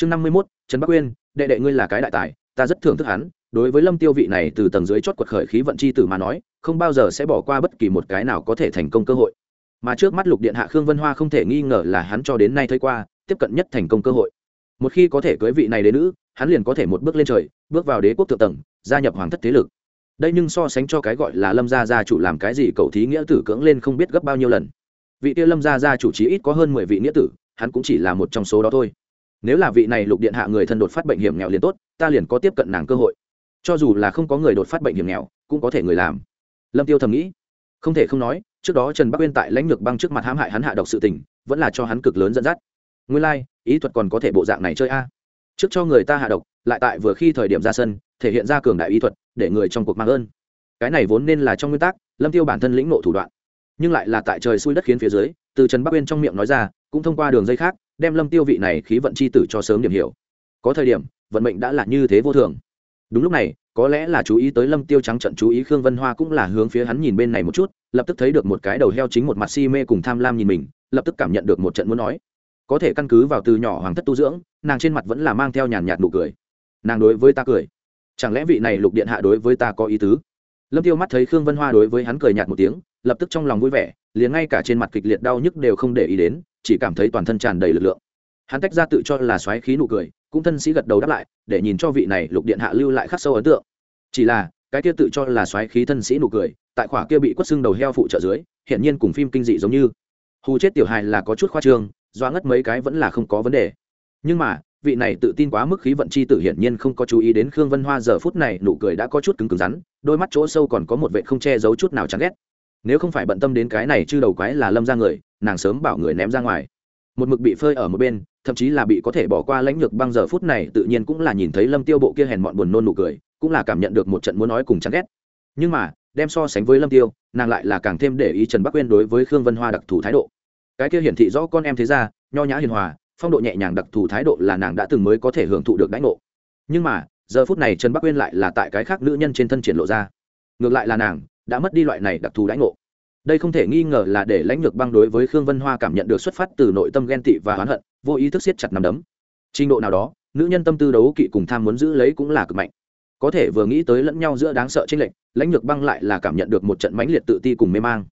chương năm mươi mốt, trần bắc uyên, đệ đệ ngươi là cái đại tài, ta rất thưởng thức hắn. Đối với lâm tiêu vị này, từ tầng dưới chót quật khởi khí vận chi tử mà nói, không bao giờ sẽ bỏ qua bất kỳ một cái nào có thể thành công cơ hội. Mà trước mắt lục điện hạ khương vân hoa không thể nghi ngờ là hắn cho đến nay thấy qua, tiếp cận nhất thành công cơ hội. Một khi có thể cưới vị này đến nữ, hắn liền có thể một bước lên trời, bước vào đế quốc thượng tầng, gia nhập hoàng thất thế lực. Đây nhưng so sánh cho cái gọi là lâm gia gia chủ làm cái gì cầu thí nghĩa tử cưỡng lên không biết gấp bao nhiêu lần. Vị Tiêu lâm gia gia chủ chí ít có hơn mười vị nghĩa tử, hắn cũng chỉ là một trong số đó thôi nếu là vị này lục điện hạ người thân đột phát bệnh hiểm nghèo liền tốt ta liền có tiếp cận nàng cơ hội. Cho dù là không có người đột phát bệnh hiểm nghèo cũng có thể người làm. Lâm tiêu thầm nghĩ. Không thể không nói trước đó trần bắc uyên tại lãnh lược băng trước mặt hãm hại hắn hạ độc sự tình vẫn là cho hắn cực lớn dẫn dắt. Nguyên lai、like, ý thuật còn có thể bộ dạng này chơi a. Trước cho người ta hạ độc lại tại vừa khi thời điểm ra sân thể hiện ra cường đại ý thuật để người trong cuộc mang ơn. Cái này vốn nên là trong nguyên tắc lâm tiêu bản thân lĩnh nộ thủ đoạn. Nhưng lại là tại trời xui đất khiến phía dưới từ trần bắc uyên trong miệng nói ra cũng thông qua đường dây khác đem lâm tiêu vị này khí vận c h i tử cho sớm điểm hiểu. Có thời điểm, vận mệnh đã là như thế vô thường. Đúng lúc này, có lẽ là chú ý tới lâm tiêu trắng trận chú ý khương vân hoa cũng là hướng phía hắn nhìn bên này một chút, lập tức thấy được một cái đầu heo chính một mặt si mê cùng tham lam nhìn mình, lập tức cảm nhận được một trận muốn nói. Có thể căn cứ vào từ nhỏ hoàng thất tu dưỡng, nàng trên mặt vẫn là mang theo nhàn nhạt nụ cười. Nàng đối với ta cười. Chẳng lẽ vị này lục điện hạ đối với ta có ý tứ? Lâm tiêu mắt thấy khương vân hoa đối với hắn cười nhạt một tiếng, lập tức trong lòng vui vẻ, liền ngay cả trên mặt kịch liệt đau nhức đều không để ý đến chỉ cảm thấy toàn thân tràn đầy lực lượng. Hắn tách ra tự cho là xoáy khí nụ cười, cũng thân sĩ gật đầu đáp lại, để nhìn cho vị này lục điện hạ lưu lại khắc sâu ấn tượng. Chỉ là, cái kia tự cho là xoáy khí thân sĩ nụ cười, tại khỏa kia bị quất xương đầu heo phụ trợ dưới hiện nhiên cùng phim kinh dị giống như. Hù chết tiểu hài là có chút khoa trương, doa ngất mấy cái vẫn là không có vấn đề. Nhưng mà, vị này tự tin quá mức khí vận chi tử hiển nhiên không có chú ý đến khương vân hoa giờ phút này nụ cười đã có chút cứng cứng rắn, đôi mắt chỗ sâu còn có một vệ không che giấu chút nào chán ghét nếu không phải bận tâm đến cái này chư đầu quái là lâm ra người, nàng sớm bảo người ném ra ngoài. Một mực bị phơi ở một bên, thậm chí là bị có thể bỏ qua lãnh lược băng giờ phút này, tự nhiên cũng là nhìn thấy lâm tiêu bộ kia hèn mọn buồn nôn nụ cười, cũng là cảm nhận được một trận muốn nói cùng chán ghét. Nhưng mà, đem so sánh với lâm tiêu, nàng lại là càng thêm để ý trần bắc quên đối với khương vân hoa đặc thù thái độ. Cái kia hiển thị rõ con em thế ra nho nhã hiền hòa, phong độ nhẹ nhàng đặc thù thái độ là nàng đã từng mới có thể hưởng thụ được đãi ngộ. Nhưng mà, giờ phút này trần bắc quên lại là tại cái khác nữ nhân trên thân triển lộ ra. Ngược lại là nàng đã mất đi loại này đặc thù đãi ngộ. Đây không thể nghi ngờ là để lãnh lược băng đối với khương vân hoa cảm nhận được xuất phát từ nội tâm ghen tị và oán hận, vô ý thức siết chặt nằm đấm. Trình độ nào đó, nữ nhân tâm tư đấu kỵ cùng tham muốn giữ lấy cũng là cực mạnh. Có thể vừa nghĩ tới lẫn nhau giữa đáng sợ tranh lệch, lãnh lược băng lại là cảm nhận được một trận mãnh liệt tự ti cùng mê mang.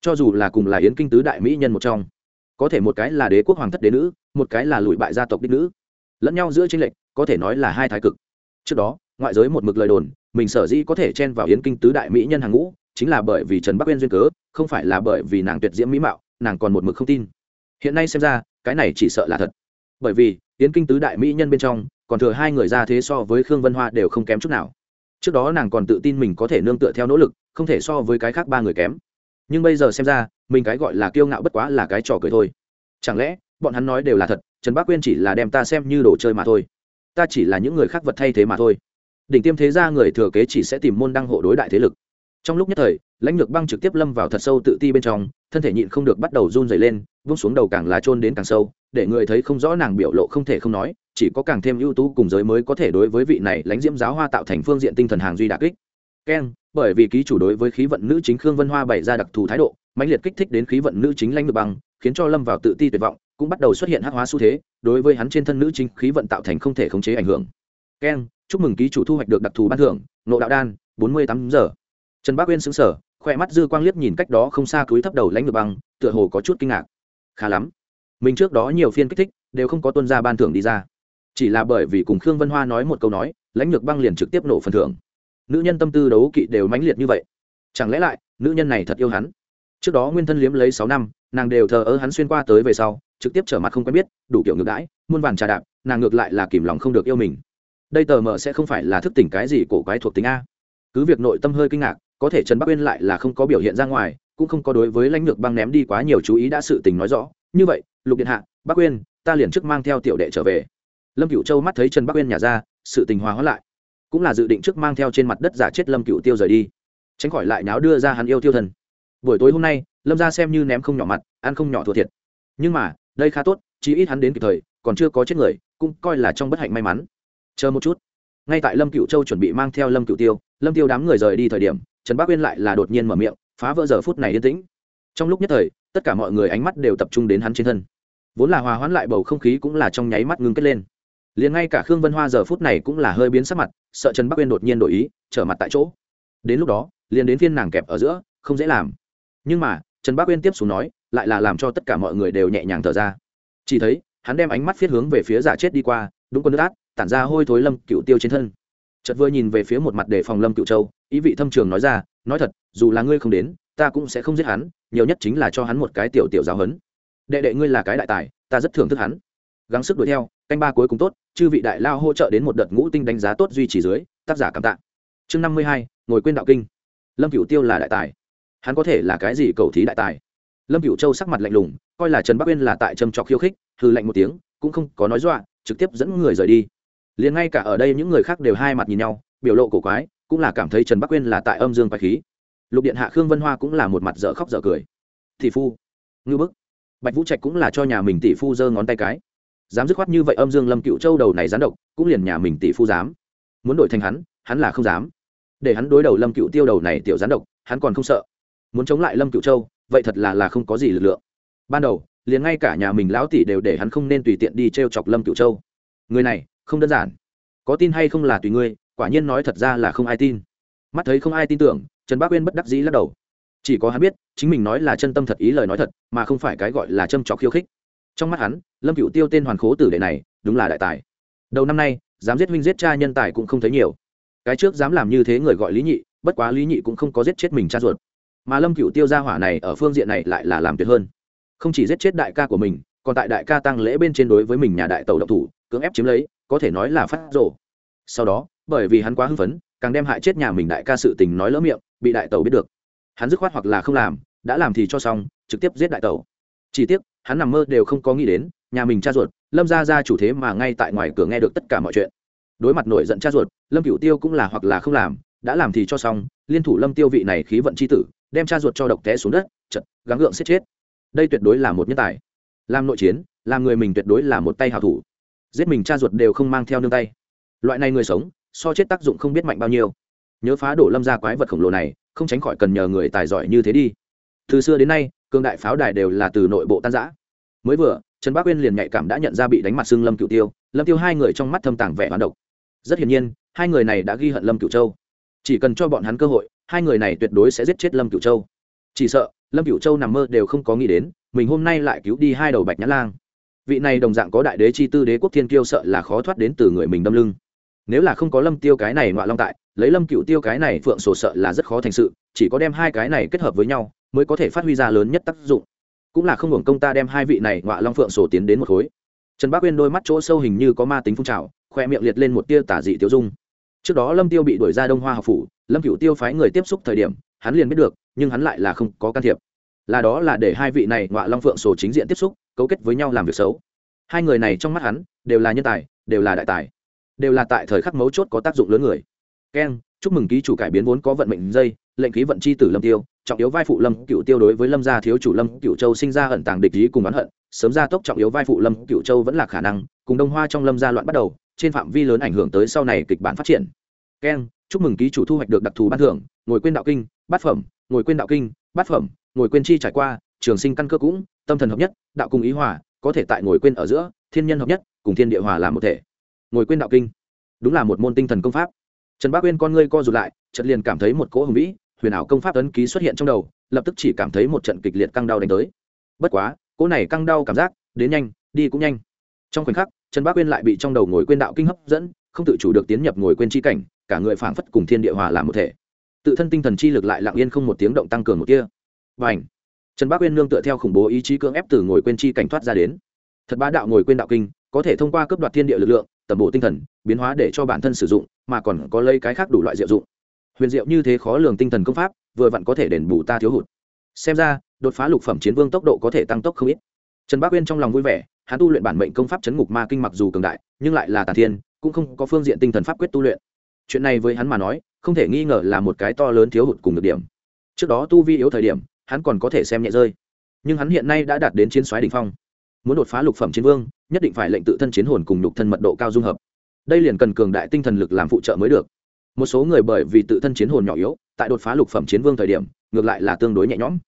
Cho dù là cùng là yến kinh tứ đại mỹ nhân một trong, có thể một cái là đế quốc hoàng thất đế nữ, một cái là lùi bại gia tộc đích nữ. Lẫn nhau giữa tranh lệch, có thể nói là hai thái cực. Trước đó, ngoại giới một mực lời đồn, mình sở dĩ có thể chen vào yến kinh tứ đại mỹ nhân hàng ngũ chính là bởi vì trần bắc uyên duyên cớ, không phải là bởi vì nàng tuyệt diễm mỹ mạo, nàng còn một mực không tin. Hiện nay xem ra, cái này chỉ sợ là thật. Bởi vì, yến kinh tứ đại mỹ nhân bên trong, còn thừa hai người ra thế so với khương vân hoa đều không kém chút nào. Trước đó nàng còn tự tin mình có thể nương tựa theo nỗ lực, không thể so với cái khác ba người kém. Nhưng bây giờ xem ra, mình cái gọi là kiêu ngạo bất quá là cái trò cười thôi. Chẳng lẽ, bọn hắn nói đều là thật, trần bác quyên chỉ là đem ta xem như đồ chơi mà thôi. Ta chỉ là những người khác vật thay thế mà thôi. Đỉnh tiêm thế gia người thừa kế chỉ sẽ tìm môn đăng hộ đối đại thế lực trong lúc nhất thời, lãnh lược băng trực tiếp lâm vào thật sâu tự ti bên trong, thân thể nhịn không được bắt đầu run dày lên, vung xuống đầu càng lá trôn đến càng sâu, để người thấy không rõ nàng biểu lộ không thể không nói, chỉ có càng thêm ưu tú cùng giới mới có thể đối với vị này lãnh diễm giáo hoa tạo thành phương diện tinh thần hàng duy đặc kích. Keng, bởi vì ký chủ đối với khí vận nữ chính khương vân hoa bày ra đặc thù thái độ, mãnh liệt kích thích đến khí vận nữ chính lãnh lược băng, khiến cho lâm vào tự ti tuyệt vọng, cũng bắt đầu xuất hiện hắc hóa xu thế, đối với hắn trên thân nữ chính khí vận tạo thành không thể khống chế ảnh hưởng. Keng, chúc mừng ký chủ thu hoạch được đặc thù ban thưởng nộ đạo đan, bốn mươi tám giờ trần bác uyên xứng sở khoe mắt dư quang liếc nhìn cách đó không xa cúi thấp đầu lãnh ngược băng, tựa hồ có chút kinh ngạc. Khá lắm. Mình trước đó nhiều phiên kích thích, đều không có tuân ra ban thưởng đi ra. Chỉ là bởi vì cùng khương vân hoa nói một câu nói, lãnh ngược băng liền trực tiếp nổ phần thưởng. Nữ nhân tâm tư đấu kỵ đều mãnh liệt như vậy. Chẳng lẽ lại, nữ nhân này thật yêu hắn? Trước đó nguyên thân liếm lấy sáu năm, nàng đều thờ ơ hắn xuyên qua tới về sau, trực tiếp trở mặt không quen biết, đủ kiểu ngược đãi, muôn vàn trà đạp, nàng ngược lại là kìm lòng không được yêu mình. Đây tờ mờ sẽ không phải là thức tỉnh cái gì cổ quái thuộc tính a. Cứ việc nội tâm hơi kinh ngạc có thể trần bắc uyên lại là không có biểu hiện ra ngoài, cũng không có đối với lãnh lược băng ném đi quá nhiều chú ý đã sự tình nói rõ. Như vậy, lục điện hạ, bắc uyên, ta liền trước mang theo tiểu đệ trở về. Lâm cựu châu mắt thấy trần bắc uyên nhà ra, sự tình hòa hóa lại. Cũng là dự định trước mang theo trên mặt đất giả chết lâm cựu tiêu rời đi. Tránh khỏi lại náo đưa ra hắn yêu tiêu thần. Buổi tối hôm nay, lâm ra xem như ném không nhỏ mặt, ăn không nhỏ thua thiệt. Nhưng mà, đây khá tốt, chí ít hắn đến kịp thời, còn chưa có chết người, cũng coi là trong bất hạnh may mắn. Chờ một chút. Ngay tại lâm cựu châu chuẩn bị mang theo lâm cựu tiêu, lâm tiêu đám người rời đi thời điểm trần bác uyên lại là đột nhiên mở miệng, phá vỡ giờ phút này yên tĩnh. Trong lúc nhất thời, tất cả mọi người ánh mắt đều tập trung đến hắn trên thân. Vốn là hòa hoãn lại bầu không khí cũng là trong nháy mắt ngưng kết lên. Liền ngay cả khương vân hoa giờ phút này cũng là hơi biến sắc mặt, sợ trần bắc uyên đột nhiên đổi ý, trở mặt tại chỗ. Đến lúc đó, liền đến phiên nàng kẹp ở giữa, không dễ làm. Nhưng mà, trần bắc uyên tiếp xuống nói, lại là làm cho tất cả mọi người đều nhẹ nhàng thở ra. Chỉ thấy, hắn đem ánh mắt viết hướng về phía giả chết đi qua, đúng con nước át, tản ra hôi thối lâm cựu tiêu trên thân chợt vừa nhìn về phía một mặt để phòng lâm cựu châu, ý vị thâm trường nói ra, nói thật, dù là ngươi không đến, ta cũng sẽ không giết hắn, nhiều nhất chính là cho hắn một cái tiểu tiểu giáo hấn đệ đệ ngươi là cái đại tài, ta rất thưởng thức hắn. Gắng sức đuổi theo, canh ba cuối cùng tốt, chư vị đại lao hỗ trợ đến một đợt ngũ tinh đánh giá tốt duy trì dưới, tác giả cảm tạ. Chương năm mươi hai, ngồi quên đạo kinh. Lâm cựu tiêu là đại tài. Hắn có thể là cái gì cầu thí đại tài? Lâm cựu châu sắc mặt lạnh lùng, coi là trần bắc uyên là tại trầm trọc khiêu khích hư lạnh một tiếng, cũng không có nói dọa, trực tiếp dẫn người rời đi liền ngay cả ở đây những người khác đều hai mặt nhìn nhau, biểu lộ cổ quái, cũng là cảm thấy trần bắc uyên là tại âm dương quái khí. Lục điện hạ khương vân hoa cũng là một mặt dở khóc dở cười. Thị phu, ngư bức, bạch vũ trạch cũng là cho nhà mình tỷ phu giơ ngón tay cái. Dám dứt khoát như vậy âm dương lâm cựu châu đầu này gián độc, cũng liền nhà mình tỷ phu dám. Muốn đổi thành hắn hắn là không dám. Để hắn đối đầu lâm cựu tiêu đầu này tiểu gián độc, hắn còn không sợ. Muốn chống lại lâm cựu châu, vậy thật là là không có gì lực lượng. Ban đầu, liền ngay cả nhà mình lão tỷ đều để hắn không nên tùy tiện đi t r e o chọc lâm cựu châu. Người này không đơn giản. Có tin hay không là tùy ngươi, quả nhiên nói thật ra là không ai tin. Mắt thấy không ai tin tưởng, trần bác uyên bất đắc dĩ lắc đầu. Chỉ có hắn biết, chính mình nói là chân tâm thật ý lời nói thật, mà không phải cái gọi là châm trọc khiêu khích. Trong mắt hắn, lâm cựu tiêu tên hoàn khố tử đệ này, đúng là đại tài. Đầu năm nay, dám giết huynh giết cha nhân tài cũng không thấy nhiều. Cái trước dám làm như thế người gọi lý nhị, bất quá lý nhị cũng không có giết chết mình cha ruột. Mà lâm cựu tiêu gia hỏa này ở phương diện này lại là làm tuyệt hơn. Không chỉ giết chết đại ca của mình, còn tại đại ca tăng lễ bên trên đối với mình nhà đại tàu độc thủ, cưỡng ép chiếm lấy có thể nói là phát rổ sau đó, bởi vì hắn quá hưng phấn, càng đem hại chết nhà mình đại ca sự tình nói lỡ miệng, bị đại tẩu biết được. Hắn dứt khoát hoặc là không làm, đã làm thì cho xong, trực tiếp giết đại tẩu. chỉ tiếc, hắn nằm mơ đều không có nghĩ đến, nhà mình cha ruột, lâm ra ra chủ thế mà ngay tại ngoài cửa nghe được tất cả mọi chuyện. Đối mặt nổi giận cha ruột, lâm cửu tiêu cũng là hoặc là không làm, đã làm thì cho xong, liên thủ lâm tiêu vị này khí vận c h i tử, đem cha ruột cho độc té xuống đất, chật, gắng gượng xếp chết. Đây tuyệt đối là một nhân tài. Làm nội chiến, làm người mình tuyệt đối là một tay hào thủ giết mình cha ruột đều không mang theo nương tay. Loại này người sống, so chết tác dụng không biết mạnh bao nhiêu. Nhớ phá đổ lâm ra quái vật khổng lồ này, không tránh khỏi cần nhờ người tài giỏi như thế đi. Từ xưa đến nay, cương đại pháo đài đều là từ nội bộ tan giã mới vừa, trần bác uyên liền nhạy cảm đã nhận ra bị đánh mặt xưng lâm cựu tiêu, lâm tiêu hai người trong mắt thâm tàng vẻ hoán độc. Rất hiển nhiên, hai người này đã ghi hận lâm cựu châu. Chỉ cần cho bọn hắn cơ hội, hai người này tuyệt đối sẽ giết chết lâm cựu châu. Chỉ sợ, lâm cựu châu nằm mơ đều không có nghĩ đến, mình hôm nay lại cứu đi hai đầu bạch nhã lang vị này đồng dạng có đại đế chi tư đế quốc thiên kiêu sợ là khó thoát đến từ người mình đâm lưng. Nếu là không có lâm tiêu cái này ngoại long tại, lấy lâm cựu tiêu cái này phượng sổ sợ là rất khó thành sự, chỉ có đem hai cái này kết hợp với nhau, mới có thể phát huy ra lớn nhất tác dụng. Cũng là không hưởng công ta đem hai vị này ngoại long phượng sổ tiến đến một khối. Trần bác uyên đôi mắt chỗ sâu hình như có ma tính phun trào, khoe miệng liệt lên một tia tả dị tiêu dung. Trước đó lâm tiêu bị đuổi ra đông hoa học phủ, lâm cựu tiêu phái người tiếp xúc thời điểm, hắn liền biết được, nhưng hắn lại là không có can thiệp. Là đó là để hai vị này ngoại long phượng sổ chính diện tiếp xúc cấu kết với nhau làm việc xấu. Hai người này trong mắt hắn, đều là nhân tài, đều là đại tài, đều là tại thời khắc mấu chốt có tác dụng lớn người. Keng chúc mừng ký chủ cải biến vốn có vận mệnh dây, lệnh khí vận c h i tử lâm tiêu, trọng yếu vai phụ lâm cựu tiêu đối với lâm gia thiếu chủ lâm cựu châu sinh ra ẩn tàng địch ý cùng oán hận, sớm ra tốc trọng yếu vai phụ lâm cựu châu vẫn là khả năng, cùng đông hoa trong lâm gia loạn bắt đầu, trên phạm vi lớn ảnh hưởng tới sau này kịch bản phát triển. Keng chúc mừng ký chủ thu hoạch được đặc thù ban thưởng, ngồi quên đạo kinh, bát phẩm, ngồi quên đạo kinh, bát phẩm, ngồi quên chi trải qua, trường sinh căn cơ cũng tâm thần hợp nhất, đạo cùng ý hòa, có thể tại ngồi quên ở giữa, thiên nhân hợp nhất, cùng thiên địa hòa làm một thể. Ngồi quên đạo kinh, đúng là một môn tinh thần công pháp. Trần bác uyên con ngươi co rụt lại, chợt liền cảm thấy một cỗ hùng vĩ, huyền ảo công pháp ấn ký xuất hiện trong đầu, lập tức chỉ cảm thấy một trận kịch liệt căng đau đánh tới. Bất quá, cỗ này căng đau cảm giác, đến nhanh, đi cũng nhanh. Trong khoảnh khắc, trần bác uyên lại bị trong đầu ngồi quên đạo kinh hấp dẫn, không tự chủ được tiến nhập ngồi quên chi cảnh, cả người phảng phất cùng thiên địa hòa làm một thể. Tự thân tinh thần chi lực lại lặng yên không một tiếng động tăng cường một kia và ảnh trần bác uyên nương tựa theo khủng bố ý chí cưỡng ép từ ngồi quên chi cảnh thoát ra đến. Thật bá đạo ngồi quên đạo kinh, có thể thông qua cấp đoạt thiên địa lực lượng, tẩm bộ tinh thần, biến hóa để cho bản thân sử dụng, mà còn có lấy cái khác đủ loại diệu dụng. Huyền diệu như thế khó lường tinh thần công pháp, vừa vặn có thể đền bù ta thiếu hụt. Xem ra, đột phá lục phẩm chiến vương tốc độ có thể tăng tốc không ít. Trần bác uyên trong lòng vui vẻ, hắn tu luyện bản mệnh công pháp chấn ngục ma kinh mặc dù cường đại, nhưng lại là tà thiên, cũng không có phương diện tinh thần pháp quyết tu luyện. Chuyện này với hắn mà nói, không thể nghi ngờ là một cái to lớn thiếu hụt cùng được điểm. Trước đó tu vi yếu thời điểm hắn còn có thể xem nhẹ rơi. Nhưng hắn hiện nay đã đạt đến chiến soái đ ỉ n h phong. Muốn đột phá lục phẩm chiến vương, nhất định phải lệnh tự thân chiến hồn cùng lục thân mật độ cao dung hợp. Đây liền cần cường đại tinh thần lực làm phụ trợ mới được. Một số người bởi vì tự thân chiến hồn nhỏ yếu, tại đột phá lục phẩm chiến vương thời điểm, ngược lại là tương đối nhẹ nhõm.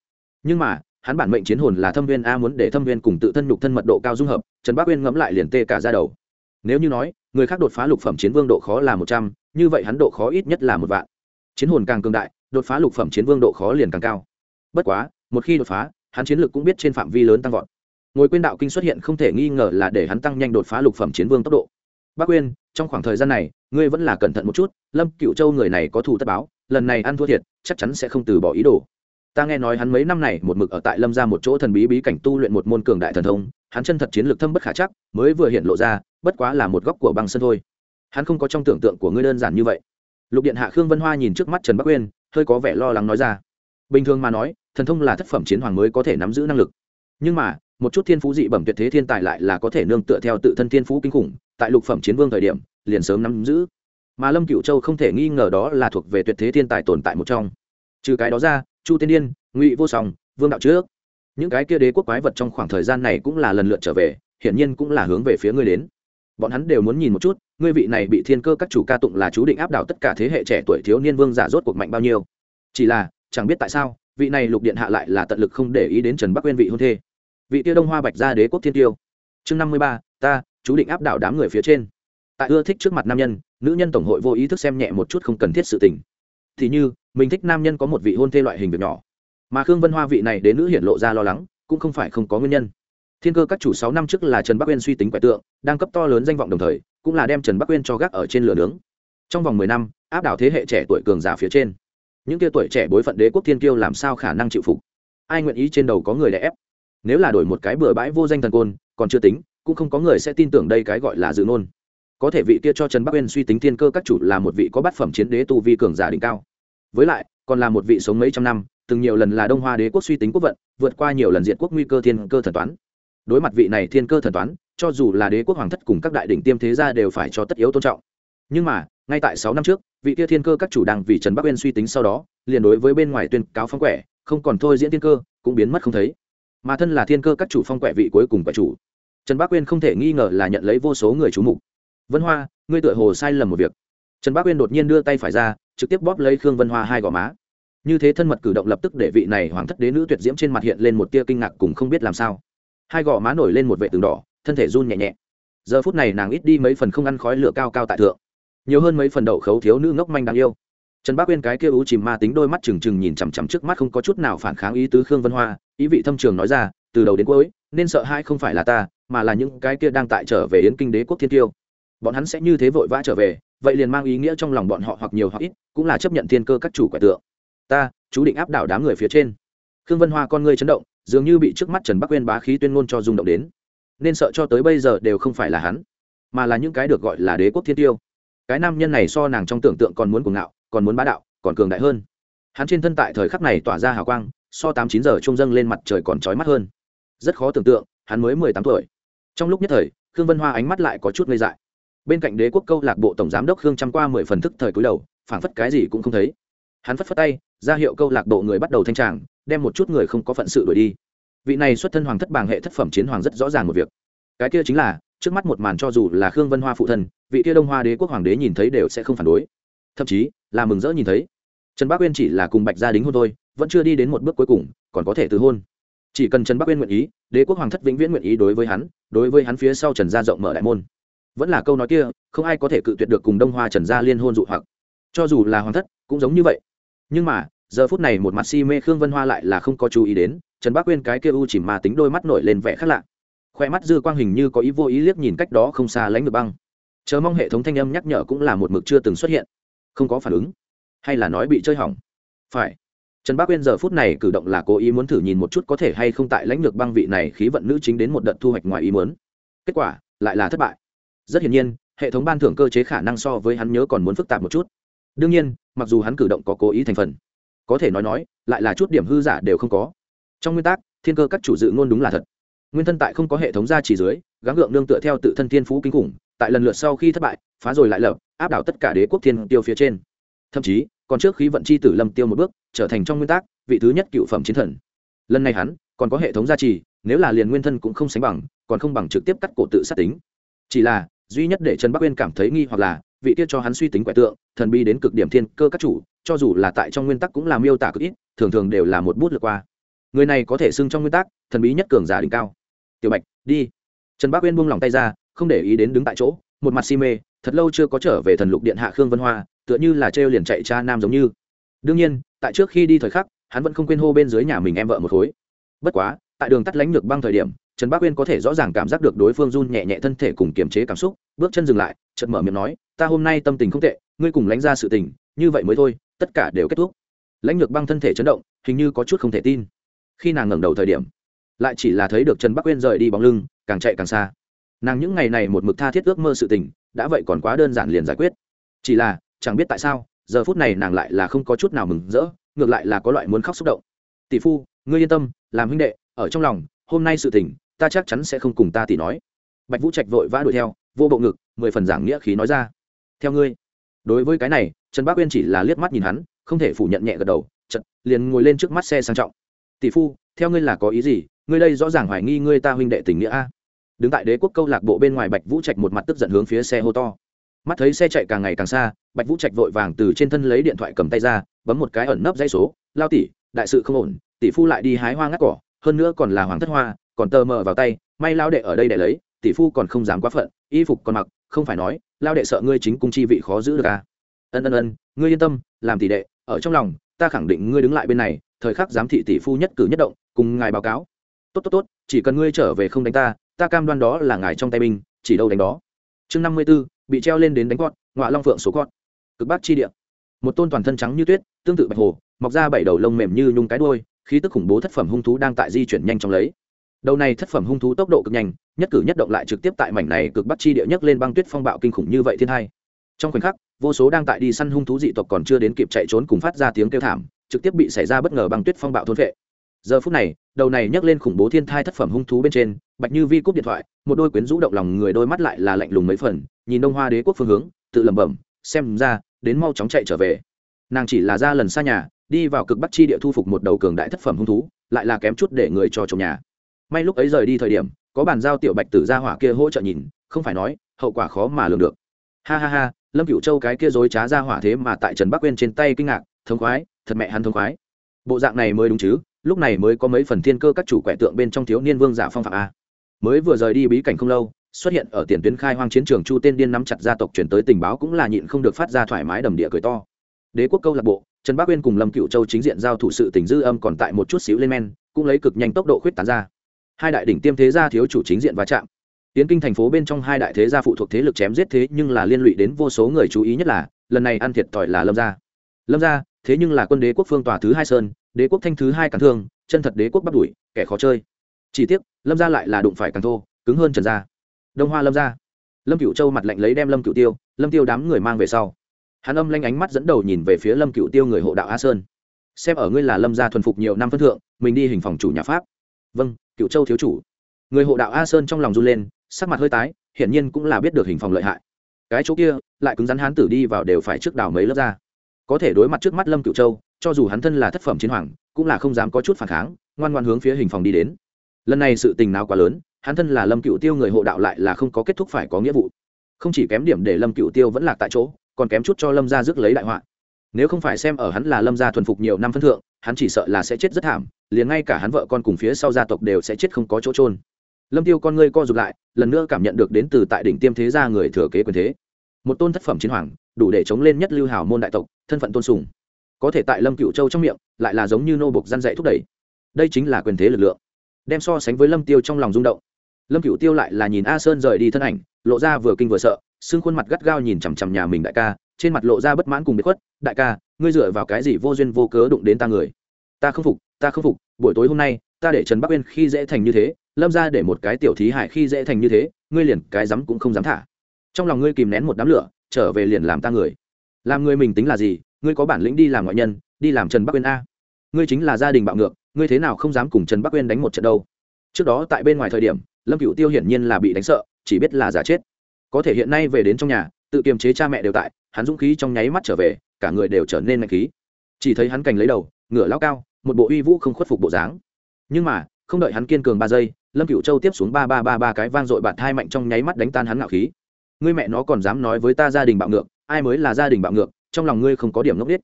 Nhưng mà, hắn bản mệnh chiến hồn là thâm viên a muốn để thâm viên cùng tự thân nhục thân mật độ cao dung hợp, trần bác uyên ngẫm lại liền tê cả ra đầu. Nếu như nói, người khác đột phá lục phẩm chiến vương độ khó là một trăm, như vậy hắn độ khó ít nhất là một vạn. Chiến hồn càng cường đại, đột phá lục phẩm chiến vương độ khó liền càng cao bất quá, một khi đột phá, hắn chiến lược cũng biết trên phạm vi lớn tăng vọt. Ngồi quên đạo kinh xuất hiện không thể nghi ngờ là để hắn tăng nhanh đột phá lục phẩm chiến vương tốc độ. Bác quyên, trong khoảng thời gian này, ngươi vẫn là cẩn thận một chút, lâm cựu châu người này có thù tất báo, lần này ăn thua thiệt, chắc chắn sẽ không từ bỏ ý đồ. Ta nghe nói hắn mấy năm này một mực ở tại lâm ra một chỗ thần bí bí cảnh tu luyện một môn cường đại thần thông, hắn chân thật chiến lược thâm bất khả chắc, mới vừa hiện lộ ra, bất quá là một góc của băng sân thôi. Hắn không có trong tưởng tượng của ngươi đơn giản như vậy. Lục điện hạ khương vân hoa nhìn trước mắt trần bắc uyên hơi có vẻ lo lắng nói ra. Bình thường mà nói thần thông là thất phẩm chiến hoàng mới có thể nắm giữ năng lực. Nhưng mà, một chút thiên phú dị bẩm tuyệt thế thiên tài lại là có thể nương tựa theo tự thân thiên phú kinh khủng, tại lục phẩm chiến vương thời điểm, liền sớm nắm giữ. Mà lâm cựu châu không thể nghi ngờ đó là thuộc về tuyệt thế thiên tài tồn tại một trong. Trừ cái đó ra, chu tiên điên, ngụy vô song, vương đạo trước, những cái kia đế quốc quái vật trong khoảng thời gian này cũng là lần lượt trở về, hiển nhiên cũng là hướng về phía ngươi đến. Bọn hắn đều muốn nhìn một chút, ngươi vị này bị thiên cơ các chủ ca tụng là chú định áp đảo tất cả thế hệ trẻ tuổi thiếu niên vương giả rốt cuộc mạnh bao nhiêu. Chỉ là, chẳng biết tại sao vị này lục điện hạ lại là tận lực không để ý đến trần bắc quên vị hôn thê vị tiêu đông hoa bạch gia đế quốc thiên tiêu chương năm mươi ba ta chú định áp đảo đám người phía trên tại ưa thích trước mặt nam nhân nữ nhân tổng hội vô ý thức xem nhẹ một chút không cần thiết sự tình thì như mình thích nam nhân có một vị hôn thê loại hình việc nhỏ mà khương vân hoa vị này đến nữ hiện lộ ra lo lắng cũng không phải không có nguyên nhân thiên cơ các chủ sáu năm trước là trần bắc uyên suy tính quẻ tượng đang cấp to lớn danh vọng đồng thời cũng là đem trần bắc uyên cho gác ở trên lửa nướng trong vòng mười năm áp đảo thế hệ trẻ tuổi cường giả phía trên những kia tuổi trẻ bối phận đế quốc thiên kiêu làm sao khả năng chịu phục? Ai nguyện ý trên đầu có người đè ép? Nếu là đổi một cái bừa bãi vô danh thần côn, còn chưa tính, cũng không có người sẽ tin tưởng đây cái gọi là dự ngôn. Có thể vị kia cho trần bắc uyên suy tính thiên cơ các chủ là một vị có bát phẩm chiến đế tu vi cường giả đỉnh cao. Với lại, còn là một vị sống mấy trăm năm, từng nhiều lần là đông hoa đế quốc suy tính quốc vận, vượt qua nhiều lần diện quốc nguy cơ thiên cơ thần toán. Đối mặt vị này thiên cơ thần toán, cho dù là đế quốc hoàng thất cùng các đại đỉnh tiêm thế gia đều phải cho tất yếu tôn trọng nhưng mà, ngay tại sáu năm trước, vị kia thiên cơ các chủ đang vì trần bắc uyên suy tính sau đó, liền đối với bên ngoài tuyên cáo phong quẻ, không còn thôi diễn thiên cơ, cũng biến mất không thấy. Mà thân là thiên cơ các chủ phong quẻ vị cuối cùng quẻ chủ, trần bắc uyên không thể nghi ngờ là nhận lấy vô số người chú mục. Vân hoa, ngươi tựa hồ sai lầm một việc. Trần bắc uyên đột nhiên đưa tay phải ra, trực tiếp bóp lấy khương vân hoa hai gò má. Như thế thân mật cử động lập tức để vị này hoàng thất đế nữ tuyệt diễm trên mặt hiện lên một tia kinh ngạc cùng không biết làm sao. Hai gò má nổi lên một vệ tường đỏ, thân thể run nhẹ nhẹ. Giờ phút này nàng ít đi mấy phần không ăn khói lửa cao cao tại thượng nhiều hơn mấy phần đậu khấu thiếu nữ ngốc manh đáng yêu. Trần bác uyên cái kia ú chìm ma tính đôi mắt trừng trừng nhìn chằm chằm trước mắt không có chút nào phản kháng ý tứ khương vân hoa, ý vị thâm trường nói ra, từ đầu đến cuối, nên sợ hai không phải là ta, mà là những cái kia đang tại trở về yến kinh đế quốc thiên tiêu. Bọn hắn sẽ như thế vội vã trở về, vậy liền mang ý nghĩa trong lòng bọn họ hoặc nhiều hoặc ít, cũng là chấp nhận thiên cơ các chủ quẻ tượng. Ta, chú định áp đảo đám người phía trên. Khương vân hoa con ngươi chấn động, dường như bị trước mắt trần bắc Uyên bá khí tuyên ngôn cho rung động đến. Nên sợ cho tới bây giờ đều không phải là hắn, mà là những cái được gọi là đế quốc thiên tiêu cái nam nhân này so nàng trong tưởng tượng còn muốn cuồng ngạo, còn muốn bá đạo, còn cường đại hơn. Hắn trên thân tại thời khắc này tỏa ra hào quang, so tám chín giờ trông dâng lên mặt trời còn trói mắt hơn. Rất khó tưởng tượng, hắn mới mười tám tuổi. Trong lúc nhất thời, khương vân hoa ánh mắt lại có chút ngây dại. Bên cạnh đế quốc câu lạc bộ tổng giám đốc khương trăm qua mười phần thức thời cúi đầu, phảng phất cái gì cũng không thấy. Hắn phất phất tay, ra hiệu câu lạc bộ người bắt đầu thanh tràng, đem một chút người không có phận sự đuổi đi. Vị này xuất thân hoàng thất bảng hệ thất phẩm chiến hoàng rất rõ ràng một việc. Cái kia chính là trước mắt một màn cho dù là khương vân hoa phụ thân, vị kia đông hoa đế quốc hoàng đế nhìn thấy đều sẽ không phản đối. Thậm chí, là mừng rỡ nhìn thấy. Trần bắc uyên chỉ là cùng bạch gia đính hôn thôi, vẫn chưa đi đến một bước cuối cùng, còn có thể từ hôn. Chỉ cần trần bắc uyên nguyện ý, đế quốc hoàng thất vĩnh viễn nguyện ý đối với hắn, đối với hắn phía sau trần gia rộng mở đại môn. Vẫn là câu nói kia, không ai có thể cự tuyệt được cùng đông hoa trần gia liên hôn dụ hoặc. Cho dù là hoàng thất, cũng giống như vậy. Nhưng mà, giờ phút này một mặt si mê khương vân hoa lại là không có chú ý đến, trần bắc uyên cái kia u chỉ mà tính đôi mắt nổi lên vẻ khác lạ khoe mắt dư quang hình như có ý vô ý liếc nhìn cách đó không xa lánh được băng. Chờ mong hệ thống thanh âm nhắc nhở cũng là một mực chưa từng xuất hiện. Không có phản ứng. Hay là nói bị chơi hỏng? Phải. Trần bác uyên giờ phút này cử động là cố ý muốn thử nhìn một chút có thể hay không tại lãnh lược băng vị này khí vận nữ chính đến một đợt thu hoạch ngoài ý muốn. Kết quả, lại là thất bại. Rất hiển nhiên, hệ thống ban thưởng cơ chế khả năng so với hắn nhớ còn muốn phức tạp một chút. Đương nhiên, mặc dù hắn cử động có cố ý thành phần, có thể nói nói, lại là chút điểm hư giả đều không có. Trong nguyên tắc, thiên cơ các chủ dự ngôn đúng là thật nguyên thân tại không có hệ thống gia chỉ dưới, gắng gượng nương tựa theo tự thân thiên phú kinh khủng, tại lần lượt sau khi thất bại, phá rồi lại lập, áp đảo tất cả đế quốc thiên tiêu phía trên. Thậm chí, còn trước khí vận chi tử lâm tiêu một bước, trở thành trong nguyên tắc, vị thứ nhất cựu phẩm chiến thần. Lần này hắn, còn có hệ thống gia trì, nếu là liền nguyên thân cũng không sánh bằng, còn không bằng trực tiếp cắt cổ tự sát tính. Chỉ là, duy nhất để trần bắc uyên cảm thấy nghi hoặc là, vị tiết cho hắn suy tính quẻ tượng, thần bi đến cực điểm thiên cơ các chủ, cho dù là tại trong nguyên tắc cũng là miêu tả cực ít, thường thường đều là một bút lượt qua. Người này có thể xưng trong nguyên tắc, thần bí nhất cường giả đỉnh cao tiểu bạch, đi. Trần bác uyên buông lòng tay ra, không để ý đến đứng tại chỗ, một mặt si mê, thật lâu chưa có trở về thần lục điện hạ khương vân hoa, tựa như là trêu liền chạy cha nam giống như. Đương nhiên, tại trước khi đi thời khắc, hắn vẫn không quên hô bên dưới nhà mình em vợ một khối. Bất quá, tại đường tắt lánh nhược băng thời điểm, trần bác uyên có thể rõ ràng cảm giác được đối phương run nhẹ nhẹ thân thể cùng kiềm chế cảm xúc, bước chân dừng lại, chợt mở miệng nói, ta hôm nay tâm tình không tệ, ngươi cùng lánh ra sự tình, như vậy mới thôi, tất cả đều kết thúc. Lãnh nhược băng thân thể chấn động, hình như có chút không thể tin. Khi nàng ngẩng đầu thời điểm lại chỉ là thấy được trần bắc uyên rời đi bóng lưng, càng chạy càng xa. Nàng những ngày này một mực tha thiết ước mơ sự tình, đã vậy còn quá đơn giản liền giải quyết. Chỉ là, chẳng biết tại sao, giờ phút này nàng lại là không có chút nào mừng rỡ, ngược lại là có loại muốn khóc xúc động. Tỷ phu, ngươi yên tâm, làm huynh đệ, ở trong lòng, hôm nay sự tình, ta chắc chắn sẽ không cùng ta tỷ nói. Bạch vũ trạch vội vã đuổi theo, vô bộ ngực, mười phần giảng nghĩa khí nói ra. Theo ngươi. Đối với cái này, trần bác uyên chỉ là liếc mắt nhìn hắn, không thể phủ nhận nhẹ gật đầu chật liền ngồi lên trước mắt xe sang trọng. Tỷ phu, theo ngươi là có ý gì ngươi đây rõ ràng hoài nghi ngươi ta huynh đệ tình nghĩa a. Đứng tại đế quốc câu lạc bộ bên ngoài bạch vũ trạch một mặt tức giận hướng phía xe hô to. Mắt thấy xe chạy càng ngày càng xa, bạch vũ trạch vội vàng từ trên thân lấy điện thoại cầm tay ra, bấm một cái ẩn nấp dây số, lao tỷ, đại sự không ổn, tỷ phu lại đi hái hoa ngắt cỏ, hơn nữa còn là hoàng thất hoa, còn tờ mờ vào tay, may lao đệ ở đây để lấy, tỷ phu còn không dám quá phận, y phục còn mặc, không phải nói, lao đệ sợ ngươi chính cung chi vị khó giữ được à. ân ân ân, ngươi yên tâm, làm tỷ đệ, ở trong lòng, ta khẳng định ngươi đứng lại bên này, thời khắc giám thị tỷ phu nhất cử nhất động, cùng ngài báo cáo tốt tốt tốt, chỉ cần ngươi trở về không đánh ta ta cam đoan đó là ngài trong tay binh, chỉ đâu đánh đó. Chương năm mươi b ố bị treo lên đến đánh gọn ngoạ long phượng số gọn cực bắc chi địa. Một tôn toàn thân trắng như tuyết, tương tự bạch hồ, mọc ra bảy đầu lông mềm như nhung cái đôi khí tức khủng bố thất phẩm hung thú đang tại di chuyển nhanh trong lấy. Đầu này thất phẩm hung thú tốc độ cực nhanh, nhất cử nhất động lại trực tiếp tại mảnh này cực bắc chi địa nhấc lên băng tuyết phong bạo kinh khủng như vậy thiên hai. Trong khoảnh khắc, vô số đang tại đi săn hung thú dị tộc còn chưa đến kịp chạy trốn cùng phát ra tiếng kêu thảm, trực tiếp bị xảy ra bất ngờ băng tuyết phong bạo thôn vệ giờ phút này, đầu này nhấc lên khủng bố thiên thai thất phẩm hung thú bên trên, bạch như vi cúp điện thoại, một đôi quyến rũ động lòng người đôi mắt lại là lạnh lùng mấy phần, nhìn đông hoa đế quốc phương hướng, tự lẩm bẩm, xem ra, đến mau chóng chạy trở về. Nàng chỉ là ra lần xa nhà, đi vào cực bắc chi địa thu phục một đầu cường đại thất phẩm hung thú, lại là kém chút để người cho chồng nhà. May lúc ấy rời đi thời điểm, có bàn giao tiểu bạch tử gia hỏa kia hỗ trợ nhìn, không phải nói, hậu quả khó mà lường được. Ha ha ha, lâm cựu châu cái kia dối trá ra hỏa thế mà tại trần bắc quên trên tay kinh ngạc thống khoái, thật mẹ hắn thống khoái. Bộ dạng này mới đúng chứ lúc này mới có mấy phần thiên cơ các chủ quẻ tượng bên trong thiếu niên vương giả phong phạm a. Mới vừa rời đi bí cảnh không lâu, xuất hiện ở tiền tuyến khai hoang chiến trường chu tên điên nắm chặt gia tộc chuyển tới tình báo cũng là nhịn không được phát ra thoải mái đầm địa cười to. Đế quốc câu lạc bộ, trần bắc uyên cùng lâm cựu châu chính diện giao thủ sự tình dư âm còn tại một chút xíu lên men, cũng lấy cực nhanh tốc độ khuyết tán ra. Hai đại đỉnh tiêm thế gia thiếu chủ chính diện va chạm. Tiến kinh thành phố bên trong hai đại thế gia phụ thuộc thế lực chém giết thế nhưng là liên lụy đến vô số người chú ý nhất là, lần này ăn thiệt thòi là lâm gia. Lâm gia, thế nhưng là quân đế quốc phương tòa thứ hai sơn đế quốc thanh thứ hai càng thương, chân thật đế quốc bắt đuổi, kẻ khó chơi. Chỉ tiếc, lâm gia lại là đụng phải càng thô, cứng hơn trần gia. Đông hoa lâm gia. Lâm cựu châu mặt lạnh lấy đem lâm cựu tiêu, lâm tiêu đám người mang về sau. Hắn âm lanh ánh mắt dẫn đầu nhìn về phía lâm cựu tiêu người hộ đạo a sơn. Xem ở ngươi là lâm gia thuần phục nhiều năm phân thượng, mình đi hình phòng chủ nhà pháp. Vâng cựu châu thiếu chủ. Người hộ đạo a sơn trong lòng run lên, sắc mặt hơi tái, hiển nhiên cũng là biết được hình phòng lợi hại. Cái chỗ kia, lại cứng rắn hán tử đi vào đều phải trước đào mấy lớp ra. Có thể đối mặt trước mắt lâm cựu châu cho dù hắn thân là thất phẩm chiến hoàng, cũng là không dám có chút phản kháng, ngoan ngoan hướng phía hình phòng đi đến. Lần này sự tình nào quá lớn, hắn thân là lâm cựu tiêu người hộ đạo lại là không có kết thúc phải có nghĩa vụ. Không chỉ kém điểm để lâm cựu tiêu vẫn lạc tại chỗ, còn kém chút cho lâm gia rước lấy đại họa. Nếu không phải xem ở hắn là lâm gia thuần phục nhiều năm phân thượng, hắn chỉ sợ là sẽ chết rất thảm, liền ngay cả hắn vợ con cùng phía sau gia tộc đều sẽ chết không có chỗ trôn lâm tiêu con ngươi co rụt lại, lần nữa cảm nhận được đến từ tại đỉnh tiêm thế gia người thừa kế quyền thế. Một tôn thất phẩm chiến hoàng, đủ để chống lên nhất lưu hào môn đại tộc, thân phận tôn sùng có thể tại lâm cựu châu trong miệng, lại là giống như nô bục gian dạy thúc đẩy. Đây chính là quyền thế lực lượng, đem so sánh với lâm tiêu trong lòng rung động. Lâm cựu tiêu lại là nhìn a sơn rời đi thân ảnh, lộ ra vừa kinh vừa sợ, xương khuôn mặt gắt gao nhìn chằm chằm nhà mình đại ca, trên mặt lộ ra bất mãn cùng bị khuất, đại ca, ngươi dựa vào cái gì vô duyên vô cớ đụng đến ta người? Ta không phục, ta không phục, buổi tối hôm nay, ta để trần bắc uyên khi dễ thành như thế, lâm ra để một cái tiểu thí hải khi dễ thành như thế, ngươi liền cái dám cũng không dám thả. Trong lòng ngươi kìm nén một đám lửa, trở về liền làm ta người. Làm người mình tính là gì ngươi có bản lĩnh đi làm ngoại nhân, đi làm trần bắc uyên a. Ngươi chính là gia đình bạo ngược, ngươi thế nào không dám cùng trần bắc uyên đánh một trận đâu? Trước đó tại bên ngoài thời điểm, lâm cựu tiêu hiển nhiên là bị đánh sợ, chỉ biết là giả chết. Có thể hiện nay về đến trong nhà, tự kiềm chế cha mẹ đều tại, hắn dũng khí trong nháy mắt trở về, cả người đều trở nên mạnh khí. Chỉ thấy hắn cành lấy đầu, ngửa lao cao, một bộ uy vũ không khuất phục bộ dáng. Nhưng mà, không đợi hắn kiên cường ba giây, lâm cựu châu tiếp xuống ba ba ba ba cái vang dội bạt hai mạnh trong nháy mắt đánh tan hắn ngạo khí. Ngươi mẹ nó còn dám nói với ta gia đình bạo ngược, ai mới là gia đình bạo ngược trong lòng ngươi không có điểm ngốc biết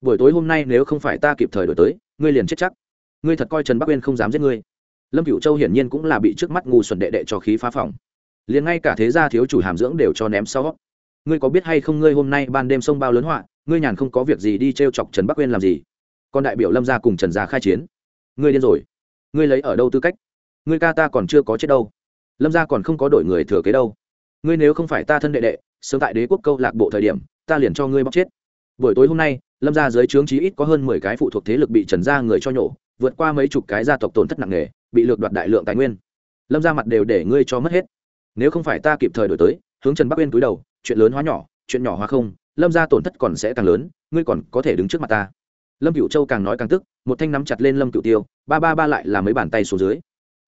buổi tối hôm nay nếu không phải ta kịp thời đổi tới, ngươi liền chết chắc. Ngươi thật coi trần bắc uyên không dám giết ngươi. Lâm cựu châu hiển nhiên cũng là bị trước mắt ngu xuẩn đệ đệ cho khí phá phòng liền ngay cả thế gia thiếu chủ hàm dưỡng đều cho ném sau. Ngươi có biết hay không ngươi hôm nay ban đêm sông bao lớn họa, ngươi nhàn không có việc gì đi t r e o chọc trần bắc uyên làm gì? Còn đại biểu lâm gia cùng trần gia khai chiến. Ngươi điên rồi. Ngươi lấy ở đâu tư cách? Ngươi ca ta còn chưa có chết đâu. Lâm gia còn không có đổi người thừa kế đâu. Ngươi nếu không phải ta thân đệ đệ sớm tại đế quốc câu lạc bộ thời điểm, ta liền cho ngươi bóc chết. Buổi tối hôm nay, lâm gia dưới trướng chí ít có hơn mười cái phụ thuộc thế lực bị trần gia người cho nhổ, vượt qua mấy chục cái gia tộc tổn thất nặng nề, bị lược đoạt đại lượng tài nguyên. Lâm gia mặt đều để ngươi cho mất hết. Nếu không phải ta kịp thời đổi tới, hướng trần bắc uyên túi đầu, chuyện lớn hóa nhỏ, chuyện nhỏ hóa không, lâm gia tổn thất còn sẽ càng lớn, ngươi còn có thể đứng trước mặt ta. Lâm cựu châu càng nói càng tức, một thanh nắm chặt lên lâm cựu tiêu, ba ba ba lại là mấy bàn tay xuống dưới.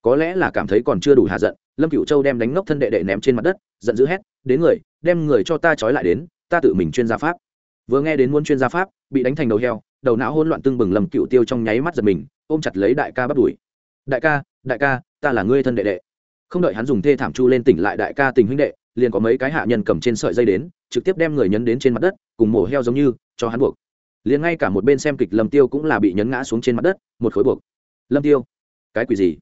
Có lẽ là cảm thấy còn chưa đủ hạ giận lâm cựu châu đem đánh ngốc thân đệ đệ ném trên mặt đất, giận dữ hét, đến người, đem người cho ta trói lại đến, ta tự mình chuyên gia pháp. Vừa nghe đến muốn chuyên gia pháp, bị đánh thành đầu heo, đầu não hỗn loạn tưng bừng lâm cựu tiêu trong nháy mắt giật mình, ôm chặt lấy đại ca bắt đuổi. Đại ca đại ca, ta là ngươi thân đệ đệ. Không đợi hắn dùng thê thảm chu lên tỉnh lại đại ca tình huynh đệ, liền có mấy cái hạ nhân cầm trên sợi dây đến, trực tiếp đem người nhấn đến trên mặt đất, cùng mổ heo giống như, cho hắn buộc. Liền ngay cả một bên xem kịch lâm tiêu cũng là bị nhấn ngã xuống trên mặt đất, một khối buộc. Lâm tiêu, cái quỷ gì?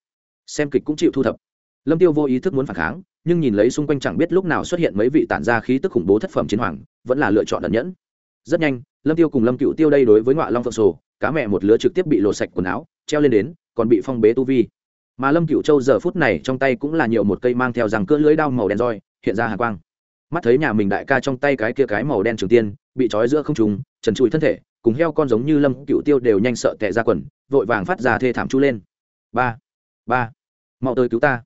Xem kịch cũng chịu thu thập lâm tiêu vô ý thức muốn phản kháng, nhưng nhìn lấy xung quanh chẳng biết lúc nào xuất hiện mấy vị tản ra khí tức khủng bố thất phẩm chiến hoàng, vẫn là lựa chọn ẩn nhẫn. Rất nhanh, lâm tiêu cùng lâm cựu tiêu đây đối với ngoại long phượng sổ, cá mẹ một lứa trực tiếp bị lột sạch quần áo, treo lên đến, còn bị phong bế tu vi. Mà lâm cựu châu giờ phút này trong tay cũng là nhiều một cây mang theo rằng cỡ lưỡi đao màu đen roi, hiện ra hàng quang. Mắt thấy nhà mình đại ca trong tay cái kia cái màu đen trường tiên, bị trói giữa không trùng trần trụi thân thể, cùng heo con giống như lâm cựu tiêu đều nhanh sợ tệ ra quần, vội vàng phát ra thê thảm chu lên. Ba ba, mau tới cứu ta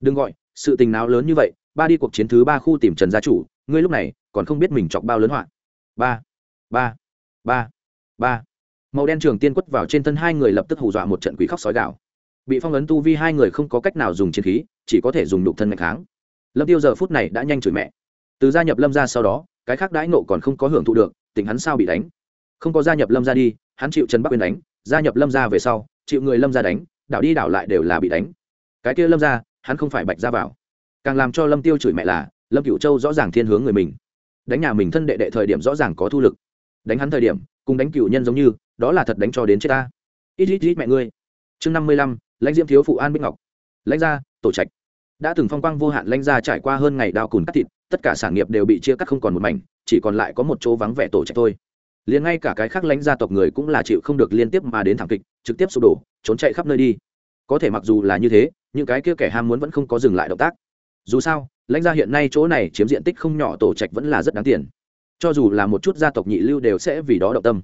đừng gọi, sự tình nào lớn như vậy, ba đi cuộc chiến thứ ba khu tìm trần gia chủ, ngươi lúc này còn không biết mình chọc bao lớn họa. Ba ba ba ba. Màu đen trường tiên quất vào trên thân hai người lập tức hù dọa một trận quỷ khóc sói gạo bị phong ấn tu vi hai người không có cách nào dùng chiến khí, chỉ có thể dùng đục thân mạnh kháng. Lâm tiêu giờ phút này đã nhanh chửi mẹ. Từ gia nhập lâm ra sau đó, cái khác đãi nộ còn không có hưởng thụ được, tình hắn sao bị đánh. Không có gia nhập lâm ra đi, hắn chịu trần bắc uyên đánh, gia nhập lâm ra về sau, chịu người lâm ra đánh, đảo đi đảo lại đều là bị đánh. Cái kia lâm ra hắn không phải bạch ra vào. Càng làm cho lâm tiêu chửi mẹ là, lâm cửu châu rõ ràng thiên hướng người mình. Đánh nhà mình thân đệ đệ thời điểm rõ ràng có thu lực. Đánh hắn thời điểm, cùng đánh cửu nhân giống như, đó là thật đánh cho đến chết ta. Ít ít ít mẹ ngươi. Chương năm mươi lăm, lãnh diễm thiếu phụ an bích ngọc. Lãnh gia, tổ trạch. Đã từng phong quang vô hạn lãnh gia trải qua hơn ngày đao cùn cắt thịt, tất cả sản nghiệp đều bị chia cắt không còn một mảnh, chỉ còn lại có một chỗ vắng vẻ tổ trạch thôi. Liền ngay cả cái khác lãnh gia tộc người cũng là chịu không được liên tiếp mà đến thảm kịch, trực tiếp sụp đổ, trốn chạy khắp nơi đi. Có thể mặc dù là như thế những cái kia kẻ ham muốn vẫn không có dừng lại động tác. Dù sao, lãnh gia hiện nay chỗ này chiếm diện tích không nhỏ, tổ trạch vẫn là rất đáng tiền. Cho dù là một chút gia tộc nhị lưu đều sẽ vì đó động tâm.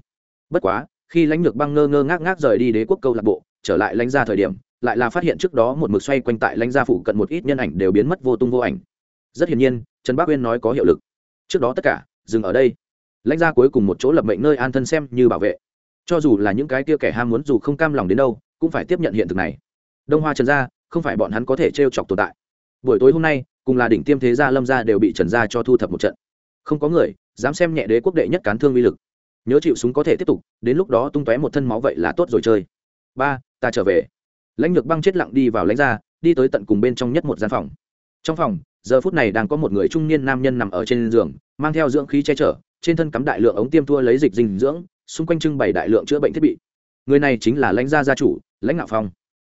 Bất quá, khi lãnh lược băng ngơ ngơ ngác ngác rời đi đế quốc câu lạc bộ, trở lại lãnh gia thời điểm, lại là phát hiện trước đó một mực xoay quanh tại lãnh gia phủ cận một ít nhân ảnh đều biến mất vô tung vô ảnh. Rất hiển nhiên, trần bác uyên nói có hiệu lực. Trước đó tất cả, dừng ở đây. Lãnh gia cuối cùng một chỗ lập mệnh nơi an thân xem như bảo vệ. Cho dù là những cái kia kẻ ham muốn dù không cam lòng đến đâu, cũng phải tiếp nhận hiện thực này. Đông hoa trần gia không phải bọn hắn có thể t r e o chọc tồn tại. Buổi tối hôm nay, cùng là đỉnh tiêm thế gia lâm gia đều bị trần gia cho thu thập một trận. Không có người, dám xem nhẹ đế quốc đệ nhất cán thương uy lực. Nhớ chịu súng có thể tiếp tục, đến lúc đó tung tóe một thân máu vậy là tốt rồi chơi. Ba, ta trở về. Lãnh lược băng chết lặng đi vào lãnh gia, đi tới tận cùng bên trong nhất một gian phòng. Trong phòng, giờ phút này đang có một người trung niên nam nhân nằm ở trên giường, mang theo dưỡng khí che chở, trên thân cắm đại lượng ống tiêm thua lấy dịch dinh dưỡng, xung quanh trưng bày đại lượng chữa bệnh thiết bị. Người này chính là lãnh gia gia chủ, lãnh ngạo phong.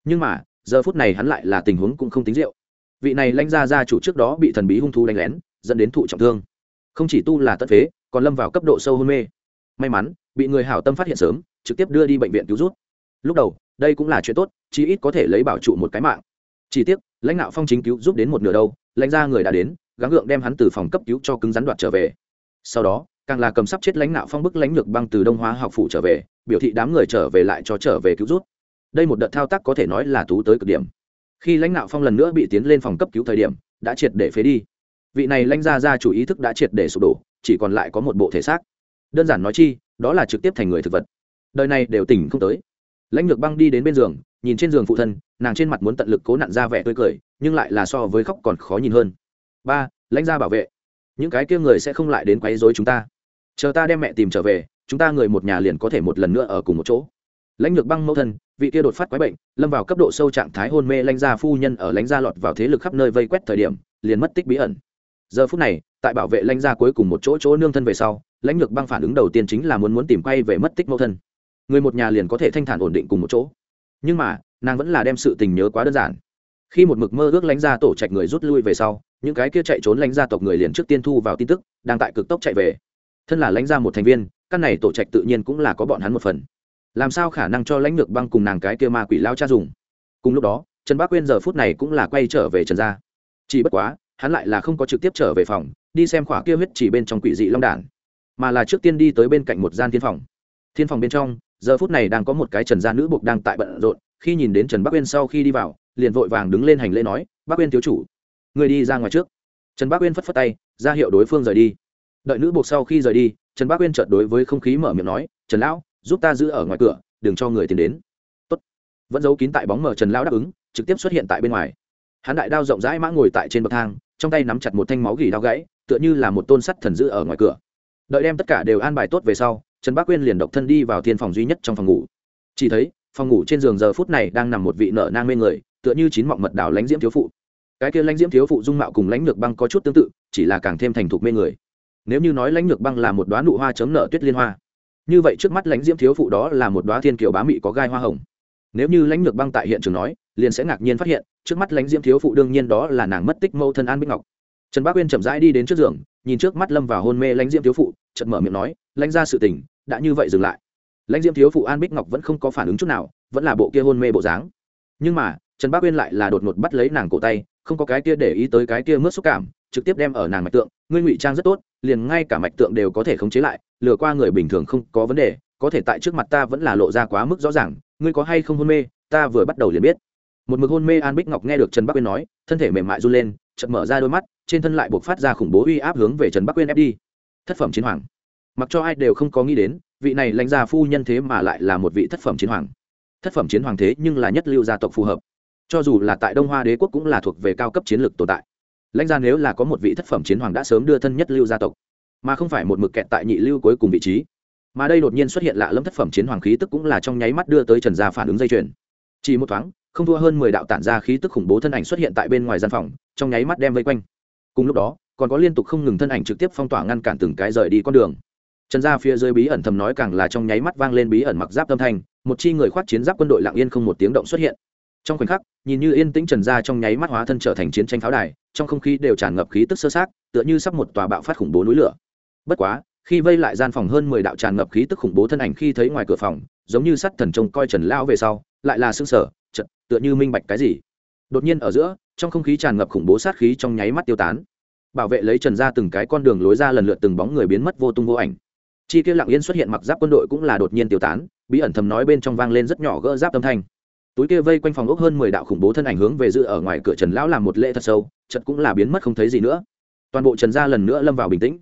Nhưng mà giờ phút này hắn lại là tình huống cũng không tính rượu vị này lãnh gia gia chủ trước đó bị thần bí hung thú đánh lén, dẫn đến thụ trọng thương. Không chỉ tu là tất phế, còn lâm vào cấp độ sâu hôn mê. May mắn, bị người hảo tâm phát hiện sớm, trực tiếp đưa đi bệnh viện cứu rút lúc đầu, đây cũng là chuyện tốt, chí ít có thể lấy bảo trụ một cái mạng. Chỉ tiếc, lãnh đạo phong chính cứu giúp đến một nửa đâu, lãnh gia người đã đến, gắng gượng đem hắn từ phòng cấp cứu cho cứng rắn đoạt trở về. Sau đó, càng là cầm sắp chết lãnh đạo phong bức lãnh lược băng từ đông hóa học phủ trở về, biểu thị đám người trở về lại cho trở về cứu rút đây một đợt thao tác có thể nói là tú tới cực điểm. Khi lãnh đạo phong lần nữa bị tiến lên phòng cấp cứu thời điểm, đã triệt để phế đi. Vị này lãnh gia ra chủ ý thức đã triệt để sụp đổ, chỉ còn lại có một bộ thể xác. Đơn giản nói chi, đó là trực tiếp thành người thực vật. Đời này đều tỉnh không tới. Lãnh lược băng đi đến bên giường, nhìn trên giường phụ thân, nàng trên mặt muốn tận lực cố nặn ra vẻ tươi cười, nhưng lại là so với khóc còn khó nhìn hơn. Ba, lãnh gia bảo vệ. Những cái kia người sẽ không lại đến quấy rối chúng ta. Chờ ta đem mẹ tìm trở về, chúng ta người một nhà liền có thể một lần nữa ở cùng một chỗ lãnh lược băng mẫu thân, vị kia đột phát quái bệnh, lâm vào cấp độ sâu trạng thái hôn mê lãnh gia phu nhân ở lãnh gia lọt vào thế lực khắp nơi vây quét thời điểm, liền mất tích bí ẩn. Giờ phút này, tại bảo vệ lãnh gia cuối cùng một chỗ chỗ nương thân về sau, lãnh lược băng phản ứng đầu tiên chính là muốn muốn tìm quay về mất tích mẫu thân. Người một nhà liền có thể thanh thản ổn định cùng một chỗ. Nhưng mà, nàng vẫn là đem sự tình nhớ quá đơn giản. Khi một mực mơ ước lãnh gia tổ trạch người rút lui về sau, những cái kia chạy trốn lãnh gia tộc người liền trước tiên thu vào tin tức, đang tại cực tốc chạy về. Thân là lãnh gia một thành viên, căn này tổ trạch tự nhiên cũng là có bọn hắn một phần làm sao khả năng cho lãnh lược băng cùng nàng cái kia ma quỷ lao cha dùng? Cùng lúc đó, trần bác quyên giờ phút này cũng là quay trở về trần gia. Chỉ bất quá, hắn lại là không có trực tiếp trở về phòng, đi xem khỏa kia huyết chỉ bên trong quỷ dị long đản, mà là trước tiên đi tới bên cạnh một gian thiên phòng. Thiên phòng bên trong, giờ phút này đang có một cái trần gia nữ buộc đang tại bận rộn, khi nhìn đến trần bắc uyên sau khi đi vào, liền vội vàng đứng lên hành lễ nói bắc uyên thiếu chủ, người đi ra ngoài trước. Trần bắc uyên phất phất tay, ra hiệu đối phương rời đi. Đợi nữ buộc sau khi rời đi, trần bắc uyên chợt đối với không khí mở miệng nói, trần lão giúp ta giữ ở ngoài cửa, đừng cho người tìm đến. Tốt. vẫn giấu kín tại bóng mở trần lão đáp ứng, trực tiếp xuất hiện tại bên ngoài. Hắn đại đao rộng rãi mã ngồi tại trên bậc thang, trong tay nắm chặt một thanh máu gỉ đao gãy, tựa như là một tôn sắt thần giữ ở ngoài cửa. Đợi đem tất cả đều an bài tốt về sau, trần bác quyên liền độc thân đi vào thiên phòng duy nhất trong phòng ngủ. Chỉ thấy, phòng ngủ trên giường giờ phút này đang nằm một vị nợ nang mê người, tựa như chín mọng mật đảo lãnh diễm thiếu phụ. Cái kia lãnh diễm thiếu phụ dung mạo cùng lãnh lược băng có chút tương tự, chỉ là càng thêm thành thục mê người. Nếu như nói lãnh lược băng là một đoán nụ hoa chấm nợ tuyết liên hoa như vậy trước mắt lãnh diễm thiếu phụ đó là một đoá thiên kiều bá mị có gai hoa hồng. Nếu như lãnh lược băng tại hiện trường nói, liền sẽ ngạc nhiên phát hiện, trước mắt lãnh diễm thiếu phụ đương nhiên đó là nàng mất tích mâu thân an bích ngọc. Trần bác uyên chậm rãi đi đến trước giường, nhìn trước mắt lâm vào hôn mê lãnh diễm thiếu phụ, chợt mở miệng nói, lãnh ra sự tình, đã như vậy dừng lại. Lãnh diễm thiếu phụ an bích ngọc vẫn không có phản ứng chút nào, vẫn là bộ kia hôn mê bộ dáng. Nhưng mà, trần bác uyên lại là đột ngột bắt lấy nàng cổ tay, không có cái kia để ý tới cái kia mướt xúc cảm, trực tiếp đem ở nàng mạch tượng. Ngươi ngụy trang rất tốt, liền ngay cả mạch tượng đều có thể khống chế lại lừa qua người bình thường không có vấn đề, có thể tại trước mặt ta vẫn là lộ ra quá mức rõ ràng, ngươi có hay không hôn mê, ta vừa bắt đầu liền biết. Một mực hôn mê an bích ngọc nghe được trần bắc uyên nói, thân thể mềm mại run lên chật mở ra đôi mắt, trên thân lại buộc phát ra khủng bố uy áp hướng về trần bắc uyên ép đi. Thất phẩm chiến hoàng. Mặc cho ai đều không có nghĩ đến, vị này lãnh gia phu nhân thế mà lại là một vị thất phẩm chiến hoàng. Thất phẩm chiến hoàng thế nhưng là nhất lưu gia tộc phù hợp. Cho dù là tại đông hoa đế quốc cũng là thuộc về cao cấp chiến lược tồn tại. Lãnh gia nếu là có một vị thất phẩm chiến hoàng đã sớm đưa thân nhất lưu gia tộc mà không phải một mực kẹt tại nhị lưu cuối cùng vị trí. Mà đây đột nhiên xuất hiện lạ lâm thất phẩm chiến hoàng khí tức cũng là trong nháy mắt đưa tới trần gia phản ứng dây chuyền. Chỉ một thoáng, không thua hơn mười đạo tản ra khí tức khủng bố thân ảnh xuất hiện tại bên ngoài gian phòng, trong nháy mắt đem vây quanh. Cùng lúc đó, còn có liên tục không ngừng thân ảnh trực tiếp phong tỏa ngăn cản từng cái rời đi con đường. Trần gia phía dưới bí ẩn thầm nói càng là trong nháy mắt vang lên bí ẩn mặc giáp âm thanh, một chi người khoác chiến giáp quân đội lặng yên không một tiếng động xuất hiện. Trong khoảnh khắc, nhìn như yên tĩnh trần gia trong nháy mắt hóa thân trở thành chiến tranh pháo đài, trong không khí đều tràn ngập khí tức sơ sát, tựa như sắp một tòa bạo phát khủng bố núi lửa bất quá, khi vây lại gian phòng hơn mười đạo tràn ngập khí tức khủng bố thân ảnh khi thấy ngoài cửa phòng, giống như sắt thần trông coi trần lão về sau, lại là xương sở chật tựa như minh bạch cái gì. Đột nhiên ở giữa, trong không khí tràn ngập khủng bố sát khí trong nháy mắt tiêu tán. Bảo vệ lấy trần ra từng cái con đường lối ra lần lượt từng bóng người biến mất vô tung vô ảnh. Chi kia lặng yên xuất hiện mặc giáp quân đội cũng là đột nhiên tiêu tán, bí ẩn thầm nói bên trong vang lên rất nhỏ gỡ giáp âm thanh. Túi kia vây quanh phòng ốc hơn mười đạo khủng bố thân ảnh hướng về dự ở ngoài cửa trần lão làm một lễ thật sâu chật cũng là biến mất không thấy gì nữa. Toàn bộ trần gia lần nữa lâm vào bình tĩnh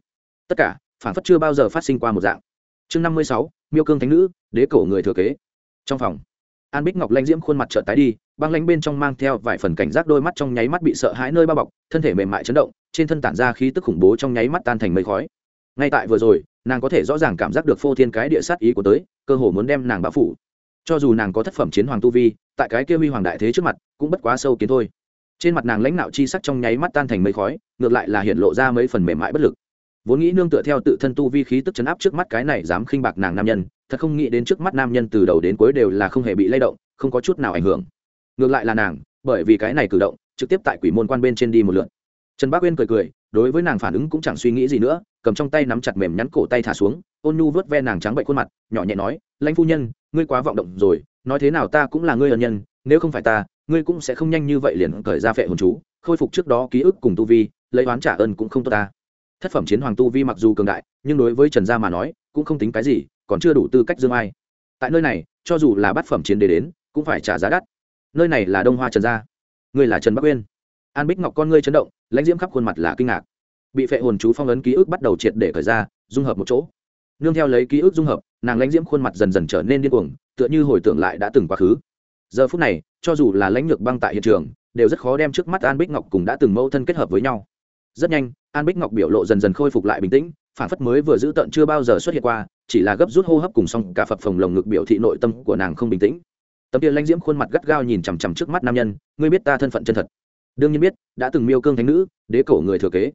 tất cả phản phất chưa bao giờ phát sinh qua một dạng. Chương năm mươi sáu, miêu cương thánh nữ, đế cổ người thừa kế. Trong phòng, an bích ngọc lanh diễm khuôn mặt trợ tái đi, băng lanh bên trong mang theo vài phần cảnh giác đôi mắt trong nháy mắt bị sợ hãi nơi bao bọc, thân thể mềm mại chấn động, trên thân tản ra khí tức khủng bố trong nháy mắt tan thành mây khói. Ngay tại vừa rồi, nàng có thể rõ ràng cảm giác được phô thiên cái địa sát ý của tới, cơ hồ muốn đem nàng bao phủ. Cho dù nàng có thất phẩm chiến hoàng tu vi, tại cái kia huy hoàng đại thế trước mặt, cũng bất quá sâu kiến thôi. Trên mặt nàng lãnh nạo chi sắc trong nháy mắt tan thành mây khói, ngược lại là hiện lộ ra mấy phần mềm mại bất lực vốn nghĩ nương tựa theo tự thân tu vi khí tức chấn áp trước mắt cái này dám khinh bạc nàng nam nhân, thật không nghĩ đến trước mắt nam nhân từ đầu đến cuối đều là không hề bị lay động, không có chút nào ảnh hưởng. Ngược lại là nàng, bởi vì cái này cử động, trực tiếp tại quỷ môn quan bên trên đi một lượt. Trần bác uyên cười cười, đối với nàng phản ứng cũng chẳng suy nghĩ gì nữa, cầm trong tay nắm chặt mềm nhắn cổ tay thả xuống, ôn nhu vớt ve nàng trắng bệnh khuôn mặt, nhỏ nhẹ nói, lãnh phu nhân, ngươi quá vọng động rồi, nói thế nào ta cũng là ngươi ân nhân, nếu không phải ta, ngươi cũng sẽ không nhanh như vậy liền cởi ra phệ hồn chú, khôi phục trước đó ký ức cùng tu vi, lấy oán trả ơn cũng không tốt ta thất phẩm chiến hoàng tu vi mặc dù cường đại, nhưng đối với trần gia mà nói, cũng không tính cái gì, còn chưa đủ tư cách dương ai. Tại nơi này, cho dù là bát phẩm chiến đế đến, cũng phải trả giá đắt. Nơi này là đông hoa trần gia. Ngươi là trần bắc uyên. An bích ngọc con ngươi chấn động, lãnh diễm khắp khuôn mặt là kinh ngạc. Bị phệ hồn chú phong ấn ký ức bắt đầu triệt để khởi ra, dung hợp một chỗ. Nương theo lấy ký ức dung hợp, nàng lãnh diễm khuôn mặt dần dần trở nên điên cuồng, tựa như hồi tưởng lại đã từng quá khứ. Giờ phút này, cho dù là lãnh lược băng tại hiện trường, đều rất khó đem trước mắt an bích ngọc cùng đã từng mâu thân kết hợp với nhau. Rất nhanh an bích ngọc biểu lộ dần dần khôi phục lại bình tĩnh, phản phất mới vừa giữ tận chưa bao giờ xuất hiện qua, chỉ là gấp rút hô hấp cùng xong cả phập phồng lồng ngực biểu thị nội tâm của nàng không bình tĩnh. Tấm kia lãnh diễm khuôn mặt gắt gao nhìn chằm chằm trước mắt nam nhân, ngươi biết ta thân phận chân thật. Đương nhiên biết, đã từng miêu cương thánh nữ, đế cổ người thừa kế.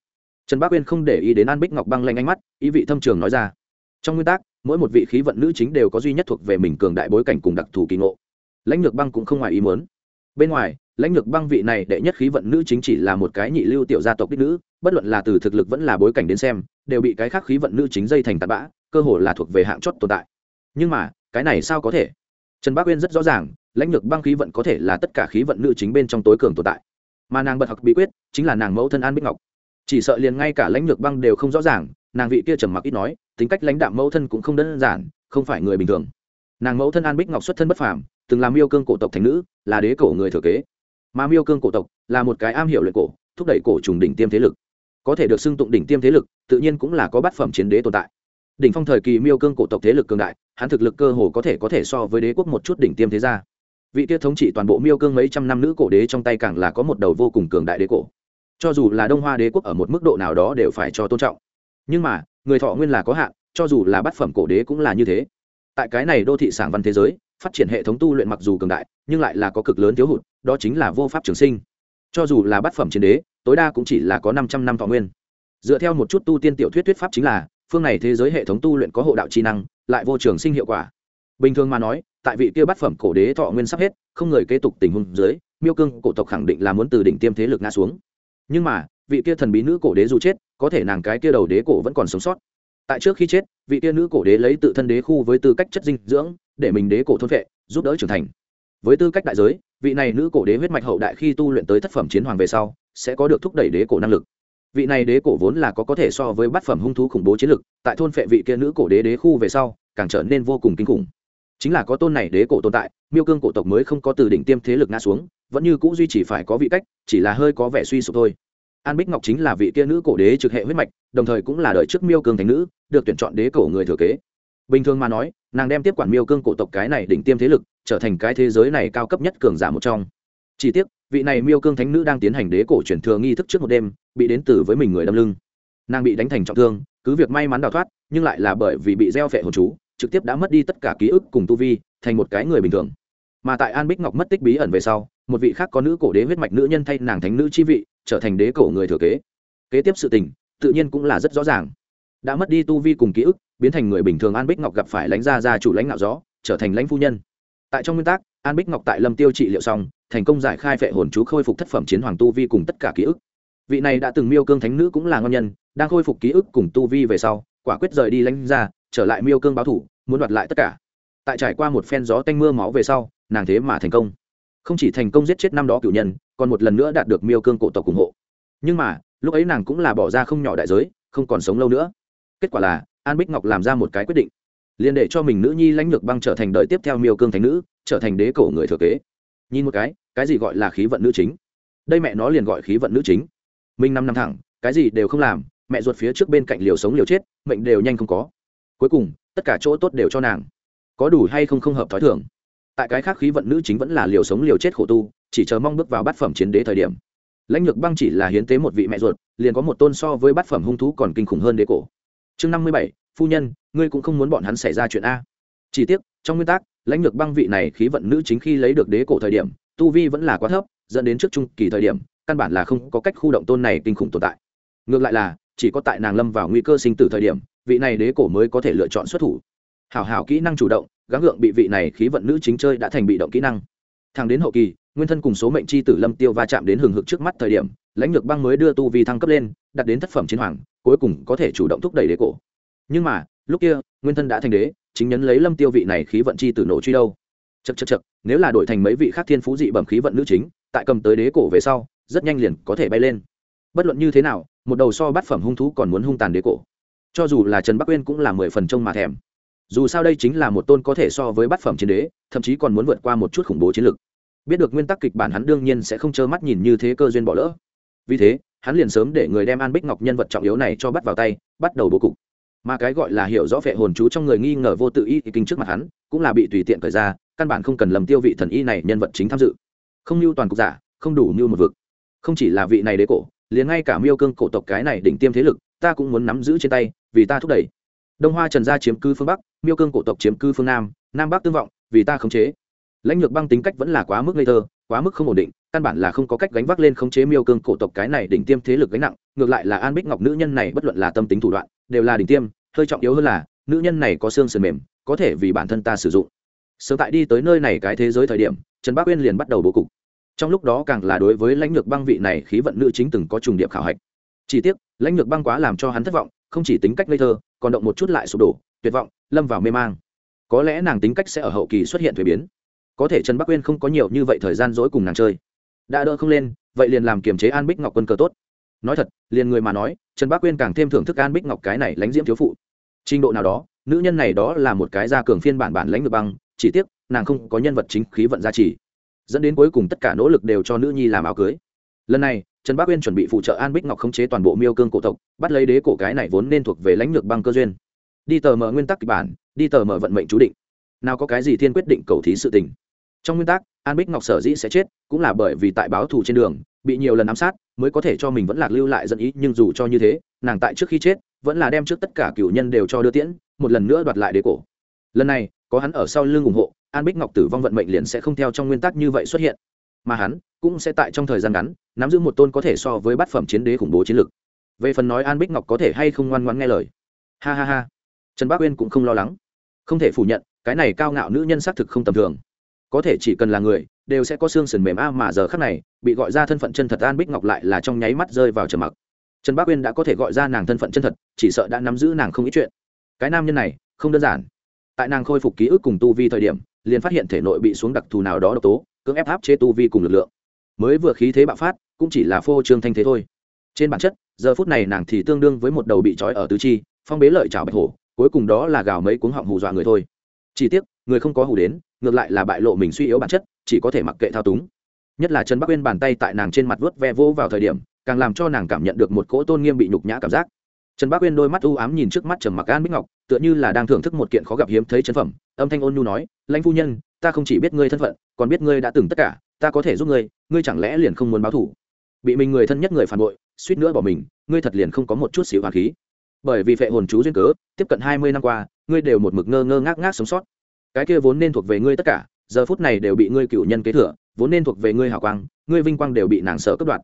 Trần bác uyên không để ý đến an bích ngọc băng lanh ánh mắt, ý vị thâm trường nói ra. Trong nguyên tắc, mỗi một vị khí vận nữ chính đều có duy nhất thuộc về mình cường đại bối cảnh cùng đặc thù kỳ ngộ. Lãnh lược băng cũng không ngoài ý muốn bên ngoài, lãnh lược băng vị này đệ nhất khí vận nữ chính chỉ là một cái nhị lưu tiểu gia tộc đích nữ, bất luận là từ thực lực vẫn là bối cảnh đến xem, đều bị cái khác khí vận nữ chính dây thành tạt bã, cơ hồ là thuộc về hạng chót tồn tại. Nhưng mà, cái này sao có thể? Trần bác uyên rất rõ ràng, lãnh lược băng khí vận có thể là tất cả khí vận nữ chính bên trong tối cường tồn tại. Mà nàng bật học bí quyết, chính là nàng mẫu thân an bích ngọc. Chỉ sợ liền ngay cả lãnh lược băng đều không rõ ràng, nàng vị kia trầm mặc ít nói, tính cách lãnh đạm mẫu thân cũng không đơn giản, không phải người bình thường. Nàng mẫu thân an bích ngọc xuất thân bất phàm từng làm miêu cương cổ tộc thành nữ, là đế cổ người thừa kế. Mà miêu cương cổ tộc là một cái am hiểu luyện cổ, thúc đẩy cổ trùng đỉnh tiêm thế lực. Có thể được xưng tụng đỉnh tiêm thế lực, tự nhiên cũng là có bát phẩm chiến đế tồn tại. Đỉnh phong thời kỳ miêu cương cổ tộc thế lực cường đại, hắn thực lực cơ hồ có thể có thể so với đế quốc một chút đỉnh tiêm thế gia. Vị tiết thống trị toàn bộ miêu cương mấy trăm năm nữ cổ đế trong tay càng là có một đầu vô cùng cường đại đế cổ. Cho dù là đông hoa đế quốc ở một mức độ nào đó đều phải cho tôn trọng. Nhưng mà, người thọ nguyên là có hạn, cho dù là bát phẩm cổ đế cũng là như thế. Tại cái này đô thị sản văn thế giới phát triển hệ thống tu luyện mặc dù cường đại, nhưng lại là có cực lớn thiếu hụt, đó chính là vô pháp trường sinh. Cho dù là bát phẩm chiến đế, tối đa cũng chỉ là có năm trăm năm thọ nguyên. Dựa theo một chút tu tiên tiểu thuyết thuyết pháp chính là, phương này thế giới hệ thống tu luyện có hộ đạo trí năng, lại vô trường sinh hiệu quả. Bình thường mà nói, tại vị kia bát phẩm cổ đế thọ nguyên sắp hết, không người kế tục tình huống dưới, miêu cương cổ tộc khẳng định là muốn từ đỉnh tiêm thế lực ngã xuống. Nhưng mà, vị kia thần bí nữ cổ đế dù chết, có thể nàng cái kia đầu đế cổ vẫn còn sống sót. Tại trước khi chết vị kia nữ cổ đế lấy tự thân đế khu với tư cách chất dinh dưỡng, để mình đế cổ thôn vệ, giúp đỡ trưởng thành. Với tư cách đại giới, vị này nữ cổ đế huyết mạch hậu đại khi tu luyện tới thất phẩm chiến hoàng về sau, sẽ có được thúc đẩy đế cổ năng lực. Vị này đế cổ vốn là có có thể so với bát phẩm hung thú khủng bố chiến lực, tại thôn phệ vị kia nữ cổ đế đế khu về sau, càng trở nên vô cùng kinh khủng. Chính là có tôn này đế cổ tồn tại, miêu cương cổ tộc mới không có từ đỉnh tiêm thế lực ngã xuống, vẫn như c ũ duy chỉ phải có vị cách, chỉ là hơi có vẻ suy sụp thôi an bích ngọc chính là vị kia nữ cổ đế trực hệ huyết mạch, đồng thời cũng là đời trước miêu cương thành nữ, được tuyển chọn đế cổ người thừa kế. Bình thường mà nói, nàng đem tiếp quản miêu cương cổ tộc cái này đỉnh tiêm thế lực, trở thành cái thế giới này cao cấp nhất cường giả một trong. Chỉ tiếc, vị này miêu cương thánh nữ đang tiến hành đế cổ truyền thừa nghi thức trước một đêm, bị đến từ với mình người đâm lưng. Nàng bị đánh thành trọng thương, cứ việc may mắn đào thoát, nhưng lại là bởi vì bị gieo phệ hồn chú, trực tiếp đã mất đi tất cả ký ức cùng tu vi, thành một cái người bình thường. Mà tại an bích ngọc mất tích bí ẩn về sau, một vị khác có nữ cổ đế huyết mạch nữ nhân thay nàng thánh nữ chi vị trở thành đế cổ người thừa kế. Kế tiếp sự tình, tự nhiên cũng là rất rõ ràng. Đã mất đi tu vi cùng ký ức, biến thành người bình thường an bích ngọc gặp phải lãnh gia gia chủ lãnh nạo gió, trở thành lãnh phu nhân. Tại trong nguyên tắc, an bích ngọc tại lâm tiêu trị liệu xong, thành công giải khai phệ hồn chú khôi phục thất phẩm chiến hoàng tu vi cùng tất cả ký ức. Vị này đã từng miêu cương thánh nữ cũng là ngon nhân, đang khôi phục ký ức cùng tu vi về sau, quả quyết rời đi lãnh gia, trở lại miêu cương báo thủ, muốn đoạt lại tất cả. Tại trải qua một phen gió tanh mưa máu về sau, nàng thế mà thành công không chỉ thành công giết chết năm đó cựu nhân, còn một lần nữa đạt được miêu cương cổ tộc ủng hộ. Nhưng mà, lúc ấy nàng cũng là bỏ ra không nhỏ đại giới, không còn sống lâu nữa. Kết quả là, an bích ngọc làm ra một cái quyết định. Liền để cho mình nữ nhi lãnh lược băng trở thành đời tiếp theo miêu cương thánh nữ, trở thành đế cổ người thừa kế. Nhìn một cái cái gì gọi là khí vận nữ chính? Đây mẹ nó liền gọi khí vận nữ chính. Minh năm năm thẳng, cái gì đều không làm, mẹ ruột phía trước bên cạnh liều sống liều chết, mệnh đều nhanh không có. Cuối cùng, tất cả chỗ tốt đều cho nàng. Có đủ hay không không hợp t h ó i thường tại cái khác khí vận nữ chính vẫn là liều sống liều chết khổ tu, chỉ chờ mong bước vào bát phẩm chiến đế thời điểm. Lãnh lược băng chỉ là hiến tế một vị mẹ ruột, liền có một tôn so với bát phẩm hung thú còn kinh khủng hơn đế cổ. Chương năm mươi bảy, phu nhân, ngươi cũng không muốn bọn hắn xảy ra chuyện a. Chỉ tiếc, trong nguyên tắc, lãnh lược băng vị này khí vận nữ chính khi lấy được đế cổ thời điểm, tu vi vẫn là quá thấp, dẫn đến trước trung kỳ thời điểm, căn bản là không có cách khu động tôn này kinh khủng tồn tại. Ngược lại là, chỉ có tại nàng lâm vào nguy cơ sinh tử thời điểm, vị này đế cổ mới có thể lựa chọn xuất thủ. Hảo hảo kỹ năng chủ động gắng gượng bị vị này khí vận nữ chính chơi đã thành bị động kỹ năng. Thẳng đến hậu kỳ, nguyên thân cùng số mệnh chi tử lâm tiêu va chạm đến hừng hực trước mắt thời điểm, lãnh lược băng mới đưa tu vi thăng cấp lên đặt đến thất phẩm chiến hoàng, cuối cùng có thể chủ động thúc đẩy đế cổ. Nhưng mà, lúc kia, nguyên thân đã thành đế, chính nhấn lấy lâm tiêu vị này khí vận chi tử nổ truy đâu. Chật chật chật nếu là đổi thành mấy vị khác thiên phú dị bẩm khí vận nữ chính, tại cầm tới đế cổ về sau, rất nhanh liền có thể bay lên. Bất luận như thế nào, một đầu so bát phẩm hung thú còn muốn hung tàn đế cổ. Cho dù là trần bắc uyên cũng là mười phần trông mà thèm dù sao đây chính là một tôn có thể so với bát phẩm chiến đế, thậm chí còn muốn vượt qua một chút khủng bố chiến lực. Biết được nguyên tắc kịch bản hắn đương nhiên sẽ không trơ mắt nhìn như thế cơ duyên bỏ lỡ. Vì thế, hắn liền sớm để người đem an bích ngọc nhân vật trọng yếu này cho bắt vào tay, bắt đầu bố cục. Mà cái gọi là hiểu rõ vệ hồn chú trong người nghi ngờ vô tự y kinh trước mặt hắn, cũng là bị tùy tiện thời ra, căn bản không cần lầm tiêu vị thần y này nhân vật chính tham dự. Không mưu toàn cục giả, không đủ mưu một vực. Không chỉ là vị này đế cổ, liền ngay cả miêu cương cổ tộc cái này đỉnh tiêm thế lực, ta cũng muốn nắm giữ trên tay, vì ta thúc đẩy đông hoa trần gia chiếm cư phương bắc, miêu cương cổ tộc chiếm cư phương nam nam bắc tương vọng, vì ta khống chế. Lãnh lược băng tính cách vẫn là quá mức ngây thơ, quá mức không ổn định, căn bản là không có cách gánh vác lên khống chế miêu cương cổ tộc cái này đỉnh tiêm thế lực gánh nặng, ngược lại là an bích ngọc nữ nhân này bất luận là tâm tính thủ đoạn, đều là đỉnh tiêm, hơi trọng yếu hơn là, nữ nhân này có xương sườn mềm, có thể vì bản thân ta sử dụng. Sớm tại đi tới nơi này cái thế giới thời điểm, trần bác uyên liền bắt đầu bố cục. Trong lúc đó càng là đối với lãnh lược băng vị này khí vận nữ chính từng có trùng điệp khảo hạch. Chỉ tiếc, lãnh lược băng quá làm cho hắn thất vọng, không chỉ tính cách ngây thơ còn động một chút lại sụp đổ, tuyệt vọng, lâm vào mê mang. Có lẽ nàng tính cách sẽ ở hậu kỳ xuất hiện thuế biến. Có thể trần bắc uyên không có nhiều như vậy thời gian dỗi cùng nàng chơi. Đã đỡ không lên, vậy liền làm kiềm chế an bích ngọc quân Cờ tốt. Nói thật, liền người mà nói, trần bắc uyên càng thêm thưởng thức an bích ngọc cái này lánh diễm thiếu phụ. Trình độ nào đó, nữ nhân này đó là một cái gia cường phiên bản bản lãnh ngược băng, chỉ tiếc, nàng không có nhân vật chính khí vận gia trì. Dẫn đến cuối cùng tất cả nỗ lực đều cho nữ nhi làm áo cưới. Lần này trần bắc uyên chuẩn bị phụ trợ an bích ngọc khống chế toàn bộ miêu cương cổ tộc, bắt lấy đế cổ cái này vốn nên thuộc về lãnh lược băng cơ duyên. Đi tờ mở nguyên tắc kịch bản, đi tờ mở vận mệnh chú định. Nào có cái gì thiên quyết định cầu thí sự tình. Trong nguyên tắc, an bích ngọc sở dĩ sẽ chết, cũng là bởi vì tại báo thù trên đường, bị nhiều lần ám sát, mới có thể cho mình vẫn lạc lưu lại dẫn ý, nhưng dù cho như thế, nàng tại trước khi chết, vẫn là đem trước tất cả cựu nhân đều cho đưa tiễn, một lần nữa đoạt lại đế cổ. Lần này, có hắn ở sau lưng ủng hộ, an bích ngọc tử vong vận mệnh liền sẽ không theo trong nguyên tắc như vậy xuất hiện mà hắn cũng sẽ tại trong thời gian ngắn nắm giữ một tôn có thể so với bát phẩm chiến đế khủng bố chiến lực về phần nói an bích ngọc có thể hay không ngoan ngoan nghe lời. Ha ha ha. Trần bác uyên cũng không lo lắng. Không thể phủ nhận, cái này cao ngạo nữ nhân xác thực không tầm thường. Có thể chỉ cần là người, đều sẽ có xương sườn mềm a mà giờ khác này, bị gọi ra thân phận chân thật an bích ngọc lại là trong nháy mắt rơi vào trầm mặc. Trần bác uyên đã có thể gọi ra nàng thân phận chân thật, chỉ sợ đã nắm giữ nàng không ít chuyện. Cái nam nhân này, không đơn giản. Tại nàng khôi phục ký ức cùng tu vi thời điểm, liền phát hiện thể nội bị xuống đặc thù nào đó độc tố cưỡng ép áp chế tu vi cùng lực lượng. Mới vừa khí thế bạo phát, cũng chỉ là phô trương thanh thế thôi. Trên bản chất, giờ phút này nàng thì tương đương với một đầu bị trói ở tứ chi, phong bế lợi trào bạch hổ, cuối cùng đó là gào mấy cuống họng hù dọa người thôi. Chỉ tiếc, người không có hù đến, ngược lại là bại lộ mình suy yếu bản chất, chỉ có thể mặc kệ thao túng. Nhất là trần bắc uyên bàn tay tại nàng trên mặt vớt ve vỗ vào thời điểm, càng làm cho nàng cảm nhận được một cỗ tôn nghiêm bị nhục nhã cảm giác. Trần bắc uyên đôi mắt u ám nhìn trước mắt trầm mặc an bích ngọc, tựa như là đang thưởng thức một kiện khó gặp hiếm thấy chân phẩm. Âm thanh ôn nhu nói, lãnh phu nhân ta không chỉ biết ngươi thân phận, còn biết ngươi đã từng tất cả, ta có thể giúp ngươi ngươi chẳng lẽ liền không muốn báo thủ bị mình người thân nhất người phản bội, suýt nữa bỏ mình, ngươi thật liền không có một chút xíu hoàng khí. Bởi vì phệ hồn chú duyên cớ, tiếp cận hai mươi năm qua, ngươi đều một mực ngơ ngơ ngác ngác sống sót. Cái kia vốn nên thuộc về ngươi tất cả, giờ phút này đều bị ngươi cựu nhân kế thừa, vốn nên thuộc về ngươi hào quang, ngươi vinh quang đều bị nàng sợ cướp đoạt.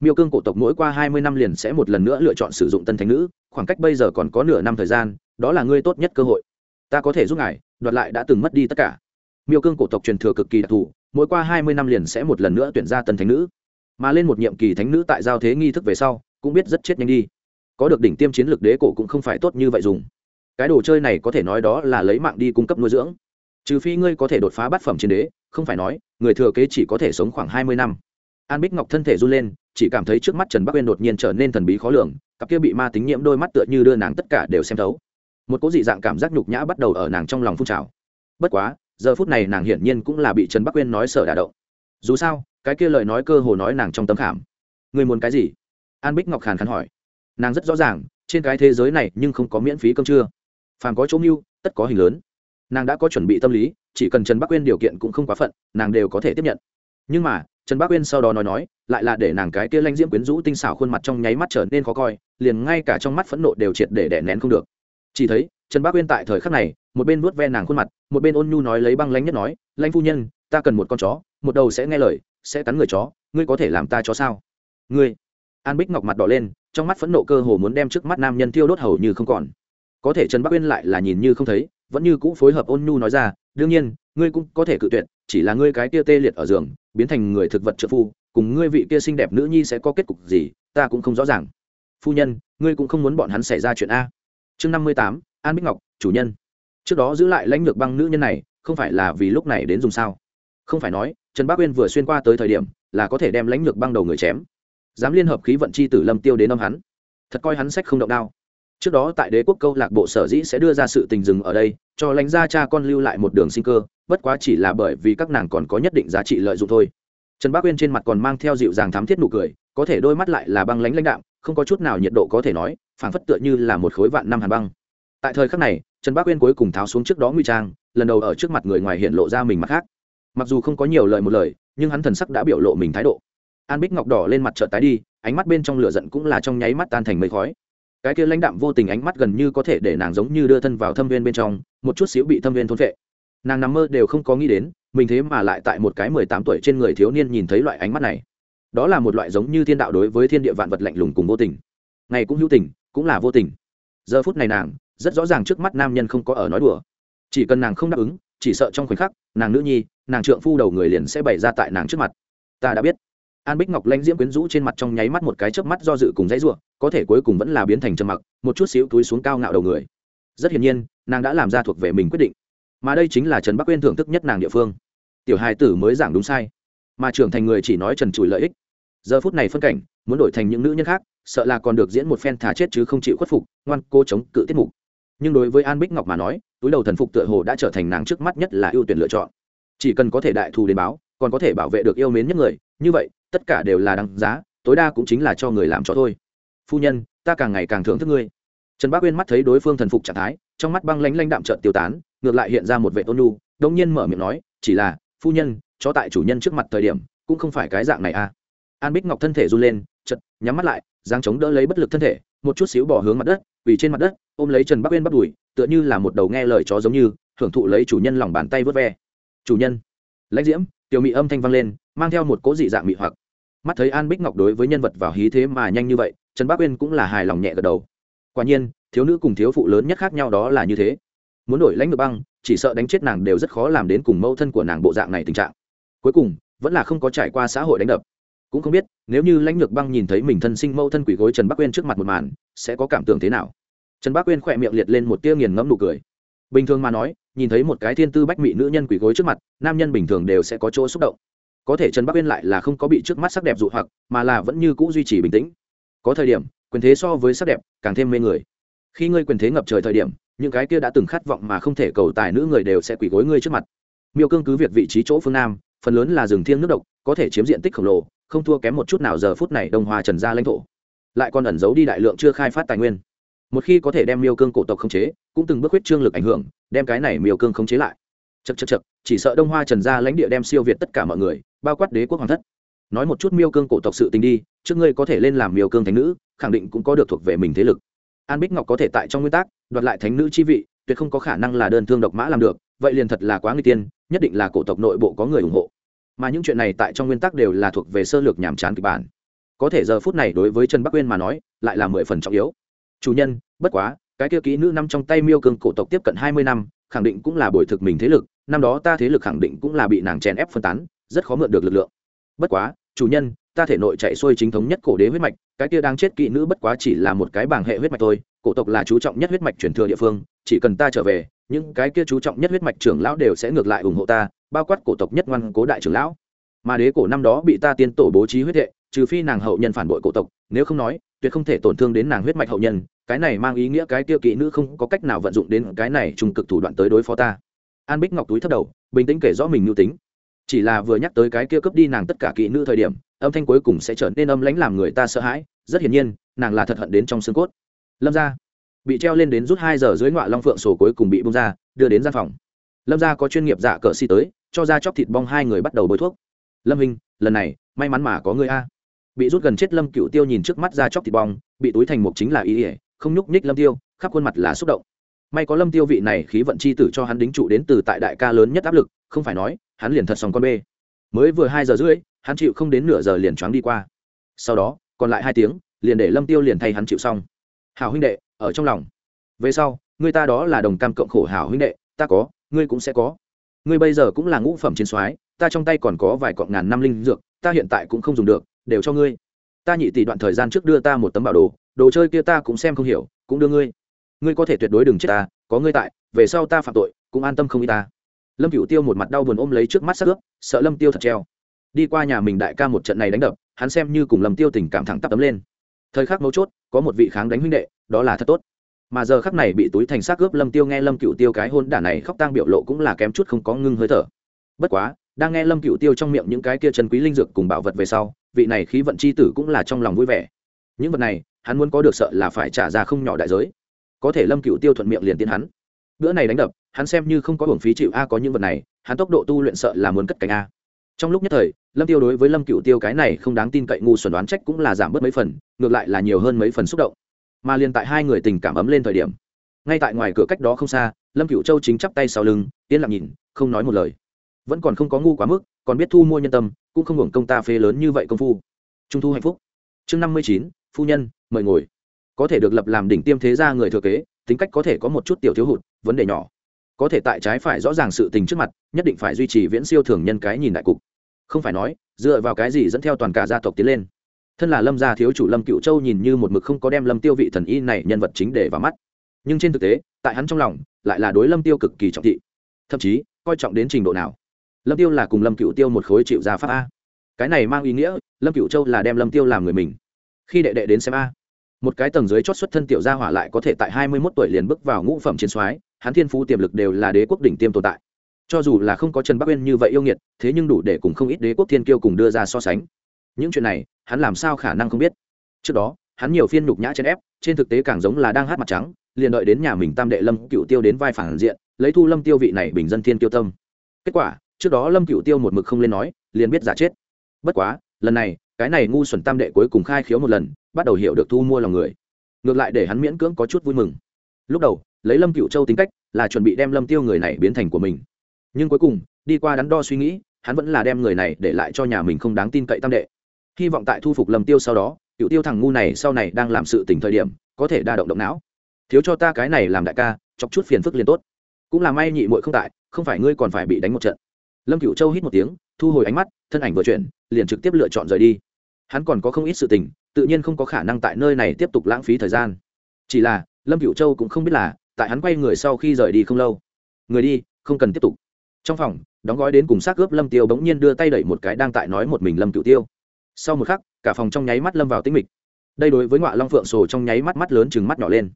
Miêu cương cổ tộc mỗi qua hai mươi năm liền sẽ một lần nữa lựa chọn sử dụng tân thánh nữ, khoảng cách bây giờ còn có nửa năm thời gian, đó là ngươi tốt nhất cơ hội. Ta có thể giúp ngài, đoạt lại đã từng mất đi tất cả miêu cương cổ tộc truyền thừa cực kỳ đặc thù, mỗi qua hai mươi năm liền sẽ một lần nữa tuyển ra tân thánh nữ. Mà lên một nhiệm kỳ thánh nữ tại giao thế nghi thức về sau, cũng biết rất chết nhanh đi. Có được đỉnh tiêm chiến lược đế cổ cũng không phải tốt như vậy dùng. Cái đồ chơi này có thể nói đó là lấy mạng đi cung cấp nuôi dưỡng. Trừ phi ngươi có thể đột phá bát phẩm chiến đế, không phải nói, người thừa kế chỉ có thể sống khoảng hai mươi năm. An bích ngọc thân thể run lên, chỉ cảm thấy trước mắt trần bắc uyên đột nhiên trở nên thần bí khó lường, cặp kia bị ma tính nhiễm đôi mắt tựa như đưa nàng tất cả đều xem thấu. Một cố dị dạng cảm giác nhục nhã bắt đầu ở nàng trong lòng phun trào. Bất quá giờ phút này nàng hiển nhiên cũng là bị trần bắc uyên nói sợ đả động dù sao cái kia lời nói cơ hồ nói nàng trong tấm khảm người muốn cái gì an bích ngọc khàn khàn hỏi nàng rất rõ ràng trên cái thế giới này nhưng không có miễn phí cơm trưa phàm có chỗ mưu tất có hình lớn nàng đã có chuẩn bị tâm lý chỉ cần trần bắc uyên điều kiện cũng không quá phận nàng đều có thể tiếp nhận nhưng mà trần bắc uyên sau đó nói nói lại là để nàng cái kia lanh diễm quyến rũ tinh xảo khuôn mặt trong nháy mắt trở nên khó coi liền ngay cả trong mắt phẫn nộ đều triệt để đè nén không được chỉ thấy trần bác uyên tại thời khắc này, một bên vuốt ve nàng khuôn mặt, một bên ôn nhu nói lấy băng lánh nhất nói lanh phu nhân, ta cần một con chó, một đầu sẽ nghe lời, sẽ cắn người chó, ngươi có thể làm ta chó sao? Ngươi? An bích ngọc mặt đỏ lên, trong mắt phẫn nộ cơ hồ muốn đem trước mắt nam nhân thiêu đốt hầu như không còn. Có thể trần bắc uyên lại là nhìn như không thấy, vẫn như cũ phối hợp ôn nhu nói ra, đương nhiên, ngươi cũng có thể cự tuyệt, chỉ là ngươi cái kia tê liệt ở giường, biến thành người thực vật trợ phu, cùng ngươi vị kia xinh đẹp nữ nhi sẽ có kết cục gì, ta cũng không rõ ràng. Phu nhân, ngươi cũng không muốn bọn hắn xảy ra chuyện a chương năm mươi tám, an bích ngọc, chủ nhân. Trước đó giữ lại lãnh lược băng nữ nhân này, không phải là vì lúc này đến dùng sao? Không phải nói, trần bác uyên vừa xuyên qua tới thời điểm, là có thể đem lãnh lược băng đầu người chém. Dám liên hợp khí vận chi tử lâm tiêu đến âm hắn. Thật coi hắn sách không động đao. Trước đó tại đế quốc câu lạc bộ sở dĩ sẽ đưa ra sự tình dừng ở đây, cho lãnh gia cha con lưu lại một đường sinh cơ, bất quá chỉ là bởi vì các nàng còn có nhất định giá trị lợi dụng thôi. Trần bác uyên trên mặt còn mang theo dịu dàng thám thiết nụ cười, có thể đôi mắt lại là băng lãnh lãnh đạm không có chút nào nhiệt độ có thể nói, phảng phất tựa như là một khối vạn năm hàn băng. Tại thời khắc này, trần bác uyên cuối cùng tháo xuống trước đó nguy trang, lần đầu ở trước mặt người ngoài hiện lộ ra mình mặt khác. Mặc dù không có nhiều lời một lời, nhưng hắn thần sắc đã biểu lộ mình thái độ. An bích ngọc đỏ lên mặt trợ tái đi, ánh mắt bên trong lửa giận cũng là trong nháy mắt tan thành mây khói. Cái kia lãnh đạm vô tình ánh mắt gần như có thể để nàng giống như đưa thân vào thâm viên bên trong, một chút xíu bị thâm viên thôn vệ nàng nằm mơ đều không có nghĩ đến, mình thế mà lại tại một cái mười tám tuổi trên người thiếu niên nhìn thấy loại ánh mắt này đó là một loại giống như thiên đạo đối với thiên địa vạn vật lạnh lùng cùng vô tình. Ngày cũng hữu tình, cũng là vô tình. Giờ phút này nàng, rất rõ ràng trước mắt nam nhân không có ở nói đùa. Chỉ cần nàng không đáp ứng, chỉ sợ trong khoảnh khắc, nàng nữ nhi, nàng trượng phu đầu người liền sẽ bày ra tại nàng trước mặt. Ta đã biết. An bích ngọc lãnh diễm quyến rũ trên mặt trong nháy mắt một cái chớp mắt do dự cùng dãy ruộng có thể cuối cùng vẫn là biến thành trầm mặc, một chút xíu túi xuống cao ngạo đầu người. Rất hiển nhiên, nàng đã làm ra thuộc về mình quyết định. Mà đây chính là trần bắc quên thưởng thức nhất nàng địa phương. Tiểu hai tử mới giảng đúng sai mà trưởng thành người chỉ nói trần trụi lợi ích. Giờ phút này phân cảnh, muốn đổi thành những nữ nhân khác, sợ là còn được diễn một phen thả chết chứ không chịu khuất phục, ngoan cô chống cự tiết mục. Nhưng đối với an bích ngọc mà nói, túi đầu thần phục tựa hồ đã trở thành nàng trước mắt nhất là ưu tuyển lựa chọn. Chỉ cần có thể đại thù đến báo, còn có thể bảo vệ được yêu mến nhất người, như vậy, tất cả đều là đăng giá, tối đa cũng chính là cho người làm cho thôi. Phu nhân, ta càng ngày càng thưởng thức ngươi. Trần bác uyên mắt thấy đối phương thần phục trạng thái, trong mắt băng lãnh lanh đạm trợn tiêu tán, ngược lại hiện ra một vệ tôn nu đông nhiên mở miệng nói, chỉ là, phu nhân cho tại chủ nhân trước mặt thời điểm, cũng không phải cái dạng này à. An bích ngọc thân thể run lên chật nhắm mắt lại giang chống đỡ lấy bất lực thân thể, một chút xíu bỏ hướng mặt đất vì trên mặt đất, ôm lấy trần bắc uyên bắt đùi, tựa như là một đầu nghe lời chó giống như, hưởng thụ lấy chủ nhân lòng bàn tay vớt ve. Chủ nhân. Lãnh diễm, tiểu mị âm thanh vang lên, mang theo một cố dị dạng mị hoặc. Mắt thấy an bích ngọc đối với nhân vật vào hí thế mà nhanh như vậy, trần bắc uyên cũng là hài lòng nhẹ gật đầu. Quả nhiên, thiếu nữ cùng thiếu phụ lớn nhất khác nhau đó là như thế. Muốn đổi lãnh ngược băng, chỉ sợ đánh chết nàng đều rất khó làm đến cùng mâu thân của nàng bộ dạng này tình trạng cuối cùng, vẫn là không có trải qua xã hội đánh đập. Cũng không biết, nếu như lãnh lược băng nhìn thấy mình thân sinh mâu thân quỷ gối trần bắc quên trước mặt một màn, sẽ có cảm tưởng thế nào? Trần bắc quên khỏe miệng liệt lên một tia nghiền ngẫm nụ cười. Bình thường mà nói, nhìn thấy một cái thiên tư bách mị nữ nhân quỷ gối trước mặt, nam nhân bình thường đều sẽ có chỗ xúc động. Có thể trần bắc quên lại là không có bị trước mắt sắc đẹp dụ hoặc, mà là vẫn như cũ duy trì bình tĩnh. Có thời điểm, quyền thế so với sắc đẹp càng thêm mê người. Khi ngươi quyền thế ngập trời thời điểm, những cái kia đã từng khát vọng mà không thể cầu tài nữ người đều sẽ quỷ gối ngươi trước mặt. Miêu cương cứ việc vị trí chỗ phương nam phần lớn là rừng thiêng nước độc, có thể chiếm diện tích khổng lồ, không thua kém một chút nào giờ phút này đông hoa trần ra lãnh thổ. Lại còn ẩn giấu đi đại lượng chưa khai phát tài nguyên. Một khi có thể đem miêu cương cổ tộc khống chế, cũng từng bước huyết trương lực ảnh hưởng, đem cái này miêu cương khống chế lại. Chật chật chật chỉ sợ đông hoa trần gia lãnh địa đem siêu việt tất cả mọi người, bao quát đế quốc hoàng thất. Nói một chút miêu cương cổ tộc sự tình đi, trước ngươi có thể lên làm miêu cương thánh nữ, khẳng định cũng có được thuộc về mình thế lực. An bích ngọc có thể tại trong nguyên tắc, đoạt lại thánh nữ chi vị, tuyệt không có khả năng là đơn thương độc mã làm được, vậy liền thật là quá người tiên nhất định là cổ tộc nội bộ có người ủng hộ. Mà những chuyện này tại trong nguyên tắc đều là thuộc về sơ lược nhàm chán kịch bản. Có thể giờ phút này đối với trần bắc uyên mà nói, lại là mười phần trọng yếu. Chủ nhân, bất quá, cái kia kỹ nữ năm trong tay miêu cương cổ tộc tiếp cận hai mươi năm, khẳng định cũng là bồi thực mình thế lực, năm đó ta thế lực khẳng định cũng là bị nàng chèn ép phân tán, rất khó mượn được lực lượng. Bất quá, chủ nhân, ta thể nội chạy xuôi chính thống nhất cổ đế huyết mạch, cái kia đang chết kỹ nữ bất quá chỉ là một cái bảng hệ huyết mạch thôi, cổ tộc là chú trọng nhất huyết mạch truyền thừa địa phương, chỉ cần ta trở về những cái kia chú trọng nhất huyết mạch trưởng lão đều sẽ ngược lại ủng hộ ta, bao quát cổ tộc nhất ngoan cố đại trưởng lão. Mà đế cổ năm đó bị ta tiên tổ bố trí huyết hệ, trừ phi nàng hậu nhân phản bội cổ tộc, nếu không nói, tuyệt không thể tổn thương đến nàng huyết mạch hậu nhân, cái này mang ý nghĩa cái kia kỹ nữ không có cách nào vận dụng đến cái này trung cực thủ đoạn tới đối phó ta. An bích ngọc túi thất đầu, bình tĩnh kể rõ mình mưu tính. Chỉ là vừa nhắc tới cái kia cướp đi nàng tất cả kỹ nữ thời điểm, âm thanh cuối cùng sẽ trở nên âm lãnh làm người ta sợ hãi. Rất hiển nhiên, nàng là thật hận đến trong xương cốt. Lâm ra bị treo lên đến rút hai giờ dưới ngoại long phượng sổ cuối cùng bị bung ra, đưa đến gian phòng. Lâm gia có chuyên nghiệp dạ cờ si tới, cho ra chóc thịt bong hai người bắt đầu bôi thuốc. Lâm hình lần này, may mắn mà có người a. Bị rút gần chết lâm cựu tiêu nhìn trước mắt ra chóc thịt bong, bị túi thành mục chính là ý ỉa không nhúc nhích lâm tiêu, khắp khuôn mặt là xúc động. May có lâm tiêu vị này khí vận chi tử cho hắn đính trụ đến từ tại đại ca lớn nhất áp lực, không phải nói, hắn liền thật sòng con bê. Mới vừa hai giờ rưỡi, hắn chịu không đến nửa giờ liền choáng đi qua. Sau đó, còn lại hai tiếng, liền để lâm tiêu liền thay hắn chịu xong. Hảo huynh đệ ở trong lòng. Về sau, người ta đó là đồng cam cộng khổ hảo huynh đệ, ta có, ngươi cũng sẽ có. Ngươi bây giờ cũng là ngũ phẩm chiến soái, ta trong tay còn có vài cọng ngàn năm linh dược, ta hiện tại cũng không dùng được, đều cho ngươi. Ta nhị tỷ đoạn thời gian trước đưa ta một tấm bảo đồ đồ chơi kia ta cũng xem không hiểu, cũng đưa ngươi. Ngươi có thể tuyệt đối đừng chết ta, có ngươi tại, về sau ta phạm tội, cũng an tâm không y ta. Lâm cựu tiêu một mặt đau buồn ôm lấy trước mắt sắc ướp sợ lâm tiêu thật treo. Đi qua nhà mình đại ca một trận này đánh đập, hắn xem như cùng lâm tiêu tình cảm thẳng tắp tấm lên. Thời khắc mấu chốt, có một vị kháng đánh huynh đệ đó là thật tốt. Mà giờ khắc này bị túi thành xác ướp lâm tiêu nghe lâm cựu tiêu cái hôn đả này khóc tang biểu lộ cũng là kém chút không có ngưng hơi thở. Bất quá, đang nghe lâm cựu tiêu trong miệng những cái kia chân quý linh dược cùng bảo vật về sau, vị này khí vận c h i tử cũng là trong lòng vui vẻ. Những vật này, hắn muốn có được sợ là phải trả ra không nhỏ đại giới. Có thể lâm cựu tiêu thuận miệng liền tiến hắn. Bữa này đánh đập, hắn xem như không có hưởng phí chịu a có những vật này, hắn tốc độ tu luyện sợ là muốn cất cánh a. Trong lúc nhất thời, lâm tiêu đối với lâm cựu tiêu cái này không đáng tin cậy ngu xuẩn đoán trách cũng là giảm bớt mấy phần, ngược lại là nhiều hơn mấy phần xúc động mà liền tại hai người tình cảm ấm lên thời điểm. Ngay tại ngoài cửa cách đó không xa, lâm cựu châu chính chắp tay sau lưng, yên lặng nhìn, không nói một lời. Vẫn còn không có ngu quá mức, còn biết thu mua nhân tâm, cũng không hưởng công ta phê lớn như vậy công phu. Trung thu hạnh phúc. Chương năm mươi chín, phu nhân, mời ngồi. Có thể được lập làm đỉnh tiêm thế gia người thừa kế, tính cách có thể có một chút tiểu thiếu hụt, vấn đề nhỏ. Có thể tại trái phải rõ ràng sự tình trước mặt, nhất định phải duy trì viễn siêu thường nhân cái nhìn đại cục. Không phải nói, dựa vào cái gì dẫn theo toàn cả gia tộc tiến lên thân là lâm gia thiếu chủ lâm cựu châu nhìn như một mực không có đem lâm tiêu vị thần y này nhân vật chính để vào mắt nhưng trên thực tế tại hắn trong lòng lại là đối lâm tiêu cực kỳ trọng thị thậm chí coi trọng đến trình độ nào lâm tiêu là cùng lâm cựu tiêu một khối chịu ra pháp a cái này mang ý nghĩa lâm cựu châu là đem lâm tiêu làm người mình khi đệ đệ đến xem a một cái tầng dưới chót xuất thân tiểu gia hỏa lại có thể tại hai mươi 21 tuổi liền bước vào ngũ phẩm chiến soái hắn thiên phú tiềm lực đều là đế quốc đỉnh tiêm tồn tại cho dù là không có trần bắc uyên như vậy yêu nghiệt thế nhưng đủ để cùng không ít đế quốc thiên kiêu cùng đưa ra so sánh những chuyện này, hắn làm sao khả năng không biết? Trước đó, hắn nhiều phiên nhục nhã trên ép, trên thực tế càng giống là đang hát mặt trắng, liền đợi đến nhà mình tam đệ lâm cựu tiêu đến vai phản diện, lấy thu lâm tiêu vị này bình dân thiên tiêu tâm. Kết quả, trước đó lâm cựu tiêu một mực không lên nói, liền biết giả chết. Bất quá, lần này, cái này ngu xuẩn tam đệ cuối cùng khai khiếu một lần, bắt đầu hiểu được thu mua lòng người. Ngược lại để hắn miễn cưỡng có chút vui mừng. Lúc đầu, lấy lâm cựu châu tính cách, là chuẩn bị đem lâm tiêu người này biến thành của mình. Nhưng cuối cùng, đi qua đắn đo suy nghĩ, hắn vẫn là đem người này để lại cho nhà mình không đáng tin cậy tam đệ hy vọng tại thu phục lâm tiêu sau đó, cựu tiêu thằng ngu này sau này đang làm sự tình thời điểm, có thể đa động động não. Thiếu cho ta cái này làm đại ca, chọc chút phiền phức liền tốt. Cũng là may nhị muội không tại, không phải ngươi còn phải bị đánh một trận. Lâm cựu châu hít một tiếng, thu hồi ánh mắt, thân ảnh vừa chuyển, liền trực tiếp lựa chọn rời đi. Hắn còn có không ít sự tình, tự nhiên không có khả năng tại nơi này tiếp tục lãng phí thời gian. Chỉ là, lâm cựu châu cũng không biết là, tại hắn quay người sau khi rời đi không lâu. Người đi, không cần tiếp tục. Trong phòng, đóng gói đến cùng xác ướp lâm tiêu bỗng nhiên đưa tay đẩy một cái đang tại nói một mình lâm cựu tiêu sau một khắc, cả phòng trong nháy mắt lâm vào tĩnh mịch. Đây đối với ngọa long phượng sổ trong nháy mắt mắt lớn chừng mắt nhỏ lên.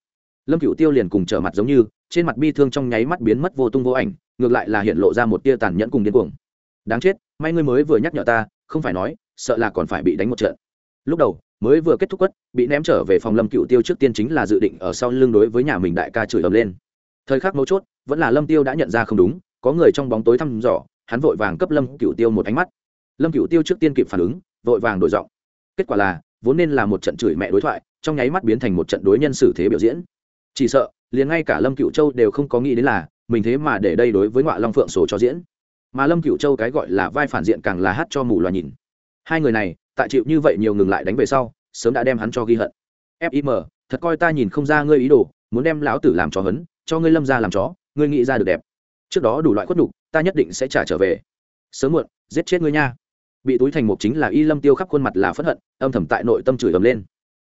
Lâm cựu tiêu liền cùng trở mặt giống như, trên mặt bi thương trong nháy mắt biến mất vô tung vô ảnh, ngược lại là hiện lộ ra một tia tàn nhẫn cùng điên cuồng. Đáng chết, may ngươi mới vừa nhắc nhở ta, không phải nói, sợ là còn phải bị đánh một trận. Lúc đầu, mới vừa kết thúc quất, bị ném trở về phòng lâm cựu tiêu trước tiên chính là dự định ở sau lưng đối với nhà mình đại ca chửi ầm lên. Thời khắc mấu chốt, vẫn là lâm tiêu đã nhận ra không đúng, có người trong bóng tối thăm dò, hắn vội vàng cấp lâm cựu tiêu một ánh mắt. Lâm cựu tiêu trước tiên kịp phản ứng vội vàng đổi giọng. Kết quả là, vốn nên là một trận chửi mẹ đối thoại, trong nháy mắt biến thành một trận đối nhân xử thế biểu diễn. Chỉ sợ, liền ngay cả lâm cựu châu đều không có nghĩ đến là, mình thế mà để đây đối với ngoại long phượng sổ cho diễn. Mà lâm cựu châu cái gọi là vai phản diện càng là hát cho mù loà nhìn. Hai người này, tại chịu như vậy nhiều ngừng lại đánh về sau, sớm đã đem hắn cho ghi hận. Fim thật coi ta nhìn không ra ngươi ý đồ, muốn đem lão tử làm chó hấn, cho ngươi lâm ra làm chó, ngươi nghĩ ra được đẹp. Trước đó đủ loại khuất đục ta nhất định sẽ trả trở về. Sớm muộn, giết chết ngươi nha bị túi thành mục chính là y lâm tiêu khắp khuôn mặt là phẫn hận, âm thầm tại nội tâm chửi ầm lên.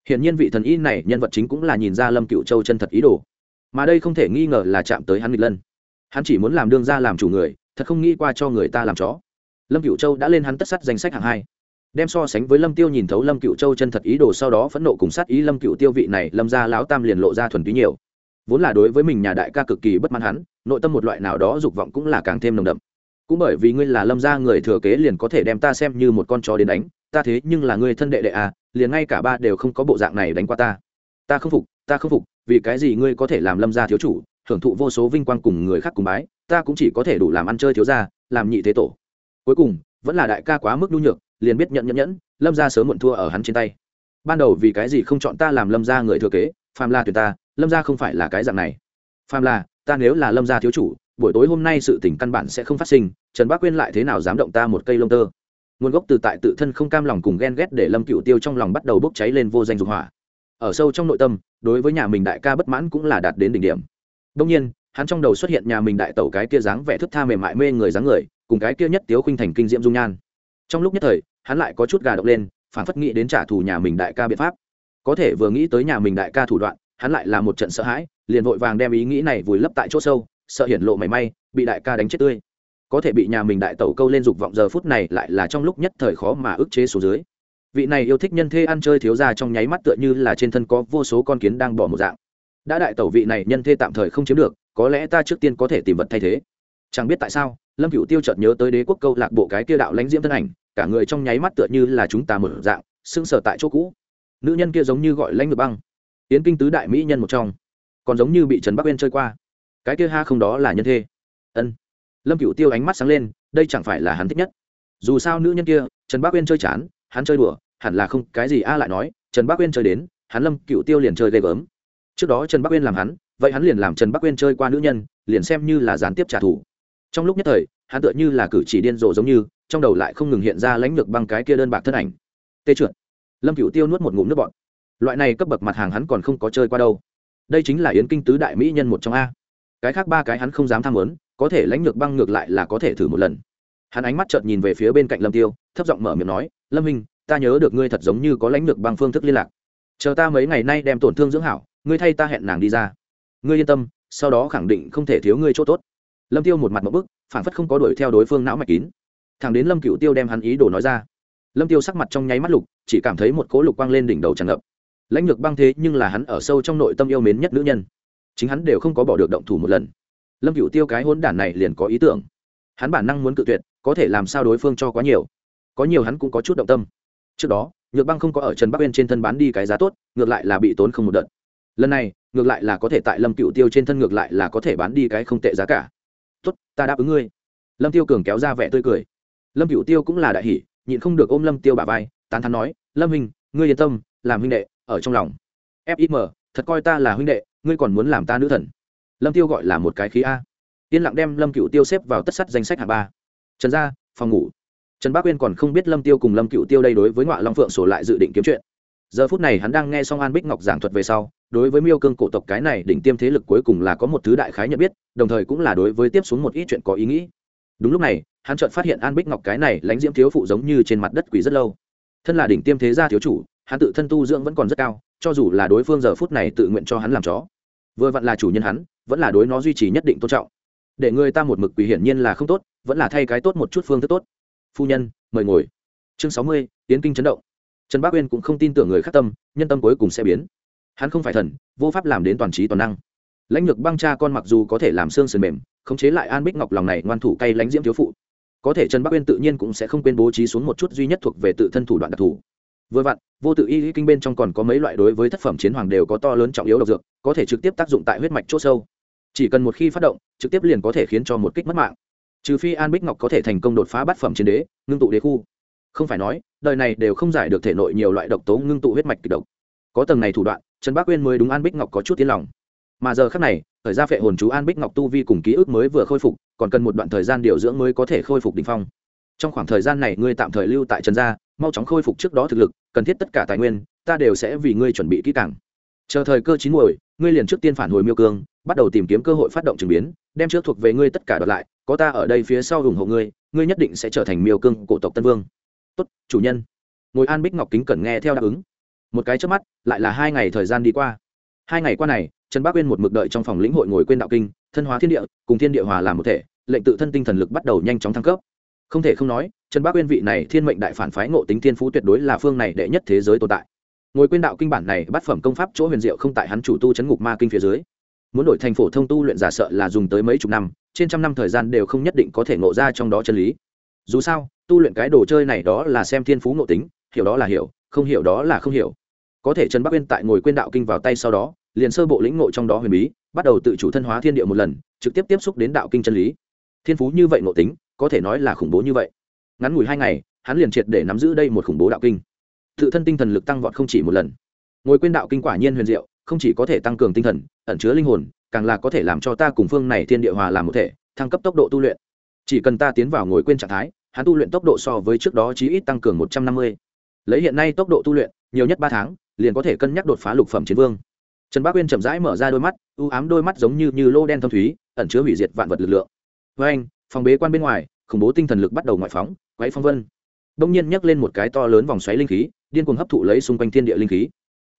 Hiển nhiên vị thần y này, nhân vật chính cũng là nhìn ra lâm cựu châu chân thật ý đồ. Mà đây không thể nghi ngờ là chạm tới hắn nghịch lân. Hắn chỉ muốn làm đương ra làm chủ người, thật không nghĩ qua cho người ta làm chó. Lâm cựu châu đã lên hắn tất sắt danh sách hạng hai. Đem so sánh với lâm tiêu nhìn thấu lâm cựu châu chân thật ý đồ sau đó phẫn nộ cùng sát ý lâm cựu tiêu vị này, lâm ra lão tam liền lộ ra thuần túy nhiều. Vốn là đối với mình nhà đại ca cực kỳ bất mãn hắn, nội tâm một loại nào đó dục vọng cũng là càng thêm nồng đậm cũng bởi vì ngươi là lâm gia người thừa kế liền có thể đem ta xem như một con chó đến đánh, ta thế nhưng là ngươi thân đệ đệ à liền ngay cả ba đều không có bộ dạng này đánh qua ta. Ta không phục, ta không phục, vì cái gì ngươi có thể làm lâm gia thiếu chủ, hưởng thụ vô số vinh quang cùng người khác cùng bái, ta cũng chỉ có thể đủ làm ăn chơi thiếu gia, làm nhị thế tổ. Cuối cùng, vẫn là đại ca quá mức nhu nhược, liền biết nhận nhẫn nhẫn, lâm gia sớm muộn thua ở hắn trên tay. Ban đầu vì cái gì không chọn ta làm lâm gia người thừa kế, phàm la tuyệt ta, lâm gia không phải là cái dạng này. Phàm là, ta nếu là lâm gia thiếu chủ buổi tối hôm nay sự tình căn bản sẽ không phát sinh, trần bác quyên lại thế nào dám động ta một cây lông tơ? Nguồn gốc từ tại tự thân không cam lòng cùng ghen ghét để lâm cựu tiêu trong lòng bắt đầu bốc cháy lên vô danh dục hỏa. Ở sâu trong nội tâm, đối với nhà mình đại ca bất mãn cũng là đạt đến đỉnh điểm. Đông nhiên, hắn trong đầu xuất hiện nhà mình đại tẩu cái kia dáng vẻ thức tha mềm mại mê người dáng người, cùng cái kia nhất tiếu khinh thành kinh diễm dung nhan. Trong lúc nhất thời, hắn lại có chút gà động lên, phản phất nghĩ đến trả thù nhà mình đại ca biện pháp. Có thể vừa nghĩ tới nhà mình đại ca thủ đoạn, hắn lại là một trận sợ hãi, liền vội vàng đem ý nghĩ này vùi lấp tại chỗ sâu sợ hiển lộ mảy may, bị đại ca đánh chết tươi. Có thể bị nhà mình đại tẩu câu lên dục vọng giờ phút này lại là trong lúc nhất thời khó mà ức chế số dưới. Vị này yêu thích nhân thê ăn chơi thiếu ra trong nháy mắt tựa như là trên thân có vô số con kiến đang bỏ một dạng. Đã đại tẩu vị này nhân thê tạm thời không chiếm được, có lẽ ta trước tiên có thể tìm vật thay thế. Chẳng biết tại sao, lâm cựu tiêu chợt nhớ tới đế quốc câu lạc bộ cái kia đạo lãnh diễm thân ảnh, cả người trong nháy mắt tựa như là chúng ta một dạng sưng sờ tại chỗ cũ. Nữ nhân kia giống như gọi lãnh ngược băng. Yến kinh tứ đại mỹ nhân một trong, còn giống như bị trần bắc uyên chơi qua cái kia ha không đó là nhân thê. Ân. Lâm cựu tiêu ánh mắt sáng lên, đây chẳng phải là hắn thích nhất. Dù sao nữ nhân kia, trần bắc uyên chơi chán, hắn chơi đùa, hẳn là không cái gì a lại nói, trần bắc uyên chơi đến, hắn lâm cựu tiêu liền chơi ghê gớm. Trước đó trần bắc uyên làm hắn, vậy hắn liền làm trần bắc uyên chơi qua nữ nhân, liền xem như là gián tiếp trả thù. Trong lúc nhất thời, hắn tựa như là cử chỉ điên rồ giống như, trong đầu lại không ngừng hiện ra lãnh lược băng cái kia đơn bạc thân ảnh. Tê trượt. Lâm cựu tiêu nuốt một ngụm nước bọn loại này cấp bậc mặt hàng hắn còn không có chơi qua đâu. Đây chính là yến kinh tứ đại mỹ nhân một trong a cái khác ba cái hắn không dám tham muốn, có thể lãnh lược băng ngược lại là có thể thử một lần. Hắn ánh mắt chợt nhìn về phía bên cạnh lâm tiêu, thấp giọng mở miệng nói, lâm minh ta nhớ được ngươi thật giống như có lãnh ngược bằng phương thức liên lạc. Chờ ta mấy ngày nay đem tổn thương dưỡng hảo, ngươi thay ta hẹn nàng đi ra. Ngươi yên tâm, sau đó khẳng định không thể thiếu ngươi chỗ tốt. Lâm tiêu một mặt một bức phản phất không có đuổi theo đối phương não mạch kín. Thằng đến lâm cựu tiêu đem hắn ý đồ nói ra. Lâm tiêu sắc mặt trong nháy mắt lục, chỉ cảm thấy một cỗ lục quang lên đỉnh đầu tràn ngập. Lãnh lược băng thế nhưng là hắn ở sâu trong nội tâm yêu mến nhất nữ nhân chính hắn đều không có bỏ được động thủ một lần. Lâm cựu tiêu cái hôn đản này liền có ý tưởng. Hắn bản năng muốn cự tuyệt, có thể làm sao đối phương cho quá nhiều. Có nhiều hắn cũng có chút động tâm. Trước đó, nhược băng không có ở trần bắc bên trên thân bán đi cái giá tốt, ngược lại là bị tốn không một đợt. Lần này, ngược lại là có thể tại lâm cựu tiêu trên thân ngược lại là có thể bán đi cái không tệ giá cả. Tốt, ta đáp ứng ngươi. Lâm tiêu cường kéo ra vẻ tươi cười. Lâm cựu tiêu cũng là đại hỷ nhịn không được ôm lâm tiêu bà vai, tán thắn nói, lâm hình ngươi yên tâm, làm huynh đệ, ở trong lòng. Fim thật coi ta là huynh đệ ngươi còn muốn làm ta nữ thần? Lâm tiêu gọi là một cái khí a. Yên lặng đem lâm cựu tiêu xếp vào tất sắt danh sách hạ ba. Trần gia, phòng ngủ. Trần bác uyên còn không biết lâm tiêu cùng lâm cựu tiêu đây đối với ngoại long phượng sổ lại dự định kiếm chuyện. Giờ phút này hắn đang nghe xong an bích ngọc giảng thuật về sau, đối với miêu cương cổ tộc cái này đỉnh tiêm thế lực cuối cùng là có một thứ đại khái nhận biết, đồng thời cũng là đối với tiếp xuống một ít chuyện có ý nghĩ. Đúng lúc này, hắn chợt phát hiện an bích ngọc cái này lãnh diễm thiếu phụ giống như trên mặt đất quỷ rất lâu. Thân là đỉnh tiêm thế gia thiếu chủ, hắn tự thân tu dưỡng vẫn còn rất cao, cho dù là đối phương giờ phút này tự nguyện cho hắn làm chó vừa vặn là chủ nhân hắn, vẫn là đối nó duy trì nhất định tôn trọng. Để người ta một mực quỷ hiển nhiên là không tốt, vẫn là thay cái tốt một chút phương thức tốt. Phu nhân, mời ngồi. Chương sáu mươi tiến kinh chấn động. Trần bác uyên cũng không tin tưởng người khắc tâm, nhân tâm cuối cùng sẽ biến. Hắn không phải thần, vô pháp làm đến toàn trí toàn năng. Lãnh lược băng cha con mặc dù có thể làm xương sườn mềm, khống chế lại an bích ngọc lòng này ngoan thủ cay lãnh diễm thiếu phụ. Có thể trần bắc uyên tự nhiên cũng sẽ không quên bố trí xuống một chút duy nhất thuộc về tự thân thủ đoạn đặc thù vừa vặn, vô tự y kinh bên trong còn có mấy loại đối với tác phẩm chiến hoàng đều có to lớn trọng yếu độc dược, có thể trực tiếp tác dụng tại huyết mạch c h ỗ sâu. Chỉ cần một khi phát động, trực tiếp liền có thể khiến cho một kích mất mạng. Trừ phi an bích ngọc có thể thành công đột phá bát phẩm chiến đế, ngưng tụ đế khu. Không phải nói, đời này đều không giải được thể nội nhiều loại độc tố ngưng tụ huyết mạch kịch độc. Có tầng này thủ đoạn, trần bác uyên mới đúng an bích ngọc có chút tiến lòng. Mà giờ khác này, thời gian phệ hồn chú an bích ngọc tu vi cùng ký ức mới vừa khôi phục, còn cần một đoạn thời gian điều dưỡng mới có thể khôi phục đ ỉ n h phong. Trong khoảng thời gian này, ngươi tạm thời lưu tại trần gia, mau chóng khôi phục trước đó thực lực cần thiết tất cả tài nguyên, ta đều sẽ vì ngươi chuẩn bị kỹ càng. Chờ thời cơ chín muồi, ngươi liền trước tiên phản hồi miêu cương, bắt đầu tìm kiếm cơ hội phát động trường biến, đem trước thuộc về ngươi tất cả đoạt lại, có ta ở đây phía sau ủng hộ ngươi ngươi nhất định sẽ trở thành miêu cương cổ tộc tân vương. Tốt, chủ nhân. Ngồi an bích ngọc kính cẩn nghe theo đáp ứng. Một cái trước mắt, lại là hai ngày thời gian đi qua. Hai ngày qua này, trần bác uyên một mực đợi trong phòng lĩnh hội ngồi quên đạo kinh, thân hóa thiên địa, cùng thiên địa hòa làm một thể, lệnh tự thân tinh thần lực bắt đầu nhanh chóng thăng cấp không thể không nói, trần bác uyên vị này thiên mệnh đại phản phái ngộ tính thiên phú tuyệt đối là phương này đệ nhất thế giới tồn tại. Ngồi quên đạo kinh bản này bắt phẩm công pháp chỗ huyền diệu không tại hắn chủ tu chấn ngục ma kinh phía dưới. Muốn đổi thành phổ thông tu luyện giả sợ là dùng tới mấy chục năm, trên trăm năm thời gian đều không nhất định có thể ngộ ra trong đó chân lý. Dù sao, tu luyện cái đồ chơi này đó là xem thiên phú ngộ tính, hiểu đó là hiểu, không hiểu đó là không hiểu. Có thể trần bắc uyên tại ngồi quên đạo kinh vào tay sau đó, liền sơ bộ lĩnh ngộ trong đó huyền bí, bắt đầu tự chủ thân hóa thiên địa một lần, trực tiếp tiếp xúc đến đạo kinh chân lý. Thiên phú như vậy ngộ tính có thể nói là khủng bố như vậy. Ngắn ngủi hai ngày, hắn liền triệt để nắm giữ đây một khủng bố đạo kinh. Tự thân tinh thần lực tăng vọt không chỉ một lần. Ngồi quên đạo kinh quả nhiên huyền diệu, không chỉ có thể tăng cường tinh thần, ẩn chứa linh hồn, càng là có thể làm cho ta cùng phương này thiên địa hòa làm một thể, thăng cấp tốc độ tu luyện. Chỉ cần ta tiến vào ngồi quên trạng thái, hắn tu luyện tốc độ so với trước đó chí ít tăng cường một trăm năm mươi. Lấy hiện nay tốc độ tu luyện, nhiều nhất ba tháng, liền có thể cân nhắc đột phá lục phẩm chiến vương. Trần bác uyên chậm rãi mở ra đôi mắt ưu ám đôi mắt giống như như lô đen thâm thúy, ẩn chứa hủy diệt vạn vật lực lượng. Với anh phòng bế quan bên ngoài, khủng bố tinh thần lực bắt đầu ngoại phóng, quấy phong vân. Đông nhiên nhấc lên một cái to lớn vòng xoáy linh khí, điên cuồng hấp thụ lấy xung quanh thiên địa linh khí.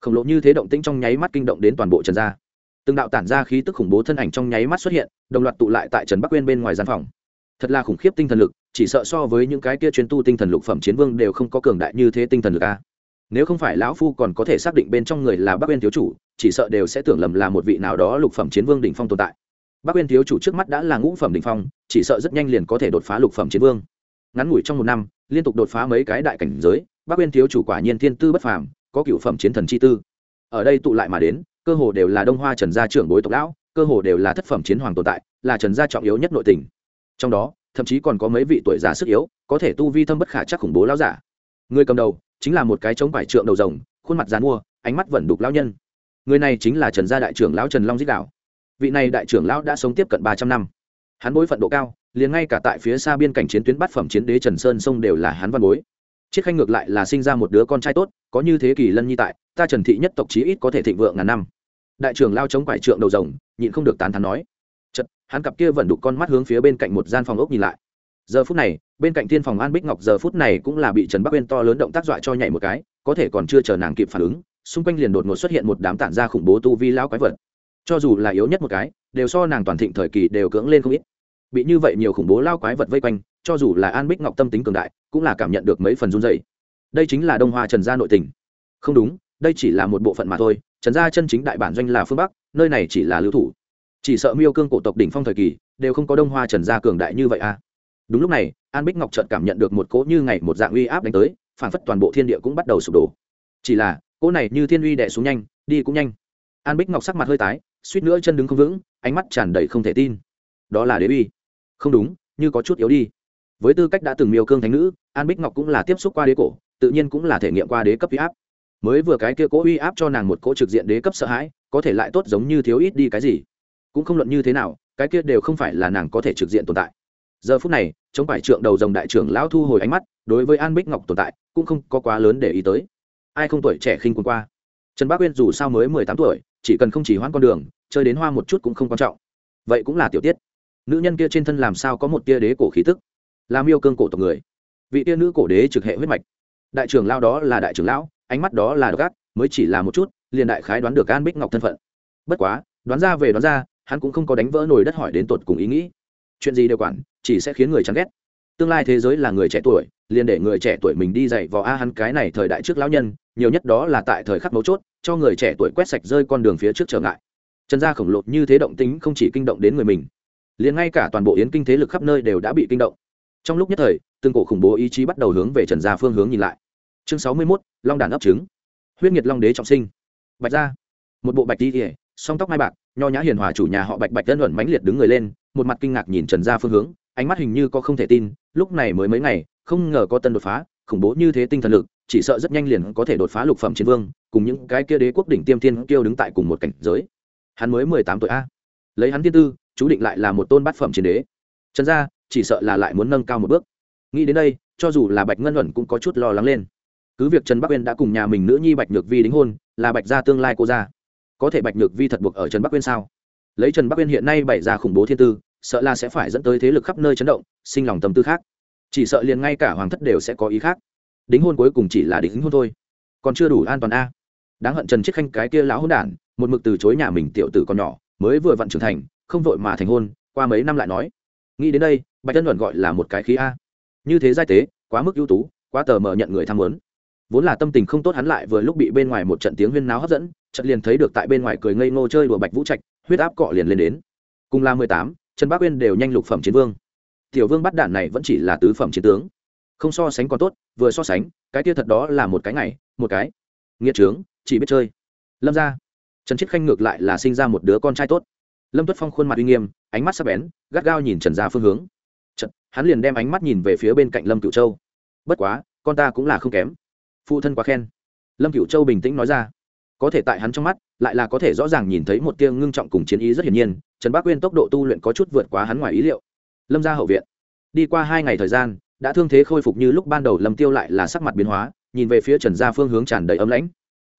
Khổng lộ như thế động tĩnh trong nháy mắt kinh động đến toàn bộ trần gia. Từng đạo tản ra khí tức khủng bố thân ảnh trong nháy mắt xuất hiện, đồng loạt tụ lại tại trần bắc uyên bên ngoài gian phòng. Thật là khủng khiếp tinh thần lực, chỉ sợ so với những cái kia chuyên tu tinh thần lục phẩm chiến vương đều không có cường đại như thế tinh thần lực a. Nếu không phải lão phu còn có thể xác định bên trong người là bắc uyên thiếu chủ, chỉ sợ đều sẽ tưởng lầm là một vị nào đó lục phẩm chiến vương đỉnh phong tồn tại. Bác Nguyên thiếu chủ trước mắt đã là ngũ phẩm đỉnh phong, chỉ sợ rất nhanh liền có thể đột phá lục phẩm chiến vương. Ngắn ngủi trong một năm, liên tục đột phá mấy cái đại cảnh giới, Bác Nguyên thiếu chủ quả nhiên thiên tư bất phàm, có cựu phẩm chiến thần chi tư. Ở đây tụ lại mà đến, cơ hồ đều là đông hoa trần gia trưởng bối tộc lão, cơ hồ đều là thất phẩm chiến hoàng tồn tại, là trần gia trọng yếu nhất nội tình. Trong đó, thậm chí còn có mấy vị tuổi già sức yếu, có thể tu vi thâm bất khả chắc khủng bố lão giả. Người cầm đầu, chính là một cái chống vải trượng đầu rồng, khuôn mặt dán mua ánh mắt vẫn đục lão nhân. Người này chính là trần gia đại trưởng lão trần long dích đạo vị này đại trưởng lão đã sống tiếp cận ba trăm năm. Hắn bối phận độ cao, liền ngay cả tại phía xa biên cảnh chiến tuyến bát phẩm chiến đế trần sơn sông đều là hắn văn bối. Chiết khanh ngược lại là sinh ra một đứa con trai tốt, có như thế kỷ lân nhi tại, ta trần thị nhất tộc chí ít có thể thịnh vượng ngàn năm. Đại trưởng lao chống quải trượng đầu rồng, nhịn không được tán thán nói. Chật hắn cặp kia vẫn đục con mắt hướng phía bên cạnh một gian phòng ốc nhìn lại. Giờ phút này, bên cạnh thiên phòng an bích ngọc giờ phút này cũng là bị trần bắc uyên to lớn động tác dọa cho nhảy một cái, có thể còn chưa chờ nàng kịp phản ứng, xung quanh liền đột ngột xuất hiện một đám tản ra khủng bố tu vi lão quái vật cho dù là yếu nhất một cái, đều so nàng toàn thịnh thời kỳ đều cưỡng lên không ít. Bị như vậy nhiều khủng bố lao quái vật vây quanh, cho dù là an bích ngọc tâm tính cường đại, cũng là cảm nhận được mấy phần run dày đây chính là đông hoa trần gia nội tình. Không đúng, đây chỉ là một bộ phận mà thôi, trần gia chân chính đại bản doanh là phương bắc, nơi này chỉ là lưu thủ. Chỉ sợ miêu cương cổ tộc đỉnh phong thời kỳ, đều không có đông hoa trần gia cường đại như vậy à. Đúng lúc này, an bích ngọc trợt cảm nhận được một cỗ như ngày một dạng uy áp đánh tới, phản phất toàn bộ thiên địa cũng bắt đầu sụp đổ. Chỉ là, cỗ này như thiên uy đẻ xuống nhanh, đi cũng nhanh. An bích ngọc sắc mặt hơi tái suýt nữa chân đứng không vững, ánh mắt tràn đầy không thể tin. Đó là đế bi không đúng, như có chút yếu đi. Với tư cách đã từng miêu cương thánh nữ, an bích ngọc cũng là tiếp xúc qua đế cổ, tự nhiên cũng là thể nghiệm qua đế cấp uy áp. Mới vừa cái kia cố uy áp cho nàng một cỗ trực diện đế cấp sợ hãi, có thể lại tốt giống như thiếu ít đi cái gì. Cũng không luận như thế nào, cái kia đều không phải là nàng có thể trực diện tồn tại. Giờ phút này, chống phải trượng đầu dòng đại trưởng lão thu hồi ánh mắt, đối với an bích ngọc tồn tại, cũng không có quá lớn để ý tới. Ai không tuổi trẻ khinh quân qua? Trần bác uyên dù sao mới mười tám tuổi chỉ cần không chỉ hoãn con đường, chơi đến hoa một chút cũng không quan trọng. Vậy cũng là tiểu tiết. Nữ nhân kia trên thân làm sao có một tia đế cổ khí tức? Làm yêu cương cổ tộc người. Vị tia nữ cổ đế trực hệ huyết mạch. Đại trưởng lao đó là đại trưởng lão, ánh mắt đó là độc ác, mới chỉ là một chút, liền đại khái đoán được an bích ngọc thân phận. Bất quá, đoán ra về đoán ra, hắn cũng không có đánh vỡ nồi đất hỏi đến tột cùng ý nghĩ. Chuyện gì đều quản, chỉ sẽ khiến người chán ghét. Tương lai thế giới là người trẻ tuổi, liền để người trẻ tuổi mình đi dạy vào a hắn cái này thời đại trước lão nhân, nhiều nhất đó là tại thời khắc mấu chốt cho người trẻ tuổi quét sạch rơi con đường phía trước trở ngại. Trần gia khổng lồ như thế động tính không chỉ kinh động đến người mình liền ngay cả toàn bộ yến kinh thế lực khắp nơi đều đã bị kinh động. Trong lúc nhất thời từng cổ khủng bố ý chí bắt đầu hướng về trần gia phương hướng nhìn lại. Chương sáu mươi 61, long đàn ấp trứng. Huyết nhiệt long đế trọng sinh. Bạch gia. Một bộ bạch đi ỉa song tóc mai bạc nho nhã hiền hòa chủ nhà họ bạch bạch tân luận mãnh liệt đứng người lên một mặt kinh ngạc nhìn trần gia phương hướng ánh mắt hình như có không thể tin lúc này mới mấy ngày không ngờ có tân đột phá khủng bố như thế tinh thần lực chỉ sợ rất nhanh liền có thể đột phá lục phẩm chiến vương cùng những cái kia đế quốc đỉnh tiêm thiên kiêu đứng tại cùng một cảnh giới. Hắn mới mười tám tuổi a. Lấy hắn thiên tư, chú định lại là một tôn bát phẩm chiến đế. Trần gia, chỉ sợ là lại muốn nâng cao một bước. Nghĩ đến đây, cho dù là bạch ngân luận cũng có chút lo lắng lên. Cứ việc trần bắc uyên đã cùng nhà mình nữ nhi bạch nhược vi đính hôn, là bạch gia tương lai cô gia. Có thể bạch nhược vi thật buộc ở trần bắc uyên sao? Lấy trần bắc uyên hiện nay bày ra khủng bố thiên tư, sợ là sẽ phải dẫn tới thế lực khắp nơi chấn động, sinh lòng tâm tư khác. Chỉ sợ liền ngay cả hoàng thất đều sẽ có ý khác. Đính hôn cuối cùng chỉ là đính hôn thôi. Còn chưa đủ an toàn a đáng hận trần chiết khanh cái kia lão hôn đản, một mực từ chối nhà mình tiểu tử còn nhỏ, mới vừa vặn trưởng thành, không vội mà thành hôn, qua mấy năm lại nói. Nghĩ đến đây, bạch tân luận gọi là một cái khí a. Như thế giai tế, quá mức ưu tú, quá tờ mờ nhận người tham muốn. Vốn là tâm tình không tốt hắn lại vừa lúc bị bên ngoài một trận tiếng huyên náo hấp dẫn trận liền thấy được tại bên ngoài cười ngây ngô chơi đùa bạch vũ trạch, huyết áp cọ liền lên đến. Cùng là mười tám, trần bác uyên đều nhanh lục phẩm chiến vương. Tiểu vương bắt đạn này vẫn chỉ là tứ phẩm chiến tướng. Không so sánh còn tốt, vừa so sánh, cái kia thật đó là một cái ngày, một cái nghiệt trướng chỉ biết chơi. Lâm ra trần chiết khanh ngược lại là sinh ra một đứa con trai tốt. Lâm tuất phong khuôn mặt uy nghiêm ánh mắt sắc bén gắt gao nhìn trần ra phương hướng. Trật, hắn liền đem ánh mắt nhìn về phía bên cạnh lâm cựu châu. Bất quá con ta cũng là không kém. Phụ thân quá khen. Lâm cựu châu bình tĩnh nói ra. Có thể tại hắn trong mắt lại là có thể rõ ràng nhìn thấy một tia ngưng trọng cùng chiến ý rất hiển nhiên trần bác quyên tốc độ tu luyện có chút vượt quá hắn ngoài ý liệu. Lâm ra hậu viện. Đi qua hai ngày thời gian đã thương thế khôi phục như lúc ban đầu lâm tiêu lại là sắc mặt biến hóa nhìn về phía trần gia phương hướng tràn đầy ấm lãnh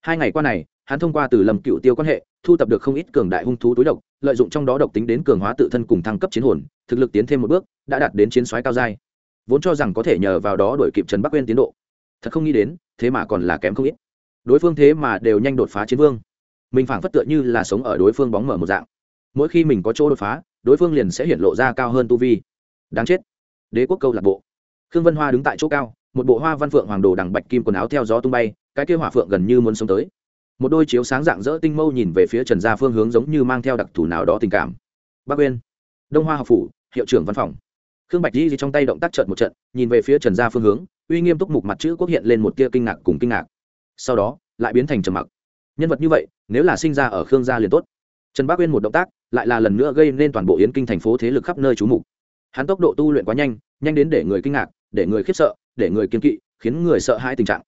hai ngày qua này, hắn thông qua từ lầm cựu tiêu quan hệ, thu tập được không ít cường đại hung thú túi độc, lợi dụng trong đó độc tính đến cường hóa tự thân cùng thăng cấp chiến hồn, thực lực tiến thêm một bước, đã đạt đến chiến soái cao giai. Vốn cho rằng có thể nhờ vào đó đổi kịp trần bắc quên tiến độ. Thật không nghĩ đến, thế mà còn là kém không ít. Đối phương thế mà đều nhanh đột phá chiến vương. Mình phảng phất tựa như là sống ở đối phương bóng mở một dạng. Mỗi khi mình có chỗ đột phá, đối phương liền sẽ hiện lộ ra cao hơn tu vi. Đáng chết. Đế quốc câu lạc bộ. Khương vân hoa đứng tại chỗ cao một bộ hoa văn phượng hoàng đồ đằng bạch kim quần áo theo gió tung bay, cái kia hỏa phượng gần như muốn sống tới. Một đôi chiếu sáng dạng dỡ tinh mâu nhìn về phía trần gia phương hướng giống như mang theo đặc thù nào đó tình cảm. Bác uyên, đông hoa học phủ, hiệu trưởng văn phòng. Khương bạch di trong tay động tác trợn một trận, nhìn về phía trần gia phương hướng, uy nghiêm túc mục mặt chữ quốc hiện lên một tia kinh ngạc cùng kinh ngạc. Sau đó, lại biến thành trầm mặc. Nhân vật như vậy, nếu là sinh ra ở khương gia liền tốt. Trần bác uyên một động tác, lại là lần nữa gây nên toàn bộ yến kinh thành phố thế lực khắp nơi trú mục. Hắn tốc độ tu luyện quá nhanh nhanh đến để người kinh ngạc để người khiếp sợ, để người kiên kỵ, khiến người sợ hãi tình trạng.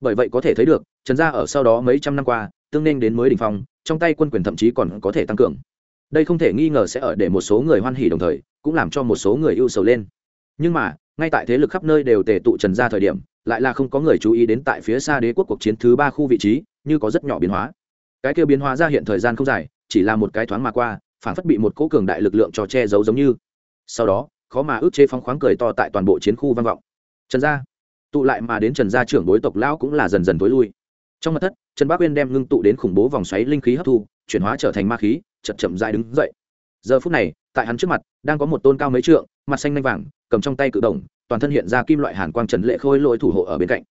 Bởi vậy có thể thấy được, trần gia ở sau đó mấy trăm năm qua, tương nên đến mới đỉnh phong, trong tay quân quyền thậm chí còn có thể tăng cường. Đây không thể nghi ngờ sẽ ở để một số người hoan hỉ đồng thời, cũng làm cho một số người ưu sầu lên. Nhưng mà, ngay tại thế lực khắp nơi đều tề tụ trần gia thời điểm, lại là không có người chú ý đến tại phía xa đế quốc cuộc chiến thứ ba khu vị trí, như có rất nhỏ biến hóa. Cái kia biến hóa ra hiện thời gian không dài, chỉ là một cái thoáng mà qua, phản phất bị một cỗ cường đại lực lượng cho che giấu giống như. Sau đó khó mà ước chế phóng khoáng cười to tại toàn bộ chiến khu vang vọng. Trần gia, tụ lại mà đến trần gia trưởng bối tộc lão cũng là dần dần tối lui. Trong mặt thất, trần bác uyên đem ngưng tụ đến khủng bố vòng xoáy linh khí hấp thu, chuyển hóa trở thành ma khí, chậm chậm dài đứng dậy. Giờ phút này, tại hắn trước mặt, đang có một tôn cao mấy trượng, mặt xanh nhanh vàng, cầm trong tay cự đồng, toàn thân hiện ra kim loại hàn quang trần lệ khôi lỗi thủ hộ ở bên cạnh.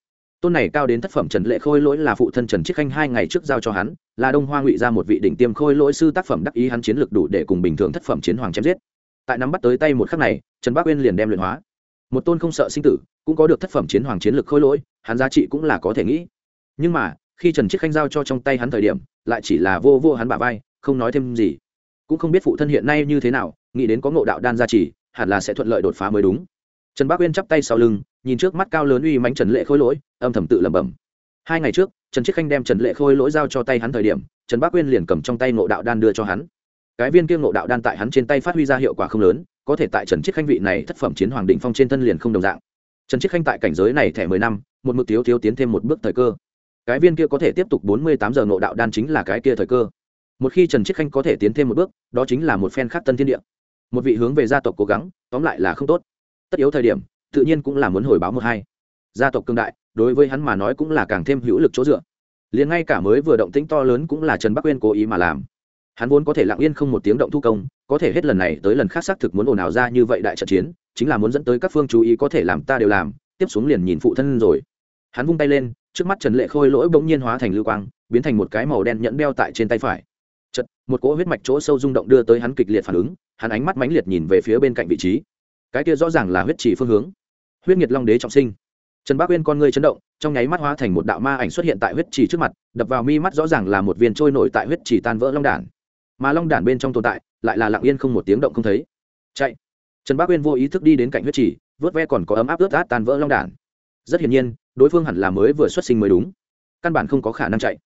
Tôn này cao đến thất phẩm trần lệ khôi lỗi là phụ thân trần chiết khanh hai ngày trước giao cho hắn, là đông hoa ngụy ra một vị đỉnh tiêm khôi lỗi sư tác phẩm đắc ý hắn chiến lược đủ để cùng bình thường thất phẩm chiến hoàng chém giết tại nắm bắt tới tay một khắc này, trần bắc uyên liền đem luyện hóa. Một tôn không sợ sinh tử, cũng có được thất phẩm chiến hoàng chiến lực khôi lỗi, hắn giá trị cũng là có thể nghĩ. Nhưng mà, khi trần chiết khanh giao cho trong tay hắn thời điểm, lại chỉ là vô vô hắn bả vai, không nói thêm gì. Cũng không biết phụ thân hiện nay như thế nào, nghĩ đến có ngộ đạo đan gia trì, hẳn là sẽ thuận lợi đột phá mới đúng. Trần bác uyên chắp tay sau lưng, nhìn trước mắt cao lớn uy mánh trần lệ khôi lỗi, âm thầm tự lẩm bẩm. Hai ngày trước, trần chiết khanh đem trần lệ khôi lỗi giao cho tay hắn thời điểm, trần bác uyên liền cầm trong tay ngộ đạo đan đưa cho hắn cái viên kia ngộ đạo đan tại hắn trên tay phát huy ra hiệu quả không lớn, có thể tại trần chiết khanh vị này thất phẩm chiến hoàng định phong trên thân liền không đồng dạng. Trần chiết khanh tại cảnh giới này thẻ mười năm, một mực thiếu thiếu tiến thêm một bước thời cơ. Cái viên kia có thể tiếp tục bốn mươi tám giờ ngộ đạo đan chính là cái kia thời cơ. Một khi trần chiết khanh có thể tiến thêm một bước, đó chính là một phen khác tân thiên địa. Một vị hướng về gia tộc cố gắng, tóm lại là không tốt. Tất yếu thời điểm, tự nhiên cũng là muốn hồi báo một hai. Gia tộc cương đại, đối với hắn mà nói cũng là càng thêm hữu lực chỗ dựa. Liền ngay cả mới vừa động tĩnh to lớn cũng là trần bắc uyên cố ý mà làm hắn vốn có thể lặng yên không một tiếng động thu công, có thể hết lần này tới lần khác xác thực muốn ồn ào ra như vậy đại trận chiến, chính là muốn dẫn tới các phương chú ý có thể làm ta đều làm, tiếp xuống liền nhìn phụ thân rồi. Hắn vung tay lên, trước mắt trần lệ khôi lỗi bỗng nhiên hóa thành lưu quang, biến thành một cái màu đen nhẫn đeo tại trên tay phải. Chật, một cỗ huyết mạch chỗ sâu rung động đưa tới hắn kịch liệt phản ứng, hắn ánh mắt mãnh liệt nhìn về phía bên cạnh vị trí. Cái kia rõ ràng là huyết chỉ phương hướng. Huyết nhiệt long đế trọng sinh. Trần bác uyên con ngươi chấn động, trong nháy mắt hóa thành một đạo ma ảnh xuất hiện tại huyết chỉ trước mặt, đập vào mi mắt rõ ràng là một viên trôi nổi tại huyết chỉ tan vỡ long đản mà long đản bên trong tồn tại lại là lặng yên không một tiếng động không thấy. Chạy. Trần bác uyên vô ý thức đi đến cạnh huyết chỉ vớt ve còn có ấm áp ướt át tan vỡ long đản. Rất hiển nhiên, đối phương hẳn là mới vừa xuất sinh mới đúng. Căn bản không có khả năng chạy.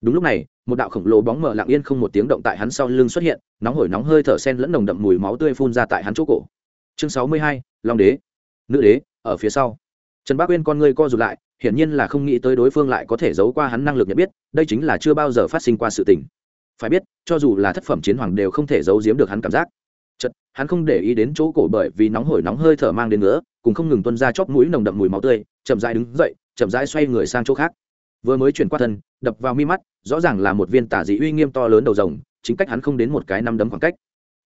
Đúng lúc này, một đạo khổng lồ bóng mở lặng yên không một tiếng động tại hắn sau lưng xuất hiện, nóng hổi nóng hơi thở sen lẫn nồng đậm mùi máu tươi phun ra tại hắn chỗ cổ. Chương sáu mươi hai, long đế. Nữ đế, ở phía sau. Trần bác uyên con ngươi co rụt lại, hiển nhiên là không nghĩ tới đối phương lại có thể giấu qua hắn năng lực nhận biết, đây chính là chưa bao giờ phát sinh qua sự tình phải biết, cho dù là thất phẩm chiến hoàng đều không thể giấu giếm được hắn cảm giác. Chật hắn không để ý đến chỗ cổ bởi vì nóng hổi nóng hơi thở mang đến nữa, cùng không ngừng tuân ra chóp mũi nồng đậm mùi máu tươi, chậm rãi đứng dậy, chậm rãi xoay người sang chỗ khác. Vừa mới chuyển qua thân, đập vào mi mắt, rõ ràng là một viên tả dị uy nghiêm to lớn đầu rồng, chính cách hắn không đến một cái năm đấm khoảng cách.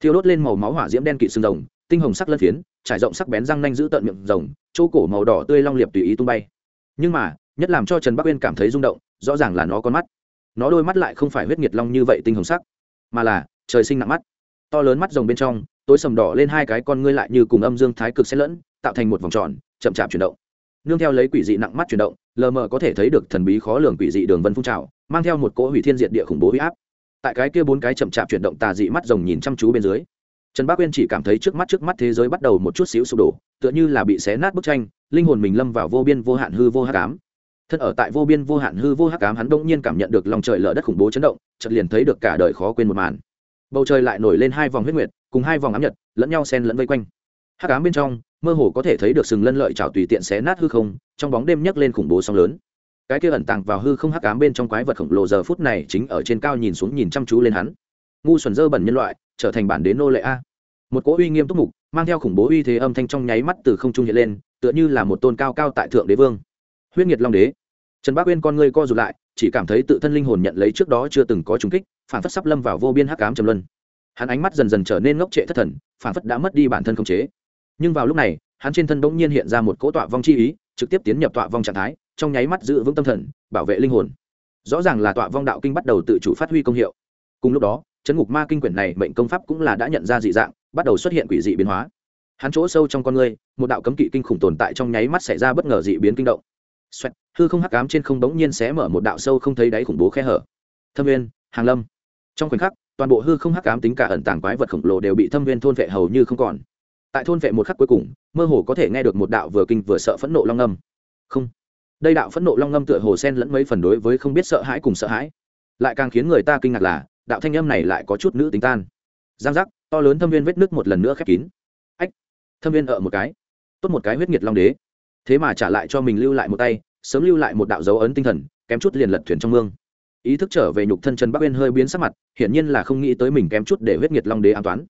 Thiêu đốt lên màu máu hỏa diễm đen kỵ xương rồng, tinh hồng sắc lân phiến, trải rộng sắc bén răng nanh giữ tận miệng rồng, chỗ cổ màu đỏ tươi long liệp tùy ý tung bay. Nhưng mà, nhất làm cho trần bắc uyên cảm thấy rung động, rõ ràng là nó con mắt nó đôi mắt lại không phải huyết nhiệt long như vậy tinh hồng sắc, mà là trời sinh nặng mắt. To lớn mắt rồng bên trong, tối sầm đỏ lên hai cái con ngươi lại như cùng âm dương thái cực xen lẫn, tạo thành một vòng tròn, chậm chạp chuyển động. Nương theo lấy quỷ dị nặng mắt chuyển động, lờ mờ có thể thấy được thần bí khó lường quỷ dị đường vân phun trào, mang theo một cỗ hủy thiên diệt địa khủng bố huy áp. Tại cái kia bốn cái chậm chạp chuyển động tà dị mắt rồng nhìn chăm chú bên dưới, trần bác uyên chỉ cảm thấy trước mắt trước mắt thế giới bắt đầu một chút xíu sụp đổ, tựa như là bị xé nát bức tranh, linh hồn mình lâm vào vô biên vô hạn hư vô hắc ám thân ở tại vô biên vô hạn hư vô hắc ám, hắn đông nhiên cảm nhận được lòng trời lở đất khủng bố chấn động, chợt liền thấy được cả đời khó quên một màn. Bầu trời lại nổi lên hai vòng huyết nguyệt, cùng hai vòng ám nhật, lẫn nhau xen lẫn vây quanh. Hắc ám bên trong, mơ hồ có thể thấy được sừng lân lợi chảo tùy tiện xé nát hư không, trong bóng đêm nhấc lên khủng bố sóng lớn. Cái kia ẩn tàng vào hư không hắc ám bên trong quái vật khổng lồ giờ phút này chính ở trên cao nhìn xuống nhìn chăm chú lên hắn. Ngu xuẩn dơ bẩn nhân loại, trở thành bản đến nô lệ a. Một cỗ uy nghiêm túc mục, mang theo khủng bố uy thế âm thanh trong nháy mắt từ không trung hiện lên, tựa như là một tôn cao cao tại thượng đế vương. Huyết nhiệt long đế trần bác uyên con ngươi co rụt lại, chỉ cảm thấy tự thân linh hồn nhận lấy trước đó chưa từng có trùng kích, phản phất sắp lâm vào vô biên hắc ám trầm luân. Hắn ánh mắt dần dần trở nên ngốc trệ thất thần, phản phất đã mất đi bản thân khống chế. Nhưng vào lúc này, hắn trên thân bỗng nhiên hiện ra một cỗ tọa vong chi ý, trực tiếp tiến nhập tọa vong trạng thái, trong nháy mắt giữ vững tâm thần, bảo vệ linh hồn. Rõ ràng là tọa vong đạo kinh bắt đầu tự chủ phát huy công hiệu. Cùng lúc đó, chấn ngục ma kinh quyển này mệnh công pháp cũng là đã nhận ra dị dạng, bắt đầu xuất hiện quỷ dị biến hóa. Hắn chỗ sâu trong con người một đạo cấm kỵ kinh khủng tồn tại trong nháy mắt xảy ra bất ngờ dị biến kinh động. Xoẹt, hư không hắc ám trên không bỗng nhiên xé mở một đạo sâu không thấy đáy khủng bố khe hở. Thâm viên hàng lâm. Trong khoảnh khắc toàn bộ hư không hắc ám tính cả ẩn tàng quái vật khổng lồ đều bị thâm viên thôn vệ hầu như không còn. Tại thôn vệ một khắc cuối cùng mơ hồ có thể nghe được một đạo vừa kinh vừa sợ phẫn nộ long ngâm không. Đây đạo phẫn nộ long ngâm tựa hồ sen lẫn mấy phần đối với không biết sợ hãi cùng sợ hãi. Lại càng khiến người ta kinh ngạc là đạo thanh âm này lại có chút nữ tính tan. Giang giác to lớn thâm viên vết nước một lần nữa khép kín. Ách thâm viên ở một cái. Tốt một cái huyết nhiệt long đế thế mà trả lại cho mình lưu lại một tay, sớm lưu lại một đạo dấu ấn tinh thần, kém chút liền lật thuyền trong mương. Ý thức trở về nhục thân trần bắc uyên hơi biến sắc mặt, hiển nhiên là không nghĩ tới mình kém chút để huyết nhiệt long đế an toán.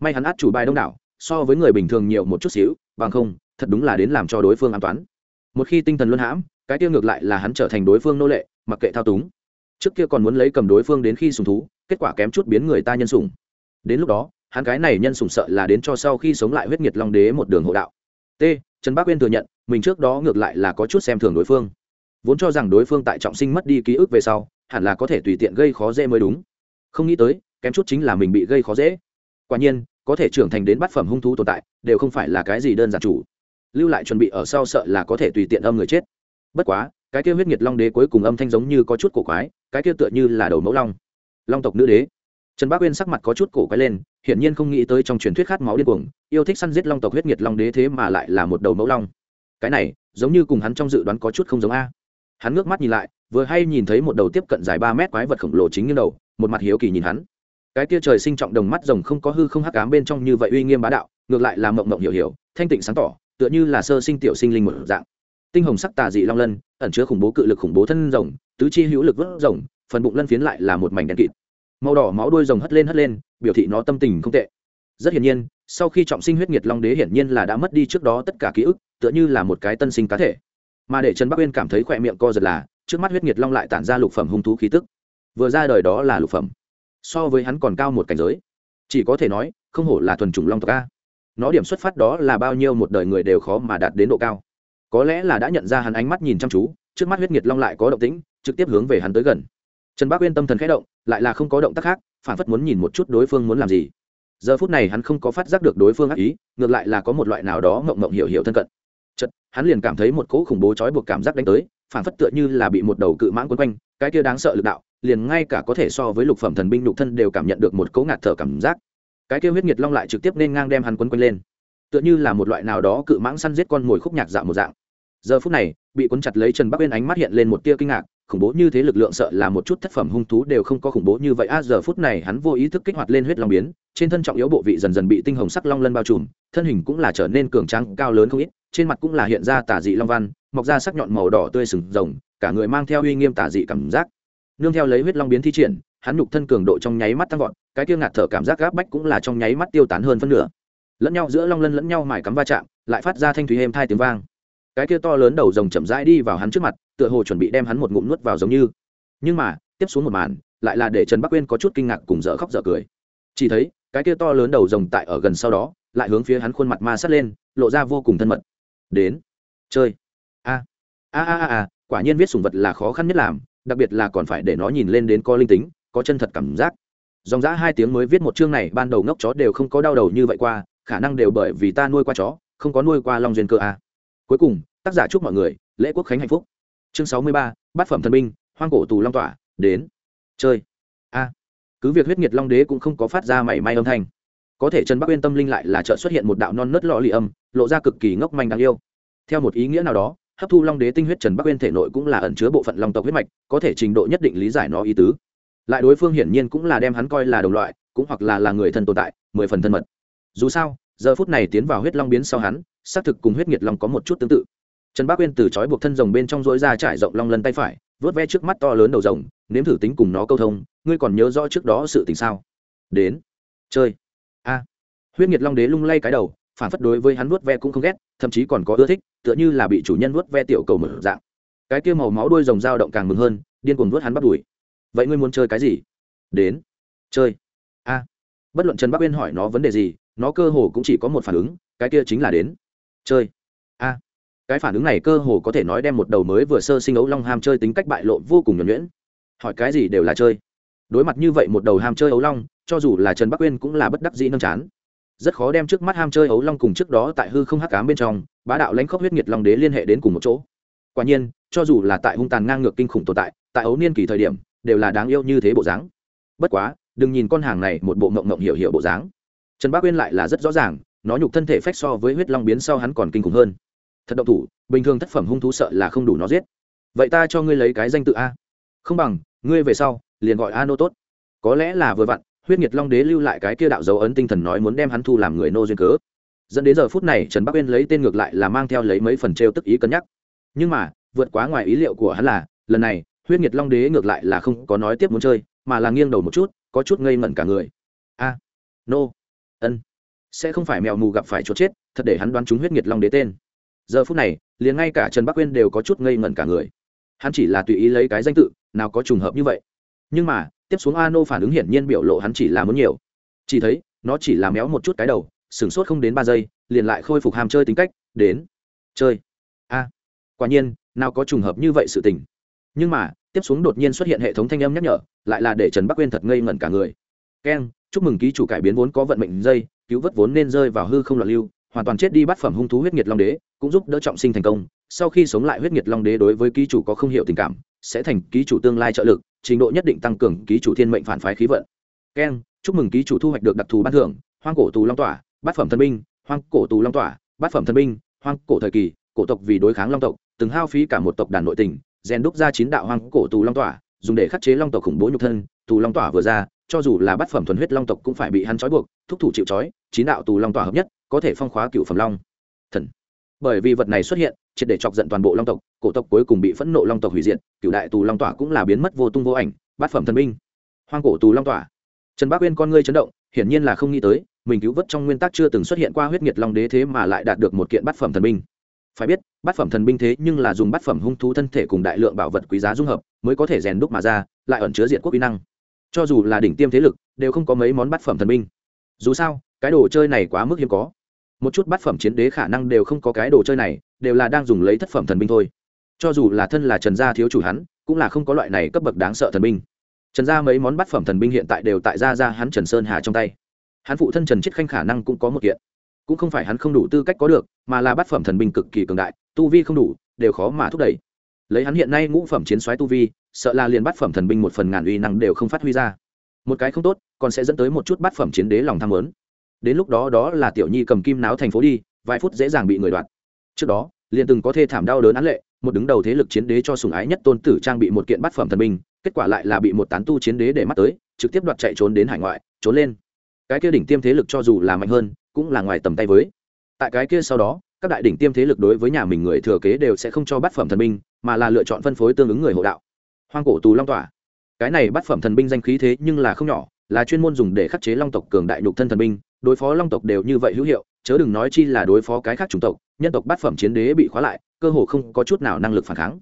May hắn át chủ bài đông đảo, so với người bình thường nhiều một chút xíu, bằng không, thật đúng là đến làm cho đối phương an toán. Một khi tinh thần luân hãm, cái tiêu ngược lại là hắn trở thành đối phương nô lệ, mặc kệ thao túng. Trước kia còn muốn lấy cầm đối phương đến khi sùng thú, kết quả kém chút biến người ta nhân sùng đến lúc đó, hắn cái này nhân sùng sợ là đến cho sau khi sống lại huyết nhiệt long đế một đường hộ đạo. T trần bác uyên thừa nhận, mình trước đó ngược lại là có chút xem thường đối phương. Vốn cho rằng đối phương tại trọng sinh mất đi ký ức về sau, hẳn là có thể tùy tiện gây khó dễ mới đúng. Không nghĩ tới, kém chút chính là mình bị gây khó dễ. Quả nhiên, có thể trưởng thành đến bát phẩm hung thú tồn tại, đều không phải là cái gì đơn giản chủ. Lưu lại chuẩn bị ở sau sợ là có thể tùy tiện âm người chết. Bất quá, cái kia huyết nhiệt long đế cuối cùng âm thanh giống như có chút cổ quái, cái kia tựa như là đầu mẫu long. Long tộc nữ đế. Trần bác uyên sắc mặt có chút cổ quái lên hiển nhiên không nghĩ tới trong truyền thuyết khát máu điên cuồng, yêu thích săn giết long tộc huyết nhiệt long đế thế mà lại là một đầu mẫu long. Cái này, giống như cùng hắn trong dự đoán có chút không giống a. Hắn ngước mắt nhìn lại, vừa hay nhìn thấy một đầu tiếp cận dài ba mét quái vật khổng lồ chính như đầu, một mặt hiếu kỳ nhìn hắn. Cái kia trời sinh trọng đồng mắt rồng không có hư không hắc ám bên trong như vậy uy nghiêm bá đạo, ngược lại là mộng mộng hiểu hiểu, thanh tịnh sáng tỏ, tựa như là sơ sinh tiểu sinh linh một dạng. Tinh hồng sắc tà dị long lân, ẩn chứa khủng bố cự lực khủng bố thân rồng, tứ chi hữu lực vớt rồng, phần bụng lân phiến lại là một mảnh đen kịt màu đỏ máu đuôi rồng hất lên hất lên, biểu thị nó tâm tình không tệ. Rất hiển nhiên, sau khi trọng sinh huyết nhiệt long đế hiển nhiên là đã mất đi trước đó tất cả ký ức, tựa như là một cái tân sinh cá thể. Mà để trần bắc uyên cảm thấy khỏe miệng co giật là, trước mắt huyết nhiệt long lại tản ra lục phẩm hung thú khí tức. Vừa ra đời đó là lục phẩm. So với hắn còn cao một cảnh giới. Chỉ có thể nói, không hổ là thuần chủng long tộc a. Nó điểm xuất phát đó là bao nhiêu một đời người đều khó mà đạt đến độ cao. Có lẽ là đã nhận ra hắn ánh mắt nhìn chăm chú, trước mắt huyết nhiệt long lại có động tĩnh, trực tiếp hướng về hắn tới gần trần bác uyên tâm thần khẽ động, lại là không có động tác khác, phản phất muốn nhìn một chút đối phương muốn làm gì. Giờ phút này hắn không có phát giác được đối phương ác ý, ngược lại là có một loại nào đó mộng mộng hiểu hiểu thân cận. Chật hắn liền cảm thấy một cỗ khủng bố trói buộc cảm giác đánh tới, phản phất tựa như là bị một đầu cự mãng quấn quanh, cái kia đáng sợ lực đạo, liền ngay cả có thể so với lục phẩm thần binh lục thân đều cảm nhận được một cỗ ngạt thở cảm giác. Cái kia huyết nhiệt long lại trực tiếp nên ngang đem hắn quấn quanh lên. Tựa như là một loại nào đó cự mãng săn giết con mồi khúc nhạc dạo một dạng. Giờ phút này, bị cuốn chặt lấy trần bắc bên ánh mắt hiện lên một tia kinh ngạc khủng bố như thế lực lượng sợ là một chút thất phẩm hung thú đều không có khủng bố như vậy. A giờ phút này hắn vô ý thức kích hoạt lên huyết long biến, trên thân trọng yếu bộ vị dần dần bị tinh hồng sắc long lân bao trùm, thân hình cũng là trở nên cường tráng cao lớn không ít, trên mặt cũng là hiện ra tả dị long văn, mọc ra sắc nhọn màu đỏ tươi sừng rồng, cả người mang theo uy nghiêm tả dị cảm giác. Nương theo lấy huyết long biến thi triển, hắn nhục thân cường độ trong nháy mắt tăng vọt, cái kia ngạt thở cảm giác gáp bách cũng là trong nháy mắt tiêu tán hơn phân nửa. Lẫn nhau giữa long lân lẫn nhau mải cắm va chạm, lại phát ra thanh thúy êm thai tiếng vang cái kia to lớn đầu rồng chậm rãi đi vào hắn trước mặt, tựa hồ chuẩn bị đem hắn một ngụm nuốt vào giống như. Nhưng mà, tiếp xuống một màn, lại là để trần bắc uyên có chút kinh ngạc cùng dở khóc dở cười. Chỉ thấy, cái kia to lớn đầu rồng tại ở gần sau đó, lại hướng phía hắn khuôn mặt ma sát lên, lộ ra vô cùng thân mật. Đến. Chơi. A. A a a quả nhiên viết sùng vật là khó khăn nhất làm, đặc biệt là còn phải để nó nhìn lên đến có linh tính, có chân thật cảm giác. Dòng dã hai tiếng mới viết một chương này, ban đầu ngốc chó đều không có đau đầu như vậy qua, khả năng đều bởi vì ta nuôi qua chó, không có nuôi qua long duyên cơ a cuối cùng, tác giả chúc mọi người lễ quốc khánh hạnh phúc. Chương sáu mươi ba, bát phẩm thần binh, hoang cổ tù long tỏa, đến. Chơi. A. Cứ việc huyết nhiệt long đế cũng không có phát ra mảy may âm thanh. Có thể trần bắc uyên tâm linh lại là chợ xuất hiện một đạo non nớt lọ lì âm, lộ ra cực kỳ ngốc manh đáng yêu. Theo một ý nghĩa nào đó, hấp thu long đế tinh huyết trần bắc uyên thể nội cũng là ẩn chứa bộ phận long tộc huyết mạch, có thể trình độ nhất định lý giải nó ý tứ. Lại đối phương hiển nhiên cũng là đem hắn coi là đồng loại, cũng hoặc là là người thân tồn tại, mười phần thân mật. Dù sao, giờ phút này tiến vào huyết long biến sau hắn xác thực cùng huyết nhiệt long có một chút tương tự. Trần bác uyên từ chói buộc thân rồng bên trong rỗi ra trải rộng long lân tay phải, vớt ve trước mắt to lớn đầu rồng, nếm thử tính cùng nó câu thông, ngươi còn nhớ rõ trước đó sự tình sao? Đến. Chơi. A. Huyết nhiệt long đế lung lay cái đầu, phản phất đối với hắn vuốt ve cũng không ghét, thậm chí còn có ưa thích, tựa như là bị chủ nhân vuốt ve tiểu cầu mở dạng. Cái kia màu máu đuôi rồng dao động càng mừng hơn, điên cuồng vuốt hắn bắt đuổi. Vậy ngươi muốn chơi cái gì? Đến. Chơi. A. Bất luận trần bắc uyên hỏi nó vấn đề gì, nó cơ hồ cũng chỉ có một phản ứng, cái kia chính là đến chơi. A. Cái phản ứng này cơ hồ có thể nói đem một đầu mới vừa sơ sinh ấu long ham chơi tính cách bại lộ vô cùng nhuẩn nhuyễn. Hỏi cái gì đều là chơi. Đối mặt như vậy một đầu ham chơi ấu long, cho dù là trần bắc uyên cũng là bất đắc dĩ nâng chán. Rất khó đem trước mắt ham chơi ấu long cùng trước đó tại hư không hắc cám bên trong, bá đạo lãnh khốc huyết nhiệt long đế liên hệ đến cùng một chỗ. Quả nhiên, cho dù là tại hung tàn ngang ngược kinh khủng tồn tại tại ấu niên kỳ thời điểm, đều là đáng yêu như thế bộ dáng. Bất quá, đừng nhìn con hàng này một bộ mộng mộng hiểu hiểu bộ dáng. Trần bác uyên lại là rất rõ ràng nó nhục thân thể phách so với huyết long biến sau hắn còn kinh khủng hơn. Thật động thủ, bình thường tác phẩm hung thú sợ là không đủ nó giết. Vậy ta cho ngươi lấy cái danh tự a. Không bằng, ngươi về sau, liền gọi a nô tốt. Có lẽ là vừa vặn, huyết nhiệt long đế lưu lại cái kia đạo dấu ấn tinh thần nói muốn đem hắn thu làm người nô duyên cớ. Dẫn đến giờ phút này, trần bắc uyên lấy tên ngược lại là mang theo lấy mấy phần t r e o tức ý cân nhắc. Nhưng mà, vượt quá ngoài ý liệu của hắn là, lần này, huyết nhiệt long đế ngược lại là không có nói tiếp muốn chơi, mà là nghiêng đầu một chút, có chút ngây ngẩn cả người. A. Nô. Ân sẽ không phải mèo mù gặp phải chốt chết, thật để hắn đoán chúng huyết nghiệt long đế tên. Giờ phút này, liền ngay cả trần bắc quyên đều có chút ngây ngẩn cả người. Hắn chỉ là tùy ý lấy cái danh tự, nào có trùng hợp như vậy. Nhưng mà, tiếp xuống a nô phản ứng hiển nhiên biểu lộ hắn chỉ là muốn nhiều. Chỉ thấy, nó chỉ là méo một chút cái đầu, sửng sốt không đến ba giây, liền lại khôi phục ham chơi tính cách, đến. Chơi. A. Quả nhiên, nào có trùng hợp như vậy sự tình. Nhưng mà, tiếp xuống đột nhiên xuất hiện hệ thống thanh âm nhắc nhở, lại là để trần bắc quên thật ngây ngẩn cả người. Keng chúc mừng ký chủ cải biến vốn có vận mệnh dây, cứu vớt vốn nên rơi vào hư không loạn lưu, hoàn toàn chết đi bắt phẩm hung thú huyết nhiệt long đế, cũng giúp đỡ trọng sinh thành công. Sau khi sống lại huyết nhiệt long đế đối với ký chủ có không hiểu tình cảm, sẽ thành ký chủ tương lai trợ lực, trình độ nhất định tăng cường ký chủ thiên mệnh phản phái khí vận. Keng chúc mừng ký chủ thu hoạch được đặc thù ban thưởng, hoang cổ tù long tỏa, bát phẩm thần binh, hoang cổ tù long tỏa, bát phẩm thần binh, hoang cổ thời kỳ, cổ tộc vì đối kháng long tộc, từng hao phí cả một tộc đàn nội tình, rèn đúc ra chín đạo hoang cổ tù long tỏa, dùng để khắc chế long tộc khủng bố nhục thân, tù long tỏa vừa ra cho dù là bát phẩm thuần huyết long tộc cũng phải bị hắn trói buộc, thúc thủ chịu trói, chín đạo tù long tỏa hợp nhất, có thể phong khóa cựu phẩm long. Thần. Bởi vì vật này xuất hiện, triệt để chọc giận toàn bộ long tộc, cổ tộc cuối cùng bị phẫn nộ long tộc hủy diệt, cựu đại tù long tỏa cũng là biến mất vô tung vô ảnh, bát phẩm thần binh. Hoang cổ tù long tỏa. Trần bác uyên con ngươi chấn động, hiển nhiên là không nghĩ tới, mình cứu vớt trong nguyên tắc chưa từng xuất hiện qua huyết nhiệt long đế thế mà lại đạt được một kiện bát phẩm thần binh. Phải biết, bát phẩm thần binh thế nhưng là dùng bát phẩm hung thú thân thể cùng đại lượng bảo vật quý giá dung hợp, mới có thể rèn đúc mà ra, lại ẩn chứa diện quốc uy năng cho dù là đỉnh tiêm thế lực, đều không có mấy món bát phẩm thần binh. Dù sao, cái đồ chơi này quá mức hiếm có. Một chút bát phẩm chiến đế khả năng đều không có cái đồ chơi này, đều là đang dùng lấy thất phẩm thần binh thôi. Cho dù là thân là trần gia thiếu chủ hắn, cũng là không có loại này cấp bậc đáng sợ thần binh. Trần gia mấy món bát phẩm thần binh hiện tại đều tại gia gia hắn trần sơn hà trong tay. Hắn phụ thân trần chiết khanh khả năng cũng có một kiện. Cũng không phải hắn không đủ tư cách có được, mà là bát phẩm thần binh cực kỳ cường đại, tu vi không đủ, đều khó mà thúc đẩy lấy hắn hiện nay ngũ phẩm chiến xoáy tu vi, sợ là liền bắt phẩm thần binh một phần ngàn uy năng đều không phát huy ra. Một cái không tốt, còn sẽ dẫn tới một chút bát phẩm chiến đế lòng tham lớn đến lúc đó đó là tiểu nhi cầm kim náo thành phố đi, vài phút dễ dàng bị người đoạt. Trước đó, liền từng có thê thảm đau đớn án lệ, một đứng đầu thế lực chiến đế cho sùng ái nhất tôn tử trang bị một kiện bát phẩm thần binh, kết quả lại là bị một tán tu chiến đế để mắt tới, trực tiếp đoạt chạy trốn đến hải ngoại, trốn lên. Cái kia đỉnh tiêm thế lực cho dù là mạnh hơn, cũng là ngoài tầm tay với. Tại cái kia sau đó, các đại đỉnh tiêm thế lực đối với nhà mình người thừa kế đều sẽ không cho bát phẩm thần binh mà là lựa chọn phân phối tương ứng người hộ đạo. Hoang cổ tù long tỏa. Cái này bát phẩm thần binh danh khí thế nhưng là không nhỏ, là chuyên môn dùng để khắc chế long tộc cường đại nhục thân thần binh, đối phó long tộc đều như vậy hữu hiệu, chớ đừng nói chi là đối phó cái khác chủng tộc, nhân tộc bát phẩm chiến đế bị khóa lại, cơ hồ không có chút nào năng lực phản kháng.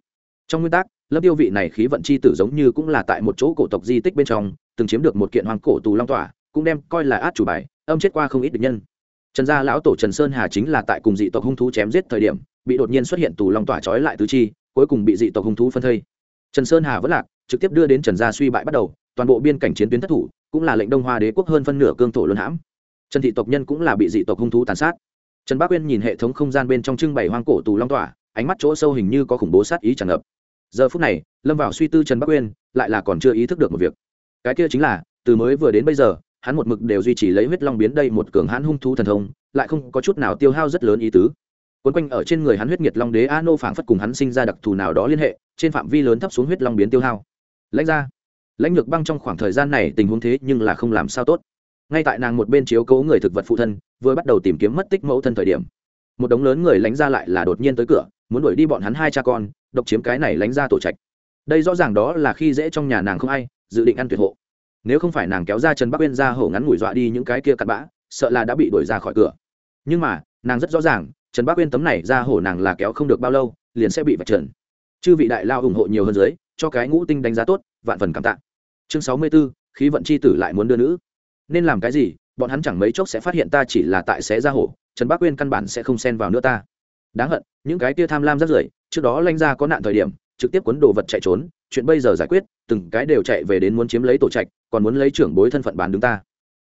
Trong nguyên tắc, lâm tiêu vị này khí vận chi tử giống như cũng là tại một chỗ cổ tộc di tích bên trong, từng chiếm được một kiện hoàng cổ tù long tỏa, cũng đem coi là át chủ bài, âm chết qua không ít địch nhân. Trần gia lão tổ trần sơn hà chính là tại cùng dị tộc hung thú chém giết thời điểm, bị đột nhiên xuất hiện tù long tỏa trói lại tứ chi cuối cùng bị dị tộc hung thú phân thây. Trần sơn hà vẫn lạc, trực tiếp đưa đến trần gia suy bại bắt đầu, toàn bộ biên cảnh chiến tuyến thất thủ, cũng là lệnh đông hoa đế quốc hơn phân nửa cương thổ luân hãm. Trần thị tộc nhân cũng là bị dị tộc hung thú tàn sát. Trần bác uyên nhìn hệ thống không gian bên trong trưng bày hoang cổ tù long tỏa, ánh mắt chỗ sâu hình như có khủng bố sát ý tràn ngập. Giờ phút này, lâm vào suy tư trần bắc uyên lại là còn chưa ý thức được một việc. Cái kia chính là, từ mới vừa đến bây giờ, hắn một mực đều duy trì lấy huyết long biến đây một cường hãn hung thú thần thông, lại không có chút nào tiêu hao rất lớn ý tứ quấn quanh ở trên người hắn huyết nhiệt long đế a nô phảng phất cùng hắn sinh ra đặc thù nào đó liên hệ, trên phạm vi lớn thấp xuống huyết long biến tiêu hao. Lãnh ra lãnh lược băng trong khoảng thời gian này tình huống thế nhưng là không làm sao tốt. Ngay tại nàng một bên chiếu cố người thực vật phụ thân, vừa bắt đầu tìm kiếm mất tích mẫu thân thời điểm. Một đống lớn người lánh ra lại là đột nhiên tới cửa, muốn đuổi đi bọn hắn hai cha con, độc chiếm cái này lánh ra tổ trạch. Đây rõ ràng đó là khi dễ trong nhà nàng không ai, dự định ăn tuyệt hộ. Nếu không phải nàng kéo ra trần bắc uyên ra hổ ngắn ngủi dọa đi những cái kia cặn bã, sợ là đã bị đuổi ra khỏi cửa. Nhưng mà, nàng rất rõ ràng trần bác uyên tấm này ra hổ nàng là kéo không được bao lâu liền sẽ bị vạch trần. Chư vị đại lao ủng hộ nhiều hơn dưới cho cái ngũ tinh đánh giá tốt vạn phần cảm tạ. Chương sáu mươi 64, khí vận c h i tử lại muốn đưa nữ. Nên làm cái gì bọn hắn chẳng mấy chốc sẽ phát hiện ta chỉ là tại xé ra hổ trần bác uyên căn bản sẽ không xen vào nữa ta. Đáng hận những cái tia tham lam rất rưởi trước đó lanh ra có nạn thời điểm trực tiếp cuốn đồ vật chạy trốn chuyện bây giờ giải quyết từng cái đều chạy về đến muốn chiếm lấy tổ trạch còn muốn lấy trưởng bối thân phận bán đứng ta.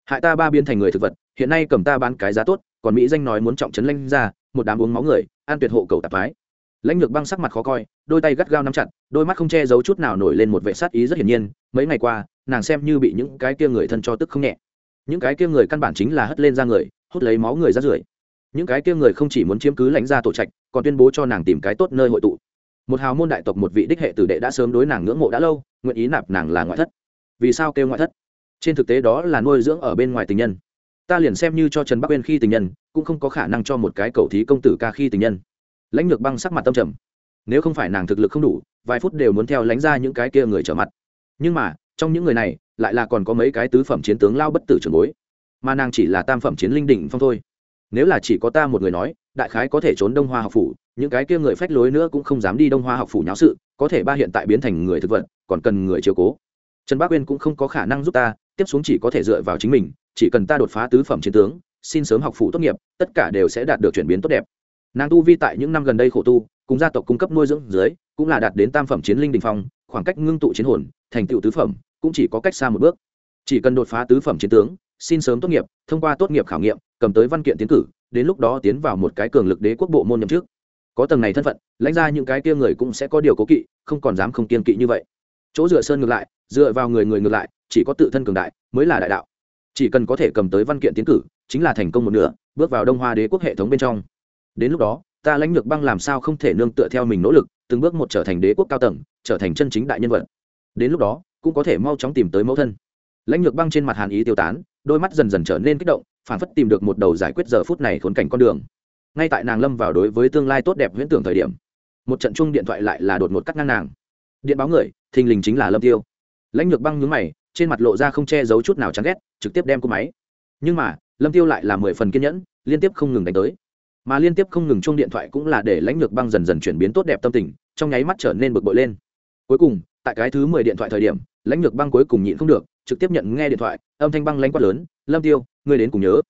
Hại ta ba biên thành người thực vật hiện nay cầm ta bán cái giá tốt còn mỹ danh nói muốn trọng trấn lanh ra một đám uống máu người, an tuyệt hộ cầu tạp phái. Lãnh lược băng sắc mặt khó coi, đôi tay gắt gao nắm chặt, đôi mắt không che giấu chút nào nổi lên một vệ sát ý rất hiển nhiên, mấy ngày qua, nàng xem như bị những cái kia người thân cho tức không nhẹ. Những cái kia người căn bản chính là hất lên ra người, hút lấy máu người ra rưởi. Những cái kia người không chỉ muốn chiếm cứ lãnh ra tổ trạch, còn tuyên bố cho nàng tìm cái tốt nơi hội tụ. Một hào môn đại tộc một vị đích hệ tử đệ đã sớm đối nàng ngưỡng mộ đã lâu, nguyện ý nạp nàng là ngoại thất. Vì sao kêu ngoại thất? Trên thực tế đó là nuôi dưỡng ở bên ngoài tình nhân ta liền xem như cho trần bắc uyên khi tình nhân, cũng không có khả năng cho một cái cầu thí công tử ca khi tình nhân. Lãnh lược băng sắc mặt tâm trầm. Nếu không phải nàng thực lực không đủ, vài phút đều muốn theo lánh ra những cái kia người trở mặt. Nhưng mà, trong những người này, lại là còn có mấy cái tứ phẩm chiến tướng lao bất tử trường bối. Mà nàng chỉ là tam phẩm chiến linh đỉnh phong thôi. Nếu là chỉ có ta một người nói, đại khái có thể trốn đông hoa học phủ, những cái kia người phách lối nữa cũng không dám đi đông hoa học phủ nháo sự, có thể ba hiện tại biến thành người thực vật, còn cần người chiều cố. Trần bác uyên cũng không có khả năng giúp ta, tiếp xuống chỉ có thể dựa vào chính mình chỉ cần ta đột phá tứ phẩm chiến tướng, xin sớm học phủ tốt nghiệp, tất cả đều sẽ đạt được chuyển biến tốt đẹp. Nàng tu vi tại những năm gần đây khổ tu, cùng gia tộc cung cấp nuôi dưỡng dưới, cũng là đạt đến tam phẩm chiến linh đình phong, khoảng cách ngưng tụ chiến hồn, thành tựu tứ phẩm, cũng chỉ có cách xa một bước. Chỉ cần đột phá tứ phẩm chiến tướng, xin sớm tốt nghiệp, thông qua tốt nghiệp khảo nghiệm, cầm tới văn kiện tiến cử, đến lúc đó tiến vào một cái cường lực đế quốc bộ môn nhậm trước có tầng này thân phận, lãnh ra những cái kia người cũng sẽ có điều cố kỵ, không còn dám không kiên kỵ như vậy. Chỗ dựa sơn ngược lại, dựa vào người người ngược lại, chỉ có tự thân cường đại mới là đại đạo chỉ cần có thể cầm tới văn kiện tiến cử, chính là thành công một nửa, bước vào đông hoa đế quốc hệ thống bên trong. Đến lúc đó, ta lãnh lược băng làm sao không thể nương tựa theo mình nỗ lực, từng bước một trở thành đế quốc cao tầng, trở thành chân chính đại nhân vật. Đến lúc đó, cũng có thể mau chóng tìm tới mẫu thân. Lãnh lược băng trên mặt hàn ý tiêu tán, đôi mắt dần dần trở nên kích động, phản phất tìm được một đầu giải quyết giờ phút này khốn cảnh con đường. Ngay tại nàng lâm vào đối với tương lai tốt đẹp huyễn tưởng thời điểm, một trận chung điện thoại lại là đột ngột cắt ngang nàng. Điện báo người, thình lình chính là lâm tiêu. Lãnh lược băng nhướng mày trên mặt lộ ra không che giấu chút nào chán ghét, trực tiếp đem cô máy. Nhưng mà, lâm tiêu lại là mười phần kiên nhẫn, liên tiếp không ngừng đánh tới. Mà liên tiếp không ngừng chung điện thoại cũng là để lãnh lược băng dần dần chuyển biến tốt đẹp tâm tình, trong nháy mắt trở nên bực bội lên. Cuối cùng, tại cái thứ mười điện thoại thời điểm, lãnh lược băng cuối cùng nhịn không được, trực tiếp nhận nghe điện thoại, âm thanh băng lãnh quát lớn, lâm tiêu, ngươi đến cùng nhớ.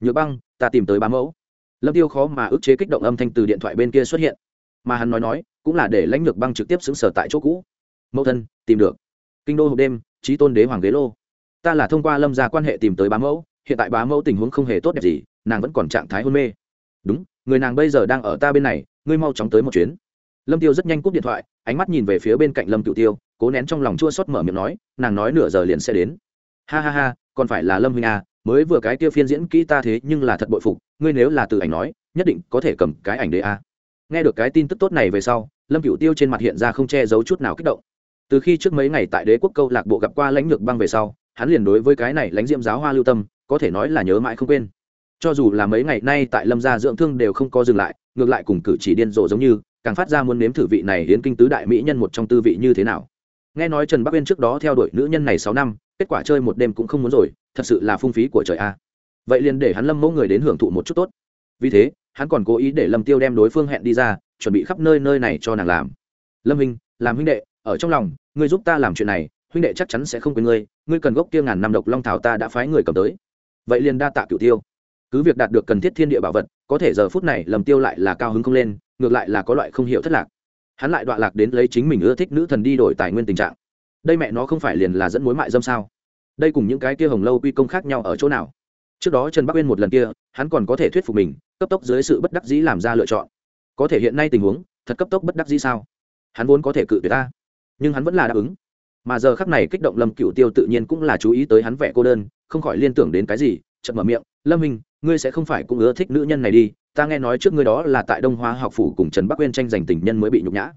Nhược băng, ta tìm tới bá mẫu. Lâm tiêu khó mà ức chế kích động âm thanh từ điện thoại bên kia xuất hiện. Mà hắn nói nói, cũng là để lãnh lược băng trực tiếp xứng sở tại chỗ cũ. Mẫu thân, tìm được. Kinh đô hộp đêm trí tôn đế hoàng ghế lô. Ta là thông qua lâm gia quan hệ tìm tới bá mẫu, hiện tại bá mẫu tình huống không hề tốt đẹp gì, nàng vẫn còn trạng thái hôn mê. Đúng, người nàng bây giờ đang ở ta bên này, ngươi mau chóng tới một chuyến. Lâm tiêu rất nhanh cúp điện thoại, ánh mắt nhìn về phía bên cạnh lâm cựu tiêu, cố nén trong lòng chua xót mở miệng nói, nàng nói nửa giờ liền sẽ đến. Ha ha ha, còn phải là lâm huynh à mới vừa cái tiêu phiên diễn kỹ ta thế nhưng là thật bội phục, ngươi nếu là từ ảnh nói, nhất định có thể cầm cái ảnh đế a à. nghe được cái tin tức tốt này về sau, lâm cựu tiêu trên mặt hiện ra không che giấu chút nào kích động từ khi trước mấy ngày tại đế quốc câu lạc bộ gặp qua lãnh lược băng về sau, hắn liền đối với cái này lãnh diễm giáo hoa lưu tâm, có thể nói là nhớ mãi không quên. Cho dù là mấy ngày nay tại lâm gia dưỡng thương đều không có dừng lại, ngược lại cùng cử chỉ điên rồ giống như, càng phát ra muốn nếm thử vị này hiến kinh tứ đại mỹ nhân một trong tư vị như thế nào. Nghe nói trần bắc uyên trước đó theo đuổi nữ nhân này sáu năm, kết quả chơi một đêm cũng không muốn rồi, thật sự là phung phí của trời a. Vậy liền để hắn lâm mẫu người đến hưởng thụ một chút tốt. Vì thế, hắn còn cố ý để lâm tiêu đem đối phương hẹn đi ra, chuẩn bị khắp nơi nơi này cho nàng làm. Lâm hình làm huynh đệ ở trong lòng, ngươi giúp ta làm chuyện này, huynh đệ chắc chắn sẽ không quên ngươi ngươi cần gốc kia ngàn năm độc long thảo ta đã phái người cầm tới. Vậy liền đa tạ cựu tiêu. Cứ việc đạt được cần thiết thiên địa bảo vật, có thể giờ phút này lầm tiêu lại là cao hứng không lên, ngược lại là có loại không hiểu thất lạc. Hắn lại đoạn lạc đến lấy chính mình ưa thích nữ thần đi đổi tài nguyên tình trạng. Đây mẹ nó không phải liền là dẫn mối mại dâm sao? Đây cùng những cái kia hồng lâu quy công khác nhau ở chỗ nào? Trước đó trần bắc uyên một lần kia, hắn còn có thể thuyết phục mình, cấp tốc dưới sự bất đắc dĩ làm ra lựa chọn. Có thể hiện nay tình huống, thật cấp tốc bất đắc dĩ sao? Hắn vốn có thể cự tuyệt ta nhưng hắn vẫn là đáp ứng. Mà giờ khắc này kích động lâm cựu tiêu tự nhiên cũng là chú ý tới hắn vẻ cô đơn, không khỏi liên tưởng đến cái gì, chợt mở miệng, lâm minh, ngươi sẽ không phải cũng ưa thích nữ nhân này đi, ta nghe nói trước ngươi đó là tại đông hoa học phủ cùng trần bắc uyên tranh giành tình nhân mới bị nhục nhã.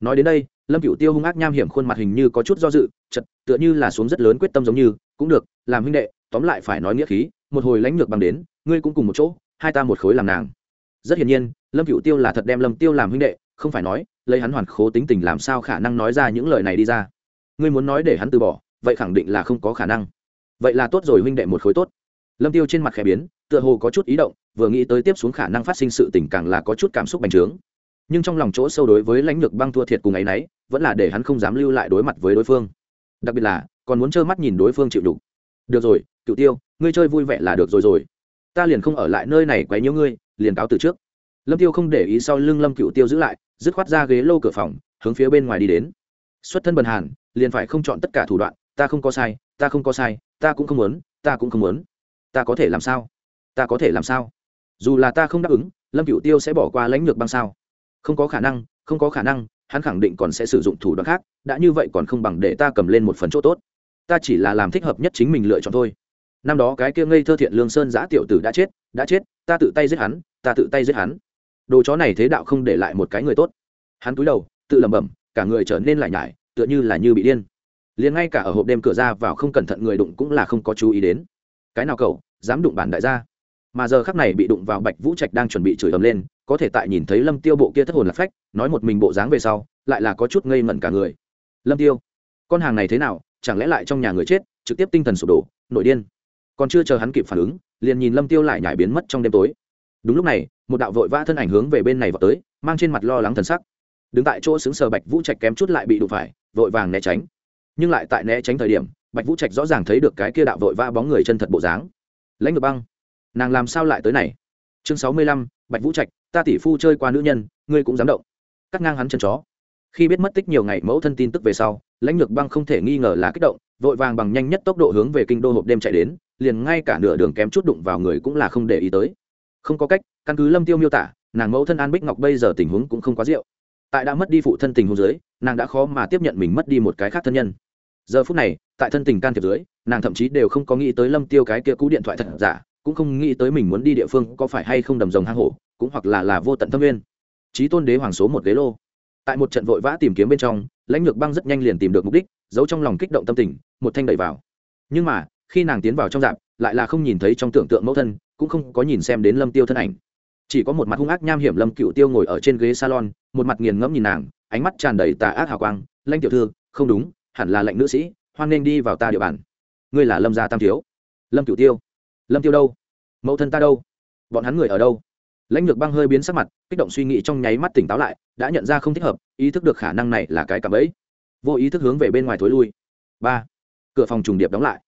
Nói đến đây, lâm cựu tiêu hung ác nham hiểm khuôn mặt hình như có chút do dự chật tựa như là xuống rất lớn quyết tâm giống như, cũng được, làm huynh đệ, tóm lại phải nói nghĩa khí, một hồi lãnh lược bằng đến, ngươi cũng cùng một chỗ, hai ta một khối làm nàng. Rất hiển nhiên, lâm cựu tiêu là thật đem lâm tiêu làm huynh đệ không phải nói, lấy hắn hoàn khố tính tình làm sao khả năng nói ra những lời này đi ra. Ngươi muốn nói để hắn từ bỏ, vậy khẳng định là không có khả năng. Vậy là tốt rồi, huynh đệ một khối tốt. Lâm tiêu trên mặt khẽ biến, tựa hồ có chút ý động, vừa nghĩ tới tiếp xuống khả năng phát sinh sự tình càng là có chút cảm xúc bành trướng. Nhưng trong lòng chỗ sâu đối với lãnh lược băng thua thiệt cùng ấy nấy, vẫn là để hắn không dám lưu lại đối mặt với đối phương. Đặc biệt là, còn muốn trơ mắt nhìn đối phương chịu đủ được rồi cựu tiêu, ngươi chơi vui vẻ là được rồi rồi. Ta liền không ở lại nơi này quấy nhiễu ngươi, liền cáo từ trước lâm tiêu không để ý sau lưng lâm cựu tiêu giữ lại, dứt khoát ra ghế lô cửa phòng, hướng phía bên ngoài đi đến. Xuất thân bần hàn, liền phải không chọn tất cả thủ đoạn, ta không có sai, ta không có sai, ta cũng không muốn, ta cũng không muốn. Ta có thể làm sao? Ta có thể làm sao? Dù là ta không đáp ứng, lâm cựu tiêu sẽ bỏ qua lãnh lược băng sao? Không có khả năng, không có khả năng, hắn khẳng định còn sẽ sử dụng thủ đoạn khác, đã như vậy còn không bằng để ta cầm lên một phần chỗ tốt. Ta chỉ là làm thích hợp nhất chính mình lựa chọn thôi. Năm đó cái kia ngây thơ thiện lương sơn giã tiểu tử đã chết đã chết, ta tự tay giết hắn, ta tự tay giết hắn đồ chó này thế đạo không để lại một cái người tốt. Hắn cúi đầu, tự lẩm bẩm, cả người trở nên lại nhải, tựa như là như bị điên. Liền ngay cả ở hộp đêm cửa ra vào không cẩn thận người đụng cũng là không có chú ý đến. Cái nào cậu, dám đụng bản đại gia? Mà giờ khắc này bị đụng vào bạch vũ trạch đang chuẩn bị chửi ầm lên, có thể tại nhìn thấy lâm tiêu bộ kia thất hồn lạc phách, nói một mình bộ dáng về sau, lại là có chút ngây ngẩn cả người. Lâm tiêu, con hàng này thế nào, chẳng lẽ lại trong nhà người chết, trực tiếp tinh thần sụp đổ nội điên. Còn chưa chờ hắn kịp phản ứng, liền nhìn lâm tiêu lại nhảy biến mất trong đêm tối đúng lúc này, một đạo vội vã thân ảnh hướng về bên này vào tới, mang trên mặt lo lắng thần sắc. Đứng tại chỗ xứng sờ bạch vũ trạch kém chút lại bị đụng phải, vội vàng né tránh. Nhưng lại tại né tránh thời điểm, bạch vũ trạch rõ ràng thấy được cái kia đạo vội vã bóng người chân thật bộ dáng. Lãnh ngược băng. Nàng làm sao lại tới này? Chương sáu mươi lăm, bạch vũ trạch, ta tỷ phu chơi qua nữ nhân, ngươi cũng dám động. Cắt ngang hắn chân chó. Khi biết mất tích nhiều ngày mẫu thân tin tức về sau, lãnh lược băng không thể nghi ngờ là kích động, vội vàng bằng nhanh nhất tốc độ hướng về kinh đô hộp đêm chạy đến, liền ngay cả nửa đường kém chút đụng vào người cũng là không để ý tới không có cách, căn cứ lâm tiêu miêu tả, nàng mẫu thân an bích ngọc bây giờ tình huống cũng không quá rượu. Tại đã mất đi phụ thân tình huống dưới, nàng đã khó mà tiếp nhận mình mất đi một cái khác thân nhân. Giờ phút này, tại thân tình can thiệp dưới, nàng thậm chí đều không có nghĩ tới lâm tiêu cái kia cú điện thoại thật giả, cũng không nghĩ tới mình muốn đi địa phương có phải hay không đầm rồng hang hổ, cũng hoặc là là vô tận tâm nguyên. Trí tôn đế hoàng số một ghế lô. Tại một trận vội vã tìm kiếm bên trong, lãnh lược băng rất nhanh liền tìm được mục đích, giấu trong lòng kích động tâm tình, một thanh đẩy vào. Nhưng mà, khi nàng tiến vào trong dạp lại là không nhìn thấy trong tưởng tượng mẫu thân, cũng không có nhìn xem đến lâm tiêu thân ảnh. Chỉ có một mặt hung ác nham hiểm lâm cựu tiêu ngồi ở trên ghế salon, một mặt nghiền ngẫm nhìn nàng, ánh mắt tràn đầy tà ác hào quang, lãnh tiểu thư, không đúng, hẳn là lệnh nữ sĩ, hoan nên đi vào ta địa bàn. Ngươi là lâm gia tam thiếu. Lâm cựu tiêu. Lâm tiêu đâu? Mẫu thân ta đâu? Bọn hắn người ở đâu? Lãnh lược băng hơi biến sắc mặt, kích động suy nghĩ trong nháy mắt tỉnh táo lại, đã nhận ra không thích hợp, ý thức được khả năng này là cái cảm ấy. Vô ý thức hướng về bên ngoài thối lui. Ba. Cửa phòng trùng điệp đóng lại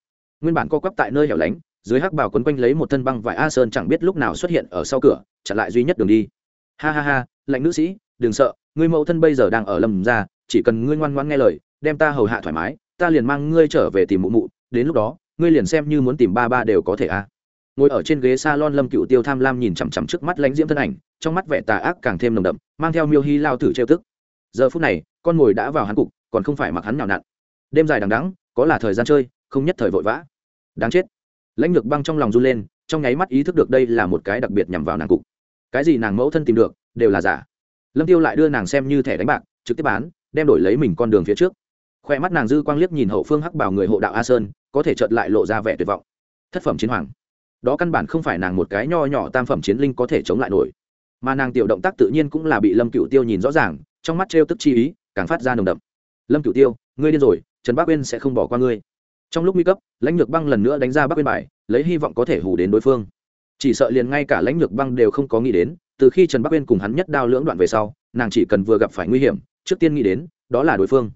nguyên bản co quắp tại nơi hẻo lánh, dưới hắc bảo quấn quanh lấy một thân băng vải a sơn chẳng biết lúc nào xuất hiện ở sau cửa, chặn lại duy nhất đường đi. Ha ha ha, lạnh nữ sĩ, đừng sợ, ngươi mẫu thân bây giờ đang ở lầm ra, chỉ cần ngươi ngoan ngoan nghe lời, đem ta hầu hạ thoải mái, ta liền mang ngươi trở về tìm mụ mụ, đến lúc đó, ngươi liền xem như muốn tìm ba ba đều có thể a. Ngồi ở trên ghế s a lon lâm cựu tiêu tham lam nhìn chằm chằm trước mắt lãnh diễm thân ảnh, trong mắt vẻ tà ác càng thêm nồng đậm, mang theo miêu hy lao thử trêu tức. Giờ phút này, con mồi đã vào hắn cục, còn không phải mặc hắn nào nặn. Đêm dài đằng đắng có là thời gian chơi, không nhất thời vội vã đáng chết. Lãnh lược băng trong lòng run lên, trong nháy mắt ý thức được đây là một cái đặc biệt nhằm vào nàng cục. Cái gì nàng mẫu thân tìm được, đều là giả. Lâm tiêu lại đưa nàng xem như thẻ đánh bạc, trực tiếp bán, đem đổi lấy mình con đường phía trước. Khoe mắt nàng dư quang liếc nhìn hậu phương hắc bảo người hộ đạo a sơn, có thể chợt lại lộ ra vẻ tuyệt vọng. Thất phẩm chiến hoàng. Đó căn bản không phải nàng một cái nho nhỏ tam phẩm chiến linh có thể chống lại nổi. Mà nàng tiểu động tác tự nhiên cũng là bị lâm cựu tiêu nhìn rõ ràng, trong mắt trêu tức chi ý, càng phát ra nồng đậm. Lâm cựu tiêu, ngươi điên rồi, trần bắc uyên sẽ không bỏ qua ngươi trong lúc nguy cấp, lãnh lược băng lần nữa đánh ra bắc uyên bài, lấy hy vọng có thể hù đến đối phương. Chỉ sợ liền ngay cả lãnh lược băng đều không có nghĩ đến, từ khi trần bắc uyên cùng hắn nhất đao lưỡng đoạn về sau, nàng chỉ cần vừa gặp phải nguy hiểm, trước tiên nghĩ đến, đó là đối phương.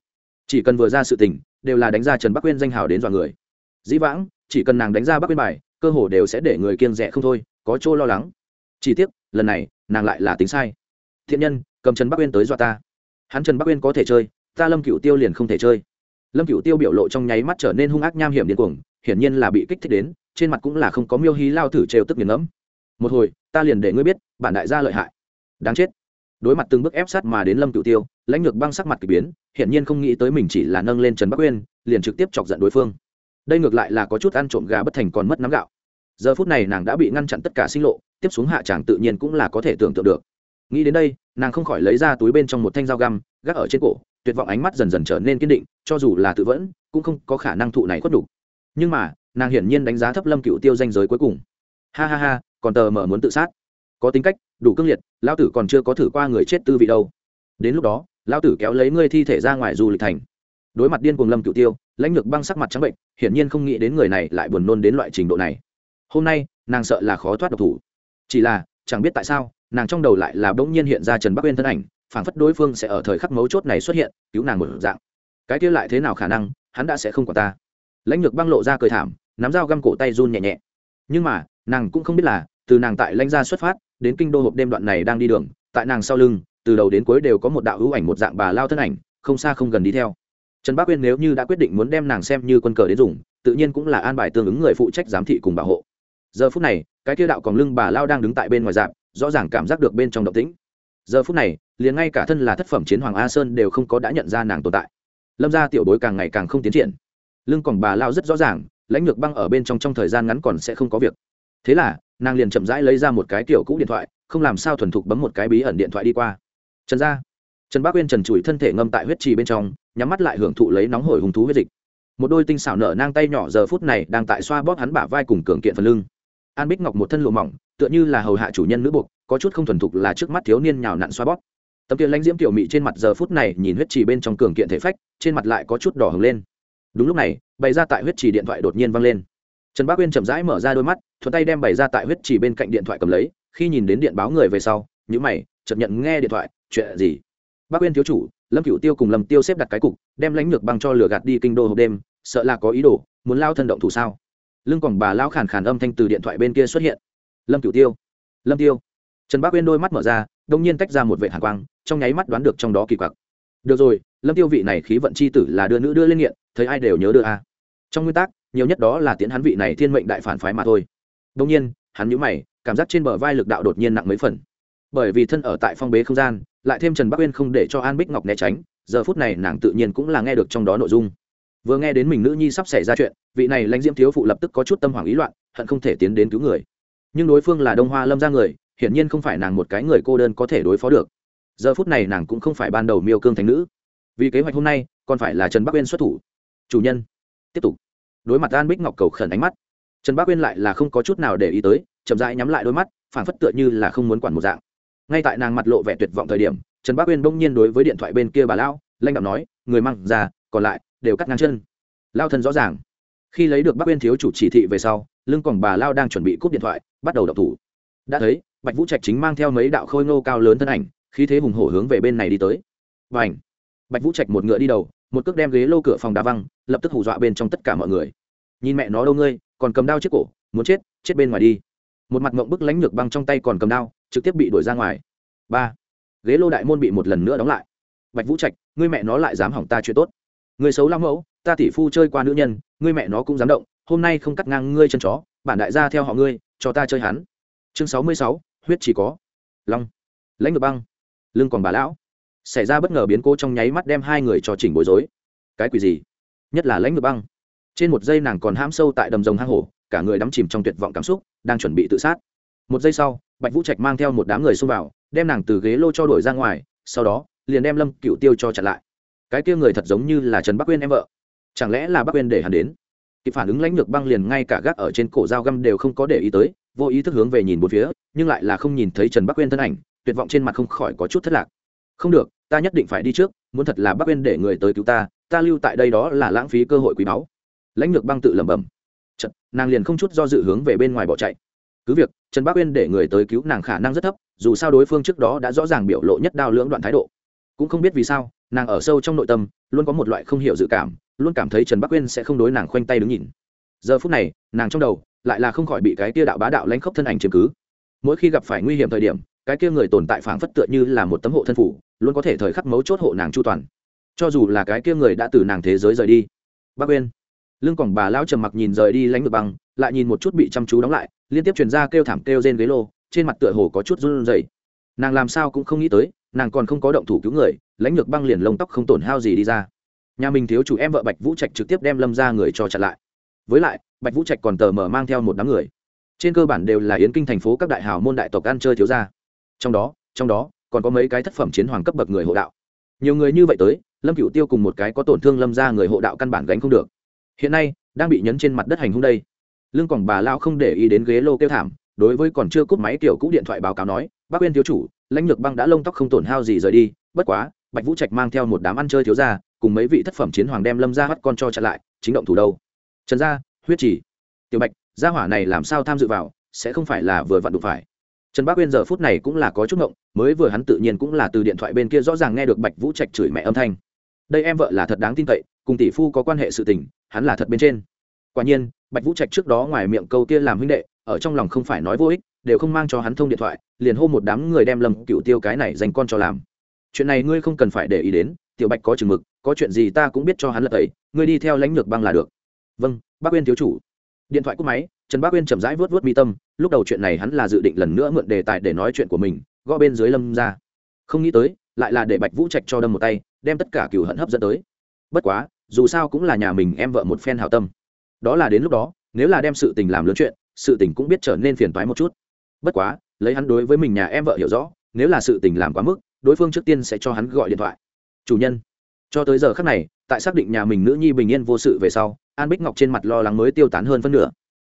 Chỉ cần vừa ra sự tình, đều là đánh ra trần bắc uyên danh hào đến dọa người. Dĩ vãng, chỉ cần nàng đánh ra bắc uyên bài, cơ hồ đều sẽ để người kiêng rẻ không thôi, có chỗ lo lắng. Chỉ tiếc, lần này, nàng lại là tính sai. Thiện nhân, cầm trần bắc uyên tới dọa ta. Hắn trần bắc uyên có thể chơi, ta lâm cựu tiêu liền không thể chơi lâm cựu tiêu biểu lộ trong nháy mắt trở nên hung ác nham hiểm điên cuồng, hiển nhiên là bị kích thích đến, trên mặt cũng là không có miêu hí lao thử trêu tức nghiền ngẫm. Một hồi, ta liền để ngươi biết, bản đại gia lợi hại. Đáng chết. Đối mặt từng bước ép sát mà đến lâm cựu tiêu, lãnh lược băng sắc mặt k ỳ biến, hiển nhiên không nghĩ tới mình chỉ là nâng lên trần bắc uyên, liền trực tiếp chọc giận đối phương. Đây ngược lại là có chút ăn trộm gà bất thành còn mất nắm gạo. Giờ phút này nàng đã bị ngăn chặn tất cả sinh lộ, tiếp xuống hạ tràng tự nhiên cũng là có thể tưởng tượng được nghĩ đến đây, nàng không khỏi lấy ra túi bên trong một thanh dao găm, gác ở trên cổ, tuyệt vọng ánh mắt dần dần trở nên kiên định, cho dù là tự vẫn, cũng không có khả năng thụ này khuất đủ nhưng mà, nàng hiển nhiên đánh giá thấp lâm cựu tiêu danh giới cuối cùng. Ha ha ha, còn tờ mở muốn tự sát. Có tính cách, đủ cương liệt lao tử còn chưa có thử qua người chết tư vị đâu. Đến lúc đó lao tử kéo lấy ngươi thi thể ra ngoài du lịch thành. Đối mặt điên cuồng lâm cựu tiêu, lãnh lược băng sắc mặt trắng bệnh, hiển nhiên không nghĩ đến người này lại buồn nôn đến loại trình độ này. Hôm nay, nàng sợ là khó thoát độc thủ. Chỉ là, chẳng biết tại sao nàng trong đầu lại là bỗng nhiên hiện ra trần bắc uyên thân ảnh, phảng phất đối phương sẽ ở thời khắc mấu chốt này xuất hiện, cứu nàng một dạng. Cái kia lại thế nào khả năng, hắn đã sẽ không còn ta. Lãnh lược băng lộ ra cười thảm, nắm dao găm cổ tay run nhẹ nhẹ. Nhưng mà, nàng cũng không biết là, từ nàng tại lãnh gia xuất phát, đến kinh đô hộp đêm đoạn này đang đi đường, tại nàng sau lưng, từ đầu đến cuối đều có một đạo hữu ảnh một dạng bà lao thân ảnh, không xa không gần đi theo. Trần bác uyên nếu như đã quyết định muốn đem nàng xem như quân cờ đến dùng, tự nhiên cũng là an bài tương ứng người phụ trách giám thị cùng bảo hộ. Giờ phút này, cái kia đạo còn lưng bà lao đang đứng tại bên ngoài dạp rõ ràng cảm giác được bên trong động tĩnh. Giờ phút này, liền ngay cả thân là thất phẩm chiến hoàng a sơn đều không có đã nhận ra nàng tồn tại. Lâm gia tiểu bối càng ngày càng không tiến triển. Lưng còn bà lao rất rõ ràng, lãnh lược băng ở bên trong trong thời gian ngắn còn sẽ không có việc. Thế là, nàng liền chậm rãi lấy ra một cái tiểu cũ điện thoại, không làm sao thuần thục bấm một cái bí ẩn điện thoại đi qua. Trần gia. Trần bác uyên trần trụi thân thể ngâm tại huyết trì bên trong, nhắm mắt lại hưởng thụ lấy nóng hổi hùng thú huyết dịch. Một đôi tinh xảo nở nang tay nhỏ giờ phút này đang tại xoa bóp hắn bả vai cùng cường kiện phần lưng. An bích ngọc một thân lụa mỏng tựa như là hầu hạ chủ nhân nữ buộc, có chút không thuần thục là trước mắt thiếu niên nhào nặn xoa bóp. Tấm kia lãnh diễm tiểu mị trên mặt giờ phút này nhìn huyết trì bên trong cường kiện thể phách, trên mặt lại có chút đỏ hứng lên. Đúng lúc này, bày ra tại huyết trì điện thoại đột nhiên văng lên. Trần bác uyên chậm rãi mở ra đôi mắt, thuận tay đem bày ra tại huyết trì bên cạnh điện thoại cầm lấy, khi nhìn đến điện báo người về sau nhữ mày chậm nhận nghe điện thoại, chuyện gì? Bác uyên thiếu chủ, lâm cựu tiêu cùng lâm tiêu xếp đặt cái cục, đem lãnh lược băng cho lửa gạt đi kinh đô hộp đêm, sợ là có ý đồ, muốn lao thân động thủ sao? Lưng quảng bà lao khàn khàn âm thanh từ điện thoại bên kia xuất hiện lâm cửu tiêu. Lâm tiêu. Trần bác uyên đôi mắt mở ra, đông nhiên tách ra một vệ hàn quang, trong nháy mắt đoán được trong đó kỳ quặc. Được rồi, lâm tiêu vị này khí vận c h i tử là đưa nữ đưa lên nghiện, thấy ai đều nhớ đưa a. Trong nguyên tắc, nhiều nhất đó là tiến hắn vị này thiên mệnh đại phản phái mà thôi. Đông nhiên, hắn nhũ mày, cảm giác trên bờ vai lực đạo đột nhiên nặng mấy phần. Bởi vì thân ở tại phong bế không gian, lại thêm trần bắc uyên không để cho an bích ngọc né tránh, giờ phút này nàng tự nhiên cũng là nghe được trong đó nội dung. Vừa nghe đến mình nữ nhi sắp xảy ra chuyện, vị này lãnh diễm thiếu phụ lập tức có chút tâm hoảng ý loạn, hận không thể tiến đến cứu người nhưng đối phương là đông hoa lâm ra người, hiển nhiên không phải nàng một cái người cô đơn có thể đối phó được. Giờ phút này nàng cũng không phải ban đầu miêu cương thành nữ. Vì kế hoạch hôm nay, còn phải là trần bắc uyên xuất thủ. Chủ nhân, tiếp tục. Đối mặt an bích ngọc cầu khẩn ánh mắt, trần bắc uyên lại là không có chút nào để ý tới, chậm rãi nhắm lại đôi mắt phản phất tựa như là không muốn quản một dạng. Ngay tại nàng mặt lộ vẻ tuyệt vọng thời điểm, trần bắc uyên bỗng nhiên đối với điện thoại bên kia bà lão lanh đạo nói, người mang ra, còn lại đều cắt ngang chân. Lao thân rõ ràng. Khi lấy được bắc uyên thiếu chủ chỉ thị về sau lưng còn bà lao đang chuẩn bị cúp điện thoại, bắt đầu đọc thủ. Đã thấy, bạch vũ trạch chính mang theo mấy đạo khôi ngô cao lớn thân ảnh, khí thế hùng hổ hướng về bên này đi tới. Và ảnh bạch vũ trạch một ngựa đi đầu, một cước đem ghế lô cửa phòng đá văng, lập tức hù dọa bên trong tất cả mọi người. Nhìn mẹ nó đâu ngươi, còn cầm đao chiếc cổ, muốn chết chết bên ngoài đi. Một mặt ngộng bức lánh ngược băng trong tay còn cầm đao, trực tiếp bị đuổi ra ngoài. Ba! Ghế lô đại môn bị một lần nữa đóng lại. Bạch vũ trạch, ngươi mẹ nó lại dám hỏng ta chuyện tốt. Người xấu lắm mẫu, ta tỷ phu chơi qua nữ nhân, ngươi mẹ nó cũng dám động hôm nay không cắt ngang ngươi chân chó, bản đại gia theo họ ngươi, cho ta chơi hắn. Chương sáu mươi sáu, huyết chỉ có. Long. Lãnh ngược băng. Lưng còn bà lão. Xảy ra bất ngờ biến cố trong nháy mắt đem hai người cho chỉnh bối rối. Cái quỷ gì? Nhất là lãnh ngược băng. Trên một giây nàng còn ham sâu tại đầm rồng hang hổ, cả người đắm chìm trong tuyệt vọng cảm xúc, đang chuẩn bị tự sát. Một giây sau, bạch vũ trạch mang theo một đám người xông vào, đem nàng từ ghế lô cho đổi ra ngoài, sau đó, liền đem lâm cựu tiêu cho chặn lại. Cái kia người thật giống như là trần bắc quyên em vợ. Chẳng lẽ là bắc quyên để hắn đến? Kịp phản ứng lãnh lược băng liền ngay cả gác ở trên cổ dao găm đều không có để ý tới vô ý thức hướng về nhìn một phía nhưng lại là không nhìn thấy trần bắc quên thân ảnh tuyệt vọng trên mặt không khỏi có chút thất lạc. Không được ta nhất định phải đi trước muốn thật là bắc quên để người tới cứu ta ta lưu tại đây đó là lãng phí cơ hội quý báu. Lãnh lược băng tự lẩm bẩm. Chật, nàng liền không chút do dự hướng về bên ngoài bỏ chạy. Cứ việc trần bắc uyên để người tới cứu nàng khả năng rất thấp dù sao đối phương trước đó đã rõ ràng biểu lộ nhất đao lưỡng đoạn thái độ. Cũng không biết vì sao nàng ở sâu trong nội tâm luôn có một loại không hiểu dự cảm luôn cảm thấy trần bắc uyên sẽ không đối nàng khoanh tay đứng nhìn giờ phút này nàng trong đầu lại là không khỏi bị cái kia đạo bá đạo lãnh khốc thân ảnh chiếm cứ mỗi khi gặp phải nguy hiểm thời điểm cái kia người tồn tại phảng phất tựa như là một tấm hộ thân phủ luôn có thể thời khắc mấu chốt hộ nàng chu toàn cho dù là cái kia người đã từ nàng thế giới rời đi bắc uyên lưng còng bà lão trầm mặc nhìn rời đi lánh ngược băng lại nhìn một chút bị chăm chú đóng lại liên tiếp truyền ra kêu thảm kêu trên ghế lô trên mặt tựa hồ có chút run rẩy nàng làm sao cũng không nghĩ tới nàng còn không có động thủ cứu người lãnh ngược băng liền lông tóc không tổn hao gì đi ra nhà mình thiếu chủ em vợ bạch vũ trạch trực tiếp đem lâm ra người cho chặn lại. Với lại, bạch vũ trạch còn tờ mở mang theo một đám người. Trên cơ bản đều là yến kinh thành phố các đại hào môn đại tộc ăn chơi thiếu gia. Trong đó trong đó, còn có mấy cái thất phẩm chiến hoàng cấp bậc người hộ đạo. Nhiều người như vậy tới, lâm cựu tiêu cùng một cái có tổn thương lâm ra người hộ đạo căn bản gánh không được. Hiện nay, đang bị nhấn trên mặt đất hành hung đây. Lương quảng bà lao không để ý đến ghế lô kêu thảm, đối với còn chưa cúp máy tiểu cũ điện thoại báo cáo nói, bác uyên thiếu chủ, lãnh lược băng đã lông tóc không tổn hao gì rời đi, bất quá, bạch vũ trạch mang theo một đám ăn chơi thiếu gia cùng mấy vị thất phẩm chiến hoàng đem lâm ra bắt con cho chặn lại, chính động thủ đâu? Trần gia, huyết chỉ tiểu bạch, gia hỏa này làm sao tham dự vào, sẽ không phải là vừa vặn đụng phải. Trần bác uyên giờ phút này cũng là có chút ngộng, mới vừa hắn tự nhiên cũng là từ điện thoại bên kia rõ ràng nghe được bạch vũ trạch chửi mẹ âm thanh. Đây em vợ là thật đáng tin cậy, cùng tỷ phu có quan hệ sự tình, hắn là thật bên trên. Quả nhiên, bạch vũ trạch trước đó ngoài miệng câu kia làm huynh đệ, ở trong lòng không phải nói vô ích, đều không mang cho hắn thông điện thoại, liền hô một đám người đem lầm cựu tiêu cái này dành con cho làm. Chuyện này ngươi không cần phải để ý đến, tiểu bạch có chừng mực có chuyện gì ta cũng biết cho hắn lật tẩy, ngươi đi theo lãnh lược băng là được. Vâng bác uyên thiếu chủ. Điện thoại cúp máy, trần bác uyên chậm rãi vớt vớt mi tâm, lúc đầu chuyện này hắn là dự định lần nữa mượn đề tài để nói chuyện của mình, gõ bên dưới lâm ra. Không nghĩ tới, lại là để bạch vũ trạch cho đâm một tay, đem tất cả cừu hận hấp dẫn tới. Bất quá, dù sao cũng là nhà mình em vợ một phen hào tâm. Đó là đến lúc đó, nếu là đem sự tình làm lớn chuyện, sự tình cũng biết trở nên phiền toái một chút. Bất quá, lấy hắn đối với mình nhà em vợ hiểu rõ, nếu là sự tình làm quá mức, đối phương trước tiên sẽ cho hắn gọi điện thoại. Chủ nhân cho tới giờ khắc này, tại xác định nhà mình nữ nhi bình yên vô sự về sau, an bích ngọc trên mặt lo lắng mới tiêu tán hơn phân nửa.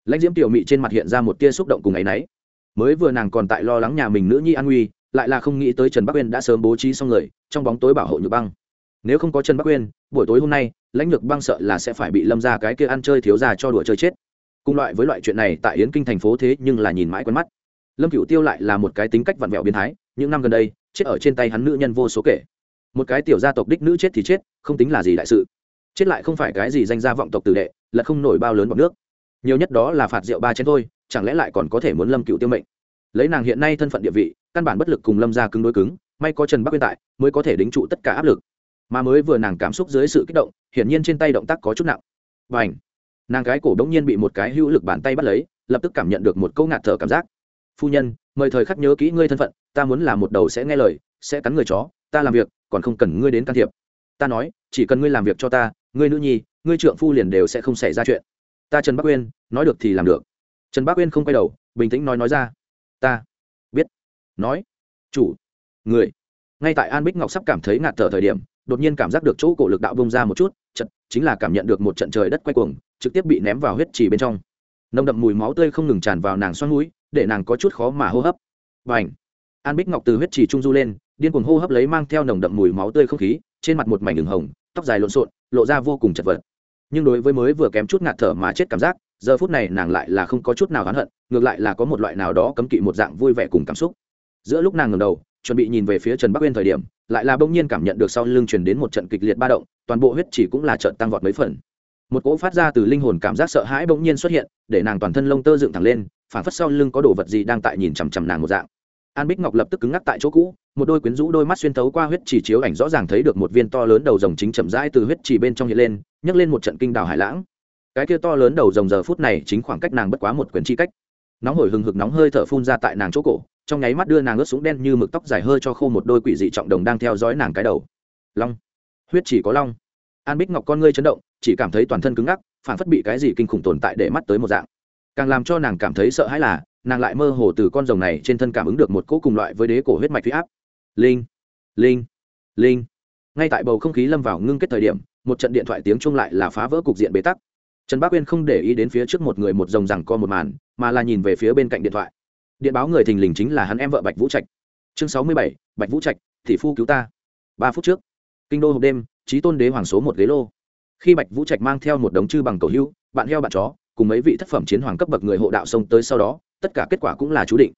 Lãnh diễm tiểu mị trên mặt hiện ra một tia xúc động cùng ấ y n ấ y mới vừa nàng còn tại lo lắng nhà mình nữ nhi an nguy lại là không nghĩ tới trần bắc uyên đã sớm bố trí xong người, trong bóng tối bảo hộ nhược băng. Nếu không có trần bắc uyên, buổi tối hôm nay, lãnh Nhược băng sợ là sẽ phải bị lâm ra cái kia ăn chơi thiếu già cho đùa chơi chết. Cùng loại với loại chuyện này, tại yến kinh thành phố thế nhưng là nhìn mãi quen mắt. Lâm cựu tiêu lại là một cái tính cách vặn vẹo biến thái, những năm gần đây, chết ở trên tay hắn nữ nhân vô số kể một cái tiểu gia tộc đích nữ chết thì chết, không tính là gì đại sự. Chết lại không phải cái gì danh gia vọng tộc tử đệ, là không nổi bao lớn bọc nước. Nhiều nhất đó là phạt rượu ba chén thôi, chẳng lẽ lại còn có thể muốn lâm cựu tiêu mệnh? Lấy nàng hiện nay thân phận địa vị, căn bản bất lực cùng lâm ra cứng đối cứng, may có trần bắc quyên tại, mới có thể đính trụ tất cả áp lực. Mà mới vừa nàng cảm xúc dưới sự kích động, hiển nhiên trên tay động tác có chút nặng. Và ảnh nàng gái cổ đống nhiên bị một cái hữu lực bàn tay bắt lấy, lập tức cảm nhận được một câu ngạt thở cảm giác. Phu nhân, mời thời khắc nhớ kỹ ngươi thân phận, ta muốn làm một đầu sẽ nghe lời, sẽ cắn người chó, ta làm việc còn không cần ngươi đến can thiệp. Ta nói, chỉ cần ngươi làm việc cho ta, ngươi nữ nhi, ngươi trượng phu liền đều sẽ không xảy ra chuyện. Ta trần bắc uyên, nói được thì làm được. Trần bắc uyên không quay đầu, bình tĩnh nói nói ra. Ta biết. Nói. Chủ. Người. Ngay tại an bích ngọc sắp cảm thấy ngạt thở thời điểm, đột nhiên cảm giác được chỗ cổ lực đạo bông ra một chút trận chính là cảm nhận được một trận trời đất quay cuồng, trực tiếp bị ném vào huyết trì bên trong. Nồng đậm mùi máu tươi không ngừng tràn vào nàng xoắn núi để nàng có chút khó mà hô hấp. Và ảnh an bích ngọc từ huyết trì trung du lên điên cuồng hô hấp lấy mang theo nồng đậm mùi máu tươi không khí, trên mặt một mảnh đường hồng, tóc dài lộn xộn, lộ ra vô cùng chật vật. Nhưng đối với mới vừa kém chút ngạt thở mà chết cảm giác, giờ phút này nàng lại là không có chút nào oán hận, ngược lại là có một loại nào đó cấm kỵ một dạng vui vẻ cùng cảm xúc. Giữa lúc nàng ngầm đầu, chuẩn bị nhìn về phía trần bắc uyên thời điểm, lại là bỗng nhiên cảm nhận được sau lưng truyền đến một trận kịch liệt ba động, toàn bộ huyết chỉ cũng là trận tăng vọt mấy phần. Một cỗ phát ra từ linh hồn cảm giác sợ hãi bỗng nhiên xuất hiện, để nàng toàn thân lông tơ dựng thẳng lên phản phất sau lưng có đồ vật gì đang tại nhìn chằm chằm nàng một dạng. An bích ngọc lập tức cứng ngắc tại chỗ cũ một đôi quyến rũ đôi mắt xuyên tấu qua huyết chỉ chiếu ảnh rõ ràng thấy được một viên to lớn đầu rồng chính chậm rãi từ huyết chỉ bên trong hiện lên, nhấc lên một trận kinh đào hải lãng. Cái kia to lớn đầu rồng giờ phút này chính khoảng cách nàng bất quá một quyển chi cách. Nóng hổi hừng hực nóng hơi thở phun ra tại nàng chỗ cổ, trong nháy mắt đưa nàng ướt súng đen như mực tóc dài hơi cho khô một đôi quỷ dị trọng đồng đang theo dõi nàng cái đầu. Long. Huyết chỉ có long. An bích ngọc con ngươi chấn động, chỉ cảm thấy toàn thân cứng ngắc, phản phất bị cái gì kinh khủng tồn tại để mắt tới một dạng. Càng làm cho nàng cảm thấy sợ hãi là, nàng lại mơ hồ từ con rồng này trên thân cảm ứng được một cỗ cùng loại với đế cổ huyết mạch huy áp linh linh linh. Ngay tại bầu không khí lâm vào ngưng kết thời điểm, một trận điện thoại tiếng chung lại là phá vỡ cục diện bế tắc. Trần bác uyên không để ý đến phía trước một người một dòng rằng co một màn, mà là nhìn về phía bên cạnh điện thoại. Điện báo người thình lình chính là hắn em vợ bạch vũ trạch. Chương sáu mươi bảy, bạch vũ trạch thị phu cứu ta. Ba phút trước, kinh đô hộp đêm trí tôn đế hoàng số một ghế lô. Khi bạch vũ trạch mang theo một đống chư bằng cầu hưu, bạn heo bạn chó, cùng mấy vị thất phẩm chiến hoàng cấp bậc người hộ đạo xông tới sau đó, tất cả kết quả cũng là chú định.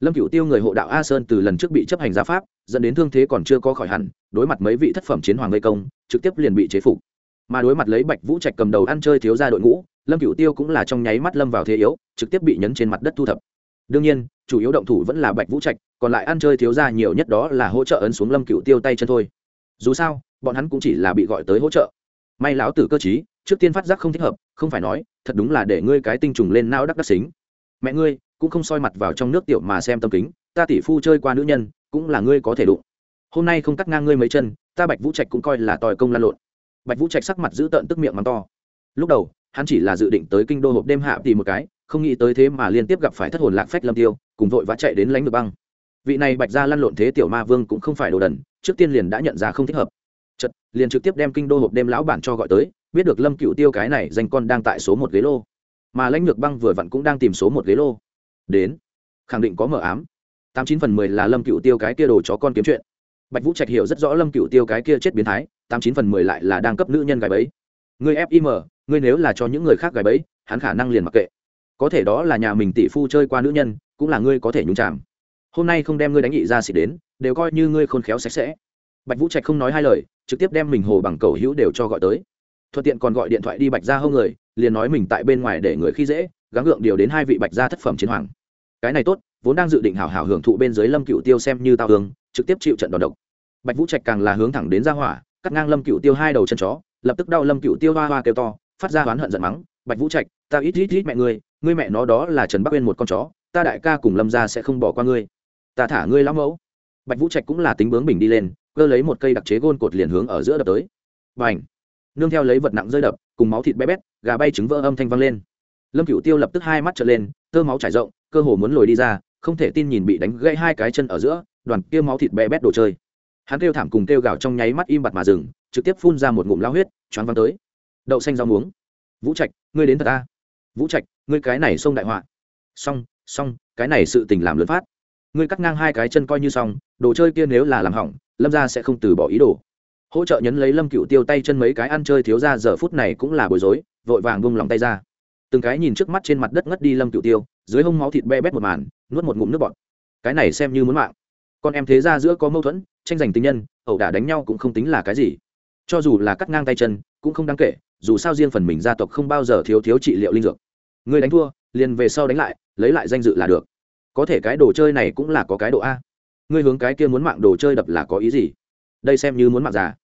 Lâm cựu tiêu người hộ đạo a sơn từ lần trước bị chấp hành gia pháp dẫn đến thương thế còn chưa có khỏi hẳn, đối mặt mấy vị thất phẩm chiến hoàng gây công, trực tiếp liền bị chế phục. Mà đối mặt lấy bạch vũ trạch cầm đầu ăn chơi thiếu ra đội ngũ, lâm cựu tiêu cũng là trong nháy mắt lâm vào thế yếu, trực tiếp bị nhấn trên mặt đất thu thập. Đương nhiên, chủ yếu động thủ vẫn là bạch vũ trạch, còn lại ăn chơi thiếu ra nhiều nhất đó là hỗ trợ ấn xuống lâm cựu tiêu tay chân thôi. Dù sao, bọn hắn cũng chỉ là bị gọi tới hỗ trợ. May lão tử cơ chí trước tiên phát giác không thích hợp, không phải nói, thật đúng là để ngươi cái tinh trùng lên nao đắc đắc xính. Mẹ ngươi, cũng không soi mặt vào trong nước tiểu mà xem tâm kính, ta tỷ phu chơi qua nữ nhân cũng là ngươi có thể đụng. Hôm nay không cắt ngang ngươi mấy chân, ta bạch vũ trạch cũng coi là tòi công lan lộn. Bạch vũ trạch sắc mặt giữ tợn tức miệng mắng to. Lúc đầu, hắn chỉ là dự định tới kinh đô hộp đêm hạ tìm một cái, không nghĩ tới thế mà liên tiếp gặp phải thất hồn lạc phách lâm tiêu, cùng vội vã chạy đến lánh được băng. Vị này bạch ra lăn lộn thế tiểu ma vương cũng không phải đồ đần, trước tiên liền đã nhận ra không thích hợp. Chật liền trực tiếp đem kinh đô hộp đêm lão bản cho gọi tới, biết được lâm cựu tiêu cái này danh con đang tại số một ghế lô. Mà lãnh lược băng vừa vặn cũng đang tìm số một ghế lô. Đến, khẳng định có mờ ám tám chín phần mười là lâm cựu tiêu cái kia đồ chó con kiếm chuyện. Bạch vũ trạch hiểu rất rõ lâm cựu tiêu cái kia chết biến thái, tám chín phần mười lại là đang cấp nữ nhân gái bấy người fim ngươi nếu là cho những người khác gái bấy hắn khả năng liền mặc kệ. Có thể đó là nhà mình tỷ phu chơi qua nữ nhân, cũng là ngươi có thể nhúng chạm hôm nay không đem ngươi đánh nghị ra xịt đến, đều coi như ngươi khôn khéo sạch sẽ. Bạch vũ trạch không nói hai lời, trực tiếp đem mình hồ bằng cầu hữu đều cho gọi tới. Thuận tiện còn gọi điện thoại đi bạch ra hông người, liền nói mình tại bên ngoài để người khi dễ, gắng gượng điều đến hai vị bạch gia thất phẩm chiến hoàng. Cái này tốt vốn đang dự định hảo hảo hưởng thụ bên dưới lâm cựu tiêu xem như tao hướng trực tiếp chịu trận đòn độc. Bạch vũ trạch càng là hướng thẳng đến ra hỏa, cắt ngang lâm cựu tiêu hai đầu chân chó, lập tức đau lâm cựu tiêu hoa hoa kêu to, phát ra oán hận giận mắng, bạch vũ trạch ta ít ít ít mẹ ngươi ngươi mẹ nó đó là trần bắc uyên một con chó, ta đại ca cùng lâm gia sẽ không bỏ qua ngươi. Ta thả ngươi lão mẫu. Bạch vũ trạch cũng là tính bướng bình đi lên, cơ lấy một cây đặc chế gôn cột liền hướng ở giữa đập tới. Và ảnh nương theo lấy vật nặng rơi đập, cùng máu thịt bé bét, gà bay trứng vỡ âm thanh vang lên. Lâm cựu tiêu lập tức hai mắt trở lên, tơ máu trải rộng, cơ hồ muốn lồi đi ra không thể tin nhìn bị đánh gãy hai cái chân ở giữa, đoàn kia máu thịt bé bét đồ chơi. Hắn kêu thảm cùng kêu gào trong nháy mắt im bặt mà dừng, trực tiếp phun ra một ngụm lao huyết, choáng văng tới. Đậu xanh rau muống. Vũ trạch, ngươi đến thật ta vũ trạch, ngươi cái này xông đại họa. Xong xong, cái này sự tình làm lớn phát. Ngươi cắt ngang hai cái chân coi như xong, đồ chơi kia nếu là làm hỏng, lâm gia sẽ không từ bỏ ý đồ. Hỗ trợ nhấn lấy lâm cựu tiêu tay chân mấy cái ăn chơi thiếu ra giờ phút này cũng là bối rối, vội vàng bung lòng tay ra từng cái nhìn trước mắt trên mặt đất ngất đi lâm cựu tiêu, dưới hông máu thịt be bét một màn, nuốt một ngụm nước bọt. Cái này xem như muốn mạng. Con em thế ra giữa có mâu thuẫn, tranh giành tình nhân, ẩu đả đánh nhau cũng không tính là cái gì. Cho dù là cắt ngang tay chân, cũng không đáng kể, dù sao riêng phần mình gia tộc không bao giờ thiếu thiếu trị liệu linh dược. Người đánh thua, liền về sau đánh lại, lấy lại danh dự là được. Có thể cái đồ chơi này cũng là có cái độ a. Ngươi hướng cái kia muốn mạng đồ chơi đập là có ý gì? Đây xem như muốn mạng già.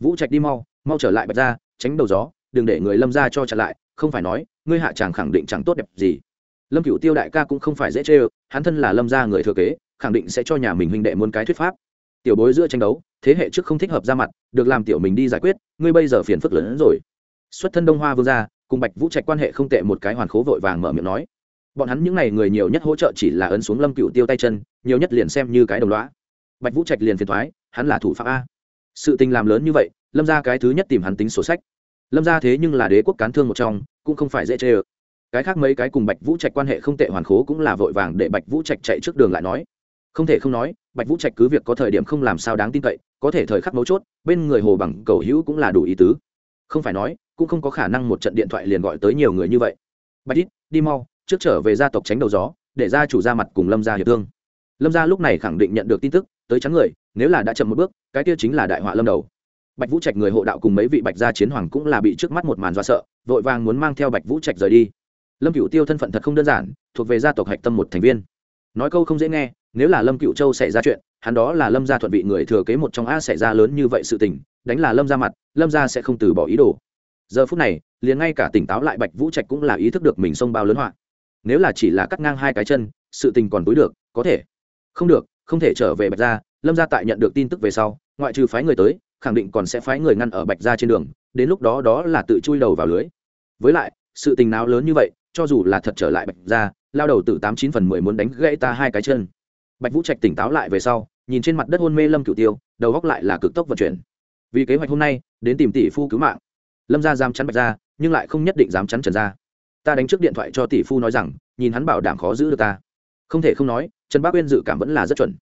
Vũ trạch đi mau mau trở lại bạch ra tránh đầu gió, đừng để người lâm ra cho chặn lại không phải nói, ngươi hạ chàng khẳng định chẳng tốt đẹp gì. Lâm cựu tiêu đại ca cũng không phải dễ chê ơ, hắn thân là lâm gia người thừa kế, khẳng định sẽ cho nhà mình huynh đệ muốn cái thuyết pháp. Tiểu bối giữa tranh đấu, thế hệ trước không thích hợp ra mặt, được làm tiểu mình đi giải quyết, ngươi bây giờ phiền phức lớn hơn rồi. Xuất thân đông hoa vương gia, cùng bạch vũ trạch quan hệ không tệ, một cái hoàn khố vội vàng mở miệng nói. Bọn hắn những n à y người nhiều nhất hỗ trợ chỉ là ấn xuống lâm cựu tiêu tay chân, nhiều nhất liền xem như cái đồng loá bạch vũ trạch liền phiền thoái, hắn là thủ phạm a. Sự tình làm lớn như vậy, lâm ra cái thứ nhất tìm hắn tính sổ sách lâm ra thế nhưng là đế quốc cán thương một trong, cũng không phải dễ chê ơ. Cái khác mấy cái cùng bạch vũ trạch quan hệ không tệ hoàn khố cũng là vội vàng để bạch vũ trạch chạy trước đường lại nói. Không thể không nói, bạch vũ trạch cứ việc có thời điểm không làm sao đáng tin cậy, có thể thời khắc mấu chốt, bên người hồ bằng cầu hữu cũng là đủ ý tứ. Không phải nói, cũng không có khả năng một trận điện thoại liền gọi tới nhiều người như vậy. Bạch ít, đi mau, trước trở về gia tộc tránh đầu gió, để gia chủ ra mặt cùng lâm gia hiệp thương. Lâm gia lúc này khẳng định nhận được tin tức, tới chắn người, nếu là đã chậm một bước, cái kia chính là đại họa lâm đầu bạch vũ trạch người hộ đạo cùng mấy vị bạch gia chiến hoàng cũng là bị trước mắt một màn do sợ, vội vàng muốn mang theo bạch vũ trạch rời đi. Lâm cựu tiêu thân phận thật không đơn giản, thuộc về gia tộc hạch tâm một thành viên. Nói câu không dễ nghe, nếu là lâm cựu châu xảy ra chuyện, hắn đó là lâm gia thuận vị người thừa kế một trong a xảy ra lớn như vậy sự tình, đánh là lâm ra mặt, lâm gia sẽ không từ bỏ ý đồ. Giờ phút này, liền ngay cả tỉnh táo lại bạch vũ trạch cũng là ý thức được mình xông bao lớn họa. Nếu là chỉ là cắt ngang hai cái chân, sự tình còn túi được, có thể. Không được, không thể trở về bạch gia, lâm gia tại nhận được tin tức về sau, ngoại trừ phái người tới khẳng định còn sẽ phái người ngăn ở bạch gia trên đường, đến lúc đó đó là tự chui đầu vào lưới. Với lại, sự tình nào lớn như vậy, cho dù là thật trở lại bạch gia, lao đầu từ tám chín phần mười muốn đánh gãy ta hai cái chân. Bạch vũ trạch tỉnh táo lại về sau, nhìn trên mặt đất hôn mê lâm cửu tiêu, đầu góc lại là cực tốc vận chuyển. Vì kế hoạch hôm nay, đến tìm tỷ phu cứu mạng. Lâm gia dám chắn bạch gia, nhưng lại không nhất định dám chắn trần gia. Ta đánh trước điện thoại cho tỷ phu nói rằng, nhìn hắn bảo đảm khó giữ được ta. Không thể không nói, trần bác uyên dự cảm vẫn là rất chuẩn.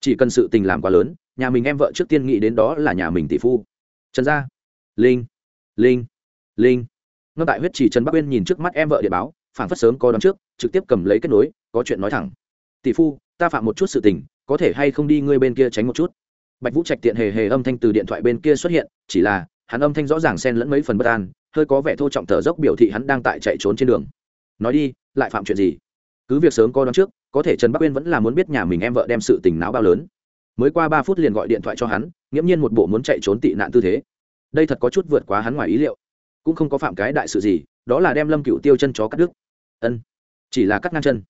Chỉ cần sự tình làm quá lớn nhà mình em vợ trước tiên nghĩ đến đó là nhà mình tỷ phu. Trần gia. Linh. Linh. Linh. Ngâm tại huyết chỉ trần bắc uyên nhìn trước mắt em vợ địa báo phản phất sớm có đón trước, trực tiếp cầm lấy kết nối, có chuyện nói thẳng. Tỷ phu, ta phạm một chút sự tình, có thể hay không đi ngươi bên kia tránh một chút? Bạch vũ trạch tiện hề hề âm thanh từ điện thoại bên kia xuất hiện, chỉ là, hắn âm thanh rõ ràng xen lẫn mấy phần bất an, hơi có vẻ thô trọng thở dốc biểu thị hắn đang tại chạy trốn trên đường. Nói đi, lại phạm chuyện gì? Cứ việc sớm có đón trước, có thể trần bắc uyên vẫn là muốn biết nhà mình em vợ đem sự tình náo bao lớn mới qua ba phút liền gọi điện thoại cho hắn, nghiễm nhiên một bộ muốn chạy trốn tị nạn tư thế. Đây thật có chút vượt quá hắn ngoài ý liệu. Cũng không có phạm cái đại sự gì, đó là đem lâm cựu tiêu chân chó cắt đứt. Ân, chỉ là cắt ngang chân.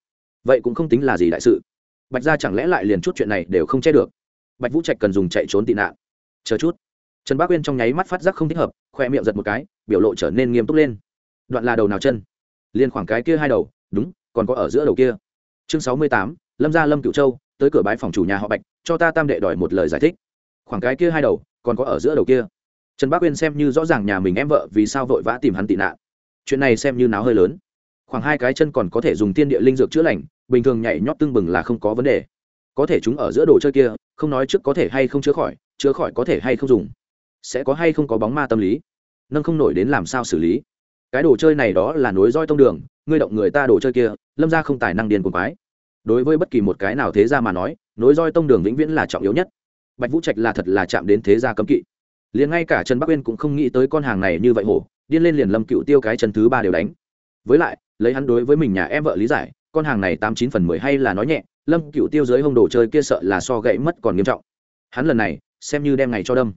Vậy cũng không tính là gì đại sự. Bạch ra chẳng lẽ lại liền chút chuyện này đều không che được? Bạch vũ trạch cần dùng chạy trốn tị nạn. Chờ chút. Trần bác uyên trong nháy mắt phát giác không thích hợp, khoe miệng giật một cái, biểu lộ trở nên nghiêm túc lên. Đoạn là đầu nào chân? Liên khoảng cái kia hai đầu, đúng, còn có ở giữa đầu kia. Chương sáu mươi tám, lâm gia lâm cựu châu, tới cửa bái phòng chủ nhà họ bạch cho ta tam đệ đòi một lời giải thích. Khoảng cái kia hai đầu, còn có ở giữa đầu kia. Trần bác uyên xem như rõ ràng nhà mình em vợ vì sao vội vã tìm hắn tị nạn. Chuyện này xem như náo hơi lớn. Khoảng hai cái chân còn có thể dùng tiên địa linh dược chữa lành, bình thường nhảy nhót tưng bừng là không có vấn đề. Có thể chúng ở giữa đồ chơi kia, không nói trước có thể hay không chữa khỏi chữa khỏi có thể hay không dùng. Sẽ có hay không có bóng ma tâm lý. Nâng không nổi đến làm sao xử lý. Cái đồ chơi này đó là nối roi tông đường, ngươi động người ta đồ chơi kia, lâm ra không tài năng điền cuồng quái. Đối với bất kỳ một cái nào thế ra mà nói nối roi tông đường vĩnh viễn là trọng yếu nhất. Bạch vũ trạch là thật là chạm đến thế gia cấm kỵ. Liền ngay cả trần bắc uyên cũng không nghĩ tới con hàng này như vậy hổ, điên lên liền lâm cựu tiêu cái chân thứ ba đều đánh. Với lại, lấy hắn đối với mình nhà em vợ lý giải, con hàng này tám chín phần mười hay là nói nhẹ, lâm cựu tiêu dưới hông đồ chơi kia sợ là so gãy mất còn nghiêm trọng. Hắn lần này, xem như đem ngày cho đâm.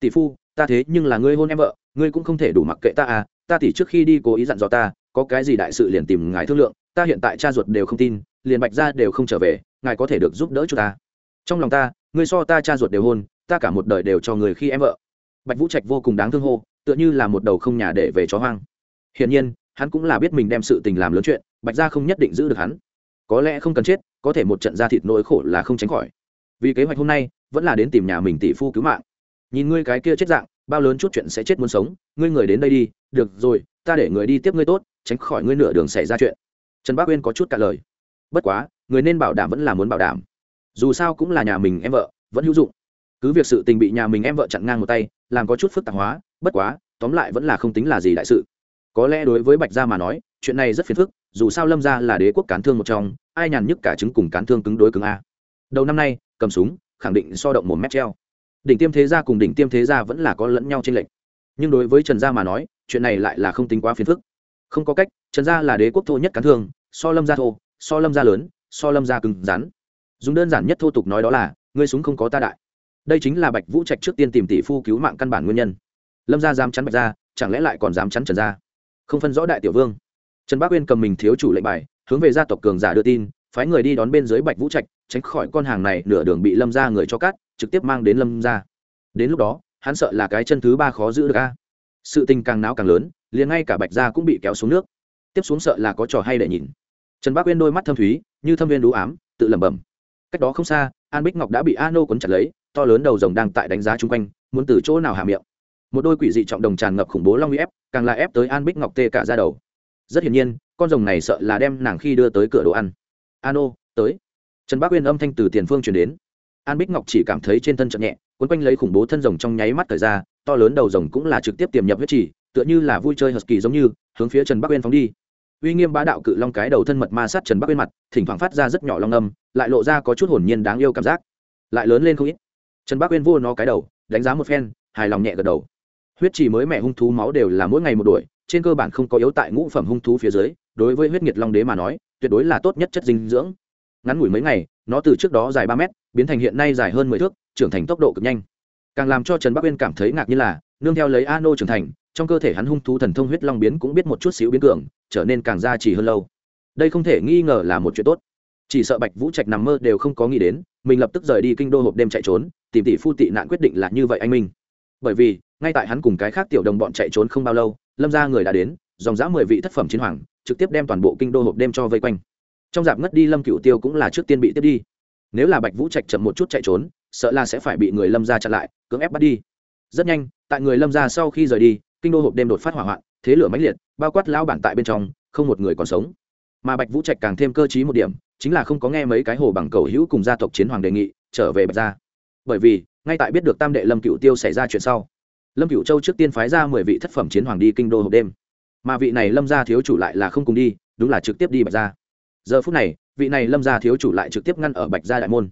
Tỷ phu, ta thế nhưng là ngươi hôn em vợ, ngươi cũng không thể đủ mặc kệ ta à ta tỷ trước khi đi cố ý dặn dò ta, có cái gì đại sự liền tìm ngài thương lượng, ta hiện tại cha ruột đều không tin, liền bạch ra đều không trở về ngài có thể được giúp đỡ cho ta. Trong lòng ta, ngươi so ta cha ruột đều hôn, ta cả một đời đều cho người khi em vợ. Bạch vũ trạch vô cùng đáng thương hô, tựa như là một đầu không nhà để về chó hoang. Hiển nhiên, hắn cũng là biết mình đem sự tình làm lớn chuyện, bạch gia không nhất định giữ được hắn. Có lẽ không cần chết, có thể một trận ra thịt nỗi khổ là không tránh khỏi. Vì kế hoạch hôm nay, vẫn là đến tìm nhà mình tỷ phu cứu mạng. Nhìn ngươi cái kia chết dạng, bao lớn chút chuyện sẽ chết muốn sống, ngươi người đến đây đi, được rồi, ta để người đi tiếp ngươi tốt, tránh khỏi ngươi nửa đường xảy ra chuyện. Trần bác uyên có chút cả lời. Bất quá người nên bảo đảm vẫn là muốn bảo đảm. Dù sao cũng là nhà mình em vợ, vẫn hữu dụng. Cứ việc sự tình bị nhà mình em vợ chặn ngang một tay, làm có chút phức tạp hóa, bất quá, tóm lại vẫn là không tính là gì đại sự. Có lẽ đối với bạch gia mà nói, chuyện này rất phiền phức, dù sao lâm gia là đế quốc cán thương một trong, ai nhàn nhức cả chứng cùng cán thương cứng đối cứng a. Đầu năm nay, cầm súng, khẳng định so động một mét treo. Đỉnh tiêm thế gia cùng đỉnh tiêm thế gia vẫn là có lẫn nhau trên lệnh nhưng đối với trần gia mà nói, chuyện này lại là không tính quá phiền phức. Không có cách, trần gia là đế quốc thô nhất cán thương, so lâm gia thô, so lâm gia lớn so lâm gia cứng rắn. Dùng đơn giản nhất thô tục nói đó là, ngươi súng không có ta đại. Đây chính là bạch vũ trạch trước tiên tìm tỷ phu cứu mạng căn bản nguyên nhân. Lâm gia dám chắn bạch gia chẳng lẽ lại còn dám chắn trần gia không phân rõ đại tiểu vương. Trần bác uyên cầm mình thiếu chủ lệnh bài, hướng về gia tộc cường giả đưa tin, phái người đi đón bên dưới bạch vũ trạch, tránh khỏi con hàng này nửa đường bị lâm ra người cho cắt, trực tiếp mang đến lâm ra. Đến lúc đó, hắn sợ là cái chân thứ ba khó giữ được a. Sự tình càng náo càng lớn, liền ngay cả bạch gia cũng bị kéo xuống nước. Tiếp xuống sợ là có trò hay để nhìn trần bác uyên đôi mắt thâm thúy, như thâm viên đũ ám, tự lẩm bẩm. Cách đó không xa, an bích ngọc đã bị a nô quấn chặt lấy, to lớn đầu rồng đang tại đánh giá chung quanh, muốn từ chỗ nào hạ miệng. Một đôi quỷ dị trọng đồng tràn ngập khủng bố long uy ép, càng là ép tới an bích ngọc tê cả ra đầu. Rất hiển nhiên, con rồng này sợ là đem nàng khi đưa tới cửa đồ ăn. An nô tới. Trần bác uyên âm thanh từ tiền phương chuyển đến. An bích ngọc chỉ cảm thấy trên thân chậm nhẹ, quấn quanh lấy khủng bố thân rồng trong nháy mắt thời ra, to lớn đầu rồng cũng là trực tiếp tiềm nhập huyết trì, tựa như là vui chơi hờ kỳ giống như, hướng phía trần bắc uyên phóng đi uy nghiêm bá đạo cự long cái đầu thân mật ma sát trần bắc uyên mặt, thỉnh thoảng phát ra rất nhỏ long âm, lại lộ ra có chút hồn nhiên đáng yêu cảm giác. Lại lớn lên không ít. Trần bắc uyên vô nó cái đầu, đánh giá một phen, hài lòng nhẹ gật đầu. Huyết trì mới mẹ hung thú máu đều là mỗi ngày một đuổi, trên cơ bản không có yếu tại ngũ phẩm hung thú phía dưới, đối với huyết nhiệt long đế mà nói, tuyệt đối là tốt nhất chất dinh dưỡng. Ngắn ngủi mấy ngày, nó từ trước đó dài ba mét, biến thành hiện nay dài hơn mười thước, trưởng thành tốc độ cực nhanh. Càng làm cho trần bắc uyên cảm thấy ngạc như là, nương theo lấy a nô trưởng thành, trong cơ thể hắn hung thú thần thông huyết long biến cũng biết một chút xíu biến cường trở nên càng ra chỉ hơn lâu. Đây không thể nghi ngờ là một chuyện tốt. Chỉ sợ bạch vũ trạch nằm mơ đều không có nghĩ đến, mình lập tức rời đi kinh đô hộp đêm chạy trốn, tìm tỷ phu tị nạn quyết định là như vậy anh minh. Bởi vì, ngay tại hắn cùng cái khác tiểu đồng bọn chạy trốn không bao lâu, lâm ra người đã đến, dòng dã mười vị thất phẩm chiến hoàng, trực tiếp đem toàn bộ kinh đô hộp đêm cho vây quanh. Trong dạp ngất đi lâm cựu tiêu cũng là trước tiên bị tiếp đi. Nếu là bạch vũ trạch chậm một chút chạy trốn, sợ là sẽ phải bị người lâm ra chặn lại, cưỡng ép bắt đi. Rất nhanh, tại người lâm ra sau khi rời đi kinh đô hộp đêm đột phát hỏa hoạn, thế lửa mãnh liệt, bao quát lao bản tại bên trong, không một người còn sống. Mà bạch vũ trạch càng thêm cơ t một điểm, chính là không có nghe mấy cái hồ bằng cầu hữu cùng gia tộc chiến hoàng đề nghị, trở về bạch gia. Bởi vì, ngay tại biết được tam đệ lâm cựu tiêu xảy ra chuyện sau, lâm cựu châu trước tiên phái ra mười vị thất phẩm chiến hoàng đi kinh đô hộp đêm. Mà vị này lâm gia thiếu chủ lại là không cùng đi, đúng là trực tiếp đi bạch gia. Giờ phút này, vị này lâm gia thiếu chủ lại trực tiếp ngăn ở bạch gia đại môn.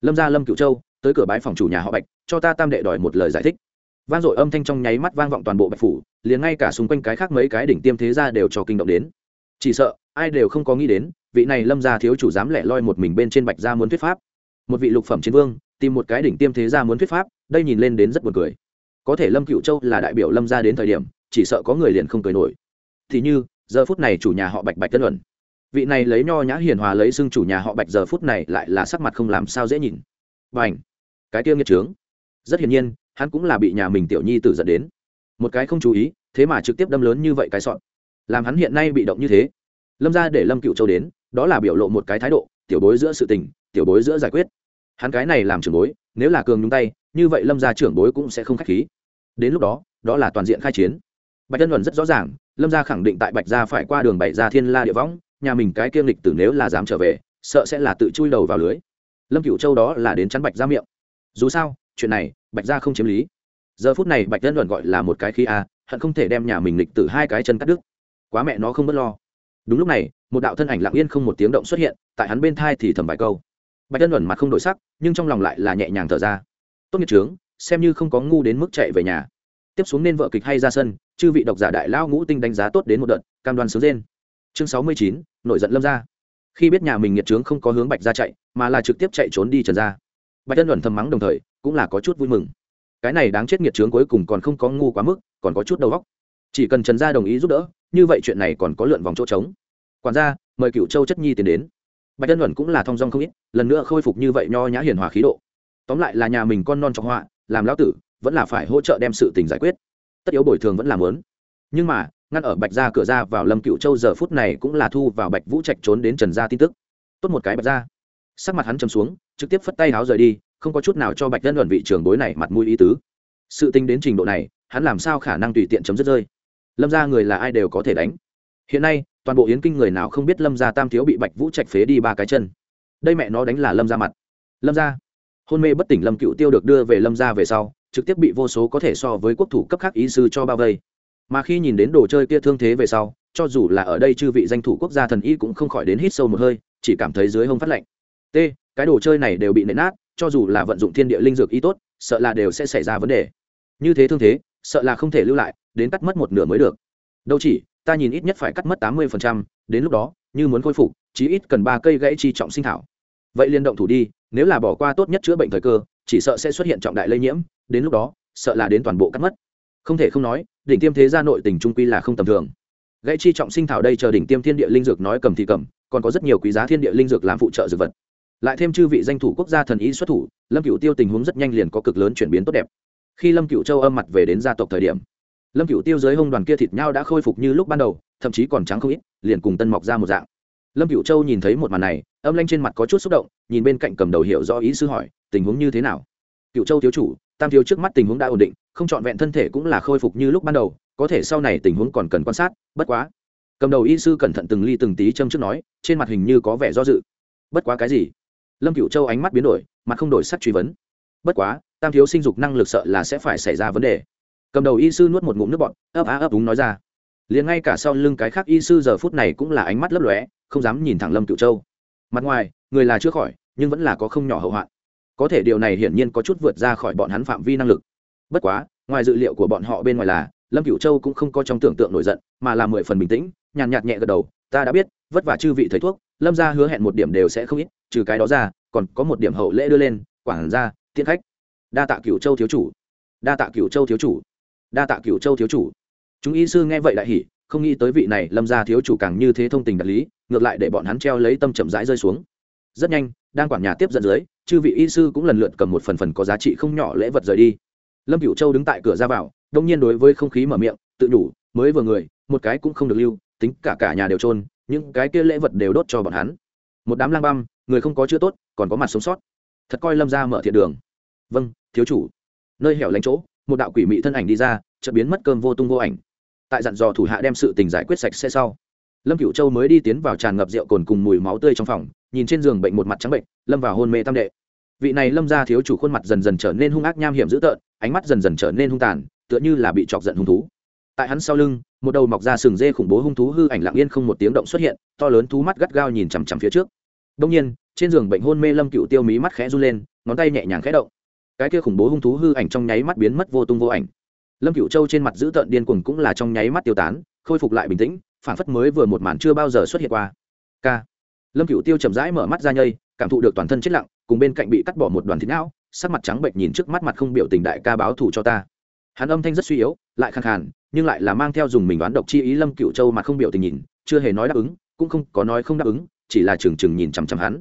Lâm gia lâm cựu châu, tới cửa bái phòng chủ nhà họ bạch, cho ta tam đệ đòi một lời giải thích vang dội âm thanh trong nháy mắt vang vọng toàn bộ bạch phủ, liền ngay cả xung quanh cái khác mấy cái đỉnh tiêm thế gia đều cho kinh động đến. Chỉ sợ, ai đều không có nghĩ đến, vị này lâm gia thiếu chủ dám lẻ loi một mình bên trên bạch gia muốn thuyết pháp. Một vị lục phẩm chiến vương, tìm một cái đỉnh tiêm thế gia muốn thuyết pháp, đây nhìn lên đến rất buồn cười. Có thể lâm cựu châu là đại biểu lâm gia đến thời điểm, chỉ sợ có người liền không cười nổi. Thì như, giờ phút này chủ nhà họ bạch bạch tân luận. Vị này lấy nho nhã hiền hòa lấy xưng chủ nhà họ bạch giờ phút này lại là sắc mặt không làm sao dễ nhìn. B à n h cái tiêu nghiệt trướng. Rất hiển nhiên hắn cũng là bị nhà mình tiểu nhi tử dẫn đến. Một cái không chú ý, thế mà trực tiếp đâm lớn như vậy cái sọn. Làm hắn hiện nay bị động như thế. Lâm ra để lâm cựu châu đến, đó là biểu lộ một cái thái độ, tiểu bối giữa sự tình, tiểu bối giữa giải quyết. Hắn cái này làm trưởng bối, nếu là cường nhúng tay, như vậy lâm ra trưởng bối cũng sẽ không k h á c h khí. Đến lúc đó đó là toàn diện khai chiến. Bạch tân luận rất rõ ràng, lâm gia khẳng định tại bạch gia phải qua đường bảy gia thiên la địa võng, nhà mình cái kiêm lịch tử nếu là dám trở về, sợ sẽ là tự chui đầu vào lưới. Lâm cựu châu đó là đến chắn bạch ra miệng. Dù sao chuyện này, bạch ra không chiếm lý. Giờ phút này bạch dân luận gọi là một cái khí a, hận không thể đem nhà mình lịch từ hai cái chân cắt đứt. Quá mẹ nó không bớt lo. Đúng lúc này, một đạo thân ảnh lặng yên không một tiếng động xuất hiện, tại hắn bên thai thì thầm vài câu. Bạch dân luận mặt không đổi sắc, nhưng trong lòng lại là nhẹ nhàng thở ra. Tốt nghiệp trướng xem như không có ngu đến mức chạy về nhà. Tiếp xuống nên vợ kịch hay ra sân, chư vị độc giả đại lao ngũ tinh đánh giá tốt đến một đợt, cam đoan sướng rên. Chương sáu mươi chín, nổi giận lâm ra khi biết nhà mình nghiệt trướng không có hướng bạch ra chạy, mà là trực tiếp chạy trốn đi trần ra bạch tân luận thầm mắng đồng thời cũng là có chút vui mừng. Cái này đáng chết nghiệt trướng cuối cùng còn không có ngu quá mức, còn có chút đầu óc. Chỉ cần trần gia đồng ý giúp đỡ, như vậy chuyện này còn có lượn vòng chỗ trống. Quản gia, mời cựu châu chất nhi tiến đến. Bạch tân luận cũng là thong dong không ít, lần nữa khôi phục như vậy nho nhã hiền hòa khí độ. Tóm lại là nhà mình con non trọng họa, làm lão tử, vẫn là phải hỗ trợ đem sự tình giải quyết. Tất yếu bồi thường vẫn là lớn nhưng mà, ngăn ở bạch gia cửa ra vào lâm cựu châu giờ phút này cũng là thu vào bạch vũ trạch trốn đến trần gia tin tức. Tốt một cái bạch gia. Sắc mặt hắn chầm xuống, trực tiếp phất tay háo rời đi không có chút nào cho bạch dân luận vị trường bối này mặt mũi ý tứ. Sự tính đến trình độ này, hắn làm sao khả năng tùy tiện chấm dứt rơi? Lâm gia người là ai đều có thể đánh. Hiện nay, toàn bộ yến kinh người nào không biết lâm gia tam thiếu bị bạch vũ trạch phế đi ba cái chân. Đây mẹ nó đánh là lâm gia mặt. Lâm gia. Hôn mê bất tỉnh lâm cựu tiêu được đưa về lâm gia về sau, trực tiếp bị vô số có thể so với quốc thủ cấp khác ý sư cho bao vây. Mà khi nhìn đến đồ chơi kia thương thế về sau, cho dù là ở đây chư vị danh thủ quốc gia thần y cũng không khỏi đến hít sâu một hơi, chỉ cảm thấy dưới hông phát lạnh. T, cái đồ chơi này đều bị nện nát cho dù là vận dụng thiên địa linh dược y tốt, sợ là đều sẽ xảy ra vấn đề. Như thế thương thế, sợ là không thể lưu lại, đến cắt mất một nửa mới được. Đâu chỉ, ta nhìn ít nhất phải cắt mất tám mươi đến lúc đó, như muốn khôi phục, chí ít cần ba cây gãy chi trọng sinh thảo. Vậy liên động thủ đi, nếu là bỏ qua tốt nhất chữa bệnh thời cơ, chỉ sợ sẽ xuất hiện trọng đại lây nhiễm, đến lúc đó, sợ là đến toàn bộ cắt mất. Không thể không nói, đỉnh tiêm thế gia nội tình trung quy là không tầm thường. Gãy chi trọng sinh thảo đây chờ đỉnh tiêm thiên địa linh dược nói cầm thì cầm, còn có rất nhiều quý giá thiên địa linh dược làm phụ trợ dược vật lại thêm chư vị danh thủ quốc gia thần ý xuất thủ, lâm cựu tiêu tình huống rất nhanh liền có cực lớn chuyển biến tốt đẹp. Khi lâm cựu châu âm mặt về đến gia tộc thời điểm, lâm cựu tiêu dưới hông đoàn kia thịt nhau đã khôi phục như lúc ban đầu, thậm chí còn trắng không ít, liền cùng tân mọc ra một dạng. Lâm cựu châu nhìn thấy một màn này, âm lanh trên mặt có chút xúc động, nhìn bên cạnh cầm đầu hiểu do ý sư hỏi, tình huống như thế nào? Cựu châu thiếu chủ, tam thiếu trước mắt tình huống đã ổn định, không trọn vẹn thân thể cũng là khôi phục như lúc ban đầu, có thể sau này tình huống còn cần quan sát, bất quá. Cầm đầu y sư cẩn thận từng ly từng tí châm trước nói, trên mặt hình như có vẻ do dự. Bất quá cái gì? Lâm cựu châu ánh mắt biến đổi, mặt không đổi sắc truy vấn. Bất quá, tam thiếu sinh dục năng lực sợ là sẽ phải xảy ra vấn đề. Cầm đầu y sư nuốt một ngụm nước bọt, ấp á ấp đúng nói ra. Liền ngay cả sau lưng cái khác y sư giờ phút này cũng là ánh mắt lấp lóe, không dám nhìn thẳng lâm cựu châu. Mặt ngoài, người là chưa khỏi, nhưng vẫn là có không nhỏ hậu hoạn. Có thể điều này hiển nhiên có chút vượt ra khỏi bọn hắn phạm vi năng lực. Bất quá, ngoài dự liệu của bọn họ bên ngoài là, lâm cựu châu cũng không có trong tưởng tượng nổi giận, mà là mười phần bình tĩnh, nhàn nhạt nhẹ gật đầu, ta đã biết, vất vả chư vị thầy thuốc lâm gia hứa hẹn một điểm đều sẽ không ít trừ cái đó ra còn có một điểm hậu lễ đưa lên quảng gia, tiễn khách. Đa tạ cửu châu thiếu chủ. Đa tạ cửu châu thiếu chủ. Đa tạ cửu châu thiếu chủ. Chúng y sư nghe vậy đại hỉ không nghĩ tới vị này lâm gia thiếu chủ càng như thế thông tình đạt lý ngược lại để bọn hắn treo lấy tâm chậm rãi rơi xuống. Rất nhanh đang quản nhà tiếp dẫn dưới chư vị y sư cũng lần lượt cầm một phần phần có giá trị không nhỏ lễ vật rời đi. Lâm cửu châu đứng tại cửa ra vào đông nhiên đối với không khí mở miệng tự nhủ mới vừa người một cái cũng không được lưu tính cả cả nhà đều trôn những cái kia lễ vật đều đốt cho bọn hắn. Một đám lang băm, người không có chữa tốt, còn có mặt sống sót. Thật coi lâm ra mở thiện đường. Vâng thiếu chủ. Nơi hẻo lánh chỗ, một đạo quỷ mị thân ảnh đi ra, chợt biến mất cơm vô tung vô ảnh. Tại dặn dò thủ hạ đem sự tình giải quyết sạch sẽ sau, lâm cựu châu mới đi tiến vào tràn ngập rượu cồn cùng mùi máu tươi trong phòng, nhìn trên giường bệnh một mặt trắng bệnh, lâm vào hôn mê tam đệ. Vị này lâm ra thiếu chủ khuôn mặt dần dần trở nên hung ác nham hiểm dữ tợn, ánh mắt dần dần trở nên hung tàn, tựa như là bị chọc giận hung thú tại hắn sau lưng, một đầu mọc ra sừng dê khủng bố hung thú hư ảnh lặng yên không một tiếng động xuất hiện, to lớn thú mắt gắt gao nhìn chằm chằm phía trước. Đông nhiên, trên giường bệnh hôn mê lâm cựu tiêu mí mắt khẽ run lên, ngón tay nhẹ nhàng khẽ động. Cái kia khủng bố hung thú hư ảnh trong nháy mắt biến mất vô tung vô ảnh. Lâm cựu châu trên mặt dữ tợn điên cuồng cũng là trong nháy mắt tiêu tán, khôi phục lại bình tĩnh, phản phất mới vừa một màn chưa bao giờ xuất hiện qua. K lâm cựu tiêu chậm rãi mở mắt ra nhây, cảm thụ được toàn thân chết lặng, cùng bên cạnh bị cắt bỏ một đoàn thịt não, sắc mặt trắng bệnh nhìn trước mắt mặt không biểu tình đại ca báo thù cho ta. Hắn âm thanh rất suy yếu, lại khàn khàn nhưng lại là mang theo dùng mình đoán độc chi ý lâm cựu châu mà không biểu tình nhìn chưa hề nói đáp ứng cũng không có nói không đáp ứng chỉ là trừng trừng nhìn chằm chằm hắn.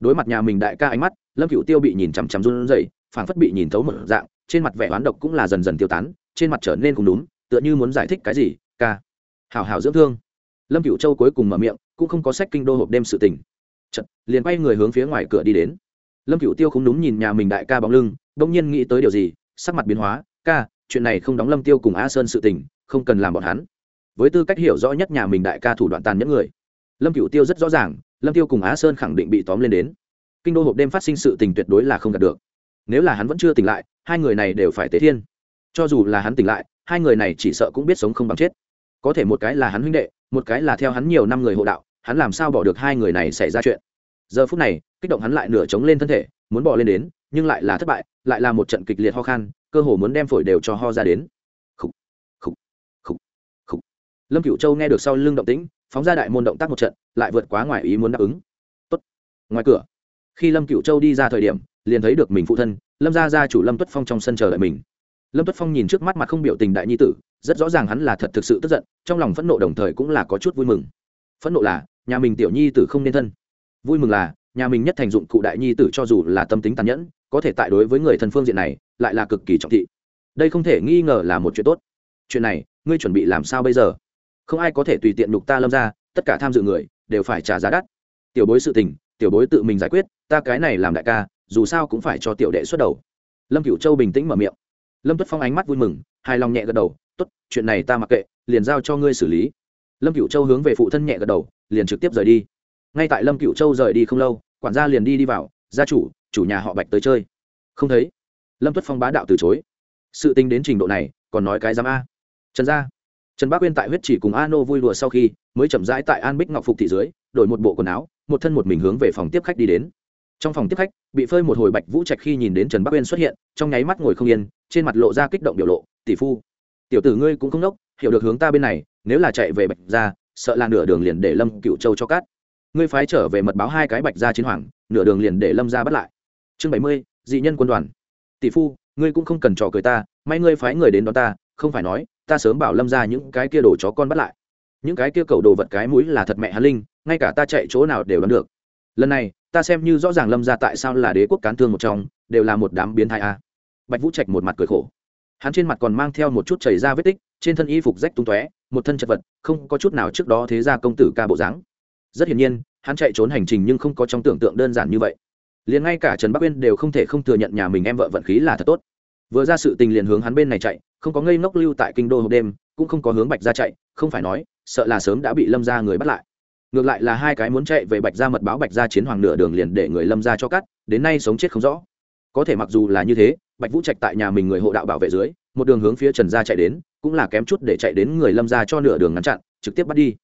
Đối mặt nhà mình đại ca ánh mắt lâm cựu tiêu bị nhìn chằm chằm run rẩy phảng phất bị nhìn thấu một dạng trên mặt vẻ oán độc cũng là dần dần tiêu tán trên mặt trở nên cùng đúng tựa như muốn giải thích cái gì ca. Hào hào dưỡng thương. Lâm cựu châu cuối cùng mở miệng cũng không có sách kinh đô hộp đêm sự tình. Chật, liền quay người hướng phía ngoài cửa đi đến. Lâm cựu tiêu không đúng nhìn nhà mình đại ca bóng lưng đông nhiên nghĩ tới điều gì sắc mặt biến hóa ca chuyện này không đóng lâm tiêu cùng a sơn sự tình, không cần làm bọn hắn. Với tư cách hiểu rõ nhất nhà mình đại ca thủ đoạn tàn nhẫn người, lâm cựu tiêu rất rõ ràng, lâm tiêu cùng á sơn khẳng định bị tóm lên đến. Kinh đô hộp đêm phát sinh sự tình tuyệt đối là không đạt được. Nếu là hắn vẫn chưa tỉnh lại, hai người này đều phải tế thiên. Cho dù là hắn tỉnh lại, hai người này chỉ sợ cũng biết sống không bằng chết. Có thể một cái là hắn huynh đệ, một cái là theo hắn nhiều năm người hộ đạo, hắn làm sao bỏ được hai người này xảy ra chuyện? Giờ phút này, kích động hắn lại nửa chống lên thân thể, muốn bỏ lên đến, nhưng lại là thất bại, lại là một trận kịch liệt ho khan cơ hồ muốn đem phổi đều cho ho ra đến. Khủ, khủ, khủ, khủ. lâm cựu châu nghe được sau lưng động tĩnh phóng ra đại môn động tác một trận lại vượt quá ngoài ý muốn đáp ứng. Tốt. ngoài cửa khi lâm cựu châu đi ra thời điểm liền thấy được mình phụ thân lâm gia gia chủ lâm tuất phong trong sân chờ đợi mình. Lâm tuất phong nhìn trước mắt mặt không biểu tình đại nhi tử rất rõ ràng hắn là thật thực sự tức giận trong lòng phẫn nộ đồng thời cũng là có chút vui mừng. Phẫn nộ là nhà mình tiểu nhi tử không nên thân. Vui mừng là nhà mình nhất thành dụng cụ đại nhi tử cho dù là tâm tính tàn nhẫn có thể tại đối với người thân phương diện này lại là cực kỳ trọng thị. Đây không thể nghi ngờ là một chuyện tốt. Chuyện này, ngươi chuẩn bị làm sao bây giờ? Không ai có thể tùy tiện đục ta lâm ra tất cả tham dự người đều phải trả giá đắt. Tiểu bối sự tình, tiểu bối tự mình giải quyết, ta cái này làm đại ca, dù sao cũng phải cho tiểu đệ xuất đầu. Lâm cựu châu bình tĩnh mở miệng. Lâm tuất phong ánh mắt vui mừng, hài lòng nhẹ gật đầu t ố t chuyện này ta mặc kệ, liền giao cho ngươi xử lý. Lâm cựu châu hướng về phụ thân nhẹ gật đầu, liền trực tiếp rời đi. Ngay tại lâm cựu châu rời đi không lâu, quản gia liền đi đi vào, gia chủ chủ nhà họ bạch tới chơi. Không thấy lâm tuất phong bá đạo từ chối. Sự tính đến trình độ này, còn nói cái dám a. Trần gia. Trần bác uyên tại huyết chỉ cùng a nô vui đùa sau khi, mới chậm rãi tại an bích ngọc phục thị dưới, đổi một bộ quần áo, một thân một mình hướng về phòng tiếp khách đi đến. Trong phòng tiếp khách, bị phơi một hồi bạch vũ trạch khi nhìn đến trần bắc uyên xuất hiện, trong nháy mắt ngồi không yên, trên mặt lộ ra kích động biểu lộ, tỷ phu, tiểu tử ngươi cũng không nốc hiểu được hướng ta bên này, nếu là chạy về bạch ra sợ là nửa đường liền để lâm cựu châu cho cát. Ngươi phái trở về mật báo hai cái bạch ra chiến hoàng, nửa đường liền để lâm ra bắt lại. Chương bảy mươi, dị nhân quân đoàn tỷ phu, ngươi cũng không cần trò cười ta, may ngươi phái người đến đó ta, không phải nói, ta sớm bảo lâm ra những cái kia đồ chó con bắt lại. Những cái kia cầu đồ vật cái mũi là thật mẹ hắn linh, ngay cả ta chạy chỗ nào đều đoán được. Lần này, ta xem như rõ ràng lâm ra tại sao là đế quốc cán thương một trong, đều là một đám biến thái a. Bạch vũ trạch một mặt cười khổ. Hắn trên mặt còn mang theo một chút chảy ra vết tích, trên thân y phục rách tung tóe, một thân chật vật, không có chút nào trước đó thế ra công tử ca bộ dáng. Rất hiển nhiên, hắn chạy trốn hành trình nhưng không có trong tưởng tượng đơn giản như vậy liền ngay cả trần bắc uyên đều không thể không thừa nhận nhà mình em vợ vận khí là thật tốt. Vừa ra sự tình liền hướng hắn bên này chạy, không có ngây ngốc lưu tại kinh đô hộp đêm, cũng không có hướng bạch ra chạy, không phải nói, sợ là sớm đã bị lâm ra người bắt lại. Ngược lại là hai cái muốn chạy về bạch ra mật báo bạch ra chiến hoàng nửa đường liền để người lâm ra cho cắt, đến nay sống chết không rõ. Có thể mặc dù là như thế, bạch vũ trạch tại nhà mình người hộ đạo bảo vệ dưới, một đường hướng phía trần gia chạy đến, cũng là kém chút để chạy đến người lâm ra cho nửa đường ngăn chặn, trực tiếp bắt đi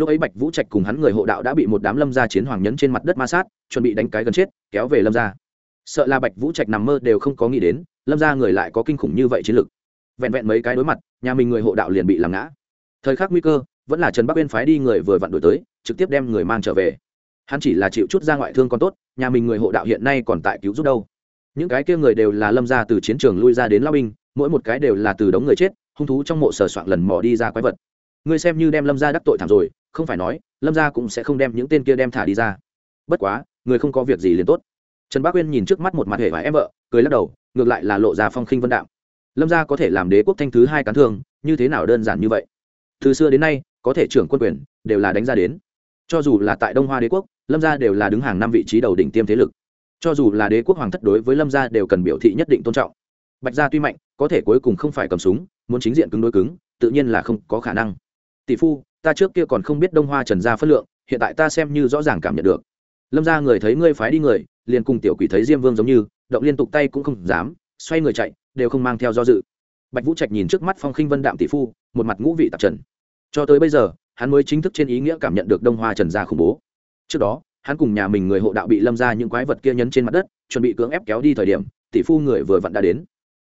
lúc ấy bạch vũ trạch cùng hắn người hộ đạo đã bị một đám lâm gia chiến hoàng nhấn trên mặt đất ma sát, chuẩn bị đánh cái gần chết, kéo về lâm gia. Sợ là bạch vũ trạch nằm mơ đều không có nghĩ đến, lâm gia người lại có kinh khủng như vậy chiến lực. Vẹn vẹn mấy cái đối mặt, nhà mình người hộ đạo liền bị làm ngã. Thời khắc nguy cơ, vẫn là trần bắc uyên phái đi người vừa vặn đổi tới, trực tiếp đem người mang trở về. Hắn chỉ là chịu chút ra ngoại thương còn tốt, nhà mình người hộ đạo hiện nay còn tại cứu giúp đâu. Những cái kia người đều là lâm ra từ chiến trường lui ra đến lao binh, mỗi một cái đều là từ đống người chết, hung thú trong mộ sờ soạn lần mò đi ra quái vật. Ngươi xem như đem lâm ra đắc tội thảm rồi không phải nói, lâm Gia cũng sẽ không đem những tên kia đem thả đi ra. Bất quá, người không có việc gì liền tốt. Trần bác uyên nhìn trước mắt một mặt hệ và em vợ, cười lắc đầu, ngược lại là lộ ra phong khinh vân đạo lâm gia có thể làm đế quốc thanh thứ hai cán thương, như thế nào đơn giản như vậy? Từ xưa đến nay, có thể trưởng quân quyền, đều là đánh ra đến. Cho dù là tại đông hoa đế quốc, lâm gia đều là đứng hàng năm vị trí đầu đỉnh tiêm thế lực. Cho dù là đế quốc hoàng thất đối với lâm gia đều cần biểu thị nhất định tôn trọng. Bạch gia tuy mạnh, có thể cuối cùng không phải cầm súng, muốn chính diện cứng đối cứng, tự nhiên là không có khả năng. Tỷ phu ta trước kia còn không biết đông hoa trần gia phất lượng, hiện tại ta xem như rõ ràng cảm nhận được. Lâm gia người thấy ngươi phái đi người, liền cùng tiểu quỷ thấy diêm vương giống như, động liên tục tay cũng không dám, xoay người chạy, đều không mang theo do dự. Bạch vũ trạch nhìn trước mắt phong khinh vân đạm tỷ phu, một mặt ngũ vị tạp trần. Cho tới bây giờ, hắn mới chính thức trên ý nghĩa cảm nhận được đông hoa trần gia khủng bố. Trước đó, hắn cùng nhà mình người hộ đạo bị lâm ra những quái vật kia nhấn trên mặt đất, chuẩn bị cưỡng ép kéo đi thời điểm, tỷ phu người vừa vặn đã đến.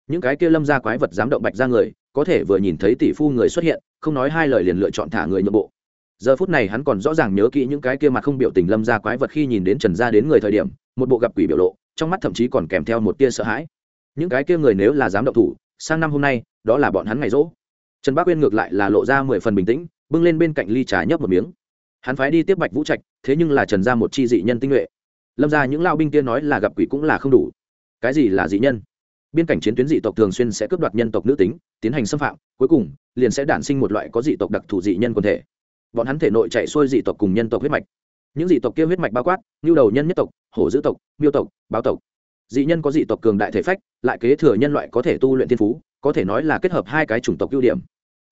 Những cái kia lâm ra quái vật dám động bạch ra người, có thể vừa nhìn thấy tỷ phu người xuất hiện không nói hai lời liền lựa chọn thả người nhượng bộ. Giờ phút này hắn còn rõ ràng nhớ kỹ những cái kia mặt không biểu tình lâm ra quái vật khi nhìn đến trần gia đến người thời điểm, một bộ gặp quỷ biểu lộ, trong mắt thậm chí còn kèm theo một tia sợ hãi. Những cái kia người nếu là dám động thủ, sang năm hôm nay, đó là bọn hắn ngày rỗ. Trần bác uyên ngược lại là lộ ra mười phần bình tĩnh, bưng lên bên cạnh ly trà nhấp một miếng. Hắn phái đi tiếp bạch vũ trạch, thế nhưng là trần ra một chi dị nhân tinh nhuệ. Lâm ra những lao binh kia nói là gặp quỷ cũng là không đủ. Cái gì là dị nhân? Biên cảnh chiến tuyến dị tộc thường xuyên sẽ cướp đoạt nhân tộc nữ tính, tiến hành xâm phạm, cuối cùng, liền sẽ đản sinh một loại có dị tộc đặc thù dị nhân quần thể. Bọn hắn thể nội chạy xuôi dị tộc cùng nhân tộc huyết mạch. Những dị tộc kia huyết mạch bao quát, như đầu nhân nhất tộc, hổ dữ tộc, miêu tộc, báo tộc. Dị nhân có dị tộc cường đại thể phách, lại kế thừa nhân loại có thể tu luyện thiên phú, có thể nói là kết hợp hai cái chủng tộc ưu điểm.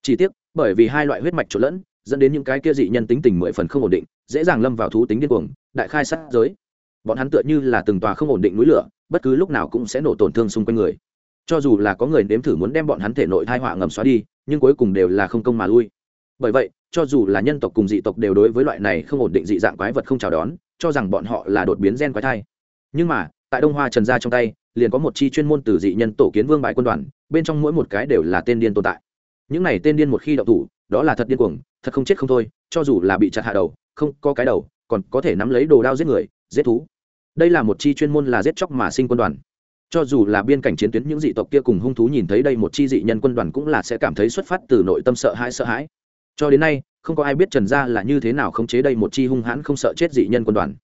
Chỉ tiếc, bởi vì hai loại huyết mạch trộn lẫn, dẫn đến những cái kia dị nhân tính tình mười phần không ổn định, dễ dàng lâm vào thú tính điên cuồng, đại khai sát giới. Bọn hắn tựa như là từng tòa không ổn định núi lửa bất cứ lúc nào cũng sẽ nổ tổn thương xung quanh người. Cho dù là có người nếm thử muốn đem bọn hắn thể nội thai họa ngầm xóa đi, nhưng cuối cùng đều là không công mà lui. Bởi vậy, cho dù là nhân tộc cùng dị tộc đều đối với loại này không ổn định dị dạng quái vật không chào đón, cho rằng bọn họ là đột biến gen quái thai. Nhưng mà, tại đông hoa trần gia trong tay, liền có một chi chuyên môn từ dị nhân tổ kiến vương bại quân đoàn, bên trong mỗi một cái đều là tên điên tồn tại. Những này tên điên một khi đậu thủ, đó là thật điên cuồng, thật không chết không thôi, cho dù là bị chặt hạ đầu, không có cái đầu, còn có thể nắm lấy đồ đao giết người, giết thú đây là một chi chuyên môn là giết chóc mà sinh quân đoàn. Cho dù là biên cảnh chiến tuyến những dị tộc kia cùng hung thú nhìn thấy đây một chi dị nhân quân đoàn cũng là sẽ cảm thấy xuất phát từ nội tâm sợ hãi sợ hãi. Cho đến nay, không có ai biết trần gia là như thế nào khống chế đây một chi hung hãn không sợ chết dị nhân quân đoàn.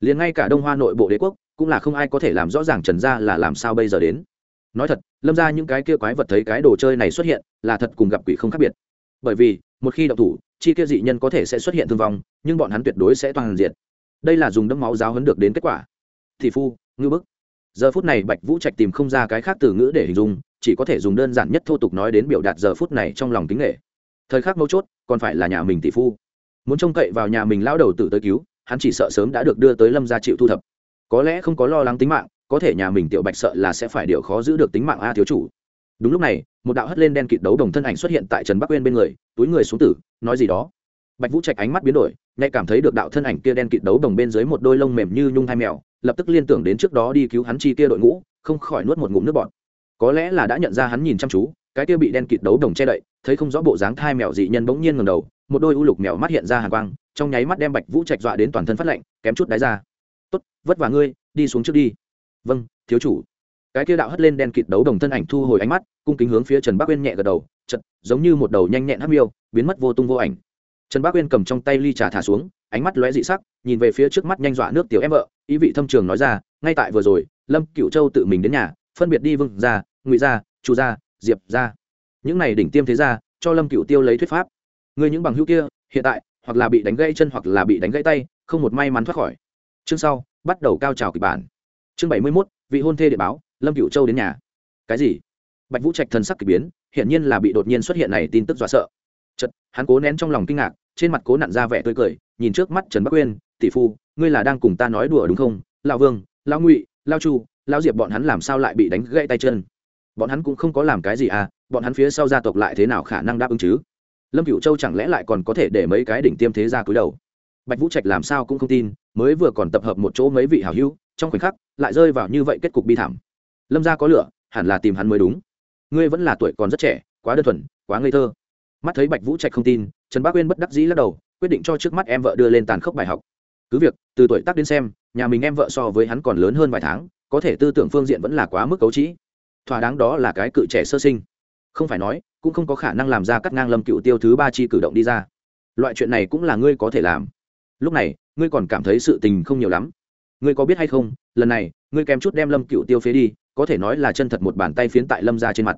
Liền ngay cả đông hoa nội bộ đế quốc, cũng là không ai có thể làm rõ ràng trần gia là làm sao bây giờ đến. Nói thật, lâm ra những cái kia quái vật thấy cái đồ chơi này xuất hiện, là thật cùng gặp quỷ không khác biệt. Bởi vì, một khi đậu thủ, chi kia dị nhân có thể sẽ xuất hiện thương vong, nhưng bọn hắn tuyệt đối sẽ toàn diện. Đây là dùng đấm máu giáo hấn được đến kết quả thị phu, ngư bức. Giờ phút này bạch vũ trạch tìm không ra cái khác từ ngữ để hình dung, chỉ có thể dùng đơn giản nhất thô tục nói đến biểu đạt giờ phút này trong lòng kính nghệ thời khắc mấu chốt, còn phải là nhà mình tỷ phu. Muốn trông cậy vào nhà mình lao đầu tử tới cứu, hắn chỉ sợ sớm đã được đưa tới lâm gia chịu thu thập. Có lẽ không có lo lắng tính mạng, có thể nhà mình tiểu bạch sợ là sẽ phải điều khó giữ được tính mạng a thiếu chủ. Đúng lúc này, một đạo hất lên đen kịt đấu đồng thân ảnh xuất hiện tại trần bắc uyên bên người, túi người xuống tử, nói gì đó. Bạch vũ trạch ánh mắt biến đổi, nhạy cảm thấy được đạo thân ảnh kia đen kịt đấu đồng bên dưới một đôi lông mềm như nhung hai mèo lập tức liên tưởng đến trước đó đi cứu hắn chi kia đội ngũ, không khỏi nuốt một ngụm nước bọt. Có lẽ là đã nhận ra hắn nhìn chăm chú, cái kia bị đen kịt đấu đồng che đậy, thấy không rõ bộ dáng thai mèo dị nhân bỗng nhiên ngầm đầu, một đôi u lục mèo mắt hiện ra hàng quang, trong nháy mắt đem bạch vũ trạch dọa đến toàn thân phát lạnh, kém chút đáy ra. Tốt, vất vả ngươi, đi xuống trước đi. Vâng thiếu chủ. Cái kia đạo hất lên đen kịt đấu đồng thân ảnh thu hồi ánh mắt, cung kính hướng phía trần bắc uyên nhẹ gật đầu chật giống như một đầu nhanh nhẹn hắc miêu, biến mất vô tung vô ảnh. Trần bắc uyên cầm trong tay ly trà thả xuống ánh mắt lóe dị sắc, nhìn về phía trước mắt nhanh dọa nước tiểu em vợ, ý vị thâm trường nói ra, ngay tại vừa rồi, lâm cựu châu tự mình đến nhà, phân biệt đi vương ra ngụy ra chu ra diệp ra những này đỉnh tiêm thế ra cho lâm cựu tiêu lấy thuyết pháp. Người những bằng hữu kia, hiện tại, hoặc là bị đánh gãy chân hoặc là bị đánh gãy tay, không một may mắn thoát khỏi. Chương sau, bắt đầu cao trào kịch bản. Chương bảy mươi mốt, vị hôn thê địa báo, lâm cựu châu đến nhà. Cái gì? Bạch vũ trạch thần sắc k ỳ biến, hiển nhiên là bị đột nhiên xuất hiện này tin tức dọa sợ. Chật hắn cố nén trong lòng kinh ngạc trên mặt cố nặn ra vẻ tươi cười, nhìn trước mắt trần bắc uyên tỷ phu, ngươi là đang cùng ta nói đùa đúng không? Lao vương lao ngụy lao chu lao diệp bọn hắn làm sao lại bị đánh gãy tay chân? Bọn hắn cũng không có làm cái gì à bọn hắn phía sau gia tộc lại thế nào khả năng đáp ứng chứ? Lâm cựu châu chẳng lẽ lại còn có thể để mấy cái đỉnh tiêm thế ra cúi đầu? Bạch vũ trạch làm sao cũng không tin, mới vừa còn tập hợp một chỗ mấy vị hào hữu, trong khoảnh khắc lại rơi vào như vậy kết cục bi thảm. Lâm Gia có lửa, hẳn là tìm hắn mới đúng. Ngươi vẫn là tuổi còn rất trẻ, quá đơn thuần, quá ngây thơ. Mắt thấy bạch vũ trạch không tin trần bác uyên bất đắc dĩ lắc đầu, quyết định cho trước mắt em vợ đưa lên tàn khốc bài học. Cứ việc, từ tuổi tác đến xem, nhà mình em vợ so với hắn còn lớn hơn vài tháng, có thể tư tưởng phương diện vẫn là quá mức cấu trĩ. Thỏa đáng đó là cái cự trẻ sơ sinh. Không phải nói, cũng không có khả năng làm ra cắt ngang lâm cựu tiêu thứ ba chi cử động đi ra. Loại chuyện này cũng là ngươi có thể làm. Lúc này, ngươi còn cảm thấy sự tình không nhiều lắm. Ngươi có biết hay không, lần này, ngươi kèm chút đem lâm cựu tiêu phế đi, có thể nói là chân thật một bàn tay phiến tại lâm ra trên mặt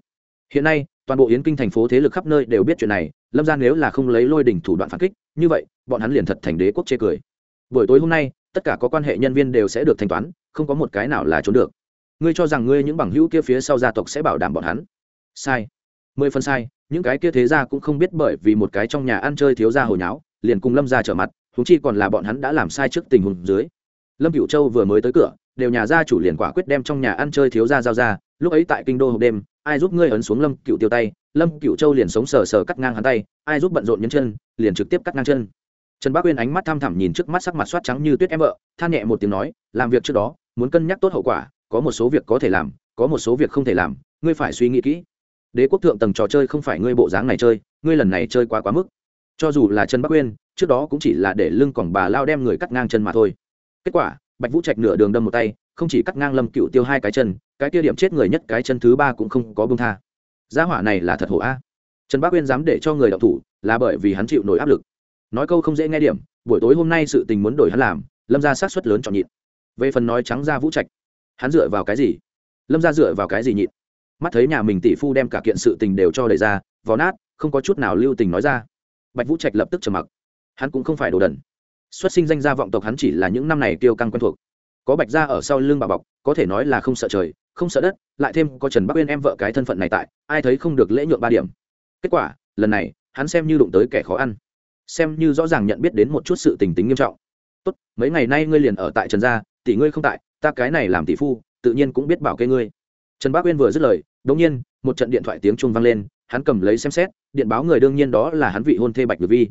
hiện nay, toàn bộ yến kinh thành phố thế lực khắp nơi đều biết chuyện này, lâm ra nếu là không lấy lôi đỉnh thủ đoạn phản kích, như vậy, bọn hắn liền thật thành đế quốc chê cười. Buổi tối hôm nay, tất cả có quan hệ nhân viên đều sẽ được thanh toán, không có một cái nào là trốn được. Ngươi cho rằng ngươi những bằng hữu kia phía sau gia tộc sẽ bảo đảm bọn hắn? Sai. Mười phần sai, những cái kia thế ra cũng không biết bởi vì một cái trong nhà ăn chơi thiếu ra hồi nháo, liền cùng lâm ra trở mặt thú chi còn là bọn hắn đã làm sai trước tình huống dưới. Lâm cựu châu vừa mới tới cửa, đều nhà gia chủ liền quả quyết đem trong nhà ăn chơi thiếu ra giao ra lúc ấy tại kinh đô hộp đêm, ai giúp ngươi ấn xuống lâm cựu tiêu tay? Lâm cựu châu liền sống sờ sờ cắt ngang hắn tay, ai giúp bận rộn nhân chân, liền trực tiếp cắt ngang chân. Trần bác uyên ánh mắt tham thẳm nhìn trước mắt sắc mặt soát trắng như tuyết em vợ, than nhẹ một tiếng nói, làm việc trước đó, muốn cân nhắc tốt hậu quả, có một số việc có thể làm, có một số việc không thể làm, ngươi phải suy nghĩ kỹ. Đế quốc thượng tầng trò chơi không phải ngươi bộ dáng này chơi, ngươi lần này chơi quá quá mức. Cho dù là trần bắc uyên, trước đó cũng chỉ là để lưng còng bà lao đem người cắt ngang chân mà thôi. Kết quả, bạch vũ trạch nửa đường đâm một tay không chỉ cắt ngang lâm cựu tiêu hai cái chân, cái kia điểm chết người nhất cái chân thứ ba cũng không có bông tha. Gia hỏa này là thật hổ a. Trần bắc uyên dám để cho người đọc thủ, là bởi vì hắn chịu nổi áp lực. Nói câu không dễ nghe điểm, buổi tối hôm nay sự tình muốn đổi hắn làm, lâm ra sát xuất lớn chọn nhịn. Về phần nói trắng ra vũ trạch, hắn dựa vào cái gì? Lâm ra dựa vào cái gì nhịn? Mắt thấy nhà mình tỷ phu đem cả kiện sự tình đều cho đầy ra, vò nát, không có chút nào lưu tình nói ra. Bạch vũ trạch lập tức trầm mặc. Hắn cũng không phải đồ đần. Xuất sinh danh gia vọng tộc hắn chỉ là những năm này tiêu căng quen thuộc có bạch gia ở sau lưng bà bọc, có thể nói là không sợ trời, không sợ đất, lại thêm có trần bắc uyên em vợ cái thân phận này tại, ai thấy không được lễ nhượng ba điểm. Kết quả, lần này, hắn xem như đụng tới kẻ khó ăn. Xem như rõ ràng nhận biết đến một chút sự tình tính nghiêm trọng. Tốt, mấy ngày nay ngươi liền ở tại trần gia, tỷ ngươi không tại, ta cái này làm tỷ phu, tự nhiên cũng biết bảo kê ngươi. Trần bác uyên vừa dứt lời đống nhiên, một trận điện thoại tiếng chuông vang lên, hắn cầm lấy xem xét, điện báo người đương nhiên đó là hắn vị hôn thê bạch nhược vi.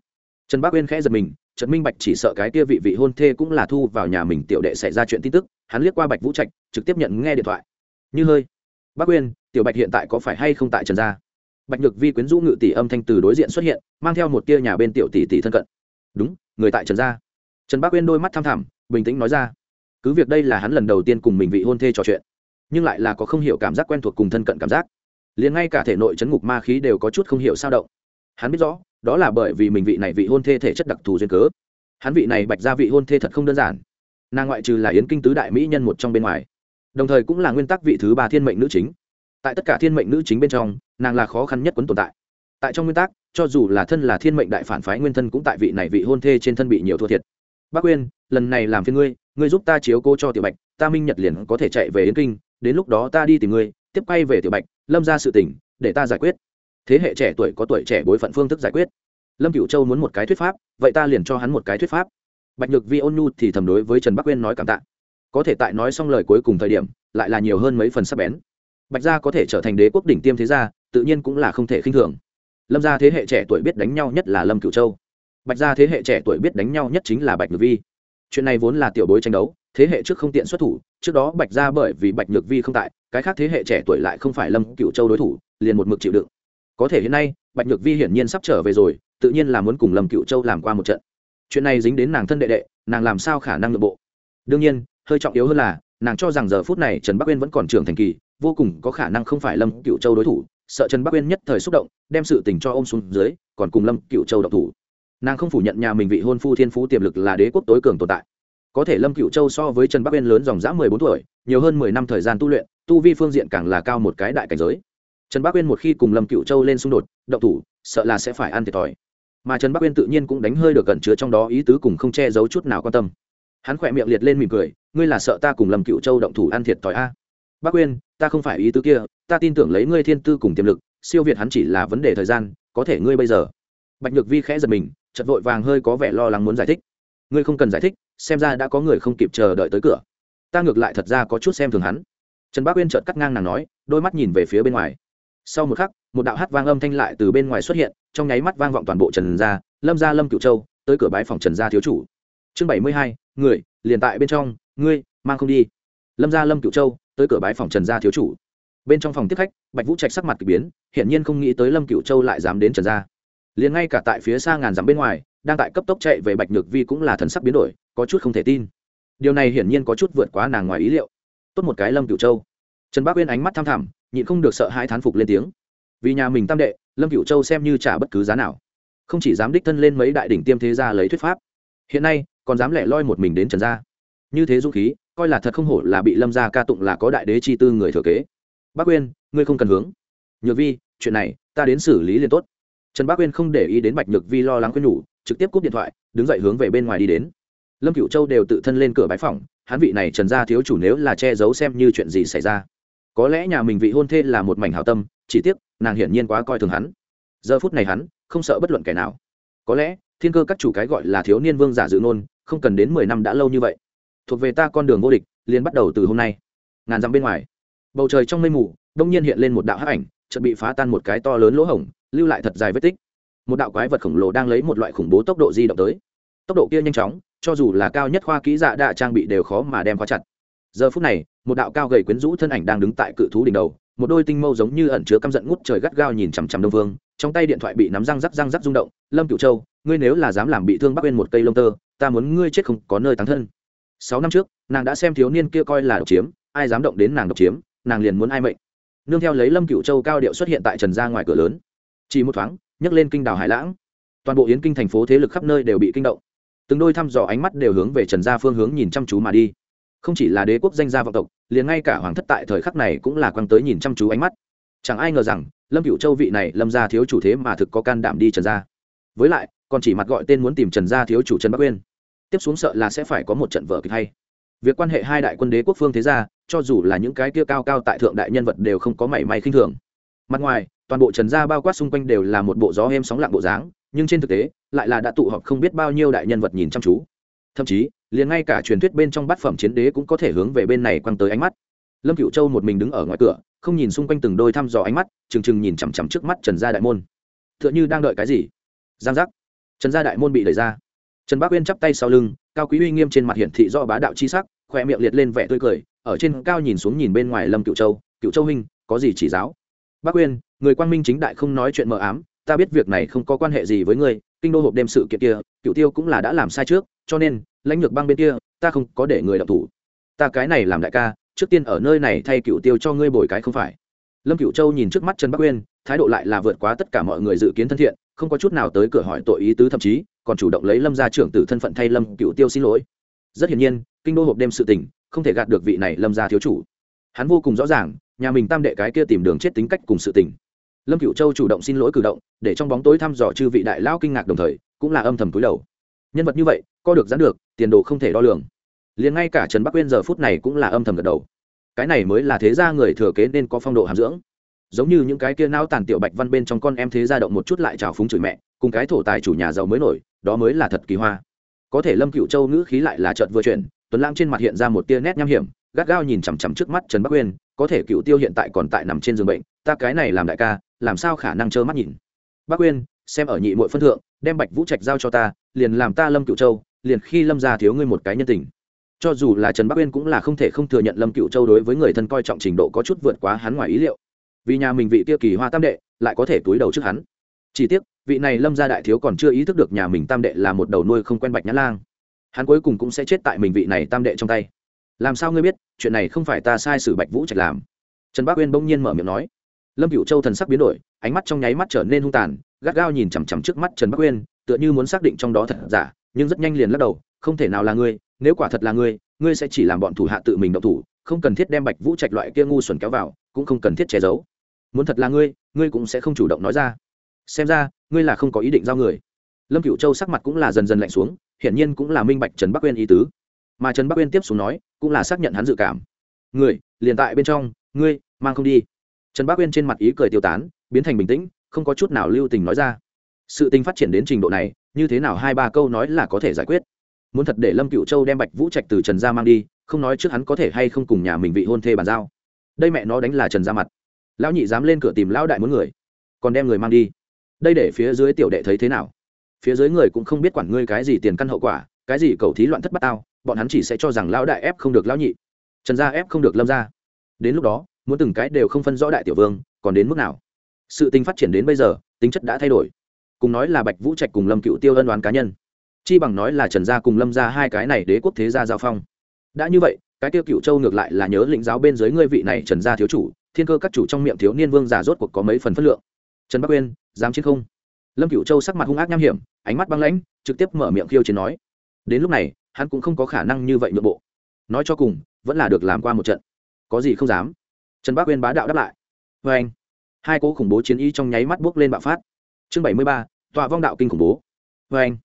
Trần bác uyên khẽ giật mình trần minh bạch chỉ sợ cái kia vị vị hôn thê cũng là thu vào nhà mình tiểu đệ xảy ra chuyện tin tức, hắn liếc qua bạch vũ trạch, trực tiếp nhận nghe điện thoại. Như hơi. Bác uyên, tiểu bạch hiện tại có phải hay không tại trần gia? Bạch nhược vi quyến rũ ngự tỷ âm thanh từ đối diện xuất hiện, mang theo một tia nhà bên tiểu tỷ tỷ thân cận. Đúng, người tại trần gia. Trần bác uyên đôi mắt tham thẳm, bình tĩnh nói ra. Cứ việc đây là hắn lần đầu tiên cùng mình vị hôn thê trò chuyện, nhưng lại là có không hiểu cảm giác quen thuộc cùng thân cận cảm giác. Liền ngay cả thể nội chấn ngục ma khí đều có chút không hiểu sao động. Hắn biết rõ đó là bởi vì mình vị này vị hôn thê thể chất đặc thù duyên cớ. Hắn vị này bạch ra vị hôn thê thật không đơn giản. Nàng ngoại trừ là yến kinh tứ đại mỹ nhân một trong bên ngoài, đồng thời cũng là nguyên tắc vị thứ ba thiên mệnh nữ chính. Tại tất cả thiên mệnh nữ chính bên trong, nàng là khó khăn nhất quấn tồn tại. Tại trong nguyên tắc, cho dù là thân là thiên mệnh đại phản phái nguyên thân cũng tại vị này vị hôn thê trên thân bị nhiều thua thiệt. Bác quyên, lần này làm phiên ngươi ngươi giúp ta chiếu cô cho tiểu bạch, ta minh nhật liền có thể chạy về yến kinh, đến lúc đó ta đi tìm ngươi, tiếp quay về tiểu bạch, lâm ra sự tỉnh để ta giải quyết thế hệ trẻ tuổi có tuổi trẻ bối phận phương thức giải quyết. Lâm cựu châu muốn một cái thuyết pháp, vậy ta liền cho hắn một cái thuyết pháp. Bạch nhược vi ôn nhu thì thầm đối với trần bắc quyên nói cảm tạ. Có thể tại nói xong lời cuối cùng thời điểm, lại là nhiều hơn mấy phần sắc bén. Bạch gia có thể trở thành đế quốc đỉnh tiêm thế gia, tự nhiên cũng là không thể khinh thường. Lâm gia thế hệ trẻ tuổi biết đánh nhau nhất là lâm cửu châu. Bạch gia thế hệ trẻ tuổi biết đánh nhau nhất chính là bạch nhược vi. Chuyện này vốn là tiểu bối tranh đấu, thế hệ trước không tiện xuất thủ, trước đó bạch gia bởi vì bạch nhược vi không tại, cái khác thế hệ trẻ tuổi lại không phải lâm cửu châu đối thủ, liền một mực chịu đựng có thể hiện nay, bạch nhược vi hiển nhiên sắp trở về rồi, tự nhiên là muốn cùng lâm Cựu châu làm qua một trận. Chuyện này dính đến nàng thân đệ đệ, nàng làm sao khả năng nội bộ? Đương nhiên, hơi trọng yếu hơn là, nàng cho rằng giờ phút này trần bắc uyên vẫn còn trưởng thành kỳ, vô cùng có khả năng không phải lâm cựu châu đối thủ, sợ trần bắc uyên nhất thời xúc động, đem sự tình cho ôm xuống dưới, còn cùng lâm cựu châu độc thủ. Nàng không phủ nhận nhà mình vị hôn phu thiên phú tiềm lực là đế quốc tối cường tồn tại. Có thể lâm cựu châu so với trần bắc uyên lớn dòng dã mười bốn tuổi, nhiều hơn mười năm thời gian tu luyện, tu vi phương diện càng là cao một cái đại cảnh giới trần bắc uyên một khi cùng lâm cựu châu lên xung đột động thủ sợ là sẽ phải ăn thiệt thòi mà trần bắc uyên tự nhiên cũng đánh hơi được gần chứa trong đó ý tứ cùng không che giấu chút nào quan tâm hắn khỏe miệng liệt lên mỉm cười ngươi là sợ ta cùng lâm cựu châu động thủ ăn thiệt thòi a Bắc uyên ta không phải ý tứ kia ta tin tưởng lấy ngươi thiên tư cùng tiềm lực siêu việt hắn chỉ là vấn đề thời gian có thể ngươi bây giờ bạch nhược vi khẽ giật mình chật vội vàng hơi có vẻ lo lắng muốn giải thích ngươi không cần giải thích xem ra đã có người không kịp chờ đợi tới cửa ta ngược lại thật ra có chút xem thường hắn trần bác uyên chợt cắt ngang nàng nói đôi mắt nhìn về phía bên ngoài sau một khắc, một đạo hát vang âm thanh lại từ bên ngoài xuất hiện, trong nháy mắt vang vọng toàn bộ trần gia, lâm gia, lâm cựu châu, tới cửa bái phòng trần gia thiếu chủ. Chương bảy mươi hai, người, liền tại bên trong, ngươi, mang không đi. Lâm gia, lâm cựu châu, tới cửa bái phòng trần gia thiếu chủ. Bên trong phòng tiếp khách, bạch vũ trạch sắc mặt k ỳ biến, hiển nhiên không nghĩ tới lâm cựu châu lại dám đến trần gia. Liền ngay cả tại phía xa ngàn dặm bên ngoài, đang tại cấp tốc chạy về bạch nhược vi cũng là thần sắc biến đổi, có chút không thể tin. Điều này hiển nhiên có chút vượt quá nàng ngoài ý liệu. Tốt một cái lâm cựu châu. Trần bác uyên ánh mắt tham thẳm nhịn không được sợ hai thán phục lên tiếng. Vì nhà mình tam đệ, lâm cựu châu xem như trả bất cứ giá nào. Không chỉ dám đích thân lên mấy đại đỉnh tiêm thế gia lấy thuyết pháp, hiện nay còn dám lẻ loi một mình đến trần gia. Như thế dũng khí, coi là thật không hổ là bị lâm gia ca tụng là có đại đế chi tư người thừa kế. Bác uyên, ngươi không cần hướng. Nhược vi, chuyện này, ta đến xử lý liền tốt. Trần bác uyên không để ý đến bạch nhược vi lo lắng khuyên nhủ, trực tiếp cúp điện thoại, đứng dậy hướng về bên ngoài đi đến. Lâm cựu châu đều tự thân lên cửa bãi phòng hắn vị này trần gia thiếu chủ nếu là che giấu xem như chuyện gì xảy ra có lẽ nhà mình vị hôn thê là một mảnh hào tâm, chỉ tiếc, nàng hiển nhiên quá coi thường hắn. Giờ phút này hắn, không sợ bất luận kẻ nào. Có lẽ, thiên cơ các chủ cái gọi là thiếu niên vương giả dự nôn, không cần đến mười năm đã lâu như vậy. Thuộc về ta con đường vô địch, liền bắt đầu từ hôm nay. Ngàn dặm bên ngoài, bầu trời trong mây mù, đông nhiên hiện lên một đạo hắc ảnh, chợt bị phá tan một cái to lớn lỗ hổng, lưu lại thật dài vết tích. Một đạo quái vật khổng lồ đang lấy một loại khủng bố tốc độ di động tới. Tốc độ kia nhanh chóng, cho dù là cao nhất khoa kỹ dạ đạ trang bị đều khó mà đem khóa chặt. Giờ phút này một đạo cao gầy quyến rũ thân ảnh đang đứng tại cự thú đỉnh đầu, một đôi tinh mâu giống như ẩn chứa căm giận ngút trời gắt gao nhìn chằm chằm đông vương, trong tay điện thoại bị nắm răng rắc răng rắc rung động, lâm cửu châu, ngươi nếu là dám làm bị thương bắc bên một cây lông tơ, ta muốn ngươi chết không có nơi tán thân. Sáu năm trước, nàng đã xem thiếu niên kia coi là độc chiếm, ai dám động đến nàng độc chiếm, nàng liền muốn ai mệnh. Nương theo lấy lâm cửu châu cao điệu xuất hiện tại trần gia ngoài cửa lớn. Chỉ một thoáng, nhấc lên kinh đảo hải lãng. Toàn bộ yến kinh thành phố thế lực khắp nơi đều bị kinh động. Từng đôi thăm dò ánh mắt đều hướng về trần gia phương hướng nhìn chăm chú mà đi không chỉ là đế quốc danh gia vọng tộc, liền ngay cả hoàng thất tại thời khắc này cũng là quăng tới nhìn chăm chú ánh mắt. Chẳng ai ngờ rằng, lâm cựu châu vị này lâm gia thiếu chủ thế mà thực có can đảm đi trần gia. Với lại, còn chỉ mặt gọi tên muốn tìm trần gia thiếu chủ trần bắc uyên. Tiếp xuống sợ là sẽ phải có một trận vở kịch hay. Việc quan hệ hai đại quân đế quốc phương thế gia, cho dù là những cái kia cao cao tại thượng đại nhân vật đều không có mảy may khinh thường. Mặt ngoài, toàn bộ trần gia bao quát xung quanh đều là một bộ gió êm sóng lặng bộ dáng, nhưng trên thực tế, lại là đã tụ họp không biết bao nhiêu đại nhân vật nhìn chăm chú thậm chí, liền ngay cả truyền thuyết bên trong bát phẩm chiến đế cũng có thể hướng về bên này quăng tới ánh mắt. Lâm cựu châu một mình đứng ở ngoài cửa, không nhìn xung quanh từng đôi thăm dò ánh mắt trừng trừng nhìn chằm chằm trước mắt trần gia đại môn. T h ư ợ n h ư đang đợi cái gì? Giang giác. Trần gia đại môn bị đẩy ra. Trần bác uyên chắp tay sau lưng, cao quý uy nghiêm trên mặt hiển thị do bá đạo chi sắc khoe miệng liệt lên vẻ tươi cười, ở trên cao nhìn xuống nhìn bên ngoài lâm cựu châu cựu châu huynh, có gì chỉ giáo? Bác uyên, người quang minh chính đại không nói chuyện mờ ám, ta biết việc này không có quan hệ gì với ngươi kinh đô hộp đêm sự kiện kia cựu tiêu cũng là đã làm sai trước, cho nên, lãnh lược băng bên kia, ta không có để người đọc thủ. Ta cái này làm đại ca, trước tiên ở nơi này thay cựu tiêu cho ngươi bồi cái không phải. Lâm cựu châu nhìn trước mắt trần bắc uyên, thái độ lại là vượt quá tất cả mọi người dự kiến thân thiện, không có chút nào tới cửa hỏi tội ý tứ thậm chí, còn chủ động lấy lâm gia trưởng tử thân phận thay lâm cựu tiêu xin lỗi. Rất hiển nhiên, kinh đô hộp đêm sự tình, không thể gạt được vị này lâm gia thiếu chủ. Hắn vô cùng rõ ràng, nhà mình tam đệ cái kia tìm đường chết tính cách cùng sự tình lâm cựu châu chủ động xin lỗi cử động, để trong bóng tối thăm dò chư vị đại lao kinh ngạc đồng thời, cũng là âm thầm túi đầu. Nhân vật như vậy, co được dán được, tiền đồ không thể đo lường. Liền ngay cả trần bắc uyên giờ phút này cũng là âm thầm gật đầu. Cái này mới là thế gia người thừa kế nên có phong độ hàm dưỡng. Giống như những cái kia não tàn tiểu bạch văn bên trong con em thế gia động một chút lại trào phúng chửi mẹ, cùng cái thổ tài chủ nhà giàu mới nổi, đó mới là thật kỳ hoa. Có thể lâm cựu châu ngữ khí lại là trợt vừa chuyển, tuấn lãng trên mặt hiện ra một tia nét nham hiểm, gắt gao nhìn chằm chằm trước mắt trần bắc uyên có thể cựu tiêu hiện tại còn tại nằm trên giường bệnh, ta cái này làm đại ca, làm sao khả năng trơ mắt nhìn? Bác uyên xem ở nhị mội phân thượng, đem bạch vũ trạch giao cho ta, liền làm ta lâm cựu châu, liền khi lâm gia thiếu ngươi một cái nhân tình. Cho dù là trần bắc uyên cũng là không thể không thừa nhận lâm cựu châu đối với người thân coi trọng trình độ có chút vượt quá hắn ngoài ý liệu. Vì nhà mình vị kia kỳ hoa tam đệ, lại có thể túi đầu trước hắn. Chỉ tiếc, vị này lâm gia đại thiếu còn chưa ý thức được nhà mình tam đệ là một đầu nuôi không quen bạch nhã lang. Hắn cuối cùng cũng sẽ chết tại mình vị này tam đệ trong tay làm sao ngươi biết, chuyện này không phải ta sai sử bạch vũ trạch làm? Trần bác uyên bỗng nhiên mở miệng nói. Lâm cựu châu thần sắc biến đổi, ánh mắt trong nháy mắt trở nên hung tàn, gắt gao nhìn chằm chằm trước mắt trần bắc uyên, tựa như muốn xác định trong đó thật giả, nhưng rất nhanh liền lắc đầu, không thể nào là ngươi, nếu quả thật là ngươi ngươi sẽ chỉ làm bọn thủ hạ tự mình động thủ, không cần thiết đem bạch vũ trạch loại kia ngu xuẩn kéo vào, cũng không cần thiết che giấu. Muốn thật là ngươi ngươi cũng sẽ không chủ động nói ra. Xem ra, ngươi là không có ý định giao người. Lâm cựu châu sắc mặt cũng là dần dần lạnh xuống, hiển nhiên cũng là minh bạch trần bắc uyên ý tứ mà trần bắc uyên tiếp xuống nói, cũng là xác nhận hắn dự cảm. Người, liền tại bên trong, ngươi, mang không đi. Trần bắc uyên trên mặt ý cười tiêu tán, biến thành bình tĩnh, không có chút nào lưu tình nói ra. Sự tình phát triển đến trình độ này, như thế nào hai ba câu nói là có thể giải quyết? Muốn thật để lâm cựu châu đem bạch vũ trạch từ trần gia mang đi, không nói trước hắn có thể hay không cùng nhà mình vị hôn thê bàn giao. Đây mẹ nó đánh là trần ra mặt. Lão nhị dám lên cửa tìm lão đại muốn người, còn đem người mang đi. Đây để phía dưới tiểu đệ thấy thế nào? Phía dưới người cũng không biết quản ngươi cái gì tiền căn hậu quả, cái gì cầu thí loạn thất bát tao bọn hắn chỉ sẽ cho rằng lão đại ép không được lão nhị, trần gia ép không được lâm gia. Đến lúc đó, muốn từng cái đều không phân rõ đại tiểu vương, còn đến mức nào? Sự tình phát triển đến bây giờ, tính chất đã thay đổi. Cùng nói là bạch vũ trạch cùng lâm cựu tiêu ân đoán cá nhân, chi bằng nói là trần gia cùng lâm gia hai cái này đế quốc thế gia giao phong. Đã như vậy, cái tiêu cựu châu ngược lại là nhớ lĩnh giáo bên dưới ngươi vị này trần gia thiếu chủ, thiên cơ các chủ trong miệng thiếu niên vương giả rốt cuộc có mấy phần phất lượng. Trần bắc uyên, dám chiến không? Lâm cựu châu sắc mặt hung ác nham hiểm, ánh mắt băng lãnh, trực tiếp mở miệng khiêu chiến nói. Đến lúc này hắn cũng không có khả năng như vậy nhượng bộ. Nói cho cùng, vẫn là được làm qua một trận. Có gì không dám? Trần bác uyên bá đạo đáp lại. Vê anh, hai cố khủng bố chiến y trong nháy mắt bước lên bạo phát. Chương bảy mươi ba, tọa vong đạo kinh khủng bố. Vê anh,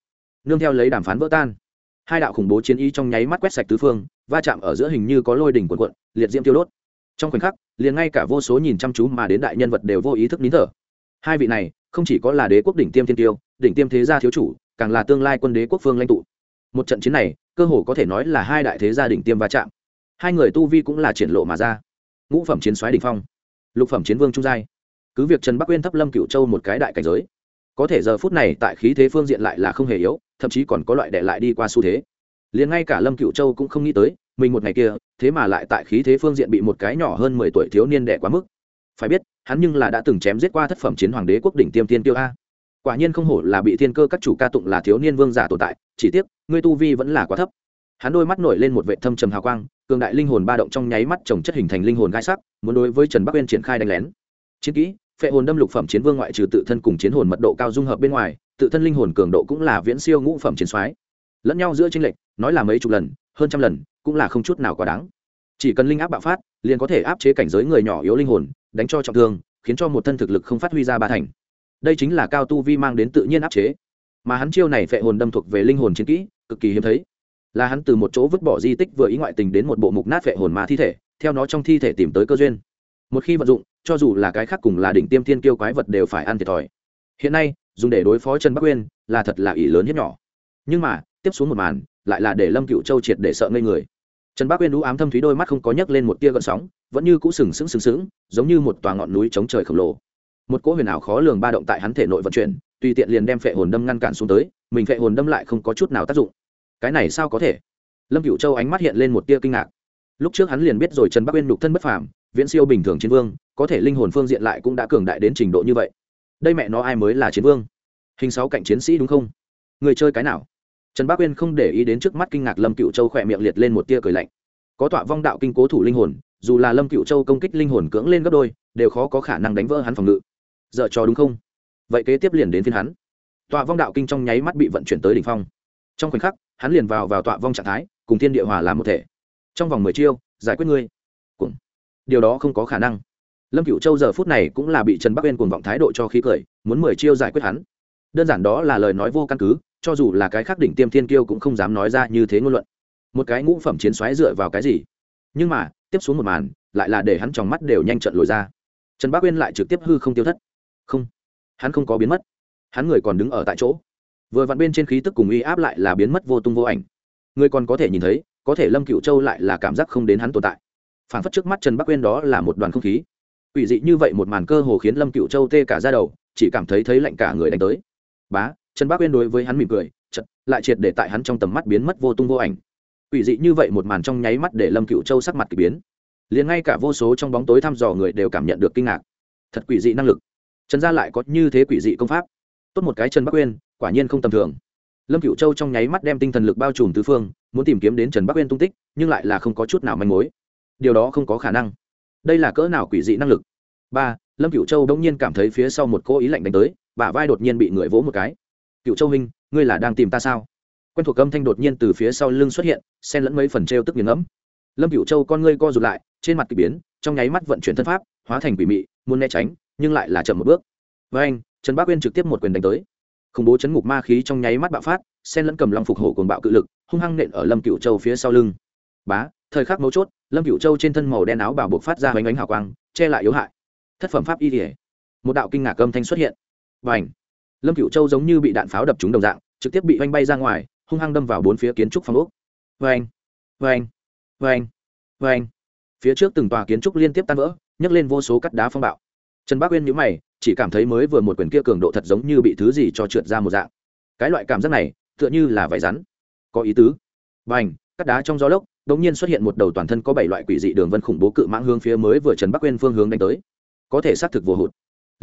nương theo lấy đàm phán vỡ tan. Hai đạo khủng bố chiến y trong nháy mắt quét sạch tứ phương, va chạm ở giữa hình như có lôi đỉnh quần quận liệt diễm tiêu đốt. Trong khoảnh khắc, liền ngay cả vô số nhìn chăm chú mà đến đại nhân vật đều vô ý thức nín thở. Hai vị này, không chỉ có là đế quốc đỉnh tiêm thiên tiêu, đỉnh tiêm thế gia thiếu chủ, càng là tương lai quân đế quốc phương lãnh tụ một trận chiến này, cơ hồ có thể nói là hai đại thế gia đình tiêm va chạm. Hai người tu vi cũng là triển lộ mà ra. Ngũ phẩm chiến soái đỉnh phong, lục phẩm chiến vương trung giai. Cứ việc trần bắc uyên thấp lâm cựu châu một cái đại cảnh giới, có thể giờ phút này tại khí thế phương diện lại là không hề yếu, thậm chí còn có loại đệ lại đi qua xu thế. Liền ngay cả lâm cựu châu cũng không nghĩ tới, mình một ngày kia, thế mà lại tại khí thế phương diện bị một cái nhỏ hơn mười tuổi thiếu niên đẻ quá mức. Phải biết, hắn nhưng là đã từng chém giết qua thất phẩm chiến hoàng đế quốc đỉnh tiêm tiên tiêu a quả nhiên không hổ là bị thiên cơ các chủ ca tụng là thiếu niên vương giả tồn tại, chỉ tiếc, ngươi tu vi vẫn là quá thấp. Hắn đôi mắt nổi lên một vệ thâm trầm hào quang, cường đại linh hồn ba động trong nháy mắt trồng chất hình thành linh hồn gai sắc, muốn đối với trần bắc uyên triển khai đánh lén. Chiến kỹ, phệ hồn đâm lục phẩm chiến vương ngoại trừ tự thân cùng chiến hồn mật độ cao dung hợp bên ngoài, tự thân linh hồn cường độ cũng là viễn siêu ngũ phẩm chiến soái. Lẫn nhau giữa tranh lệch, nói là mấy chục lần, hơn trăm lần, cũng là không chút nào quá đáng. Chỉ cần linh áp bạo phát, liền có thể áp chế cảnh giới người nhỏ yếu linh hồn, đánh cho trọng thương, khiến cho một thân thực lực không phát huy ra ba thành đây chính là cao tu vi mang đến tự nhiên áp chế. Mà hắn chiêu này phệ hồn đâm thuộc về linh hồn chiến kỹ, cực kỳ hiếm thấy. Là hắn từ một chỗ vứt bỏ di tích vừa ý ngoại tình đến một bộ mục nát phệ hồn mà thi thể, theo nó trong thi thể tìm tới cơ duyên. Một khi vận dụng, cho dù là cái khác cùng là đỉnh tiêm thiên kiêu quái vật đều phải ăn thiệt thòi. Hiện nay, dùng để đối phó trần bắc uyên, là thật là ỷ lớn hiếp nhỏ. Nhưng mà, tiếp xuống một màn, lại là để lâm cựu châu triệt để sợ ngây người. Trần bắc uyên đũ ám thâm thúy đôi mắt không có nhấc lên một tia gợn sóng, vẫn như cũ sừng sững sừng sững, giống như một tòa ngọn núi chống trời khổng lồ một cỗ huyền ảo khó lường ba động tại hắn thể nội vận chuyển, tùy tiện liền đem phệ hồn đâm ngăn cản xuống tới, mình phệ hồn đâm lại không có chút nào tác dụng. Cái này sao có thể? Lâm cựu châu ánh mắt hiện lên một tia kinh ngạc. Lúc trước hắn liền biết rồi trần bắc uyên nhục thân bất phàm, viễn siêu bình thường chiến vương, có thể linh hồn phương diện lại cũng đã cường đại đến trình độ như vậy. Đây mẹ nó ai mới là chiến vương? Hình sáu cạnh chiến sĩ đúng không? Người chơi cái nào? Trần bắc uyên không để ý đến trước mắt kinh ngạc lâm cựu châu khỏe miệng liệt lên một tia cười lạnh. Có tọa vong đạo kinh cố thủ linh hồn, dù là lâm cựu châu công kích linh hồn cưỡng lên gấp đôi, đều khó có khả năng đánh vỡ hắn phòng ngự giờ cho đúng không? Vậy kế tiếp liền đến phiên hắn. Tọa vong đạo kinh trong nháy mắt bị vận chuyển tới đ ỉ n h phong. Trong khoảnh khắc, hắn liền vào vào tọa vong trạng thái, cùng thiên địa hòa làm một thể. Trong vòng mười chiêu, giải quyết ngươi. Cũng điều đó không có khả năng. Lâm cựu châu giờ phút này cũng là bị trần bắc uyên cùng vọng thái độ cho khí cười, muốn mười chiêu giải quyết hắn. Đơn giản đó là lời nói vô căn cứ, cho dù là cái khác đỉnh tiêm thiên kiêu cũng không dám nói ra như thế ngôn luận. Một cái ngũ phẩm chiến xoáy dựa vào cái gì? Nhưng mà, tiếp xuống một màn, lại là để hắn trong mắt đều nhanh trận lồi ra. Trần bắc uyên lại trực tiếp hư không tiêu thất không. Hắn không có biến mất. Hắn người còn đứng ở tại chỗ. Vừa vặn bên trên khí tức cùng uy áp lại là biến mất vô tung vô ảnh. Người còn có thể nhìn thấy, có thể lâm cựu châu lại là cảm giác không đến hắn tồn tại. Phản phất trước mắt trần bắc uyên đó là một đoàn không khí. Quỷ dị như vậy một màn cơ hồ khiến lâm cựu châu tê cả ra đầu, chỉ cảm thấy thấy lạnh cả người đánh tới. Bá, trần Bắc uyên đối với hắn mỉm cười chật lại triệt để tại hắn trong tầm mắt biến mất vô tung vô ảnh. Quỷ dị như vậy một màn trong nháy mắt để lâm cựu châu sắc mặt k ỳ biến. Liền ngay cả vô số trong bóng tối thăm dò người đều cảm nhận được kinh ngạc. Thật quỷ dị năng lực trần gia lại có như thế quỷ dị công pháp. Tốt một cái trần bắc uyên, quả nhiên không tầm thường. Lâm cựu châu trong nháy mắt đem tinh thần lực bao trùm tứ phương, muốn tìm kiếm đến trần bắc uyên tung tích, nhưng lại là không có chút nào manh mối. Điều đó không có khả năng. Đây là cỡ nào quỷ dị năng lực? Ba, lâm cựu châu đông nhiên cảm thấy phía sau một cô ý lạnh đánh tới, bả vai đột nhiên bị người vỗ một cái. Cựu châu huynh, ngươi là đang tìm ta sao? Quen thuộc âm thanh đột nhiên từ phía sau lưng xuất hiện, xen lẫn mấy phần t r e o tức nghiền ngẫm. Lâm cựu châu con ngươi co rụt lại, trên mặt k ỳ biến, trong nháy mắt vận chuyển thân pháp, hóa thành quỷ mị, muốn né tránh nhưng lại là chậm một bước. Với anh, trần bác uyên trực tiếp một quyền đánh tới. Khủng bố chấn ngục ma khí trong nháy mắt bạo phát, sen lẫn cầm long phục hổ cồn bạo cự lực, hung hăng nện ở lâm cựu châu phía sau lưng. Bá, thời khắc mấu chốt, lâm cựu châu trên thân màu đen áo bảo buộc phát ra hoành ánh hào quang, che lại yếu hại. Thất phẩm pháp y thể một đạo kinh ngạc âm thanh xuất hiện. Và ảnh lâm cựu châu giống như bị đạn pháo đập trúng đồng dạng, trực tiếp bị oanh bay ra ngoài, hung hăng đâm vào bốn phía kiến trúc phong ốc. Vê anh vê anh phía trước từng tòa kiến trúc liên tiếp tan vỡ, nhấc lên vô số cắt đá phong bạo trần bác uyên nhữ mày, chỉ cảm thấy mới vừa một quyền kia cường độ thật giống như bị thứ gì cho trượt ra một dạng. Cái loại cảm giác này, tựa như là vải rắn. Có ý tứ. B à n h cắt đá trong gió lốc đ ỗ n g nhiên xuất hiện một đầu toàn thân có bảy loại quỷ dị đường vân khủng bố cự mãng hướng phía mới vừa trần bắc uyên phương hướng đánh tới. Có thể xác thực vô hụt.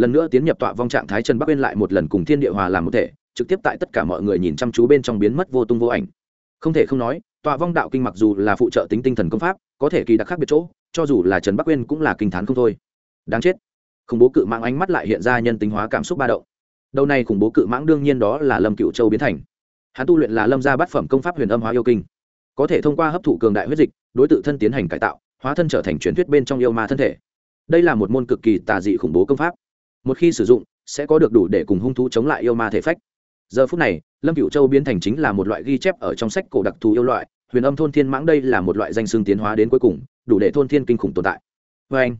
Lần nữa tiến nhập tọa vong trạng thái trần bắc uyên lại một lần cùng thiên địa hòa làm một thể, trực tiếp tại tất cả mọi người nhìn chăm chú bên trong biến mất vô tung vô ảnh. Không thể không nói, tọa vong đạo kinh mặc dù là phụ trợ tính tinh thần công pháp, có thể kỳ đặc khác biệt chỗ, cho dù là trần bắc uyên cũng là kinh t h á n không thôi. Đáng chết khủng bố cự mãng ánh mắt lại hiện ra nhân tính hóa cảm xúc ba động. Đầu này khủng bố cự mãng đương nhiên đó là lâm cựu châu biến thành. Hắn tu luyện là lâm gia bát phẩm công pháp huyền âm hóa yêu kinh. Có thể thông qua hấp thụ cường đại huyết dịch, đối tự thân tiến hành cải tạo, hóa thân trở thành truyền thuyết bên trong yêu ma thân thể. Đây là một môn cực kỳ tà dị khủng bố công pháp. Một khi sử dụng, sẽ có được đủ để cùng hung thú chống lại yêu ma thể phách. Giờ phút này, lâm cựu châu biến thành chính là một loại ghi chép ở trong sách cổ đặc thù yêu loại, huyền âm thôn thiên mãng đây là một loại danh xương tiến hóa đến cuối cùng, đủ để thôn thiên kinh khủng tồn tại. Vê anh.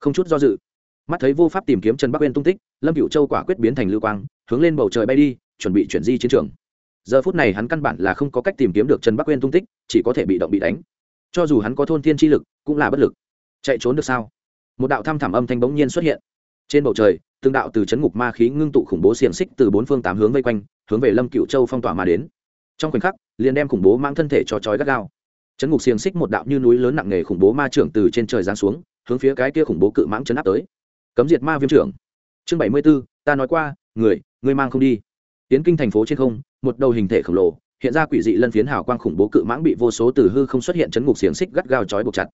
Không chút do dự mắt thấy vô pháp tìm kiếm trần bắc uyên tung tích, lâm cựu châu quả quyết biến thành lưu quang, hướng lên bầu trời bay đi, chuẩn bị chuyển di chiến trường. Giờ phút này hắn căn bản là không có cách tìm kiếm được trần bắc uyên tung tích, chỉ có thể bị động bị đánh. Cho dù hắn có thôn thiên chi lực, cũng là bất lực. Chạy trốn được sao? Một đạo thăm thảm âm thanh bỗng nhiên xuất hiện. Trên bầu trời tương đạo từ chấn ngục ma khí ngưng tụ khủng bố xiềng xích từ bốn phương tám hướng vây quanh, hướng về lâm cựu châu phong tỏa mà đến. Trong khoảnh khắc, liền đem khủng bố mang thân thể cho trói gắt gao. Chấn ngục xiềng xích một đạo như núi lớn nặng nề khủng bố ma trưởng từ trên trời giáng xuống, hướng phía cái kia khủng bố cự mãng chấn áp tới cấm diệt ma viêm trưởng. Chương bảy mươi b ố ta nói qua, người người mang không đi. Tiến kinh thành phố trên không, một đầu hình thể khổng lồ, hiện ra quỷ dị lân phiến hào quang khủng bố cự mãng bị vô số từ hư không xuất hiện chấn ngục xiềng xích gắt gao trói buộc chặt.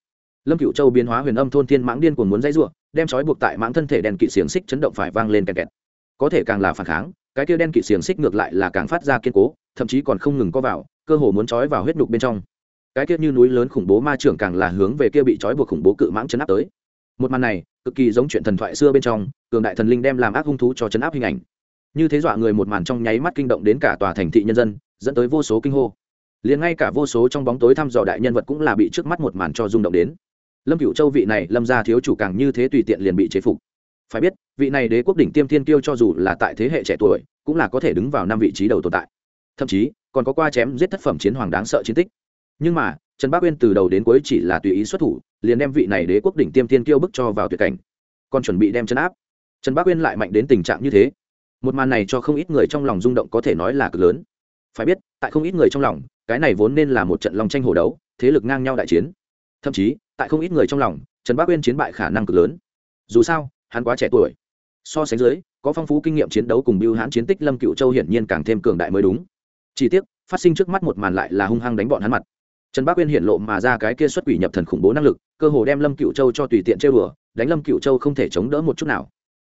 Lâm cựu châu biến hóa huyền âm thôn thiên mãng điên cuồng muốn dãy ruộng đem trói buộc tại mãng thân thể đèn kỵ xiềng xích chấn động phải vang lên kẹt kẹt. Có thể càng là phản kháng, cái kia đen kỵ xiềng xích ngược lại là càng phát ra kiên cố, thậm chí còn không ngừng có vào, cơ hồ muốn trói vào huyết nhục bên trong. Cái kia như núi lớn khủng bố ma trưởng càng là hướng về kia bị trói buộc khủng bố cự mãng chấn áp tới. Một màn này cực kỳ giống chuyện thần thoại xưa bên trong, cường đại thần linh đem làm ác hung thú cho chấn áp hình ảnh. Như thế dọa người một màn trong nháy mắt kinh động đến cả tòa thành thị nhân dân, dẫn tới vô số kinh hô. Liền ngay cả vô số trong bóng tối thăm dò đại nhân vật cũng là bị trước mắt một màn cho rung động đến. Lâm cựu châu vị này, lâm ra thiếu chủ càng như thế tùy tiện liền bị chế phục. Phải biết, vị này đế quốc đỉnh tiêm thiên kiêu cho dù là tại thế hệ trẻ tuổi, cũng là có thể đứng vào năm vị trí đầu tồn tại. Thậm chí, còn có qua chém giết thất phẩm chiến hoàng đáng sợ chiến tích nhưng mà, trần bác uyên từ đầu đến cuối chỉ là tùy ý xuất thủ, liền đem vị này đế quốc đỉnh tiêm tiên kiêu bức cho vào tuyệt cảnh. Còn chuẩn bị đem chân áp. Trần bác uyên lại mạnh đến tình trạng như thế. Một màn này cho không ít người trong lòng rung động có thể nói là cực lớn. Phải biết, tại không ít người trong lòng, cái này vốn nên là một trận lòng tranh hổ đấu, thế lực ngang nhau đại chiến. Thậm chí, tại không ít người trong lòng, trần bác uyên chiến bại khả năng cực lớn. Dù sao, hắn quá trẻ tuổi. So sánh dưới, có phong phú kinh nghiệm chiến đấu cùng biêu hãn chiến tích lâm cựu châu hiển nhiên càng thêm cường đại mới đúng. Chỉ tiếc, phát sinh trước mắt một màn lại là hung hăng đánh bọn hắn mặt trần bác uyên hiện lộ mà ra cái kia xuất quỷ nhập thần khủng bố năng lực, cơ hồ đem lâm cựu châu cho tùy tiện chơi bừa đánh lâm cựu châu không thể chống đỡ một chút nào.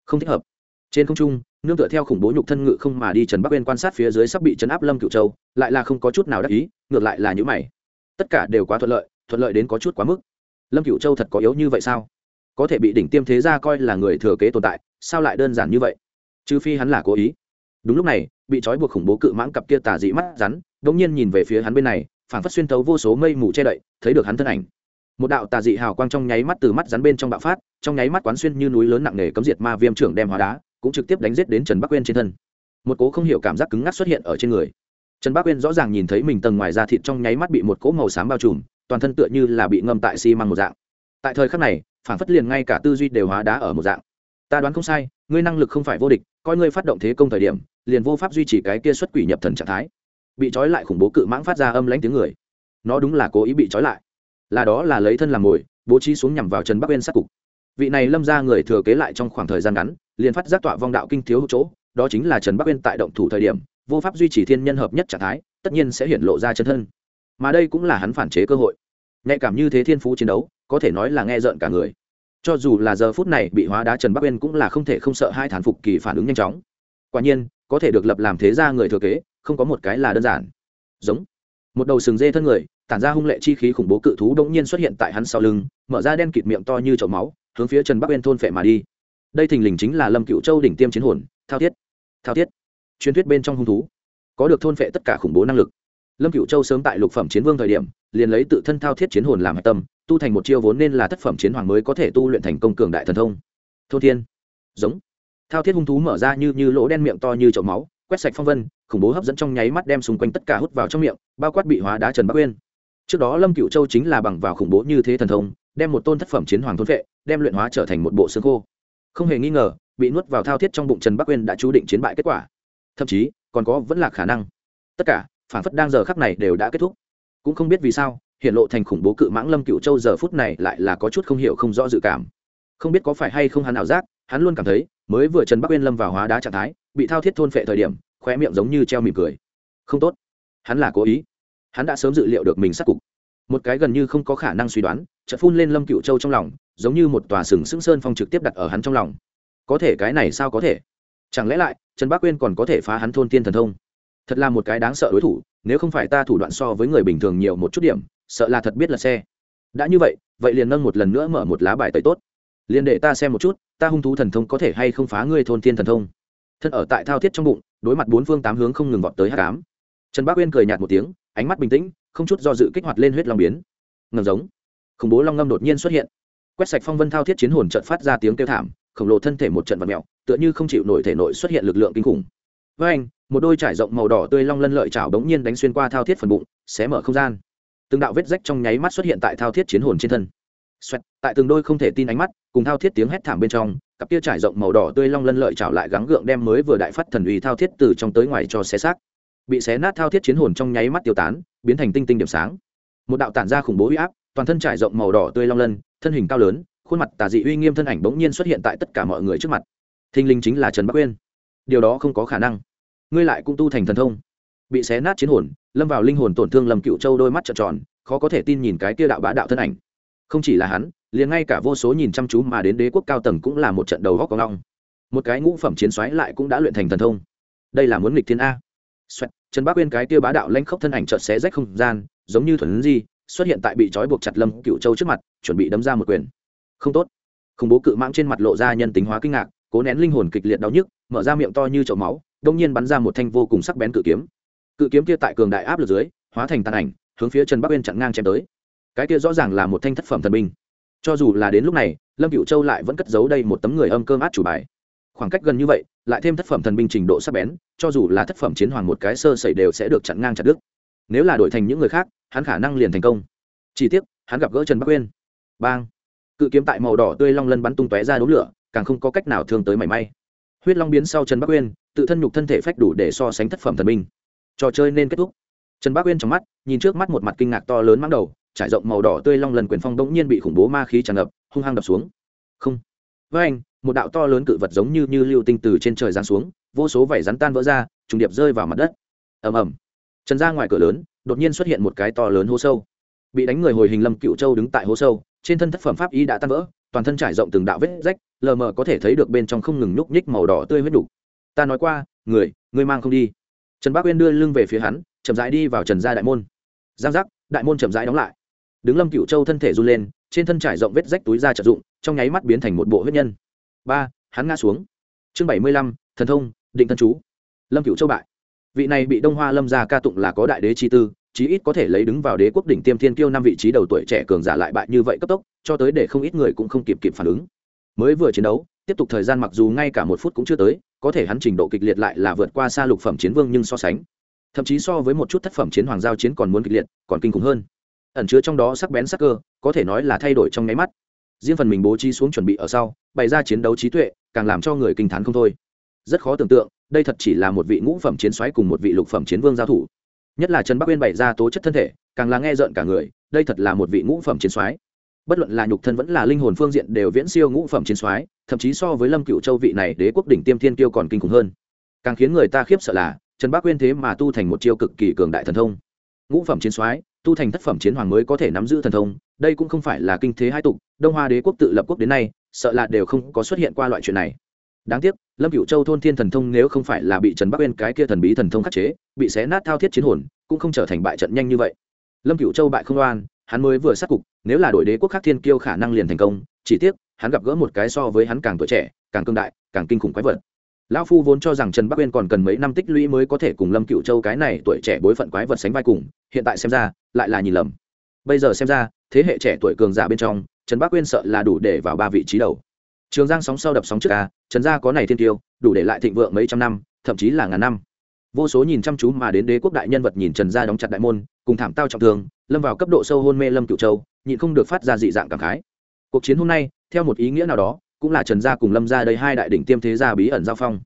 Không thích hợp. Trên không trung, nương tựa theo khủng bố nhục thân ngự không mà đi trần bắc uyên quan sát phía dưới sắp bị chấn áp lâm cựu châu, lại là không có chút nào đắc ý, ngược lại là những mày. Tất cả đều quá thuận lợi thuận lợi đến có chút quá mức. Lâm cựu châu thật có yếu như vậy sao? Có thể bị đỉnh tiêm thế gia coi là người thừa kế tồn tại, sao lại đơn giản như vậy? Trừ phi hắn là cố ý. Đúng lúc này, bị trói buộc khủng bố cự mãng cặp kia tà dị mắt rắn đ ỗ n g nhiên nhìn về phía hắn bên này phản phất xuyên tấu vô số mây mù che đậy, thấy được hắn thân ảnh. Một đạo tà dị hào quang trong nháy mắt từ mắt rắn bên trong bạo phát, trong nháy mắt quán xuyên như núi lớn nặng nề cấm diệt ma viêm trưởng đem hóa đá, cũng trực tiếp đánh giết đến trần bắc uyên trên thân. Một cố không hiểu cảm giác cứng ngắc xuất hiện ở trên người. Trần bắc uyên rõ ràng nhìn thấy mình tầng ngoài da thịt trong nháy mắt bị một cỗ màu xám bao trùm, toàn thân tựa như là bị ngâm tại xi măng một dạng. Tại thời khắc này phản phất liền ngay cả tư duy đều hóa đá ở một dạng. Ta đoán không sai, ngươi năng lực không phải vô địch, coi ngươi phát động thế công thời điểm, liền vô pháp duy trì cái kia xuất quỷ nhập thần trạng thái bị trói lại khủng bố cự mãng phát ra âm lãnh tiếng người. Nó đúng là cố ý bị trói lại. Là đó là lấy thân làm mồi, bố trí xuống nhằm vào trần bắc bên sát cục. Vị này lâm ra người thừa kế lại trong khoảng thời gian ngắn, liền phát giác tọa vong đạo kinh thiếu chỗ, đó chính là trần bắc bên tại động thủ thời điểm, vô pháp duy trì thiên nhân hợp nhất trạng thái, tất nhiên sẽ hiện lộ ra chân thân. Mà đây cũng là hắn phản chế cơ hội. Nhạy cảm như thế thiên phú chiến đấu, có thể nói là nghe rợn cả người. Cho dù là giờ phút này bị hóa đá trần bắc uyên cũng là không thể không sợ hai thán phục kỳ phản ứng nhanh chóng. Quả nhiên, có thể được lập làm thế gia người thừa kế không có một cái là đơn giản. Giống. Một đầu sừng dê thân người, tản ra hung lệ chi khí khủng bố cự thú đống nhiên xuất hiện tại hắn sau lưng, mở ra đen kịt miệng to như chậu máu, hướng phía trần bắc uyên thôn phệ mà đi. Đây thình lình chính là lâm cựu châu đỉnh tiêm chiến hồn, thao thiết. Thao thiết. Truyền thuyết bên trong hung thú. Có được thôn phệ tất cả khủng bố năng lực. Lâm cựu châu sớm tại lục phẩm chiến vương thời điểm, liền lấy tự thân thao thiết chiến hồn làm hạch tâm, tu thành một chiêu vốn nên là thất phẩm chiến hoàng mới có thể tu luyện thành công cường đại thần thông. Thôn thiên. Giống. Thao thiết hung thú mở ra như như lỗ đen miệng to như chậu máu quét sạch phong vân, khủng bố hấp dẫn trong nháy mắt đem xung quanh tất cả hút vào trong miệng, bao quát bị hóa đá trần bắc uyên. Trước đó lâm cựu châu chính là bằng vào khủng bố như thế thần thông, đem một tôn thất phẩm chiến hoàng thôn vệ, đem luyện hóa trở thành một bộ xương khô. Không hề nghi ngờ, bị nuốt vào thao thiết trong bụng trần bắc uyên đã chú định chiến bại kết quả. Thậm chí, còn có vẫn là khả năng. Tất cả phản phất đang giờ khắc này đều đã kết thúc. Cũng không biết vì sao, hiện lộ thành khủng bố cự mãng lâm cựu châu giờ phút này lại là có chút không hiểu không rõ dự cảm. Không biết có phải hay không hắn ảo giác, hắn luôn cảm thấy mới vừa trần bắc uyên lâm vào hóa đá trạng thái, bị thao thiết thôn phệ thời điểm khoe miệng giống như treo mỉm cười. Không tốt. Hắn là cố ý. Hắn đã sớm dự liệu được mình sát cục. Một cái gần như không có khả năng suy đoán, chợt phun lên lâm cựu châu trong lòng, giống như một tòa sừng sững sơn phong trực tiếp đặt ở hắn trong lòng. Có thể cái này sao có thể? Chẳng lẽ lại, trần bác uyên còn có thể phá hắn thôn tiên thần thông? Thật là một cái đáng sợ đối thủ, nếu không phải ta thủ đoạn so với người bình thường nhiều một chút điểm, sợ là thật biết là xe. Đã như vậy vậy liền nâng một lần nữa mở một lá bài tẩy tốt liền để ta xem một chút, ta hung thú thần thông có thể hay không phá ngươi thôn thiên thần thông. Thân ở tại thao thiết trong bụng, đối mặt bốn phương tám hướng không ngừng vọt tới hát cám trần bác uyên cười nhạt một tiếng, ánh mắt bình tĩnh, không chút do dự kích hoạt lên huyết long biến. Ngầm giống. Khủng bố long ngâm đột nhiên xuất hiện. Quét sạch phong vân thao thiết chiến hồn trận phát ra tiếng kêu thảm, khổng lồ thân thể một trận vật mẹo tựa như không chịu nổi thể nội xuất hiện lực lượng kinh khủng. Với anh, một đôi trải rộng màu đỏ tươi long lân lợi chảo bỗng nhiên đánh xuyên qua thao thiết phần bụng, xé mở không gian. Từng đạo vết rách trong nháy mắt xuất hiện tại thao thiết chiến hồn trên thân. Xoẹt, tại từng đôi không thể tin ánh mắt cùng thao thiết tiếng hét thảm bên trong cặp kia trải rộng màu đỏ tươi long lân lợi chảo lại gắng gượng đem mới vừa đại phát thần uy thao thiết từ trong tới ngoài cho xé xác. Bị xé nát thao thiết chiến hồn trong nháy mắt tiêu tán biến thành tinh tinh điểm sáng. Một đạo tản ra khủng bố uy áp toàn thân trải rộng màu đỏ tươi long lân thân hình cao lớn khuôn mặt tà dị uy nghiêm thân ảnh bỗng nhiên xuất hiện tại tất cả mọi người trước mặt. Thinh linh chính là trần bắc uyên. Điều đó không có khả năng. Ngươi lại cũng tu thành thần thông. Bị xé nát chiến hồn lâm vào linh hồn tổn thương lầm cựu châu đôi mắt trợn tròn khó có thể tin nhìn cái kia đạo bá đạo thân ảnh không chỉ là hắn liền ngay cả vô số nhìn chăm chú mà đến đế quốc cao tầng cũng là một trận đầu góc có ngong một cái ngũ phẩm chiến xoáy lại cũng đã luyện thành thần thông. Đây là muốn nghịch thiên a. Xoẹt, trần bác uyên cái kia bá đạo lanh khốc thân ảnh chợt xé rách không gian giống như thuần di xuất hiện tại bị trói buộc chặt lâm cựu châu trước mặt chuẩn bị đấm ra một quyền. Không tốt. Khủng bố cự mãng trên mặt lộ ra nhân tính hóa kinh ngạc cố nén linh hồn kịch liệt đau nhức mở ra miệng to như chậu máu đông nhiên bắn ra một thanh vô cùng sắc bén cự kiếm. Cự kiếm kia tại cường đại áp lực dưới hóa thành tàn ảnh hướng phía trần bắc uyên chặn ngang chém tới cái kia rõ ràng là một thanh thất phẩm thần binh. Cho dù là đến lúc này, lâm cựu châu lại vẫn cất giấu đây một tấm người âm cơm át chủ bài. Khoảng cách gần như vậy, lại thêm thất phẩm thần binh trình độ sắc bén, cho dù là thất phẩm chiến hoàng một cái sơ sẩy đều sẽ được chặn ngang chặt đứt. Nếu là đổi thành những người khác, hắn khả năng liền thành công. Chỉ tiếc, hắn gặp gỡ trần bắc uyên. Bang! Cự kiếm tại màu đỏ tươi long lân bắn tung tóe ra đốm lửa, càng không có cách nào thương tới mảy may. Huyết long biến sau trần bắc uyên, tự thân nhục thân thể phách đủ để so sánh thất phẩm thần binh. Trò chơi nên kết thúc. Trần bắc uyên trong mắt, nhìn trước mắt một mặt kinh ngạc to lớn mang đầu trải rộng màu đỏ tươi long lần quyền phong bỗng nhiên bị khủng bố ma khí tràn ngập, hung hăng đập xuống. Không. Với anh, một đạo to lớn cự vật giống như như lưu tinh từ trên trời giáng xuống, vô số vảy rắn tan vỡ ra, trùng điệp rơi vào mặt đất. Ầm ầm. Trần ra ngoài cửa lớn, đột nhiên xuất hiện một cái to lớn hố sâu. Bị đánh người hồi hình lâm cựu châu đứng tại hố sâu, trên thân thất phẩm pháp y đã tan vỡ, toàn thân trải rộng từng đạo vết rách, lờ mờ có thể thấy được bên trong không ngừng nhúc nhích màu đỏ tươi huyết đục ta nói qua, người người mang không đi. Trần bác uyên đưa lưng về phía hắn, chậm rãi đi vào trần gia đại môn. Giang giác, đại môn chậm rãi đóng lại đứng lâm cựu châu thân thể run lên, trên thân trải rộng vết rách túi da trợ dụng trong nháy mắt biến thành một bộ huyết nhân. Ba, hắn ngã xuống. Chương bảy mươi lăm, thần thông, định thân chú. Lâm cựu châu bại. Vị này bị đông hoa lâm gia ca tụng là có đại đế chi tư, chí ít có thể lấy đứng vào đế quốc đỉnh tiêm thiên kiêu năm vị trí đầu tuổi trẻ cường giả lại bại như vậy cấp tốc, cho tới để không ít người cũng không kịp kịp phản ứng. Mới vừa chiến đấu, tiếp tục thời gian mặc dù ngay cả một phút cũng chưa tới, có thể hắn trình độ kịch liệt lại là vượt qua xa lục phẩm chiến vương nhưng so sánh. Thậm chí so với một chút thất phẩm chiến hoàng giao chiến còn muốn kịch liệt, còn kinh khủng hơn ẩn chứa trong đó sắc bén sắc cơ, có thể nói là thay đổi trong nháy mắt. Riêng phần mình bố trí xuống chuẩn bị ở sau, bày ra chiến đấu trí tuệ, càng làm cho người kinh t h á n không thôi. Rất khó tưởng tượng, đây thật chỉ là một vị ngũ phẩm chiến xoáy cùng một vị lục phẩm chiến vương giao thủ. Nhất là trần bắc uyên bày ra tố chất thân thể, càng là nghe rợn cả người, đây thật là một vị ngũ phẩm chiến xoáy bất luận là nhục thân vẫn là linh hồn phương diện đều viễn siêu ngũ phẩm chiến xoáy thậm chí so với lâm cựu châu vị này đế quốc đỉnh tiêm thiên tiêu còn kinh khủng hơn. Càng khiến người ta khiếp sợ là, trần bắc uyên thế mà tu thành một chiêu cực kỳ cường đại thần thông. Ngũ phẩm chiến soái tu thành thất phẩm chiến hoàng mới có thể nắm giữ thần thông, đây cũng không phải là kinh thế hai tục, đông hoa đế quốc tự lập quốc đến nay, sợ là đều không có xuất hiện qua loại chuyện này. Đáng tiếc, lâm cựu châu thôn thiên thần thông nếu không phải là bị trần bắc uyên cái kia thần bí thần thông khắc chế, bị xé nát thao thiết chiến hồn, cũng không trở thành bại trận nhanh như vậy. Lâm cựu châu bại không oan, hắn mới vừa sát cục, nếu là đội đế quốc khác thiên kiêu khả năng liền thành công, chỉ tiếc, hắn gặp gỡ một cái so với hắn càng tuổi trẻ, càng cương đại, càng kinh khủng quái vật lão phu vốn cho rằng trần bắc uyên còn cần mấy năm tích lũy mới có thể cùng lâm cựu châu cái này tuổi trẻ bối phận quái vật sánh vai cùng, hiện tại xem ra, lại là nhìn lầm. Bây giờ xem ra, thế hệ trẻ tuổi cường giả bên trong, trần bắc uyên sợ là đủ để vào ba vị trí đầu. Trường giang sóng sau đập sóng trước ca trần gia có này thiên tiêu, đủ để lại thịnh vượng mấy trăm năm, thậm chí là ngàn năm. Vô số nhìn chăm chú mà đến đế quốc đại nhân vật nhìn trần gia đóng chặt đại môn, cùng thảm tao trọng thương, lâm vào cấp độ sâu hôn mê lâm cựu châu, nhịn không được phát ra dị dạng cảm khái. Cuộc chiến hôm nay, theo một ý nghĩa nào đó cũng là trần gia cùng lâm gia đây hai đại đỉnh tiêm thế gia bí ẩn giao phong.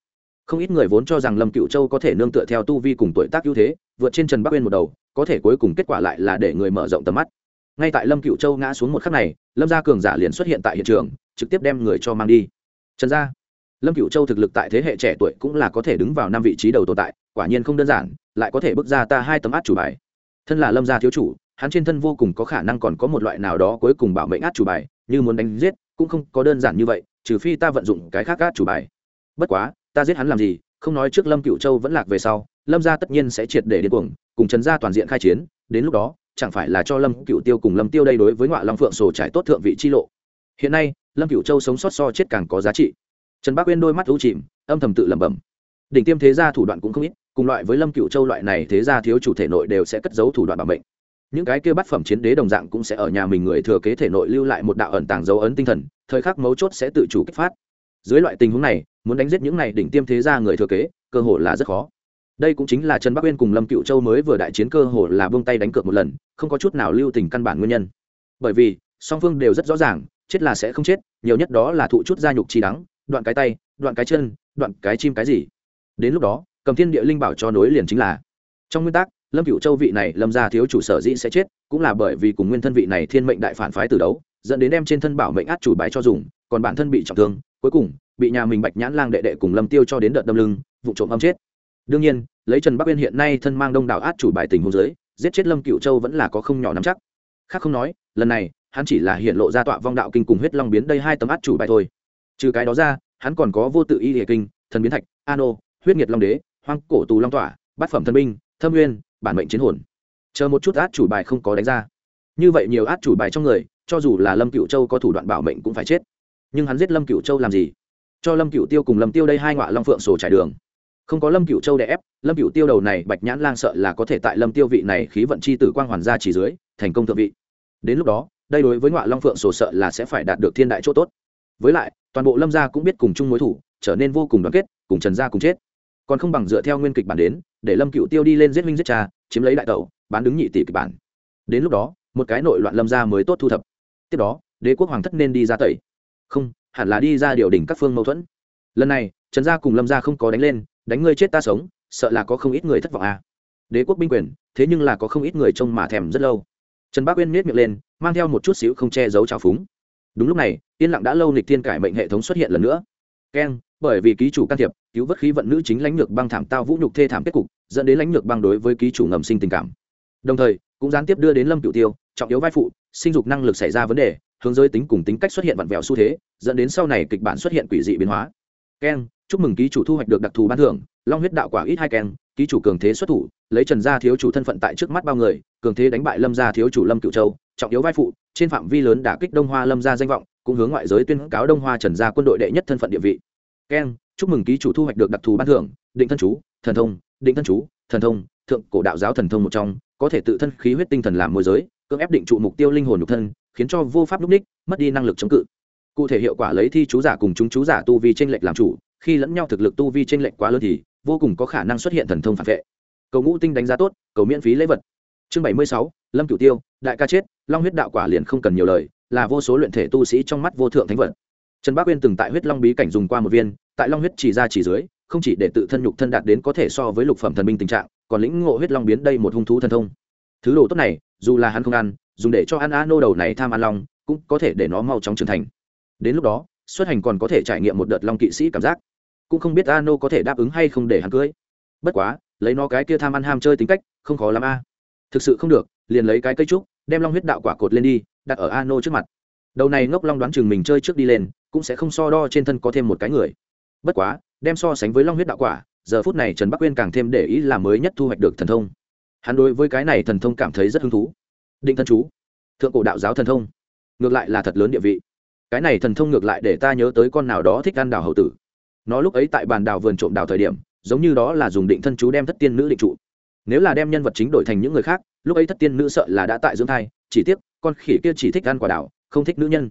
Không ít người vốn cho rằng lâm cựu châu có thể nương tựa theo tu vi cùng tuổi tác ưu thế, vượt trên trần bắc uyên một đầu, có thể cuối cùng kết quả lại là để người mở rộng tầm mắt. Ngay tại lâm cựu châu ngã xuống một khắc này, lâm gia cường giả liền xuất hiện tại hiện trường, trực tiếp đem người cho mang đi. Trần gia, lâm cựu châu thực lực tại thế hệ trẻ tuổi cũng là có thể đứng vào năm vị trí đầu tồn tại, quả nhiên không đơn giản, lại có thể bước ra ta hai tấm át chủ bài. Thân là lâm gia thiếu chủ, hắn trên thân vô cùng có khả năng còn có một loại nào đó cuối cùng bảo mệnh át chủ bài, như muốn đánh giết cũng không có đơn giản như vậy, trừ phi ta vận dụng cái khác át chủ bài. Bất quá, ta giết hắn làm gì, không nói trước lâm cựu châu vẫn lạc về sau, lâm gia tất nhiên sẽ triệt để điên cuồng, cùng trần gia toàn diện khai chiến, đến lúc đó, chẳng phải là cho lâm cựu tiêu cùng lâm tiêu đây đối với ngoại long phượng sổ trải tốt thượng vị chi lộ. Hiện nay, lâm cựu châu sống sót so chết càng có giá trị. Trần bác uyên đôi mắt ưu chìm, âm thầm tự lẩm bẩm. Đỉnh tiêm thế gia thủ đoạn cũng không ít, cùng loại với lâm cựu châu loại này thế gia thiếu chủ thể nội đều sẽ cất giấu thủ đoạn bảo mệnh những cái kia bát phẩm chiến đế đồng dạng cũng sẽ ở nhà mình người thừa kế thể nội lưu lại một đạo ẩn tàng dấu ấn tinh thần, thời khắc mấu chốt sẽ tự chủ kích phát. Dưới loại tình huống này, muốn đánh giết những này đỉnh tiêm thế gia người thừa kế, cơ hội là rất khó. Đây cũng chính là trần bắc uyên cùng lâm cựu châu mới vừa đại chiến cơ hội là buông tay đánh cược một lần, không có chút nào lưu tình căn bản nguyên nhân. Bởi vì, song phương đều rất rõ ràng, chết là sẽ không chết, nhiều nhất đó là thụ chút gia nhục chi đắng, đoạn cái tay, đoạn cái chân, đoạn cái chim cái gì. Đến lúc đó, cầm thiên địa linh bảo cho nối liền chính là. Trong nguyên tắc lâm cựu châu vị này lâm gia thiếu chủ sở dĩ sẽ chết, cũng là bởi vì cùng nguyên thân vị này thiên mệnh đại phản phái từ đấu, dẫn đến đem trên thân bảo mệnh át chủ bài cho dùng, còn bản thân bị trọng thương, cuối cùng, bị nhà mình bạch nhãn lang đệ đệ cùng lâm tiêu cho đến đợt đâm lưng, vụ trộm âm chết. Đương nhiên, lấy trần bắc uyên hiện nay thân mang đông đảo át chủ bài tình hôn giới giết chết lâm cựu châu vẫn là có không nhỏ nắm chắc. Khác không nói, lần này, hắn chỉ là hiện lộ ra tọa vong đạo kinh cùng huyết long biến đây hai tấm át chủ bài thôi. Trừ cái đó ra, hắn còn có vô tự y địa kinh, thần biến thạch an ô huyết nhiệt long đế, hoang cổ tù long tỏa, bát phẩm thân binh, thâm nguyên bản mệnh chiến hồn. Chờ một chút át chủ bài không có đánh ra. Như vậy nhiều át chủ bài trong người, cho dù là lâm cựu châu có thủ đoạn bảo mệnh cũng phải chết. Nhưng hắn giết lâm cựu châu làm gì? Cho lâm cựu tiêu cùng lâm tiêu đây hai ngọa long phượng sổ trải đường. Không có lâm cựu châu đè ép, lâm cựu tiêu đầu này bạch nhãn lang sợ là có thể tại lâm tiêu vị này khí vận chi tử quang hoàn gia chỉ dưới, thành công thượng vị. Đến lúc đó, đây đối với ngọa long phượng sổ sợ là sẽ phải đạt được thiên đại chỗ tốt. Với lại, toàn bộ lâm gia cũng biết cùng chung mối thủ, trở nên vô cùng đoàn kết, cùng trần gia cùng chết. Còn không bằng dựa theo nguyên kịch bản đến để lâm cựu tiêu đi lên giết minh giết cha, chiếm lấy đại tẩu, bán đứng nhị tỷ kịch bản. Đến lúc đó, một cái nội loạn lâm gia mới tốt thu thập. Tiếp đó, đế quốc hoàng thất nên đi ra tẩy. Không, hẳn là đi ra điều đình các phương mâu thuẫn. Lần này, trần gia cùng lâm gia không có đánh lên, đánh ngươi chết ta sống, sợ là có không ít người thất vọng à. đế quốc binh quyền, thế nhưng là có không ít người trông mà thèm rất lâu. Trần bác uyên miết miệng lên, mang theo một chút xíu không che giấu trào phúng. Đúng lúc này, yên lặng đã lâu nịch thiên cải mệnh hệ thống xuất hiện lần nữa. Keng bởi vì ký chủ can thiệp, cứu vớt khí vận nữ chính lãnh lược băng thảm tao vũ nhục thê thảm kết cục, dẫn đến lãnh lược băng đối với ký chủ ngầm sinh tình cảm. Đồng thời, cũng gián tiếp đưa đến lâm cựu tiêu, trọng yếu vai phụ, sinh dục năng lực xảy ra vấn đề, hướng giới tính cùng tính cách xuất hiện vặn vẹo xu thế, dẫn đến sau này kịch bản xuất hiện quỷ dị biến hóa. Keng chúc mừng ký chủ thu hoạch được đặc thù ban thưởng, long huyết đạo quả ít hai keng ký chủ cường thế xuất thủ, lấy trần gia thiếu chủ thân phận tại trước mắt bao người, cường thế đánh bại lâm gia thiếu chủ lâm cựu châu, trọng yếu vai phụ, trên phạm vi lớn đả kích đông hoa lâm gia danh vọng, cũng hướng ngoại giới tuyên cáo đông hoa trần gia quân đội đệ nhất thân phận địa vị keng chúc mừng ký chủ thu hoạch được đặc thù ban thưởng, định thân chú, thần thông, định thân chú, thần thông, thượng cổ đạo giáo thần thông một trong, có thể tự thân khí huyết tinh thần làm môi giới, cưỡng ép định trụ mục tiêu linh hồn nhục thân, khiến cho vô pháp lúc ních mất đi năng lực chống cự. Cụ thể hiệu quả lấy thi chú giả cùng chúng chú giả tu vi tranh lệch làm chủ, khi lẫn nhau thực lực tu vi tranh lệch quá lớn thì vô cùng có khả năng xuất hiện thần thông phản vệ. Cầu ngũ tinh đánh giá tốt, cầu miễn phí lễ vật. Chương bảy mươi sáu, lâm cửu tiêu, đại ca chết, long huyết đạo quả liền không cần nhiều lời, là vô số luyện thể tu sĩ trong mắt vô thượng thánh vật trần bác uyên từng tại huyết long bí cảnh dùng qua một viên, tại long huyết chỉ ra chỉ dưới, không chỉ để tự thân nhục thân đạt đến có thể so với lục phẩm thần minh tình trạng, còn lĩnh ngộ huyết long biến đây một hung thú thần thông. Thứ đồ tốt này, dù là hắn không ăn, dùng để cho ăn á nô đầu này tham ăn long, cũng có thể để nó mau chóng trưởng thành. Đến lúc đó, xuất hành còn có thể trải nghiệm một đợt long kỵ sĩ cảm giác. Cũng không biết a nô có thể đáp ứng hay không để hắn cưới. Bất quá, lấy nó cái kia tham ăn ham chơi tính cách, không khó lắm a. Thực sự không được, liền lấy cái cây trúc, đem long huyết đạo quả cột lên đi, đặt ở a nô trước mặt. Đầu này ngốc long đoán chừng mình chơi trước đi lên cũng sẽ không so đo trên thân có thêm một cái người. Bất quá, đem so sánh với long huyết đạo quả, giờ phút này trần bắc uyên càng thêm để ý là mới nhất thu hoạch được thần thông. Hắn đối với cái này thần thông cảm thấy rất hứng thú. Định thân chú. Thượng cổ đạo giáo thần thông. Ngược lại là thật lớn địa vị. Cái này thần thông ngược lại để ta nhớ tới con nào đó thích ăn đào hậu tử. Nó lúc ấy tại bàn đào vườn trộm đào thời điểm, giống như đó là dùng định thân chú đem thất tiên nữ định trụ. Nếu là đem nhân vật chính đổi thành những người khác, lúc ấy thất tiên nữ sợ là đã tại dưỡng thai, chỉ tiếc, con khỉ kia chỉ thích ăn quả đào, không thích nữ nhân.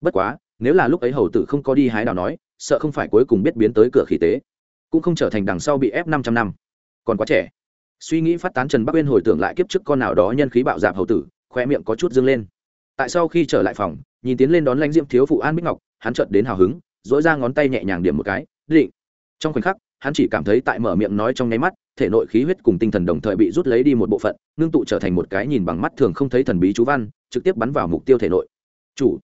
Bất quá nếu là lúc ấy hầu tử không có đi hái đào nói, sợ không phải cuối cùng biết biến tới cửa khỉ tế, cũng không trở thành đằng sau bị ép năm trăm năm. Còn quá trẻ. Suy nghĩ phát tán trần bắc uyên hồi tưởng lại kiếp trước con nào đó nhân khí bạo dạp hầu tử khoe miệng có chút dâng lên. Tại sau khi trở lại phòng, nhìn tiến lên đón lãnh diễm thiếu phụ an bích ngọc, hắn chợt đến hào hứng dỗi ra ngón tay nhẹ nhàng điểm một cái, định. Trong khoảnh khắc, hắn chỉ cảm thấy tại mở miệng nói trong nháy mắt, thể nội khí huyết cùng tinh thần đồng thời bị rút lấy đi một bộ phận, ngưng tụ trở thành một cái nhìn bằng mắt thường không thấy thần bí chú văn, trực tiếp bắn vào mục tiêu thể nội. Chủ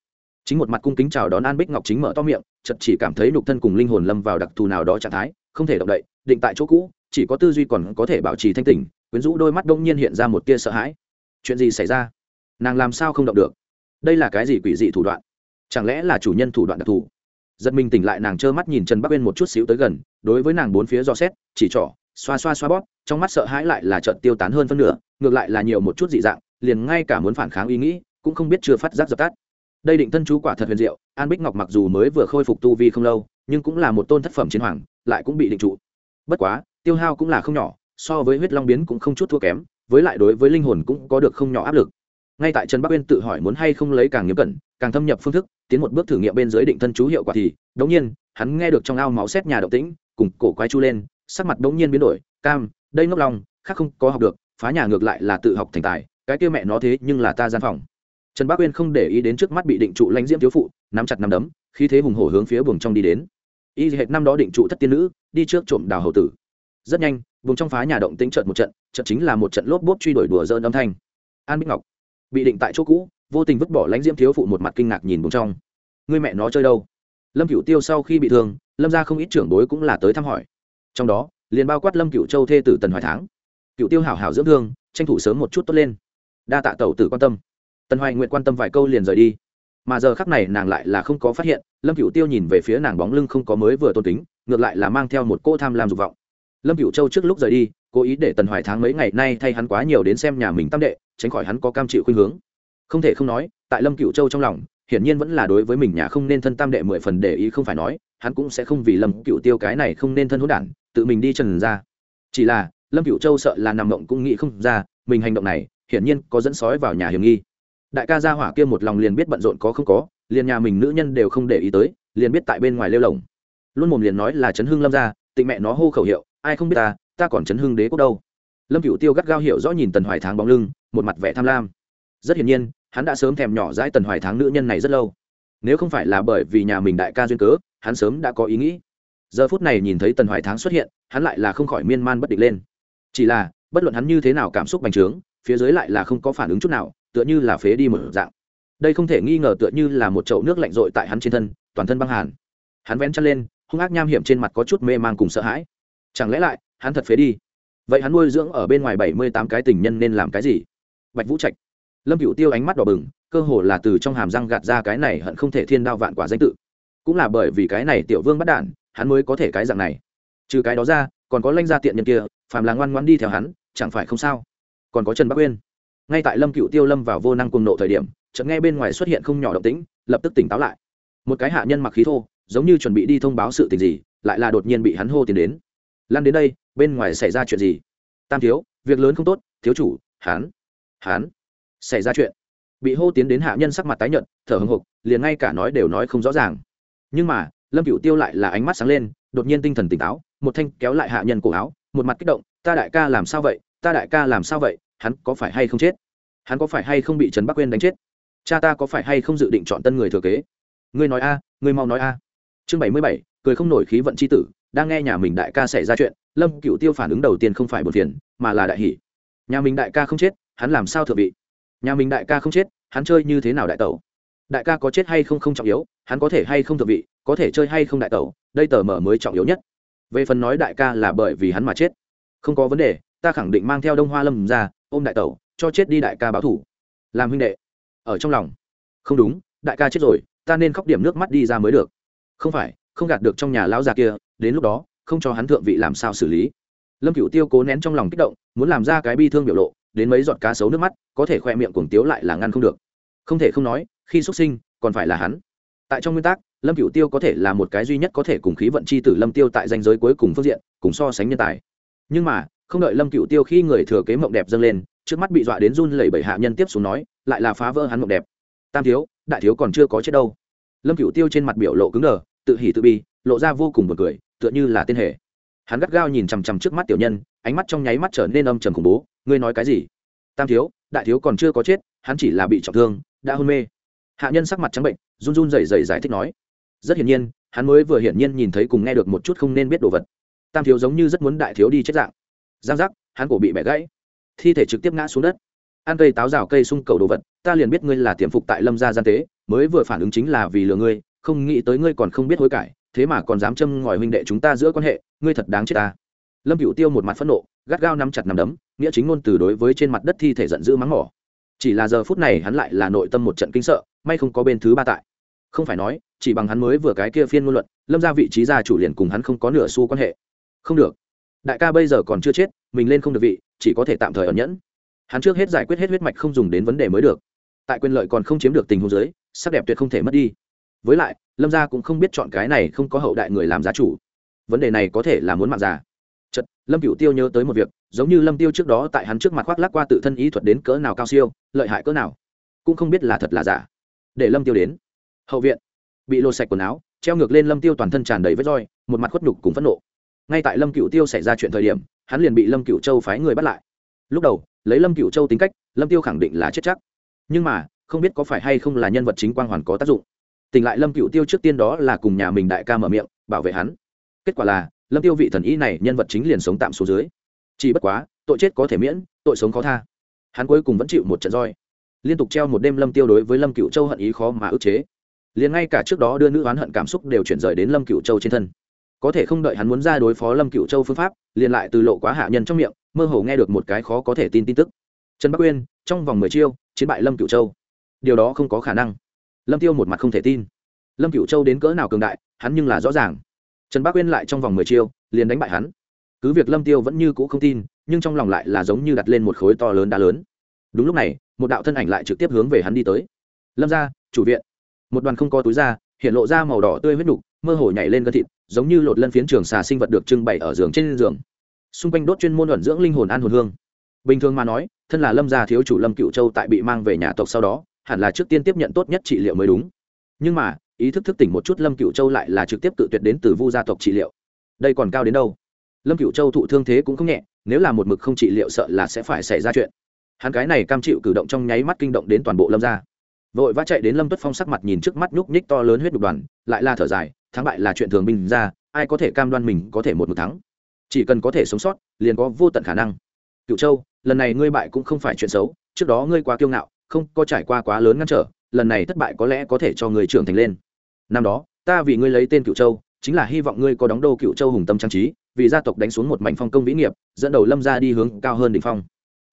chính một mặt cung kính chào đón an bích ngọc chính mở to miệng chật chỉ cảm thấy nhục thân cùng linh hồn lâm vào đặc thù nào đó trạng thái, không thể động đậy, định tại chỗ cũ, chỉ có tư duy còn có thể bảo trì thanh tỉnh, quyến rũ đôi mắt đông nhiên hiện ra một tia sợ hãi. Chuyện gì xảy ra? Nàng làm sao không động được? Đây là cái gì quỷ dị thủ đoạn? Chẳng lẽ là chủ nhân thủ đoạn đặc thù? Giật mình tỉnh lại nàng trơ mắt nhìn trần bắc uyên một chút xíu tới gần, đối với nàng bốn phía do xét, chỉ trỏ, xoa xoa xoa bóp, trong mắt sợ hãi lại là trận tiêu tán hơn phân nửa, ngược lại là nhiều một chút dị dạng, liền ngay cả muốn phản kháng ý nghĩ, cũng không biết chưa phát giác dập tắt đây định thân chú quả thật huyền diệu, an bích ngọc mặc dù mới vừa khôi phục tu vi không lâu, nhưng cũng là một tôn thất phẩm chiến hoàng, lại cũng bị định trụ. Bất quá, tiêu hao cũng là không nhỏ, so với huyết long biến cũng không chút thua kém, với lại đối với linh hồn cũng có được không nhỏ áp lực. Ngay tại trần bắc uyên tự hỏi muốn hay không lấy càng nghiêm cẩn, càng thâm nhập phương thức, tiến một bước thử nghiệm bên dưới định thân chú hiệu quả thì đống nhiên, hắn nghe được trong ao máu xét nhà động tĩnh, cùng cổ quái chu lên, sắc mặt đống nhiên biến đổi, cam, đây ngốc lòng khác không có học được, phá nhà ngược lại là tự học thành tài, cái kia mẹ nó thế nhưng là ta gian phòng trần bác uyên không để ý đến trước mắt bị định trụ lãnh diễm thiếu phụ, nắm chặt nắm đấm khi thế hùng hổ hướng phía buồng trong đi đến. Y hệt năm đó định trụ thất tiên nữ, đi trước trộm đào hậu tử. Rất nhanh, vùng trong phá nhà động tính trận một trận trận chính là một trận lốp bốp truy đuổi đùa dơn âm thanh. An bích ngọc bị định tại chỗ cũ, vô tình vứt bỏ lãnh diễm thiếu phụ một mặt kinh ngạc nhìn vùng trong. Người mẹ nó chơi đâu? Lâm cựu tiêu sau khi bị thương, lâm ra không ít trưởng bối cũng là tới thăm hỏi. Trong đó, liền bao quát lâm cựu châu thê tử tần hoài tháng cựu tiêu hảo hảo dưỡng thương, tranh thủ sớm một chút tốt lên. Đa tạ tẩu tử quan tâm tần hoài nguyện quan tâm vài câu liền rời đi. Mà giờ khắc này nàng lại là không có phát hiện, lâm cựu tiêu nhìn về phía nàng bóng lưng không có mới vừa tôn kính, ngược lại là mang theo một cô tham lam dục vọng. Lâm cựu châu trước lúc rời đi, cố ý để tần hoài tháng mấy ngày nay thay hắn quá nhiều đến xem nhà mình tam đệ, tránh khỏi hắn có cam chịu khuynh hướng. Không thể không nói, tại lâm cựu châu trong lòng, hiển nhiên vẫn là đối với mình nhà không nên thân tam đệ mười phần để ý không phải nói, hắn cũng sẽ không vì lâm cựu tiêu cái này không nên thân hỗn đản, tự mình đi trần ra. Chỉ là, lâm cựu châu sợ là nằm mộng cũng nghĩ không ra, mình hành động này, hiển nhiên có dẫn sói vào nhà hiểm nghi đại ca gia hỏa kia một lòng liền biết bận rộn có không có, liền nhà mình nữ nhân đều không để ý tới, liền biết tại bên ngoài lêu lồng. Luôn mồm liền nói là chấn hưng lâm ra tịnh mẹ nó hô khẩu hiệu, ai không biết ta ta còn chấn hưng đế quốc đâu. Lâm cựu tiêu gắt gao hiểu rõ nhìn tần hoài tháng bóng lưng, một mặt vẻ tham lam. Rất hiển nhiên, hắn đã sớm thèm nhỏ dãi tần hoài tháng nữ nhân này rất lâu. Nếu không phải là bởi vì nhà mình đại ca duyên cớ, hắn sớm đã có ý nghĩ. Giờ phút này nhìn thấy tần hoài tháng xuất hiện, hắn lại là không khỏi miên man bất định lên. Chỉ là, bất luận hắn như thế nào cảm xúc bành trướng, phía dưới lại là không có phản ứng chút nào tựa như là phế đi một dạng. Đây không thể nghi ngờ tựa như là một chậu nước lạnh rội tại hắn trên thân, toàn thân băng hàn. Hắn vén chân lên, hung ác nham hiểm trên mặt có chút mê man cùng sợ hãi. Chẳng lẽ lại, hắn thật phế đi? Vậy hắn nuôi dưỡng ở bên ngoài bảy mươi tám cái tình nhân nên làm cái gì? Bạch vũ trạch. Lâm cựu tiêu ánh mắt đỏ bừng, cơ hồ là từ trong hàm răng gạt ra cái này hận không thể thiên đao vạn quả danh tự. Cũng là bởi vì cái này tiểu vương bắt đản hắn mới có thể cái dạng này. Trừ cái đó ra, còn có lanh gia tiện nhân kia, phàm là ngoan ngoan đi theo hắn, chẳng phải không sao? Còn có trần bắc uyên ngay tại lâm cựu tiêu lâm vào vô năng cùng nộ thời điểm, chợt nghe bên ngoài xuất hiện không nhỏ động tĩnh, lập tức tỉnh táo lại. Một cái hạ nhân mặc khí thô, giống như chuẩn bị đi thông báo sự tình gì, lại là đột nhiên bị hắn hô tiến đến. Lan đến đây, bên ngoài xảy ra chuyện gì? Tam thiếu, việc lớn không tốt, thiếu chủ, hắn hắn, xảy ra chuyện. Bị hô tiến đến hạ nhân sắc mặt tái nhợt, thở hồng hộc liền ngay cả nói đều nói không rõ ràng. Nhưng mà, lâm cựu tiêu lại là ánh mắt sáng lên, đột nhiên tinh thần tỉnh táo, một thanh kéo lại hạ nhân cổ áo, một mặt kích động, ta đại ca làm sao vậy? Ta đại ca làm sao vậy? Hắn có phải hay không chết? Hắn có phải hay không bị trần bắc quên đánh chết? Cha ta có phải hay không dự định chọn tân người thừa kế? Ngươi nói a, ngươi mau nói a. Chương bảy mươi bảy, cười không nổi khí vận c h i tử, đang nghe nhà mình đại ca xảy ra chuyện, lâm cựu tiêu phản ứng đầu tiên không phải buồn phiền, mà là đại hỷ nhà mình đại ca không chết, hắn làm sao thượng vị? Nhà mình đại ca không chết, hắn chơi như thế nào đại tẩu? Đại ca có chết hay không không trọng yếu, hắn có thể hay không thượng vị, có thể chơi hay không đại tẩu, đây tờ mở mới trọng yếu nhất. Về phần nói đại ca là bởi vì hắn mà chết, không có vấn đề, ta khẳng định mang theo đông hoa lâm ra ôm đại tẩu, cho chết đi đại ca báo thủ. Làm huynh đệ. Ở trong lòng. Không đúng, đại ca chết rồi, ta nên khóc điểm nước mắt đi ra mới được. Không phải, không gạt được trong nhà lão già kia, đến lúc đó, không cho hắn thượng vị làm sao xử lý. Lâm cựu tiêu cố nén trong lòng kích động, muốn làm ra cái bi thương biểu lộ, đến mấy giọt cá sấu nước mắt, có thể khoe miệng cuồng tiếu lại là ngăn không được. Không thể không nói, khi xuất sinh, còn phải là hắn. Tại trong nguyên tắc, lâm cựu tiêu có thể là một cái duy nhất có thể cùng khí vận c h i tử lâm tiêu tại danh giới cuối cùng phương diện, cùng so sánh nhân tài. Nhưng mà không đợi lâm cựu tiêu khi người thừa kế mộng đẹp dâng lên trước mắt bị dọa đến run lẩy bẩy hạ nhân tiếp xuống nói lại là phá vỡ hắn mộng đẹp tam thiếu đại thiếu còn chưa có chết đâu lâm cựu tiêu trên mặt biểu lộ cứng đờ tự hỉ tự bi lộ ra vô cùng b u ồ n cười tựa như là tên hệ hắn gắt gao nhìn chằm chằm trước mắt tiểu nhân ánh mắt trong nháy mắt trở nên âm trầm khủng bố ngươi nói cái gì tam thiếu đại thiếu còn chưa có chết hắn chỉ là bị trọng thương đã hôn mê hạ nhân sắc mặt trắng bệnh run run rẩy rẩy giải thích nói rất hiển nhiên hắn mới vừa hiển nhiên nhìn thấy cùng nghe được một chút không nên biết đồ vật tam thiếu giống như rất muốn đại thiếu đi chết dạng giang giác, hắn cổ bị bẻ gãy. Thi thể trực tiếp ngã xuống đất. Ăn cây táo rào cây sung cầu đồ vật, ta liền biết ngươi là tiềm phục tại lâm gia gian tế, mới vừa phản ứng chính là vì lừa ngươi, không nghĩ tới ngươi còn không biết hối cải, thế mà còn dám châm ngòi huynh đệ chúng ta giữa quan hệ, ngươi thật đáng chết ta. Lâm cựu tiêu một mặt phẫn nộ, gắt gao nắm chặt nằm đấm, nghĩa chính ngôn từ đối với trên mặt đất thi thể giận dữ mắng mỏ. Chỉ là giờ phút này hắn lại là nội tâm một trận kinh sợ, may không có bên thứ ba tại. Không phải nói, chỉ bằng hắn mới vừa cái kia phiên ngôn luận, lâm ra vị trí gia chủ liền cùng hắn không có nửa xu quan hệ. Không được đại ca bây giờ còn chưa chết, mình lên không được vị, chỉ có thể tạm thời ẩn nhẫn. Hắn trước hết giải quyết hết huyết mạch không dùng đến vấn đề mới được. Tại quyền lợi còn không chiếm được tình huống giới sắc đẹp tuyệt không thể mất đi. Với lại, lâm gia cũng không biết chọn cái này không có hậu đại người làm giá chủ. Vấn đề này có thể là muốn mạng già. Chật lâm cựu tiêu nhớ tới một việc, giống như lâm tiêu trước đó tại hắn trước mặt khoác lắc qua tự thân ý thuật đến cỡ nào cao siêu, lợi hại cỡ nào. Cũng không biết là thật là giả. Để lâm tiêu đến. Hậu viện. Bị lột sạch quần áo, treo ngược lên lâm tiêu toàn thân tràn đầy vết roi, một mặt khuất nhục cùng phẫn nộ ngay tại lâm cựu tiêu xảy ra chuyện thời điểm, hắn liền bị lâm cựu châu phái người bắt lại. Lúc đầu, lấy lâm cựu châu tính cách, lâm tiêu khẳng định là chết chắc. Nhưng mà, không biết có phải hay không là nhân vật chính quang hoàn có tác dụng. Tỉnh lại lâm cựu tiêu trước tiên đó là cùng nhà mình đại ca mở miệng, bảo vệ hắn. Kết quả là, lâm tiêu vị thần ý này nhân vật chính liền sống tạm số dưới. Chỉ bất quá, tội chết có thể miễn, tội sống khó tha. Hắn cuối cùng vẫn chịu một trận roi. Liên tục treo một đêm lâm tiêu đối với lâm cựu châu hận ý khó mà ức chế. Liền ngay cả trước đó đưa nữ oán hận cảm xúc đều chuyển rời đến lâm cựu châu trên thân có thể không đợi hắn muốn ra đối phó lâm cựu châu phương pháp, liền lại từ lộ quá hạ nhân trong miệng, mơ hồ nghe được một cái khó có thể tin tin tức. Trần bắc uyên, trong vòng mười chiêu, chiến bại lâm cựu châu. Điều đó không có khả năng. Lâm tiêu một mặt không thể tin. Lâm cựu châu đến cỡ nào cường đại, hắn nhưng là rõ ràng. Trần bắc uyên lại trong vòng mười chiêu, liền đánh bại hắn. Cứ việc lâm tiêu vẫn như cũ không tin, nhưng trong lòng lại là giống như đặt lên một khối to lớn đá lớn. Đúng lúc này, một đạo thân ảnh lại trực tiếp hướng về hắn đi tới. Lâm ra chủ viện. Một đoàn không có túi da, hiện lộ ra màu đỏ tươi huyết nục, mơ hồ nhảy lên gân thịt giống như lột lân phiến trường xà sinh vật được trưng bày ở giường trên giường. Xung quanh đốt chuyên môn luận dưỡng linh hồn an hồn hương. Bình thường mà nói, thân là lâm gia thiếu chủ lâm cựu châu tại bị mang về nhà tộc sau đó, hẳn là trước tiên tiếp nhận tốt nhất trị liệu mới đúng. Nhưng mà, ý thức thức tỉnh một chút lâm cựu châu lại là trực tiếp tự tuyệt đến từ vu gia tộc trị liệu. Đây còn cao đến đâu? Lâm cựu châu thụ thương thế cũng không nhẹ, nếu là một mực không trị liệu sợ là sẽ phải xảy ra chuyện. Hắn cái này cam chịu cử động trong nháy mắt kinh động đến toàn bộ lâm gia. Vội vã chạy đến lâm tuất phong sắc mặt nhìn trước mắt nhúc nhích to lớn huyết đục đoàn, lại là thở dài thắng bại là chuyện thường bình ra, ai có thể cam đoan mình có thể một một thắng? Chỉ cần có thể sống sót, liền có vô tận khả năng. Cựu châu, lần này ngươi bại cũng không phải chuyện xấu, trước đó ngươi quá kiêu ngạo, không có trải qua quá lớn ngăn trở, lần này thất bại có lẽ có thể cho người trưởng thành lên. Năm đó, ta vì ngươi lấy tên cựu châu, chính là hy vọng ngươi có đóng đô cựu châu hùng tâm trang trí, vì gia tộc đánh xuống một mảnh phong công vĩ nghiệp, dẫn đầu lâm ra đi hướng cao hơn đ ỉ n h phong.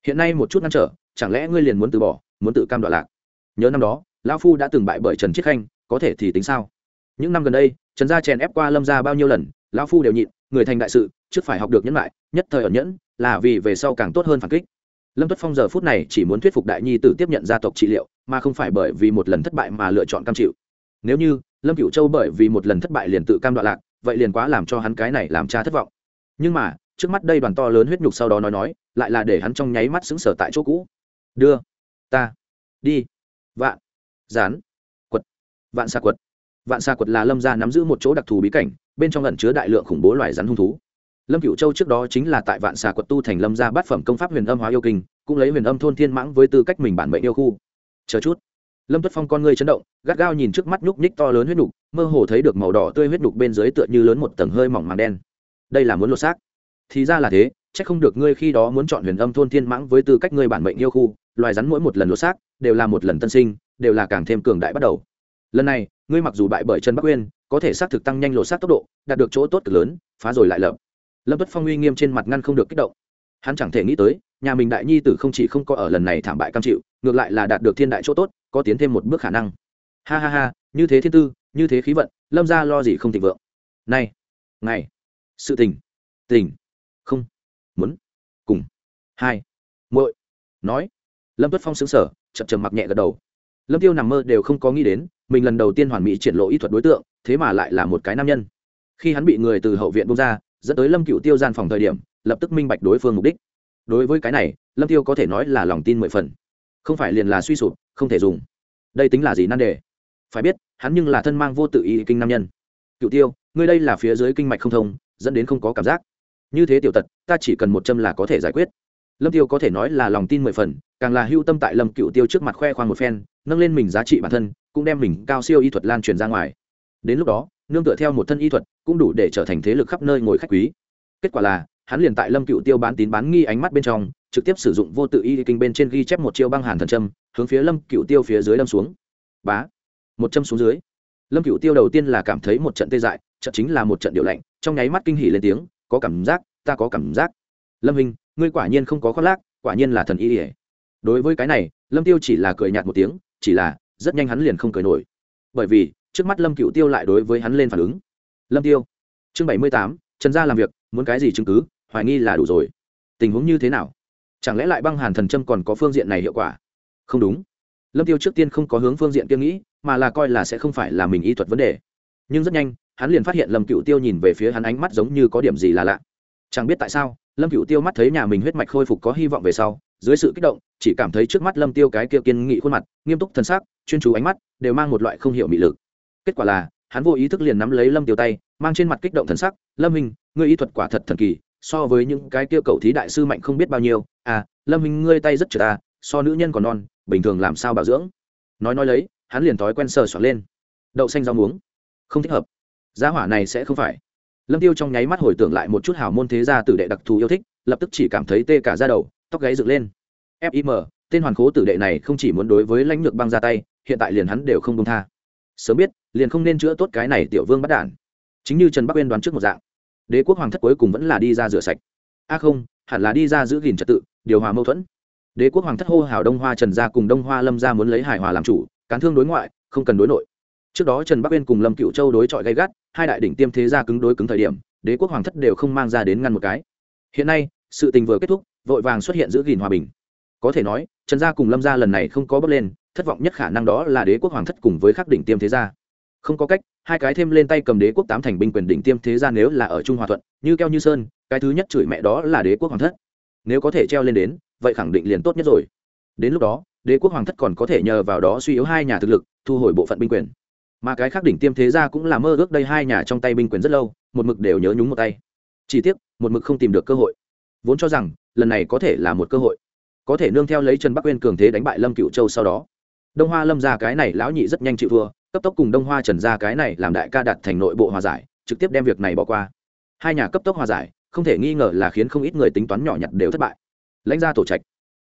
Hiện nay một chút ngăn trở, chẳng lẽ ngươi liền muốn từ bỏ, muốn tự cam đoạn lạc? Nhớ năm đó, lão phu đã từng bại bởi trần chiết khanh, có thể thì tính sao? Những năm gần đây, trần gia chèn ép qua lâm gia bao nhiêu lần, lão phu đều nhịn, người thành đại sự, trước phải học được nhẫn lại, nhất thời ẩn nhẫn, là vì về sau càng tốt hơn phản kích. Lâm tuất phong giờ phút này chỉ muốn thuyết phục đại nhi tử tiếp nhận gia tộc trị liệu, mà không phải bởi vì một lần thất bại mà lựa chọn cam chịu. Nếu như, lâm cựu châu bởi vì một lần thất bại liền tự cam đoạn lạc, vậy liền quá làm cho hắn cái này làm cha thất vọng. Nhưng mà, trước mắt đây đoàn to lớn huyết nhục sau đó nói nói, lại là để hắn trong nháy mắt xứng sở tại chỗ cũ. Đưa, ta, đi, vạn dán quật, vạn xa quật vạn xa quật là lâm gia nắm giữ một chỗ đặc thù bí cảnh bên trong lẩn chứa đại lượng khủng bố loài rắn hung thú. Lâm cựu châu trước đó chính là tại vạn xà quật tu thành lâm gia bát phẩm công pháp huyền âm hóa yêu kinh cũng lấy huyền âm thôn thiên mãng với tư cách mình bản mệnh yêu khu. Chờ chút. Lâm tuất phong con ngươi chấn động gắt gao nhìn trước mắt nhúc nhích to lớn huyết đục, mơ hồ thấy được màu đỏ tươi huyết đục bên dưới tựa như lớn một tầng hơi mỏng màng đen. Đây là muốn lột xác. Thì ra là thế c h ắ c không được ngươi khi đó muốn chọn huyền âm thôn thiên mãng với tư cách ngươi bản mệnh yêu khu loài rắn mỗi một lần lột xác đều là một lần tân sinh đều là càng thêm cường đại bắt đầu. Lần này ngươi mặc dù bại bởi trần bắc uyên, có thể xác thực tăng nhanh lột xác tốc độ, đạt được chỗ tốt cực lớn, phá rồi lại lập. Lâm tuất phong uy nghiêm trên mặt ngăn không được kích động. Hắn chẳng thể nghĩ tới, nhà mình đại nhi tử không chỉ không có ở lần này thảm bại cam chịu, ngược lại là đạt được thiên đại chỗ tốt, có tiến thêm một bước khả năng. Ha ha ha, như thế thiên tư, như thế khí vận, lâm ra lo gì không thịnh vượng. Này, ngày, sự tình tình, không, muốn, cùng, hai, muội. Nói, lâm tuất phong xứng sở chậm chậm mặc nhẹ gật đầu lâm tiêu nằm mơ đều không có nghĩ đến, mình lần đầu tiên hoàn mỹ triển lộ ý thuật đối tượng, thế mà lại là một cái nam nhân. Khi hắn bị người từ hậu viện bông ra, dẫn tới lâm cựu tiêu gian phòng thời điểm, lập tức minh bạch đối phương mục đích. Đối với cái này, lâm tiêu có thể nói là lòng tin mười phần. Không phải liền là suy sụp, không thể dùng. Đây tính là gì nan đề? Phải biết, hắn nhưng là thân mang vô tự ý kinh nam nhân. Cựu tiêu, ngươi đây là phía dưới kinh mạch không thông, dẫn đến không có cảm giác. Như thế tiểu tật, ta chỉ cần một châm là có thể giải quyết. Lâm tiêu có thể nói là lòng tin mười phần càng là hưu tâm tại lâm cựu tiêu trước mặt khoe khoang một phen, nâng lên mình giá trị bản thân, cũng đem mình cao siêu y thuật lan truyền ra ngoài. Đến lúc đó, nương tựa theo một thân y thuật, cũng đủ để trở thành thế lực khắp nơi ngồi khách quý. Kết quả là, hắn liền tại lâm cựu tiêu bán tín bán nghi ánh mắt bên trong, trực tiếp sử dụng vô tự y kinh bên trên ghi chép một chiêu băng hàn thần châm, hướng phía lâm cựu tiêu phía dưới lâm xuống. Bá! Một châm xuống dưới. Lâm cựu tiêu đầu tiên là cảm thấy một trận tê dại trận chính là một trận điệu lạnh, trong nháy mắt kinh hỉ lên tiếng, có cảm giác, ta có cảm giác. Lâm hình ngươi quả nhiên không có khoác lác, quả nhiên là thần y ỉa đối với cái này, lâm tiêu chỉ là cười nhạt một tiếng, chỉ là, rất nhanh hắn liền không cười nổi. Bởi vì, trước mắt lâm cựu tiêu lại đối với hắn lên phản ứng. Lâm tiêu, chương bảy mươi tám, trần gia làm việc, muốn cái gì chứng cứ, hoài nghi là đủ rồi. Tình huống như thế nào? Chẳng lẽ lại băng hàn thần châm còn có phương diện này hiệu quả? Không đúng. Lâm tiêu trước tiên không có hướng phương diện kia nghĩ, mà là coi là sẽ không phải là mình y thuật vấn đề. Nhưng rất nhanh, hắn liền phát hiện lâm cựu tiêu nhìn về phía hắn ánh mắt giống như có điểm gì là lạ. Chẳng biết tại sao, lâm cựu tiêu mắt thấy nhà mình huyết mạch khôi phục có hy vọng về sau dưới sự kích động, chỉ cảm thấy trước mắt lâm tiêu cái kia kiên nghị khuôn mặt, nghiêm túc thân xác chuyên chú ánh mắt, đều mang một loại không hiểu mị lực. Kết quả là, hắn vô ý thức liền nắm lấy lâm tiêu tay, mang trên mặt kích động thần sắc, lâm hình ngươi y thuật quả thật thần kỳ, so với những cái kia cầu thí đại sư mạnh không biết bao nhiêu. À lâm hình ngươi tay rất trượt ta, so nữ nhân còn non, bình thường làm sao bảo dưỡng? Nói nói lấy, hắn liền thói quen sờ soạn lên. Đậu xanh rau muống. Không thích hợp. Giá hỏa này sẽ không phải. Lâm tiêu trong nháy mắt hồi tưởng lại một chút hào môn thế gia tử đệ đặc thù yêu thích, lập tức chỉ cảm thấy tê cả da đầu tóc gáy dựng lên. Fim tên hoàn khố tử đệ này không chỉ muốn đối với lãnh lược băng ra tay, hiện tại liền hắn đều không công tha. Sớm biết, liền không nên chữa tốt cái này tiểu vương bắt đản. Chính như trần bắc uyên đoán trước một dạng, đế quốc hoàng thất cuối cùng vẫn là đi ra rửa sạch. A à không, hẳn là đi ra giữ gìn trật tự, điều hòa mâu thuẫn. Đế quốc hoàng thất hô hào đông hoa trần gia cùng đông hoa lâm gia muốn lấy hài hòa làm chủ, cán thương đối ngoại, không cần đối nội. Trước đó trần bắc uyên cùng lâm cựu châu đối chọi gay gắt, hai đại đỉnh tiêm thế gia cứng đối cứng thời điểm, đế quốc hoàng thất đều không mang ra đến ngăn một cái. Hiện nay, sự tình vừa kết thúc vội vàng xuất hiện giữ gìn hòa bình. Có thể nói, trần gia cùng lâm gia lần này không có bốc lên, thất vọng nhất khả năng đó là đế quốc hoàng thất cùng với khắc đỉnh tiêm thế gia. Không có cách, hai cái thêm lên tay cầm đế quốc tám thành binh quyền đỉnh tiêm thế gia nếu là ở trung hòa thuận, như keo như sơn, cái thứ nhất chửi mẹ đó là đế quốc hoàng thất. Nếu có thể treo lên đến, vậy khẳng định liền tốt nhất rồi. Đến lúc đó, đế quốc hoàng thất còn có thể nhờ vào đó suy yếu hai nhà thực lực, thu hồi bộ phận binh quyền. Mà cái khác đỉnh tiêm thế gia cũng là mơ ước đây hai nhà trong tay binh quyền rất lâu, một mực đều nhớ nhúng một tay. Chỉ tiếc, một mực không tìm được cơ hội vốn cho rằng, lần này có thể là một cơ hội. Có thể nương theo lấy trần bắc quên cường thế đánh bại lâm cựu châu sau đó. Đông hoa lâm ra cái này lão nhị rất nhanh chịu thua, cấp tốc cùng đông hoa trần ra cái này làm đại ca đặt thành nội bộ hòa giải, trực tiếp đem việc này bỏ qua. Hai nhà cấp tốc hòa giải, không thể nghi ngờ là khiến không ít người tính toán nhỏ nhặt đều thất bại. Lãnh gia tổ trạch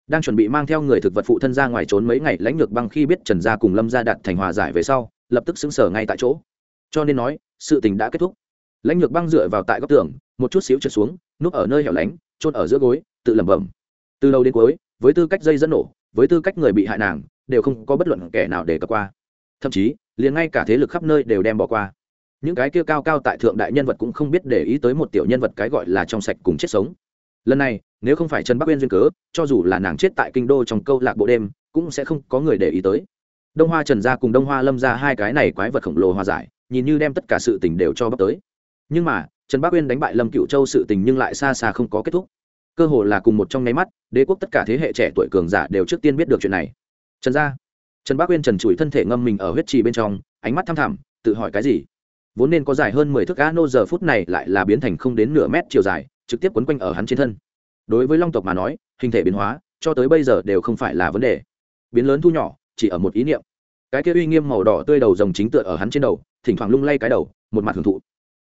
đang chuẩn bị mang theo người thực vật phụ thân ra ngoài trốn mấy ngày, lãnh lược băng khi biết trần gia cùng lâm gia đặt thành hòa giải về sau, lập tức xứng sở ngay tại chỗ. Cho nên nói, sự tình đã kết thúc. Lãnh lược băng dựa vào tại góc tường, một chút xíu trượt xuống, núp ở nơi hẻo lánh trôn ở giữa gối, tự lẩm bẩm. Từ đầu đến cuối, với tư cách dây dẫn nổ, với tư cách người bị hại nàng, đều không có bất luận kẻ nào để cập qua. Thậm chí, liền ngay cả thế lực khắp nơi đều đem bỏ qua. Những cái kia cao cao tại thượng đại nhân vật cũng không biết để ý tới một tiểu nhân vật cái gọi là trong sạch cùng chết sống. Lần này, nếu không phải trần bắc uyên duyên cớ, cho dù là nàng chết tại kinh đô trong câu lạc bộ đêm, cũng sẽ không có người để ý tới. Đông hoa trần gia cùng đông hoa lâm gia hai cái này quái vật khổng lồ hòa giải, nhìn như đem tất cả sự tình đều cho bắc tới. Nhưng mà trần bắc uyên đánh bại lâm cựu châu sự tình nhưng lại xa xa không có kết thúc. Cơ hồ là cùng một trong nháy mắt, đế quốc tất cả thế hệ trẻ tuổi cường giả đều trước tiên biết được chuyện này. Trần gia. Trần Bắc uyên trần trụi thân thể ngâm mình ở huyết trì bên trong, ánh mắt thăm thẳm, tự hỏi cái gì? Vốn nên có dài hơn mười thước cá nô giờ phút này lại là biến thành không đến nửa mét chiều dài, trực tiếp quấn quanh ở hắn trên thân. Đối với long tộc mà nói, hình thể biến hóa, cho tới bây giờ đều không phải là vấn đề. Biến lớn thu nhỏ, chỉ ở một ý niệm. Cái kia uy nghiêm màu đỏ tươi đầu rồng chính tựa ở hắn trên đầu, thỉnh thoảng lung lay cái đầu, một mặt hưởng thụ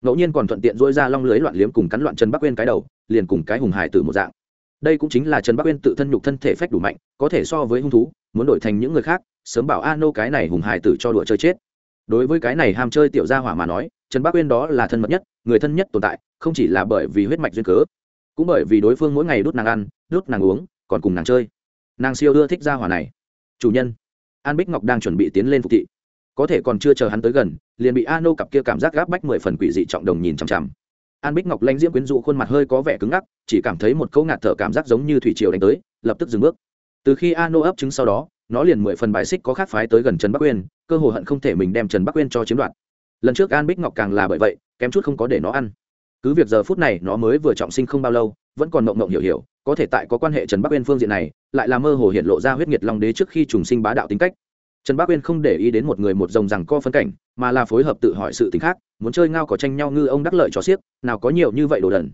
ngẫu nhiên còn thuận tiện dỗi ra long lưới loạn liếm cùng cắn loạn trần bắc quên cái đầu, liền cùng cái hùng hải tử một dạng. Đây cũng chính là trần bắc quên tự thân nhục thân thể phách đủ mạnh, có thể so với hung thú, muốn đổi thành những người khác, sớm bảo a nô cái này hùng hải tử cho đùa chơi chết. Đối với cái này ham chơi tiểu gia hỏa mà nói trần bắc quên đó là thân mật nhất, người thân nhất tồn tại, không chỉ là bởi vì huyết mạch duyên cớ, cũng bởi vì đối phương mỗi ngày đút nàng ăn đút nàng uống, còn cùng nàng chơi. Nàng siêu đưa thích gia hỏa này. Chủ nhân, an bích ngọc đang chuẩn bị tiến lên phục thị có thể còn chưa chờ hắn tới gần, liền bị a nô cặp kia cảm giác gáp bách mười phần quỷ dị trọng đồng nhìn chằm chằm. An bích ngọc lanh diễm quyến rũ khuôn mặt hơi có vẻ cứng ngắc, chỉ cảm thấy một câu ngạt thở cảm giác giống như thủy triều đánh tới, lập tức dừng bước. Từ khi a nô ấp trứng sau đó, nó liền mười phần bài xích có khác phái tới gần trần bắc uyên, cơ hồ hận không thể mình đem trần bắc uyên cho chiếm đoạt. Lần trước an bích ngọc càng là bởi vậy, kém chút không có để nó ăn. Cứ việc giờ phút này nó mới vừa trọng sinh không bao lâu, vẫn còn mộng mộng hiểu hiểu, có thể tại có quan hệ trần bắc uyên phương diện này, lại là mơ hồ hiện lộ ra huyết nhiệt long đế trước khi trùng sinh bá đạo tính cách trần bác uyên không để ý đến một người một dòng rằng co phân cảnh, mà là phối hợp tự hỏi sự t khác, muốn chơi ngao có tranh nhau ngư ông đắc lợi cho xiếc, nào có nhiều như vậy đồ đần.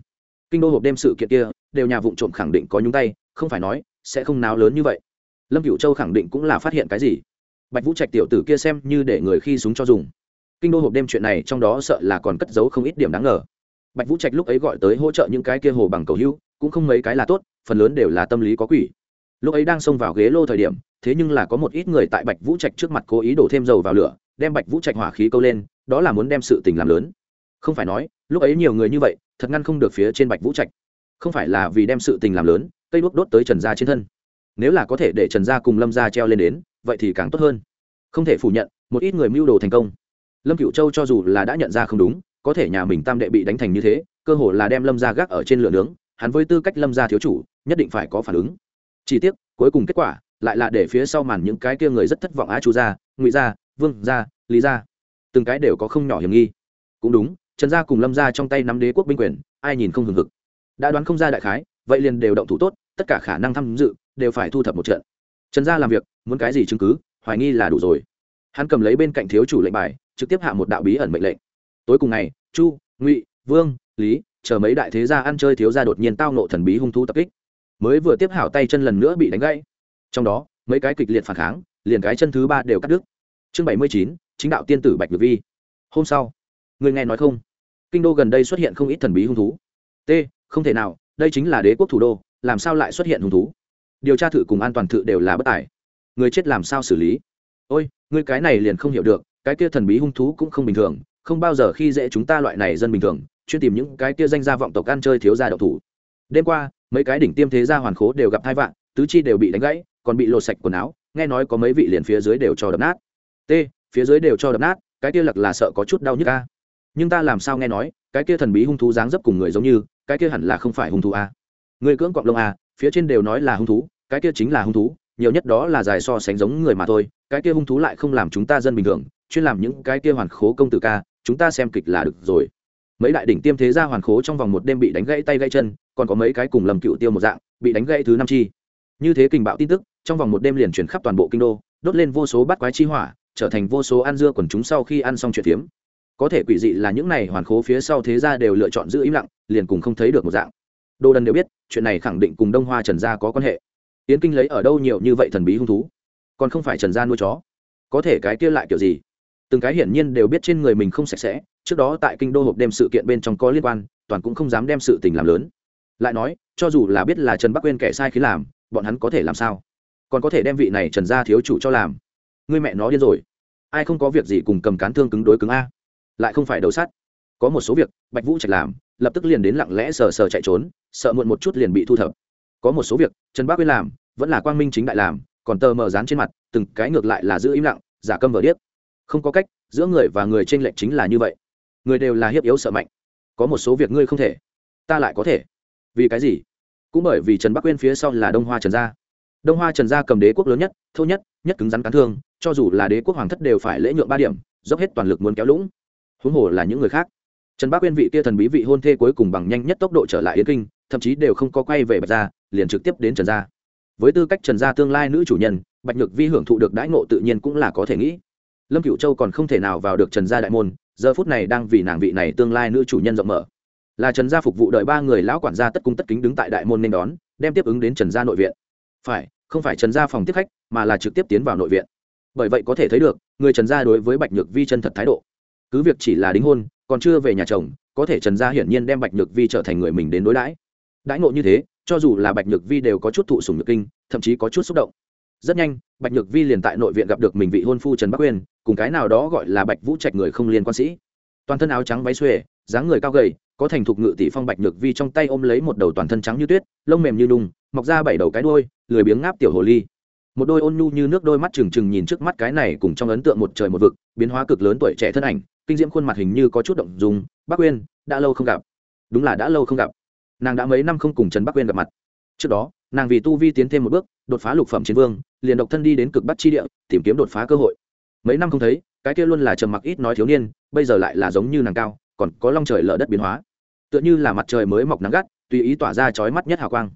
Kinh đô hộp đêm sự kiện kia, đều nhà vụ trộm khẳng định có nhúng tay, không phải nói, sẽ không náo lớn như vậy. Lâm cửu châu khẳng định cũng là phát hiện cái gì? Bạch vũ trạch tiểu tử kia xem như để người khi súng cho dùng. Kinh đô hộp đêm chuyện này trong đó sợ là còn cất giấu không ít điểm đáng ngờ. Bạch vũ trạch lúc ấy gọi tới hỗ trợ những cái kia hồ bằng cầu hưu cũng không mấy cái là tốt, phần lớn đều là tâm lý có quỷ lúc ấy đang xông vào ghế lô thời điểm, thế nhưng là có một ít người tại bạch vũ trạch trước mặt cố ý đổ thêm dầu vào lửa, đem bạch vũ trạch hỏa khí câu lên, đó là muốn đem sự tình làm lớn. Không phải nói, lúc ấy nhiều người như vậy, thật ngăn không được phía trên bạch vũ trạch. Không phải là vì đem sự tình làm lớn, cây đuốc đốt tới trần gia trên thân. Nếu là có thể để trần gia cùng lâm gia treo lên đến, vậy thì càng tốt hơn. Không thể phủ nhận, một ít người mưu đồ thành công. Lâm cựu châu cho dù là đã nhận ra không đúng, có thể nhà mình tam đệ bị đánh thành như thế, cơ hồ là đem lâm gia gác ở trên lửa nướng, hắn với tư cách lâm gia thiếu chủ, nhất định phải có phản ứng chỉ tiếc, cuối cùng kết quả lại là để phía sau màn những cái kia người rất thất vọng á chu gia, ngụy gia, vương gia, lý gia. Từng cái đều có không nhỏ hiểm nghi. Cũng đúng, trần gia cùng lâm gia trong tay nắm đế quốc binh quyền, ai nhìn không hừng hực. Đã đoán không ra đại khái, vậy liền đều động thủ tốt, tất cả khả năng tham dự đều phải thu thập một trận. Trần gia làm việc, muốn cái gì chứng cứ, hoài nghi là đủ rồi. Hắn cầm lấy bên cạnh thiếu chủ lệnh bài, trực tiếp hạ một đạo bí ẩn mệnh lệnh. Tối cùng ngày, chu, ngụy, vương, lý, chờ mấy đại thế gia ăn chơi thiếu gia đột nhiên tao nộ thần bí hung thú tập kích mới vừa tiếp hảo tay chân lần nữa bị đánh gãy. Trong đó, mấy cái kịch liệt phản kháng, liền cái chân thứ ba đều cắt đứt. Chương bảy mươi chín, chính đạo tiên tử bạch nhược vi. Hôm sau, người nghe nói không? Kinh đô gần đây xuất hiện không ít thần bí hung thú. T, không thể nào, đây chính là đế quốc thủ đô, làm sao lại xuất hiện hung thú? Điều tra thử cùng an toàn thự đều là bất tài. Người chết làm sao xử lý? Ôi, người cái này liền không hiểu được, cái kia thần bí hung thú cũng không bình thường, không bao giờ khi dễ chúng ta loại này dân bình thường, chuyên tìm những cái kia danh gia vọng tộc ăn chơi thiếu gia độc thủ đêm qua, mấy cái đỉnh tiêm thế gia hoàn khố đều gặp hai vạn, tứ chi đều bị đánh gãy, còn bị lột sạch quần áo, nghe nói có mấy vị liền phía dưới đều cho đập nát. T, phía dưới đều cho đập nát, cái kia lặc là sợ có chút đau nhức a. Nhưng ta làm sao nghe nói, cái kia thần bí hung thú dáng dấp cùng người giống như, cái kia hẳn là không phải hung thú a. Người cưỡng cọng lông a, phía trên đều nói là hung thú, cái kia chính là hung thú, nhiều nhất đó là dài so sánh giống người mà thôi, cái kia hung thú lại không làm chúng ta dân bình thường, chuyên làm những cái kia hoàn khố công tử ca, chúng ta xem kịch là được rồi mấy đại đỉnh tiêm thế gia hoàn khố trong vòng một đêm bị đánh gãy tay gãy chân, còn có mấy cái cùng lầm cựu tiêu một dạng, bị đánh gãy thứ năm chi. Như thế kình bạo tin tức, trong vòng một đêm liền chuyển khắp toàn bộ kinh đô, đốt lên vô số bát quái chi hỏa, trở thành vô số ăn dưa quần chúng sau khi ăn xong chuyện phiếm. Có thể quỷ dị là những này hoàn khố phía sau thế gia đều lựa chọn giữ im lặng, liền cùng không thấy được một dạng. Đô đần đều biết, chuyện này khẳng định cùng đông hoa trần gia có quan hệ. Yến kinh lấy ở đâu nhiều như vậy thần bí hung thú? Còn không phải trần gia nuôi chó. Có thể cái kia lại kiểu gì? Từng cái hiển nhiên đều biết trên người mình không sạch sẽ trước đó tại kinh đô hộp đêm sự kiện bên trong có liên quan, toàn cũng không dám đem sự tình làm lớn. Lại nói, cho dù là biết là trần bắc quên kẻ sai khi làm, bọn hắn có thể làm sao? Còn có thể đem vị này trần gia thiếu chủ cho làm. Người mẹ nó điên rồi. Ai không có việc gì cùng cầm cán thương cứng đối cứng a? Lại không phải đấu sắt. Có một số việc, bạch vũ trạch làm, lập tức liền đến lặng lẽ sờ sờ chạy trốn, sợ muộn một chút liền bị thu thập. Có một số việc, trần bác quên làm, vẫn là quang minh chính đại làm, còn tờ mờ dán trên mặt, từng cái ngược lại là giữ im lặng, giả câm vờ điếc. Không có cách, giữa người và người trên lệnh chính là như vậy người đều là hiếp yếu sợ mạnh. Có một số việc ngươi không thể, ta lại có thể. Vì cái gì? Cũng bởi vì trần bắc quyên phía sau là đông hoa trần gia. Đông hoa trần gia cầm đế quốc lớn nhất thâu nhất nhất cứng rắn cán thương, cho dù là đế quốc hoàng thất đều phải lễ nhượng ba điểm, dốc hết toàn lực muốn kéo lũng. Huống hồ là những người khác. Trần bắc quyên vị kia thần bí vị hôn thê cuối cùng bằng nhanh nhất tốc độ trở lại yến kinh, thậm chí đều không có quay về bạch gia, liền trực tiếp đến trần gia. Với tư cách trần gia tương lai nữ chủ nhân, bạch nhược vi hưởng thụ được đãi ngộ tự nhiên cũng là có thể nghĩ. Lâm cựu châu còn không thể nào vào được trần gia đại môn giờ phút này đang vì nàng vị này tương lai nữ chủ nhân rộng mở. Là trần gia phục vụ đợi ba người lão quản gia tất cung tất kính đứng tại đại môn nên đón, đem tiếp ứng đến trần gia nội viện. Phải, không phải trần gia phòng tiếp khách, mà là trực tiếp tiến vào nội viện. Bởi vậy có thể thấy được, người trần gia đối với bạch nhược vi chân thật thái độ. Cứ việc chỉ là đính hôn, còn chưa về nhà chồng, có thể trần gia hiển nhiên đem bạch nhược vi trở thành người mình đến đối đãi. Đãi ngộ như thế, cho dù là bạch nhược vi đều có chút thụ sùng nhược kinh, thậm chí có chút xúc động rất nhanh, bạch nhược vi liền tại nội viện gặp được mình vị hôn phu trần bắc uyên cùng cái nào đó gọi là bạch vũ trạch người không liên quan sĩ. Toàn thân áo trắng váy xuề, dáng người cao gầy, có thành thục ngự tỷ phong bạch nhược vi trong tay ôm lấy một đầu toàn thân trắng như tuyết, lông mềm như đùng, mọc ra bảy đầu cái đôi lười biếng ngáp tiểu hồ ly. Một đôi ôn nhu như nước đôi mắt trừng trừng nhìn trước mắt cái này cùng trong ấn tượng một trời một vực, biến hóa cực lớn tuổi trẻ thân ảnh, kinh diễm khuôn mặt hình như có chút động dùng bắc uyên đã lâu không gặp. Đúng là đã lâu không gặp. Nàng đã mấy năm không cùng trần bắc uyên gặp mặt. Trước đó, nàng vì tu vi tiến thêm một bước đột phá lục phẩm chiến vương, liền độc thân đi đến cực bắc chi địa, tìm kiếm đột phá cơ hội. Mấy năm không thấy, cái kia luôn là trầm mặc ít nói thiếu niên, bây giờ lại là giống như nàng cao, còn có long trời lở đất biến hóa. Tựa như là mặt trời mới mọc nắng gắt, tùy ý tỏa ra chói mắt nhất hào quang.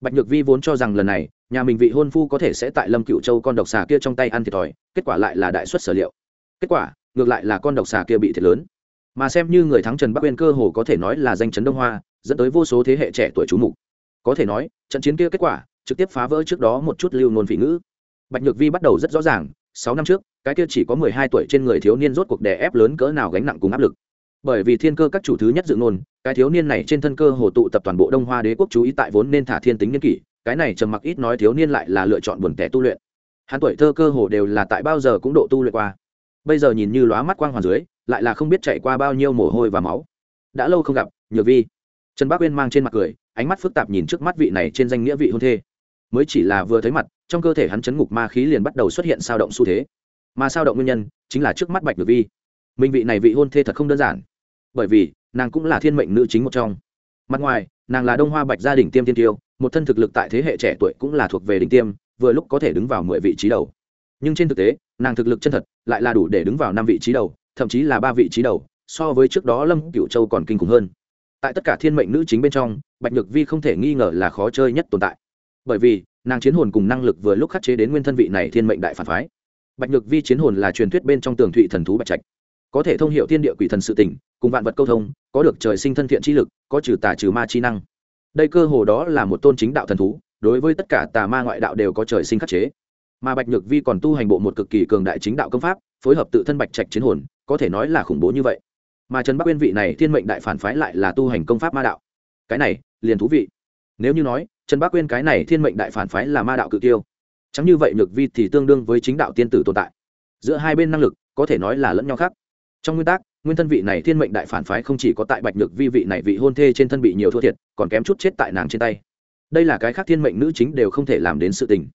Bạch nhược vi vốn cho rằng lần này, nhà mình vị hôn phu có thể sẽ tại lâm cựu châu con độc xà kia trong tay ăn thiệt thòi, kết quả lại là đại xuất sở liệu. Kết quả, ngược lại là con độc xà kia bị thiệt lớn. Mà xem như người thắng trần bắc uyên cơ hồ có thể nói là danh chấn đông hoa, dẫn tới vô số thế hệ trẻ tuổi chú mục. Có thể nói, trận chiến kia kết quả trực tiếp phá vỡ trước đó một chút lưu nôn vị ngữ. Bạch nhược vi bắt đầu rất rõ ràng, sáu năm trước, cái kia chỉ có mười hai tuổi trên người thiếu niên rốt cuộc đè ép lớn cỡ nào gánh nặng cùng áp lực. Bởi vì thiên cơ các chủ thứ nhất dự ngôn, cái thiếu niên này trên thân cơ hồ tụ tập toàn bộ đông hoa đế quốc chú ý tại vốn nên thả thiên tính nhân kỷ, cái này trầm mặc ít nói thiếu niên lại là lựa chọn buồn tẻ tu luyện. Hắn tuổi thơ cơ hồ đều là tại bao giờ cũng độ tu luyện qua. Bây giờ nhìn như lóa mắt quang hoàn dưới, lại là không biết chạy qua bao nhiêu mồ hôi và máu. Đã lâu không gặp, nhược vi. Trần bác uyên mang trên mặt cười, ánh mắt phức tạp nhìn trước mắt vị này trên danh nghĩa vị hôn thê mới chỉ là vừa thấy mặt, trong cơ thể hắn chấn ngục ma khí liền bắt đầu xuất hiện sao động xu thế. Mà sao động nguyên nhân chính là trước mắt bạch nhược vi. Minh vị này vị hôn thê thật không đơn giản. Bởi vì, nàng cũng là thiên mệnh nữ chính một trong. Mặt ngoài, nàng là đông hoa bạch gia đình tiêm tiên tiêu, một thân thực lực tại thế hệ trẻ tuổi cũng là thuộc về đỉnh tiêm, vừa lúc có thể đứng vào mười vị trí đầu. Nhưng trên thực tế, nàng thực lực chân thật lại là đủ để đứng vào năm vị trí đầu, thậm chí là ba vị trí đầu, so với trước đó lâm cựu châu còn kinh khủng hơn. Tại tất cả thiên mệnh nữ chính bên trong, bạch nhược vi không thể nghi ngờ là khó chơi nhất tồn tại bởi vì, nàng chiến hồn cùng năng lực vừa lúc khắc chế đến nguyên thân vị này thiên mệnh đại phản phái. Bạch nhược vi chiến hồn là truyền thuyết bên trong tường thụy thần thú bạch trạch. Có thể thông h i ể u thiên địa quỷ thần sự tỉnh cùng vạn vật câu thông, có được trời sinh thân thiện chi lực, có trừ tà trừ ma chi năng. Đây cơ hồ đó là một tôn chính đạo thần thú, đối với tất cả tà ma ngoại đạo đều có trời sinh khắc chế. Mà bạch nhược vi còn tu hành bộ một cực kỳ cường đại chính đạo công pháp, phối hợp tự thân bạch trạch chiến hồn, có thể nói là khủng bố như vậy. Mà trần bắc uyên vị này thiên mệnh đại phản phái lại là tu hành công pháp ma đạo. Cái này, liền thú vị. Nếu như nói trần bác quyên cái này thiên mệnh đại phản phái là ma đạo cự tiêu chẳng như vậy nhược vi thì tương đương với chính đạo tiên tử tồn tại. Giữa hai bên năng lực, có thể nói là lẫn nhau khác. Trong nguyên tắc, nguyên thân vị này thiên mệnh đại phản phái không chỉ có tại bạch nhược vi vị này vị hôn thê trên thân bị nhiều thua thiệt, còn kém chút chết tại nàng trên tay. Đây là cái khác thiên mệnh nữ chính đều không thể làm đến sự tình.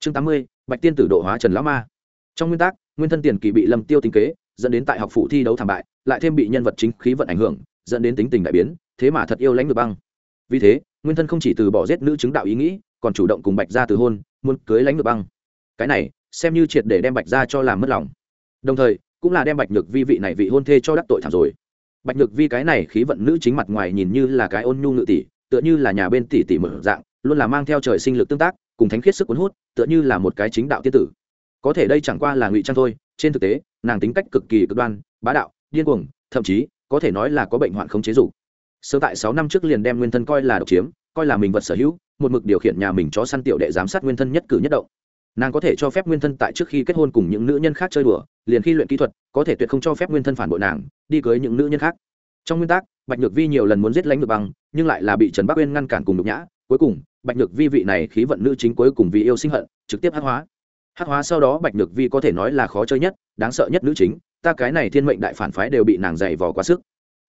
Chương tám mươi, bạch tiên tử độ hóa trần lão ma. Trong nguyên tắc, nguyên thân tiền kỳ bị lâm tiêu tính kế, dẫn đến tại học phủ thi đấu thảm bại, lại thêm bị nhân vật chính khí vận ảnh hưởng, dẫn đến tính tình đại biến, thế mà thật yêu lãnh được băng. Vì thế nguyên thân không chỉ từ bỏ giết nữ chứng đạo ý nghĩ, còn chủ động cùng bạch gia từ hôn, muốn cưới lãnh ngược băng. Cái này, xem như triệt để đem bạch gia cho làm mất lòng. Đồng thời, cũng là đem bạch nhược vi vị này vị hôn thê cho đắc tội thảm rồi. Bạch nhược vi cái này khí vận nữ chính mặt ngoài nhìn như là cái ôn nhu ngự tỷ, tựa như là nhà bên tỷ tỷ mở dạng, luôn là mang theo trời sinh lực tương tác, cùng thánh khiết sức cuốn hút, tựa như là một cái chính đạo tiên tử. Có thể đây chẳng qua là ngụy trang thôi, trên thực tế, nàng tính cách cực kỳ cực đoan, bá đạo, điên cuồng, thậm chí, có thể nói là có bệnh hoạn không chế dục sớm tại sáu năm trước liền đem nguyên thân coi là độc chiếm coi là mình vật sở hữu một mực điều khiển nhà mình chó săn tiểu đệ giám sát nguyên thân nhất cử nhất động. Nàng có thể cho phép nguyên thân tại trước khi kết hôn cùng những nữ nhân khác chơi đùa liền khi luyện kỹ thuật có thể tuyệt không cho phép nguyên thân phản bội nàng đi cưới những nữ nhân khác. Trong nguyên tắc bạch nhược vi nhiều lần muốn giết lãnh được bằng, nhưng lại là bị trần bắc uyên ngăn cản cùng nhục nhã. Cuối cùng bạch nhược vi vị này khí vận nữ chính cuối cùng vì yêu sinh hận trực tiếp hát hóa. Hát hóa sau đó bạch nhược vi có thể nói là khó chơi nhất đáng sợ nhất nữ chính ta cái này thiên mệnh đại phản phái đều bị nàng dày vò quá sức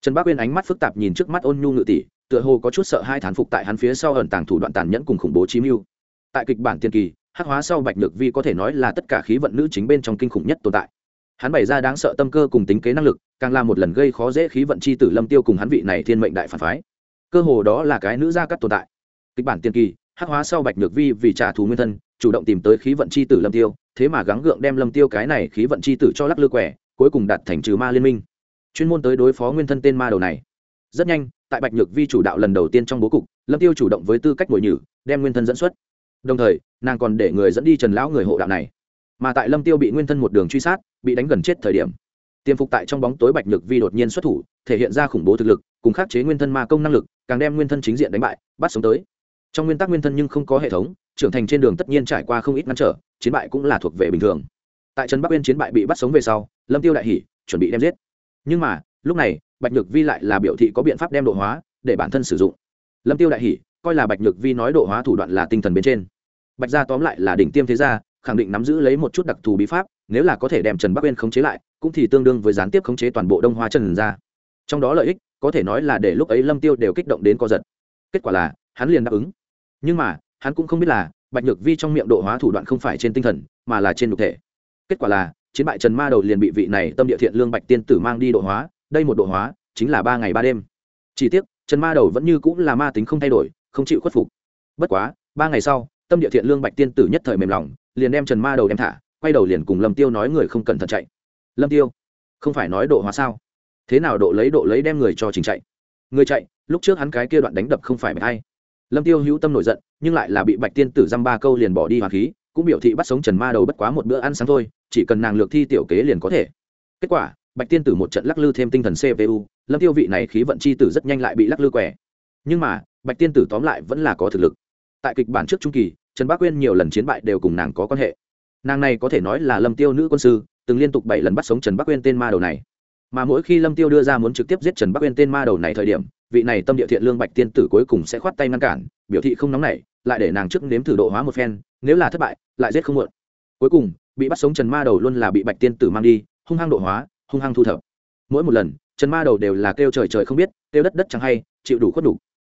trần bác uyên ánh mắt phức tạp nhìn trước mắt ôn nhu ngự tỷ, tựa hồ có chút sợ hai thán phục tại hắn phía sau ẩn tàng thủ đoạn tàn nhẫn cùng khủng bố chí mưu. Tại kịch bản tiên kỳ, hắc hóa sau bạch nhược vi có thể nói là tất cả khí vận nữ chính bên trong kinh khủng nhất tồn tại. Hắn bày ra đáng sợ tâm cơ cùng tính kế năng lực, càng là một lần gây khó dễ khí vận chi tử lâm tiêu cùng hắn vị này thiên mệnh đại phản phái. Cơ hồ đó là cái nữ gia cắt tồn tại. Kịch bản tiên kỳ, hắc hóa sau bạch nhược vi vì trả thù nguyên thân, chủ động tìm tới khí vận chi tử lâm tiêu, thế mà gắng gượng đem lâm tiêu cái này khí vận chi tử cho lắc lư quẻ, cuối cùng đạt thành trừ ma liên minh chuyên môn tới đối phó nguyên thân tên ma đầu này. Rất nhanh, tại bạch nhược vi chủ đạo lần đầu tiên trong bố cục, lâm tiêu chủ động với tư cách ngồi nhử, đem nguyên thân dẫn xuất. Đồng thời, nàng còn để người dẫn đi trần lão người hộ đạo này. Mà tại lâm tiêu bị nguyên thân một đường truy sát, bị đánh gần chết thời điểm. Tiêm phục tại trong bóng tối bạch nhược vi đột nhiên xuất thủ, thể hiện ra khủng bố thực lực, cùng khắc chế nguyên thân ma công năng lực, càng đem nguyên thân chính diện đánh bại, bắt sống tới. Trong nguyên tắc nguyên thân nhưng không có hệ thống, trưởng thành trên đường tất nhiên trải qua không ít ngăn trở, chiến bại cũng là thuộc về bình thường. Tại trần bắc uyên chiến bại bị bắt sống về sau, lâm tiêu đại hỉ, chuẩn bị đem giết nhưng mà, lúc này, bạch nhược vi lại là biểu thị có biện pháp đem độ hóa để bản thân sử dụng. Lâm tiêu đại hỉ, coi là bạch nhược vi nói độ hóa thủ đoạn là tinh thần bên trên. Bạch gia tóm lại là đỉnh tiêm thế gia, khẳng định nắm giữ lấy một chút đặc thù bí pháp, nếu là có thể đem trần bắc uyên khống chế lại, cũng thì tương đương với gián tiếp khống chế toàn bộ đông hoa trần gia. Trong đó lợi ích, có thể nói là để lúc ấy lâm tiêu đều kích động đến co giật. Kết quả là, hắn liền đáp ứng. Nhưng mà, hắn cũng không biết là, bạch nhược vi trong miệng độ hóa thủ đoạn không phải trên tinh thần, mà là trên nhục thể. Kết quả là chiến bại trần ma đầu liền bị vị này tâm địa thiện lương bạch tiên tử mang đi độ hóa, đây một độ hóa chính là ba ngày ba đêm. Chỉ tiếc, trần ma đầu vẫn như cũng là ma tính không thay đổi, không chịu khuất phục. Bất quá, ba ngày sau, tâm địa thiện lương bạch tiên tử nhất thời mềm lòng, liền đem trần ma đầu đem thả, quay đầu liền cùng lâm tiêu nói người không cẩn thận chạy. Lâm tiêu, không phải nói độ hóa sao? Thế nào độ lấy độ lấy đem người cho trình chạy? Người chạy, lúc trước hắn cái kia đoạn đánh đập không phải mày hay. Lâm tiêu hữu tâm nổi giận, nhưng lại là bị bạch tiên tử dăm ba câu liền bỏ đi hoàng khí cũng biểu thị bắt sống trần ma đầu bất quá một bữa ăn sáng thôi, chỉ cần nàng lược thi tiểu kế liền có thể. Kết quả, bạch tiên tử một trận lắc lư thêm tinh thần cpu lâm tiêu vị này khí vận chi tử rất nhanh lại bị lắc lư quẻ nhưng mà, bạch tiên tử tóm lại vẫn là có thực lực. Tại kịch bản trước trung kỳ, trần bác quyên nhiều lần chiến bại đều cùng nàng có quan hệ. Nàng này có thể nói là lâm tiêu nữ quân sư, từng liên tục bảy lần bắt sống trần bắc quyên tên ma đầu này. Mà mỗi khi lâm tiêu đưa ra muốn trực tiếp giết trần bắc uyên tên ma đầu này thời điểm, vị này tâm địa thiện lương bạch tiên tử cuối cùng sẽ khoát tay ngăn cản, biểu thị không nóng nảy lại để nàng trước nếm thử độ hóa một phen, nếu là thất bại, lại giết không muộn. Cuối cùng, bị bắt sống trần ma đầu luôn là bị bạch tiên tử mang đi, hung hăng độ hóa, hung hăng thu thập. Mỗi một lần, trần ma đầu đều là kêu trời trời không biết, kêu đất đất chẳng hay, chịu đủ khuất đủ.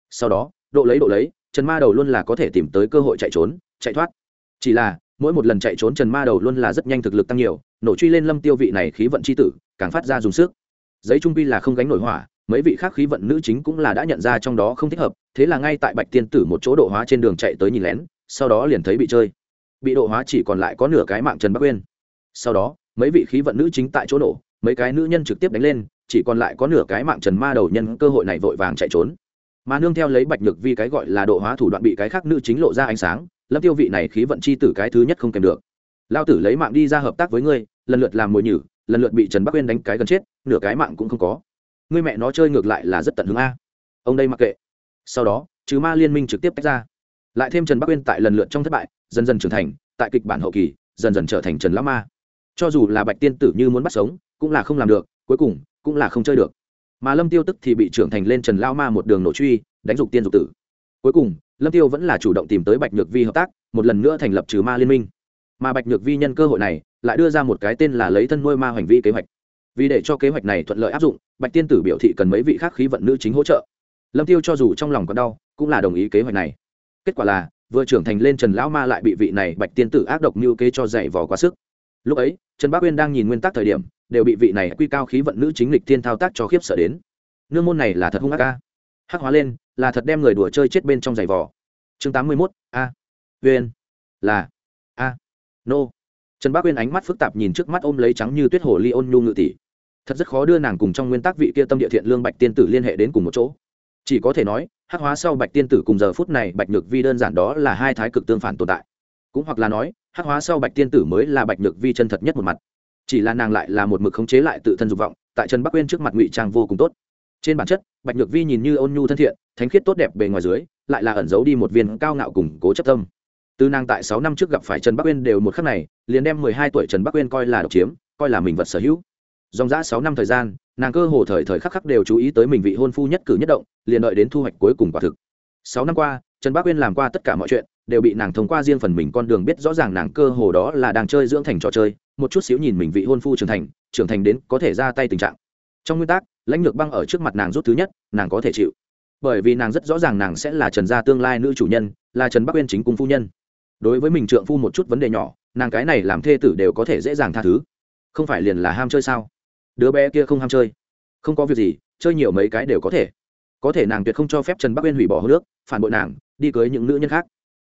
Sau đó, độ lấy độ lấy, trần ma đầu luôn là có thể tìm tới cơ hội chạy trốn, chạy thoát. Chỉ là, mỗi một lần chạy trốn trần ma đầu luôn là rất nhanh thực lực tăng nhiều, nổ truy lên lâm tiêu vị này khí vận c h i tử, càng phát ra dùng sức. Giấy trung pi là không gánh nổi hỏa mấy vị khác khí vận nữ chính cũng là đã nhận ra trong đó không thích hợp, thế là ngay tại bạch tiên tử một chỗ độ hóa trên đường chạy tới nhìn lén, sau đó liền thấy bị chơi. Bị độ hóa chỉ còn lại có nửa cái mạng trần bắc uyên. Sau đó, mấy vị khí vận nữ chính tại chỗ nổ, mấy cái nữ nhân trực tiếp đánh lên, chỉ còn lại có nửa cái mạng trần ma đầu nhân cơ hội này vội vàng chạy trốn. Mà nương theo lấy bạch nhược vi cái gọi là độ hóa thủ đoạn bị cái khác nữ chính lộ ra ánh sáng, lâm tiêu vị này khí vận chi tử cái thứ nhất không kèm được. Lao tử lấy mạng đi ra hợp tác với ngươi, lần lượt làm mồi nhử, lần lượt bị trần bắc uyên đánh cái gần chết, nửa cái mạng cũng không có ngươi mẹ nó chơi ngược lại là rất tận hứng a. Ông đây mặc kệ. Sau đó, trừ ma liên minh trực tiếp tách ra. Lại thêm trần bắc uyên tại lần lượt trong thất bại, dần dần trưởng thành, tại kịch bản hậu kỳ, dần dần trở thành trần lão ma. Cho dù là bạch tiên tử như muốn bắt sống, cũng là không làm được, cuối cùng, cũng là không chơi được. Mà lâm tiêu tức thì bị trưởng thành lên trần lao ma một đường nổ truy, đánh dục tiên dục tử. Cuối cùng, lâm tiêu vẫn là chủ động tìm tới bạch nhược vi hợp tác, một lần nữa thành lập trừ ma liên minh. Mà bạch nhược vi nhân cơ hội này, lại đưa ra một cái tên là lấy thân nuôi ma hoành vi kế hoạch vì để cho kế hoạch này thuận lợi áp dụng, bạch tiên tử biểu thị cần mấy vị khác khí vận nữ chính hỗ trợ. Lâm tiêu cho dù trong lòng còn đau, cũng là đồng ý kế hoạch này. Kết quả là, vừa trưởng thành lên trần lão ma lại bị vị này bạch tiên tử ác độc như kế cho dạy vò quá sức. Lúc ấy, trần bác uyên đang nhìn nguyên tắc thời điểm, đều bị vị này quy cao khí vận nữ chính lịch tiên thao tác cho khiếp sợ đến. Nương môn này là thật hung ác ca hắc hóa lên, là thật đem người đùa chơi chết bên trong giày vò. Chương tám mươi mốt, a. Uyên. Là, a. Nô trần bác uyên ánh mắt phức tạp nhìn trước mắt ôm lấy trắng như tuyết hồ ly ôn nhu ngự tỷ. Thật rất khó đưa nàng cùng trong nguyên tắc vị kia tâm địa thiện lương bạch tiên tử liên hệ đến cùng một chỗ. Chỉ có thể nói, hắc hóa sau bạch tiên tử cùng giờ phút này bạch nhược vi đơn giản đó là hai thái cực tương phản tồn tại. Cũng hoặc là nói, hắc hóa sau bạch tiên tử mới là bạch nhược vi chân thật nhất một mặt. Chỉ là nàng lại là một mực khống chế lại tự thân dục vọng, tại trần bắc uyên trước mặt ngụy trang vô cùng tốt. Trên bản chất, bạch nhược vi nhìn như ôn nhu thân thiện, thánh khiết tốt đẹp bề ngoài dưới, lại là ẩn giấu đi một viên cao ngạo cùng cố chấp tâm từ nàng tại sáu năm trước gặp phải trần bắc uyên đều một khắc này, liền đem mười hai tuổi trần bắc uyên coi là độc chiếm, coi là mình vật sở hữu. Dòng dã sáu năm thời gian, nàng cơ hồ thời thời khắc khắc đều chú ý tới mình vị hôn phu nhất cử nhất động, liền đợi đến thu hoạch cuối cùng quả thực. Sáu năm qua, trần bắc uyên làm qua tất cả mọi chuyện, đều bị nàng thông qua riêng phần mình con đường biết rõ ràng nàng cơ hồ đó là đang chơi dưỡng thành trò chơi, một chút xíu nhìn mình vị hôn phu trưởng thành trưởng thành đến có thể ra tay tình trạng. Trong nguyên tắc, lãnh lược băng ở trước mặt nàng rút thứ nhất, nàng có thể chịu. Bởi vì nàng rất rõ ràng nàng sẽ là trần gia tương lai nữ chủ nhân, là trần bắc uyên chính cung phu nhân đối với mình trượng phu một chút vấn đề nhỏ, nàng cái này làm thê tử đều có thể dễ dàng tha thứ. Không phải liền là ham chơi sao? Đứa bé kia không ham chơi. Không có việc gì, chơi nhiều mấy cái đều có thể. Có thể nàng tuyệt không cho phép trần bắc uyên hủy bỏ hô nước phản bội nàng, đi cưới những nữ nhân khác.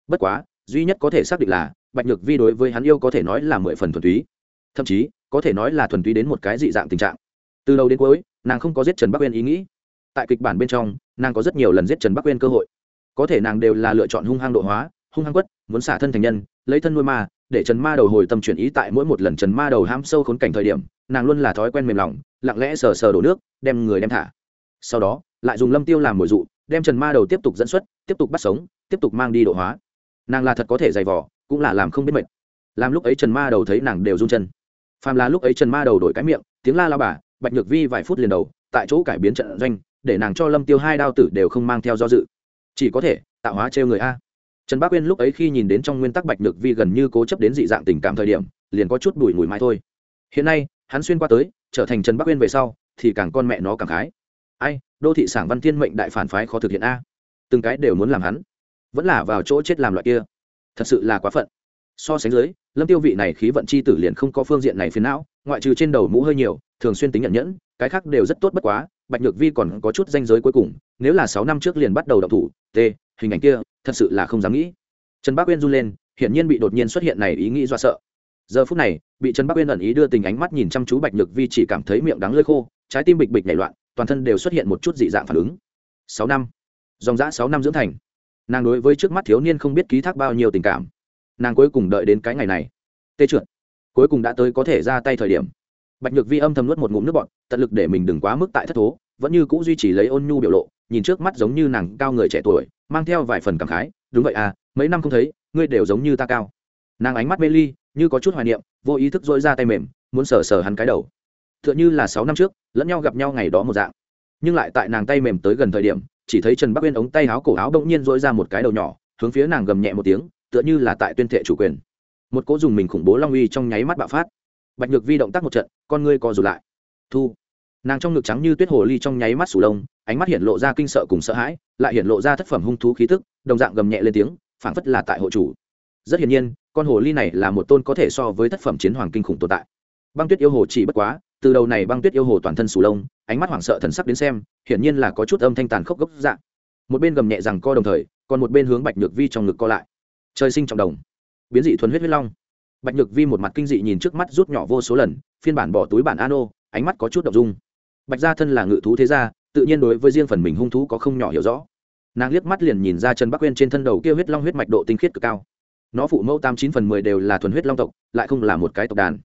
Bất quá, duy nhất có thể xác định là, bạch nhược vi đối với hắn yêu có thể nói là mười phần thuần túy. Thậm chí, có thể nói là thuần túy đến một cái dị dạng tình trạng. Từ đầu đến cuối, nàng không có giết trần bắc uyên ý nghĩ. Tại kịch bản bên trong, nàng có rất nhiều lần giết trần bắc uyên cơ hội. Có thể nàng đều là lựa chọn hung hăng độ hóa hung hăng quất, muốn xả thân thành nhân, lấy thân nuôi ma, để trần ma đầu hồi tâm chuyển ý tại mỗi một lần trần ma đầu ham sâu khốn cảnh thời điểm, nàng luôn là thói quen mềm lòng, lặng lẽ sờ sờ đổ nước, đem người đem thả. Sau đó, lại dùng lâm tiêu làm mồi dụ, đem trần ma đầu tiếp tục dẫn xuất, tiếp tục bắt sống, tiếp tục mang đi độ hóa. Nàng là thật có thể dày vỏ cũng là làm không biết mệt. Làm lúc ấy trần ma đầu thấy nàng đều run chân. Phàm là lúc ấy trần ma đầu đổi cái miệng, tiếng la la bà, bạch nhược vi vài phút liền đầu, tại chỗ cải biến trận doanh, để nàng cho lâm tiêu hai đao tử đều không mang theo do dự. Chỉ có thể tạo hóa trêu người a trần bác uyên lúc ấy khi nhìn đến trong nguyên tắc bạch nhược vi gần như cố chấp đến dị dạng tình cảm thời điểm, liền có chút bùi mùi mai thôi. Hiện nay, hắn xuyên qua tới, trở thành trần bắc uyên về sau, thì càng con mẹ nó càng khái. Ai, đô thị sảng văn thiên mệnh đại phản phái khó thực hiện a. Từng cái đều muốn làm hắn, vẫn là vào chỗ chết làm loại kia. Thật sự là quá phận. So sánh dưới, lâm tiêu vị này khí vận chi tử liền không có phương diện này phiền não, ngoại trừ trên đầu mũ hơi nhiều, thường xuyên tính nhận nhẫn, cái khác đều rất tốt bất quá, bạch nhược vi còn có chút danh giới cuối cùng, nếu là sáu năm trước liền bắt đầu đọc thủ t hình ảnh kia thật sự là không dám nghĩ. Trần bác uyên run lên, hiển nhiên bị đột nhiên xuất hiện này ý nghĩ do sợ. Giờ phút này, bị trần bắc uyên ẩn ý đưa tình ánh mắt nhìn chăm chú bạch nhược vi chỉ cảm thấy miệng đắng lơi khô, trái tim bịch bịch nảy loạn, toàn thân đều xuất hiện một chút dị dạng phản ứng. Sáu năm. Dòng dã sáu năm dưỡng thành. Nàng đối với trước mắt thiếu niên không biết ký thác bao nhiêu tình cảm. Nàng cuối cùng đợi đến cái ngày này. Tê trượt. Cuối cùng đã tới có thể ra tay thời điểm. Bạch nhược vi âm thầm nuốt một ngụm nước bọt, tận lực để mình đừng quá mức tại thất thố, vẫn như c ũ duy trì lấy ôn nhu biểu lộ, nhìn trước mắt giống như nàng cao người trẻ tuổi mang theo vài phần cảm khái, đúng vậy à mấy năm không thấy, ngươi đều giống như ta cao. Nàng ánh mắt mê ly, như có chút hoài niệm, vô ý thức dỗi ra tay mềm, muốn sờ sờ hắn cái đầu. T h ư ợ n h ư là sáu năm trước, lẫn nhau gặp nhau ngày đó một dạng. Nhưng lại tại nàng tay mềm tới gần thời điểm, chỉ thấy trần bắc uyên ống tay áo cổ áo bỗng nhiên dỗi ra một cái đầu nhỏ, hướng phía nàng gầm nhẹ một tiếng, tựa như là tại tuyên thệ chủ quyền. Một cỗ dùng mình khủng bố long uy trong nháy mắt bạo phát. Bạch nhược vi động tác một trận, con ngươi co rụt lại. Thu. Nàng trong ngực trắng như tuyết hồ ly trong nháy mắt sủ lông ánh mắt hiện lộ ra kinh sợ cùng sợ hãi, lại hiện lộ ra thất phẩm hung thú khí tức, đồng dạng gầm nhẹ lên tiếng, phảng phất là tại hộ chủ. Rất hiển nhiên, con hồ ly này là một tôn có thể so với thất phẩm chiến hoàng kinh khủng tồn tại. Băng tuyết yêu hồ chỉ bất quá, từ đầu này băng tuyết yêu hồ toàn thân sù lông, ánh mắt hoảng sợ thần sắc đến xem, hiển nhiên là có chút âm thanh tàn khốc gốc dạng. Một bên gầm nhẹ rằng co đồng thời, còn một bên hướng bạch nhược vi trong ngực co lại. Trời sinh trọng đồng. Biến dị thuần huyết huyết long. Bạch nhược vi một mặt kinh dị nhìn trước mắt rút nhỏ vô số lần, phiên bản bỏ túi bản ano, ánh mắt có chút đ ộ n g dung. Bạch gia thân là ngự thú thế gia tự nhiên đối với riêng phần mình hung thú có không nhỏ hiểu rõ. Nàng liếc mắt liền nhìn ra trần bắc quên trên thân đầu kia huyết long huyết mạch độ tinh khiết cực cao. Nó phụ mẫu tám chín phần mười đều là thuần huyết long tộc, lại không là một cái tộc đàn.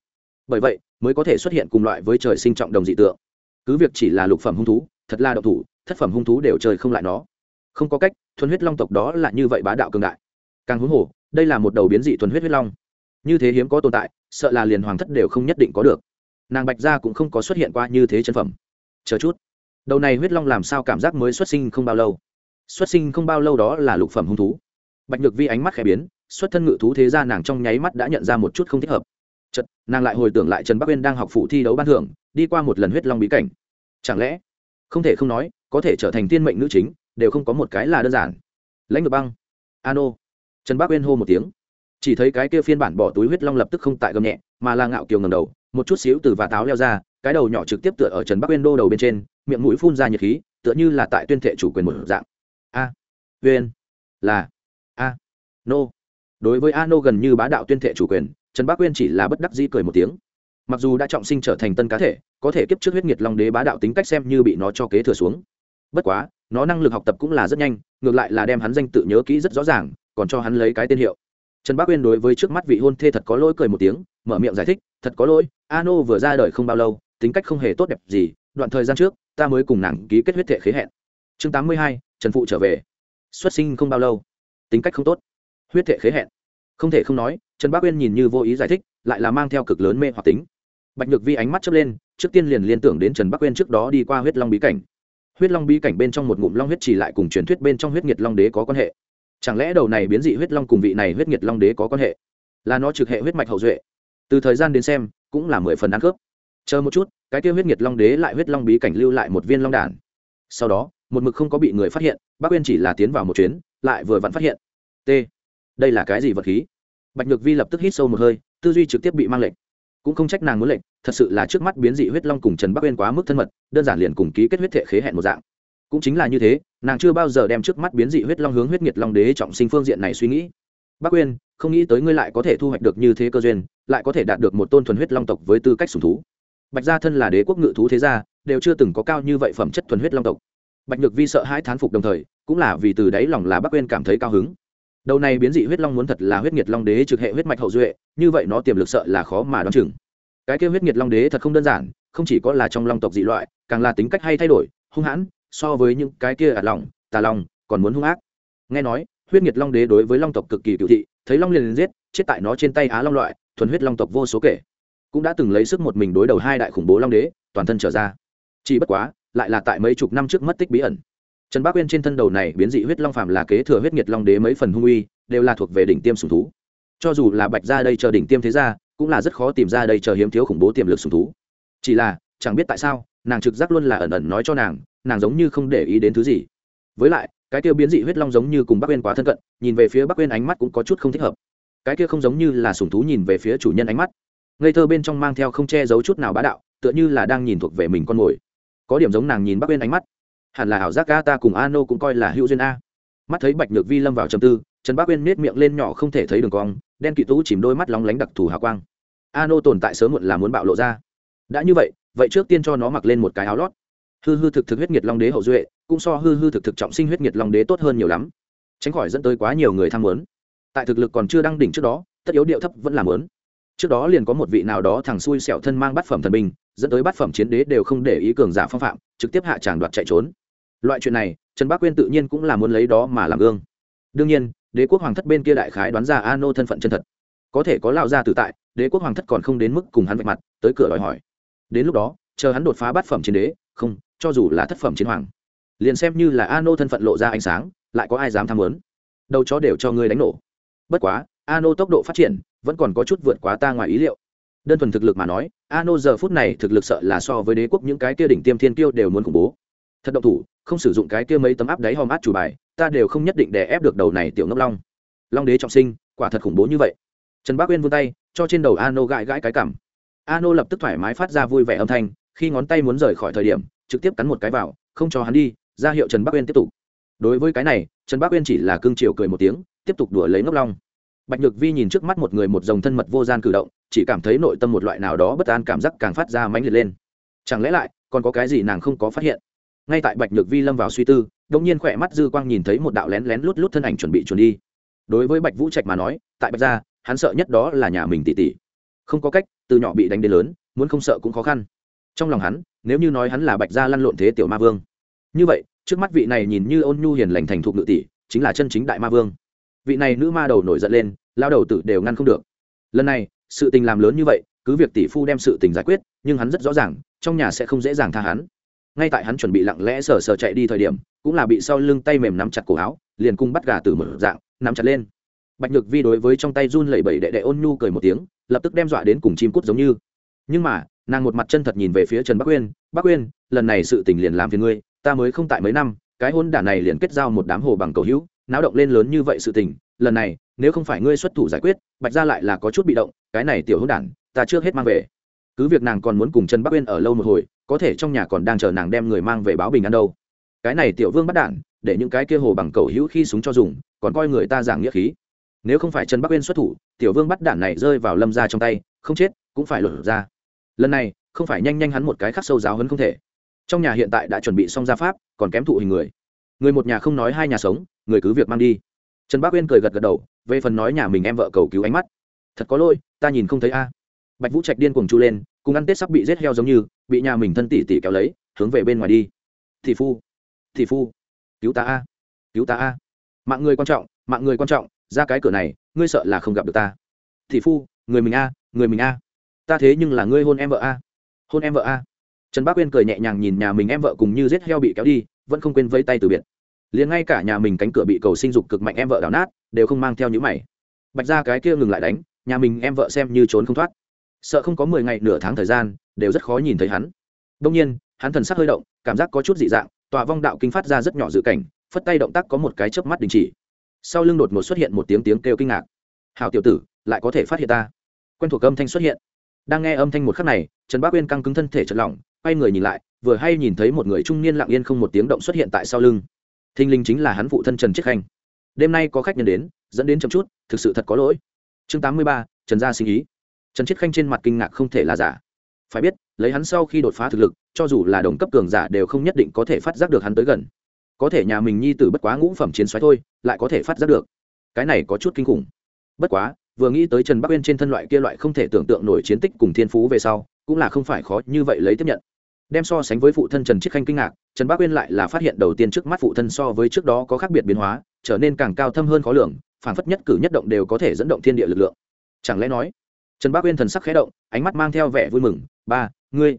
Bởi vậy, mới có thể xuất hiện cùng loại với trời sinh trọng đồng dị tượng. Cứ việc chỉ là lục phẩm hung thú, thật là độc thủ, thất phẩm hung thú đều chơi không lại nó. Không có cách, thuần huyết long tộc đó là như vậy bá đạo cường đại. Càng huống hồ, đây là một đầu biến dị thuần huyết huyết long. Như thế hiếm có tồn tại, sợ là liền hoàng thất đều không nhất định có được. Nàng bạch gia cũng không có xuất hiện qua như thế chân phẩm. Chờ chút đầu này huyết long làm sao cảm giác mới xuất sinh không bao lâu? Xuất sinh không bao lâu đó là lục phẩm hung thú. Bạch nhược vi ánh mắt khẽ biến, xuất thân ngự thú thế ra nàng trong nháy mắt đã nhận ra một chút không thích hợp. Chật nàng lại hồi tưởng lại trần bắc uyên đang học phụ thi đấu ban thưởng, đi qua một lần huyết long bí cảnh. Chẳng lẽ, không thể không nói, có thể trở thành tiên mệnh nữ chính, đều không có một cái là đơn giản. Lãnh ngược băng. Ano trần bắc uyên hô một tiếng. Chỉ thấy cái kia phiên bản bỏ túi huyết long lập tức không tại gầm nhẹ, mà là ngạo kiều ngầm đầu, một chút xíu từ và táo leo ra, cái đầu nhỏ trực tiếp tựa ở trần bắc uyên đô đầu bên trên miệng mũi phun ra nhiệt khí, tựa như là tại tuyên thệ chủ quyền một dạng. A vn là, a, nô. Đối với a nô gần như bá đạo tuyên thệ chủ quyền, trần bác uyên chỉ là bất đắc dĩ cười một tiếng. Mặc dù đã trọng sinh trở thành tân cá thể, có thể kiếp trước huyết nhiệt long đế bá đạo tính cách xem như bị nó cho kế thừa xuống. Bất quá, nó năng lực học tập cũng là rất nhanh, ngược lại là đem hắn danh tự nhớ kỹ rất rõ ràng, còn cho hắn lấy cái tên hiệu. Trần bác uyên đối với trước mắt vị hôn thê thật có lỗi cười một tiếng, mở miệng giải thích, thật có lỗi, a nô vừa ra đời không bao lâu, tính cách không hề tốt đẹp gì, đoạn thời gian trước ta mới cùng nàng ký kết huyết thệ khế hẹn. Chương tám mươi hai, trần phụ trở về. Xuất sinh không bao lâu. Tính cách không tốt. Huyết thệ khế hẹn. Không thể không nói, trần bác uyên nhìn như vô ý giải thích, lại là mang theo cực lớn mê hoặc tính. Bạch nhược vi ánh mắt chớp lên, trước tiên liền liên tưởng đến trần bắc uyên trước đó đi qua huyết long bí cảnh. Huyết long bí cảnh bên trong một ngụm long huyết chỉ lại cùng truyền thuyết bên trong huyết nhiệt long đế có quan hệ. Chẳng lẽ đầu này biến dị huyết long cùng vị này huyết nhiệt long đế có quan hệ? Là nó trực hệ huyết mạch hậu duệ. Từ thời gian đến xem, cũng là mười phần ăn khớp chờ một chút, cái kia huyết nhiệt long đế lại huyết long bí cảnh lưu lại một viên long đản. Sau đó, một mực không có bị người phát hiện, bác uyên chỉ là tiến vào một chuyến, lại vừa vặn phát hiện. T. Đây là cái gì vật khí? Bạch nhược vi lập tức hít sâu một hơi, tư duy trực tiếp bị mang lệnh cũng không trách nàng muốn lệnh thật sự là trước mắt biến dị huyết long cùng trần bắc uyên quá mức thân mật, đơn giản liền cùng ký kết huyết thể khế hẹn một dạng. Cũng chính là như thế, nàng chưa bao giờ đem trước mắt biến dị huyết long hướng huyết nhiệt long đế trọng sinh phương diện này suy nghĩ. Bắc uyên, không nghĩ tới ngươi lại có thể thu hoạch được như thế cơ duyên, lại có thể đạt được một tôn thuần huyết long tộc với tư cách sùng thú bạch gia thân là đế quốc ngự thú thế gia đều chưa từng có cao như vậy phẩm chất thuần huyết long tộc. Bạch nhược vi sợ hãi thán phục đồng thời cũng là vì từ đáy lòng là bắc uyên cảm thấy cao hứng. Đầu này biến dị huyết long muốn thật là huyết nhiệt long đế trực hệ huyết mạch hậu duệ như vậy nó tiềm lực sợ là khó mà đoán chừng. Cái kêu huyết nhiệt long đế thật không đơn giản không chỉ có là trong long tộc dị loại càng là tính cách hay thay đổi hung hãn so với những cái kia ạt lòng tà lòng còn muốn hung ác. Nghe nói huyết nhiệt long đế đối với long tộc cực kỳ cựu thị thấy long liền, liền giết chết tại nó trên tay á long loại thuần huyết long tộc vô số kể cũng đã từng lấy sức một mình đối đầu hai đại khủng bố long đế, toàn thân trở ra. Chỉ bất quá, lại là tại mấy chục năm trước mất tích bí ẩn. Trần bác uyên trên thân đầu này biến dị huyết long phàm là kế thừa huyết nhiệt long đế mấy phần hung uy, đều là thuộc về đỉnh tiêm sùng thú. Cho dù là bạch ra đây chờ đỉnh tiêm thế ra cũng là rất khó tìm ra đây chờ hiếm thiếu khủng bố tiềm lực sùng thú. Chỉ là, chẳng biết tại sao, nàng trực giác luôn là ẩn ẩn nói cho nàng nàng giống như không để ý đến thứ gì. Với lại, cái kia biến dị huyết long giống như cùng bắc uyên quá thân cận, nhìn về phía bắc uyên ánh mắt cũng có chút không thích hợp. Cái kia không giống như là sùng thú nhìn về phía chủ nhân ánh mắt ngây thơ bên trong mang theo không che giấu chút nào bá đạo, tựa như là đang nhìn thuộc về mình con mồi. Có điểm giống nàng nhìn bắc bên ánh mắt. Hẳn là ảo giác ca ta cùng a nô cũng coi là hữu duyên a. Mắt thấy bạch nhược vi lâm vào trầm tư, trần bắc uyên nết miệng lên nhỏ không thể thấy đường cong, đen kỵ tú chìm đôi mắt lóng lánh đặc thù hào quang. A nô tồn tại sớm muộn là muốn bạo lộ ra. Đã như vậy vậy trước tiên cho nó mặc lên một cái áo lót. Hư hư thực thực huyết nhiệt long đế hậu duệ, cũng so hư hư thực thực trọng sinh huyết nhiệt long đế tốt hơn nhiều lắm. Tránh khỏi dẫn tới quá nhiều người tham muốn. Tại thực lực còn chưa đăng đỉnh trước đó, tất yếu điệu thấp vẫn làm lớn trước đó liền có một vị nào đó thằng xui xẻo thân mang bát phẩm thần binh, dẫn tới bát phẩm chiến đế đều không để ý cường giả phong phạm, trực tiếp hạ tràng đoạt chạy trốn. Loại chuyện này, trần bác quyên tự nhiên cũng là muốn lấy đó mà làm gương. Đương nhiên, đế quốc hoàng thất bên kia đại khái đoán ra a nô thân phận chân thật. Có thể có lao ra tự tại, đế quốc hoàng thất còn không đến mức cùng hắn vạch mặt, tới cửa đòi hỏi. Đến lúc đó, chờ hắn đột phá bát phẩm chiến đế, không, cho dù là thất phẩm chiến hoàng, liền xem như là a nô thân phận lộ ra ánh sáng, lại có ai dám tham muốn? Đâu chó đều cho ngươi đánh nổ. Bất quá, a nô tốc độ phát triển vẫn còn có chút vượt quá ta ngoài ý liệu. Đơn thuần thực lực mà nói, ano giờ phút này thực lực sợ là so với đế quốc những cái kia đỉnh tiêm thiên kiêu đều muốn khủng bố. Thật động thủ, không sử dụng cái kia mấy tấm áp đáy hòm át chủ bài, ta đều không nhất định để ép được đầu này tiểu ngốc long. Long đế trọng sinh, quả thật khủng bố như vậy. Trần bác uyên vươn tay, cho trên đầu ano gãi gãi cái cảm ano lập tức thoải mái phát ra vui vẻ âm thanh, khi ngón tay muốn rời khỏi thời điểm, trực tiếp cắn một cái vào, không cho hắn đi, ra hiệu trần bắc uyên tiếp tục. Đối với cái này, trần bắc uyên chỉ là cương triều cười một tiếng, tiếp tục đuổi lấy ngốc long bạch nhược vi nhìn trước mắt một người một dòng thân mật vô gian cử động, chỉ cảm thấy nội tâm một loại nào đó bất an cảm giác càng phát ra mãnh liệt lên. Chẳng lẽ lại, còn có cái gì nàng không có phát hiện? Ngay tại bạch nhược vi lâm vào suy tư đông nhiên khỏe mắt dư quang nhìn thấy một đạo lén lén lút lút thân ảnh chuẩn bị chuẩn đi. Đối với bạch vũ trạch mà nói, tại bạch gia, hắn sợ nhất đó là nhà mình tỷ tỷ. Không có cách, từ nhỏ bị đánh đến lớn, muốn không sợ cũng khó khăn. Trong lòng hắn, nếu như nói hắn là bạch gia lăn lộn thế tiểu ma vương. Như vậy, trước mắt vị này nhìn như ôn nhu hiền lành thành thục nữ tỷ, chính là chân chính đại ma vương. Vị này nữ ma đầu nổi giận lên lao đầu tử đều ngăn không được. Lần này, sự tình làm lớn như vậy, cứ việc tỷ phu đem sự tình giải quyết, nhưng hắn rất rõ ràng, trong nhà sẽ không dễ dàng tha hắn. Ngay tại hắn chuẩn bị lặng lẽ sờ sờ chạy đi thời điểm, cũng là bị sau lưng tay mềm nắm chặt cổ áo, liền cung bắt gà từ mở dạng, nắm chặt lên. Bạch nhược vi đối với trong tay run lẩy bẩy đệ đệ ôn nhu cười một tiếng, lập tức đem dọa đến cùng chim cút giống như. Nhưng mà, nàng một mặt chân thật nhìn về phía trần bắc uyên bắc uyên, lần này sự tình liền làm phiền ngươi, ta mới không tại mấy năm, cái hôn đản này liền kết giao một đám hồ bằng cầu hữu, náo động lên lớn như vậy sự tình lần này, nếu không phải ngươi xuất thủ giải quyết, bạch ra lại là có chút bị động, cái này tiểu hữu đản, ta trước hết mang về. Cứ việc nàng còn muốn cùng trần bắc uyên ở lâu một hồi, có thể trong nhà còn đang chờ nàng đem người mang về báo bình ăn đâu. Cái này tiểu vương bắt đản để những cái kia hồ bằng cầu hữu khi súng cho dùng, còn coi người ta giảng nghĩa khí. Nếu không phải trần bắc uyên xuất thủ, tiểu vương bắt đản này rơi vào lâm ra trong tay, không chết, cũng phải lột ra. Lần này, không phải nhanh nhanh hắn một cái khắc sâu giáo hơn không thể. Trong nhà hiện tại đã chuẩn bị xong gia pháp, còn kém thụ hình người. Người một nhà không nói hai nhà sống, người cứ việc mang đi trần bác uyên cười gật gật đầu, về phần nói nhà mình em vợ cầu cứu ánh mắt. Thật có lỗi, ta nhìn không thấy a. Bạch vũ trạch điên cuồng chu lên, cùng ăn tết sắp bị rết heo giống như, bị nhà mình thân tỷ tỷ kéo lấy, hướng về bên ngoài đi. Thị phu thị phu, cứu ta a, cứu ta a. Mạng người quan trọng, mạng người quan trọng, ra cái cửa này, ngươi sợ là không gặp được ta. Thị phu, người mình a, người mình a. Ta thế nhưng là ngươi hôn em vợ a, hôn em vợ a. Trần bác uyên cười nhẹ nhàng nhìn nhà mình em vợ cùng như rết heo bị kéo đi, vẫn không quên vây tay từ biệt liền ngay cả nhà mình cánh cửa bị cầu sinh dục cực mạnh em vợ đảo nát, đều không mang theo những mày. Bạch ra cái kia ngừng lại đánh, nhà mình em vợ xem như trốn không thoát. Sợ không có mười ngày nửa tháng thời gian, đều rất khó nhìn thấy hắn. Đông nhiên, hắn thần sắc hơi động, cảm giác có chút dị dạng, tòa vong đạo kinh phát ra rất nhỏ dự cảnh, phất tay động tác có một cái chớp mắt đình chỉ. Sau lưng đột ngột xuất hiện một tiếng tiếng kêu kinh ngạc. Hào tiểu tử, lại có thể phát hiện ta? Quen thuộc âm thanh xuất hiện. Đang nghe âm thanh một khắc này, trần bác uyên căng cứng thân thể chật lỏng, quay người nhìn lại, vừa hay nhìn thấy một người trung niên lặng yên không một tiếng động xuất hiện tại sau lưng thinh linh chính là hắn phụ thân trần chiết khanh. Đêm nay có khách nhân đến, dẫn đến chậm chút, thực sự thật có lỗi. Chương tám mươi ba, trần gia sinh ý. Trần chiết khanh trên mặt kinh ngạc không thể là giả. Phải biết, lấy hắn sau khi đột phá thực lực, cho dù là đồng cấp cường giả đều không nhất định có thể phát giác được hắn tới gần. Có thể nhà mình nhi tử bất quá ngũ phẩm chiến xoáy thôi, lại có thể phát giác được. Cái này có chút kinh khủng. Bất quá, vừa nghĩ tới trần bắc uyên trên thân loại kia loại không thể tưởng tượng nổi chiến tích cùng thiên phú về sau, cũng là không phải khó như vậy lấy tiếp nhận đem so sánh với phụ thân trần chiết khanh kinh ngạc, trần bác uyên lại là phát hiện đầu tiên trước mắt phụ thân so với trước đó có khác biệt biến hóa, trở nên càng cao thâm hơn khó lường phản phất nhất cử nhất động đều có thể dẫn động thiên địa lực lượng. Chẳng lẽ nói, trần bác uyên thần sắc khẽ động, ánh mắt mang theo vẻ vui mừng, ba, ngươi,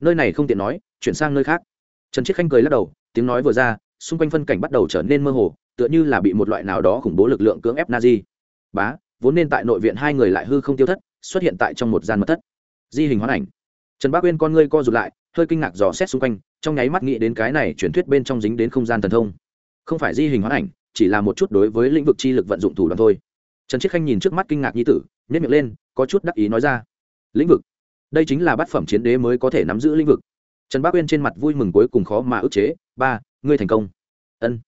nơi này không tiện nói, chuyển sang nơi khác. Trần chiết khanh cười lắc đầu, tiếng nói vừa ra, xung quanh phân cảnh bắt đầu trở nên mơ hồ, tựa như là bị một loại nào đó khủng bố lực lượng cưỡng ép na di bá, vốn nên tại nội viện hai người lại hư không tiêu thất, xuất hiện tại trong một gian mật thất. Di hình hoán ảnh trần bác uyên con ngươi co rụt lại, hơi kinh ngạc dò xét xung quanh, trong nháy mắt nghĩ đến cái này truyền thuyết bên trong dính đến không gian thần thông. Không phải di hình hoán ảnh, chỉ là một chút đối với lĩnh vực chi lực vận dụng thủ đoạn thôi. Trần chiết khanh nhìn trước mắt kinh ngạc nhi tử nhét miệng lên, có chút đắc ý nói ra. Lĩnh vực? Đây chính là bát phẩm chiến đế mới có thể nắm giữ lĩnh vực. Trần bác uyên trên mặt vui mừng cuối cùng khó mà ức chế, ba, ngươi thành công. Ân,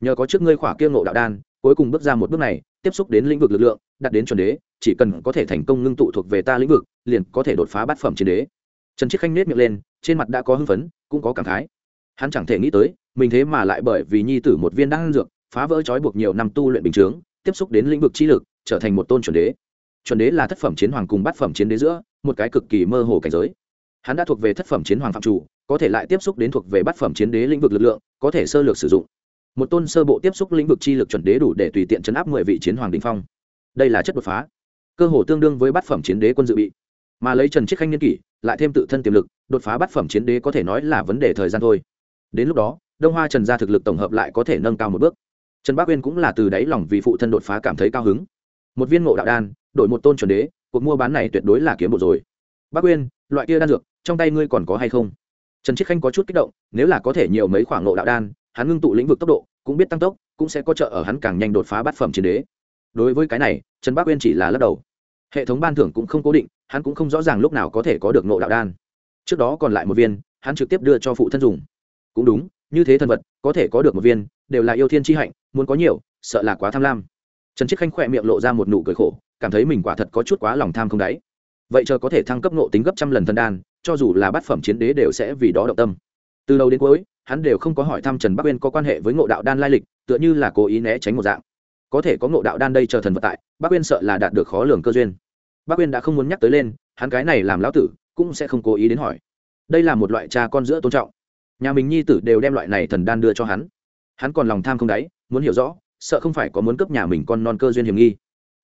nhờ có trước ngươi khỏa kia ngộ đạo đan, cuối cùng bước ra một bước này, tiếp xúc đến lĩnh vực lực lượng, đạt đến chuẩn đế, chỉ cần có thể thành công ngưng tụ thuộc về ta lĩnh vực, liền có thể đột phá bát phẩm chiến đế trần chiết khanh nết miệng lên, trên mặt đã có hưng phấn, cũng có cảm khái. Hắn chẳng thể nghĩ tới, mình thế mà lại bởi vì nhi tử một viên đan dược, phá vỡ trói buộc nhiều năm tu luyện bình chướng, tiếp xúc đến lĩnh vực chi lực, trở thành một tôn chuẩn đế. Chuẩn đế là thất phẩm chiến hoàng cùng bát phẩm chiến đế giữa, một cái cực kỳ mơ hồ cảnh giới. Hắn đã thuộc về thất phẩm chiến hoàng phạm chủ, có thể lại tiếp xúc đến thuộc về bát phẩm chiến đế lĩnh vực lực lượng, có thể sơ lược sử dụng. Một tôn sơ bộ tiếp xúc lĩnh vực chi lực chuẩn đế đủ để tùy tiện chấn áp mười vị chiến hoàng đình phong. Đây là chất đột phá. Cơ hồ tương đương với bát phẩm chiến đế quân dự bị. Mà lấy trần chiết khanh niên kỷ lại thêm tự thân tiềm lực, đột phá bát phẩm chiến đế có thể nói là vấn đề thời gian thôi. Đến lúc đó, đông hoa trần gia thực lực tổng hợp lại có thể nâng cao một bước. Trần bắc uyên cũng là từ đáy lòng vì phụ thân đột phá cảm thấy cao hứng. Một viên ngộ đạo đan, đổi một tôn chuẩn đế, cuộc mua bán này tuyệt đối là kiếm bộ rồi. Bắc uyên, loại kia đan dược, trong tay ngươi còn có hay không? Trần chiết khanh có chút kích động, nếu là có thể nhiều mấy khoảng ngộ đạo đan, hắn ngưng tụ lĩnh vực tốc độ, cũng biết tăng tốc, cũng sẽ có trợ ở hắn càng nhanh đột phá bát phẩm chiến đế. Đối với cái này, trần bắc uyên chỉ là lắc đầu. Hệ thống ban thưởng cũng không cố định hắn cũng không rõ ràng lúc nào có thể có được ngộ đạo đan. Trước đó còn lại một viên, hắn trực tiếp đưa cho phụ thân dùng. Cũng đúng, như thế thần vật, có thể có được một viên, đều là yêu thiên tri hạnh, muốn có nhiều, sợ là quá tham lam. Trần chiết khanh khỏe miệng lộ ra một nụ cười khổ, cảm thấy mình quả thật có chút quá lòng tham không đáy. Vậy chờ có thể thăng cấp nộ tính gấp trăm lần thần đan, cho dù là bát phẩm chiến đế đều sẽ vì đó động tâm. Từ đầu đến cuối, hắn đều không có hỏi thăm trần bắc uyên có quan hệ với ngộ đạo đan lai lịch, tựa như là cố ý né tránh một dạng. Có thể có ngộ đạo đan đây chờ thần vật tại, bắc uyên sợ là đạt được khó lường cơ duyên. Bác uyên đã không muốn nhắc tới lên, hắn cái này làm lão tử, cũng sẽ không cố ý đến hỏi. Đây là một loại cha con giữa tôn trọng. Nhà mình nhi tử đều đem loại này thần đan đưa cho hắn. Hắn còn lòng tham không đáy, muốn hiểu rõ, sợ không phải có muốn cấp nhà mình con non cơ duyên hiểm nghi.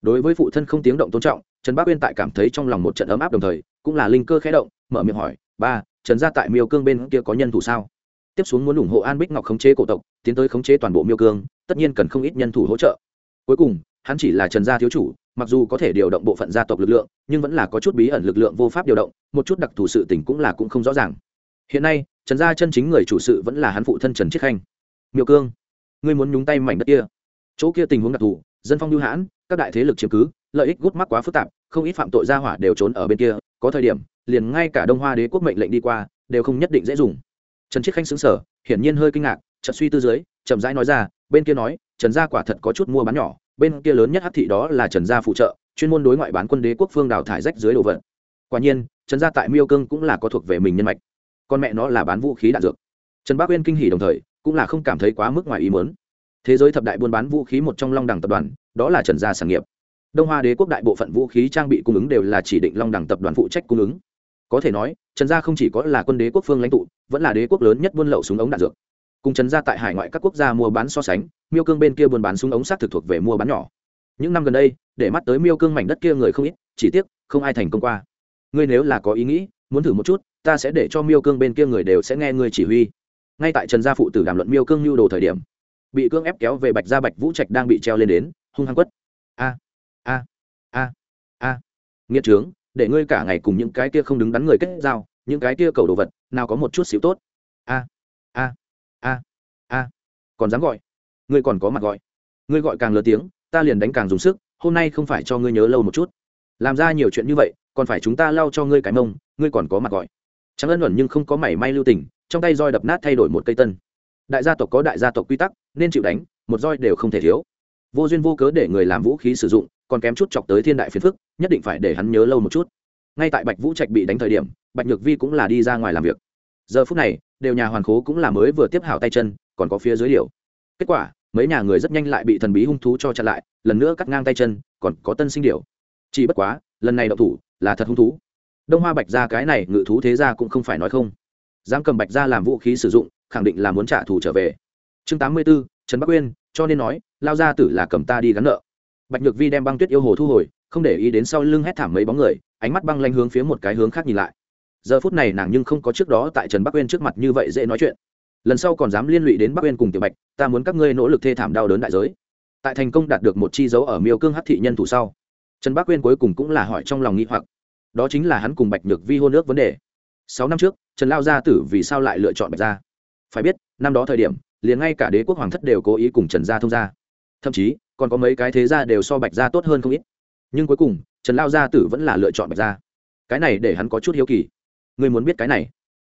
Đối với phụ thân không tiếng động tôn trọng, trần bác uyên tại cảm thấy trong lòng một trận ấm áp đồng thời, cũng là linh cơ khẽ động, mở miệng hỏi, ba, trần gia tại miêu cương bên kia có nhân thủ sao? Tiếp xuống muốn ủng hộ an bích ngọc khống chế cổ tộc, tiến tới khống chế toàn bộ miêu cương, tất nhiên cần không ít nhân thủ hỗ trợ. Cuối cùng, hắn chỉ là trần gia thiếu chủ mặc dù có thể điều động bộ phận gia tộc lực lượng, nhưng vẫn là có chút bí ẩn lực lượng vô pháp điều động, một chút đặc thù sự tình cũng là cũng không rõ ràng. Hiện nay, trần gia chân chính người chủ sự vẫn là hắn phụ thân trần chiết khanh. Miêu cương, ngươi muốn nhúng tay mảnh đất kia. Chỗ kia tình huống đặc thù, dân phong lưu hãn, các đại thế lực chiếm cứ, lợi ích gút mắc quá phức tạp, không ít phạm tội gia hỏa đều trốn ở bên kia, có thời điểm, liền ngay cả đông hoa đế quốc mệnh lệnh đi qua, đều không nhất định dễ dùng. Trần chiết khanh xứng sở hiển nhiên hơi kinh ngạc, chợt suy tư dưới, chậm rãi nói ra, bên kia nói, trần gia quả thật có chút mua bán nhỏ bên kia lớn nhất hắc thị đó là trần gia phụ trợ, chuyên môn đối ngoại bán quân đế quốc phương đào thải rách dưới đồ vật. Quả nhiên, trần gia tại miêu cương cũng là có thuộc về mình nhân mạch. Con mẹ nó là bán vũ khí đạn dược. Trần bác uyên kinh hỉ đồng thời, cũng là không cảm thấy quá mức ngoài ý mớn thế giới thập đại buôn bán vũ khí một trong long đẳng tập đoàn, đó là trần gia sản nghiệp. Đông hoa đế quốc đại bộ phận vũ khí trang bị cung ứng đều là chỉ định long đẳng tập đoàn phụ trách cung ứng. Có thể nói, trần gia không chỉ có là quân đế quốc phương lãnh tụ, vẫn là đế quốc lớn nhất buôn lậu súng ống đạn dược cùng trần gia tại hải ngoại các quốc gia mua bán so sánh, miêu cương bên kia buôn bán súng ống xác thực thuộc về mua bán nhỏ. Những năm gần đây, để mắt tới miêu cương mảnh đất kia người không ít, chỉ tiếc, không ai thành công qua. Ngươi nếu là có ý nghĩ, muốn thử một chút, ta sẽ để cho miêu cương bên kia người đều sẽ nghe ngươi chỉ huy. Ngay tại trần gia phụ tử đàm luận miêu cương nhu đồ thời điểm, bị cương ép kéo về bạch gia bạch vũ trạch đang bị treo lên đến, hung hăng quất. A a a a. Nghĩa trướng, để ngươi cả ngày cùng những cái kia không đứng đắn người kết giao, những cái kia cầu đồ vật, nào có một chút xíu tốt. A a còn dám gọi. Ngươi còn có mặt gọi. Ngươi gọi càng lớn tiếng, ta liền đánh càng dùng sức, hôm nay không phải cho ngươi nhớ lâu một chút. Làm ra nhiều chuyện như vậy, còn phải chúng ta lau cho ngươi cái mông, ngươi còn có mặt gọi. Trắng ân luận nhưng không có mảy may lưu tình, trong tay roi đập nát thay đổi một cây tân. Đại gia tộc có đại gia tộc quy tắc, nên chịu đánh, một roi đều không thể thiếu. Vô duyên vô cớ để người làm vũ khí sử dụng, còn kém chút chọc tới thiên đại phiền phức, nhất định phải để hắn nhớ lâu một chút. Ngay tại bạch vũ trạch bị đánh thời điểm, bạch nhược vi cũng là đi ra ngoài làm việc. Giờ phút này, đều nhà hoàn khố cũng là mới vừa tiếp hảo tay chân còn có phía dưới điều. Kết quả, mấy nhà người rất nhanh lại bị thần bí hung thú cho chặn lại, lần nữa cắt ngang tay chân, còn có tân sinh điều. Chỉ bất quá, lần này đậu thủ là thật hung thú. Đông hoa bạch ra cái này ngự thú thế ra cũng không phải nói không. Dám cầm bạch ra làm vũ khí sử dụng, khẳng định là muốn trả thù trở về. Chương tám mươi b ố trần bắc uyên, cho nên nói, lao ra tử là cầm ta đi gắn nợ. Bạch nhược vi đem băng tuyết yêu hồ thu hồi, không để ý đến sau lưng hét thảm mấy bóng người, ánh mắt băng lanh hướng phía một cái hướng khác nhìn lại. Giờ phút này nàng nhưng không có trước đó tại trần bắc uyên trước mặt như vậy dễ nói chuyện lần sau còn dám liên lụy đến bắc uyên cùng tiểu bạch, ta muốn các ngươi nỗ lực thê thảm đau đớn đại giới. Tại thành công đạt được một chi dấu ở miêu cương hát thị nhân thủ sau, trần bắc uyên cuối cùng cũng là hỏi trong lòng nghi hoặc. Đó chính là hắn cùng bạch nhược vi hôn ước vấn đề. Sáu năm trước, trần lao gia tử vì sao lại lựa chọn bạch gia? Phải biết, năm đó thời điểm, liền ngay cả đế quốc hoàng thất đều cố ý cùng trần gia thông gia. Thậm chí, còn có mấy cái thế gia đều so bạch gia tốt hơn không ít. Nhưng cuối cùng, trần lao gia tử vẫn là lựa chọn bạch gia. Cái này để hắn có chút hiếu kỳ. Ngươi muốn biết cái này?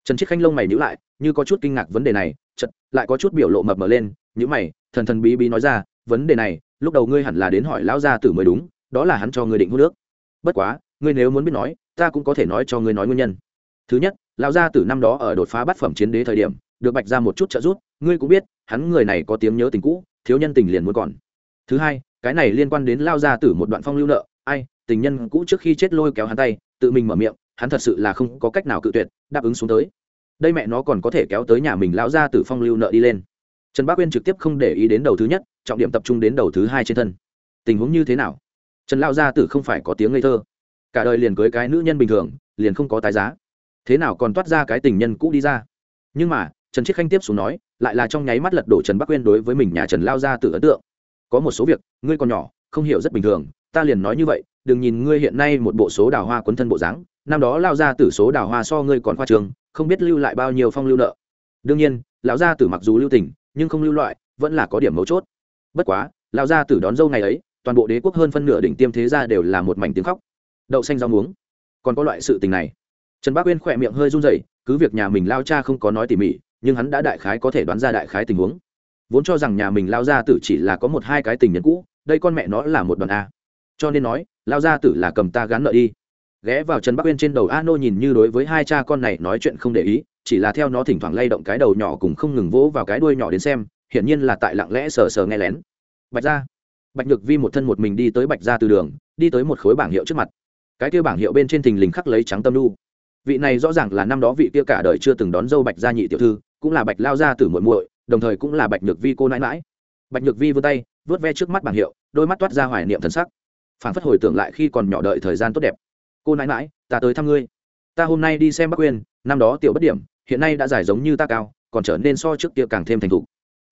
Trần chiết khanh lông mày nhữ lại, như có chút kinh ngạc vấn đề này chật lại có chút biểu lộ mập mờ lên nhữ mày, thần thần bí bí nói ra, vấn đề này, lúc đầu ngươi hẳn là đến hỏi lão gia tử mới đúng, đó là hắn cho ngươi định hút nước bất quá, ngươi nếu muốn biết nói, ta cũng có thể nói cho ngươi nói nguyên nhân. Thứ nhất, lão gia tử năm đó ở đột phá bát phẩm chiến đế thời điểm, được bạch ra một chút trợ giúp, ngươi cũng biết, hắn người này có tiếng nhớ tình cũ, thiếu nhân tình liền muốn còn. Thứ hai, cái này liên quan đến lao gia tử một đoạn phong lưu nợ, ai tình nhân cũ trước khi chết lôi kéo hắn tay, tự mình mở miệng, hắn thật sự là không có cách nào cự tuyệt, đáp ứng xuống tới. Đây mẹ nó còn có thể kéo tới nhà mình lão gia tử phong lưu nợ đi lên. Trần bác uyên trực tiếp không để ý đến đầu thứ nhất, trọng điểm tập trung đến đầu thứ hai trên thân. Tình huống như thế nào? Trần lao gia tử không phải có tiếng ngây thơ. Cả đời liền cưới cái nữ nhân bình thường, liền không có tái giá. Thế nào còn toát ra cái tình nhân cũ đi ra? Nhưng mà, trần chiết khanh tiếp xuống nói, lại là trong nháy mắt lật đổ trần bắc uyên đối với mình nhà trần lao gia tử ấn tượng. Có một số việc, ngươi còn nhỏ, không hiểu rất bình thường, ta liền nói như vậy đừng nhìn ngươi hiện nay một bộ số đào hoa quấn thân bộ dáng, năm đó lao ra tử số đào hoa so ngươi còn khoa trường không biết lưu lại bao nhiêu phong lưu nợ. Đương nhiên, lão gia tử mặc dù lưu tình, nhưng không lưu loại, vẫn là có điểm mấu chốt. Bất quá, lão gia tử đón dâu ngày ấy, toàn bộ đế quốc hơn phân nửa đỉnh tiêm thế gia đều là một mảnh tiếng khóc. Đậu xanh rau muống. Còn có loại sự tình này. Trần bác uyên khỏe miệng hơi run rẩy, cứ việc nhà mình lao cha không có nói tỉ mỉ, nhưng hắn đã đại khái có thể đoán ra đại khái tình huống. Vốn cho rằng nhà mình lao gia tử chỉ là có một hai cái tình nhân cũ, đây con mẹ nó là một đoàn a cho nên nói, lao gia tử là cầm ta gán nợ đi. Ghé vào trần bắc uyên trên đầu a nô nhìn như đối với hai cha con này nói chuyện không để ý, chỉ là theo nó thỉnh thoảng lay động cái đầu nhỏ cùng không ngừng vỗ vào cái đuôi nhỏ đến xem, hiển nhiên là tại lặng lẽ sờ sờ nghe lén. Bạch ra bạch nhược vi một thân một mình đi tới bạch ra từ đường, đi tới một khối bảng hiệu trước mặt. Cái kia bảng hiệu bên trên thình lình khắc lấy trắng tâm lu vị này rõ ràng là năm đó vị kia cả đời chưa từng đón dâu bạch gia nhị tiểu thư, cũng là bạch lao gia tử muội muội, đồng thời cũng là bạch nhược vi cô nãi mãi bạch nhược vi vươn tay vớt ve trước mắt bảng hiệu, đôi mắt toát ra hoài niệm thần sắc phản phất hồi tưởng lại khi còn nhỏ đợi thời gian tốt đẹp. Cô nãi mãi ta tới thăm ngươi. Ta hôm nay đi xem bắc Quyên, năm đó tiểu bất điểm hiện nay đã giải giống như ta cao còn trở nên so trước kia càng thêm thành thục.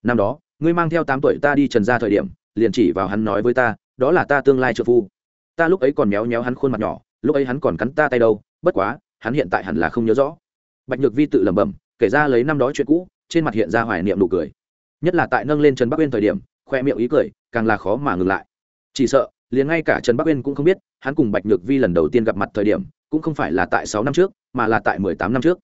Năm đó ngươi mang theo tám tuổi ta đi trần ra thời điểm liền chỉ vào hắn nói với ta đó là ta tương lai trợ phu. Ta lúc ấy còn méo méo hắn khuôn mặt nhỏ lúc ấy hắn còn cắn ta tay đâu bất quá hắn hiện tại hẳn là không nhớ rõ. Bạch nhược vi tự lẩm bẩm kể ra lấy năm đó chuyện cũ trên mặt hiện ra hoài niệm nụ cười. Nhất là tại nâng lên trần bắc uyên thời điểm khoe miệng ý cười càng là khó mà ngừng lại. Chỉ sợ liền ngay cả trần bắc uyên cũng không biết hắn cùng bạch nhược vi lần đầu tiên gặp mặt thời điểm cũng không phải là tại sáu năm trước mà là tại mười tám năm trước.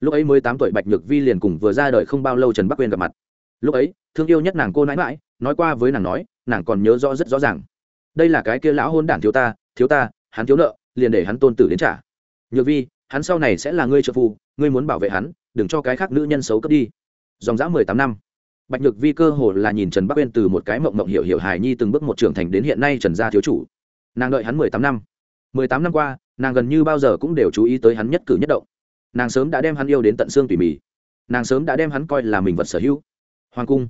Lúc ấy mới tám tuổi bạch nhược vi liền cùng vừa ra đời không bao lâu trần bắc uyên gặp mặt. Lúc ấy thương yêu nhất nàng cô nãi mãi nói qua với nàng nói nàng còn nhớ rõ rất rõ ràng. Đây là cái kia lão hôn đản thiếu ta thiếu ta hắn thiếu nợ liền để hắn tôn tử đến trả. Nhược vi hắn sau này sẽ là ngươi trợ phụ, ngươi muốn bảo vệ hắn đừng cho cái khác nữ nhân xấu cướp đi. Dòng dã mười tám năm bạch nhược vi cơ hồ là nhìn trần bắc uyên từ một cái mộng mộng hiểu hiểu hài nhi từng bước một trưởng thành đến hiện nay trần gia thiếu chủ. Nàng đợi hắn mười tám năm. Mười tám năm qua, nàng gần như bao giờ cũng đều chú ý tới hắn nhất cử nhất động. Nàng sớm đã đem hắn yêu đến tận xương tỉ mỉ. Nàng sớm đã đem hắn coi là mình vật sở hữu. Hoàng cung.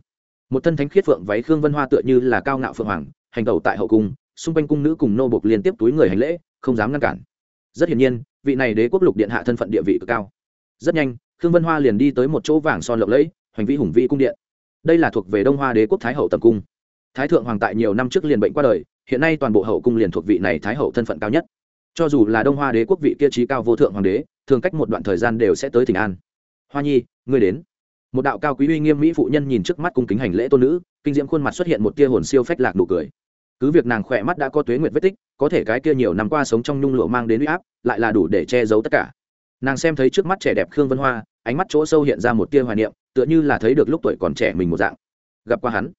Một thân thánh khiết phượng váy khương vân hoa tựa như là cao ngạo phượng hoàng, hành tẩu tại hậu cung, xung quanh cung nữ cùng nô bộc liên tiếp túi người hành lễ, không dám ngăn cản. Rất hiển nhiên, vị này đế quốc lục điện hạ thân phận địa vị cực cao. Rất nhanh, khương vân hoa liền đi tới một chỗ vàng son lộng lẫy, hoành vĩ hùng vĩ cung điện đây là thuộc về đông hoa đế quốc thái hậu tầm cung. Thái thượng hoàng tại nhiều năm trước liền bệnh qua đời, hiện nay toàn bộ hậu cung liền thuộc vị này thái hậu thân phận cao nhất. Cho dù là đông hoa đế quốc vị kia trí cao vô thượng hoàng đế, thường cách một đoạn thời gian đều sẽ tới tỉnh an. Hoa nhi, ngươi đến. Một đạo cao quý uy nghiêm mỹ phụ nhân nhìn trước mắt cung kính hành lễ tôn nữ, kinh diễm khuôn mặt xuất hiện một tia hồn siêu phách lạc nụ cười. Cứ việc nàng khỏe mắt đã có tuế nguyệt vết tích, có thể cái kia nhiều năm qua sống trong nhung lụa mang đến uy áp, lại là đủ để che giấu tất cả. Nàng xem thấy trước mắt trẻ đẹp khương vân hoa, ánh mắt chỗ sâu hiện ra một tia hoài niệm tựa như là thấy được lúc tuổi còn trẻ mình một dạng. Gặp qua hắn.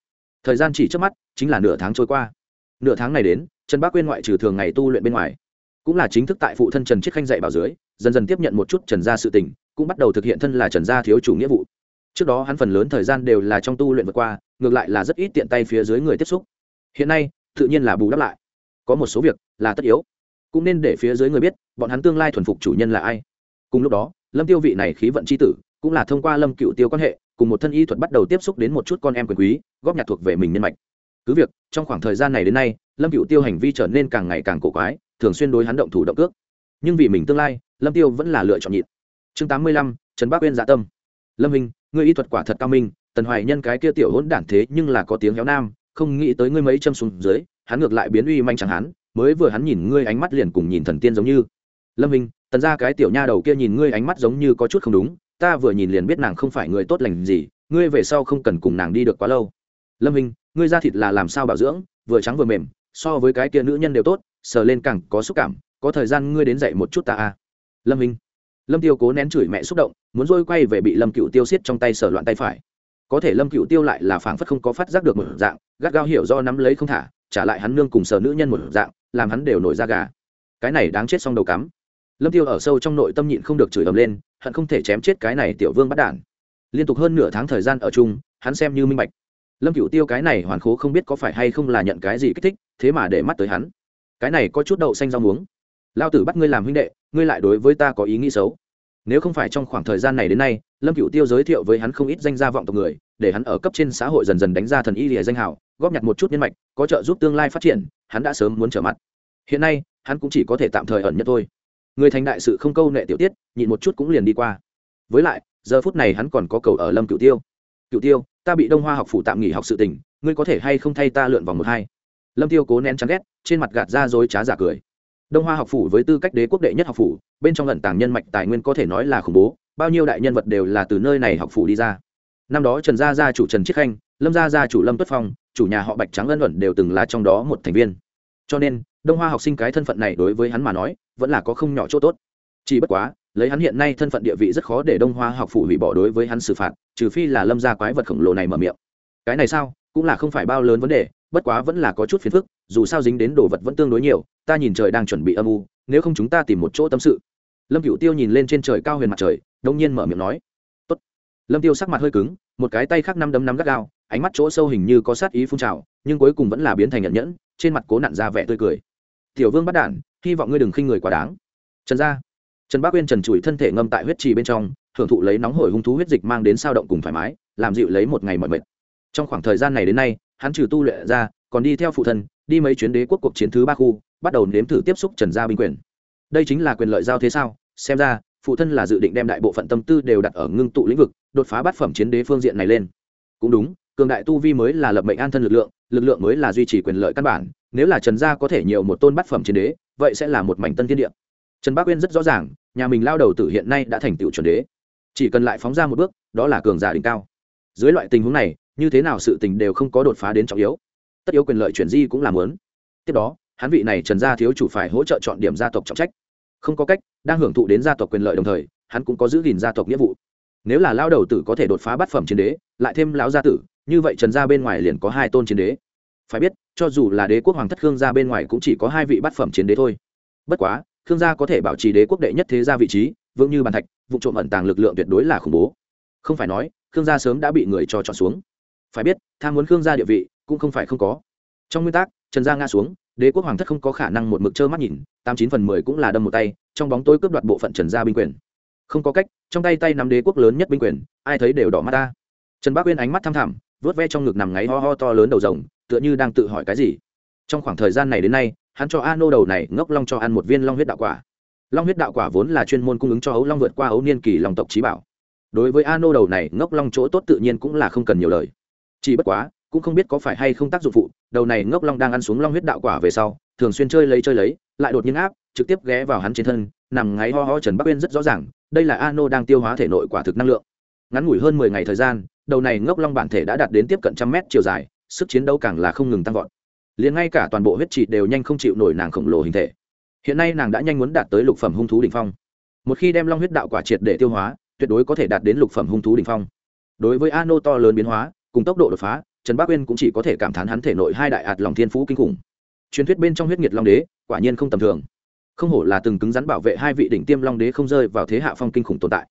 Thời gian chỉ trước mắt, chính là nửa tháng trôi qua. Nửa tháng này đến, trần bác quyên ngoại trừ thường ngày tu luyện bên ngoài, cũng là chính thức tại phụ thân trần chiết khanh dạy bảo dưới, dần dần tiếp nhận một chút trần gia sự tình, cũng bắt đầu thực hiện thân là trần gia thiếu chủ nghĩa vụ. Trước đó hắn phần lớn thời gian đều là trong tu luyện vượt qua, ngược lại là rất ít tiện tay phía dưới người tiếp xúc. Hiện nay, tự nhiên là bù đắp lại. Có một số việc là tất yếu. Cũng nên để phía dưới người biết, bọn hắn tương lai thuần phục chủ nhân là ai. Cùng lúc đó, lâm tiêu vị này khí vận c h i tử cũng là thông qua lâm cựu tiêu quan hệ, cùng một thân y thuật bắt đầu tiếp xúc đến một chút con em quyền quý, góp nhặt thuộc về mình nhân mạch. Cứ việc, trong khoảng thời gian này đến nay, lâm cựu tiêu hành vi trở nên càng ngày càng cổ quái, thường xuyên đối hắn động thủ động cước. Nhưng vì mình tương lai, lâm tiêu vẫn là lựa chọn nhịn. Chương tám mươi lăm, trần bác uyên dạ tâm. Lâm hình, ngươi y thuật quả thật cao minh, tần hoài nhân cái kia tiểu hỗn đản thế nhưng là có tiếng héo nam, không nghĩ tới ngươi mấy châm xuống dưới, hắn ngược lại biến uy manh chẳng hắn, mới vừa hắn nhìn ngươi ánh mắt liền cùng nhìn thần tiên giống như. Lâm hình, tần ra cái tiểu nha đầu kia nhìn ngươi ánh mắt giống như có chút không đúng ta vừa nhìn liền biết nàng không phải người tốt lành gì, ngươi về sau không cần cùng nàng đi được quá lâu. Lâm hình ngươi da thịt là làm sao bảo dưỡng, vừa trắng vừa mềm, so với cái kia nữ nhân đều tốt, sờ lên càng có xúc cảm, có thời gian ngươi đến dậy một chút ta à. Lâm hình lâm tiêu cố nén chửi mẹ xúc động, muốn dôi quay về bị lâm cựu tiêu xiết trong tay sờ loạn tay phải. Có thể lâm cựu tiêu lại là phảng phất không có phát giác được một dạng, gắt gao hiểu do nắm lấy không thả, trả lại hắn nương cùng sờ nữ nhân một dạng, làm hắn đều nổi da gà. Cái này đáng chết xong đầu cắm lâm tiêu ở sâu trong nội tâm nhịn không được chửi ầm lên, hận không thể chém chết cái này tiểu vương bắt đản liên tục hơn nửa tháng thời gian ở chung, hắn xem như minh bạch. Lâm cửu tiêu cái này hoàn khố không biết có phải hay không là nhận cái gì kích thích, thế mà để mắt tới hắn. Cái này có chút đậu xanh rau muống. Lao tử bắt ngươi làm huynh đệ, ngươi lại đối với ta có ý nghĩ xấu. Nếu không phải trong khoảng thời gian này đến nay, lâm cửu tiêu giới thiệu với hắn không ít danh gia vọng tộc người, để hắn ở cấp trên xã hội dần dần đánh ra thần y lìa danh hào, góp nhặt một chút nhân mạch, có trợ giúp tương lai phát triển, hắn đã sớm muốn trở mặt. Hiện nay, hắn cũng chỉ có thể tạm thời ẩn nhất thôi người thành đại sự không câu nệ tiểu tiết, nhịn một chút cũng liền đi qua. Với lại, giờ phút này hắn còn có cầu ở lâm cựu tiêu. Cựu tiêu, ta bị đông hoa học phủ tạm nghỉ học sự tình, ngươi có thể hay không thay ta lượn vòng một hai? Lâm tiêu cố nén chán ghét, trên mặt gạt ra dối trá giả cười. Đông hoa học phủ với tư cách đế quốc đệ nhất học phủ, bên trong lận tàng nhân mạch tài nguyên có thể nói là khủng bố, bao nhiêu đại nhân vật đều là từ nơi này học phủ đi ra. Năm đó trần gia gia chủ trần chiết khanh, lâm gia gia chủ lâm tuất phong, chủ nhà họ bạch trắng ân luận đều từng là trong đó một thành viên. Cho nên đông hoa học sinh cái thân phận này đối với hắn mà nói, vẫn là có không nhỏ chỗ tốt. Chỉ bất quá, lấy hắn hiện nay thân phận địa vị rất khó để đông hoa học phủ hủy bỏ đối với hắn xử phạt, trừ phi là lâm gia quái vật khổng lồ này mở miệng. Cái này sao, cũng là không phải bao lớn vấn đề, bất quá vẫn là có chút phiền phức, dù sao dính đến đồ vật vẫn tương đối nhiều, ta nhìn trời đang chuẩn bị âm u, nếu không chúng ta tìm một chỗ tâm sự. Lâm cựu tiêu nhìn lên trên trời cao huyền mặt trời đông nhiên mở miệng nói. Tốt. lâm tiêu sắc mặt hơi cứng, một cái tay khác năm đấm nắm gắt gao, ánh mắt chỗ sâu hình như có sát ý phun trào, nhưng cuối cùng vẫn là biến thành nhận nhẫn, trên mặt cố nặn ra vẻ tươi cười tiểu vương bắt đản hy vọng ngươi đừng khinh người quá đáng. Trần gia. Trần bác uyên trần trụi thân thể ngâm tại huyết trì bên trong thưởng thụ lấy nóng hổi hung thú huyết dịch mang đến sao động cùng thoải mái, làm dịu lấy một ngày mọi mệt. Trong khoảng thời gian này đến nay, hắn trừ tu luyện ra, còn đi theo phụ thân, đi mấy chuyến đế quốc cuộc chiến thứ ba khu, bắt đầu nếm thử tiếp xúc trần gia binh quyền. Đây chính là quyền lợi giao thế sao? Xem ra, phụ thân là dự định đem đại bộ phận tâm tư đều đặt ở ngưng tụ lĩnh vực, đột phá bát phẩm chiến đế phương diện này lên. Cũng đúng, cường đại tu vi mới là lập mệnh an thân lực lượng lực lượng mới là duy trì quyền lợi căn bản, nếu là trần gia có thể nhiều một tôn bát phẩm chiến đế, vậy sẽ là một mảnh tân thiên địa. Trần bác uyên rất rõ ràng, nhà mình lao đầu tử hiện nay đã thành tựu chuẩn đế. Chỉ cần lại phóng ra một bước, đó là cường giả đỉnh cao. Dưới loại tình huống này, như thế nào sự tình đều không có đột phá đến trọng yếu. Tất yếu quyền lợi chuyển di cũng làm lớn tiếp đó, hắn vị này trần gia thiếu chủ phải hỗ trợ chọn điểm gia tộc trọng trách. Không có cách, đang hưởng thụ đến gia tộc quyền lợi đồng thời, hắn cũng có giữ gìn gia tộc nghĩa vụ. Nếu là lao đầu tử có thể đột phá bát phẩm chiến đế, lại thêm lão gia tử như vậy trần gia bên ngoài liền có hai tôn chiến đế. Phải biết, cho dù là đế quốc hoàng thất khương gia bên ngoài cũng chỉ có hai vị bát phẩm chiến đế thôi. Bất quá, khương gia có thể bảo trì đế quốc đệ nhất thế gia vị trí, vững như bàn thạch, vụ trộm ẩn tàng lực lượng tuyệt đối là khủng bố. Không phải nói, khương gia sớm đã bị người cho chọn xuống. Phải biết, tham muốn khương gia địa vị cũng không phải không có. Trong nguyên tắc, trần gia nga xuống, đế quốc hoàng thất không có khả năng một mực trơ mắt nhìn, tám chín phần mười cũng là đâm một tay, trong bóng tối cướp đoạt bộ phận trần gia binh quyền. Không có cách, trong tay tay nắm đế quốc lớn nhất binh quyền, ai thấy đều đỏ mắt ta. Trần bác uyên ánh mắt tham thẳm vớt ve trong ngực nằm ngáy ho ho to lớn đầu rồng, tựa như đang tự hỏi cái gì. Trong khoảng thời gian này đến nay, hắn cho a nô đầu này ngốc long cho ăn một viên long huyết đạo quả. Long huyết đạo quả vốn là chuyên môn cung ứng cho ấu long vượt qua ấu niên kỳ long tộc trí bảo. Đối với a nô đầu này ngốc long chỗ tốt tự nhiên cũng là không cần nhiều lời. Chỉ bất quá, cũng không biết có phải hay không tác dụng phụ, đầu này ngốc long đang ăn xuống long huyết đạo quả về sau, thường xuyên chơi lấy chơi lấy, lại đột nhiên áp, trực tiếp ghé vào hắn trên thân, nằm ngáy ho ho trần bắc uyên rất rõ ràng, đây là a nô đang tiêu hóa thể nội quả thực năng lượng. Ngắn ngủi hơn mười ngày thời gian đầu này ngốc long bản thể đã đạt đến tiếp cận trăm mét chiều dài, sức chiến đấu càng là không ngừng tăng vọt. Liền ngay cả toàn bộ huyết trị đều nhanh không chịu nổi nàng khổng lồ hình thể. Hiện nay nàng đã nhanh muốn đạt tới lục phẩm hung thú đ ỉ n h phong. Một khi đem long huyết đạo quả triệt để tiêu hóa, tuyệt đối có thể đạt đến lục phẩm hung thú đ ỉ n h phong. Đối với a nô to lớn biến hóa, cùng tốc độ đột phá, trần bắc uyên cũng chỉ có thể cảm thán hắn thể nội hai đại ạt lòng thiên phú kinh khủng. Truyền thuyết bên trong huyết nhiệt long đế, quả nhiên không tầm thường. Không hổ là từng cứng rắn bảo vệ hai vị đỉnh tiêm long đế không rơi vào thế hạ phong kinh khủng tồn tại.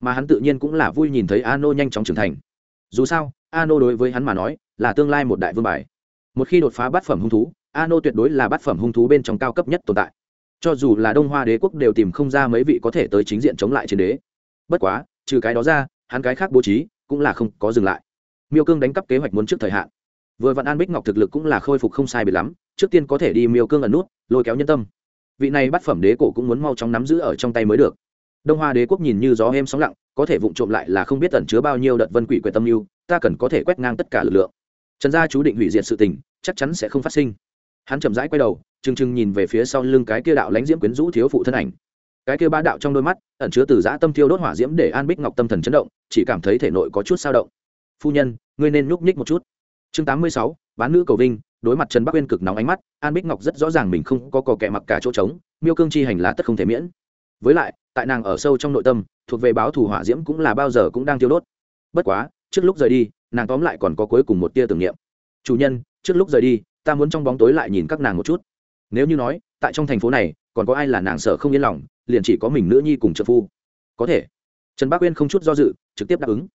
Mà hắn tự nhiên cũng là vui nhìn thấy a nô nhanh chóng trưởng thành dù sao, Ano đối với hắn mà nói, là tương lai một đại vương bài. Một khi đột phá bát phẩm hung thú, Ano tuyệt đối là bát phẩm hung thú bên trong cao cấp nhất tồn tại. Cho dù là đông hoa đế quốc đều tìm không ra mấy vị có thể tới chính diện chống lại chiến đế. Bất quá, trừ cái đó ra, hắn cái khác bố trí cũng là không có dừng lại. Miêu cương đánh cắp kế hoạch muốn trước thời hạn. Vừa vặn an bích ngọc thực lực cũng là khôi phục không sai biệt lắm, trước tiên có thể đi miêu cương ẩn nút, lôi kéo nhân tâm. Vị này bắt phẩm đế cổ cũng muốn mau chóng nắm giữ ở trong tay mới được. Đông hoa đế quốc nhìn như gió êm sóng lặng có thể vụng trộm lại là không biết ẩn chứa bao nhiêu đợt vân quỷ quyệt tâm lưu ta cần có thể quét ngang tất cả lực lượng. Trần gia chú định hủy diệt sự tình, chắc chắn sẽ không phát sinh. Hắn chậm rãi quay đầu, trừng trừng nhìn về phía sau lưng cái kia đạo lãnh diễm quyến rũ thiếu phụ thân ảnh. Cái kia ba đạo trong đôi mắt, ẩn chứa từ giã tâm thiêu đốt hỏa diễm để an bích ngọc tâm thần chấn động, chỉ cảm thấy thể nội có chút sao động. Phu nhân, ngươi nên nhúc nhích một chút. Chương tám mươi sáu, bán nữ cầu vinh, đối mặt trần bắc uyên cực nóng ánh mắt, an bích ngọc rất rõ ràng mình không có cò kẹ mặc cả chỗ trống, miêu cương chi hành là tất không thể miễn với lại, tại nàng ở sâu trong nội tâm, thuộc về báo thù hỏa diễm cũng là bao giờ cũng đang tiêu đốt. Bất quá, trước lúc rời đi, nàng tóm lại còn có cuối cùng một tia tưởng niệm. Chủ nhân, trước lúc rời đi, ta muốn trong bóng tối lại nhìn các nàng một chút. Nếu như nói, tại trong thành phố này, còn có ai là nàng sợ không yên lòng, liền chỉ có mình nữ nhi cùng trợ phu. Có thể. Trần bác uyên không chút do dự, trực tiếp đáp ứng.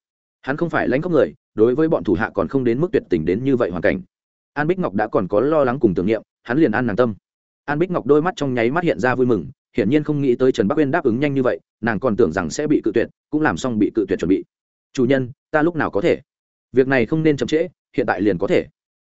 Hắn không phải lãnh khóc người, đối với bọn thủ hạ còn không đến mức tuyệt tình đến như vậy hoàn cảnh. An bích ngọc đã còn có lo lắng cùng tưởng niệm, hắn liền an nàng tâm. An bích ngọc đôi mắt trong nháy mắt hiện ra vui mừng hiển nhiên không nghĩ tới trần bắc uyên đáp ứng nhanh như vậy, nàng còn tưởng rằng sẽ bị cự tuyệt, cũng làm xong bị cự tuyệt chuẩn bị. Chủ nhân, ta lúc nào có thể? Việc này không nên chậm trễ, hiện tại liền có thể.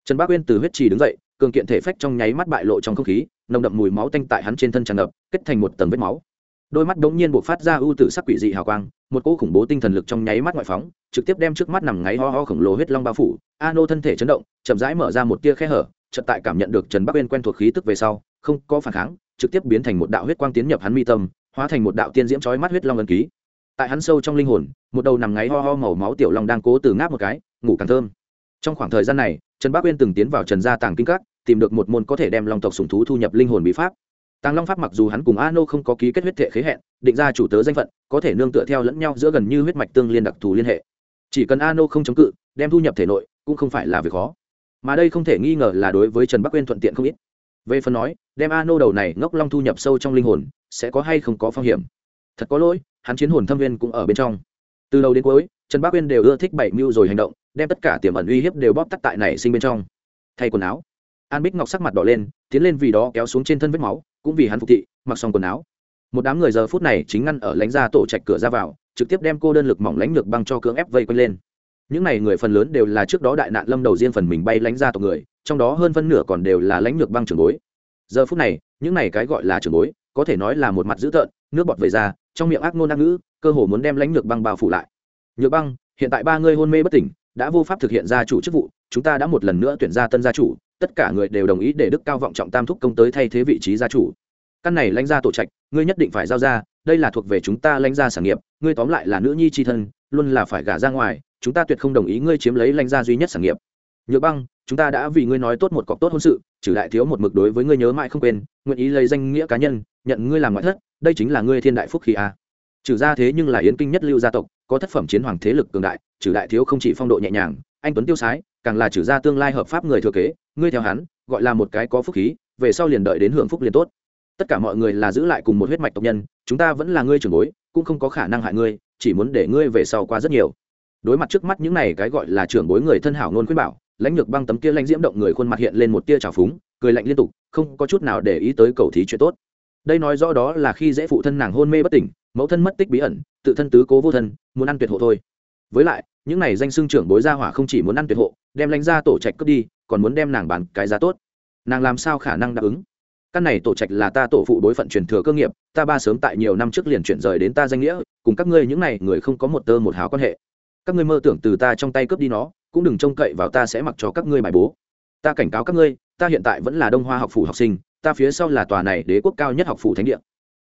Trần bắc uyên từ huyết trì đứng dậy, cường kiện thể phách trong nháy mắt bại lộ trong không khí, nồng đậm mùi máu tanh tại hắn trên thân tràn ngập, kết thành một tầng vết máu. Đôi mắt đống nhiên buộc phát ra ưu tử sắc quỷ dị hào quang, một cỗ khủng bố tinh thần lực trong nháy mắt ngoại phóng, trực tiếp đem trước mắt nằm ngáy ho ho khổng lồ huyết long bao phủ. A nô thân thể chấn động, chậm rãi mở ra một tia khe hở, chợt tại cảm nhận được trần bắc uyên quen thuộc khí tức về sau, không có phản kháng trực tiếp biến thành một đạo huyết quang tiến nhập hắn mi tâm, hóa thành một đạo tiên diễm chói mắt huyết long ân ký. Tại hắn sâu trong linh hồn, một đầu nằm ngáy ho ho màu máu tiểu long đang cố từ ngáp một cái, ngủ càng thơm. Trong khoảng thời gian này, trần bắc uyên từng tiến vào trần gia tàng kinh các, tìm được một môn có thể đem long tộc sùng thú thu nhập linh hồn bí pháp. Tàng long pháp mặc dù hắn cùng a nô không có ký kết huyết thể khế hẹn, định ra chủ tớ danh phận, có thể nương tựa theo lẫn nhau giữa gần như huyết mạch tương liên đặc thù liên hệ. Chỉ cần a nô không chống cự, đem thu nhập thể nội, cũng không phải là việc khó. Mà đây không thể nghi ngờ là đối với trần bắc uyên thuận tiện không ít. Về phần nói đem a nô đầu này ngốc long thu nhập sâu trong linh hồn, sẽ có hay không có phong hiểm? Thật có lỗi, hắn chiến hồn thâm viên cũng ở bên trong. Từ đầu đến cuối, trần Bác uyên đều ưa thích bảy mưu rồi hành động, đem tất cả tiềm ẩn uy hiếp đều bóp tắt tại nảy sinh bên trong. Thay quần áo, an bích ngọc sắc mặt đỏ lên, tiến lên vì đó kéo xuống trên thân vết máu, cũng vì hắn phục thị, mặc xong quần áo. Một đám người giờ phút này chính ngăn ở lánh ra tổ trạch cửa ra vào, trực tiếp đem cô đơn lực mỏng lánh lược băng cho cưỡng ép vây quanh lên. Những này người phần lớn đều là trước đó đại nạn lâm đầu riêng phần mình bay lánh ra tộc người, trong đó hơn phân nửa còn đều là lánh lược băng trường bối giờ phút này, những này cái gọi là trường bối, có thể nói là một mặt dữ tợn, nước bọt về ra, trong miệng ác ngôn ác ngữ, cơ hồ muốn đem lãnh lược băng bao phủ lại. Nhược băng, hiện tại ba người hôn mê bất tỉnh, đã vô pháp thực hiện gia chủ chức vụ, chúng ta đã một lần nữa tuyển ra tân gia chủ, tất cả người đều đồng ý để đức cao vọng trọng tam thúc công tới thay thế vị trí gia chủ. Căn này lãnh gia tổ trạch, ngươi nhất định phải giao ra, đây là thuộc về chúng ta lãnh gia sản nghiệp, ngươi tóm lại là nữ nhi tri thân, luôn là phải gả ra ngoài, chúng ta tuyệt không đồng ý ngươi chiếm lấy lãnh gia duy nhất sản nghiệp nhược băng, chúng ta đã vì ngươi nói tốt một cọc tốt hôn sự, trừ đại thiếu một mực đối với ngươi nhớ mãi không quên, nguyện ý lấy danh nghĩa cá nhân, nhận ngươi làm ngoại thất, đây chính là ngươi thiên đại phúc khí a. Trừ ra thế nhưng là yến kinh nhất lưu gia tộc, có thất phẩm chiến hoàng thế lực cường đại, trừ đại thiếu không chỉ phong độ nhẹ nhàng, anh tuấn tiêu sái, càng là trừ ra tương lai hợp pháp người thừa kế, ngươi theo hắn, gọi là một cái có phúc khí, về sau liền đợi đến hưởng phúc liền tốt. Tất cả mọi người là giữ lại cùng một huyết mạch tộc nhân, chúng ta vẫn là ngươi trưởng bối, cũng không có khả năng hại ngươi, chỉ muốn để ngươi về sau qua rất nhiều. Đối mặt trước mắt những này cái gọi là trưởng bối người thân hảo nôn khuyên bảo lãnh lược băng tấm kia lãnh diễm động người khuôn mặt hiện lên một tia trào phúng, cười lạnh liên tục, không có chút nào để ý tới cầu thí chuyện tốt. Đây nói rõ đó là khi dễ phụ thân nàng hôn mê bất tỉnh, mẫu thân mất tích bí ẩn, tự thân tứ cố vô thân, muốn ăn tuyệt hộ thôi. Với lại, những này danh xưng trưởng bối gia hỏa không chỉ muốn ăn tuyệt hộ, đem lãnh ra tổ trạch cướp đi, còn muốn đem nàng bán cái giá tốt. Nàng làm sao khả năng đáp ứng? Căn này tổ trạch là ta tổ phụ đối phận truyền thừa cơ nghiệp, ta ba sớm tại nhiều năm trước liền chuyển rời đến ta danh nghĩa, cùng các ngươi những này người không có một tơ một hào quan hệ. Các ngươi mơ tưởng từ ta trong tay cướp đi nó cũng đừng trông cậy vào ta sẽ mặc cho các ngươi bài bố. Ta cảnh cáo các ngươi, ta hiện tại vẫn là đông hoa học phủ học sinh, ta phía sau là tòa này đế quốc cao nhất học phủ thánh địa.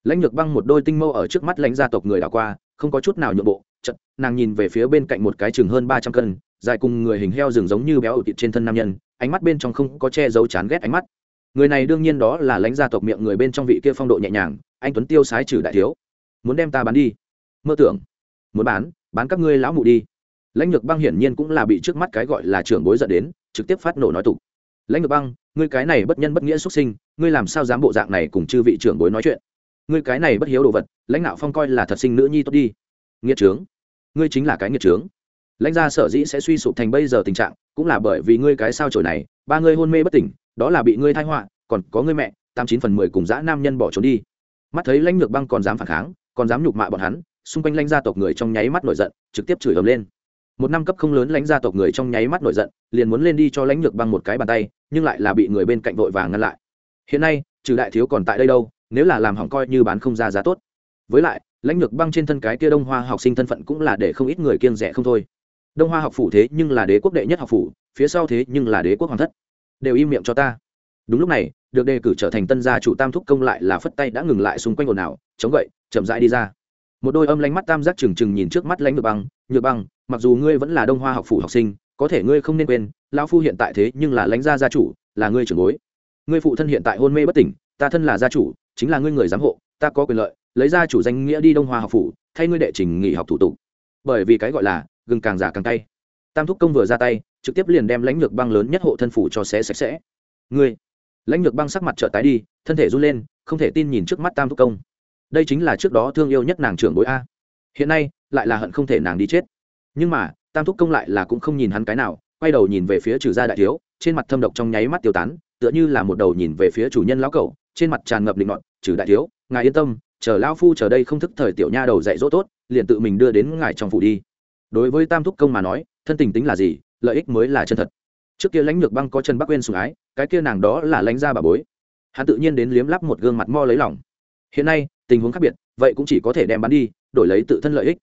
Lãnh lược băng một đôi tinh mâu ở trước mắt lãnh gia tộc người đảo qua, không có chút nào nhượng bộ chật nàng nhìn về phía bên cạnh một cái chừng hơn ba trăm cân, dài cùng người hình heo rừng giống như béo ở thịt trên thân nam nhân, ánh mắt bên trong không có che giấu chán ghét ánh mắt. Người này đương nhiên đó là lãnh gia tộc miệng người bên trong vị kia phong độ nhẹ nhàng, anh tuấn tiêu sái trừ đại thiếu. Muốn đem ta bán đi? Mơ tưởng. Muốn bán bán các ngươi lão mụ đi lãnh lược băng hiển nhiên cũng là bị trước mắt cái gọi là trưởng bối dẫn đến, trực tiếp phát nổ nói tục. Lãnh lược băng, ngươi cái này bất nhân bất nghĩa xuất sinh, ngươi làm sao dám bộ dạng này cùng chư vị trưởng bối nói chuyện? Ngươi cái này bất hiếu đồ vật, lãnh đạo phong coi là thật sinh nữ nhi tốt đi. Nghiệt trướng. Ngươi chính là cái nghiệt trướng. Lãnh gia sở dĩ sẽ suy sụp thành bây giờ tình trạng, cũng là bởi vì ngươi cái sao trổi này, ba ngươi hôn mê bất tỉnh, đó là bị ngươi thai họa, còn có ngươi mẹ, tám chín phần mười cùng dã nam nhân bỏ trốn đi. Mắt thấy lãnh lược băng còn dám phản kháng, còn dám nhục mạ bọn hắn, xung quanh lãnh gia tộc người trong nháy mắt nổi giận, trực tiếp chửi ầm lên một năm cấp không lớn lãnh gia tộc người trong nháy mắt nổi giận, liền muốn lên đi cho lãnh lược băng một cái bàn tay, nhưng lại là bị người bên cạnh vội vàng ngăn lại. Hiện nay, trừ đại thiếu còn tại đây đâu, nếu là làm hỏng coi như bán không ra giá tốt. Với lại, lãnh lược băng trên thân cái kia đông hoa học sinh thân phận cũng là để không ít người kiêng rẻ không thôi. Đông hoa học phủ thế nhưng là đế quốc đệ nhất học phủ, phía sau thế nhưng là đế quốc hoàng thất. Đều im miệng cho ta. Đúng lúc này, được đề cử trở thành tân gia chủ tam thúc công lại là phất tay đã ngừng lại xung quanh ồn ào, chống gậy, chậm rãi đi ra. Một đôi âm lánh mắt tam giác trừng trừng nhìn trước mắt lãnh nhược băng nhược băng, mặc dù ngươi vẫn là đông hoa học phủ học sinh, có thể ngươi không nên quên, lão phu hiện tại thế nhưng là lãnh gia gia chủ, là ngươi trưởng bối. Ngươi phụ thân hiện tại hôn mê bất tỉnh, ta thân là gia chủ, chính là ngươi người giám hộ, ta có quyền lợi, lấy gia chủ danh nghĩa đi đông hoa học phủ, thay ngươi đệ trình nghỉ học thủ tục. Bởi vì cái gọi là, gừng càng già càng tay tam thúc công vừa ra tay, trực tiếp liền đem lãnh lược băng lớn nhất hộ thân phủ cho xé sạch sẽ. Ngươi. Lãnh lược băng sắc mặt trợ tái đi, thân thể run lên, không thể tin nhìn trước mắt tam thúc công. Đây chính là trước đó thương yêu nhất nàng trưởng bối a hiện nay lại là hận không thể nàng đi chết. Nhưng mà, tam thúc công lại là cũng không nhìn hắn cái nào, quay đầu nhìn về phía trừ gia đại thiếu, trên mặt thâm độc trong nháy mắt tiêu tán, tựa như là một đầu nhìn về phía chủ nhân lão cẩu, trên mặt tràn ngập định ngọn trừ đại thiếu, ngài yên tâm, chờ lão phu chờ đây không thức thời tiểu nha đầu dạy dỗ tốt, liền tự mình đưa đến ngài trong phủ đi. Đối với tam thúc công mà nói, thân tình tính là gì, lợi ích mới là chân thật. Trước kia lãnh lược băng có chân bắc quên sùng ái, cái kia nàng đó là lãnh gia bà bối. Hắn tự nhiên đến liếm lắp một gương mặt mo lấy lòng. Hiện nay, tình huống khác biệt, vậy cũng chỉ có thể đem bán đi đổi lấy tự thân lợi ích.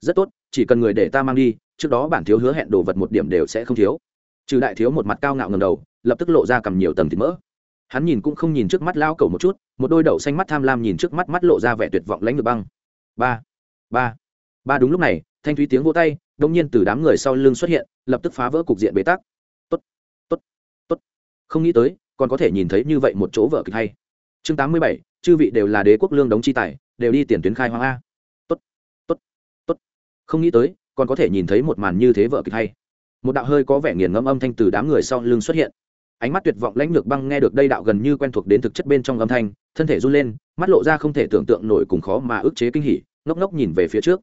Rất tốt, chỉ cần người để ta mang đi, trước đó bản thiếu hứa hẹn đồ vật một điểm đều sẽ không thiếu. Trừ đại thiếu một mặt cao ngạo ngầm đầu, lập tức lộ ra cầm nhiều tầng thịt mỡ. Hắn nhìn cũng không nhìn trước mắt lao cầu một chút, một đôi đậu xanh mắt tham lam nhìn trước mắt mắt lộ ra vẻ tuyệt vọng lãnh ngược băng. Ba ba ba đúng lúc này, thanh thúy tiếng vô tay đông nhiên từ đám người sau lưng xuất hiện, lập tức phá vỡ cục diện bế tắc. Tốt tốt tốt. Không nghĩ tới, còn có thể nhìn thấy như vậy một chỗ vợ kịch hay. Chương tám mươi bảy, chư vị đều là đế quốc lương đống chi tài, đều đi tiền tuyến khai hoang a không nghĩ tới, còn có thể nhìn thấy một màn như thế vợ kịch hay. Một đạo hơi có vẻ nghiền ngẫm âm thanh từ đám người sau lưng xuất hiện. Ánh mắt tuyệt vọng lãnh lược băng nghe được đây đạo gần như quen thuộc đến thực chất bên trong âm thanh, thân thể run lên, mắt lộ ra không thể tưởng tượng nổi cùng khó mà ức chế kinh hỉ, ngốc ngốc nhìn về phía trước.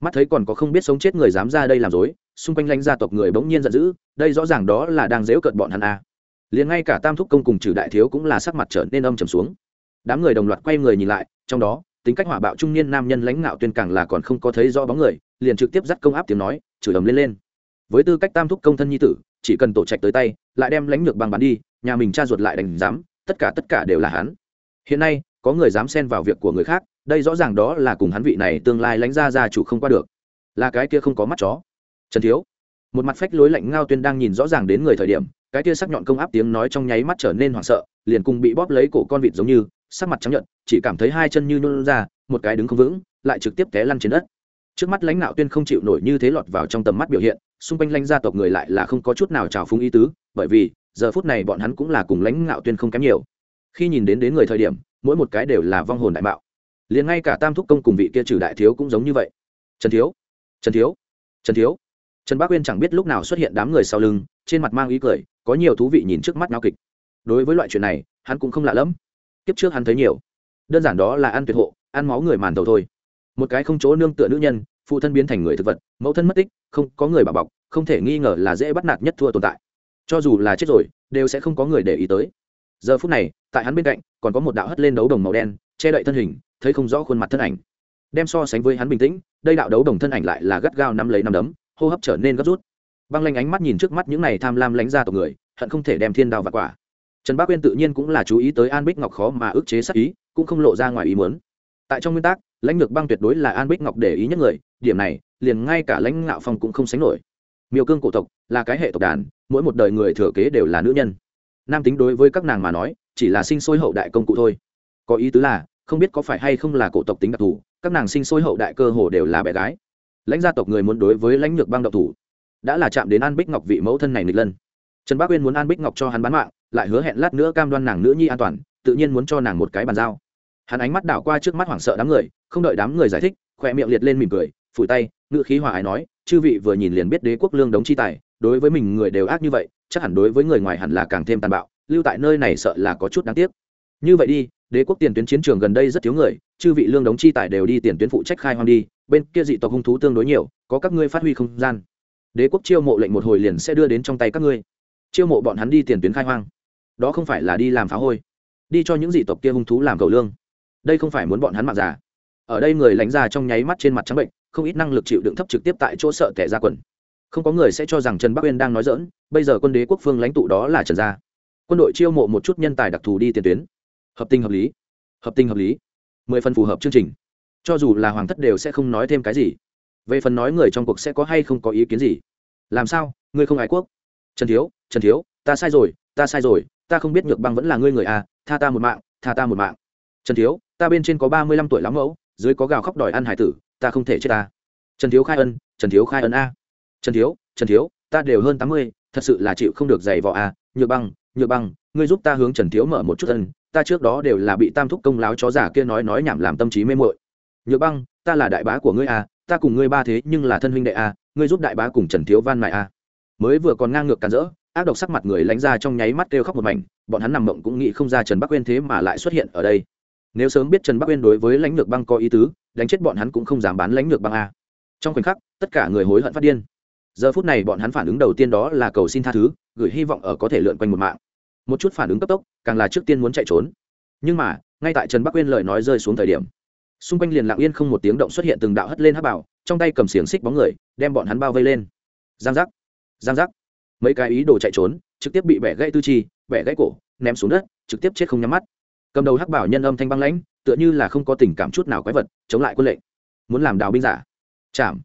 Mắt thấy còn có không biết sống chết người dám ra đây làm dối xung quanh lãnh gia tộc người bỗng nhiên giận dữ, đây rõ ràng đó là đang dễu cợt bọn hắn a liền ngay cả tam thúc công cùng trừ đại thiếu cũng là sắc mặt trở nên âm trầm xuống. Đám người đồng loạt quay người nhìn lại, trong đó, tính cách hỏa bạo trung niên nam nhân lãnh ngạo tuyên càng là còn không có thấy rõ bóng người liền trực tiếp dắt công áp tiếng nói, chửi ầm lên lên. Với tư cách tam thúc công thân nhi tử, chỉ cần tổ trạch tới tay, lại đem lãnh lược bằng bán đi, nhà mình cha ruột lại đành dám, tất cả tất cả đều là hắn. Hiện nay, có người dám xen vào việc của người khác, đây rõ ràng đó là cùng hắn vị này tương lai lãnh ra gia chủ không qua được. Là cái kia không có mắt chó. Trần thiếu, một mặt phách lối lạnh ngao tuyên đang nhìn rõ ràng đến người thời điểm, cái kia sắc nhọn công áp tiếng nói trong nháy mắt trở nên hoảng sợ, liền cùng bị bóp lấy cổ con vịt giống như, sắc mặt trắng nhợt, chỉ cảm thấy hai chân như nôn ra, một cái đứng không vững, lại trực tiếp té lăn trên đất trước mắt lãnh đạo tuyên không chịu nổi như thế lọt vào trong tầm mắt biểu hiện, xung quanh lãnh gia tộc người lại là không có chút nào trào phúng ý tứ, bởi vì, giờ phút này bọn hắn cũng là cùng lãnh đạo tuyên không kém nhiều. Khi nhìn đến đến người thời điểm, mỗi một cái đều là vong hồn đại mạo. Liền ngay cả tam thúc công cùng vị kia trừ đại thiếu cũng giống như vậy. Trần thiếu trần thiếu trần thiếu. Trần bác uyên chẳng biết lúc nào xuất hiện đám người sau lưng, trên mặt mang ý cười, có nhiều thú vị nhìn trước mắt nao kịch. Đối với loại chuyện này, hắn cũng không lạ lẫm. Kiếp trước hắn thấy nhiều. Đơn giản đó là ăn tuyệt hộ, ăn máu người màn đầu thôi một cái không chỗ nương tựa nữ nhân, phụ thân biến thành người thực vật, mẫu thân mất tích, không có người bảo bọc, không thể nghi ngờ là dễ bắt nạt nhất thua tồn tại. Cho dù là chết rồi, đều sẽ không có người để ý tới. Giờ phút này, tại hắn bên cạnh, còn có một đạo hất lên đấu đồng màu đen, che đậy thân hình, thấy không rõ khuôn mặt thân ảnh. Đem so sánh với hắn bình tĩnh, đây đạo đấu đồng thân ảnh lại là gắt gao nắm lấy nắm đấm, hô hấp trở nên gấp rút. Băng lanh ánh mắt nhìn trước mắt những này tham lam lánh ra tộc người, hận không thể đem thiên đao và quả. Trần bác uyên tự nhiên cũng là chú ý tới an bích ngọc khó mà ức chế sắc ý, cũng không lộ ra ngoài ý muốn. Tại trong nguyên tắc lãnh lược băng tuyệt đối là an bích ngọc để ý nhất người, điểm này, liền ngay cả lãnh ngạo phong cũng không sánh nổi. Miêu cương cổ tộc, là cái hệ tộc đàn, mỗi một đời người thừa kế đều là nữ nhân. Nam tính đối với các nàng mà nói, chỉ là sinh sôi hậu đại công cụ thôi. Có ý tứ là, không biết có phải hay không là cổ tộc tính đặc thù, các nàng sinh sôi hậu đại cơ hồ đều là bé gái. Lãnh gia tộc người muốn đối với lãnh lược băng độc thủ, đã là chạm đến an bích ngọc vị mẫu thân này nghịch lân. Trần bác uyên muốn an bích ngọc cho hắn bán mạng, lại hứa hẹn lát nữa cam đoan nàng nữ nhi an toàn, tự nhiên muốn cho nàng một cái bàn giao hắn ánh mắt đảo qua trước mắt hoảng sợ đám người, không đợi đám người giải thích khỏe miệng liệt lên mỉm cười, phủi tay ngự khí hòa ái nói, chư vị vừa nhìn liền biết đế quốc lương đống chi tài, đối với mình người đều ác như vậy, chắc hẳn đối với người ngoài hẳn là càng thêm tàn bạo, lưu tại nơi này sợ là có chút đáng tiếc. Như vậy đi, đế quốc tiền tuyến chiến trường gần đây rất thiếu người, chư vị lương đống chi tài đều đi tiền tuyến phụ trách khai hoang đi, bên kia dị tộc hung thú tương đối nhiều, có các ngươi phát huy không gian. Đế quốc chiêu mộ lệnh một hồi liền sẽ đưa đến trong tay các ngươi. Chiêu mộ bọn hắn đi tiền tuyến khai hoang, đó không phải là đi làm phá hôi, đi cho những dị tộc kia hung thú làm cầu lương đây không phải muốn bọn hắn mặc giả ở đây người lãnh ra trong nháy mắt trên mặt trắng bệnh, không ít năng lực chịu đựng thấp trực tiếp tại chỗ sợ tẻ ra quần. Không có người sẽ cho rằng trần bắc uyên đang nói dỡn bây giờ quân đế quốc phương lãnh tụ đó là trần gia. Quân đội chiêu mộ một chút nhân tài đặc thù đi tiền tuyến. Hợp tình hợp lý. Hợp tình hợp lý. Mười phần phù hợp chương trình. Cho dù là hoàng thất đều sẽ không nói thêm cái gì. Về phần nói người trong cuộc sẽ có hay không có ý kiến gì. Làm sao? Ngươi không ái quốc. Trần thiếu trần thiếu, ta sai rồi, ta sai rồi, ta không biết nhược băng vẫn là ngươi người à tha ta một mạng, tha ta một mạng. Trần thiếu ta bên trên có ba mươi lăm tuổi lắm mẫu, dưới có gào khóc đòi ăn hải tử, ta không thể chết ta. Trần thiếu khai ân, trần thiếu khai ân a. Trần thiếu trần thiếu, ta đều hơn tám mươi, thật sự là chịu không được giày vò a, nhược băng nhược băng, ngươi giúp ta hướng trần thiếu mở một chút ân, ta trước đó đều là bị tam thúc công láo chó giả kia nói nói nhảm làm tâm trí mê mội nhược băng, ta là đại bá của ngươi a, ta cùng ngươi ba thế nhưng là thân huynh đệ a, ngươi giúp đại bá cùng trần thiếu van mại a. Mới vừa còn ngang ngược càn rỡ, ác độc sắc mặt người lánh ra trong nháy mắt kêu khóc một mảnh, bọn hắn nằm mộng cũng nghĩ không ra trần bắc uyên thế mà lại xuất hiện ở đây nếu sớm biết trần bắc uyên đối với lãnh lược băng có ý tứ, đánh chết bọn hắn cũng không dám bán lãnh lược băng a. Trong khoảnh khắc, tất cả người hối hận phát điên. Giờ phút này bọn hắn phản ứng đầu tiên đó là cầu xin tha thứ, gửi hy vọng ở có thể lượn quanh một mạng. Một chút phản ứng cấp tốc, càng là trước tiên muốn chạy trốn. Nhưng mà, ngay tại trần bắc uyên lời nói rơi xuống thời điểm, xung quanh liền lặng yên không một tiếng động xuất hiện từng đạo hất lên hắc bảo, trong tay cầm xiềng xích bóng người, đem bọn hắn bao vây lên. Giang giác giang giác. Mấy cái ý đồ chạy trốn, trực tiếp bị bẻ gãy tư chi, bẻ gãy cổ, ném xuống đất, trực tiếp chết không nhắm mắt cầm đầu hắc bảo nhân âm thanh băng lãnh, tựa như là không có tình cảm chút nào quái vật, chống lại quân lệnh. Muốn làm đào binh giả? Chạm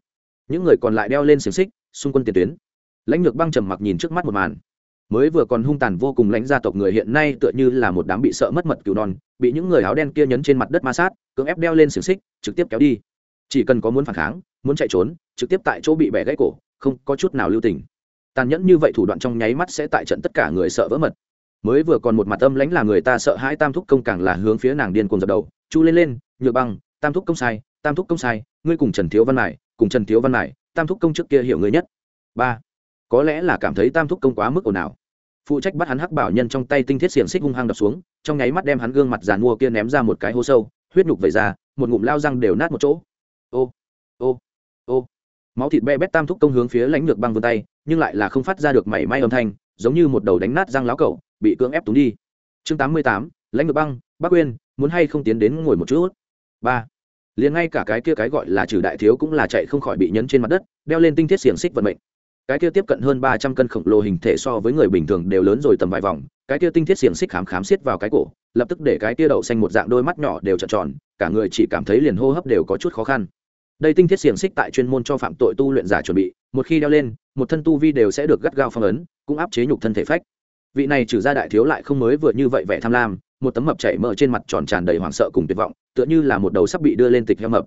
những người còn lại đeo lên xiềng xích, xung quân tiền tuyến. Lãnh lược băng trầm mặc nhìn trước mắt một màn. Mới vừa còn hung tàn vô cùng lãnh gia tộc người hiện nay tựa như là một đám bị sợ mất mật cứu non, bị những người áo đen kia nhấn trên mặt đất ma sát, cưỡng ép đeo lên xiềng xích, trực tiếp kéo đi. Chỉ cần có muốn phản kháng, muốn chạy trốn, trực tiếp tại chỗ bị bẻ gãy cổ, không có chút nào lưu tình. Tàn nhẫn như vậy thủ đoạn trong nháy mắt sẽ tại trận tất cả người sợ vỡ mật mới vừa còn một mặt âm lãnh là người ta sợ hãi tam thúc công càng là hướng phía nàng điên cuồng dập đầu, chu lên lên nhược băng, tam thúc công sai, tam thúc công sai, ngươi cùng trần thiếu văn này cùng trần thiếu văn này tam thúc công trước kia hiểu ngươi nhất. Ba. Có lẽ là cảm thấy tam thúc công quá mức ồn ào. Phụ trách bắt hắn hắc bảo nhân trong tay tinh thiết xiềng xích hung hăng đập xuống, trong nháy mắt đem hắn gương mặt giàn mua kia ném ra một cái hố sâu, huyết nhục vẩy ra, một ngụm lao răng đều nát một chỗ. Ô ô ô. Máu thịt be bét tam thúc công hướng phía lãnh lược băng vươn tay, nhưng lại là không phát ra được mảy may âm thanh, giống như một đầu đánh nát răng láo cậu bị cưỡng ép túng đi. Chương tám mươi tám, lãnh lược băng, bác quyên muốn hay không tiến đến ngồi một chút? Ba. Liền ngay cả cái kia cái gọi là trừ đại thiếu cũng là chạy không khỏi bị nhấn trên mặt đất, đeo lên tinh thiết xiềng xích vận mệnh. Cái kia tiếp cận hơn ba trăm cân khổng lồ hình thể so với người bình thường đều lớn rồi tầm vài vòng, cái kia tinh thiết xiềng xích khám khám xiết vào cái cổ, lập tức để cái kia đậu xanh một dạng đôi mắt nhỏ đều trợn tròn, cả người chỉ cảm thấy liền hô hấp đều có chút khó khăn. Đây tinh thiết xiềng xích tại chuyên môn cho phạm tội tu luyện giả chuẩn bị, một khi đeo lên, một thân tu vi đều sẽ được gắt gao phong ấn, cũng áp chế nhục thân thể phách vị này trừ ra đại thiếu lại không mới vừa như vậy vẻ tham lam một tấm mập chảy mỡ trên mặt tròn tràn đầy hoảng sợ cùng tuyệt vọng tựa như là một đầu sắp bị đưa lên tịch heo mập.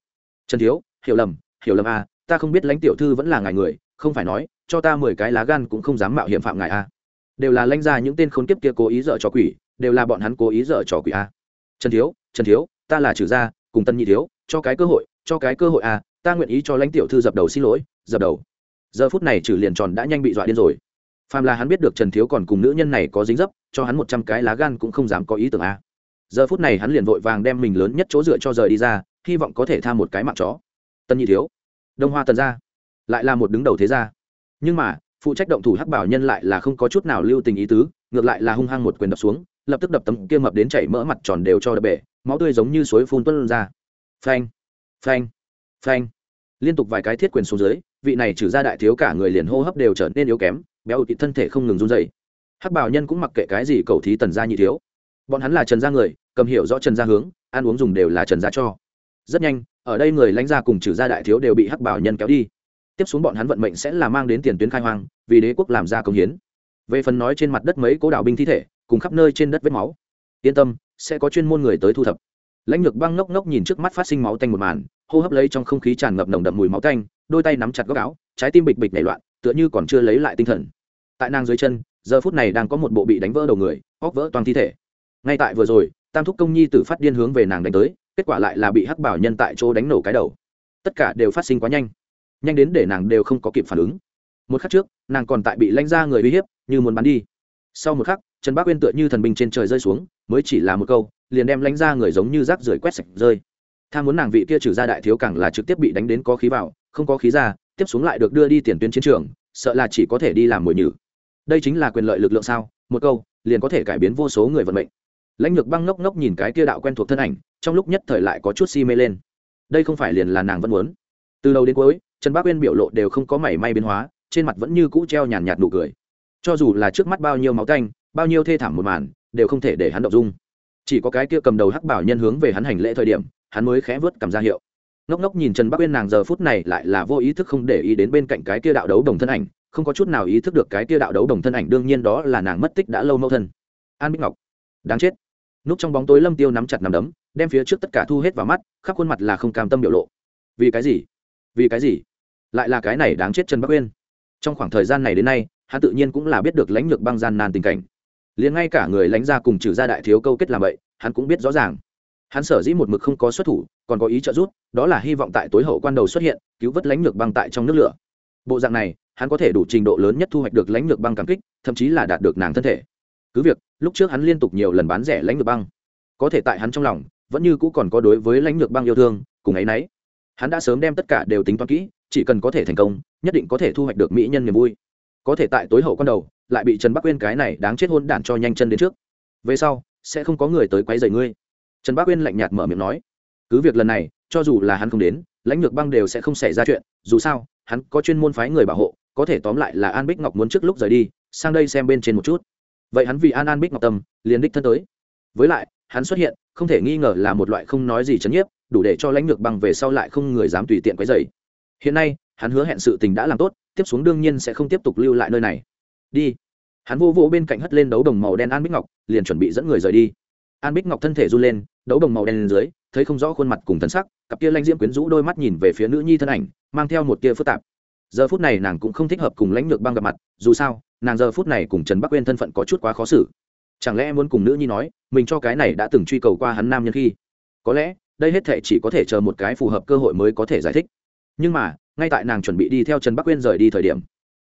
Trần thiếu hiểu lầm hiểu lầm a à, ta không biết lãnh tiểu thư vẫn là ngài người không phải nói cho ta mười cái lá gan cũng không dám mạo hiểm phạm ngài a. Đều là lãnh ra những tên khốn kiếp kia cố ý dở trò quỷ đều là bọn hắn cố ý dở trò quỷ a. Trần thiếu trần thiếu ta là trừ gia cùng tân nhị thiếu cho cái cơ hội cho cái cơ hội a ta nguyện ý cho lãnh tiểu thư dập đầu xin lỗi dập đầu. Giờ phút này trừ liền tròn đã nhanh bị dọa điên rồi phàm là hắn biết được trần thiếu còn cùng nữ nhân này có dính dấp, cho hắn một trăm cái lá gan cũng không dám có ý tưởng a. Giờ phút này hắn liền vội vàng đem mình lớn nhất chỗ dựa cho rời đi ra, hy vọng có thể tha một cái mạng chó. Tân nhị thiếu, đông hoa tần gia, lại là một đứng đầu thế gia. Nhưng mà, phụ trách động thủ hắc bảo nhân lại là không có chút nào lưu tình ý tứ, ngược lại là hung hăng một quyền đập xuống, lập tức đập tấm kia mập đến chảy mỡ mặt tròn đều cho đập bể, máu tươi giống như suối phun tuân ra. Phanh phanh phanh. Liên tục vài cái thiết quyền xuống dưới, vị này trừ ra đại thiếu cả người liền hô hấp đều trở nên yếu kém béo ụt thân thể không ngừng run dậy hắc bảo nhân cũng mặc kệ cái gì cầu thí tần gia nhị thiếu. Bọn hắn là trần gia người, cầm hiểu rõ trần gia hướng, ăn uống dùng đều là trần gia cho. Rất nhanh, ở đây người lãnh gia cùng trừ gia đại thiếu đều bị hắc bảo nhân kéo đi. Tiếp xuống bọn hắn vận mệnh sẽ là mang đến tiền tuyến khai hoang, vì đế quốc làm ra công hiến. Về phần nói trên mặt đất mấy cố đảo binh thi thể, cùng khắp nơi trên đất vết máu. Yên tâm, sẽ có chuyên môn người tới thu thập. Lãnh lược băng ngốc ngốc nhìn trước mắt phát sinh máu tanh một màn, hô hấp lấy trong không khí tràn ngập nồng đậm mùi máu tanh, đôi tay nắm chặt góc áo, trái tim bịch bịch nảy loạn, tựa như còn chưa lấy lại tinh thần tại nàng dưới chân, giờ phút này đang có một bộ bị đánh vỡ đầu người, óc vỡ toàn thi thể. Ngay tại vừa rồi, tam thúc công nhi tử phát điên hướng về nàng đánh tới, kết quả lại là bị hắc bảo nhân tại chỗ đánh nổ cái đầu. Tất cả đều phát sinh quá nhanh. Nhanh đến để nàng đều không có kịp phản ứng. Một khắc trước, nàng còn tại bị lanh ra người uy hiếp, như muốn bắn đi. Sau một khắc, trần bác uyên tựa như thần binh trên trời rơi xuống, mới chỉ là một câu, liền đem lanh ra người giống như rác rưởi quét sạch rơi. Tham muốn nàng vị kia trừ ra đại thiếu càng là trực tiếp bị đánh đến có khí vào, không có khí ra, tiếp xuống lại được đưa đi tiền tuyến chiến trường, sợ là chỉ có thể đi làm mồi nhử đây chính là quyền lợi lực lượng sao? Một câu, liền có thể cải biến vô số người vận mệnh. Lãnh lược băng ngốc ngốc nhìn cái kia đạo quen thuộc thân ảnh, trong lúc nhất thời lại có chút si mê lên. Đây không phải liền là nàng vẫn muốn. Từ đầu đến cuối, trần bác uyên biểu lộ đều không có mảy may biến hóa, trên mặt vẫn như cũ treo nhàn nhạt nụ cười. Cho dù là trước mắt bao nhiêu máu tanh, bao nhiêu thê thảm một màn, đều không thể để hắn động dung. Chỉ có cái kia cầm đầu hắc bảo nhân hướng về hắn hành lễ thời điểm, hắn mới khẽ vớt cầm ra hiệu. Ngốc ngốc nhìn trần bắc uyên nàng giờ phút này lại là vô ý thức không để ý đến bên cạnh cái kia đạo đấu đồng thân ảnh không có chút nào ý thức được cái kia đạo đấu đồng thân ảnh, đương nhiên đó là nàng mất tích đã lâu mâu thân. An bích ngọc, đáng chết. Núp trong bóng tối lâm tiêu nắm chặt nắm đấm, đem phía trước tất cả thu hết vào mắt, khắp khuôn mặt là không cam tâm biểu lộ. Vì cái gì? Vì cái gì? Lại là cái này đáng chết trần bắc uyên. Trong khoảng thời gian này đến nay, hắn tự nhiên cũng là biết được lãnh lược băng gian nan tình cảnh. Liền ngay cả người lãnh gia cùng trừ gia đại thiếu câu kết làm vậy, hắn cũng biết rõ ràng. Hắn sở dĩ một mực không có xuất thủ, còn có ý trợ giúp, đó là hy vọng tại tối hậu quan đầu xuất hiện, cứu vớt lãnh lược băng tại trong nước lửa bộ dạng này, hắn có thể đủ trình độ lớn nhất thu hoạch được lãnh lược băng cảm kích, thậm chí là đạt được nàng thân thể. Cứ việc, lúc trước hắn liên tục nhiều lần bán rẻ lãnh lược băng, có thể tại hắn trong lòng, vẫn như cũ còn có đối với lãnh lược băng yêu thương, cùng ấ y n ấ y hắn đã sớm đem tất cả đều tính toán kỹ, chỉ cần có thể thành công, nhất định có thể thu hoạch được mỹ nhân niềm vui. Có thể tại tối hậu quan đầu, lại bị trần bắc uyên cái này đáng chết hôn đản cho nhanh chân đến trước. Về sau, sẽ không có người tới quấy rầy ngươi. Trần bắc uyên lạnh nhạt mở miệng nói. Cứ việc lần này, cho dù là hắn không đến, lãnh lược băng đều sẽ không xảy ra chuyện, dù sao hắn có chuyên môn phái người bảo hộ, có thể tóm lại là an bích ngọc muốn trước lúc rời đi, sang đây xem bên trên một chút. Vậy hắn vì an an bích ngọc tâm, liền đích thân tới. Với lại, hắn xuất hiện, không thể nghi ngờ là một loại không nói gì chấn nhiếp, đủ để cho lãnh lược băng về sau lại không người dám tùy tiện quấy rầy. Hiện nay, hắn hứa hẹn sự tình đã làm tốt, tiếp xuống đương nhiên sẽ không tiếp tục lưu lại nơi này. Đi. Hắn vô vô bên cạnh hất lên đấu đồng màu đen an bích ngọc, liền chuẩn bị dẫn người rời đi. An bích ngọc thân thể run lên, đấu đồng màu đen lên dưới thấy không rõ khuôn mặt cùng thân sắc, cặp kia lãnh diễm quyến rũ đôi mắt nhìn về phía nữ nhi thân ảnh, mang theo một tia phức tạp. Giờ phút này nàng cũng không thích hợp cùng lãnh lược băng gặp mặt, dù sao, nàng giờ phút này cùng trần bắc quên thân phận có chút quá khó xử. Chẳng lẽ muốn cùng nữ nhi nói, mình cho cái này đã từng truy cầu qua hắn nam nhân khi? Có lẽ, đây hết thể chỉ có thể chờ một cái phù hợp cơ hội mới có thể giải thích. Nhưng mà, ngay tại nàng chuẩn bị đi theo trần bắc quên rời đi thời điểm,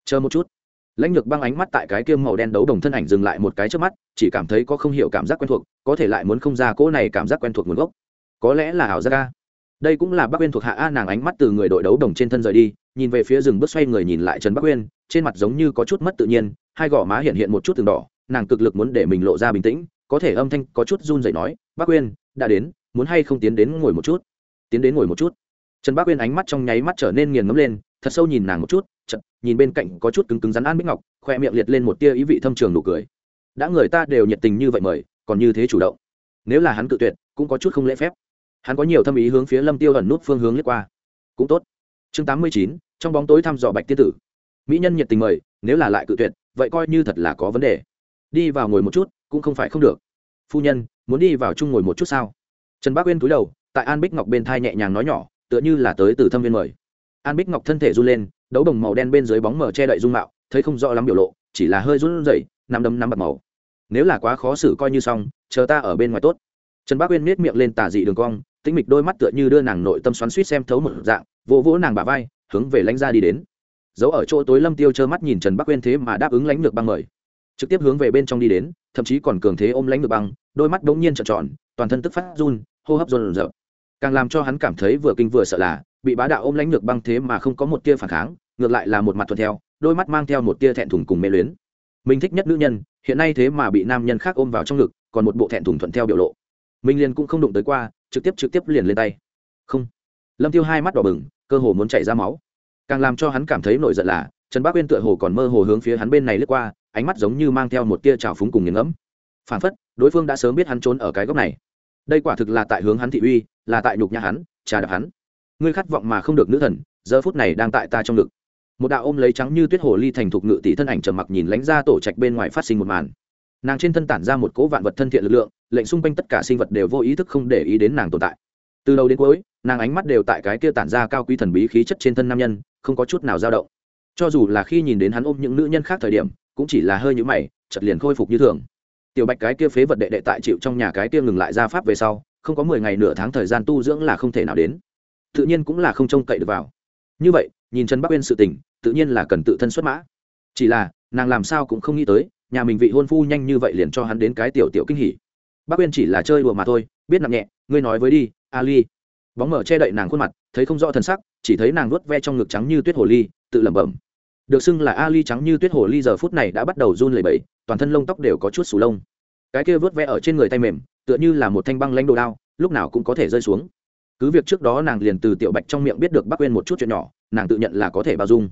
chờ một chút. Lãnh lược băng ánh mắt tại cái kiêm màu đen đấu đồng thân ảnh dừng lại một cái trước mắt, chỉ cảm thấy có không hiểu cảm giác quen thuộc, có thể lại muốn không ra cỗ này cảm giác quen thuộc nguồn gốc có lẽ là ảo giác ca đây cũng là bắc Uyên thuộc hạ a nàng ánh mắt từ người đội đấu đồng trên thân rời đi nhìn về phía rừng bước xoay người nhìn lại trần bắc Uyên, trên mặt giống như có chút mất tự nhiên hai gò má hiện hiện một chút từng đỏ nàng cực lực muốn để mình lộ ra bình tĩnh có thể âm thanh có chút run rẩy nói bắc Uyên, đã đến muốn hay không tiến đến ngồi một chút? Tiến đến ngồi một chút. Trần bắc Uyên ánh mắt trong nháy mắt trở nên nghiền ngấm lên thật sâu nhìn nàng một chút chật nhìn bên cạnh có chút cứng cứng rắn an bích ngọc khoe miệng liệt lên một tia ý vị thâm trường nụ cười. Đã người ta đều nhiệt tình như vậy mời còn như thế chủ động. Nếu là hắn cự tuyệt cũng có chút không lễ phép hắn có nhiều thâm ý hướng phía lâm tiêu ẩn nút phương hướng lướt qua cũng tốt chương tám mươi chín trong bóng tối thăm dò bạch tiên tử mỹ nhân nhiệt tình mời nếu là lại cự tuyệt vậy coi như thật là có vấn đề đi vào ngồi một chút cũng không phải không được phu nhân muốn đi vào chung ngồi một chút sao trần bác uyên cúi đầu tại an bích ngọc bên thai nhẹ nhàng nói nhỏ tựa như là tới từ thâm viên mời an bích ngọc thân thể run lên đấu đồng màu đen bên dưới bóng mờ che đậy dung mạo thấy không rõ lắm biểu lộ chỉ là hơi run rẩy nằm đấm nắm bật màu nếu là quá khó xử coi như xong chờ ta ở bên ngoài tốt trần bác uyên nết miệng lên tà dị đường cong, tĩnh mịch đôi mắt tựa như đưa nàng nội tâm xoắn suýt xem thấu một dạng, vỗ vỗ nàng bả vai, hướng về lãnh ra đi đến. Giấu ở chỗ tối lâm tiêu trơ mắt nhìn trần bắc uyên thế mà đáp ứng lãnh lược băng mời. Trực tiếp hướng về bên trong đi đến, thậm chí còn cường thế ôm lãnh lược băng, đôi mắt đống nhiên trợn tròn, toàn thân tức phát run, hô hấp run rợn. Càng làm cho hắn cảm thấy vừa kinh vừa sợ là, bị bá đạo ôm lãnh lược băng thế mà không có một tia phản kháng, ngược lại là một mặt thuận theo, đôi mắt mang theo một tia thẹn thùng cùng mê luyến. Mình thích nhất nữ nhân, hiện nay thế mà bị nam nhân khác ôm vào trong ngực, còn một bộ thẹn thùng thuận theo biểu lộ minh Liên cũng không đụng tới qua, trực tiếp trực tiếp liền lên tay. Không. Lâm tiêu hai mắt đỏ bừng, cơ hồ muốn chảy ra máu. Càng làm cho hắn cảm thấy nổi giận là, trần bác uyên tựa hồ còn mơ hồ hướng phía hắn bên này lướt qua, ánh mắt giống như mang theo một tia trào phúng cùng nghiền ngẫm. Phản phất, đối phương đã sớm biết hắn trốn ở cái góc này. Đây quả thực là tại hướng hắn thị uy, là tại nhục nhã hắn, trà đập hắn. Ngươi khát vọng mà không được nữ thần, giờ phút này đang tại ta trong ngực. Một đạo ôm lấy trắng như tuyết hồ ly thành thục ngự tỷ thân ảnh trầm mặc nhìn lánh ra tổ trạch bên ngoài phát sinh một màn nàng trên thân tản ra một cố vạn vật thân thiện lực lượng, lệnh xung quanh tất cả sinh vật đều vô ý thức không để ý đến nàng tồn tại. Từ đầu đến cuối, nàng ánh mắt đều tại cái kia tản ra cao quý thần bí khí chất trên thân nam nhân, không có chút nào dao động. Cho dù là khi nhìn đến hắn ôm những nữ nhân khác thời điểm, cũng chỉ là hơi nhũ mày chật liền khôi phục như thường. Tiểu bạch cái kia phế vật đệ đệ tại chịu trong nhà cái kia ngừng lại ra pháp về sau, không có mười ngày nửa tháng thời gian tu dưỡng là không thể nào đến. Tự nhiên cũng là không trông cậy được vào. Như vậy, nhìn trần bắc uyên sự tình, tự nhiên là cần tự thân xuất mã. Chỉ là, nàng làm sao cũng không nghĩ tới nhà mình vị hôn phu nhanh như vậy liền cho hắn đến cái tiểu tiểu kinh hỉ. Bác uyên chỉ là chơi đùa mà thôi, biết nặng nhẹ, ngươi nói với đi, ali. Bóng mở che đậy nàng khuôn mặt, thấy không rõ thần sắc, chỉ thấy nàng vuốt ve trong ngực trắng như tuyết hồ ly, tự lẩm bẩm. Được xưng là ali trắng như tuyết hồ ly giờ phút này đã bắt đầu run lẩy bẩy, toàn thân lông tóc đều có chút sù lông. Cái kia vuốt ve ở trên người tay mềm, tựa như là một thanh băng lãnh đồ đao, lúc nào cũng có thể rơi xuống. Cứ việc trước đó nàng liền từ tiểu bạch trong miệng biết được bác quên một chút chuyện nhỏ, nàng tự nhận là có thể bao dung.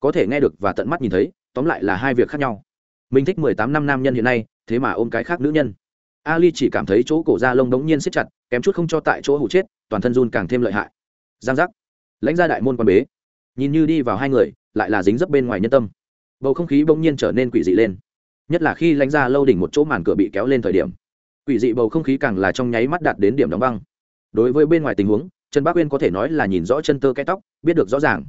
Có thể nghe được và tận mắt nhìn thấy, tóm lại là hai việc khác nhau mình thích mười tám năm nam nhân hiện nay, thế mà ôm cái khác nữ nhân. Ali chỉ cảm thấy chỗ cổ da lông đống nhiên siết chặt, kém chút không cho tại chỗ hụ chết, toàn thân run càng thêm lợi hại. Giang giác. Lãnh ra đại môn quan bế. Nhìn như đi vào hai người, lại là dính dấp bên ngoài nhân tâm. Bầu không khí bỗng nhiên trở nên quỷ dị lên. Nhất là khi lãnh ra lâu đỉnh một chỗ màn cửa bị kéo lên thời điểm. Quỷ dị bầu không khí càng là trong nháy mắt đạt đến điểm đóng băng. Đối với bên ngoài tình huống, trần bác uyên có thể nói là nhìn rõ chân tơ cái tóc, biết được rõ ràng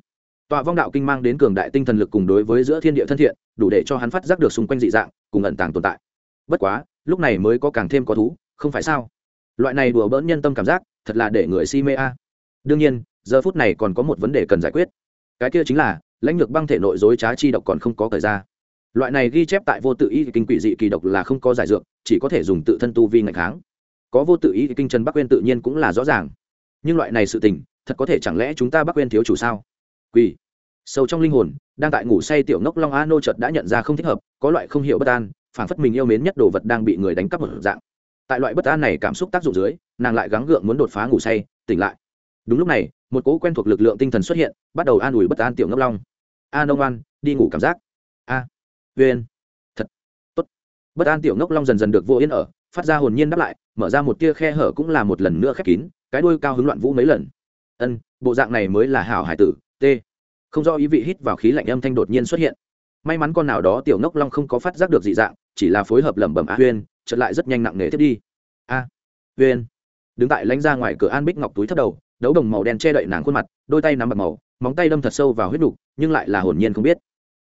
tọa vong đạo kinh mang đến cường đại tinh thần lực cùng đối với giữa thiên địa thân thiện, đủ để cho hắn phát giác được xung quanh dị dạng, cùng ẩn tàng tồn tại. Bất quá, lúc này mới có càng thêm có thú, không phải sao? Loại này đùa bỡn nhân tâm cảm giác, thật là để người si mê a. Đương nhiên, giờ phút này còn có một vấn đề cần giải quyết. Cái kia chính là, lãnh lược băng thể nội dối trá chi độc còn không có thời ra. Loại này ghi chép tại vô tự y kinh quỷ dị kỳ độc là không có giải dược, chỉ có thể dùng tự thân tu vi ngày kháng. Có vô tự y kinh trần bắc quên tự nhiên cũng là rõ ràng. Nhưng loại này sự tình, thật có thể chẳng lẽ chúng ta bắc quên thiếu chủ sao? Quỳ. Sâu trong linh hồn, đang tại ngủ say tiểu ngốc long a nô chợt đã nhận ra không thích hợp, có loại không hiểu bất an phản phất mình yêu mến nhất đồ vật đang bị người đánh cắp một dạng. Tại loại bất an này cảm xúc tác dụng dưới, nàng lại gắng gượng muốn đột phá ngủ say, tỉnh lại. Đúng lúc này, một cố quen thuộc lực lượng tinh thần xuất hiện, bắt đầu an ủi bất an tiểu ngốc long. A nông an đi ngủ cảm giác. A vn thật, tốt. Bất an tiểu ngốc long dần dần được vô yên ở, phát ra hồn nhiên đáp lại, mở ra một tia khe hở cũng là một lần nữa khép kín, cái đuôi cao hứng loạn vũ mấy lần. Ân, bộ dạng này mới là hảo hải tử t. Không do ý vị hít vào khí lạnh âm thanh đột nhiên xuất hiện. May mắn con nào đó tiểu ngốc long không có phát giác được dị dạng, chỉ là phối hợp lẩm bẩm, a huyên, chợt lại rất nhanh nặng nề thiết đi. A huyên. Đứng tại lánh ra ngoài cửa an bích ngọc túi thấp đầu, đấu đồng màu đen che đậy nàng khuôn mặt, đôi tay nắm bạc màu, móng tay đâm thật sâu vào huyết đục nhưng lại là hồn nhiên không biết.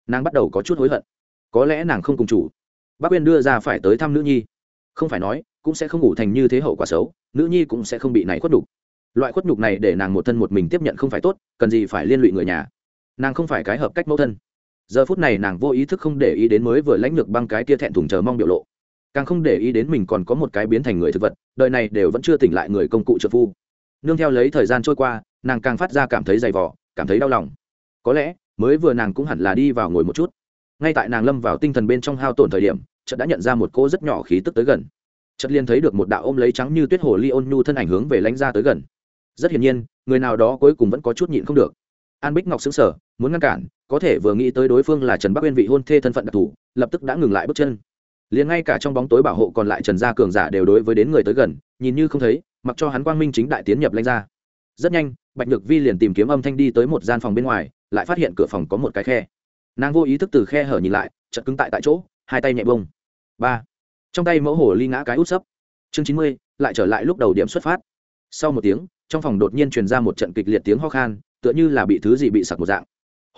Nàng bắt đầu có chút hối hận. Có lẽ nàng không cùng chủ. Bác uyên đưa ra phải tới thăm nữ nhi. Không phải nói, cũng sẽ không ngủ thành như thế hậu quả xấu, nữ nhi cũng sẽ không bị này khuất đục loại khuất nhục này để nàng một thân một mình tiếp nhận không phải tốt, cần gì phải liên lụy người nhà. Nàng không phải cái hợp cách mẫu thân. Giờ phút này nàng vô ý thức không để ý đến mới vừa lãnh lược băng cái tia thẹn thùng chờ mong biểu lộ. Càng không để ý đến mình còn có một cái biến thành người thực vật, đời này đều vẫn chưa tỉnh lại người công cụ trợ phu. Nương theo lấy thời gian trôi qua, nàng càng phát ra cảm thấy dày vỏ cảm thấy đau lòng. Có lẽ, mới vừa nàng cũng hẳn là đi vào ngồi một chút. Ngay tại nàng lâm vào tinh thần bên trong hao tổn thời điểm, chợt đã nhận ra một cô rất nhỏ khí tức tới gần. Chợt liên thấy được một đạo ôm lấy trắng như tuyết hồ ly ôn nhu thân ảnh hướng về lánh ra tới gần rất hiển nhiên, người nào đó cuối cùng vẫn có chút nhịn không được. An bích ngọc xứng sở muốn ngăn cản, có thể vừa nghĩ tới đối phương là trần bắc uyên vị hôn thê thân phận đặc thù, lập tức đã ngừng lại bước chân. Liền ngay cả trong bóng tối bảo hộ còn lại trần gia cường giả đều đối với đến người tới gần, nhìn như không thấy, mặc cho hắn quang minh chính đại tiến nhập lanh ra. Rất nhanh, bạch nhược vi liền tìm kiếm âm thanh đi tới một gian phòng bên ngoài, lại phát hiện cửa phòng có một cái khe. Nàng vô ý thức từ khe hở nhìn lại chật cứng tại tại chỗ, hai tay nhẹ bông ba. Trong tay mẫu hồ ly ngã cái út sấp. Chương chín mươi, lại trở lại lúc đầu điểm xuất phát. Sau một tiếng trong phòng đột nhiên truyền ra một trận kịch liệt tiếng ho khan, tựa như là bị thứ gì bị sặc một dạng.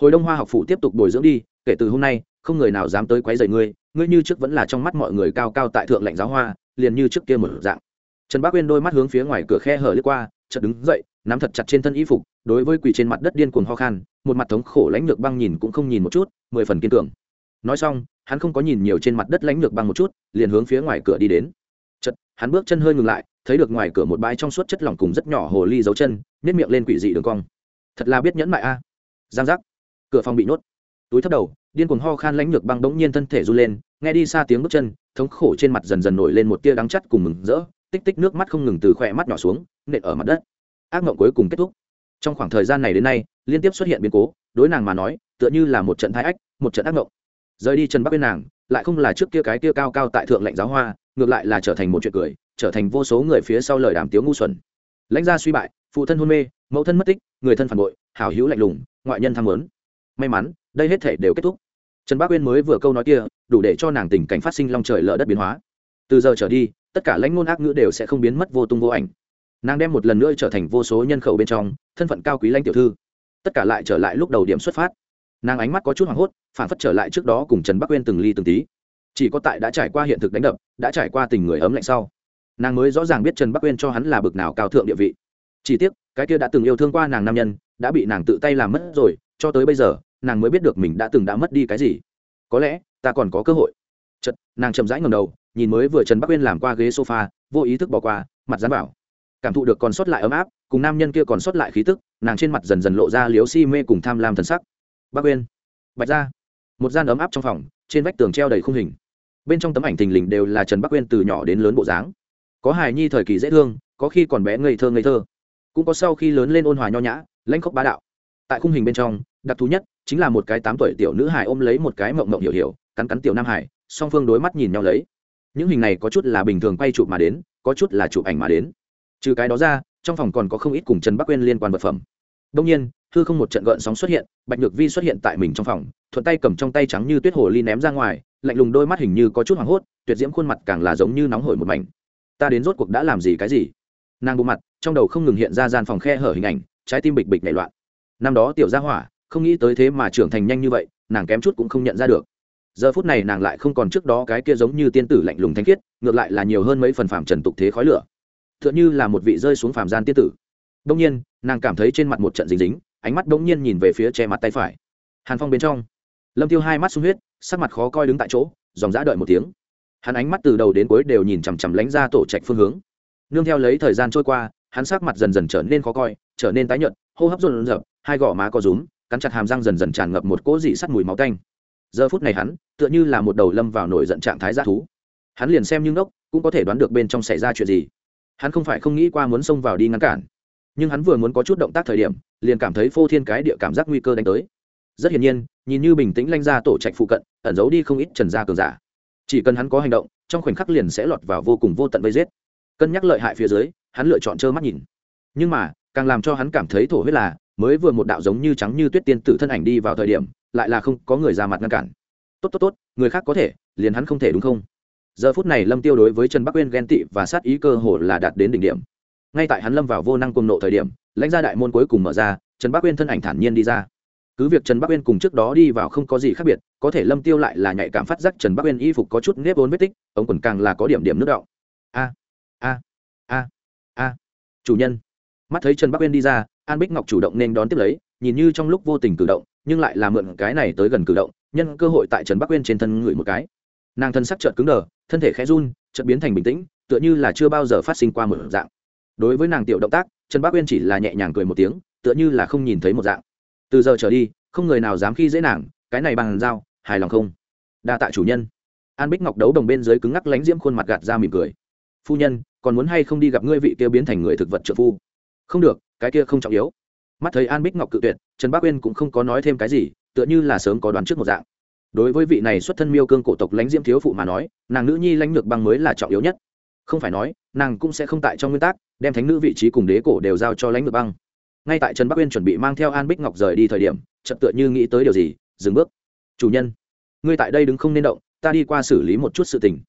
Hồi đông hoa học phủ tiếp tục bồi dưỡng đi, kể từ hôm nay, không người nào dám tới quấy rầy ngươi ngươi như trước vẫn là trong mắt mọi người cao cao tại thượng lạnh giáo hoa, liền như trước kia một dạng. Trần bác uyên đôi mắt hướng phía ngoài cửa khe hở lướt qua, chợt đứng dậy, nắm thật chặt trên thân y phục, đối với quỳ trên mặt đất điên cuồng ho khan, một mặt thống khổ lãnh lược băng nhìn cũng không nhìn một chút, mười phần kiên cường. Nói xong, hắn không có nhìn nhiều trên mặt đất lãnh lược băng một chút, liền hướng phía ngoài cửa đi đến. Chật hắn bước chân hơi ngừng lại thấy được ngoài cửa một bãi trong suốt chất lỏng cùng rất nhỏ hồ ly dấu chân nếp miệng lên quỷ dị đường cong. Thật là biết nhẫn mại a. Giang giác. Cửa phòng bị nhốt. Túi thấp đầu, điên cuồng ho khan lãnh lược băng đống nhiên thân thể run lên, nghe đi xa tiếng bước chân, thống khổ trên mặt dần dần nổi lên một tia đắng chắt cùng mừng rỡ, tích tích nước mắt không ngừng từ khỏe mắt nhỏ xuống, nện ở mặt đất. Ác mộng cuối cùng kết thúc. Trong khoảng thời gian này đến nay, liên tiếp xuất hiện biến cố, đối nàng mà nói, tựa như là một trận thái ách, một trận ác mộng. Rời đi trần bắc bên nàng, lại không là trước kia cái kia cao cao tại thượng lạnh giáo hoa, ngược lại là trở thành một chuyện cười trở thành vô số người phía sau lời đàm tiếu ngu xuẩn. Lãnh gia suy bại, phụ thân hôn mê, mẫu thân mất tích, người thân phản bội, hảo hữu lạnh lùng, ngoại nhân tham lớn may mắn, đây hết thể đều kết thúc. Trần bác uyên mới vừa câu nói kia, đủ để cho nàng tình cảnh phát sinh long trời lỡ đất biến hóa. Từ giờ trở đi, tất cả lãnh ngôn ác ngữ đều sẽ không biến mất vô tung vô ảnh. Nàng đem một lần nữa trở thành vô số nhân khẩu bên trong, thân phận cao quý lãnh tiểu thư. Tất cả lại trở lại lúc đầu điểm xuất phát. Nàng ánh mắt có chút hoảng hốt, phản phất trở lại trước đó cùng trần bắc uyên từng ly từng tí. Chỉ có tại đã trải qua hiện thực đánh đập, đã trải qua tình người ấm lạnh sau nàng mới rõ ràng biết trần bắc uyên cho hắn là bực nào cao thượng địa vị. Chỉ tiếc, cái kia đã từng yêu thương qua nàng nam nhân, đã bị nàng tự tay làm mất rồi, cho tới bây giờ, nàng mới biết được mình đã từng đã mất đi cái gì. Có lẽ, ta còn có cơ hội. Chật nàng chậm rãi ngầm đầu, nhìn mới vừa trần bắc uyên làm qua ghế sofa, vô ý thức bỏ qua, mặt dán bảo cảm thụ được còn sót lại ấm áp, cùng nam nhân kia còn sót lại khí tức, nàng trên mặt dần dần lộ ra liếu si mê cùng tham lam thần sắc. Bắc uyên, bạch ra. Một gian ấm áp trong phòng, trên vách tường treo đầy khung hình. Bên trong tấm ảnh thình lình đều là trần bắc uyên từ nhỏ đến lớn bộ dáng có hài nhi thời kỳ dễ thương, có khi còn bé ngây thơ ngây thơ. Cũng có sau khi lớn lên ôn hòa nho nhã, lãnh khốc bá đạo. Tại khung hình bên trong, đặc thú nhất chính là một cái tám tuổi tiểu nữ hài ôm lấy một cái mộng mộng hiểu hiểu, cắn cắn tiểu nam hải song phương đối mắt nhìn nhau lấy. Những hình này có chút là bình thường quay chụp mà đến, có chút là chụp ảnh mà đến. Trừ cái đó ra, trong phòng còn có không ít cùng trần bắc quên liên quan vật phẩm. Đông nhiên thư không một trận gợn sóng xuất hiện, bạch nhược vi xuất hiện tại mình trong phòng, thuận tay cầm trong tay trắng như tuyết hồ ly ném ra ngoài, lạnh lùng đôi mắt hình như có chút hoảng hốt, tuyệt diễm khuôn mặt càng là giống như nóng hổi một mảnh ta đến rốt cuộc đã làm gì cái gì? Nàng bộ mặt, trong đầu không ngừng hiện ra gian phòng khe hở hình ảnh, trái tim bịch bịch nảy loạn. Năm đó tiểu gia hỏa, không nghĩ tới thế mà trưởng thành nhanh như vậy, nàng kém chút cũng không nhận ra được. Giờ phút này nàng lại không còn trước đó cái kia giống như tiên tử lạnh lùng thanh khiết, ngược lại là nhiều hơn mấy phần phàm trần tục thế khói lửa. T h ư ợ n như là một vị rơi xuống phàm gian tiên tử. Đông nhiên, nàng cảm thấy trên mặt một trận dính dính, ánh mắt đông nhiên nhìn về phía che mặt tay phải. Hàn phong bên trong, lâm tiêu hai mắt sung huyết, sắc mặt khó coi đứng tại chỗ, dòng giã đợi một tiếng hắn ánh mắt từ đầu đến cuối đều nhìn chằm chằm lánh ra tổ trạch phương hướng. Nương theo lấy thời gian trôi qua, hắn sắc mặt dần dần trở nên khó coi, trở nên tái nhợt, hô hấp rộn dập hai gò má có rúm, cắn chặt hàm răng dần dần tràn ngập một cỗ dị sắt mùi máu tanh. Giờ phút này hắn, tựa như là một đầu lâm vào nổi giận trạng thái g thú. Hắn liền xem như ngốc, cũng có thể đoán được bên trong xảy ra chuyện gì. Hắn không phải không nghĩ qua muốn xông vào đi ngăn cản. Nhưng hắn vừa muốn có chút động tác thời điểm, liền cảm thấy phô thiên cái địa cảm giác nguy cơ đánh tới. Rất hiển nhiên, nhìn như bình tĩnh lanh ra tổ trạch phụ cận, ẩn giấu đi không ít trần gia cường giả chỉ cần hắn có hành động, trong khoảnh khắc liền sẽ lọt vào vô cùng vô tận vây giết. Cân nhắc lợi hại phía dưới, hắn lựa chọn trơ mắt nhìn. Nhưng mà, càng làm cho hắn cảm thấy thổ huyết là, mới vừa một đạo giống như trắng như tuyết tiên tử thân ảnh đi vào thời điểm, lại là không có người ra mặt ngăn cản. Tốt tốt tốt, người khác có thể, liền hắn không thể đúng không? Giờ phút này lâm tiêu đối với trần bắc uyên ghen tị và sát ý cơ hồ là đạt đến đỉnh điểm. Ngay tại hắn lâm vào vô năng cùng nộ thời điểm, lãnh gia đại môn cuối cùng mở ra, trần bắc uyên thân ảnh thản nhiên đi ra cứ việc trần bắc uyên cùng trước đó đi vào không có gì khác biệt, có thể lâm tiêu lại là nhạy cảm phát giác trần bắc uyên y phục có chút nếp vốn vết tích, ống quần càng là có điểm điểm nước đọng. A a a a. Chủ nhân. Mắt thấy trần bắc uyên đi ra, an bích ngọc chủ động nên đón tiếp lấy, nhìn như trong lúc vô tình cử động, nhưng lại là mượn cái này tới gần cử động, nhân cơ hội tại trần bắc uyên trên thân ngửi một cái. Nàng thân sắc chợt cứng đờ, thân thể khẽ run, chợt biến thành bình tĩnh, tựa như là chưa bao giờ phát sinh qua một dạng. Đối với nàng tiểu động tác, trần bắc uyên chỉ là nhẹ nhàng cười một tiếng, tựa như là không nhìn thấy một dạng từ giờ trở đi, không người nào dám khi dễ nàng, cái này bằng dao, hài lòng không? Đa tạ chủ nhân. An bích ngọc đấu đồng bên dưới cứng ngắc lánh diễm khuôn mặt gạt ra mỉm cười. Phu nhân, còn muốn hay không đi gặp ngươi vị kia biến thành người thực vật trợ phu? Không được, cái kia không trọng yếu. Mắt thấy an bích ngọc cự tuyệt, trần bắc uyên cũng không có nói thêm cái gì, tựa như là sớm có đoán trước một dạng. Đối với vị này xuất thân miêu cương cổ tộc lãnh diễm thiếu phụ mà nói, nàng nữ nhi lãnh lược băng mới là trọng yếu nhất. Không phải nói, nàng cũng sẽ không tại trong nguyên tắc, đem thánh nữ vị trí cùng đế cổ đều giao cho lãnh lược băng ngay tại trần bắc uyên chuẩn bị mang theo an bích ngọc rời đi thời điểm, chợt tựa như nghĩ tới điều gì, dừng bước. Chủ nhân, ngươi tại đây đứng không nên động, ta đi qua xử lý một chút sự tình.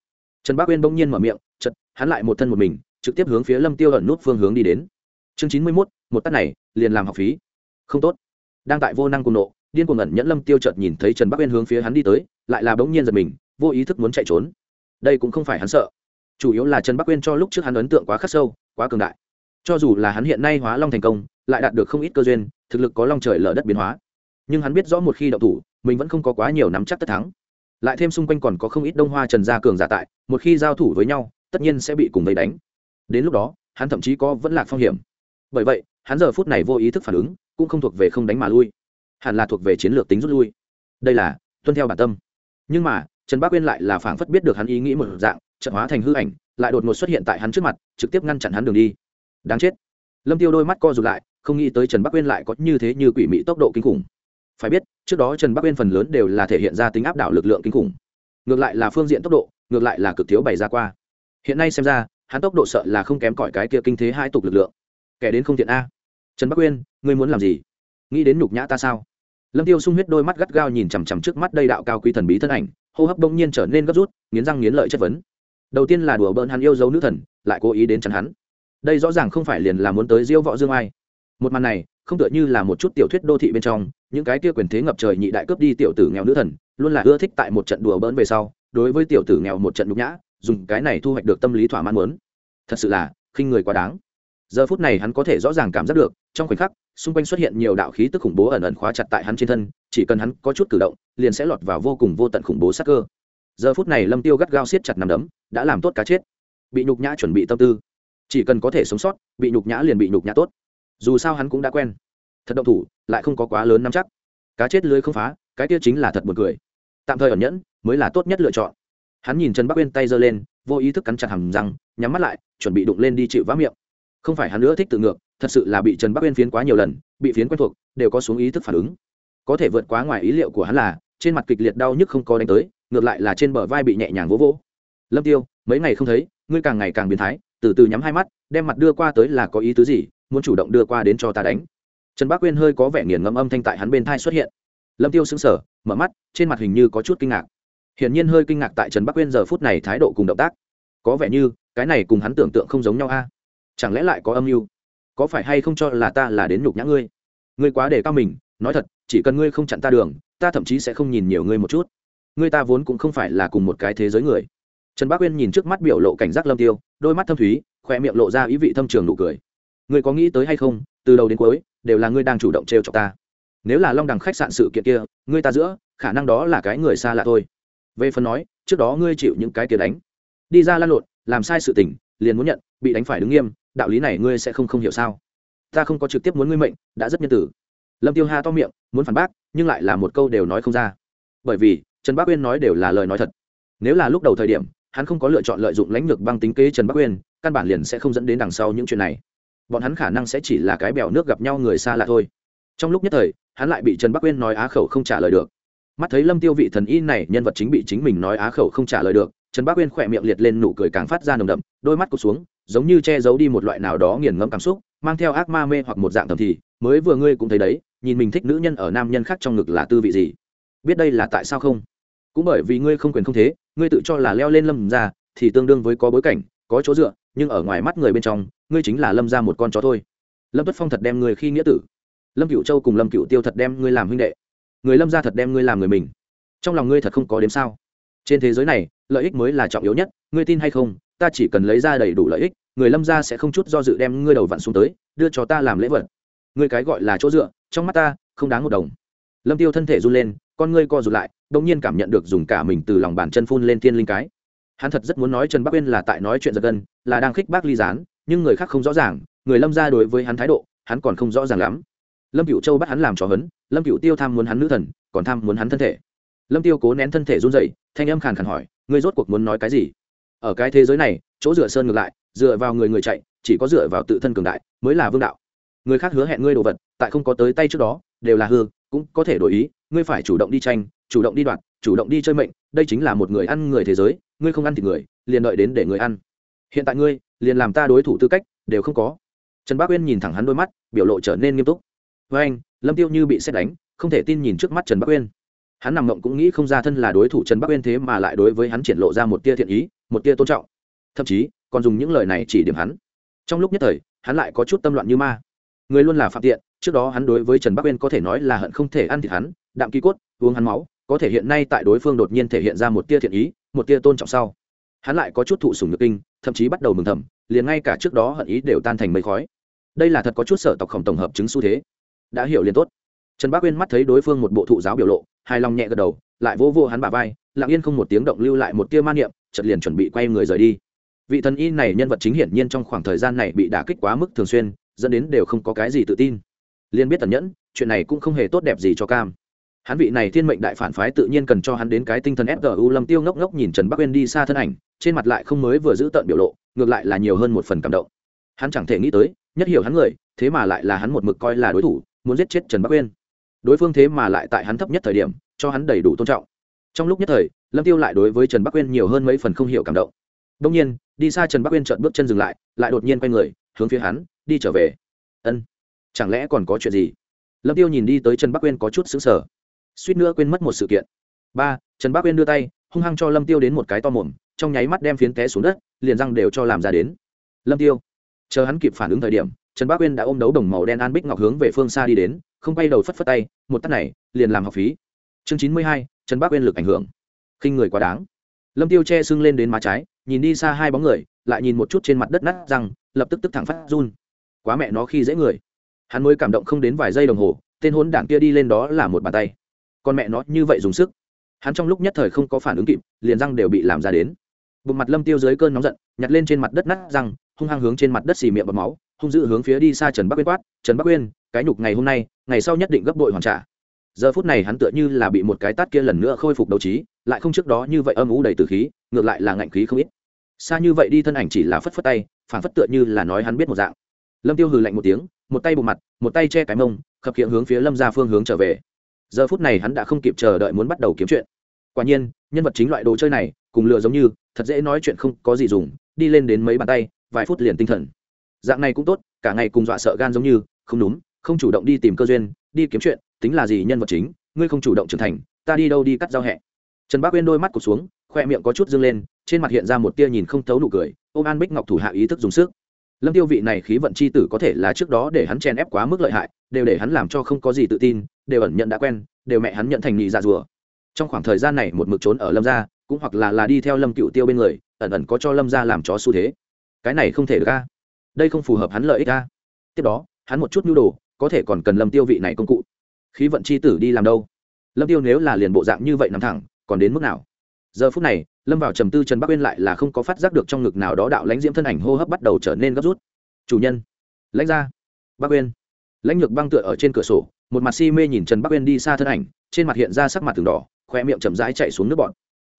Trần bắc uyên bỗng nhiên mở miệng, chợt, hắn lại một thân một mình, trực tiếp hướng phía lâm tiêu ẩn nút phương hướng đi đến. Chương chín mươi mốt, một tắt này, liền làm học phí. Không tốt. Đang tại vô năng cùng nộ, điên cuồng ẩn nhẫn lâm tiêu chợt nhìn thấy trần bắc uyên hướng phía hắn đi tới, lại là bỗng nhiên giật mình, vô ý thức muốn chạy trốn. Đây cũng không phải hắn sợ. Chủ yếu là trần bắc uyên cho lúc trước hắn ấn tượng quá khắc sâu, quá cường đại. Cho dù là hắn hiện nay hóa long thành công lại đạt được không ít cơ duyên, thực lực có long trời lở đất biến hóa. Nhưng hắn biết rõ một khi đậu thủ, mình vẫn không có quá nhiều nắm chắc tất thắng. Lại thêm xung quanh còn có không ít đông hoa trần gia cường giả tại, một khi giao thủ với nhau, tất nhiên sẽ bị cùng vây đánh. Đến lúc đó, hắn thậm chí có vẫn lạc phong hiểm. Bởi vậy, hắn giờ phút này vô ý thức phản ứng, cũng không thuộc về không đánh mà lui. Hẳn là thuộc về chiến lược tính rút lui. Đây là tuân theo bản tâm. Nhưng mà, trần bác uyên lại là phảng phất biết được hắn ý nghĩ một dạng, trận hóa thành hư ảnh, lại đột ngột xuất hiện tại hắn trước mặt, trực tiếp ngăn chặn hắn đường đi. Đáng chết. Lâm tiêu đôi mắt co rụt lại không nghĩ tới trần bắc uyên lại có như thế như quỷ mị tốc độ kinh khủng. Phải biết, trước đó trần bắc uyên phần lớn đều là thể hiện ra tính áp đảo lực lượng kinh khủng. Ngược lại là phương diện tốc độ, ngược lại là cực thiếu bày ra qua. Hiện nay xem ra, hắn tốc độ sợ là không kém cỏi cái kia kinh thế hai tục lực lượng. Kẻ đến không thiện a. Trần bắc uyên, ngươi muốn làm gì? Nghĩ đến nhục nhã ta sao? Lâm tiêu sung huyết đôi mắt gắt gao nhìn chằm chằm trước mắt đây đạo cao quý thần bí thân ảnh, hô hấp bỗng nhiên trở nên gấp rút, nghiến răng nghiến lợi chất vấn. Đầu tiên là đùa bỡn hắn yêu dấu nữ thần, lại cố ý đến chắn hắn. Đây rõ ràng không phải liền là muốn tới diêu võ dương ai một màn này, không tựa như là một chút tiểu thuyết đô thị bên trong, những cái kia quyền thế ngập trời nhị đại cướp đi tiểu tử nghèo nữ thần, luôn là ưa thích tại một trận đùa bỡn về sau, đối với tiểu tử nghèo một trận nhục nhã, dùng cái này thu hoạch được tâm lý thỏa mãn muốn. Thật sự là, khinh người quá đáng. Giờ phút này hắn có thể rõ ràng cảm giác được, trong khoảnh khắc, xung quanh xuất hiện nhiều đạo khí tức khủng bố ẩn ẩn khóa chặt tại hắn trên thân, chỉ cần hắn có chút cử động, liền sẽ lọt vào vô cùng vô tận khủng bố sắc cơ. Giờ phút này lâm tiêu gắt gao siết chặt nằm đấm, đã làm tốt cá chết. Bị nhục nhã chuẩn bị tâm tư. Chỉ cần có thể sống sót, bị nhục nhã liền bị nhục nhã tốt dù sao hắn cũng đã quen. Thật động thủ, lại không có quá lớn nắm chắc. Cá chết lưới không phá, cái kia chính là thật buồn cười. Tạm thời ẩn nhẫn mới là tốt nhất lựa chọn. Hắn nhìn trần bắc uyên tay giơ lên, vô ý thức cắn chặt hầm răng, nhắm mắt lại, chuẩn bị đụng lên đi chịu vá miệng. Không phải hắn nữa thích tự ngược, thật sự là bị trần bắc uyên phiến quá nhiều lần, bị phiến quen thuộc, đều có xuống ý thức phản ứng. Có thể vượt quá ngoài ý liệu của hắn là, trên mặt kịch liệt đau nhức không có đánh tới, ngược lại là trên bờ vai bị nhẹ nhàng vỗ vỗ. Lâm tiêu, mấy ngày không thấy, ngươi càng ngày càng biến thái, từ từ nhắm hai mắt, đem mặt đưa qua tới là có ý tứ gì muốn chủ động đưa qua đến cho ta đánh. Trần bác quyên hơi có vẻ nghiền ngẫm âm thanh tại hắn bên thai xuất hiện. Lâm tiêu sững sờ, mở mắt, trên mặt hình như có chút kinh ngạc. Hiển nhiên hơi kinh ngạc tại trần bắc uyên giờ phút này thái độ cùng động tác. Có vẻ như, cái này cùng hắn tưởng tượng không giống nhau a. Chẳng lẽ lại có âm mưu? Có phải hay không cho là ta là đến nhục nhã ngươi? Ngươi quá để cao mình, nói thật, chỉ cần ngươi không chặn ta đường, ta thậm chí sẽ không nhìn nhiều ngươi một chút. Ngươi ta vốn cũng không phải là cùng một cái thế giới người. Trần bác uyên nhìn trước mắt biểu lộ cảnh giác lâm tiêu, đôi mắt thâm thúy khoe miệng lộ ra ý vị thâm trường nụ cười ngươi có nghĩ tới hay không, từ đầu đến cuối, đều là ngươi đang chủ động trêu chọc ta. Nếu là long đằng khách sạn sự kiện kia, ngươi ta giữa, khả năng đó là cái người xa lạ thôi. Về phần nói, trước đó ngươi chịu những cái kia đánh. Đi ra lan lộn, làm sai sự tình, liền muốn nhận, bị đánh phải đứng nghiêm, đạo lý này ngươi sẽ không không hiểu sao? Ta không có trực tiếp muốn ngươi mệnh, đã rất nhân tử. Lâm tiêu ha to miệng, muốn phản bác, nhưng lại là một câu đều nói không ra. Bởi vì, trần Bắc uyên nói đều là lời nói thật. Nếu là lúc đầu thời điểm, hắn không có lựa chọn lợi dụng lãnh lược băng tính kế trần bắc uyên, căn bản liền sẽ không dẫn đến đằng sau những chuyện này bọn hắn khả năng sẽ chỉ là cái bèo nước gặp nhau người xa lạ thôi. Trong lúc nhất thời, hắn lại bị trần bắc uyên nói á khẩu không trả lời được. Mắt thấy lâm tiêu vị thần y này nhân vật chính bị chính mình nói á khẩu không trả lời được, trần bắc uyên khỏe miệng liệt lên nụ cười càng phát ra nồng đậm, đôi mắt cụt xuống, giống như che giấu đi một loại nào đó nghiền ngẫm cảm xúc, mang theo ác ma mê hoặc một dạng thầm thì, mới vừa ngươi cũng thấy đấy, nhìn mình thích nữ nhân ở nam nhân khác trong ngực là tư vị gì? Biết đây là tại sao không? Cũng bởi vì ngươi không quyền không thế, ngươi tự cho là leo lên lâm ra, thì tương đương với có bối cảnh, có chỗ dựa, nhưng ở ngoài mắt người bên trong ngươi chính là lâm ra một con chó thôi. Lâm tuất phong thật đem ngươi khi nghĩa tử. Lâm cựu châu cùng lâm cựu tiêu thật đem ngươi làm huynh đệ. Người lâm ra thật đem ngươi làm người mình. Trong lòng ngươi thật không có đếm sao. Trên thế giới này, lợi ích mới là trọng yếu nhất, ngươi tin hay không, ta chỉ cần lấy ra đầy đủ lợi ích, người lâm ra sẽ không chút do dự đem ngươi đầu vặn xuống tới, đưa cho ta làm lễ vật. Ngươi cái gọi là chỗ dựa, trong mắt ta, không đáng một đồng. Lâm tiêu thân thể run lên, con ngươi co rụt lại đông nhiên cảm nhận được dùng cả mình từ lòng bàn chân phun lên thiên linh cái. Hắn thật rất muốn nói trần bắc uyên là tại nói chuyện giật gân, là đang khích bác ly gián nhưng người khác không rõ ràng, người lâm ra đối với hắn thái độ, hắn còn không rõ ràng lắm. Lâm cựu châu bắt hắn làm trò hấn lâm cựu tiêu tham muốn hắn nữ thần, còn tham muốn hắn thân thể. Lâm tiêu cố nén thân thể run dậy thanh âm khàn khàn hỏi, ngươi rốt cuộc muốn nói cái gì? Ở cái thế giới này, chỗ dựa sơn ngược lại, dựa vào người người chạy, chỉ có dựa vào tự thân cường đại mới là vương đạo. Người khác hứa hẹn ngươi đồ vật, tại không có tới tay trước đó, đều là hư, cũng có thể đổi ý, ngươi phải chủ động đi tranh, chủ động đi đoạt, chủ động đi chơi mệnh, đây chính là một người ăn người thế giới, ngươi không ăn thì người, liền đợi đến để người ăn. Hiện tại ngươi liền làm ta đối thủ tư cách, đều không có. Trần bác uyên nhìn thẳng hắn đôi mắt, biểu lộ trở nên nghiêm túc. Với anh, lâm tiêu như bị xét đánh, không thể tin nhìn trước mắt trần bắc uyên. Hắn nằm mộng cũng nghĩ không ra thân là đối thủ trần bắc uyên thế mà lại đối với hắn triển lộ ra một tia thiện ý, một tia tôn trọng. Thậm chí, còn dùng những lời này chỉ điểm hắn. Trong lúc nhất thời, hắn lại có chút tâm loạn như ma. Người luôn là phạm tiện, trước đó hắn đối với trần bắc uyên có thể nói là hận không thể ăn thịt hắn, đạm ký cốt, uống hắn máu, có thể hiện nay tại đối phương đột nhiên thể hiện ra một tia thiện ý, một tia tôn trọng sau. Hắn lại có chút thụ sùng nhược kinh thậm chí bắt đầu mừng thầm, liền ngay cả trước đó hận ý đều tan thành mây khói. Đây là thật có chút sở tộc khổng tổng hợp chứng xu thế. Đã hiểu liền tốt. Trần bác uyên mắt thấy đối phương một bộ thụ giáo biểu lộ, hài lòng nhẹ gật đầu, lại vô vô hắn bả vai, lặng yên không một tiếng động lưu lại một tia man niệm, chợt liền chuẩn bị quay người rời đi. Vị thần y này nhân vật chính hiển nhiên trong khoảng thời gian này bị đả kích quá mức thường xuyên, dẫn đến đều không có cái gì tự tin. Liên biết tần nhẫn, chuyện này cũng không hề tốt đẹp gì cho cam. Hắn vị này thiên mệnh đại phản phái tự nhiên cần cho hắn đến cái tinh thần fgu lâm tiêu ngốc ngốc nhìn trần bắc uyên đi xa thân ảnh trên mặt lại không mới vừa giữ tận biểu lộ, ngược lại là nhiều hơn một phần cảm động. Hắn chẳng thể nghĩ tới, nhất hiểu hắn người, thế mà lại là hắn một mực coi là đối thủ, muốn giết chết trần bắc uyên. Đối phương thế mà lại tại hắn thấp nhất thời điểm, cho hắn đầy đủ tôn trọng. Trong lúc nhất thời, lâm tiêu lại đối với trần bắc uyên nhiều hơn mấy phần không hiểu cảm động. Đông nhiên, đi xa trần bắc uyên trợn bước chân dừng lại lại đột nhiên quay người, hướng phía hắn, đi trở về. Ân, chẳng lẽ còn có chuyện gì? Lâm tiêu nhìn đi tới trần bắc uyên có chút xứng sở suýt nữa quên mất một sự kiện. Ba, trần bắc uyên đưa tay, hung hăng cho lâm tiêu đến một cái to mồm trong nháy mắt đem phiến té xuống đất, liền răng đều cho làm ra đến. Lâm tiêu, chờ hắn kịp phản ứng thời điểm, trần bác uyên đã ôm đấu đồng màu đen an bích ngọc hướng về phương xa đi đến, không quay đầu phất phất tay, một tắt này, liền làm học phí. Chương chín mươi hai, trần bác uyên lực ảnh hưởng. Khinh người quá đáng. Lâm tiêu che sưng lên đến má trái, nhìn đi xa hai bóng người, lại nhìn một chút trên mặt đất nát răng, lập tức tức thẳng phát run. Quá mẹ nó khi dễ người. Hắn mới cảm động không đến vài giây đồng hồ, tên hốn đảng kia đi lên đó là một bàn tay. Con mẹ nó như vậy dùng sức. Hắn trong lúc nhất thời không có phản ứng kịp, liền răng đều bị làm ra đến bụng mặt lâm tiêu dưới cơn nóng giận, nhặt lên trên mặt đất nát răng, hung hăng hướng trên mặt đất xì miệng bọt máu, hung dữ hướng phía đi xa trần bắc uyên quát, trần bắc uyên, cái nhục ngày hôm nay, ngày sau nhất định gấp đội hoàn trả. Giờ phút này hắn tựa như là bị một cái tát kia lần nữa khôi phục đấu trí, lại không trước đó như vậy âm ú đầy từ khí, ngược lại là ngạnh khí không ít. Xa như vậy đi thân ảnh chỉ là phất phất tay phản phất tựa như là nói hắn biết một dạng. Lâm tiêu hừ lạnh một tiếng, một tay bụng mặt, một tay che cái mông, khập hiện hướng phía lâm ra phương hướng trở về. Giờ phút này hắn đã không kịp chờ đợi muốn bắt đầu kiếm chuyện. Quả nhiên nhân vật chính loại đồ chơi này, cùng lừa giống như, thật dễ nói chuyện không có gì dùng, đi lên đến mấy bàn tay, vài phút liền tinh thần. Dạng này cũng tốt, cả ngày cùng dọa sợ gan giống như, không đúng, không chủ động đi tìm cơ duyên, đi kiếm chuyện, tính là gì nhân vật chính, ngươi không chủ động trưởng thành, ta đi đâu đi cắt giao hẹ. Trần bác uyên đôi mắt cụt xuống, khoe miệng có chút dâng lên, trên mặt hiện ra một tia nhìn không thấu nụ cười, ôm an bích ngọc thủ hạ ý thức dùng sức. Lâm tiêu vị này khí vận c h i tử có thể là trước đó để hắn chen ép quá mức lợi hại, đều để hắn làm cho không có gì tự tin, đều ẩn nhận đã quen, đều mẹ hắn nhận thành nhị dạ rùa trong khoảng thời gian này một mực trốn ở lâm gia, cũng hoặc là là đi theo lâm cựu tiêu bên người, ẩn ẩn có cho lâm gia làm chó xu thế. Cái này không thể được ca đây không phù hợp hắn lợi ích ca tiếp đó, hắn một chút nhu đồ, có thể còn cần lâm tiêu vị này công cụ. Khí vận c h i tử đi làm đâu? Lâm tiêu nếu là liền bộ dạng như vậy nằm thẳng, còn đến mức nào? Giờ phút này, lâm vào trầm tư trần bắc uyên lại là không có phát giác được trong ngực nào đó đạo lãnh diễm thân ảnh hô hấp bắt đầu trở nên gấp rút. Chủ nhân! Lãnh ra bắc uyên! Lãnh nhược băng tựa ở trên cửa sổ, một mặt si mê nhìn trần bắc uyên đi xa thân ảnh, trên mặt hiện ra sắc mặt từng đỏ khoe miệng chậm rãi chạy xuống nước bọt.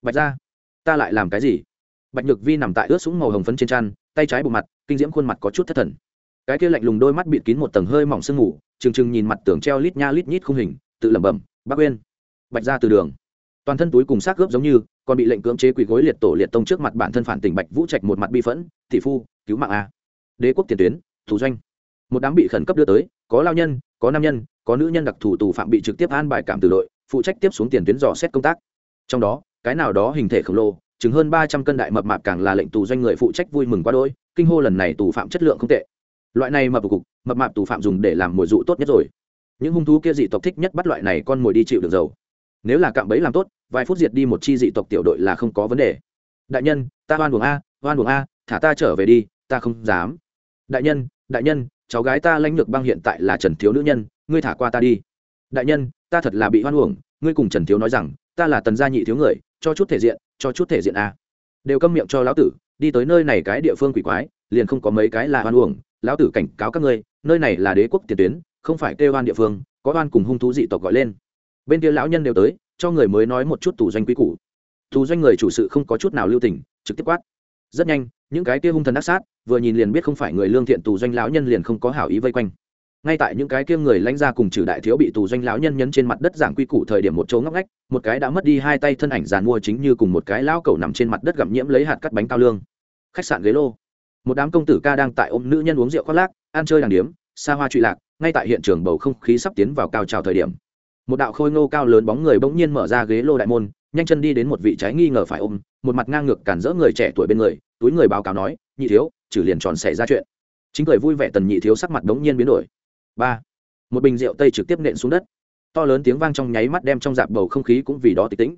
Bạch ra ta lại làm cái gì? Bạch nhược vi nằm tại ướt súng màu hồng phấn trên chăn tay trái bộ mặt, kinh diễm khuôn mặt có chút thất thần. Cái kia lạnh lùng đôi mắt bịt kín một tầng hơi mỏng sương mù, trừng trừng nhìn mặt tường treo lít nha lít nhít khung hình, tự lẩm bẩm, Bác quên. bạch ra từ đường. Toàn thân túi cùng xác gớp giống như, còn bị lệnh cưỡng chế quỳ gối liệt tổ liệt tông trước mặt bản thân phản tỉnh bạch vũ trạch một mặt bi phẫn thị phu, cứu mạng a. Đế quốc tiền tuyến, thủ doanh. Một đám bị khẩn cấp đưa tới, có lao nhân, có nam nhân, có nữ nhân đặc thù tù phạm bị trực tiếp an bài cảm từ đội phụ trách tiếp xuống tiền tuyến dò xét công tác. Trong đó, cái nào đó hình thể khổng lồ chứng hơn ba trăm cân đại mập mạp càng là lệnh tù doanh người phụ trách vui mừng quá đôi kinh hô lần này tù phạm chất lượng không tệ. Loại này mập cục, mập mạp tù phạm dùng để làm mồi dụ tốt nhất rồi. Những hung thú kia dị tộc thích nhất bắt loại này con mồi đi chịu được dầu. Nếu là cạm bẫy làm tốt, vài phút diệt đi một chi dị tộc tiểu đội là không có vấn đề. Đại nhân, ta oan buồng a, oan buồng a, thả ta trở về đi, ta không dám. Đại nhân đại nhân, cháu gái ta lãnh lược băng hiện tại là trần thiếu nữ nhân, ngươi thả qua ta đi. Đại nhân ta thật là bị hoan uổng, ngươi cùng trần thiếu nói rằng, ta là tần gia nhị thiếu người, cho chút thể diện, cho chút thể diện a đều câm miệng cho lão tử, đi tới nơi này cái địa phương quỷ quái, liền không có mấy cái là hoan uổng, lão tử cảnh cáo các ngươi, nơi này là đế quốc tiền tuyến, không phải kêu hoan địa phương, có hoan cùng hung thú dị tộc gọi lên. Bên kia lão nhân đều tới, cho người mới nói một chút tù doanh quý cũ. tù doanh người chủ sự không có chút nào lưu tình, trực tiếp quát. Rất nhanh, những cái kia hung thần ác sát, vừa nhìn liền biết không phải người lương thiện tù doanh lão nhân liền không có hảo ý vây quanh ngay tại những cái kia người lãnh ra cùng trừ đại thiếu bị tù doanh lão nhân nhấn trên mặt đất giảng quy củ thời điểm một chỗ ngóc ngách, một cái đã mất đi hai tay thân ảnh giàn mua chính như cùng một cái lão cầu nằm trên mặt đất gặm nhiễm lấy hạt cắt bánh cao lương. Khách sạn ghế lô. Một đám công tử ca đang tại ôm nữ nhân uống rượu khoác lác, ăn chơi đàng điếm, xa hoa trụy lạc, ngay tại hiện trường bầu không khí sắp tiến vào cao trào thời điểm. Một đạo khôi ngô cao lớn bóng người bỗng nhiên mở ra ghế lô đại môn, nhanh chân đi đến một vị trái nghi ngờ phải ôm, một mặt ngang ngược cản rỡ người trẻ tuổi bên người, túi người báo cáo nói, nhị thiếu, trừ liền tròn xảy ra chuyện. Chính cười vui vẻ tần nhị thiếu sắc mặt đống nhiên biến đổi ba một bình rượu tây trực tiếp nện xuống đất to lớn tiếng vang trong nháy mắt đem trong dạp bầu không khí cũng vì đó tịch tĩnh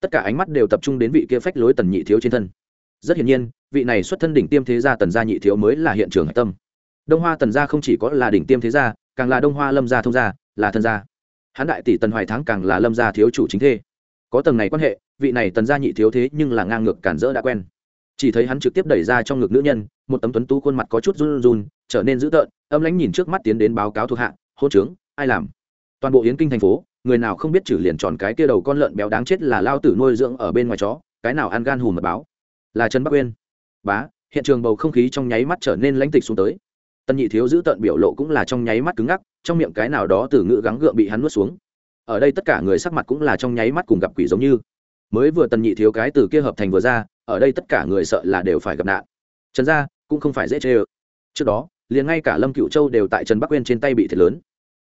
tất cả ánh mắt đều tập trung đến vị kia phách lối tần nhị thiếu trên thân rất hiển nhiên vị này xuất thân đỉnh tiêm thế gia tần gia nhị thiếu mới là hiện trường hạch tâm đông hoa tần gia không chỉ có là đỉnh tiêm thế gia càng là đông hoa lâm gia thông gia là thân gia Hán đại tỷ tần hoài thắng càng là lâm gia thiếu chủ chính thê có tầng này quan hệ vị này tần gia nhị thiếu thế nhưng là ngang ngược cản rỡ đã quen chỉ thấy hắn trực tiếp đẩy ra trong ngực nữ nhân một tấm tuấn tú khuôn mặt có chút run run trở nên dữ tợn âm lãnh nhìn trước mắt tiến đến báo cáo thuộc hạ, hôn trướng, ai làm? Toàn bộ yến kinh thành phố, người nào không biết trừ liền tròn cái kia đầu con lợn béo đáng chết là lao tử nuôi dưỡng ở bên ngoài chó, cái nào ăn gan hùm mật báo. Là trần bắc uyên. Bá, hiện trường bầu không khí trong nháy mắt trở nên lãnh tịch xuống tới. Tần nhị thiếu giữ tận biểu lộ cũng là trong nháy mắt cứng ngắc, trong miệng cái nào đó từ ngữ gắng gượng bị hắn nuốt xuống. Ở đây tất cả người sắc mặt cũng là trong nháy mắt cùng gặp quỷ giống như. Mới vừa tần nhị thiếu cái từ kia hợp thành vừa ra, ở đây tất cả người sợ là đều phải gặp nạn. Trần gia cũng không phải dễ chê ơ. Trước đó liền ngay cả lâm cựu châu đều tại trần bắc quên trên tay bị thiệt lớn.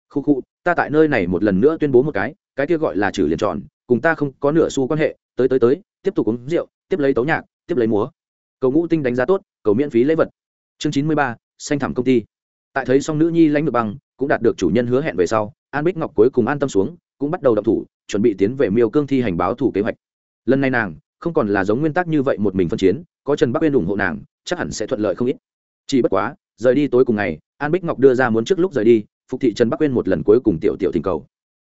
Khu khu, ta tại nơi này một lần nữa tuyên bố một cái cái kia gọi là trừ liền tròn, cùng ta không có nửa xu quan hệ, tới tới tới, tiếp tục uống rượu, tiếp lấy tấu nhạc, tiếp lấy múa. Cầu ngũ tinh đánh giá tốt, cầu miễn phí lễ vật. Chương chín mươi ba, xanh thẳm công ty. Tại thấy xong nữ nhi lãnh được băng, cũng đạt được chủ nhân hứa hẹn về sau, an bích ngọc cuối cùng an tâm xuống, cũng bắt đầu đập thủ, chuẩn bị tiến về miêu cương thi hành báo thủ kế hoạch. Lần này nàng, không còn là giống nguyên tắc như vậy một mình phân chiến, có trần bắc uyên ủng hộ nàng, chắc hẳn sẽ thuận lợi không ít. Chỉ bất quá rời đi tối cùng ngày, an bích ngọc đưa ra muốn trước lúc rời đi, phục thị trần bắc uyên một lần cuối cùng tiểu tiểu thỉnh cầu.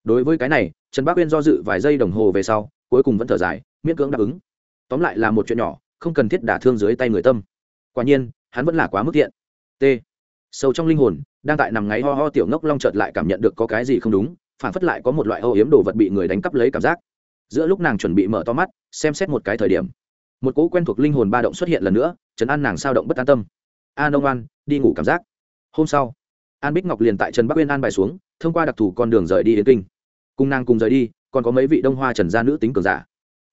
Đối với cái này, trần bắc uyên do dự vài giây đồng hồ về sau, cuối cùng vẫn thở dài, miễn cưỡng đáp ứng. Tóm lại là một chuyện nhỏ, không cần thiết đả thương dưới tay người tâm. Quả nhiên, hắn vẫn là quá mức thiện. T. Sâu trong linh hồn, đang tại nằm ngáy ho ho tiểu ngốc long chợt lại cảm nhận được có cái gì không đúng, phản phất lại có một loại ô hiếm đồ vật bị người đánh cắp lấy cảm giác. Giữa lúc nàng chuẩn bị mở to mắt, xem xét một cái thời điểm, một cỗ quen thuộc linh hồn ba động xuất hiện lần nữa chấn an nàng sao động bất an tâm a nông an đi ngủ cảm giác. Hôm sau, an bích ngọc liền tại trần bắc uyên an bài xuống, thông qua đặc thù con đường rời đi đến kinh. Cùng nàng cùng rời đi, còn có mấy vị đông hoa trần gia nữ tính cường giả.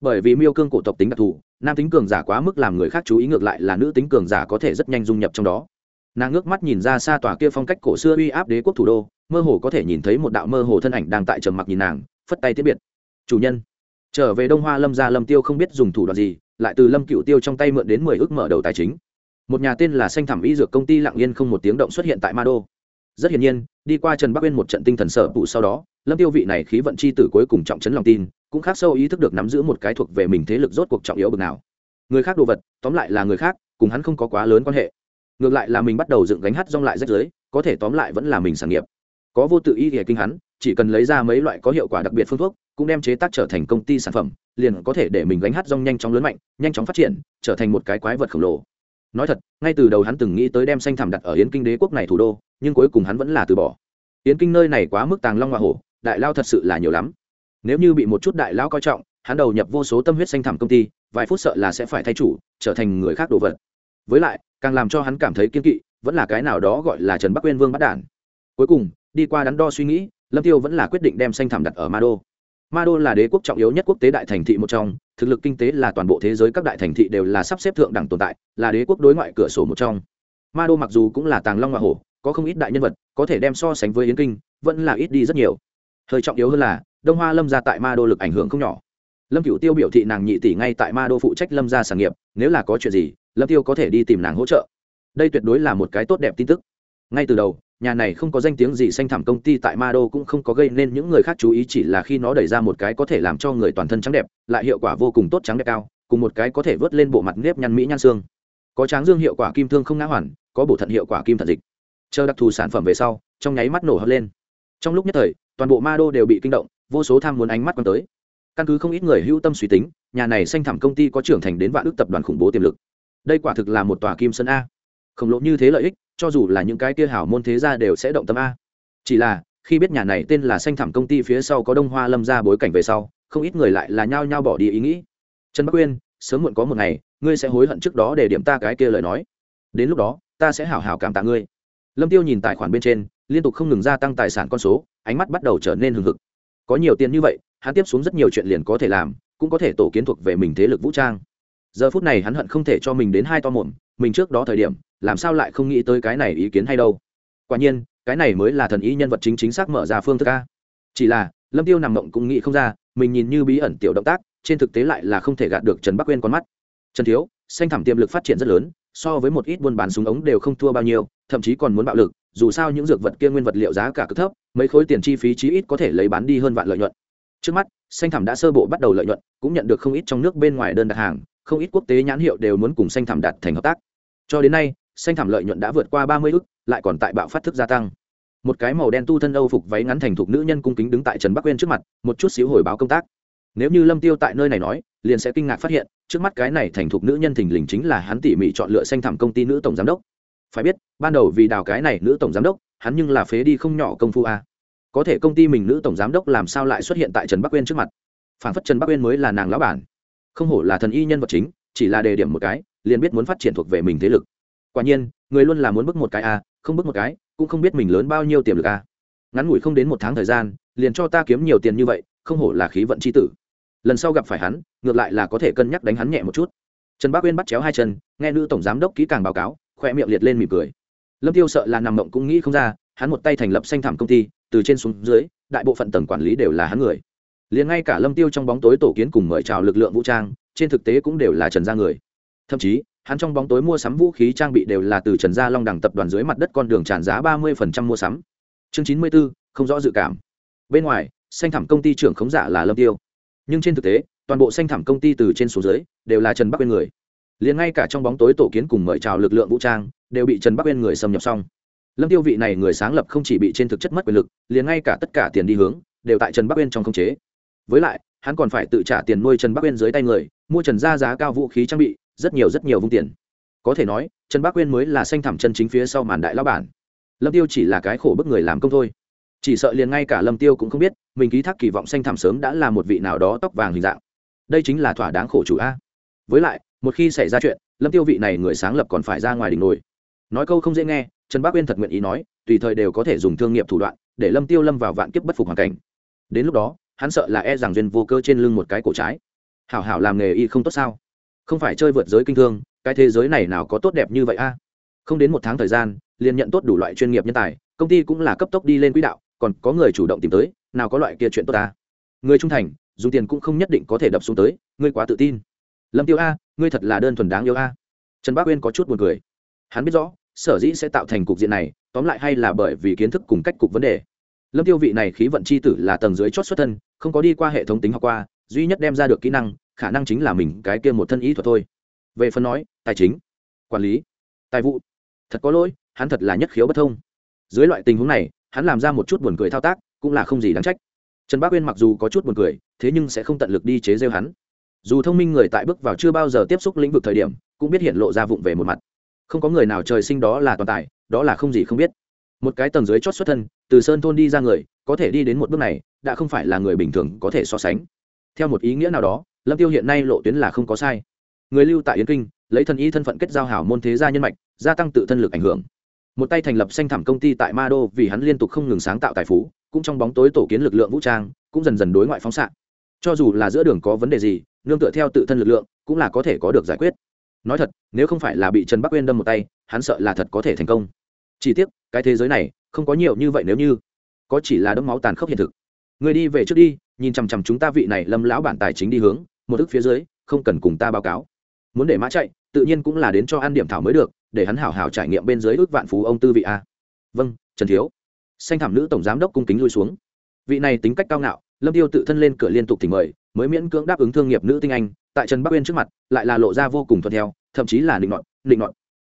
Bởi vì miêu cương cổ tộc tính đặc thù, nam tính cường giả quá mức làm người khác chú ý ngược lại là nữ tính cường giả có thể rất nhanh dung nhập trong đó. Nàng ngước mắt nhìn ra xa tòa kia phong cách cổ xưa uy áp đế quốc thủ đô, mơ hồ có thể nhìn thấy một đạo mơ hồ thân ảnh đang tại trầm mặc nhìn nàng, phất tay tiết biệt. Chủ nhân. Trở về đông hoa lâm gia, lâm tiêu không biết dùng thủ đoạn gì, lại từ lâm cựu tiêu trong tay mượn đến mười ước mở đầu tài chính một nhà tên là xanh thảm y dược công ty lặng yên không một tiếng động xuất hiện tại ma đô rất hiển nhiên, đi qua trần bắc uyên một trận tinh thần sở vụ sau đó, lâm tiêu vị này khí vận chi tử cuối cùng trọng chấn lòng tin, cũng khác sâu ý thức được nắm giữ một cái thuộc về mình thế lực rốt cuộc trọng yếu bực nào. Người khác đồ vật, tóm lại là người khác, cùng hắn không có quá lớn quan hệ. Ngược lại là mình bắt đầu dựng gánh hát rong lại rách giới có thể tóm lại vẫn là mình sản nghiệp. Có vô tự y hệ kinh hắn, chỉ cần lấy ra mấy loại có hiệu quả đặc biệt phương thuốc, cũng đem chế tác trở thành công ty sản phẩm, liền có thể để mình gánh hát rong nhanh chóng lớn mạnh, nhanh chóng phát triển, trở thành một cái quái vật khổng lồ nói thật, ngay từ đầu hắn từng nghĩ tới đem xanh thảm đặt ở yến kinh đế quốc này thủ đô, nhưng cuối cùng hắn vẫn là từ bỏ. Yến kinh nơi này quá mức tàng long hoa hổ, đại lao thật sự là nhiều lắm. Nếu như bị một chút đại lao coi trọng, hắn đầu nhập vô số tâm huyết xanh thảm công ty, vài phút sợ là sẽ phải thay chủ, trở thành người khác đồ vật. Với lại, càng làm cho hắn cảm thấy kiên kỵ, vẫn là cái nào đó gọi là trần bắc uyên vương bắt đản. Cuối cùng, đi qua đắn đo suy nghĩ, lâm tiêu vẫn là quyết định đem xanh thảm đặt ở ma đô ma đô là đế quốc trọng yếu nhất quốc tế đại thành thị một trong, thực lực kinh tế là toàn bộ thế giới các đại thành thị đều là sắp xếp thượng đẳng tồn tại, là đế quốc đối ngoại cửa sổ một trong. Ma đô mặc dù cũng là tàng long hoa hổ, có không ít đại nhân vật, có thể đem so sánh với yến kinh, vẫn là ít đi rất nhiều. Hơi trọng yếu hơn là, đông hoa lâm ra tại ma đô lực ảnh hưởng không nhỏ. Lâm cựu tiêu biểu thị nàng nhị tỷ ngay tại ma đô phụ trách lâm ra sản nghiệp, nếu là có chuyện gì, lâm tiêu có thể đi tìm nàng hỗ trợ. Đây tuyệt đối là một cái tốt đẹp tin tức. Ngay từ đầu nhà này không có danh tiếng gì, xanh thảm công ty tại ma đô cũng không có gây nên những người khác chú ý, chỉ là khi nó đẩy ra một cái có thể làm cho người toàn thân trắng đẹp, lại hiệu quả vô cùng tốt trắng đẹp cao, cùng một cái có thể vớt lên bộ mặt nếp nhăn mỹ nhăn xương. Có tráng dương hiệu quả kim thương không ngã hoàn, có bổ thận hiệu quả kim thận dịch. Chờ đặc thù sản phẩm về sau, trong nháy mắt nổ hấp lên. Trong lúc nhất thời, toàn bộ ma đô đều bị kinh động, vô số tham muốn ánh mắt quan tới. Căn cứ không ít người hữu tâm suy tính, nhà này xanh thảm công ty có trưởng thành đến vạn ước tập đoàn khủng bố tiềm lực. Đây quả thực là một tòa kim sơn a khổng lồ như thế lợi ích, cho dù là những cái kia hảo môn thế gia đều sẽ động tâm a. Chỉ là, khi biết nhà này tên là xanh thảm công ty phía sau có đông hoa lâm ra bối cảnh về sau, không ít người lại là nhao nhao bỏ đi ý nghĩ. Trần bắc uyên sớm muộn có một ngày, ngươi sẽ hối hận trước đó để điểm ta cái kia lời nói. Đến lúc đó, ta sẽ hảo hảo cảm tạ ngươi. Lâm tiêu nhìn tài khoản bên trên, liên tục không ngừng gia tăng tài sản con số, ánh mắt bắt đầu trở nên hừng hực. Có nhiều tiền như vậy, hắn tiếp xuống rất nhiều chuyện liền có thể làm, cũng có thể tổ kiến thuộc về mình thế lực vũ trang. Giờ phút này hắn hận không thể cho mình đến hai to mồm, mình trước đó thời điểm làm sao lại không nghĩ tới cái này ý kiến hay đâu? Quả nhiên, cái này mới là thần ý nhân vật chính chính xác mở ra phương thức a. Chỉ là, lâm tiêu nằm mộng cũng nghĩ không ra, mình nhìn như bí ẩn tiểu động tác, trên thực tế lại là không thể gạt được trần bắc quên con mắt. Trần thiếu, xanh thẳm tiềm lực phát triển rất lớn, so với một ít buôn bán súng ống đều không thua bao nhiêu, thậm chí còn muốn bạo lực, dù sao những dược vật kia nguyên vật liệu giá cả cực thấp, mấy khối tiền chi phí chí ít có thể lấy bán đi hơn vạn lợi nhuận. Trước mắt, xanh thẳm đã sơ bộ bắt đầu lợi nhuận, cũng nhận được không ít trong nước bên ngoài đơn đặt hàng, không ít quốc tế nhãn hiệu đều muốn cùng xanh thẳm đạt thành hợp tác. Cho đến nay xanh thảm lợi nhuận đã vượt qua ba mươi ức, lại còn tại bạo phát thức gia tăng. Một cái màu đen tu thân âu phục váy ngắn thành thục nữ nhân cung kính đứng tại trần bắc uyên trước mặt, một chút xíu hồi báo công tác. Nếu như lâm tiêu tại nơi này nói, liền sẽ kinh ngạc phát hiện, trước mắt cái này thành thục nữ nhân thình lình chính là hắn tỉ mỉ chọn lựa xanh thảm công ty nữ tổng giám đốc. Phải biết, ban đầu vì đào cái này nữ tổng giám đốc, hắn nhưng là phế đi không nhỏ công phu a. Có thể công ty mình nữ tổng giám đốc làm sao lại xuất hiện tại trần bắc uyên trước mặt? Phản phất trần bắc uyên mới là nàng lão bản. Không hổ là thần y nhân vật chính, chỉ là đề điểm một cái, liền biết muốn phát triển thuộc về mình thế lực quả nhiên, người luôn là muốn bước một cái a không bước một cái, cũng không biết mình lớn bao nhiêu tiềm lực a ngắn ngủi không đến một tháng thời gian, liền cho ta kiếm nhiều tiền như vậy, không hổ là khí vận c h i tử. Lần sau gặp phải hắn, ngược lại là có thể cân nhắc đánh hắn nhẹ một chút. Trần bác uyên bắt chéo hai chân, nghe nữ tổng giám đốc kỹ càng báo cáo khoe miệng liệt lên mỉm cười. Lâm tiêu sợ là nằm mộng cũng nghĩ không ra, hắn một tay thành lập xanh thảm công ty, từ trên xuống dưới, đại bộ phận tầng quản lý đều là hắn người. Liền ngay cả lâm tiêu trong bóng tối tổ kiến cùng mời chào lực lượng vũ trang, trên thực tế cũng đều là trần gia người. Thậm chí hắn trong bóng tối mua sắm vũ khí trang bị đều là từ trần gia long đẳng tập đoàn dưới mặt đất con đường tràn giá ba mươi mua sắm. Chương chín mươi 94, không rõ dự cảm. Bên ngoài xanh thảm công ty trưởng khống giả là lâm tiêu. Nhưng trên thực tế toàn bộ xanh thảm công ty từ trên xuống dưới đều là trần bắc bên người. Liền ngay cả trong bóng tối tổ kiến cùng mời chào lực lượng vũ trang đều bị trần bắc bên người xâm nhập xong. Lâm tiêu vị này người sáng lập không chỉ bị trên thực chất mất quyền lực liền ngay cả tất cả tiền đi hướng đều tại trần bắc bên trong khống chế. Với lại hắn còn phải tự trả tiền nuôi trần bắc bên dưới tay người mua trần ra giá cao vũ khí trang bị rất nhiều rất nhiều vung tiền. Có thể nói, trần Bác uyên mới là xanh thảm chân chính phía sau màn đại lao bản. Lâm tiêu chỉ là cái khổ bức người làm công thôi. Chỉ sợ liền ngay cả lâm tiêu cũng không biết, mình ký thác kỳ vọng xanh thảm sớm đã là một vị nào đó tóc vàng hình dạng. Đây chính là thỏa đáng khổ chủ a. Với lại, một khi xảy ra chuyện, lâm tiêu vị này người sáng lập còn phải ra ngoài đỉnh nổi nói câu không dễ nghe, trần bác uyên thật nguyện ý nói, tùy thời đều có thể dùng thương nghiệp thủ đoạn, để lâm tiêu lâm vào vạn kiếp bất phục hoàn cảnh. Đến lúc đó, hắn sợ là e rằng duyên vô cơ trên lưng một cái cổ trái. Hảo hảo làm nghề y không tốt sao? Không phải chơi vượt giới kinh thương, cái thế giới này nào có tốt đẹp như vậy a? Không đến một tháng thời gian, liền nhận tốt đủ loại chuyên nghiệp nhân tài, công ty cũng là cấp tốc đi lên quỹ đạo, còn có người chủ động tìm tới, nào có loại kia chuyện tốt ta? Người trung thành, dùng tiền cũng không nhất định có thể đập xuống tới, ngươi quá tự tin. Lâm tiêu a, ngươi thật là đơn thuần đáng yêu a. Trần bác uyên có chút buồn cười. Hắn biết rõ, sở dĩ sẽ tạo thành cục diện này, tóm lại hay là bởi vì kiến thức cùng cách cục vấn đề. Lâm tiêu vị này khí vận c h i tử là tầng dưới chót xuất thân, không có đi qua hệ thống tính học qua, duy nhất đem ra được kỹ năng khả năng chính là mình cái kia một thân ý thuật thôi. Về phần nói, tài chính, quản lý, tài vụ, thật có lỗi, hắn thật là nhất khiếu bất thông. Dưới loại tình huống này, hắn làm ra một chút buồn cười thao tác, cũng là không gì đáng trách. Trần bác uyên mặc dù có chút buồn cười, thế nhưng sẽ không tận lực đi chế rêu hắn. Dù thông minh người tại bước vào chưa bao giờ tiếp xúc lĩnh vực thời điểm, cũng biết hiện lộ ra vụng về một mặt. Không có người nào trời sinh đó là toàn tài, đó là không gì không biết. Một cái tầng dưới chót xuất thân, từ sơn thôn đi ra người, có thể đi đến một bước này, đã không phải là người bình thường có thể so sánh. Theo một ý nghĩa nào đó lâm tiêu hiện nay lộ tuyến là không có sai. Người lưu tại yến kinh, lấy thần y thân phận kết giao hảo môn thế gia nhân mạch, gia tăng tự thân lực ảnh hưởng. Một tay thành lập xanh thảm công ty tại ma đô vì hắn liên tục không ngừng sáng tạo tài phú, cũng trong bóng tối tổ kiến lực lượng vũ trang, cũng dần dần đối ngoại phóng xạ. Cho dù là giữa đường có vấn đề gì, nương tựa theo tự thân lực lượng, cũng là có thể có được giải quyết. Nói thật, nếu không phải là bị trần bắc uyên đâm một tay, hắn sợ là thật có thể thành công. Chỉ tiếc, cái thế giới này, không có nhiều như vậy nếu như, có chỉ là đấm máu tàn khốc hiện thực. Người đi về trước đi nhìn chằm chằm chúng ta vị này lâm lão bản tài chính đi hướng, một ức phía dưới, không cần cùng ta báo cáo. Muốn để mã chạy, tự nhiên cũng là đến cho ăn điểm thảo mới được, để hắn hảo hảo trải nghiệm bên dưới ước vạn phú ông tư vị a. Vâng trần thiếu. Xanh thảm nữ tổng giám đốc cung kính lui xuống. Vị này tính cách cao ngạo, lâm tiêu tự thân lên cửa liên tục thỉnh mời, mới miễn cưỡng đáp ứng thương nghiệp nữ tinh anh, tại trần bắc uyên trước mặt, lại là lộ ra vô cùng thuận theo, thậm chí là định nọt định nọt.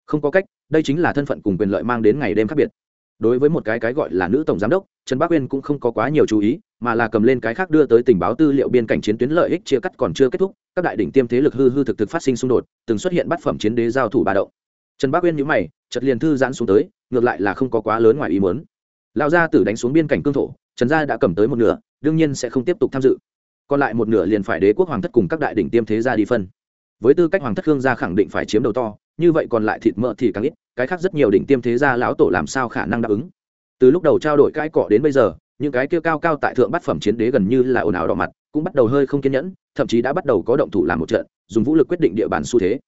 Không có cách, đây chính là thân phận cùng quyền lợi mang đến ngày đêm khác biệt đối với một cái cái gọi là nữ tổng giám đốc, trần bắc uyên cũng không có quá nhiều chú ý, mà là cầm lên cái khác đưa tới tình báo tư liệu biên cảnh chiến tuyến lợi ích chia cắt còn chưa kết thúc, các đại đỉnh tiêm thế lực hư hư thực thực phát sinh xung đột, từng xuất hiện bát phẩm chiến đế giao thủ ba động. Trần bắc uyên nhíu mày, chợt liền thư giãn xuống tới, ngược lại là không có quá lớn ngoài ý muốn. Lão gia tử đánh xuống biên cảnh cương thổ, trần gia đã cầm tới một nửa, đương nhiên sẽ không tiếp tục tham dự. Còn lại một nửa liền phải đế quốc hoàng thất cùng các đại đỉnh tiêm thế gia đi phân. Với tư cách hoàng thất hương gia khẳng định phải chiếm đầu to như vậy còn lại thịt mỡ thì càng ít, cái khác rất nhiều đỉnh tiêm thế gia lão tổ làm sao khả năng đáp ứng. Từ lúc đầu trao đổi cãi cọ đến bây giờ, những cái kia cao cao tại thượng bát phẩm chiến đế gần như là ồn ào đỏ mặt, cũng bắt đầu hơi không kiên nhẫn, thậm chí đã bắt đầu có động thủ làm một trận, dùng vũ lực quyết định địa bàn xu thế.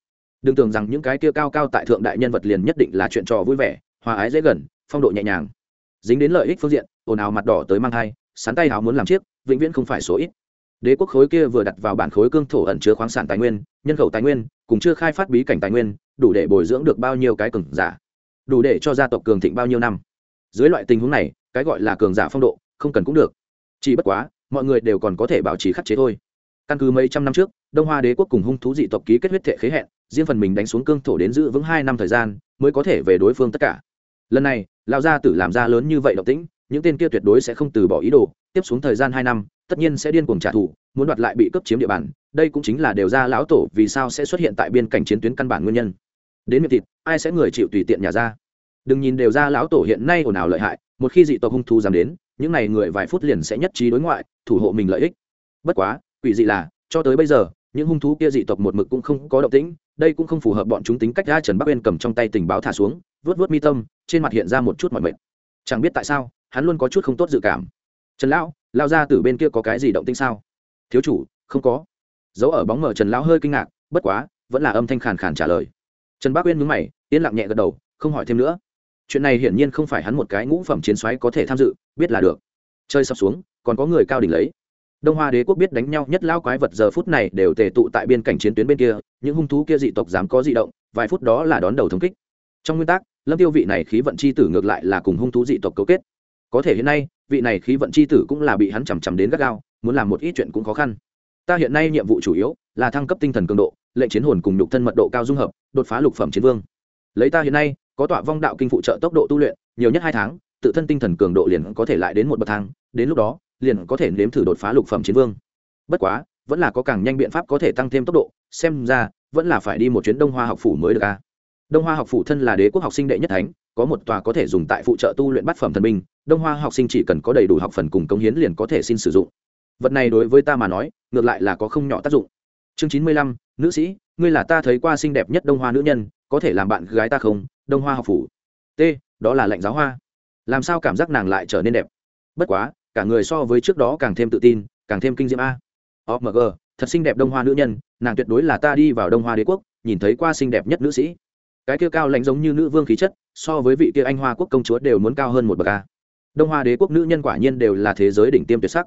Đừng tưởng rằng những cái kia cao cao tại thượng đại nhân vật liền nhất định là chuyện trò vui vẻ, hòa ái dễ gần, phong độ nhẹ nhàng. Dính đến lợi ích phương diện, ồn ào mặt đỏ tới mang thai sán tay hào muốn làm chiếc, vĩnh viễn không phải số ít đế quốc khối kia vừa đặt vào bản khối cương thổ ẩn chứa khoáng sản tài nguyên, nhân khẩu tài nguyên, cùng chưa khai phát bí cảnh tài nguyên, đủ để bồi dưỡng được bao nhiêu cái cường giả. Đủ để cho gia tộc cường thịnh bao nhiêu năm. Dưới loại tình huống này, cái gọi là cường giả phong độ, không cần cũng được. Chỉ bất quá, mọi người đều còn có thể bảo trì khắc chế thôi. Căn cứ mấy trăm năm trước, đông hoa đế quốc cùng hung thú dị tộc ký kết huyết thệ khế hẹn, riêng phần mình đánh xuống cương thổ đến giữ vững hai năm thời gian, mới có thể về đối phương tất cả. Lần này, lão gia tử làm ra lớn như vậy động tĩnh những tên kia tuyệt đối sẽ không từ bỏ ý đồ, tiếp xuống thời gian hai năm, tất nhiên sẽ điên cuồng trả thù, muốn đoạt lại bị cấp chiếm địa bàn, đây cũng chính là đều ra lão tổ vì sao sẽ xuất hiện tại biên cảnh chiến tuyến căn bản nguyên nhân. Đến miệng thịt, ai sẽ người chịu tùy tiện nhà ra? Đừng nhìn đều ra lão tổ hiện nay ồn ào lợi hại, một khi dị tộc hung thú dám đến, những n à y người vài phút liền sẽ nhất trí đối ngoại, thủ hộ mình lợi ích. Bất quá, quỷ dị là, cho tới bây giờ, những hung thú kia dị tộc một mực cũng không có động tĩnh, đây cũng không phù hợp bọn chúng tính cách ra trần bắc uyên cầm trong tay tình báo thả xuống vớt vớt mi tâm, trên mặt hiện ra một chút mọi mệt. Chẳng biết tại sao hắn luôn có chút không tốt dự cảm. Trần lão, lao ra từ bên kia có cái gì động tĩnh sao? Thiếu chủ, không có. Dấu ở bóng mở trần lão hơi kinh ngạc, bất quá, vẫn là âm thanh khàn khàn trả lời. Trần bác uyên mướn mày, yên lặng nhẹ gật đầu, không hỏi thêm nữa. Chuyện này hiển nhiên không phải hắn một cái ngũ phẩm chiến xoáy có thể tham dự, biết là được. Chơi sập xuống, còn có người cao đỉnh lấy. Đông hoa đế quốc biết đánh nhau nhất lao quái vật giờ phút này đều tề tụ tại biên cảnh chiến tuyến bên kia, những hung thú kia dị tộc dám có dị động, vài phút đó là đón đầu thống kích. Trong nguyên tắc, lâm tiêu vị này khí vận c h i tử ngược lại là cùng hung thú dị tộc cấu kết có thể hiện nay, vị này khí vận c h i tử cũng là bị hắn chằm chằm đến gắt gao, muốn làm một ít chuyện cũng khó khăn. Ta hiện nay nhiệm vụ chủ yếu là thăng cấp tinh thần cường độ, lệnh chiến hồn cùng nhục thân mật độ cao dung hợp, đột phá lục phẩm chiến vương. Lấy ta hiện nay, có tọa vong đạo kinh phụ trợ tốc độ tu luyện, nhiều nhất hai tháng, tự thân tinh thần cường độ liền có thể lại đến một bậc thang, đến lúc đó, liền có thể nếm thử đột phá lục phẩm chiến vương. Bất quá, vẫn là có càng nhanh biện pháp có thể tăng thêm tốc độ, xem ra, vẫn là phải đi một chuyến đông hoa học phủ mới được a đông hoa học phủ thân là đế quốc học sinh đệ nhất thánh, có một tòa có thể dùng tại phụ trợ tu luyện bát phẩm thần binh, đông hoa học sinh chỉ cần có đầy đủ học phần cùng công hiến liền có thể xin sử dụng. Vật này đối với ta mà nói, ngược lại là có không nhỏ tác dụng. Chương chín mươi lăm, nữ sĩ, ngươi là ta thấy qua xinh đẹp nhất đông hoa nữ nhân, có thể làm bạn gái ta không? Đông hoa học phủ t, đó là lệnh giáo hoa. Làm sao cảm giác nàng lại trở nên đẹp? Bất quá, cả người so với trước đó càng thêm tự tin, càng thêm kinh diễm a. Omg thật xinh đẹp đông hoa nữ nhân, nàng tuyệt đối là ta đi vào đông hoa đế quốc, nhìn thấy qua xinh đẹp nhất nữ sĩ cái kia cao lãnh giống như nữ vương khí chất, so với vị kia anh hoa quốc công chúa đều muốn cao hơn một bậc a. Đông hoa đế quốc nữ nhân quả nhiên đều là thế giới đỉnh tiêm tuyệt sắc.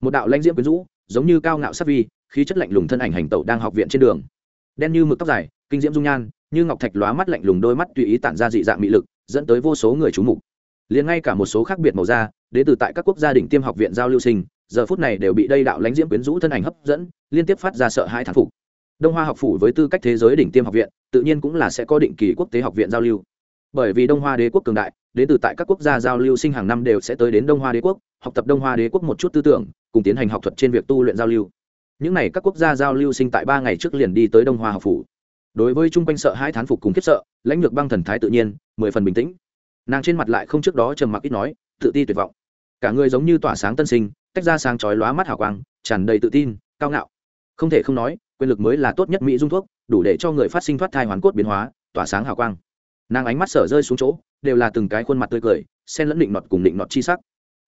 Một đạo lãnh diễm quyến rũ, giống như cao ngạo sắc vi, khí chất lạnh lùng thân ảnh hành tẩu đang học viện trên đường. Đen như mực tóc dài, kinh diễm dung nhan, như ngọc thạch lóa mắt lạnh lùng đôi mắt tùy ý tản ra dị dạng mị lực, dẫn tới vô số người trú mục. Liền ngay cả một số khác biệt màu da, đến từ tại các quốc gia đỉnh tiêm học viện giao lưu sinh, giờ phút này đều bị đây đạo lãnh diễm quyến rũ thân ảnh hấp dẫn, liên tiếp phát ra sợ hãi thán phục đông hoa học phủ với tư cách thế giới đỉnh tiêm học viện, tự nhiên cũng là sẽ có định kỳ quốc tế học viện giao lưu. Bởi vì đông hoa đế quốc cường đại, đến từ tại các quốc gia giao lưu sinh hàng năm đều sẽ tới đến đông hoa đế quốc, học tập đông hoa đế quốc một chút tư tưởng, cùng tiến hành học thuật trên việc tu luyện giao lưu. Những n à y các quốc gia giao lưu sinh tại ba ngày trước liền đi tới đông hoa học phủ. Đối với chung quanh sợ hai thán phục cùng khiếp sợ, lãnh lược băng thần thái tự nhiên, mười phần bình tĩnh. Nàng trên mặt lại không trước đó trầm mặc ít nói, tự ti tuyệt vọng. Cả người giống như tỏa sáng tân sinh, tách ra sáng chói lóa mắt hào quang, tràn đầy tự tin, cao ngạo. Không thể không nói quyền lực mới là tốt nhất mỹ dung thuốc, đủ để cho người phát sinh thoát thai hoàn cốt biến hóa, tỏa sáng hào quang. Nàng ánh mắt sở rơi xuống chỗ, đều là từng cái khuôn mặt tươi cười, xen lẫn định nọt cùng định nọt chi sắc.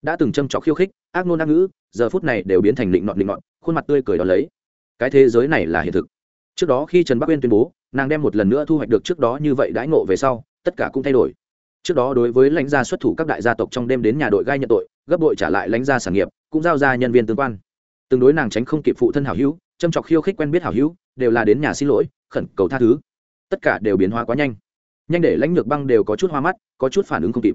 Đã từng châm trọc khiêu khích, ác nôn ác ngữ, giờ phút này đều biến thành định nọt định nọt, khuôn mặt tươi cười đó lấy. Cái thế giới này là hiện thực. Trước đó khi trần bắc uyên tuyên bố, nàng đem một lần nữa thu hoạch được trước đó như vậy đãi ngộ về sau, tất cả cũng thay đổi. Trước đó đối với lãnh gia xuất thủ các đại gia tộc trong đêm đến nhà đội gai nhận tội, gấp đội trả lại lãnh gia sản nghiệp, cũng giao ra nhân viên tương quan. Tương đối nàng tránh không kịp phụ thân hảo hữu châm trọc khiêu khích quen biết hảo hữu, đều là đến nhà xin lỗi, khẩn cầu tha thứ. Tất cả đều biến hóa quá nhanh. Nhanh để lãnh lược băng đều có chút hoa mắt, có chút phản ứng không kịp.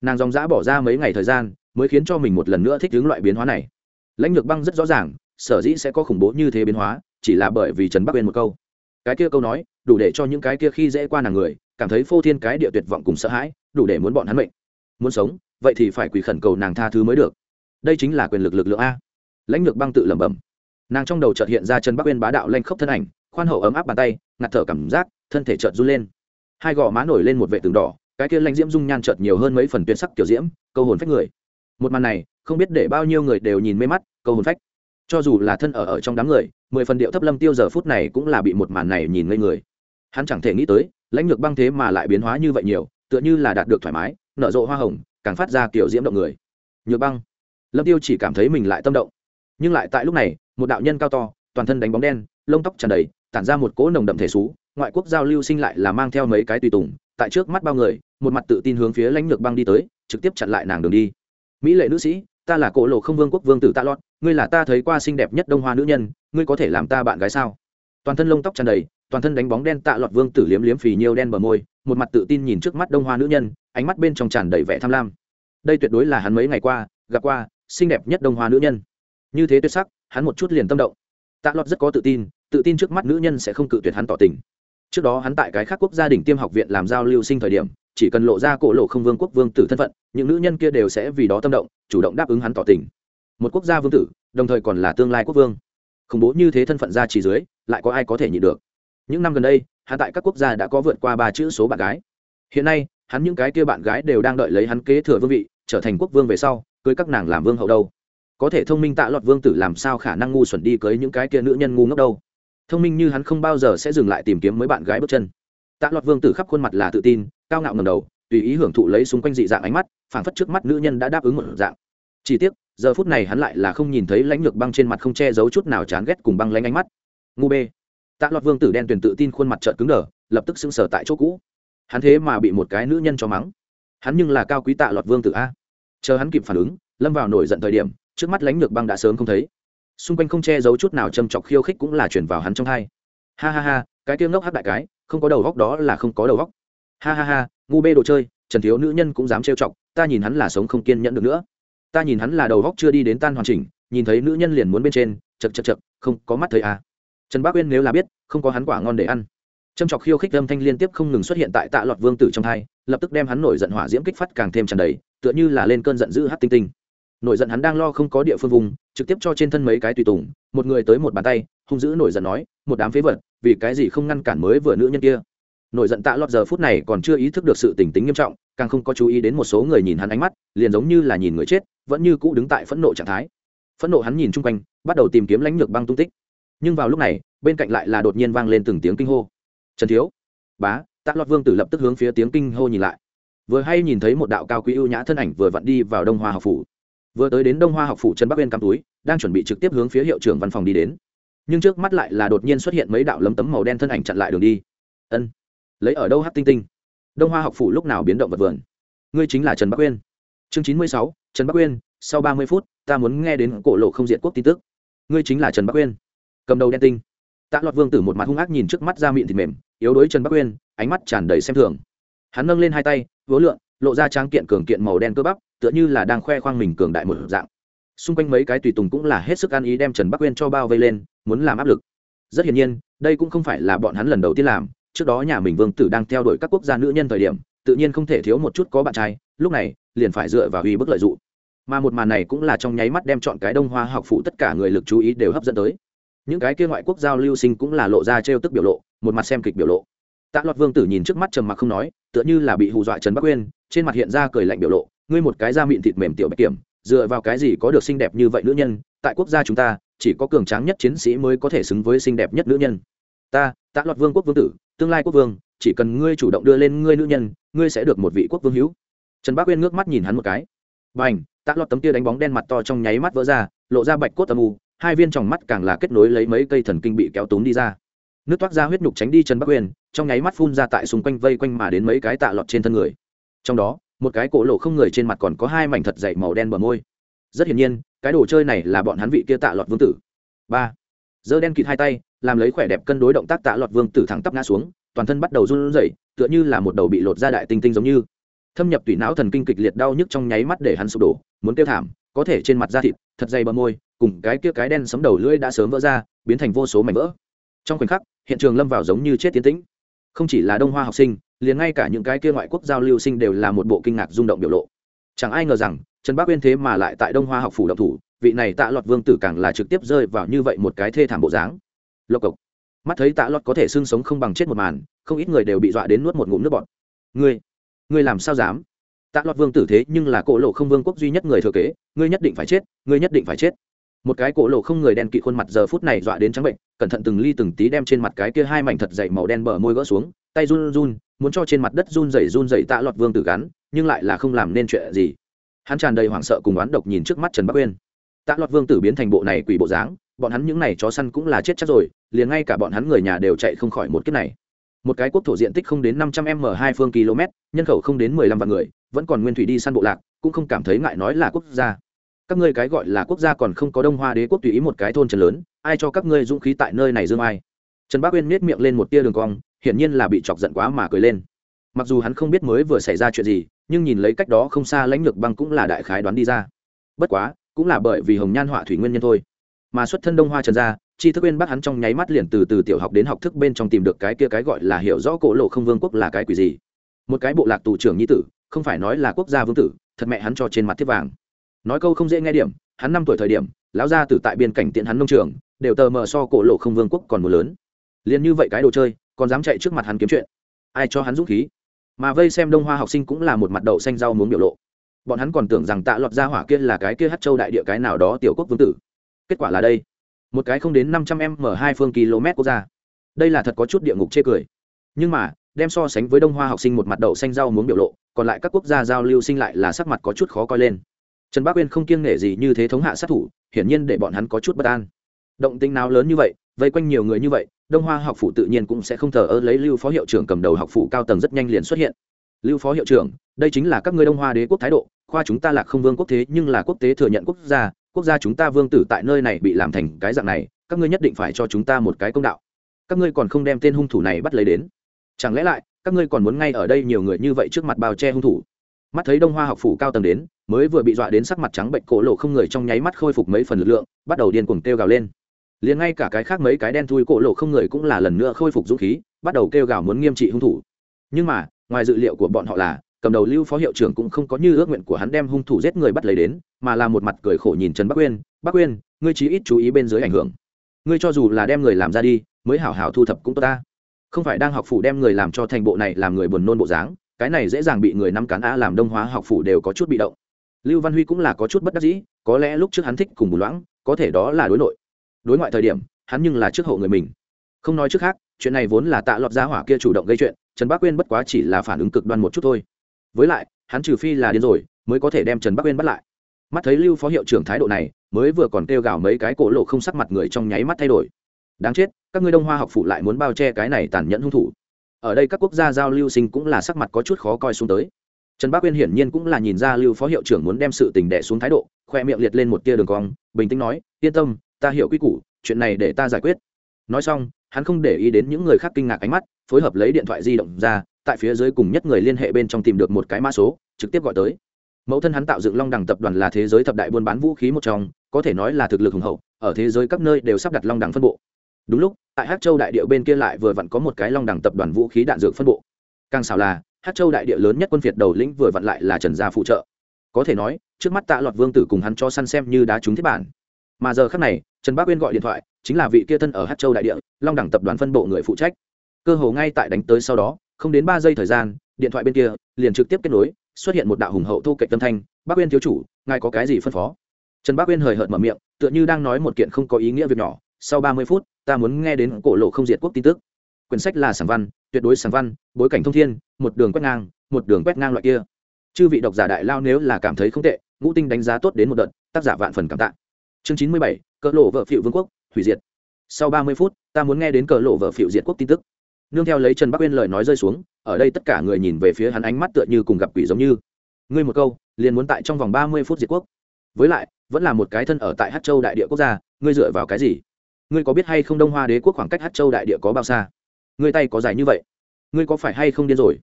Nàng dòng dã bỏ ra mấy ngày thời gian, mới khiến cho mình một lần nữa thích ứng loại biến hóa này. Lãnh lược băng rất rõ ràng, sở dĩ sẽ có khủng bố như thế biến hóa, chỉ là bởi vì trần bắc bên một câu. Cái kia câu nói, đủ để cho những cái kia khi dễ qua nàng người, cảm thấy phô thiên cái địa tuyệt vọng cùng sợ hãi, đủ để muốn bọn hắn mệnh. Muốn sống, vậy thì phải quỳ khẩn cầu nàng tha thứ mới được. Đây chính là quyền lực lực lượng a. Lãnh lược băng tự lẩm bẩm nàng trong đầu chợt hiện ra trần bắc uyên bá đạo lanh khốc thân ảnh, khoan hậu ấm áp bàn tay, ngạt thở cảm giác, thân thể chợt run lên. Hai gò má nổi lên một vệ tường đỏ, cái kia lanh diễm dung nhan chợt nhiều hơn mấy phần tuyệt sắc kiểu diễm, câu hồn phách người. Một màn này, không biết để bao nhiêu người đều nhìn mê mắt, câu hồn phách. Cho dù là thân ở ở trong đám người, mười phần điệu thấp lâm tiêu giờ phút này cũng là bị một màn này nhìn ngây người. Hắn chẳng thể nghĩ tới, lãnh lược băng thế mà lại biến hóa như vậy nhiều, tựa như là đạt được thoải mái, nở rộ hoa hồng, càng phát ra kiểu diễm động người. Nhược băng. Lâm tiêu chỉ cảm thấy mình lại tâm động. Nhưng lại tại lúc này một đạo nhân cao to, toàn thân đánh bóng đen, lông tóc tràn đầy, tản ra một cỗ nồng đậm thể xú, ngoại quốc giao lưu sinh lại là mang theo mấy cái tùy tùng, tại trước mắt bao người, một mặt tự tin hướng phía lãnh lược băng đi tới, trực tiếp chặn lại nàng đường đi. Mỹ lệ nữ sĩ, ta là cổ lộ không vương quốc vương tử tạ lót, ngươi là ta thấy qua xinh đẹp nhất đông hoa nữ nhân, ngươi có thể làm ta bạn gái sao? Toàn thân lông tóc tràn đầy, toàn thân đánh bóng đen tạ lọt vương tử liếm liếm phì nhiêu đen bờ môi, một mặt tự tin nhìn trước mắt đông hoa nữ nhân, ánh mắt bên trong tràn đầy vẻ tham lam. Đây tuyệt đối là hắn mấy ngày qua, gặp qua xinh đẹp nhất đông hoa nữ nhân. Như thế tuyệt sắc hắn một chút liền tâm động. Tạ lọt rất có tự tin tự tin trước mắt nữ nhân sẽ không cự tuyệt hắn tỏ tình. Trước đó hắn tại cái khác quốc gia đình tiêm học viện làm giao lưu sinh thời điểm, chỉ cần lộ ra cổ lộ không vương quốc vương tử thân phận, những nữ nhân kia đều sẽ vì đó tâm động, chủ động đáp ứng hắn tỏ tình. Một quốc gia vương tử, đồng thời còn là tương lai quốc vương. Khủng bố như thế thân phận ra chỉ dưới, lại có ai có thể nhịn được? Những năm gần đây, hắn tại các quốc gia đã có vượt qua ba chữ số bạn gái. Hiện nay, hắn những cái kia bạn gái đều đang đợi lấy hắn kế thừa vương vị, trở thành quốc vương về sau, cưới các nàng làm vương hậu đâu có thể thông minh tạ lọt vương tử làm sao khả năng ngu xuẩn đi cưới những cái kia nữ nhân ngu ngốc đâu? Thông minh như hắn không bao giờ sẽ dừng lại tìm kiếm mấy bạn gái bước chân. Tạ lọt vương tử khắp khuôn mặt là tự tin, cao ngạo ngầm đầu, tùy ý hưởng thụ lấy xung quanh dị dạng ánh mắt, phảng phất trước mắt nữ nhân đã đáp ứng một dạng. Chỉ tiếc, giờ phút này hắn lại là không nhìn thấy lãnh lược băng trên mặt không che giấu chút nào chán ghét cùng băng lanh ánh mắt. Ngu bê. Tạ lọt vương tử đen tuyền tự tin khuôn mặt trợn cứng đờ, lập tức sững sờ tại chỗ cũ. Hắn thế mà bị một cái nữ nhân cho mắng. Hắn nhưng là cao quý tạ lọt vương tử a. Chờ hắn kịp phản ứng lâm vào nổi giận thời điểm, trước mắt lánh lược băng đã sớm không thấy. Xung quanh không che giấu chút nào châm chọc khiêu khích cũng là chuyển vào hắn trong thai ha ha ha, cái tiêu ngốc hát đại cái, không có đầu góc đó là không có đầu góc. Ha ha ha, ngu bê đồ chơi, trần thiếu nữ nhân cũng dám trêu chọc, ta nhìn hắn là sống không kiên nhẫn được nữa. Ta nhìn hắn là đầu góc chưa đi đến tan hoàn chỉnh, nhìn thấy nữ nhân liền muốn bên trên chật chật chật không có mắt thấy à. trần bác uyên nếu là biết, không có hắn quả ngon để ăn. Trâm chọc khiêu khích âm thanh liên tiếp không ngừng xuất hiện tại tạ lọt vương tử trong thai lập tức đem hắn nổi giận hỏa diễm kích phát càng thêm tràn đầy, tựa như là lên cơn giận dữ hát tinh tinh nổi giận hắn đang lo không có địa phương vùng, trực tiếp cho trên thân mấy cái tùy tùng, một người tới một bàn tay, hung dữ nổi giận nói, một đám phế vật, vì cái gì không ngăn cản mới vừa nữ nhân kia? Nổi giận tạ lọt giờ phút này còn chưa ý thức được sự tình tính nghiêm trọng, càng không có chú ý đến một số người nhìn hắn ánh mắt, liền giống như là nhìn người chết, vẫn như cũ đứng tại phẫn nộ trạng thái. Phẫn nộ hắn nhìn chung quanh, bắt đầu tìm kiếm lãnh lược băng tung tích. Nhưng vào lúc này, bên cạnh lại là đột nhiên vang lên từng tiếng kinh hô. Trần thiếu! Bá! Tạ lọt vương tử lập tức hướng phía tiếng kinh hô nhìn lại. Vừa hay nhìn thấy một đạo cao quý ưu nhã thân ảnh vừa vặn đi vào đông hoa học phủ vừa tới đến đông hoa học phủ trần bắc uyên cắm túi, đang chuẩn bị trực tiếp hướng phía hiệu trưởng văn phòng đi đến. Nhưng trước mắt lại là đột nhiên xuất hiện mấy đạo lấm tấm màu đen thân ảnh chặn lại đường đi. Ân, lấy ở đâu hát tinh tinh? Đông hoa học phủ lúc nào biến động vật vườn? Ngươi chính là trần bắc uyên. Chương chín mươi sáu, trần bắc uyên, sau ba mươi phút, ta muốn nghe đến cổ lộ không diện quốc tin tức. Ngươi chính là trần bắc uyên. Cầm đầu đen tinh. Tạ lọt vương tử một mặt hung ác nhìn trước mắt ra miệng thịt mềm, yếu đuối trần bắc uyên, ánh mắt tràn đầy xem thường. Hắn nâng lên hai tay, vỗ lượn, lộ ra tráng kiện cường kiện màu đen cơ bắp tựa như là đang khoe khoang mình cường đại một dạng. Xung quanh mấy cái tùy tùng cũng là hết sức ăn ý đem trần bắc uyên cho bao vây lên, muốn làm áp lực. Rất hiển nhiên, đây cũng không phải là bọn hắn lần đầu tiên làm. Trước đó nhà mình vương tử đang theo đuổi các quốc gia nữ nhân thời điểm, tự nhiên không thể thiếu một chút có bạn trai, lúc này, liền phải dựa vào uy bức lợi dụng. Mà một màn này cũng là trong nháy mắt đem chọn cái đông hoa học phụ tất cả người lực chú ý đều hấp dẫn tới. Những cái kia ngoại quốc giao lưu sinh cũng là lộ ra trêu tức biểu lộ, một mặt xem kịch biểu lộ. Tạ lọt vương tử nhìn trước mắt trầm mặc không nói, tựa như là bị hù dọa trần bắc uyên, trên mặt hiện ra cười lạnh biểu lộ ngươi một cái da mịn thịt mềm tiểu bạch kiểm, dựa vào cái gì có được xinh đẹp như vậy nữ nhân? Tại quốc gia chúng ta, chỉ có cường tráng nhất chiến sĩ mới có thể xứng với xinh đẹp nhất nữ nhân. Ta, tạ lọt vương quốc vương tử, tương lai quốc vương, chỉ cần ngươi chủ động đưa lên ngươi nữ nhân, ngươi sẽ được một vị quốc vương hữu. Trần bác uyên ngước mắt nhìn hắn một cái. B à n h tạ lọt tấm kia đánh bóng đen mặt to trong nháy mắt vỡ ra, lộ ra bạch cốt âm u, hai viên tròng mắt càng là kết nối lấy mấy cây thần kinh bị kéo túm đi ra. Nước toát ra huyết nhục tránh đi trần bác uyên, trong nháy mắt phun ra tại xung quanh vây quanh mà đến mấy cái tạ lọt trên thân người. Trong đó một cái cổ lộ không người trên mặt còn có hai mảnh thật dày màu đen bờ môi. Rất hiển nhiên, cái đồ chơi này là bọn hắn vị kia tạ lọt vương tử. Ba. Giơ đen kịt hai tay, làm lấy khỏe đẹp cân đối động tác tạ lọt vương tử thẳng tắp ngã xuống, toàn thân bắt đầu run rẩy, tựa như là một đầu bị lột ra đại tinh tinh giống như. Thâm nhập tủy não thần kinh kịch liệt đau nhức trong nháy mắt để hắn sụp đổ, muốn kêu thảm, có thể trên mặt da thịt, thật dày bờ môi, cùng cái kia cái đen sấm đầu lưỡi đã sớm vỡ ra, biến thành vô số mảnh vỡ. Trong khoảnh khắc, hiện trường lâm vào giống như chết tiến tĩnh. Không chỉ là đông hoa học sinh liền ngay cả những cái kia ngoại quốc giao lưu sinh đều là một bộ kinh ngạc rung động biểu lộ. Chẳng ai ngờ rằng, trần bác uyên thế mà lại tại đông hoa học phủ độc thủ, vị này tạ lọt vương tử càng là trực tiếp rơi vào như vậy một cái thê thảm bộ dáng. Lộc cộc. Mắt thấy tạ lọt có thể xương sống không bằng chết một màn, không ít người đều bị dọa đến nuốt một ngụm nước bọt. Ngươi ngươi làm sao dám? Tạ lọt vương tử thế nhưng là cổ lộ không vương quốc duy nhất người thừa kế, ngươi nhất định phải chết, ngươi nhất định phải chết. Một cái cổ lộ không người đen kỵ khuôn mặt giờ phút này dọa đến trắng bệnh, cẩn thận từng ly từng tí đem trên mặt cái kia hai mảnh thật dày màu đen bờ môi gỡ xuống, tay run run muốn cho trên mặt đất run rẩy run rẩy tạ lọt vương tử gắn, nhưng lại là không làm nên chuyện gì. Hắn tràn đầy hoảng sợ cùng oán độc nhìn trước mắt trần bắc uyên. Tạ lọt vương tử biến thành bộ này quỷ bộ dáng, bọn hắn những n à y chó săn cũng là chết chắc rồi, liền ngay cả bọn hắn người nhà đều chạy không khỏi một kiếp này. Một cái quốc thổ diện tích không đến năm trăm m hai phương km, nhân khẩu không đến mười lăm vạn người, vẫn còn nguyên thủy đi săn bộ lạc, cũng không cảm thấy ngại nói là quốc gia. Các ngươi cái gọi là quốc gia còn không có đông hoa đế quốc tùy ý một cái thôn trần lớn, ai cho các ngươi dũng khí tại nơi này dương ai? Trần bắc uyên miết miệng lên một tia đường cong hiển nhiên là bị chọc giận quá mà cười lên. Mặc dù hắn không biết mới vừa xảy ra chuyện gì, nhưng nhìn lấy cách đó không xa lãnh lược băng cũng là đại khái đoán đi ra. Bất quá, cũng là bởi vì hồng nhan họa thủy nguyên nhân thôi. Mà xuất thân đông hoa trần gia chi thức bên bắt hắn trong nháy mắt liền từ từ tiểu học đến học thức bên trong tìm được cái kia cái gọi là hiểu rõ cổ lộ không vương quốc là cái quỷ gì. Một cái bộ lạc tù trưởng nhi tử, không phải nói là quốc gia vương tử, thật mẹ hắn cho trên mặt thiết vàng. Nói câu không dễ nghe điểm, hắn năm tuổi thời điểm, lão gia tử tại biên cảnh tiện hắn nông trường, đều tờ mờ so cổ lộ không vương quốc còn mưa lớn. Liền như vậy cái đồ chơi còn dám chạy trước mặt hắn kiếm chuyện. Ai cho hắn dũng khí? Mà vây xem đông hoa học sinh cũng là một mặt đậu xanh rau muốn biểu lộ. Bọn hắn còn tưởng rằng tạ lọt ra hỏa kia là cái kia hát châu đại địa cái nào đó tiểu quốc vương tử. Kết quả là đây. Một cái không đến năm trăm m hai phương km quốc gia. Đây là thật có chút địa ngục chê cười. Nhưng mà, đem so sánh với đông hoa học sinh một mặt đậu xanh rau muốn biểu lộ, còn lại các quốc gia giao lưu sinh lại là sắc mặt có chút khó coi lên. Trần bác uyên không kiêng nể gì như thế thống hạ sát thủ, hiển nhiên để bọn hắn có chút bất an. Động tính nào lớn như vậy, vây quanh nhiều người như vậy đông hoa học phủ tự nhiên cũng sẽ không thờ ơ lấy lưu phó hiệu trưởng cầm đầu học phủ cao tầng rất nhanh liền xuất hiện. Lưu phó hiệu trưởng, đây chính là các ngươi đông hoa đế quốc thái độ, khoa chúng ta là không vương quốc thế nhưng là quốc tế thừa nhận quốc gia quốc gia chúng ta vương tử tại nơi này bị làm thành cái dạng này, các ngươi nhất định phải cho chúng ta một cái công đạo. Các ngươi còn không đem tên hung thủ này bắt lấy đến. Chẳng lẽ lại, các ngươi còn muốn ngay ở đây nhiều người như vậy trước mặt bao che hung thủ? Mắt thấy đông hoa học phủ cao tầng đến, mới vừa bị dọa đến sắc mặt trắng bệnh, cổ lộ không người trong nháy mắt khôi phục mấy phần lực lượng, bắt đầu điên cuồng kêu gào lên liền ngay cả cái khác mấy cái đen thui cổ lộ không người cũng là lần nữa khôi phục dũng khí, bắt đầu kêu gào muốn nghiêm trị hung thủ. Nhưng mà, ngoài dự liệu của bọn họ là, cầm đầu lưu phó hiệu trưởng cũng không có như ước nguyện của hắn đem hung thủ giết người bắt lấy đến, mà là một mặt cười khổ nhìn trần bắc uyên bắc uyên ngươi chí ít chú ý bên dưới ảnh hưởng. Ngươi cho dù là đem người làm ra đi, mới hảo hảo thu thập cũng tốt ta. Không phải đang học phủ đem người làm cho thành bộ này làm người buồn nôn bộ dáng, cái này dễ dàng bị người năm cán a làm đông hóa học phủ đều có chút bị động. Lưu văn huy cũng là có chút bất đắc dĩ, có lẽ lúc trước hắn thích cùng bù loãng, có thể đó là đối nội đối ngoại thời điểm, hắn nhưng là trước hộ người mình. Không nói trước khác, chuyện này vốn là tạ lọt ra hỏa kia chủ động gây chuyện, trần bắc quên bất quá chỉ là phản ứng cực đoan một chút thôi. Với lại, hắn trừ phi là điên rồi, mới có thể đem trần bắc uyên bắt lại. Mắt thấy lưu phó hiệu trưởng thái độ này, mới vừa còn kêu gào mấy cái cổ lộ không sắc mặt người trong nháy mắt thay đổi. Đáng chết, các ngươi đông hoa học phụ lại muốn bao che cái này tàn nhẫn hung thủ. Ở đây các quốc gia giao lưu sinh cũng là sắc mặt có chút khó coi xuống tới. Trần Bắc uyên hiển nhiên cũng là nhìn ra lưu phó hiệu trưởng muốn đem sự tình đẻ xuống thái độ, khoe miệng liệt lên một tia đường cong, bình tĩnh nói, yên tâm ta hiểu quy củ, chuyện này để ta giải quyết. Nói xong, hắn không để ý đến những người khác kinh ngạc ánh mắt, phối hợp lấy điện thoại di động ra, tại phía dưới cùng nhất người liên hệ bên trong tìm được một cái mã số, trực tiếp gọi tới. Mẫu thân hắn tạo dựng long đẳng tập đoàn là thế giới thập đại buôn bán vũ khí một trong, có thể nói là thực lực hùng hậu, ở thế giới các nơi đều sắp đặt long đẳng phân bộ. Đúng lúc, tại hát châu đại địa bên kia lại vừa vặn có một cái long đẳng tập đoàn vũ khí đạn dược phân bộ. Càng xảo là hát châu đại địa lớn nhất quân việt đầu lĩnh vừa vặn lại là trần gia phụ trợ. Có thể nói, trước mắt tạ lọt vương tử cùng hắn cho săn xem như đá trúng thiết bản mà giờ khác này, trần bác uyên gọi điện thoại, chính là vị kia thân ở hát châu đại địa, long đẳng tập đoàn phân bộ người phụ trách. Cơ hồ ngay tại đánh tới sau đó, không đến ba giây thời gian, điện thoại bên kia liền trực tiếp kết nối, xuất hiện một đạo hùng hậu thu cạnh tâm thanh, bác uyên thiếu chủ, ngài có cái gì phân phó? Trần bác uyên hời hợt mở miệng, tựa như đang nói một kiện không có ý nghĩa việc nhỏ, sau ba mươi phút, ta muốn nghe đến cổ lộ không diệt quốc tin tức. Quyển sách là sản văn, tuyệt đối sản văn, bối cảnh thông thiên, một đường quét ngang, một đường quét ngang loại kia. Chư vị độc giả đại lao nếu là cảm thấy không tệ, ngũ tinh đánh giá tốt đến một đợt, tác giả vạn phần cảm tạ chương chín mươi bảy, cỡ lộ vợ phiệu vương quốc, hủy diệt. Sau ba mươi phút, ta muốn nghe đến cỡ lộ vợ phiệu diệt quốc tin tức. Nương theo lấy trần bắc uyên lời nói rơi xuống, ở đây tất cả người nhìn về phía hắn ánh mắt tựa như cùng gặp quỷ giống như. Ngươi một câu, liền muốn tại trong vòng ba mươi phút diệt quốc. Với lại, vẫn là một cái thân ở tại hát châu đại địa quốc gia, ngươi dựa vào cái gì? Ngươi có biết hay không đông hoa đế quốc khoảng cách hát châu đại địa có bao xa? Ngươi tay có dài như vậy, ngươi có phải hay không điên rồi?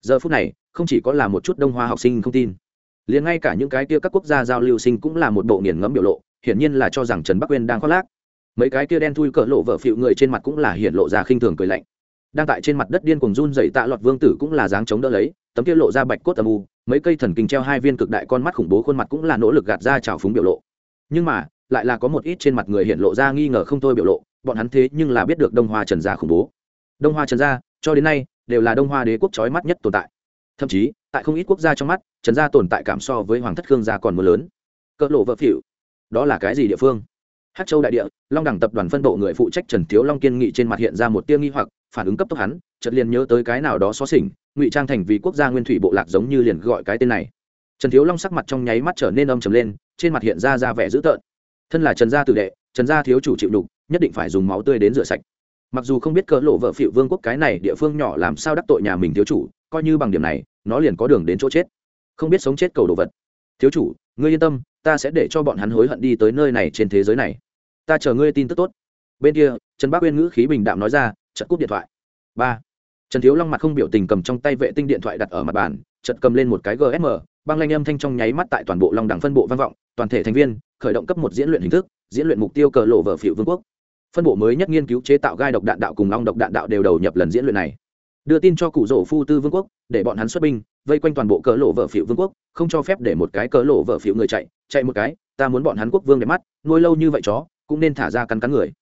Giờ phút này, không chỉ có là một chút đông hoa học sinh không tin, liền ngay cả những cái kia các quốc gia giao lưu sinh cũng là một bộ nghiền ngẫm biểu lộ hiển nhiên là cho rằng trần bắc uyên đang khoác lác. Mấy cái kia đen thui cỡ lộ vợ phịu người trên mặt cũng là hiện lộ ra khinh thường cười lạnh. Đang tại trên mặt đất điên cùng run rẩy tạ lọt vương tử cũng là dáng chống đỡ lấy, tấm kia lộ ra bạch cốt âm u, mấy cây thần kinh treo hai viên cực đại con mắt khủng bố khuôn mặt cũng là nỗ lực gạt ra trào phúng biểu lộ. Nhưng mà, lại là có một ít trên mặt người hiện lộ ra nghi ngờ không thôi biểu lộ, bọn hắn thế nhưng là biết được đông hoa trần gia khủng bố. Đông hoa trần gia, cho đến nay, đều là đông hoa đế quốc trói mắt nhất tồn tại. Thậm chí, tại không ít quốc gia trong mắt, trần gia tồn tại cảm so với hoàng thất khương gia còn mưa lớn. Cỡ lộ vợ phịu đó là cái gì địa phương? Hát châu đại địa, long đẳng tập đoàn phân bộ người phụ trách trần thiếu long kiên nghị trên mặt hiện ra một tia nghi hoặc, phản ứng cấp tốc hắn, chợt liền nhớ tới cái nào đó xó xỉnh, ngụy trang thành vì quốc gia nguyên thủy bộ lạc giống như liền gọi cái tên này. Trần thiếu long sắc mặt trong nháy mắt trở nên âm trầm lên, trên mặt hiện ra ra vẻ dữ tợn. Thân là trần gia tử đệ, trần gia thiếu chủ chịu đục, nhất định phải dùng máu tươi đến rửa sạch. Mặc dù không biết cỡ lộ vợ phịu vương quốc cái này địa phương nhỏ làm sao đắc tội nhà mình thiếu chủ, coi như bằng điểm này, nó liền có đường đến chỗ chết. Không biết sống chết cầu đồ vật. Thiếu chủ, ngươi yên tâm ta sẽ để cho bọn hắn hối hận đi tới nơi này trên thế giới này. Ta chờ ngươi tin tức tốt. Bên kia, trần bác uyên ngữ khí bình đạm nói ra chật cúp điện thoại. Ba. Trần thiếu long mặt không biểu tình cầm trong tay vệ tinh điện thoại đặt ở mặt bàn chật cầm lên một cái gsm băng lanh âm thanh trong nháy mắt tại toàn bộ long đẳng phân bộ văn vọng, toàn thể thành viên khởi động cấp một diễn luyện hình thức, diễn luyện mục tiêu cờ lộ vở phiệu vương quốc. Phân bộ mới nhất nghiên cứu chế tạo gai độc đạn đạo cùng long độc đạn đạo đều đầu nhập lần diễn luyện này đưa tin cho cụ rỗ phu tư vương quốc, để bọn hắn xuất binh, vây quanh toàn bộ cỡ lộ vợ phiệu vương quốc, không cho phép để một cái cỡ lộ vợ phiệu người chạy chạy một cái, ta muốn bọn hắn quốc vương đẹp mắt, nuôi lâu như vậy chó, cũng nên thả ra cắn cắn người.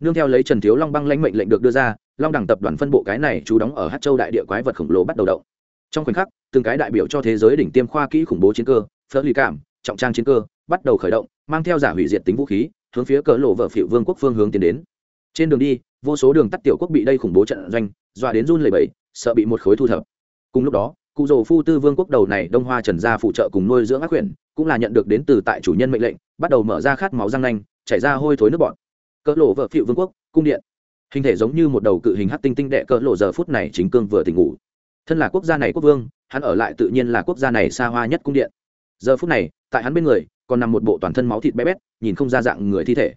Nương theo lấy trần thiếu long băng lãnh mệnh lệnh được đưa ra, long đẳng tập đoàn phân bộ cái này chú đóng ở hát châu đại địa quái vật khổng lồ bắt đầu động. Trong khoảnh khắc, từng cái đại biểu cho thế giới đỉnh tiêm khoa kỹ khủng bố chiến cơ, phớt lì cảm, trọng trang chiến cơ, bắt đầu khởi động, mang theo giả hủy diệt tính vũ khí, hướng phía cỡ lộ vợ phiệu vương quốc phương hướng tiến đến trên đường đi, vô số đường tắt tiểu quốc bị đây khủng bố trận doanh, dọa đến run lầy bẫy sợ bị một khối thu thập. Cùng lúc đó, cụ rồ phu tư vương quốc đầu này đông hoa trần gia phụ trợ cùng nuôi dưỡng ác quyển cũng là nhận được đến từ tại chủ nhân mệnh lệnh, bắt đầu mở ra khát máu răng nanh, chảy ra hôi thối nước bọn cỡ lộ vợ phịu vương quốc, cung điện. Hình thể giống như một đầu cự hình hát tinh tinh đệ cỡ lộ giờ phút này chính cương vừa tỉnh ngủ. Thân là quốc gia này quốc vương, hắn ở lại tự nhiên là quốc gia này xa hoa nhất cung điện. Giờ phút này, tại hắn bên người, còn nằm một bộ toàn thân máu thịt bé bét, nhìn không ra dạng người thi thể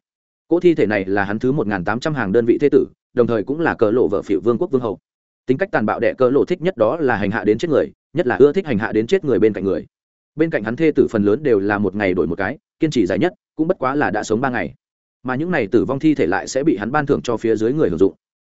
cỗ thi thể này là hắn thứ một tám trăm hàng đơn vị thế tử, đồng thời cũng là cỡ lộ vợ phiệu vương quốc vương hậu tính cách tàn bạo đệ cỡ lộ thích nhất đó là hành hạ đến chết người, nhất là ưa thích hành hạ đến chết người bên cạnh người. Bên cạnh hắn thê tử phần lớn đều là một ngày đổi một cái, kiên trì dài nhất, cũng bất quá là đã sống ba ngày. Mà những này tử vong thi thể lại sẽ bị hắn ban thưởng cho phía dưới người hưởng dụng.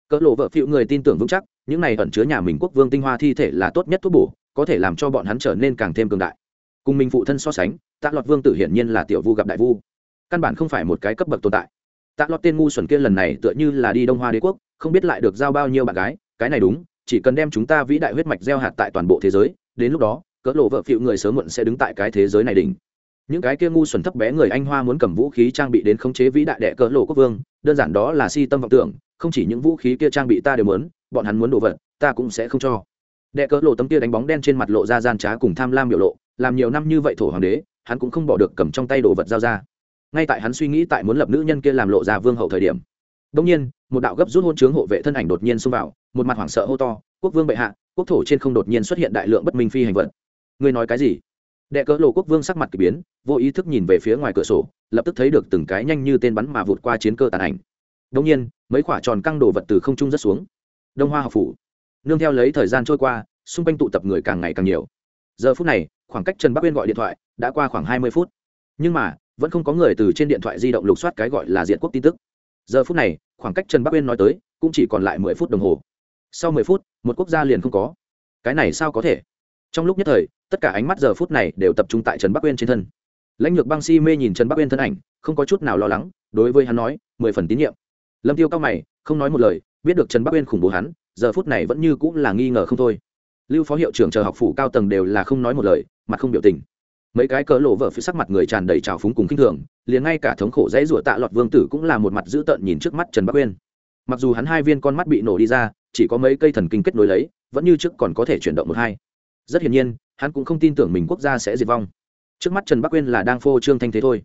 Cỡ lộ vợ phiệu người tin tưởng vững chắc, những này ẩn chứa nhà mình quốc vương tinh hoa thi thể là tốt nhất thuốc bổ, có thể làm cho bọn hắn trở nên càng thêm cường đại. Cùng mình phụ thân so sánh tạ lọt vương tử hiển nhiên là tiểu vu gặp đại vu. Căn bản không phải một cái cấp bậc tồn tại tạ lọt tên ngu xuẩn kia lần này tựa như là đi đông hoa đế quốc, không biết lại được giao bao nhiêu bạn gái, cái này đúng, chỉ cần đem chúng ta vĩ đại huyết mạch gieo hạt tại toàn bộ thế giới, đến lúc đó, cỡ lộ vợ phịu người sớm muộn sẽ đứng tại cái thế giới này đỉnh. Những cái kia ngu xuẩn thấp bé người anh hoa muốn cầm vũ khí trang bị đến khống chế vĩ đại đệ cỡ lộ quốc vương, đơn giản đó là si tâm vọng tưởng, không chỉ những vũ khí kia trang bị ta đều muốn, bọn hắn muốn đồ vật, ta cũng sẽ không cho. Đệ cỡ lộ tấm kia đánh bóng đen trên mặt lộ ra gian trá cùng tham lam biểu lộ, làm nhiều năm như vậy thổ hoàng đế, hắn cũng không bỏ được cầm trong tay đồ vật giao ra ngay tại hắn suy nghĩ tại muốn lập nữ nhân kia làm lộ ra vương hậu thời điểm. Đông nhiên, một đạo gấp rút hôn chướng hộ vệ thân ảnh đột nhiên xông vào, một mặt hoảng sợ hô to, quốc vương bệ hạ, quốc thổ trên không đột nhiên xuất hiện đại lượng bất minh phi hành vật. Ngươi nói cái gì? Đệ cỡ lộ quốc vương sắc mặt k ỳ biến, vô ý thức nhìn về phía ngoài cửa sổ, lập tức thấy được từng cái nhanh như tên bắn mà vụt qua chiến cơ tàn ảnh. Đông nhiên, mấy quả tròn căng đồ vật từ không trung rất xuống. Đông hoa học phủ. Nương theo lấy thời gian trôi qua, xung quanh tụ tập người càng ngày càng nhiều. Giờ phút này, khoảng cách trần bắc uyên gọi điện thoại đã qua khoảng hai mươi phút. Nhưng mà vẫn không có người từ trên điện thoại di động lục soát cái gọi là diện quốc tin tức. Giờ phút này, khoảng cách trần bắc uyên nói tới, cũng chỉ còn lại mười phút đồng hồ. Sau mười phút, một quốc gia liền không có. Cái này sao có thể? Trong lúc nhất thời, tất cả ánh mắt giờ phút này đều tập trung tại trần bắc uyên trên thân. Lãnh lược băng si mê nhìn trần bắc uyên thân ảnh, không có chút nào lo lắng, đối với hắn nói, mười phần tín nhiệm. Lâm tiêu cao mày, không nói một lời, biết được trần bắc uyên khủng bố hắn, giờ phút này vẫn như cũng là nghi ngờ không thôi. Lưu phó hiệu trưởng chờ học phủ cao tầng đều là không nói một lời, mặt không biểu tình mấy cái cỡ lộ vợ phía sắc mặt người tràn đầy trào phúng cùng kinh thường, liền ngay cả thống khổ dãy rủa tạ lọt vương tử cũng là một mặt dữ tợn nhìn trước mắt trần bắc uyên. Mặc dù hắn hai viên con mắt bị nổ đi ra, chỉ có mấy cây thần kinh kết nối lấy, vẫn như trước còn có thể chuyển động một hai. Rất hiển nhiên, hắn cũng không tin tưởng mình quốc gia sẽ diệt vong. Trước mắt trần bắc uyên là đang phô trương thanh thế thôi,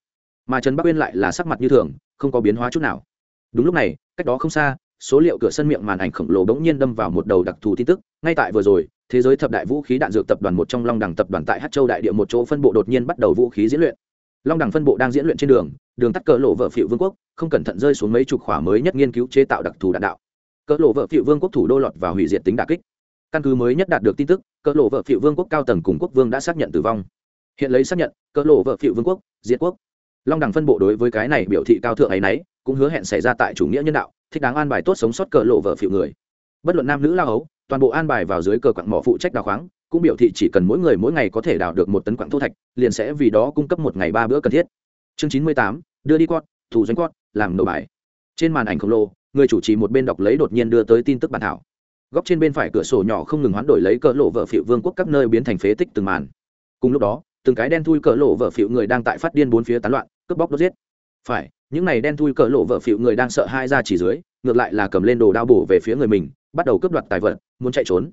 mà trần bắc uyên lại là sắc mặt như thường, không có biến hóa chút nào. Đúng lúc này, cách đó không xa, số liệu cửa sân miệng màn ảnh khổng lồ bỗng nhiên đâm vào một đầu đặc thù tin tức, ngay tại vừa rồi thế giới thập đại vũ khí đạn dược tập đoàn một trong long đẳng tập đoàn tại hát châu đại địa một chỗ phân bộ đột nhiên bắt đầu vũ khí diễn luyện. Long đẳng phân bộ đang diễn luyện trên đường đường tắt cỡ lộ vợ phịu vương quốc, không cẩn thận rơi xuống mấy chục khỏa mới nhất nghiên cứu chế tạo đặc thù đạn đạo. Cỡ lộ vợ phịu vương quốc thủ đô lọt và hủy diệt tính đà kích. Căn cứ mới nhất đạt được tin tức, cỡ lộ vợ phịu vương quốc cao tầng cùng quốc vương đã xác nhận tử vong. Hiện lấy xác nhận, cỡ lộ vợ phịu vương quốc, diệt quốc. Long đẳng phân bộ đối với cái này biểu thị cao thượng ấy nấy, cũng hứa hẹn xảy ra tại chủ nghĩa nhân đạo, thích đáng an bài tốt sống sót cỡ lộ vợ phịu người bất luận nam nữ lao ấu, toàn bộ an bài vào dưới cờ quặng mỏ phụ trách đào khoáng, cũng biểu thị chỉ cần mỗi người mỗi ngày có thể đào được một tấn quặng thô thạch, liền sẽ vì đó cung cấp một ngày ba bữa cần thiết. Chương chín mươi tám, đưa đi con thủ doanh con làm nổ bài. Trên màn ảnh khổng lồ, người chủ trì một bên đọc lấy đột nhiên đưa tới tin tức bản thảo. Góc trên bên phải cửa sổ nhỏ không ngừng hoán đổi lấy cỡ lộ vợ phiệu vương quốc các nơi biến thành phế tích từng màn. Cùng lúc đó, từng cái đen thui cỡ lộ vợ phiệu người đang tại phát điên bốn phía tán loạn, cướp bóc đốt giết. Phải, những này đen thui cỡ lộ vợ phiệu người đang sợ hai ra chỉ dưới, ngược lại là cầm lên đồ đao bổ về phía người mình bắt đầu cướp đoạt tài vật, muốn chạy trốn.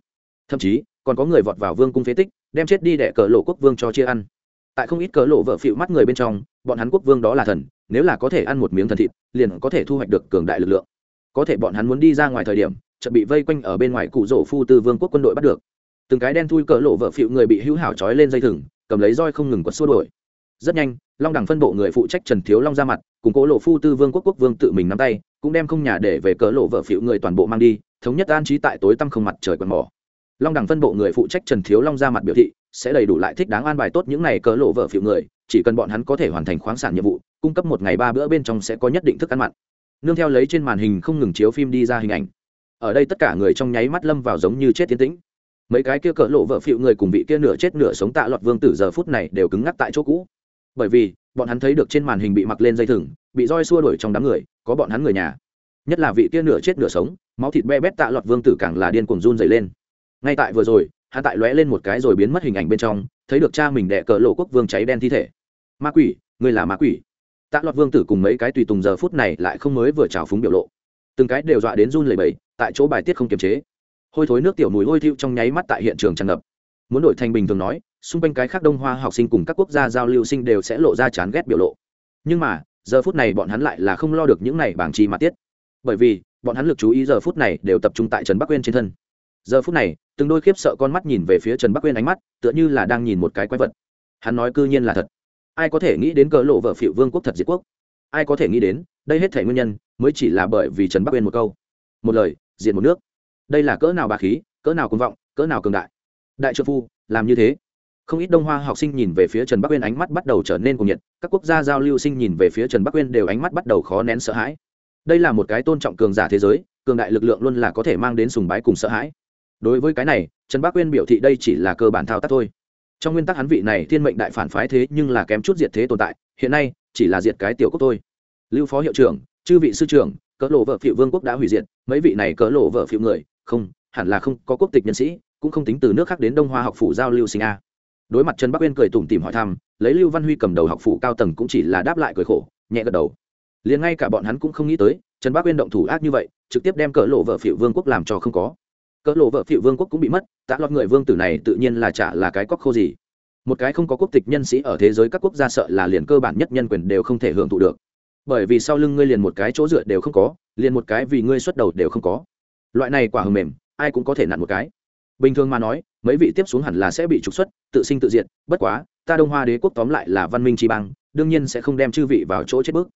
Thậm chí, còn có người vọt vào vương cung phế tích, đem chết đi để cờ lộ quốc vương cho chia ăn. Tại không ít cờ lộ vợ phịu mắt người bên trong, bọn hắn quốc vương đó là thần, nếu là có thể ăn một miếng thần thịt, liền có thể thu hoạch được cường đại lực lượng. Có thể bọn hắn muốn đi ra ngoài thời điểm, chợt bị vây quanh ở bên ngoài cụ rổ phu tư vương quốc quân đội bắt được. Từng cái đen thui cờ lộ vợ phịu người bị hữu hảo trói lên dây thừng, cầm lấy roi không ngừng quật xua đuổi rất nhanh, long đẳng phân bộ người phụ trách trần thiếu long ra mặt, cùng cố lộ phu tư vương quốc quốc vương tự mình nắm tay, cũng đem không nhà để về cỡ lộ vợ phịu người toàn bộ mang đi, thống nhất an trí tại tối tăm không mặt trời quần mỏ. Long đẳng phân bộ người phụ trách trần thiếu long ra mặt biểu thị, sẽ đầy đủ lại thích đáng an bài tốt những này cỡ lộ vợ phịu người, chỉ cần bọn hắn có thể hoàn thành khoáng sản nhiệm vụ, cung cấp một ngày ba bữa bên trong sẽ có nhất định thức ăn mặn. Nương theo lấy trên màn hình không ngừng chiếu phim đi ra hình ảnh. Ở đây tất cả người trong nháy mắt lâm vào giống như chết tiến tĩnh. Mấy cái kia cỡ lộ vợ phịu người cùng vị kia nửa chết nửa sống tạ lọt vương tử giờ phút này đều cứng ngắc tại chỗ cũ bởi vì, bọn hắn thấy được trên màn hình bị mặc lên dây thừng, bị roi xua đuổi trong đám người, có bọn hắn người nhà. Nhất là vị kia nửa chết nửa sống, máu thịt be bét tạ lọt vương tử càng là điên cuồng run dày lên. Ngay tại vừa rồi, hắn tại lóe lên một cái rồi biến mất hình ảnh bên trong, thấy được cha mình đẻ cỡ lộ quốc vương cháy đen thi thể. Ma quỷ người là ma quỷ. Tạ lọt vương tử cùng mấy cái tùy tùng giờ phút này lại không mới vừa trào phúng biểu lộ. Từng cái đều dọa đến run lẩy bẩy, tại chỗ bài tiết không kiềm chế. Hôi thối nước tiểu mùi hôi thiu trong nháy mắt tại hiện trường tràn ngập. Muốn đổi thành bình thường nói xung quanh cái khác đông hoa học sinh cùng các quốc gia giao lưu sinh đều sẽ lộ ra chán ghét biểu lộ. Nhưng mà, giờ phút này bọn hắn lại là không lo được những này bảng chi mà tiết. Bởi vì, bọn hắn lực chú ý giờ phút này đều tập trung tại trần bắc quên trên thân. Giờ phút này, từng đôi khiếp sợ con mắt nhìn về phía trần bắc quên ánh mắt, tựa như là đang nhìn một cái quái vật. Hắn nói cư nhiên là thật. Ai có thể nghĩ đến cỡ lộ vợ phịu vương quốc thật diệt quốc? Ai có thể nghĩ đến, đây hết thể nguyên nhân, mới chỉ là bởi vì trần bắc quên một câu. Một lời diện một nước. Đây là cỡ nào bà khí, cỡ nào công vọng, cỡ nào cường đại. Đại trợ phu, làm như thế không ít đông hoa học sinh nhìn về phía trần bắc uyên ánh mắt bắt đầu trở nên cuồng nhiệt, các quốc gia giao lưu sinh nhìn về phía trần bắc uyên đều ánh mắt bắt đầu khó nén sợ hãi. Đây là một cái tôn trọng cường giả thế giới, cường đại lực lượng luôn là có thể mang đến sùng bái cùng sợ hãi. Đối với cái này, trần bắc uyên biểu thị đây chỉ là cơ bản thao tác thôi. Trong nguyên tắc hắn vị này thiên mệnh đại phản phái thế nhưng là kém chút diệt thế tồn tại, hiện nay chỉ là diệt cái tiểu quốc thôi. Lưu phó hiệu trưởng, chư vị sư trưởng, cỡ lộ vợ phiệu vương quốc đã hủy diệt, mấy vị này cỡ lộ vợ phiệu người, không, hẳn là không có quốc tịch nhân sĩ, cũng không tính từ nước khác đến đông hoa học phủ giao lưu sinh a đối mặt trần bắc uyên cười tủm tìm hỏi thăm, lấy lưu văn huy cầm đầu học phủ cao tầng cũng chỉ là đáp lại cười khổ, nhẹ gật đầu. Liền ngay cả bọn hắn cũng không nghĩ tới, trần bắc uyên động thủ ác như vậy, trực tiếp đem cỡ lộ vợ phiệu vương quốc làm cho không có. Cỡ lộ vợ phiệu vương quốc cũng bị mất, tạ lọt người vương tử này tự nhiên là chả là cái cóc khô gì. Một cái không có quốc tịch nhân sĩ ở thế giới các quốc gia sợ là liền cơ bản nhất nhân quyền đều không thể hưởng thụ được. Bởi vì sau lưng ngươi liền một cái chỗ dựa đều không có, liền một cái vì ngươi xuất đầu đều không có. Loại này quả hầm mềm, ai cũng có thể nặn một cái bình thường mà nói, mấy vị tiếp xuống hẳn là sẽ bị trục xuất, tự sinh tự diệt, bất quá, ta đông hoa đế quốc tóm lại là văn minh tri bang, đương nhiên sẽ không đem chư vị vào chỗ chết bước.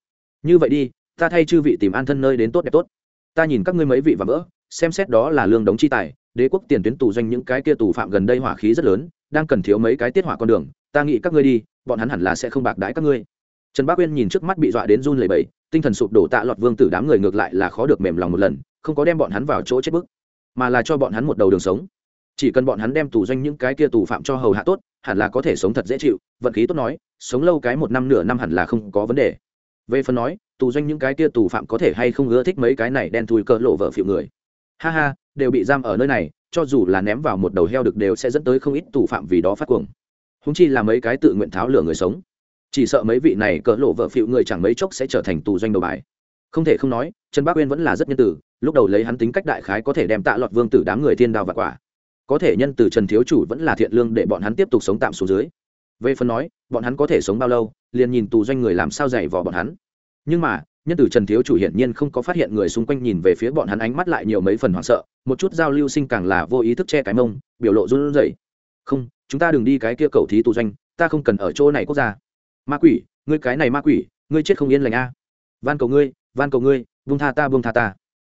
Như vậy đi, ta thay chư vị tìm an thân nơi đến tốt đẹp tốt. Ta nhìn các ngươi mấy vị và vỡ, xem xét đó là lương đống chi tài, đế quốc tiền tuyến tù doanh những cái kia tù phạm gần đây hỏa khí rất lớn, đang cần thiếu mấy cái tiết hỏa con đường, ta nghĩ các ngươi đi, bọn hắn hẳn là sẽ không bạc đãi các ngươi. Trần bác uyên nhìn trước mắt bị dọa đến run lẩy bẩy, tinh thần sụp đổ tạ lọt vương tử đám người ngược lại là khó được mềm lòng một lần, không có đem bọn hắn vào chỗ chết bức mà là cho bọn hắn một đầu đường sống chỉ cần bọn hắn đem tù doanh những cái kia tù phạm cho hầu hạ tốt, hẳn là có thể sống thật dễ chịu, vận khí tốt nói, sống lâu cái một năm nửa năm hẳn là không có vấn đề. Về phần nói, tù doanh những cái kia tù phạm có thể hay không ưa thích mấy cái này đen thui cỡ lộ vợ phiệu người. Ha ha, đều bị giam ở nơi này, cho dù là ném vào một đầu heo được đều sẽ dẫn tới không ít tù phạm vì đó phát cuồng. Húng chi là mấy cái tự nguyện tháo lửa người sống. Chỉ sợ mấy vị này cỡ lộ vợ phiệu người chẳng mấy chốc sẽ trở thành tù doanh đầu bài. Không thể không nói, trần bác uyên vẫn là rất nhân tử, lúc đầu lấy hắn tính cách đại khái có thể đem tạ lọt vương tử đám người thiên đao và quả có thể nhân từ trần thiếu chủ vẫn là thiện lương để bọn hắn tiếp tục sống tạm xuống dưới. Về phần nói, bọn hắn có thể sống bao lâu, liền nhìn tù doanh người làm sao dày vò bọn hắn. Nhưng mà, nhân từ trần thiếu chủ hiển nhiên không có phát hiện người xung quanh nhìn về phía bọn hắn ánh mắt lại nhiều mấy phần hoảng sợ, một chút giao lưu sinh càng là vô ý thức che cái mông, biểu lộ run rẩy. Không, chúng ta đừng đi cái kia cầu thí tù doanh, ta không cần ở chỗ này quốc gia. Ma quỷ, ngươi cái này ma quỷ, ngươi chết không yên lành a. Van cầu ngươi, van cầu ngươi vung tha ta vung tha ta.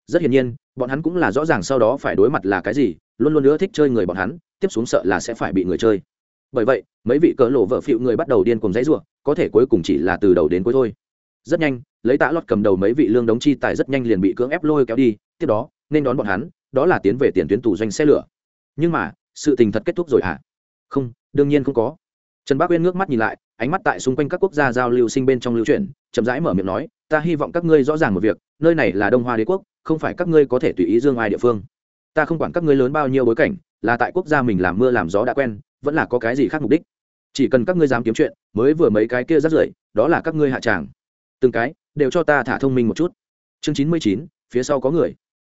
Rất hiển nhiên, bọn hắn cũng là rõ ràng sau đó phải đối mặt là cái gì luôn luôn nữa thích chơi người bọn hắn, tiếp xuống sợ là sẽ phải bị người chơi. Bởi vậy, mấy vị cỡ lộ vợ phịu người bắt đầu điên cùng dãy ruộng có thể cuối cùng chỉ là từ đầu đến cuối thôi. Rất nhanh, lấy tạ lót cầm đầu mấy vị lương đống chi tài rất nhanh liền bị cưỡng ép lôi kéo đi, tiếp đó, nên đón bọn hắn, đó là tiến về tiền tuyến tù doanh xe lửa. Nhưng mà, sự tình thật kết thúc rồi hả? Không, đương nhiên không có. Trần bác uyên ngước mắt nhìn lại, ánh mắt tại xung quanh các quốc gia giao lưu sinh bên trong lưu chuyển, chậm rãi mở miệng nói, ta hy vọng các ngươi rõ ràng một việc, nơi này là đông hoa đế quốc, không phải các ngươi có thể tùy ý dương ai địa phương ta không quản các ngươi lớn bao nhiêu bối cảnh, là tại quốc gia mình làm mưa làm gió đã quen, vẫn là có cái gì khác mục đích. Chỉ cần các ngươi dám kiếm chuyện, mới vừa mấy cái kia rắt rưởi, đó là các ngươi hạ tràng. Từng cái, đều cho ta thả thông minh một chút. Chương chín mươi chín, phía sau có người.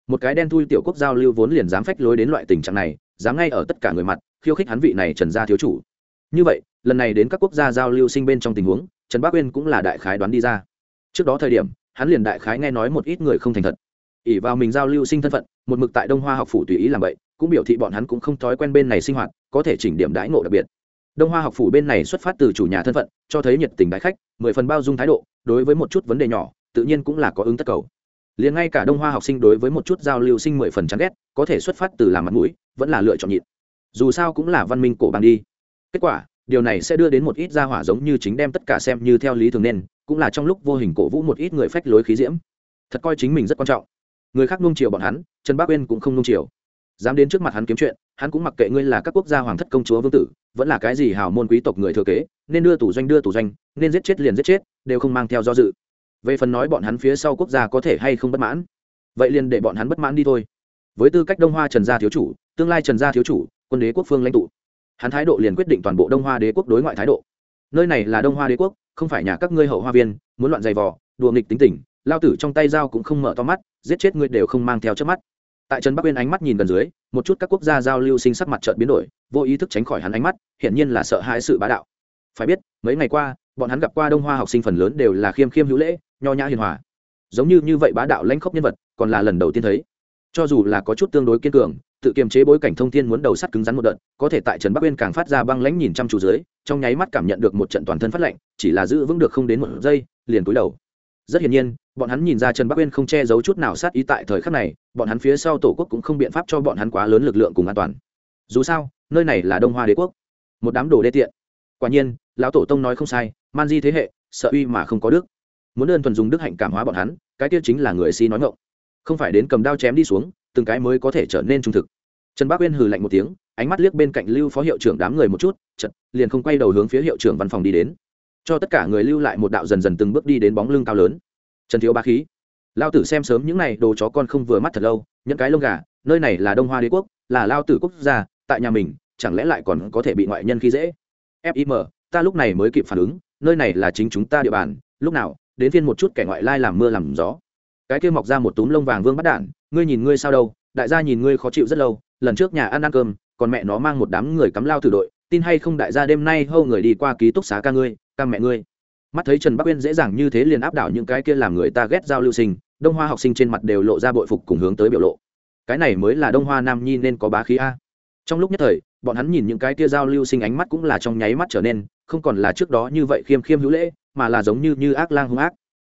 Một cái đen thui tiểu quốc giao lưu vốn liền dám phách lối đến loại tình trạng này, dám ngay ở tất cả người mặt, khiêu khích hắn vị này trần gia thiếu chủ. Như vậy, lần này đến các quốc gia giao lưu sinh bên trong tình huống, trần bắc uyên cũng là đại khái đoán đi ra. Trước đó thời điểm, hắn liền đại khái nghe nói một ít người không thành thật ỉ vào mình giao lưu sinh thân phận, một mực tại đông hoa học phủ tùy ý làm vậy, cũng biểu thị bọn hắn cũng không thói quen bên này sinh hoạt, có thể chỉnh điểm đãi ngộ đặc biệt. Đông hoa học phủ bên này xuất phát từ chủ nhà thân phận, cho thấy nhiệt tình đái khách, mười phần bao dung thái độ, đối với một chút vấn đề nhỏ, tự nhiên cũng là có ứng tất cầu. Liền ngay cả đông hoa học sinh đối với một chút giao lưu sinh mười phần chán ghét, có thể xuất phát từ làm mặt mũi, vẫn là lựa chọn nhịn. Dù sao cũng là văn minh cổ bằng đi. Kết quả, điều này sẽ đưa đến một ít gia hỏa giống như chính đem tất cả xem như theo lý thường nên, cũng là trong lúc vô hình cổ vũ một ít người phách lối khí diễm. Thật coi chính mình rất quan trọng người khác nung chiều bọn hắn, trần bắc uyên cũng không nung chiều. Dám đến trước mặt hắn kiếm chuyện, hắn cũng mặc kệ ngươi là các quốc gia hoàng thất công chúa vương tử, vẫn là cái gì hào môn quý tộc người thừa kế, nên đưa tù doanh đưa tù doanh, nên giết chết liền giết chết, đều không mang theo do dự. Về phần nói bọn hắn phía sau quốc gia có thể hay không bất mãn, vậy liền để bọn hắn bất mãn đi thôi. Với tư cách đông hoa trần gia thiếu chủ, tương lai trần gia thiếu chủ, quân đế quốc phương lãnh tụ. Hắn thái độ liền quyết định toàn bộ đông hoa đế quốc đối ngoại thái độ. Nơi này là đông hoa đế quốc, không phải nhà các ngươi hậu hoa viên, muốn loạn giày vò, đùa nghịch tính tình lao tử trong tay dao cũng không mở to mắt, giết chết ngươi đều không mang theo trước mắt. Tại trần bắc uyên ánh mắt nhìn gần dưới, một chút các quốc gia giao lưu sinh sắc mặt trợn biến đổi, vô ý thức tránh khỏi hắn ánh mắt, hiển nhiên là sợ hãi sự bá đạo. Phải biết, mấy ngày qua, bọn hắn gặp qua đông hoa học sinh phần lớn đều là khiêm khiêm hữu lễ, nho nhã hiền hòa. Giống như như vậy bá đạo lãnh khốc nhân vật, còn là lần đầu tiên thấy. Cho dù là có chút tương đối kiên cường, tự kiềm chế bối cảnh thông thiên muốn đầu sắt cứng rắn một đợt, có thể tại trần bắc uyên càng phát ra băng lãnh nhìn chăm chú dưới, trong nháy mắt cảm nhận được một trận toàn thân phát lạnh, chỉ là giữ vững được không đến một giây, liền cúi đầu rất hiển nhiên, bọn hắn nhìn ra trần bắc uyên không che giấu chút nào sát ý tại thời khắc này, bọn hắn phía sau tổ quốc cũng không biện pháp cho bọn hắn quá lớn lực lượng cùng an toàn. Dù sao, nơi này là đông hoa đế quốc, một đám đồ đê tiện. Quả nhiên, lão tổ tông nói không sai, man di thế hệ, sợ uy mà không có đức. Muốn đơn thuần dùng đức hạnh cảm hóa bọn hắn, cái kia chính là người si nói ngộng không phải đến cầm đao chém đi xuống, từng cái mới có thể trở nên trung thực. Trần bác uyên hừ lạnh một tiếng, ánh mắt liếc bên cạnh lưu phó hiệu trưởng đám người một chút chật liền không quay đầu hướng phía hiệu trưởng văn phòng đi đến cho tất cả người lưu lại một đạo dần dần từng bước đi đến bóng lưng cao lớn. Trần thiếu ba khí. Lao tử xem sớm những n à y đồ chó con không vừa mắt thật lâu, những cái lông gà, nơi này là đông hoa đế quốc, là lao tử quốc gia, tại nhà mình, chẳng lẽ lại còn có thể bị ngoại nhân khi dễ? Fim ta lúc này mới kịp phản ứng, nơi này là chính chúng ta địa bàn, lúc nào, đến phiên một chút kẻ ngoại lai làm mưa làm gió. Cái kia mọc ra một túm lông vàng vương bắt đản ngươi nhìn ngươi sao đâu, đại gia nhìn ngươi khó chịu rất lâu, lần trước nhà ăn ăn cơm, còn mẹ nó mang một đám người cắm lao tử đội, tin hay không đại gia đêm nay hâu người đi qua ký túc xá ca ngươi cam mẹ ngươi. Mắt thấy trần bắc uyên dễ dàng như thế liền áp đảo những cái kia làm người ta ghét giao lưu sinh, đông hoa học sinh trên mặt đều lộ ra bội phục cùng hướng tới biểu lộ. Cái này mới là đông hoa nam nhi nên có bá khí a. Trong lúc nhất thời, bọn hắn nhìn những cái kia giao lưu sinh ánh mắt cũng là trong nháy mắt trở nên, không còn là trước đó như vậy khiêm khiêm hữu lễ, mà là giống như như ác lang hung ác.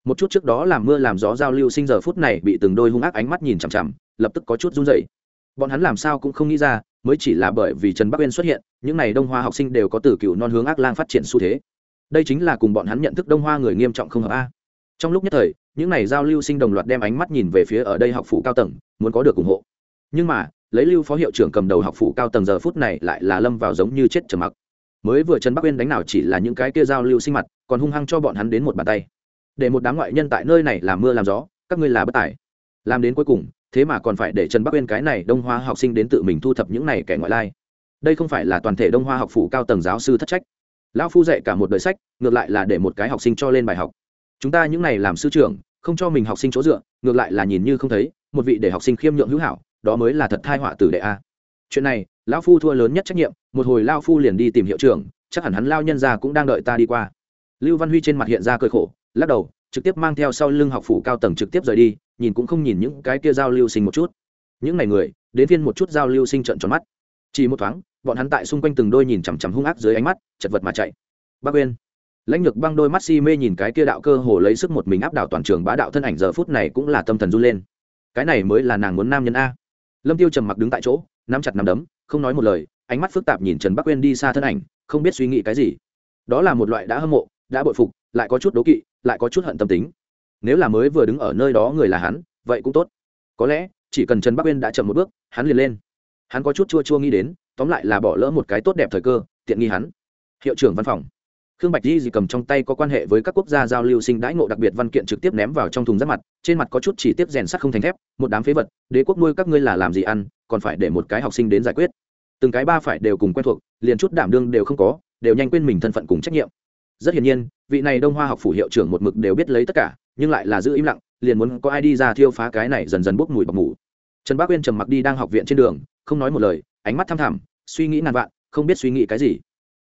Một chút trước đó làm mưa làm gió giao lưu sinh giờ phút này bị từng đôi hung ác ánh mắt nhìn chằm chằm, lập tức có chút run dậy bọn hắn làm sao cũng không nghĩ ra, mới chỉ là bởi vì trần bắc uyên xuất hiện, những n à y đông hoa học sinh đều có từ cựu non hướng ác lang phát triển xu thế đây chính là cùng bọn hắn nhận thức đông hoa người nghiêm trọng không hợp a. Trong lúc nhất thời, những n à y giao lưu sinh đồng loạt đem ánh mắt nhìn về phía ở đây học phủ cao tầng, muốn có được ủng hộ. Nhưng mà, lấy lưu phó hiệu trưởng cầm đầu học phủ cao tầng giờ phút này lại là lâm vào giống như chết trầm mặc. Mới vừa trần bắc uyên đánh nào chỉ là những cái kia giao lưu sinh mặt, còn hung hăng cho bọn hắn đến một bàn tay. Để một đám ngoại nhân tại nơi này làm mưa làm gió, các ngươi là bất tài. Làm đến cuối cùng, thế mà còn phải để trần bắc uyên cái này đông hoa học sinh đến tự mình thu thập những này kẻ ngoại lai. Đây không phải là toàn thể đông hoa học phủ cao tầng giáo sư thất trách lão phu dạy cả một đời sách, ngược lại là để một cái học sinh cho lên bài học. Chúng ta những này làm sư trưởng, không cho mình học sinh chỗ dựa, ngược lại là nhìn như không thấy, một vị để học sinh khiêm nhượng hữu hảo, đó mới là thật thai họa tử đệ a. Chuyện này, lão phu thua lớn nhất trách nhiệm, một hồi lao phu liền đi tìm hiệu trưởng, chắc hẳn hắn lao nhân ra cũng đang đợi ta đi qua. Lưu văn huy trên mặt hiện ra cơi khổ, lắc đầu, trực tiếp mang theo sau lưng học phủ cao tầng trực tiếp rời đi, nhìn cũng không nhìn những cái kia giao lưu sinh một chút. Những ngày người, đến viên một chút giao lưu sinh trận tròn mắt. Chỉ một thoáng bọn hắn tại xung quanh từng đôi nhìn chằm chằm hung ác dưới ánh mắt, chật vật mà chạy. Bác quên lãnh lược băng đôi mắt si mê nhìn cái kia đạo cơ hồ lấy sức một mình áp đảo toàn trường bá đạo thân ảnh, giờ phút này cũng là tâm thần run lên. Cái này mới là nàng muốn nam nhân a. Lâm tiêu trầm mặc đứng tại chỗ, nắm chặt nắm đấm, không nói một lời, ánh mắt phức tạp nhìn trần bắc quên đi xa thân ảnh, không biết suy nghĩ cái gì. Đó là một loại đã hâm mộ, đã bội phục, lại có chút đố kỵ, lại có chút hận tâm tính. Nếu là mới vừa đứng ở nơi đó người là hắn, vậy cũng tốt. Có lẽ, chỉ cần trần bắc uyên đã chậm một bước, hắn liền lên hắn có chút chua chua nghĩ đến, tóm lại là bỏ lỡ một cái tốt đẹp thời cơ, tiện nghi hắn. Hiệu trưởng văn phòng. Khương bạch di gì cầm trong tay có quan hệ với các quốc gia giao lưu sinh đãi ngộ đặc biệt văn kiện trực tiếp ném vào trong thùng rác mặt, trên mặt có chút chỉ tiếp rèn sắt không thành thép, một đám phế vật, đế quốc nuôi các ngươi là làm gì ăn, còn phải để một cái học sinh đến giải quyết. Từng cái ba phải đều cùng quen thuộc, liền chút đảm đương đều không có, đều nhanh quên mình thân phận cùng trách nhiệm. Rất hiển nhiên, vị này đông hoa học phủ hiệu trưởng một mực đều biết lấy tất cả, nhưng lại là giữ im lặng, liền muốn có ai đi ra thiêu phá cái này dần dần bốc mùi bọc mù. Trần bác uyên trầm mặc đi đang học viện trên đường không nói một lời, ánh mắt thăm thẳm, suy nghĩ ngàn vạn, không biết suy nghĩ cái gì.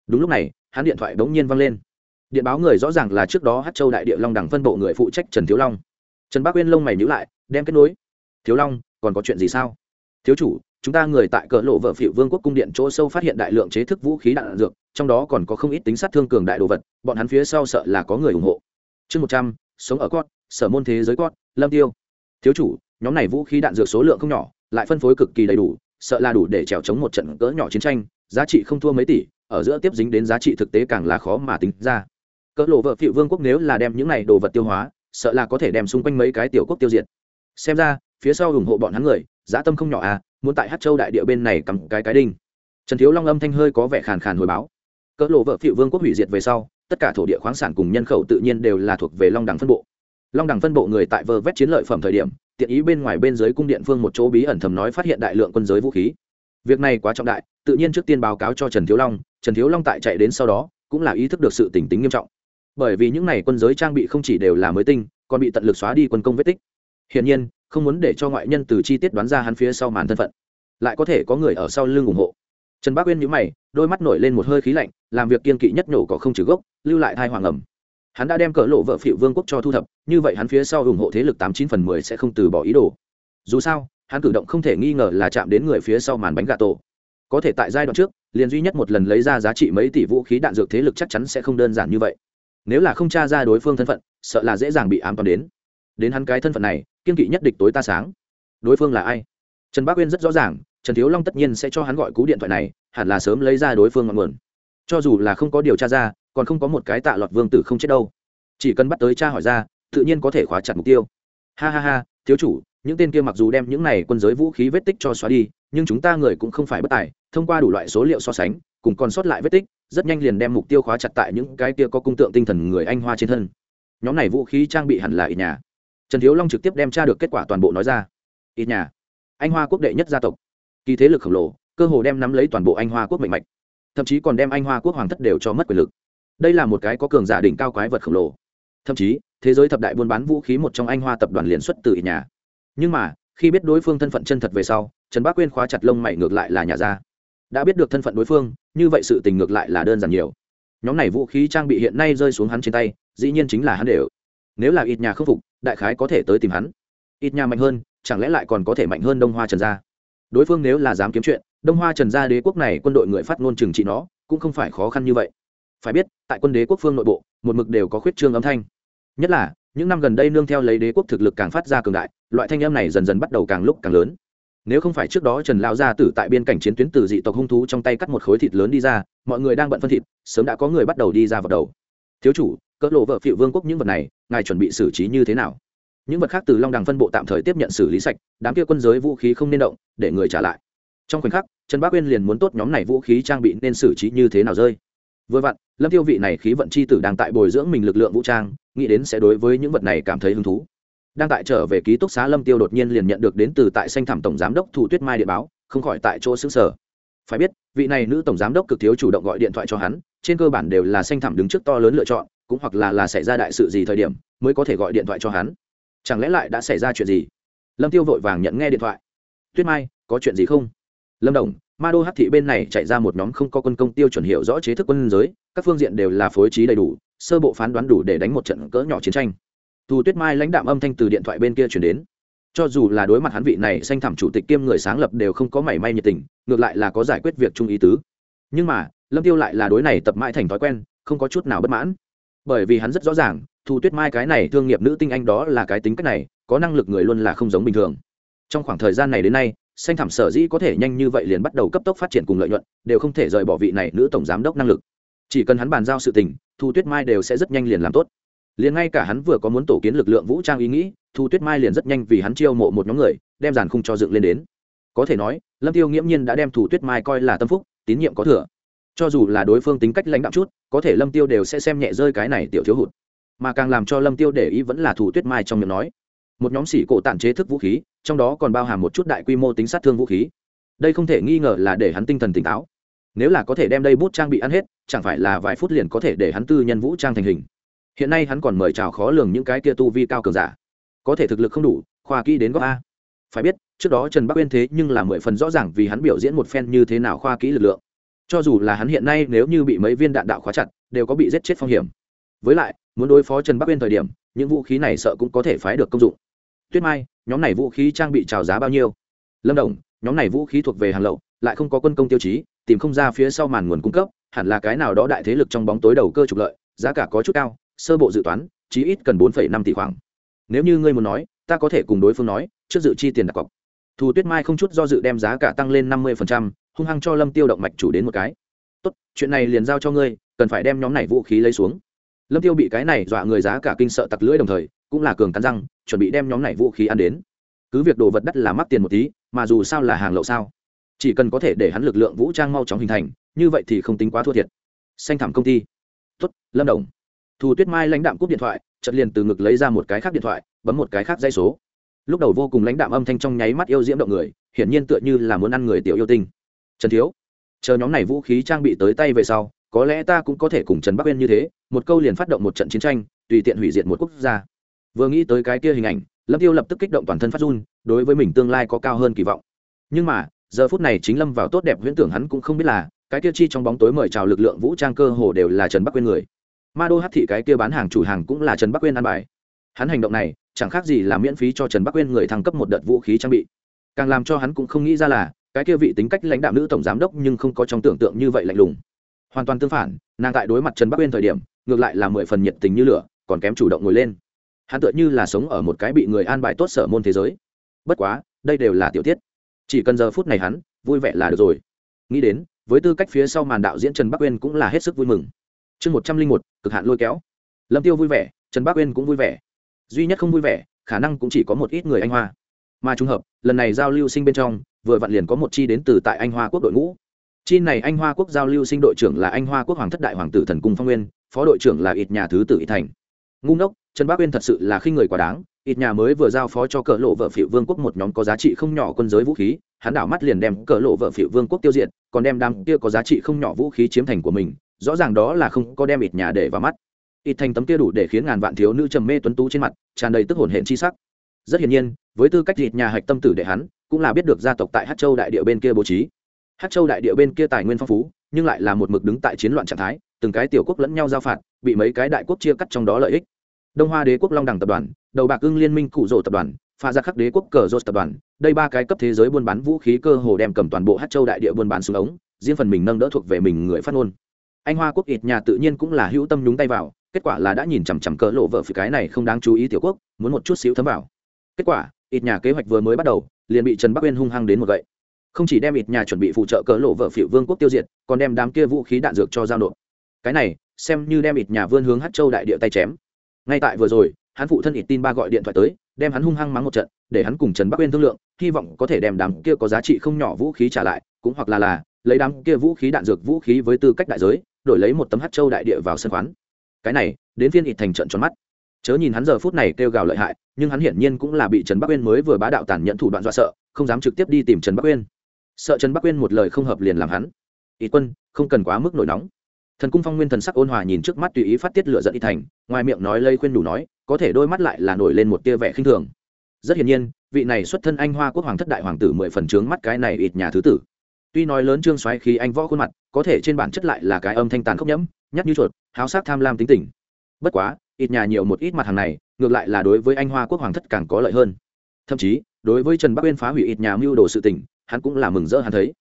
Đúng lúc này, hắn điện thoại bỗng nhiên văng lên. Điện báo người rõ ràng là trước đó hát châu đại địa long đẳng phân bộ người phụ trách trần thiếu long. Trần bác uyên lông mày nhữ lại, đem kết nối. Thiếu long, còn có chuyện gì sao? Thiếu chủ, chúng ta người tại cỡ lộ vợ phịu vương quốc cung điện chỗ sâu phát hiện đại lượng chế thức vũ khí đạn dược, trong đó còn có không ít tính sát thương cường đại đồ vật, bọn hắn phía sau sợ là có người ủng hộ. Chương một trăm, sống ở cót sở môn thế giới cót lâm tiêu. Thiếu chủ, nhóm này vũ khí đạn dược số lượng không nhỏ, lại phân phối cực kỳ đầy đủ sợ là đủ để trèo chống một trận cỡ nhỏ chiến tranh, giá trị không thua mấy tỷ, ở giữa tiếp dính đến giá trị thực tế càng là khó mà tính ra. Cỡ lộ vợ phiệu vương quốc nếu là đem những này đồ vật tiêu hóa, sợ là có thể đem xung quanh mấy cái tiểu quốc tiêu diệt. Xem ra, phía sau ủng hộ bọn hắn người, giá tâm không nhỏ à muốn tại hát châu đại địa bên này cầm cái cái đinh. Trần thiếu long âm thanh hơi có vẻ khàn khàn hồi báo. Cỡ lộ vợ phiệu vương quốc hủy diệt về sau, tất cả thổ địa khoáng sản cùng nhân khẩu tự nhiên đều là thuộc về long đẳng phân bộ. Long đẳng phân bộ người tại vơ vét chiến lợi phẩm thời điểm tiện ý bên ngoài bên dưới cung điện phương một chỗ bí ẩn thầm nói phát hiện đại lượng quân giới vũ khí. Việc này quá trọng đại, tự nhiên trước tiên báo cáo cho trần thiếu long, trần thiếu long tại chạy đến sau đó, cũng là ý thức được sự tỉnh tính nghiêm trọng. Bởi vì những n à y quân giới trang bị không chỉ đều là mới tinh, còn bị tận lực xóa đi quân công vết tích. Hiển nhiên, không muốn để cho ngoại nhân từ chi tiết đoán ra hắn phía sau màn thân phận. Lại có thể có người ở sau lưng ủng hộ. Trần bác uyên nhíu mày, đôi mắt nổi lên một hơi khí lạnh, làm việc kiên kỵ nhất nhổ có không trừ gốc, lưu lại thai hoàng ẩm hắn đã đem cỡ lộ vợ phiệu vương quốc cho thu thập, như vậy hắn phía sau ủng hộ thế lực tám chín phần mười sẽ không từ bỏ ý đồ. Dù sao, hắn cử động không thể nghi ngờ là chạm đến người phía sau màn bánh gà tổ. Có thể tại giai đoạn trước, liền duy nhất một lần lấy ra giá trị mấy tỷ vũ khí đạn dược thế lực chắc chắn sẽ không đơn giản như vậy. Nếu là không tra ra đối phương thân phận, sợ là dễ dàng bị ám toàn đến. Đến hắn cái thân phận này, kiên kỵ nhất địch tối ta sáng. Đối phương là ai? Trần bác uyên rất rõ ràng, trần thiếu long tất nhiên sẽ cho hắn gọi cú điện thoại này, hẳn là sớm lấy ra đối phương ngọn nguồn. Cho dù là không có điều tra ra còn không có một cái tạ lọt vương tử không chết đâu. Chỉ cần bắt tới cha hỏi ra, tự nhiên có thể khóa chặt mục tiêu. Ha ha ha, thiếu chủ, những tên kia mặc dù đem những này quân giới vũ khí vết tích cho xóa đi, nhưng chúng ta người cũng không phải bất tài, thông qua đủ loại số liệu so sánh, cùng còn sót lại vết tích, rất nhanh liền đem mục tiêu khóa chặt tại những cái kia có cung tượng tinh thần người anh hoa trên thân. Nhóm này vũ khí trang bị hẳn là ít nhà. Trần thiếu long trực tiếp đem tra được kết quả toàn bộ nói ra. Ít nhà. Anh hoa quốc đệ nhất gia tộc. Kỳ thế lực khổng lồ, cơ hồ đem nắm lấy toàn bộ anh hoa quốc mạnh mạch. Thậm chí còn đem anh hoa quốc hoàng thất đều cho mất quyền lực đây là một cái có cường giả đỉnh cao quái vật khổng lồ. Thậm chí, thế giới thập đại buôn bán vũ khí một trong anh hoa tập đoàn liên xuất từ nhà. Nhưng mà, khi biết đối phương thân phận chân thật về sau, trần bác quyên khóa chặt lông mày ngược lại là nhà ra. Đã biết được thân phận đối phương, như vậy sự tình ngược lại là đơn giản nhiều. Nhóm này vũ khí trang bị hiện nay rơi xuống hắn trên tay, dĩ nhiên chính là hắn đều. Nếu là ít nhà khâm phục, đại khái có thể tới tìm hắn. Ít nhà mạnh hơn, chẳng lẽ lại còn có thể mạnh hơn đông hoa trần gia? Đối phương nếu là dám kiếm chuyện, đông hoa trần gia đế quốc này quân đội người phát ngôn trừng trị nó, cũng không phải khó khăn như vậy phải biết, tại quân đế quốc phương nội bộ, một mực đều có khuyết trương âm thanh. Nhất là, những năm gần đây nương theo lấy đế quốc thực lực càng phát ra cường đại, loại thanh âm này dần dần bắt đầu càng lúc càng lớn. Nếu không phải trước đó trần lao gia tử tại biên cảnh chiến tuyến từ dị tộc hung thú trong tay cắt một khối thịt lớn đi ra, mọi người đang bận phân thịt, sớm đã có người bắt đầu đi ra vào đầu. Thiếu chủ, cỡ lộ vợ phiệu vương quốc những vật này, ngài chuẩn bị xử trí như thế nào? Những vật khác từ long đằng phân bộ tạm thời tiếp nhận xử lý sạch, đám kia quân giới vũ khí không nên động, để người trả lại. Trong khoảnh khắc, trần bác uyên liền muốn tốt nhóm này vũ khí trang bị nên xử trí như thế nào rơi vừa vặn, lâm tiêu vị này khí vận c h i tử đang tại bồi dưỡng mình lực lượng vũ trang, nghĩ đến sẽ đối với những vật này cảm thấy hứng thú. Đang tại trở về ký túc xá, lâm tiêu đột nhiên liền nhận được đến từ tại xanh thảm tổng giám đốc thủ tuyết mai điện báo, không khỏi tại chỗ xứ sở phải biết, vị này nữ tổng giám đốc cực thiếu chủ động gọi điện thoại cho hắn, trên cơ bản đều là xanh thảm đứng trước to lớn lựa chọn, cũng hoặc là là xảy ra đại sự gì thời điểm, mới có thể gọi điện thoại cho hắn. Chẳng lẽ lại đã xảy ra chuyện gì? Lâm tiêu vội vàng nhận nghe điện thoại. Tuyết mai, có chuyện gì không? Lâm đồng ma đô hát thị bên này chạy ra một nhóm không có quân công tiêu chuẩn hiệu rõ chế thức quân giới các phương diện đều là phối trí đầy đủ sơ bộ phán đoán đủ để đánh một trận cỡ nhỏ chiến tranh thù tuyết mai lãnh đạm âm thanh từ điện thoại bên kia chuyển đến cho dù là đối mặt hắn vị này sanh thẳm chủ tịch kiêm người sáng lập đều không có mảy may nhiệt tình ngược lại là có giải quyết việc chung ý tứ nhưng mà lâm tiêu lại là đối này tập mãi thành thói quen không có chút nào bất mãn bởi vì hắn rất rõ ràng thu tuyết mai cái này thương nghiệp nữ tinh anh đó là cái tính cách này có năng lực người luôn là không giống bình thường trong khoảng thời gian này đến nay xanh thảm sở dĩ có thể nhanh như vậy liền bắt đầu cấp tốc phát triển cùng lợi nhuận, đều không thể rời bỏ vị này nữ tổng giám đốc năng lực. Chỉ cần hắn bàn giao sự tình, thu tuyết mai đều sẽ rất nhanh liền làm tốt. Liền ngay cả hắn vừa có muốn tổ kiến lực lượng vũ trang ý nghĩ, thu tuyết mai liền rất nhanh vì hắn chiêu mộ một nhóm người, đem giàn khung cho dựng lên đến. Có thể nói, lâm tiêu nghiễm nhiên đã đem thủ tuyết mai coi là tâm phúc, tín nhiệm có thừa. Cho dù là đối phương tính cách lãnh đạo chút, có thể lâm tiêu đều sẽ xem nhẹ rơi cái này tiểu thiếu hụt. Mà càng làm cho lâm tiêu để ý vẫn là thủ tuyết mai trong miệng nói một nhóm sĩ cổ tản chế thức vũ khí, trong đó còn bao hàm một chút đại quy mô tính sát thương vũ khí. Đây không thể nghi ngờ là để hắn tinh thần tỉnh táo. Nếu là có thể đem đây bút trang bị ăn hết, chẳng phải là vài phút liền có thể để hắn tư nhân vũ trang thành hình. Hiện nay hắn còn mời chào khó lường những cái kia tu vi cao cường giả. Có thể thực lực không đủ, khoa kỹ đến góc a. Phải biết, trước đó trần bắc uyên thế nhưng là mười phần rõ ràng vì hắn biểu diễn một phen như thế nào khoa kỹ lực lượng. Cho dù là hắn hiện nay nếu như bị mấy viên đạn đạo khóa chặt, đều có bị giết chết phong hiểm. Với lại, muốn đối phó trần bắc uyên thời điểm, những vũ khí này sợ cũng có thể phái được công dụng tuyết mai, nhóm này vũ khí trang bị trào giá bao nhiêu? Lâm đồng, nhóm này vũ khí thuộc về hàng lậu, lại không có quân công tiêu chí, tìm không ra phía sau màn nguồn cung cấp, hẳn là cái nào đó đại thế lực trong bóng tối đầu cơ trục lợi, giá cả có chút cao, sơ bộ dự toán, chí ít cần bốn năm tỷ khoảng. Nếu như ngươi muốn nói, ta có thể cùng đối phương nói, trước dự chi tiền đặt cọc. Thù tuyết mai không chút do dự đem giá cả tăng lên năm mươi hung hăng cho lâm tiêu động mạch chủ đến một cái. Tốt, chuyện này liền giao cho ngươi, cần phải đem nhóm này vũ khí lấy xuống. Lâm tiêu bị cái này dọa người giá cả kinh sợ tặc lưỡi đồng thời cũng là cường cắn răng chuẩn bị đem nhóm này vũ khí ăn đến. Cứ việc đồ vật đắt là mắc tiền một tí mà dù sao là hàng lậu sao? Chỉ cần có thể để hắn lực lượng vũ trang mau chóng hình thành như vậy thì không tính quá thua thiệt. Xanh thảm công ty. Tuất, lâm đồng. Thù tuyết mai lãnh đạm cúp điện thoại chợt liền từ ngực lấy ra một cái khác điện thoại bấm một cái khác dây số. Lúc đầu vô cùng lãnh đạm âm thanh trong nháy mắt yêu diễm động người hiển nhiên tựa như là muốn ăn người tiểu yêu tinh. Trần thiếu chờ nhóm này vũ khí trang bị tới tay về sau có lẽ ta cũng có thể cùng trần bắc uyên như thế một câu liền phát động một trận chiến tranh tùy tiện hủy diệt một quốc gia vừa nghĩ tới cái kia hình ảnh, lâm tiêu lập tức kích động toàn thân phát run, đối với mình tương lai có cao hơn kỳ vọng. Nhưng mà, giờ phút này chính lâm vào tốt đẹp huyễn tưởng hắn cũng không biết là, cái kia chi trong bóng tối mời chào lực lượng vũ trang cơ hồ đều là trần bắc uyên người. Ma đô hát thị cái kia bán hàng chủ hàng cũng là trần bắc uyên ăn bài. Hắn hành động này, chẳng khác gì là miễn phí cho trần bắc uyên người thăng cấp một đợt vũ khí trang bị. Càng làm cho hắn cũng không nghĩ ra là, cái kia vị tính cách lãnh đạo nữ tổng giám đốc nhưng không có trong tưởng tượng như vậy lạnh lùng. Hoàn toàn tương phản, nàng tại đối mặt trần bắc uyên thời điểm, ngược lại là mười phần nhiệt tình như lửa, còn kém chủ động ngồi lên hắn tựa như là sống ở một cái bị người an bài tốt sở môn thế giới. Bất quá, đây đều là tiểu tiết. Chỉ cần giờ phút này hắn, vui vẻ là được rồi. Nghĩ đến, với tư cách phía sau màn đạo diễn trần bắc uyên cũng là hết sức vui mừng. Chương một trăm linh một, cực hạn lôi kéo. Lâm tiêu vui vẻ, trần bắc uyên cũng vui vẻ. Duy nhất không vui vẻ, khả năng cũng chỉ có một ít người anh hoa. Mà trùng hợp, lần này giao lưu sinh bên trong, vừa vặn liền có một chi đến từ tại anh hoa quốc đội ngũ. Chi này anh hoa quốc giao lưu sinh đội trưởng là anh hoa quốc hoàng thất đại hoàng tử thần cung phong nguyên, phó đội trưởng là ít nhà thứ tử ít thành. Ngu ngốc trần bắc uyên thật sự là khi người quá đáng, ít nhà mới vừa giao phó cho cỡ lộ vợ phịu vương quốc một nhóm có giá trị không nhỏ quân giới vũ khí, hắn đảo mắt liền đem cỡ lộ vợ phịu vương quốc tiêu diệt, còn đem đám kia có giá trị không nhỏ vũ khí chiếm thành của mình, rõ ràng đó là không có đem ít nhà để vào mắt. Ít thành tấm kia đủ để khiến ngàn vạn thiếu nữ trầm mê tuấn tú trên mặt, tràn đầy tức hồn hển chi sắc. Rất hiển nhiên, với tư cách ít nhà hạch tâm tử để hắn, cũng là biết được gia tộc tại hát châu đại địa bên kia bố trí. Hát châu đại địa bên kia tài nguyên phong phú, nhưng lại là một mực đứng tại chiến loạn trạng thái, từng cái tiểu quốc lẫn nhau giao phạt, bị mấy cái đại quốc chia cắt trong đó lợi ích đông hoa đế quốc long đẳng tập đoàn, đầu bạc ưng liên minh cụ rỗ tập đoàn, pha Gia khắc đế quốc cờ rốt tập đoàn, đây ba cái cấp thế giới buôn bán vũ khí cơ hồ đem cầm toàn bộ hát châu đại địa buôn bán xuống ống, riêng phần mình nâng đỡ thuộc về mình người phát ngôn. Anh hoa quốc ít nhà tự nhiên cũng là hữu tâm nhúng tay vào, kết quả là đã nhìn chằm chằm cỡ lộ vợ phía cái này không đáng chú ý tiểu quốc, muốn một chút xíu thấm vào. Kết quả ít nhà kế hoạch vừa mới bắt đầu, liền bị trần bắc uyên hung hăng đến một gậy. Không chỉ đem ít nhà chuẩn bị phụ trợ cỡ lộ vợ phịu vương quốc tiêu diệt, còn đem đám kia vũ khí đạn dược cho giao nộp. Cái này, xem như đem ít nhà vươn hướng hát châu đại địa tay chém ngay tại vừa rồi, hắn phụ thân ít tin ba gọi điện thoại tới, đem hắn hung hăng mắng một trận, để hắn cùng trần bắc uyên thương lượng, hy vọng có thể đem đám kia có giá trị không nhỏ vũ khí trả lại, cũng hoặc là là, lấy đám kia vũ khí đạn dược vũ khí với tư cách đại giới, đổi lấy một tấm hát châu đại địa vào sân khoán. Cái này, đến phiên ít thành trận tròn mắt. Chớ nhìn hắn giờ phút này kêu gào lợi hại, nhưng hắn hiển nhiên cũng là bị trần bắc uyên mới vừa bá đạo tàn nhận thủ đoạn dọa sợ, không dám trực tiếp đi tìm trần bắc uyên. Sợ trần bắc uyên một lời không hợp liền làm hắn. Ít quân, không cần quá mức nổi nóng thần cung phong nguyên thần sắc ôn hòa nhìn trước mắt tùy ý phát tiết lựa giận y thành, ngoài miệng nói lây khuyên đủ nói, có thể đôi mắt lại là nổi lên một tia vẻ khinh thường. Rất hiển nhiên, vị này xuất thân anh hoa quốc hoàng thất đại hoàng tử mười phần trướng mắt cái này ít nhà thứ tử. Tuy nói lớn trương xoáy khi anh võ khuôn mặt, có thể trên bản chất lại là cái âm thanh tàn khốc nhẫm, nhắc như chuột, háo sắc tham lam tính tình. Bất quá, ít nhà nhiều một ít mặt hàng này, ngược lại là đối với anh hoa quốc hoàng thất càng có lợi hơn. Thậm chí, đối với trần bắc uyên phá hủy ít nhà mưu đồ sự tình, hắn cũng là mừng rỡ hắn thấy.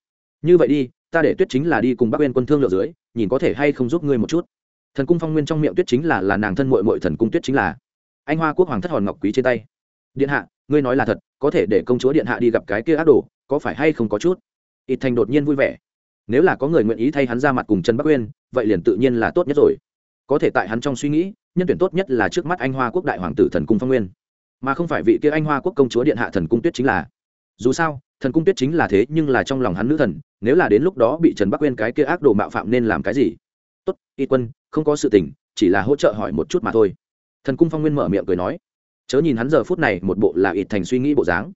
Như vậy đi ta để tuyết chính là đi cùng bắc uyên quân thương lượng dưới, nhìn có thể hay không giúp ngươi một chút. Thần cung phong nguyên trong miệng tuyết chính là là nàng thân mội mội thần cung tuyết chính là. Anh hoa quốc hoàng thất hòn ngọc quý trên tay. Điện hạ, ngươi nói là thật, có thể để công chúa điện hạ đi gặp cái kia ác đồ, có phải hay không có chút? Ít thành đột nhiên vui vẻ. Nếu là có người nguyện ý thay hắn ra mặt cùng trần bắc uyên, vậy liền tự nhiên là tốt nhất rồi. Có thể tại hắn trong suy nghĩ, nhân tuyển tốt nhất là trước mắt anh hoa quốc đại hoàng tử thần cung phong nguyên. Mà không phải vị kia anh hoa quốc công chúa điện hạ thần cung tuyết chính là dù sao, thần cung tuyết chính là thế nhưng là trong lòng hắn nữ thần, nếu là đến lúc đó bị trần bắc uyên cái kia ác đồ mạo phạm nên làm cái gì? Tốt, y quân, không có sự tình, chỉ là hỗ trợ hỏi một chút mà thôi. Thần cung phong nguyên mở miệng cười nói, chớ nhìn hắn giờ phút này một bộ là ít thành suy nghĩ bộ dáng.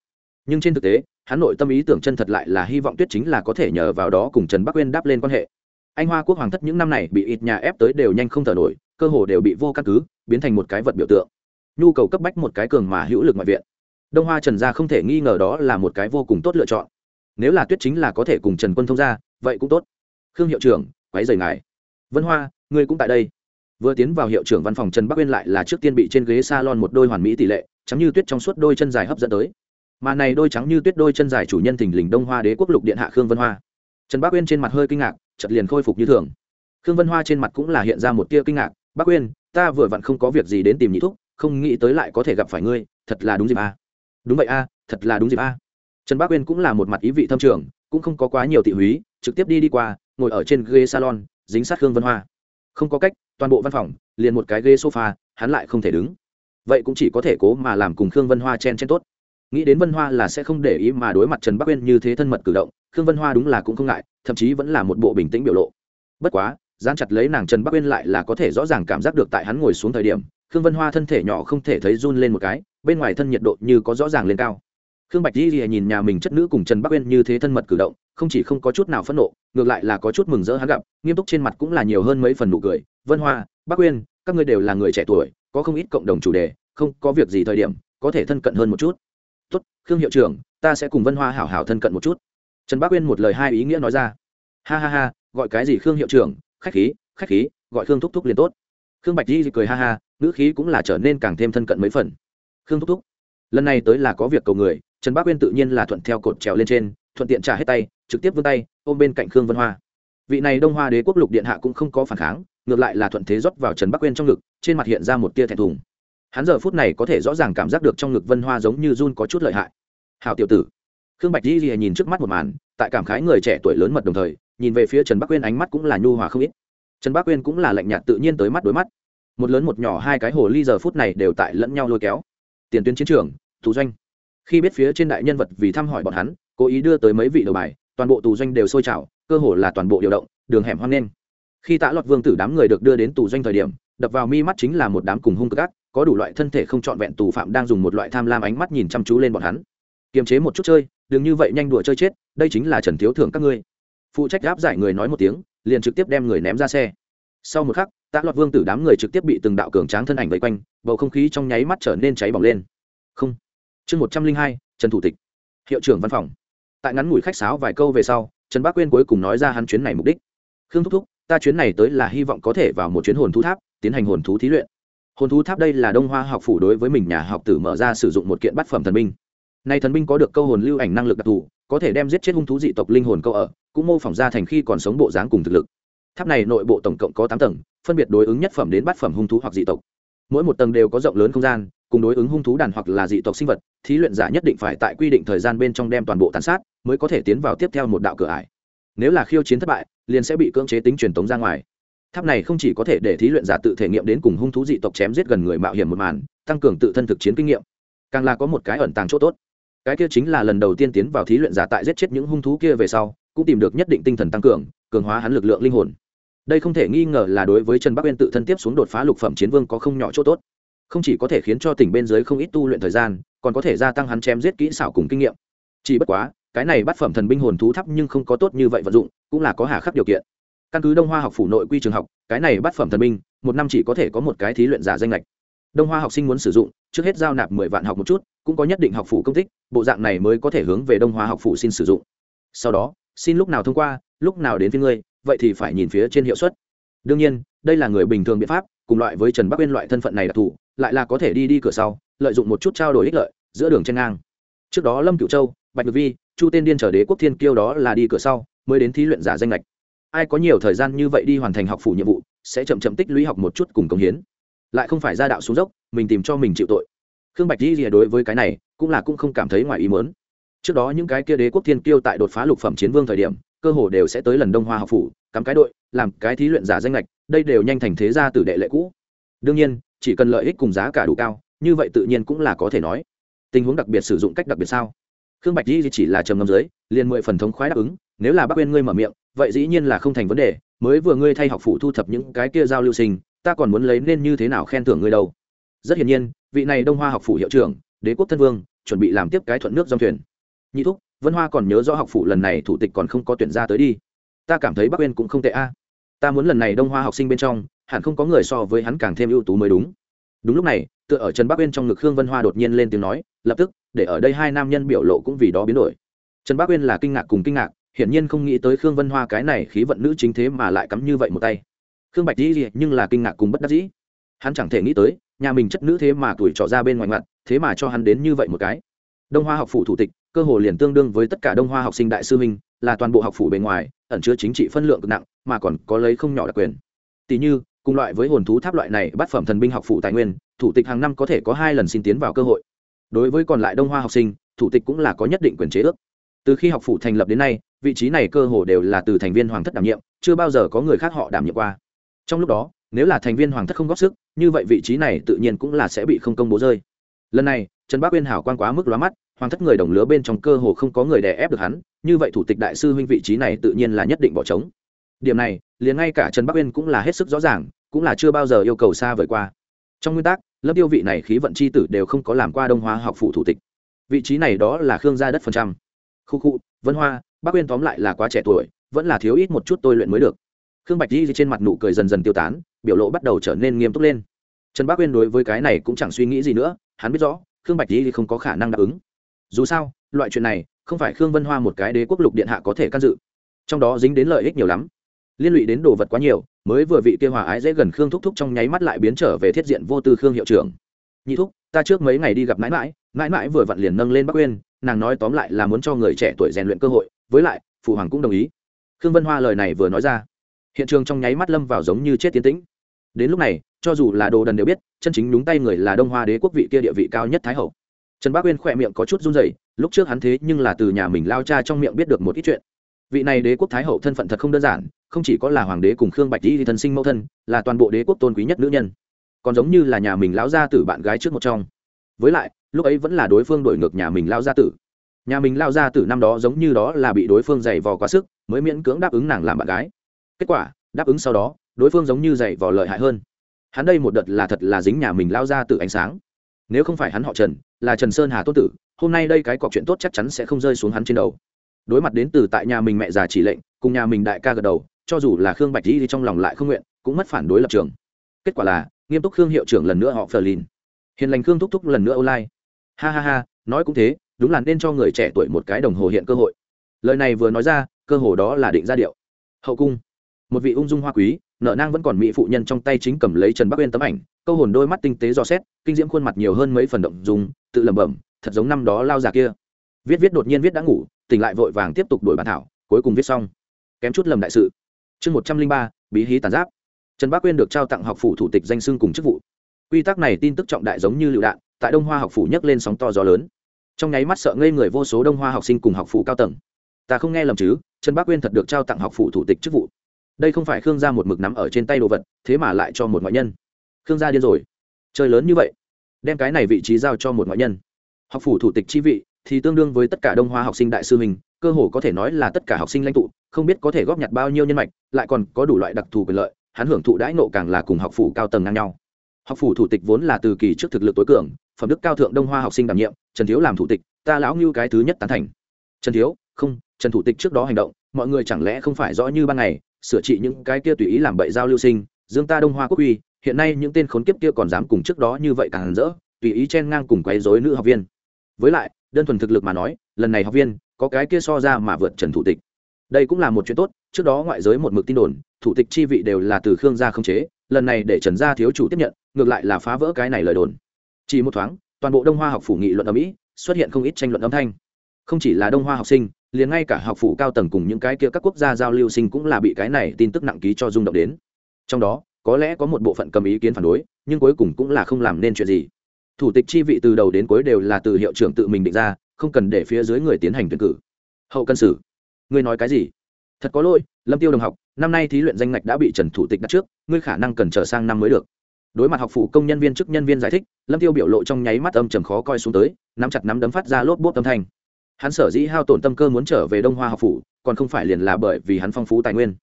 Nhưng trên thực tế, hắn nội tâm ý tưởng chân thật lại là hy vọng tuyết chính là có thể nhờ vào đó cùng trần bắc uyên đáp lên quan hệ. Anh hoa quốc hoàng thất những năm này bị ít nhà ép tới đều nhanh không thở nổi, cơ hồ đều bị vô căn cứ, biến thành một cái vật biểu tượng. Nhu cầu cấp bách một cái cường mà hữu lực ngoại viện đông hoa trần gia không thể nghi ngờ đó là một cái vô cùng tốt lựa chọn. Nếu là tuyết chính là có thể cùng trần quân thông ra vậy cũng tốt. Khương hiệu trưởng quái dày ngài. Vân hoa, ngươi cũng tại đây. Vừa tiến vào hiệu trưởng văn phòng trần bắc uyên lại là trước tiên bị trên ghế s a lon một đôi hoàn mỹ tỷ lệ chắm như tuyết trong suốt đôi chân dài hấp dẫn tới. Mà này đôi trắng như tuyết đôi chân dài chủ nhân thình lình đông hoa đế quốc lục điện hạ khương vân hoa. Trần bắc uyên trên mặt hơi kinh ngạc chật liền khôi phục như thường. Khương vân hoa trên mặt cũng là hiện ra một tia kinh ngạc, bắc uyên, ta vừa vặn không có việc gì đến tìm nhị thúc, không nghĩ tới lại có thể gặp phải ngươi, thật là đúng dịp à? Đúng vậy a, thật là đúng dịp a. Trần bắc uyên cũng là một mặt ý vị thâm trường, cũng không có quá nhiều thị húy, trực tiếp đi đi qua, ngồi ở trên ghế salon, dính sát khương vân hoa. Không có cách, toàn bộ văn phòng, liền một cái ghế sofa, hắn lại không thể đứng. Vậy cũng chỉ có thể cố mà làm cùng khương vân hoa chen chen tốt. Nghĩ đến vân hoa là sẽ không để ý mà đối mặt trần bắc uyên như thế thân mật cử động, khương vân hoa đúng là cũng không ngại, thậm chí vẫn là một bộ bình tĩnh biểu lộ. Bất quá gian chặt lấy nàng trần bắc uyên lại là có thể rõ ràng cảm giác được tại hắn ngồi xuống thời điểm, khương vân hoa thân thể nhỏ không thể thấy run lên một cái bên ngoài thân nhiệt độ như có rõ ràng lên cao. Khương bạch di Di nhìn nhà mình chất nữ cùng trần bắc uyên như thế thân mật cử động, không chỉ không có chút nào phẫn nộ, ngược lại là có chút mừng rỡ hắn gặp, nghiêm túc trên mặt cũng là nhiều hơn mấy phần nụ cười. Vân hoa, bắc uyên, các ngươi đều là người trẻ tuổi, có không ít cộng đồng chủ đề, không có việc gì thời điểm, có thể thân cận hơn một chút. Tốt, khương hiệu trưởng, ta sẽ cùng vân hoa hảo hảo thân cận một chút. Trần bắc uyên một lời hai ý nghĩa nói ra. Ha ha ha, gọi cái gì khương hiệu trưởng, khách khí khách khí, gọi khương thúc thúc liền tốt. Khương bạch di cười ha ha, ngữ khí cũng là trở nên càng thêm thân cận mấy phần khương thúc thúc, lần này tới là có việc cầu người, trần bác uyên tự nhiên là thuận theo cột trèo lên trên, thuận tiện trả hết tay, trực tiếp vươn tay, ôm bên cạnh khương vân hoa. Vị này đông hoa đế quốc lục điện hạ cũng không có phản kháng, ngược lại là thuận thế rót vào trần bắc uyên trong ngực, trên mặt hiện ra một tia thẹn thùng. Hắn giờ phút này có thể rõ ràng cảm giác được trong ngực vân hoa giống như run có chút lợi hại. Hào tiểu tử. Khương bạch di di nhìn trước mắt một màn, tại cảm khái người trẻ tuổi lớn mật đồng thời, nhìn về phía trần bắc uyên ánh mắt cũng là nhu hòa không ít. Trần bắc uyên cũng là lạnh nhạt tự nhiên tới mắt đối mắt. Một lớn một nhỏ hai cái hồ ly giờ phút này đều tại lẫn nhau lôi kéo tiền tuyến chiến trường, tù doanh. Khi biết phía trên đại nhân vật vì thăm hỏi bọn hắn, cố ý đưa tới mấy vị đầu bài, toàn bộ tù doanh đều sôi trào, cơ hồ là toàn bộ điều động, đường hẻm hoang lên khi tạ lọt vương tử đám người được đưa đến tù doanh thời điểm, đập vào mi mắt chính là một đám cùng hung cực ác, có đủ loại thân thể không trọn vẹn tù phạm đang dùng một loại tham lam ánh mắt nhìn chăm chú lên bọn hắn. Kiềm chế một chút chơi, đừng như vậy nhanh đùa chơi chết, đây chính là trần thiếu thưởng các ngươi. Phụ trách giáp giải người nói một tiếng, liền trực tiếp đem người ném ra xe. Sau một khắc tạ lọt vương tử đám người trực tiếp bị từng đạo cường tráng thân ảnh vây quanh, bầu không khí trong nháy mắt trở nên cháy bỏng lên. Không. Chương một trăm linh hai, trần thủ tịch. Hiệu trưởng văn phòng. Tại ngắn ngủi khách sáo vài câu về sau, trần bác quyên cuối cùng nói ra hắn chuyến này mục đích. Khương thúc thúc, ta chuyến này tới là hy vọng có thể vào một chuyến hồn thú tháp, tiến hành hồn thú thí luyện. Hồn thú tháp đây là đông hoa học phủ đối với mình nhà học tử mở ra sử dụng một kiện bát phẩm thần binh. Nay thần binh có được câu hồn lưu ảnh năng lực đặc thù, có thể đem giết chết hung thú dị tộc linh hồn câu ở, cũng mô phỏng ra thành khi còn sống bộ dáng cùng thực lực. Tháp này nội bộ tổng cộng có tám tầng phân biệt đối ứng nhất phẩm đến bát phẩm hung thú hoặc dị tộc. Mỗi một tầng đều có rộng lớn không gian, cùng đối ứng hung thú đàn hoặc là dị tộc sinh vật, thí luyện giả nhất định phải tại quy định thời gian bên trong đem toàn bộ tàn sát, mới có thể tiến vào tiếp theo một đạo cửa ải. Nếu là khiêu chiến thất bại, liền sẽ bị cưỡng chế tính truyền tống ra ngoài. Tháp này không chỉ có thể để thí luyện giả tự thể nghiệm đến cùng hung thú dị tộc chém giết gần người mạo hiểm một màn, tăng cường tự thân thực chiến kinh nghiệm. Càng là có một cái ẩn tàng chỗ tốt. Cái kia chính là lần đầu tiên tiến vào thí luyện giả tại giết chết những hung thú kia về sau, cũng tìm được nhất định tinh thần tăng cường cường hóa hắn lực lượng linh hồn đây không thể nghi ngờ là đối với trần bắc uyên tự thân tiếp xuống đột phá lục phẩm chiến vương có không nhỏ chỗ tốt. Không chỉ có thể khiến cho tỉnh bên dưới không ít tu luyện thời gian, còn có thể gia tăng hắn chém giết kỹ xảo cùng kinh nghiệm. Chỉ bất quá, cái này bắt phẩm thần binh hồn thú thấp nhưng không có tốt như vậy vận dụng, cũng là có hà khắc điều kiện. Căn cứ đông hoa học phủ nội quy trường học, cái này bắt phẩm thần binh, một năm chỉ có thể có một cái thí luyện giả danh lệch đông hoa học sinh muốn sử dụng, trước hết giao nạp mười vạn học một chút, cũng có nhất định học phủ công tích, bộ dạng này mới có thể hướng về đông hoa học phủ xin sử dụng. Sau đó, xin lúc nào thông qua, lúc nào đến với ngươi vậy thì phải nhìn phía trên hiệu suất. Đương nhiên, đây là người bình thường biện pháp, cùng loại với trần bắc uyên loại thân phận này đặc thù lại là có thể đi đi cửa sau, lợi dụng một chút trao đổi ích lợi, giữa đường trên ngang. Trước đó lâm cựu châu, bạch ngự vi, chu tên điên trở đế quốc thiên kiêu đó là đi cửa sau, mới đến thí luyện giả danh lệch ai có nhiều thời gian như vậy đi hoàn thành học phủ nhiệm vụ, sẽ chậm chậm tích lũy học một chút cùng công hiến. Lại không phải ra đạo xuống dốc, mình tìm cho mình chịu tội. Khương bạch di rìa đối với cái này, cũng là cũng không cảm thấy ngoài ý mớn trước đó những cái kia đế quốc thiên kiêu tại đột phá lục phẩm chiến vương thời điểm cơ hồ đều sẽ tới lần đông hoa học phủ, cắm cái đội, làm cái thí luyện giả danh lệch đây đều nhanh thành thế gia tử đệ lệ cũ. Đương nhiên, chỉ cần lợi ích cùng giá cả đủ cao, như vậy tự nhiên cũng là có thể nói. Tình huống đặc biệt sử dụng cách đặc biệt sao? Khương bạch di chỉ là trầm ngâm dưới, liền mười phần thống khoái đáp ứng, nếu là bác quên ngươi mở miệng, vậy dĩ nhiên là không thành vấn đề, mới vừa ngươi thay học phụ thu thập những cái kia giao lưu sinh, ta còn muốn lấy nên như thế nào khen thưởng ngươi đâu? Rất hiển nhiên, vị này đông hoa học phủ hiệu trưởng, đế quốc thân vương, chuẩn bị làm tiếp cái thuận nước dòng thuyền. Nhị thúc vân hoa còn nhớ rõ học phụ lần này thủ tịch còn không có tuyển ra tới đi. Ta cảm thấy bắc uyên cũng không tệ a. Ta muốn lần này đông hoa học sinh bên trong, hẳn không có người so với hắn càng thêm ưu tú mới đúng. Đúng lúc này, tựa ở trần bắc uyên trong ngực khương vân hoa đột nhiên lên tiếng nói, lập tức, để ở đây hai nam nhân biểu lộ cũng vì đó biến đổi. Trần bắc uyên là kinh ngạc cùng kinh ngạc, hiển nhiên không nghĩ tới khương vân hoa cái này khí vận nữ chính thế mà lại cắm như vậy một tay. Khương bạch dĩ nhưng là kinh ngạc cùng bất đắc dĩ. Hắn chẳng thể nghĩ tới, nhà mình chất nữ thế mà tuổi trọ ra bên ngoài mặt, thế mà cho hắn đến như vậy một cái. Đông hoa học phủ thủ tịch cơ hồ liền tương đương với tất cả đông hoa học sinh đại sư minh là toàn bộ học phủ bề ngoài, ẩn chứa chính trị phân lượng cực nặng, mà còn có lấy không nhỏ đặc quyền. Tỷ như, cùng loại với hồn thú tháp loại này bắt phẩm thần binh học phủ tài nguyên, thủ tịch hàng năm có thể có hai lần xin tiến vào cơ hội. Đối với còn lại đông hoa học sinh, thủ tịch cũng là có nhất định quyền chế ước. Từ khi học phủ thành lập đến nay, vị trí này cơ hồ đều là từ thành viên hoàng thất đảm nhiệm, chưa bao giờ có người khác họ đảm nhiệm qua. Trong lúc đó, nếu là thành viên hoàng thất không góp sức, như vậy vị trí này tự nhiên cũng là sẽ bị không công bố rơi. Lần này trần bác uyên hảo quan quá mức lóa mắt, hoàng thất người đồng lứa bên trong cơ hồ không có người đè ép được hắn, như vậy thủ tịch đại sư huynh vị trí này tự nhiên là nhất định bỏ trống. Điểm này, liền ngay cả trần bắc uyên cũng là hết sức rõ ràng, cũng là chưa bao giờ yêu cầu xa vời qua. Trong nguyên tắc lớp tiêu vị này khí vận c h i tử đều không có làm qua đông hoa học phủ thủ tịch. Vị trí này đó là khương gia đất phần trăm. Khu khu, vân hoa, bác uyên tóm lại là quá trẻ tuổi, vẫn là thiếu ít một chút tôi luyện mới được. Khương bạch di trên mặt nụ cười dần dần tiêu tán, biểu lộ bắt đầu trở nên nghiêm túc lên. Trần bác uyên đối với cái này cũng chẳng suy nghĩ gì nữa, hắn biết rõ khương bạch di không có khả năng đáp ứng. Dù sao, loại chuyện này, không phải khương vân hoa một cái đế quốc lục điện hạ có thể can dự. Trong đó dính đến lợi ích nhiều lắm. Liên lụy đến đồ vật quá nhiều, mới vừa vị kia hòa ái dễ gần khương thúc thúc trong nháy mắt lại biến trở về thiết diện vô tư khương hiệu trưởng. Nhị thúc, ta trước mấy ngày đi gặp mãi mãi mãi mãi vừa vặn liền nâng lên bắc uyên, nàng nói tóm lại là muốn cho người trẻ tuổi rèn luyện cơ hội, với lại, phụ hoàng cũng đồng ý. Khương vân hoa lời này vừa nói ra, hiện trường trong nháy mắt lâm vào giống như chết tiến tĩnh. Đến lúc này cho dù là đồ đần đều biết, chân chính nhúng tay người là đông hoa đế quốc vị kia địa vị cao nhất thái hậu. Trần bác uyên khỏe miệng có chút run rẩy, lúc trước hắn thế nhưng là từ nhà mình lao cha trong miệng biết được một ít chuyện. Vị này đế quốc thái hậu thân phận thật không đơn giản, không chỉ có là hoàng đế cùng khương bạch di thân sinh mẫu thân, là toàn bộ đế quốc tôn quý nhất nữ nhân. Còn giống như là nhà mình lão gia tử bạn gái trước một trong. Với lại, lúc ấy vẫn là đối phương đổi ngược nhà mình lao gia tử. Nhà mình lao gia tử năm đó giống như đó là bị đối phương giày vò quá sức, mới miễn cưỡng đáp ứng nàng làm bạn gái. Kết quả, đáp ứng sau đó, đối phương giống như giày vò lợi hại hơn hắn đây một đợt là thật là dính nhà mình lao ra từ ánh sáng. Nếu không phải hắn họ trần, là trần sơn hà tôn tử, hôm nay đây cái cọc chuyện tốt chắc chắn sẽ không rơi xuống hắn trên đầu. Đối mặt đến từ tại nhà mình mẹ già chỉ lệnh, cùng nhà mình đại ca gật đầu, cho dù là khương bạch di thì trong lòng lại không nguyện, cũng mất phản đối lập trường. Kết quả là, nghiêm túc khương hiệu trưởng lần nữa họ phờ lìn. Hiền lành khương thúc thúc lần nữa online. Ha ha ha, nói cũng thế, đúng là nên cho người trẻ tuổi một cái đồng hồ hiện cơ hội. Lời này vừa nói ra, cơ hồ đó là định ra điệu. Hậu cung một vị ung dung hoa quý, nợ nang vẫn còn mỹ phụ nhân trong tay chính cầm lấy trần bắc uyên tấm ảnh, câu hồn đôi mắt tinh tế do xét, kinh diễm khuôn mặt nhiều hơn mấy phần động dùng tự lẩm bẩm, thật giống năm đó lao già kia. Viết viết đột nhiên viết đã ngủ, tỉnh lại vội vàng tiếp tục đổi bản thảo, cuối cùng viết xong. Kém chút lầm đại sự. Chương một trăm linh ba, bí hí tàn giáp. Trần bắc uyên được trao tặng học phủ thủ tịch danh xưng cùng chức vụ. Quy tắc này tin tức trọng đại giống như lựu đạn, tại đông hoa học phủ nhấc lên sóng to gió lớn. Trong nháy mắt sợ ngây người vô số đông hoa học sinh cùng học phủ cao tầng. Ta không nghe lầm chứ, trần bắc uyên thật được trao tặng học phủ thủ tịch chức vụ đây không phải khương gia một mực nắm ở trên tay đồ vật, thế mà lại cho một ngoại nhân. Khương gia điên rồi. Chơi lớn như vậy, đem cái này vị trí giao cho một ngoại nhân. Học phủ thủ tịch chi vị, thì tương đương với tất cả đông hoa học sinh đại sư mình, cơ hồ có thể nói là tất cả học sinh lãnh tụ, không biết có thể góp nhặt bao nhiêu nhân mạch, lại còn có đủ loại đặc thù quyền lợi, hắn hưởng thụ đãi nộ càng là cùng học phủ cao tầng ngang nhau. Học phủ thủ tịch vốn là từ kỳ trước thực lực tối cường, phẩm đức cao thượng đông hoa học sinh đảm nhiệm, trần thiếu làm thủ tịch, ta lão ngưu cái thứ nhất tán thành. Trần thiếu, không, trần thủ tịch trước đó hành động, mọi người chẳng lẽ không phải rõ như ban ngày sửa trị những cái kia tùy ý làm bậy giao lưu sinh, dương ta đông hoa quốc uy hiện nay những tên khốn kiếp kia còn dám cùng trước đó như vậy càng hẳn rỡ, tùy ý chen ngang cùng quấy rối nữ học viên. Với lại, đơn thuần thực lực mà nói, lần này học viên, có cái kia so ra mà vượt trần thủ tịch. Đây cũng là một chuyện tốt, trước đó ngoại giới một mực tin đồn, thủ tịch chi vị đều là từ khương gia không chế, lần này để trần gia thiếu chủ tiếp nhận, ngược lại là phá vỡ cái này lời đồn. Chỉ một thoáng, toàn bộ đông hoa học phủ nghị luận ở mỹ, xuất hiện không ít tranh luận âm thanh. Không chỉ là đông hoa học sinh liền ngay cả học phủ cao tầng cùng những cái kia các quốc gia giao lưu sinh cũng là bị cái này tin tức nặng ký cho rung động đến. Trong đó, có lẽ có một bộ phận cầm ý kiến phản đối, nhưng cuối cùng cũng là không làm nên chuyện gì. Thủ tịch chi vị từ đầu đến cuối đều là từ hiệu trưởng tự mình định ra, không cần để phía dưới người tiến hành tuyển cử. Hậu cân xử ngươi nói cái gì? Thật có lỗi, lâm tiêu đồng học, năm nay thí luyện danh ngạch đã bị trần thủ tịch đặt trước, ngươi khả năng cần chờ sang năm mới được. Đối mặt học phụ công nhân viên chức nhân viên giải thích, lâm tiêu biểu lộ trong nháy mắt âm trầm khó coi xuống tới, nắm chặt nắm đấm phát ra lốp bốp âm thanh hắn sở dĩ hao tổn tâm cơ muốn trở về đông hoa học phủ, còn không phải liền là bởi vì hắn phong phú tài nguyên.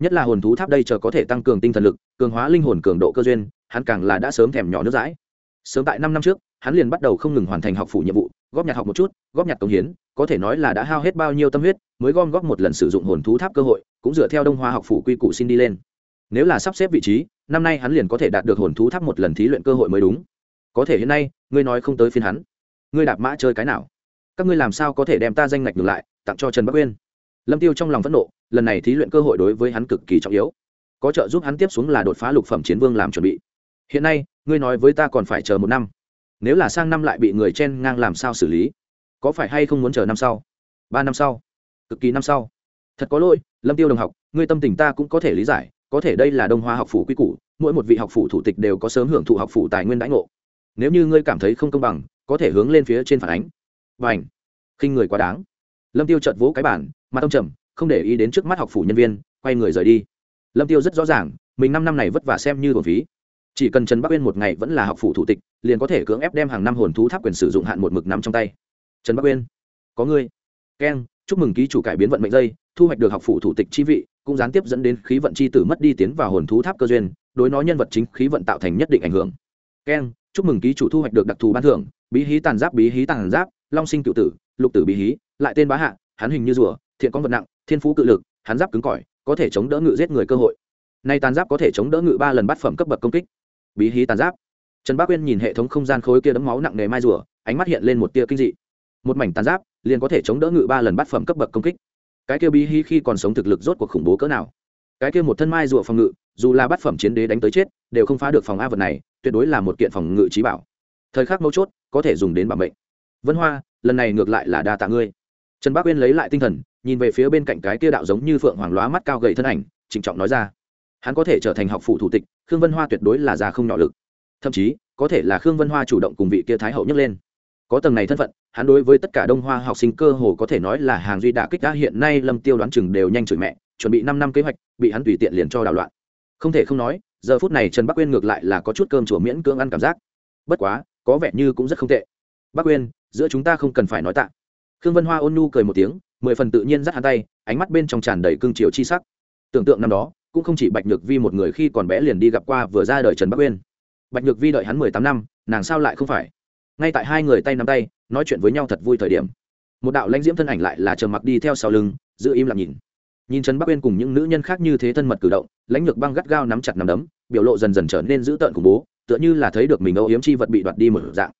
Nhất là hồn thú tháp đây chờ có thể tăng cường tinh thần lực, cường hóa linh hồn cường độ cơ duyên, hắn càng là đã sớm thèm nhỏ nước rãi sớm tại năm năm trước, hắn liền bắt đầu không ngừng hoàn thành học phủ nhiệm vụ, góp nhặt học một chút, góp nhặt công hiến, có thể nói là đã hao hết bao nhiêu tâm huyết, mới gom góp một lần sử dụng hồn thú tháp cơ hội, cũng dựa theo đông hoa học phủ quy củ xin đi lên. Nếu là sắp xếp vị trí, năm nay hắn liền có thể đạt được hồn thú tháp một lần thí luyện cơ hội mới đúng. Có thể hiện nay, ngươi nói không tới phiên hắn. Ngươi đạp mã chơi cái nào? Các ngươi làm sao có thể đem ta danh ngạch ngược lại, tặng cho trần bắc uyên? Lâm tiêu trong lòng phẫn nộ, lần này thí luyện cơ hội đối với hắn cực kỳ trọng yếu. Có trợ giúp hắn tiếp xuống là đột phá lục phẩm chiến vương làm chuẩn bị. Hiện nay, ngươi nói với ta còn phải chờ một năm. Nếu là sang năm lại bị người chen ngang làm sao xử lý? Có phải hay không muốn chờ năm sau? Ba năm sau? Cực kỳ năm sau? Thật có lỗi, lâm tiêu đồng học, ngươi tâm tình ta cũng có thể lý giải, có thể đây là đông hoa học phủ quy củ, mỗi một vị học phủ thủ tịch đều có sớm hưởng thụ học phủ tài nguyên đãi ngộ. Nếu như ngươi cảm thấy không công bằng, có thể hướng lên phía trên phản ánh và ảnh. Khinh người quá đáng. Lâm tiêu chợt vỗ cái bản mà tông trầm, không để ý đến trước mắt học phủ nhân viên, quay người rời đi. Lâm tiêu rất rõ ràng, mình năm năm này vất vả xem như hồn phí. Chỉ cần trần bắc uyên một ngày vẫn là học phủ thủ tịch, liền có thể cưỡng ép đem hàng năm hồn thú tháp quyền sử dụng hạn một mực nắm trong tay. Trần bắc uyên, có ngươi. Keng chúc mừng ký chủ cải biến vận mệnh dây, thu hoạch được học phủ thủ tịch chi vị, cũng gián tiếp dẫn đến khí vận chi tử mất đi tiến vào hồn thú tháp cơ duyên, đối nó nhân vật chính khí vận tạo thành nhất định ảnh hưởng. Keng chúc mừng ký chủ thu hoạch được đặc thù ban thưởng, bí hí tàn giáp, bí hí tàn giáp long sinh cựu tử, lục tử bí hí, lại tên bá hạ, hắn hình như rùa, thiện con vật nặng, thiên phú cự lực, hắn giáp cứng cỏi, có thể chống đỡ ngự giết người cơ hội. Nay tàn giáp có thể chống đỡ ngự ba lần bát phẩm cấp bậc công kích. Bí hí tàn giáp. Trần bác uyên nhìn hệ thống không gian khối kia đấm máu nặng nề mai rùa, ánh mắt hiện lên một tia kinh dị. Một mảnh tàn giáp, liền có thể chống đỡ ngự ba lần bát phẩm cấp bậc công kích. Cái kia bí hí khi còn sống thực lực rốt cuộc khủng bố cỡ nào? Cái kia một thân mai rùa phòng ngự, dù là bát phẩm chiến đế đánh tới chết, đều không phá được phòng a vật này, tuyệt đối là một kiện phòng ngự trí bảo. Thời khắc mấu chốt, có thể dùng đến bảo mệnh vân hoa, lần này ngược lại là đa tạ ngươi. Trần bác uyên lấy lại tinh thần, nhìn về phía bên cạnh cái kia đạo giống như phượng hoàng lóa mắt cao gầy thân ảnh, trịnh trọng nói ra. Hắn có thể trở thành học phụ thủ tịch, khương vân hoa tuyệt đối là già không nhỏ lực. Thậm chí, có thể là khương vân hoa chủ động cùng vị kia thái hậu nhấc lên. Có tầng này thân phận, hắn đối với tất cả đông hoa học sinh cơ hồ có thể nói là hàng duy đả kích đã hiện nay lâm tiêu đoán chừng đều nhanh chửi mẹ, chuẩn bị năm năm kế hoạch, bị hắn tùy tiện liền cho đảo loạn. Không thể không nói, giờ phút này trần bắc uyên ngược lại là có chút cơm chùa miễn cưỡng ăn cảm giác. Bất quá, có vẻ như cũng rất không tệ. Bắc uyên giữa chúng ta không cần phải nói tạ. Khương vân hoa ôn nhu cười một tiếng, mười phần tự nhiên dắt hắn tay, ánh mắt bên trong tràn đầy cương triều chi sắc. Tưởng tượng năm đó, cũng không chỉ bạch nhược vi một người khi còn bé liền đi gặp qua vừa ra đời trần bắc uyên. Bạch nhược vi đợi hắn mười tám năm, nàng sao lại không phải? Ngay tại hai người tay nắm tay, nói chuyện với nhau thật vui thời điểm. Một đạo lãnh diễm thân ảnh lại là trầm mặc đi theo sau lưng, giữ im lặng nhìn. Nhìn trần bắc uyên cùng những nữ nhân khác như thế thân mật cử động, lãnh lược băng gắt gao nắm chặt nắm đấm, biểu lộ dần dần trở nên dữ tợn khủng bố, tựa như là thấy được mình âu yếm chi vật bị đoạt đi một dạng.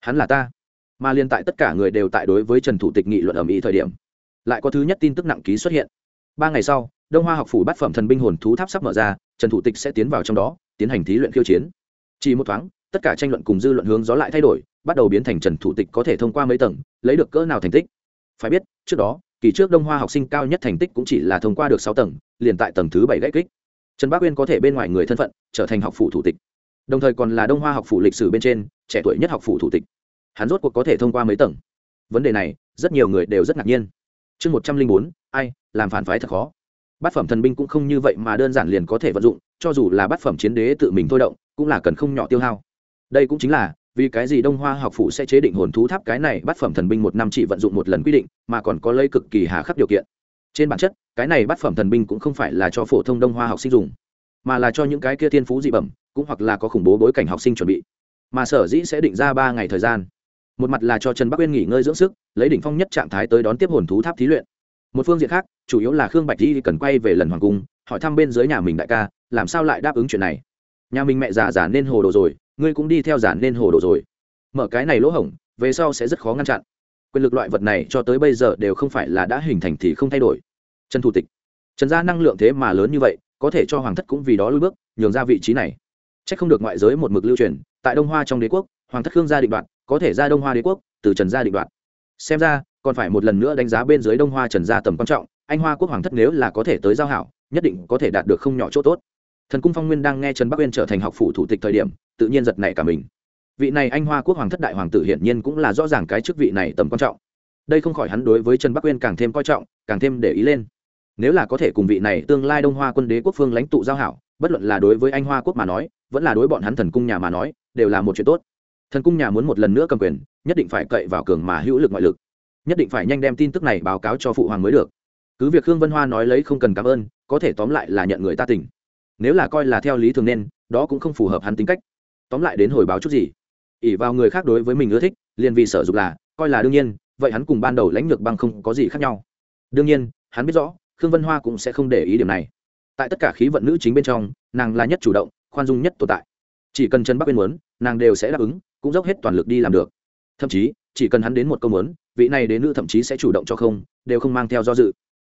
Hắn là ta mà liên tại tất cả người đều tại đối với trần thủ tịch nghị luận ở mỹ thời điểm, lại có thứ nhất tin tức nặng ký xuất hiện. Ba ngày sau, đông hoa học phủ bát phẩm thần binh hồn thú tháp sắp mở ra, trần thủ tịch sẽ tiến vào trong đó, tiến hành thí luyện khiêu chiến. Chỉ một thoáng, tất cả tranh luận cùng dư luận hướng gió lại thay đổi, bắt đầu biến thành trần thủ tịch có thể thông qua mấy tầng, lấy được cỡ nào thành tích. Phải biết, trước đó, kỳ trước đông hoa học sinh cao nhất thành tích cũng chỉ là thông qua được sáu tầng, liền tại tầng thứ bảy gãy kích. Trần bác uyên có thể bên ngoài người thân phận, trở thành học phủ thủ tịch. Đồng thời còn là đông hoa học phủ lịch sử bên trên, trẻ tuổi nhất học phủ thủ tịch hắn rốt cuộc có thể thông qua mấy tầng. Vấn đề này, rất nhiều người đều rất ngạc nhiên. Chương một trăm linh bốn, ai, làm phản phái thật khó. Bát phẩm thần binh cũng không như vậy mà đơn giản liền có thể vận dụng, cho dù là bát phẩm chiến đế tự mình thôi động, cũng là cần không nhỏ tiêu hao. Đây cũng chính là, vì cái gì đông hoa học phụ sẽ chế định hồn thú tháp cái này, bát phẩm thần binh một năm chỉ vận dụng một lần quy định, mà còn có lấy cực kỳ hà khắc điều kiện. Trên bản chất, cái này bát phẩm thần binh cũng không phải là cho phổ thông đông hoa học sinh dùng, mà là cho những cái kia thiên phú dị bẩm, cũng hoặc là có khủng bố bối cảnh học sinh chuẩn bị. Mà sở dĩ sẽ định ra ba ngày thời gian một mặt là cho trần bắc uyên nghỉ ngơi dưỡng sức, lấy đỉnh phong nhất trạng thái tới đón tiếp hồn thú tháp thí luyện. Một phương diện khác, chủ yếu là khương bạch di cần quay về lần hoàng cung, hỏi thăm bên dưới nhà mình đại ca, làm sao lại đáp ứng chuyện này? Nhà mình mẹ già giả nên hồ đồ rồi, ngươi cũng đi theo giả nên hồ đồ rồi. Mở cái này lỗ hổng, về sau sẽ rất khó ngăn chặn. Quyền lực loại vật này cho tới bây giờ đều không phải là đã hình thành thì không thay đổi. Trần thủ tịch. Trần gia năng lượng thế mà lớn như vậy, có thể cho hoàng thất cũng vì đó lui bước, nhường ra vị trí này. C h ắ c không được ngoại giới một mực lưu truyền, tại đông hoa trong đế quốc, hoàng thất khương gia định đoạt có thể ra đông hoa đế quốc, từ trần gia định đoạt. Xem ra, còn phải một lần nữa đánh giá bên dưới đông hoa trần gia tầm quan trọng, anh hoa quốc hoàng thất nếu là có thể tới giao hảo, nhất định có thể đạt được không nhỏ chỗ tốt. Thần cung phong nguyên đang nghe trần bắc uyên trở thành học phủ thủ tịch thời điểm, tự nhiên giật nảy cả mình. Vị này anh hoa quốc hoàng thất đại hoàng tử hiển nhiên cũng là rõ ràng cái chức vị này tầm quan trọng. Đây không khỏi hắn đối với trần bắc uyên càng thêm coi trọng, càng thêm để ý lên. Nếu là có thể cùng vị này tương lai đông hoa quân đế quốc phương lãnh tụ giao hảo, bất luận là đối với anh hoa quốc mà nói, vẫn là đối bọn hắn thần cung nhà mà nói, đều là một chuyện tốt thần cung nhà muốn một lần nữa cầm quyền, nhất định phải cậy vào cường mà hữu lực ngoại lực. Nhất định phải nhanh đem tin tức này báo cáo cho phụ hoàng mới được. Cứ việc khương vân hoa nói lấy không cần cảm ơn, có thể tóm lại là nhận người ta tỉnh nếu là coi là theo lý thường nên, đó cũng không phù hợp hắn tính cách. Tóm lại đến hồi báo chút gì? Ỉ vào người khác đối với mình ưa thích, liền vì sở dục là, coi là đương nhiên, vậy hắn cùng ban đầu lãnh lược băng không có gì khác nhau. Đương nhiên, hắn biết rõ, khương vân hoa cũng sẽ không để ý điểm này. Tại tất cả khí vận nữ chính bên trong, nàng là nhất chủ động, khoan dung nhất tồn tại. Chỉ cần trần bắc bên muốn, nàng đều sẽ đáp ứng cũng dốc hết toàn lực đi làm được. Thậm chí, chỉ cần hắn đến một câu muốn, vị này đến nữ thậm chí sẽ chủ động cho không, đều không mang theo do dự.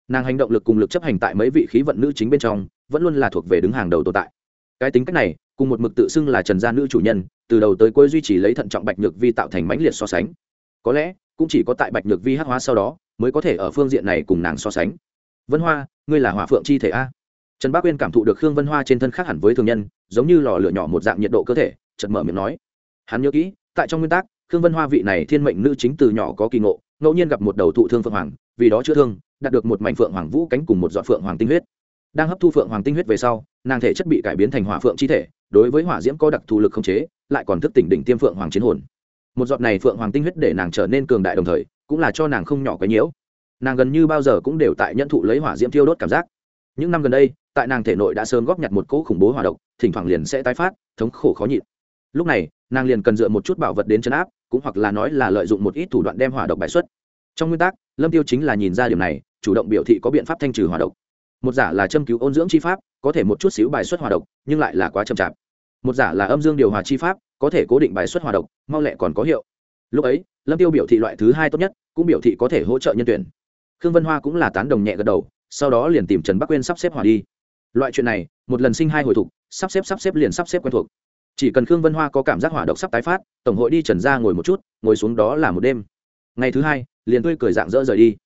Nàng hành động lực cùng lực chấp hành tại mấy vị khí vận nữ chính bên trong, vẫn luôn là thuộc về đứng hàng đầu tồn tại. Cái tính cách này, cùng một mực tự xưng là trần gia nữ chủ nhân, từ đầu tới cuối duy trì lấy thận trọng bạch nhược vi tạo thành mãnh liệt so sánh. Có lẽ, cũng chỉ có tại bạch nhược vi hắc hóa sau đó, mới có thể ở phương diện này cùng nàng so sánh. Vân hoa, ngươi là hỏa phượng chi thể a? Trần bác uyên cảm thụ được khương vân hoa trên thân khác hẳn với thường nhân, giống như lò lửa nhỏ một dạng nhiệt độ cơ thể chật mở miệng nói hắn nhớ kỹ, tại trong nguyên tắc, khương vân hoa vị này thiên mệnh nữ chính từ nhỏ có kỳ ngộ, ngẫu nhiên gặp một đầu thụ thương phượng hoàng, vì đó chữa thương, đạt được một mảnh phượng hoàng vũ cánh cùng một dọn phượng hoàng tinh huyết. Đang hấp thu phượng hoàng tinh huyết về sau, nàng thể chất bị cải biến thành hỏa phượng chi thể, đối với hỏa diễm có đặc thù lực không chế, lại còn thức tỉnh đỉnh tiêm phượng hoàng chiến hồn. Một giọt này phượng hoàng tinh huyết để nàng trở nên cường đại đồng thời, cũng là cho nàng không nhỏ cái nhiễu. Nàng gần như bao giờ cũng đều tại nhận thụ lấy hỏa diễm thiêu đốt cảm giác. Những năm gần đây, tại nàng thể nội đã sớm góp nhặt một cỗ khủng bố hỏa độc, thỉnh thoảng liền sẽ tái phát, thống khổ khó nhịn. Lúc này nàng liền cần dựa một chút bảo vật đến chấn áp, cũng hoặc là nói là lợi dụng một ít thủ đoạn đem hỏa độc bài xuất. Trong nguyên tắc, lâm tiêu chính là nhìn ra điểm này, chủ động biểu thị có biện pháp thanh trừ hỏa độc. Một giả là châm cứu ôn dưỡng chi pháp, có thể một chút xíu bài xuất hỏa độc, nhưng lại là quá chậm chạp. Một giả là âm dương điều hòa chi pháp, có thể cố định bài xuất hỏa độc, mau lẹ còn có hiệu. Lúc ấy, lâm tiêu biểu thị loại thứ hai tốt nhất, cũng biểu thị có thể hỗ trợ nhân tuyển. Khương vân hoa cũng là tán đồng nhẹ gật đầu, sau đó liền tìm trần bắc quên sắp xếp hỏa đi. Loại chuyện này, một lần sinh hai hồi thục, sắp xếp sắp xếp liền sắp xếp quen thuộc chỉ cần khương vân hoa có cảm giác hỏa độc sắp tái phát, tổng hội đi trần ra ngồi một chút, ngồi xuống đó là một đêm. Ngày thứ hai, liền tươi cười dạng dỡ rời đi.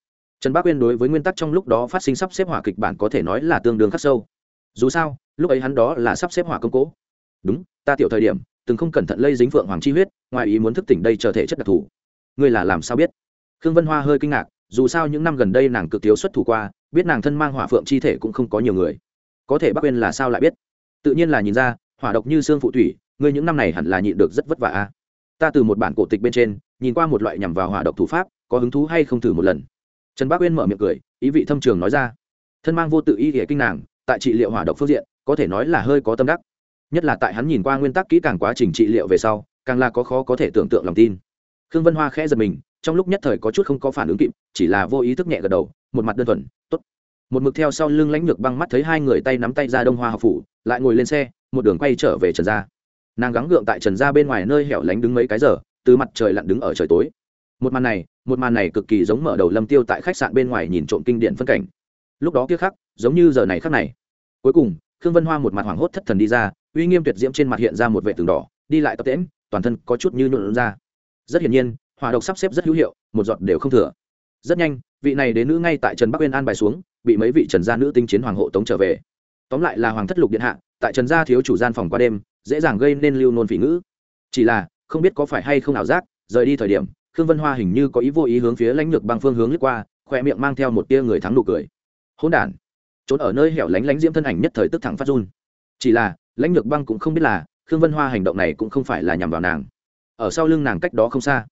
Trần bác uyên đối với nguyên tắc trong lúc đó phát sinh sắp xếp hỏa kịch bản có thể nói là tương đương khắc sâu. Dù sao, lúc ấy hắn đó là sắp xếp hỏa công cố. Đúng, ta tiểu thời điểm, từng không cẩn thận lây dính phượng hoàng chi huyết, ngoài ý muốn thức tỉnh đây trở thể chất đặc thù. Ngươi là làm sao biết? Khương vân hoa hơi kinh ngạc, dù sao những năm gần đây nàng cực thiếu xuất thủ qua, biết nàng thân mang hỏa phượng chi thể cũng không có nhiều người. Có thể bác uyên là sao lại biết? Tự nhiên là nhìn ra hỏa độc như xương phụ thủy, ngươi những năm này hẳn là nhịn được rất vất vả a. Ta từ một bản cổ tịch bên trên, nhìn qua một loại nhằm vào hỏa độc thủ pháp, có hứng thú hay không thử một lần? Trần bác uyên mở miệng cười, ý vị thâm trường nói ra. Thân mang vô tự ý nghĩa kinh nàng, tại trị liệu hỏa độc phương diện, có thể nói là hơi có tâm đắc. Nhất là tại hắn nhìn qua nguyên tắc kỹ càng quá trình trị liệu về sau, càng là có khó có thể tưởng tượng lòng tin. Khương vân hoa khẽ giật mình, trong lúc nhất thời có chút không có phản ứng kịp, chỉ là vô ý thức nhẹ gật đầu, một mặt đơn thuần t ố t một mực theo sau lưng lãnh lược băng mắt thấy hai người tay nắm tay ra đông hoa học phủ, lại ngồi lên xe một đường quay trở về trần gia. Nàng gắng gượng tại trần gia bên ngoài nơi hẻo lánh đứng mấy cái giờ, từ mặt trời lặn đứng ở trời tối. Một màn này, một màn này cực kỳ giống mở đầu lâm tiêu tại khách sạn bên ngoài nhìn trộm kinh điển phân cảnh. Lúc đó kia khắc, giống như giờ này khắc này. Cuối cùng, khương vân hoa một mặt hoảng hốt thất thần đi ra, uy nghiêm tuyệt diễm trên mặt hiện ra một vệ tường đỏ, đi lại tập tễm toàn thân có chút như nhuộn ra. Rất hiển nhiên hỏa độc sắp xếp rất hữu hiệu, một giọt đều không thừa. Rất nhanh, vị này đến nữ ngay tại trần bắc uyên an bài xuống, bị mấy vị trần gia nữ tinh chiến hoàng hộ tống trở về. Tóm lại là hoàng thất lục điện hạ tại trần gia thiếu chủ gian phòng qua đêm, dễ dàng gây nên lưu nôn phỉ ngữ. Chỉ là, không biết có phải hay không ảo giác, rời đi thời điểm, khương vân hoa hình như có ý vô ý hướng phía lãnh lược băng phương hướng lướt qua, khoe miệng mang theo một tia người thắng nụ cười. Hỗn đản. Trốn ở nơi hẻo lánh lánh diễm thân ảnh nhất thời tức thẳng phát run. Chỉ là, lãnh lược băng cũng không biết là, khương vân hoa hành động này cũng không phải là nhằm vào nàng. Ở sau lưng nàng cách đó không xa,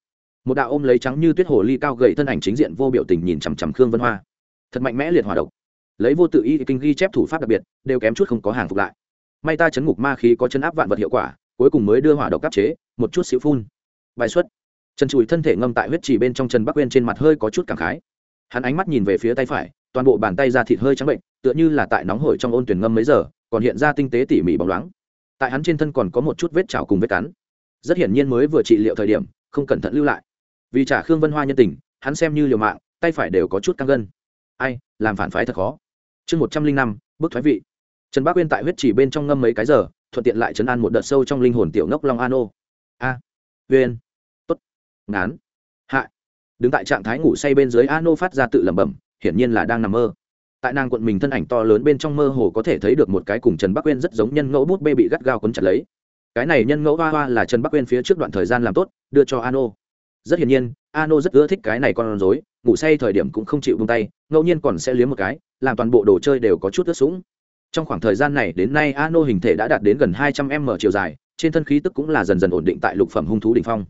một đạo ôm lấy trắng như tuyết hồ ly cao gậy thân ảnh chính diện vô biểu tình nhìn chằm chằm khương vân hoa. Thật mạnh mẽ liệt hòa độc. Lấy vô tự y kinh ghi chép thủ pháp đặc biệt, đều kém chút không có hàng phục lại may ta chấn ngục ma khí có chấn áp vạn vật hiệu quả, cuối cùng mới đưa hỏa độc áp chế, một chút xíu phun. Bài xuất. Trần trụi thân thể ngâm tại huyết trì bên trong trần bắc quên trên mặt hơi có chút cảm khái. Hắn ánh mắt nhìn về phía tay phải, toàn bộ bàn tay ra thịt hơi trắng bệnh, tựa như là tại nóng hổi trong ôn tuyển ngâm mấy giờ, còn hiện ra tinh tế tỉ mỉ bóng loáng. Tại hắn trên thân còn có một chút vết chảo cùng vết cắn. Rất hiển nhiên mới vừa trị liệu thời điểm, không cẩn thận lưu lại. Vì trả khương vân hoa nhân tình, hắn xem như liều mạng, tay phải đều có chút căng gân. Ai, làm phản phái thật khó. Chương một trăm linh năm bước thoái vị trần bác uyên tại huyết chỉ bên trong ngâm mấy cái giờ, thuận tiện lại chấn an một đợt sâu trong linh hồn tiểu ngốc long an ô. A, uyên. Tốt. Ngán. Hạ. Đứng tại trạng thái ngủ say bên dưới an ô phát ra tự lẩm bẩm, hiển nhiên là đang nằm mơ. Tại nàng quận mình thân ảnh to lớn bên trong mơ hồ có thể thấy được một cái cùng trần bắc uyên rất giống nhân ngẫu bút bê bị gắt gao quấn chặt lấy. Cái này nhân ngẫu hoa hoa là trần bắc uyên phía trước đoạn thời gian làm tốt, đưa cho an ô. Rất hiển nhiên ano rất ưa thích cái này con rối, ngủ say thời điểm cũng không chịu bông tay, ngẫu nhiên còn sẽ liếm một cái, làm toàn bộ đồ chơi đều có chút ướt sũng trong khoảng thời gian này đến nay ano hình thể đã đạt đến gần hai trăm m chiều dài, trên thân khí tức cũng là dần dần ổn định tại lục phẩm hung thú đ ỉ n h phong.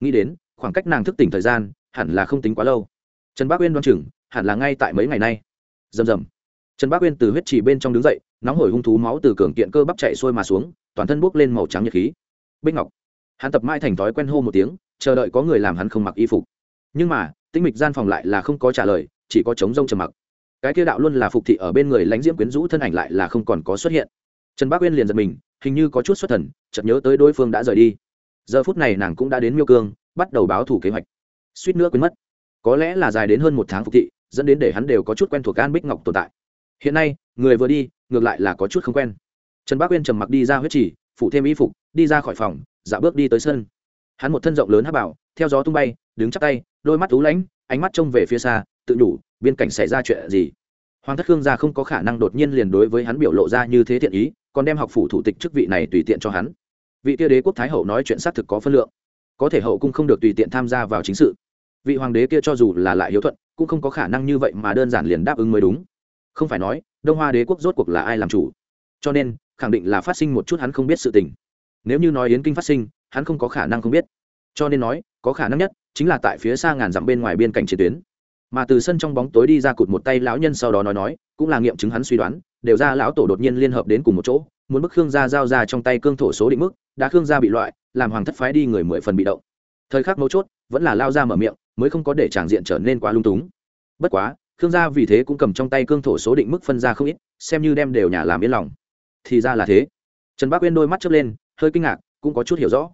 Nghĩ đến, khoảng cách nàng thức tỉnh thời gian hẳn là không tính quá lâu. Trần bác uyên đoan chừng, hẳn là ngay tại mấy ngày nay. Rầm rầm. Trần bác uyên từ huyết trì bên trong đứng dậy, nóng hổi hung thú máu từ cường kiện cơ bắp chạy sôi mà xuống, toàn thân bốc lên màu trắng nhiệt khí. Bích ngọc. Hắn tập mai thành thói quen hô một tiếng, chờ đợi có người làm hắn không mặc y phục. Nhưng mà, tĩnh mịch gian phòng lại là không có trả lời, chỉ có chống rông trầm mặc cái kia đạo luôn là phục thị ở bên người lãnh diễm quyến rũ thân ảnh lại là không còn có xuất hiện. Trần bác uyên liền giật mình, hình như có chút xuất thần, chợt nhớ tới đối phương đã rời đi. Giờ phút này nàng cũng đã đến miêu cương, bắt đầu báo thủ kế hoạch. Suýt nữa quên mất. Có lẽ là dài đến hơn một tháng phục thị, dẫn đến để hắn đều có chút quen thuộc an bích ngọc tồn tại. Hiện nay, người vừa đi, ngược lại là có chút không quen. Trần bác uyên trầm mặc đi ra huyết chỉ phụ thêm y phục, đi ra khỏi phòng dạ bước đi tới sân. Hắn một thân rộng lớn hát bảo, theo gió tung bay, đứng chắc tay, đôi mắt tú lãnh, ánh mắt trông về phía xa, tự nhủ biên cảnh xảy ra chuyện gì? Hoàng thất khương gia không có khả năng đột nhiên liền đối với hắn biểu lộ ra như thế thiện ý, còn đem học phủ thủ tịch chức vị này tùy tiện cho hắn. Vị kia đế quốc thái hậu nói chuyện xác thực có phân lượng. Có thể hậu cung không được tùy tiện tham gia vào chính sự. Vị hoàng đế kia cho dù là lại hiếu thuận, cũng không có khả năng như vậy mà đơn giản liền đáp ứng mới đúng. Không phải nói, đông hoa đế quốc rốt cuộc là ai làm chủ? Cho nên, khẳng định là phát sinh một chút hắn không biết sự tình. Nếu như nói yến kinh phát sinh, hắn không có khả năng không biết. Cho nên nói, có khả năng nhất chính là tại phía xa ngàn dặm bên ngoài biên cảnh chiến tuyến mà từ sân trong bóng tối đi ra cụt một tay lão nhân sau đó nói nói, cũng là nghiệm chứng hắn suy đoán, đều ra lão tổ đột nhiên liên hợp đến cùng một chỗ, muốn bức khương gia giao ra trong tay cương thổ số định mức, đã khương gia bị loại, làm hoàng thất phái đi người mười phần bị động. Thời khắc mấu chốt, vẫn là lao ra mở miệng, mới không có để tràng diện trở nên quá lung túng. Bất quá, khương gia vì thế cũng cầm trong tay cương thổ số định mức phân ra không ít, xem như đem đều nhà làm yên lòng. Thì ra là thế. Trần bác uyên đôi mắt chớp lên, hơi kinh ngạc, cũng có chút hiểu rõ.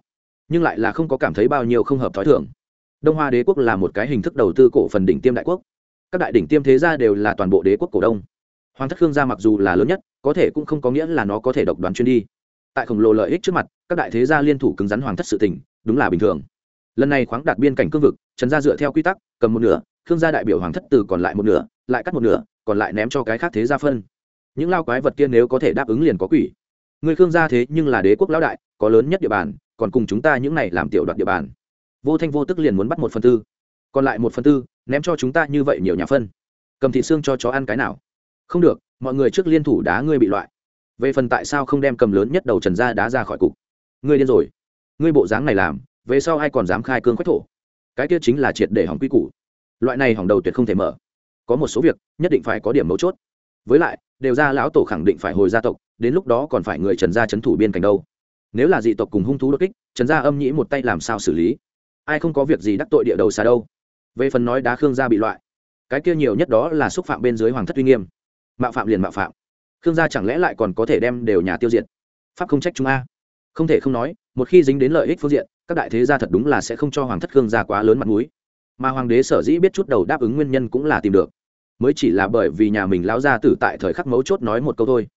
Nhưng lại là không có cảm thấy bao nhiêu không hợp t h ó i thưởng đông hoa đế quốc là một cái hình thức đầu tư cổ phần đỉnh tiêm đại quốc. Các đại đỉnh tiêm thế gia đều là toàn bộ đế quốc cổ đông. Hoàng thất khương gia mặc dù là lớn nhất, có thể cũng không có nghĩa là nó có thể độc đoán chuyên đi. Tại khổng lồ lợi ích trước mặt, các đại thế gia liên thủ cứng rắn hoàng thất sự tỉnh đúng là bình thường. Lần này khoáng đạt biên cảnh cương vực, trần gia dựa theo quy tắc, cầm một nửa, khương gia đại biểu hoàng thất từ còn lại một nửa, lại cắt một nửa, còn lại ném cho cái khác thế gia phân. Những lao quái vật kia nếu có thể đáp ứng liền có quỷ. Người khương gia thế nhưng là đế quốc lão đại, có lớn nhất địa bàn, còn cùng chúng ta những này làm tiểu đoạt địa bàn vô thanh vô tức liền muốn bắt một phần tư. Còn lại một phần tư, ném cho chúng ta như vậy nhiều nhà phân. Cầm thịt xương cho chó ăn cái nào? Không được, mọi người trước liên thủ đá ngươi bị loại. Về phần tại sao không đem cầm lớn nhất đầu trần ra đá ra khỏi cục? Ngươi điên rồi. Ngươi bộ dáng này làm, về sau ai còn dám khai cương quách thổ? Cái kia chính là triệt để hỏng quy củ. Loại này hỏng đầu tuyệt không thể mở. Có một số việc, nhất định phải có điểm mấu chốt. Với lại, đều ra lão tổ khẳng định phải hồi gia tộc, đến lúc đó còn phải người trần gia c thủ biên cảnh đâu. Nếu là dị tộc cùng hung thú đột kích, trần gia âm nhĩ một tay làm sao xử lý? Ai không có việc gì đắc tội địa đầu xa đâu. Về phần nói đá khương gia bị loại, cái kia nhiều nhất đó là xúc phạm bên dưới hoàng thất uy nghiêm. Mạo phạm liền mạo phạm. Khương gia chẳng lẽ lại còn có thể đem đều nhà tiêu diệt? Pháp không trách chúng a. Không thể không nói, một khi dính đến lợi ích phương diện, các đại thế gia thật đúng là sẽ không cho hoàng thất khương gia quá lớn mặt mũi. Mà hoàng đế sở dĩ biết chút đầu đáp ứng nguyên nhân cũng là tìm được. Mới chỉ là bởi vì nhà mình lão gia tử tại thời khắc mấu chốt nói một câu thôi.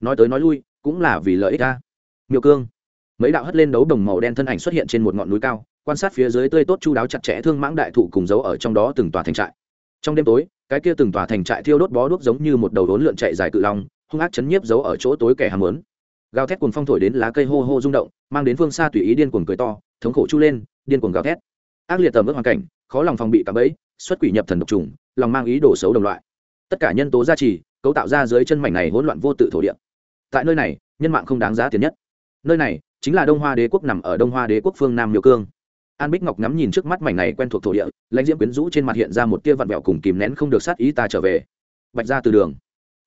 Nói tới nói lui, cũng là vì lợi ích a. miêu cương. Mấy đạo hất lên đấu đồng màu đen thân ảnh xuất hiện trên một ngọn núi cao quan sát phía dưới tươi tốt chu đáo chặt chẽ thương mãng đại thụ cùng dấu ở trong đó từng tòa thành trại. Trong đêm tối, cái kia từng tòa thành trại thiêu đốt bó đuốc giống như một đầu đốn lượn chạy dài cự long, hung ác chấn nhiếp giấu ở chỗ tối kẻ ham muốn. Gào thét cuồng phong thổi đến lá cây hô hô rung động, mang đến phương xa tùy ý điên cuồng cười to, thống khổ chu lên, điên cuồng gào thét. Ác liệt tầm ước hoàn cảnh, khó lòng phòng bị cả bẫy, xuất quỷ nhập thần độc trùng, lòng mang ý đồ xấu đồng loại. Tất cả nhân tố gia trì, cấu tạo ra dưới chân mảnh này hỗn loạn vô tự thổ địa. Tại nơi này, nhân mạng không đáng giá tiền nhất. Nơi này chính là đông hoa đế quốc nằm ở đông hoa đế quốc phương nam miêu cương an bích ngọc ngắm nhìn trước mắt mảnh này quen thuộc thổ địa, lãnh diễm quyến rũ trên mặt hiện ra một tia vặn vẹo cùng kìm nén không được sát ý ta trở về. Bạch ra từ đường.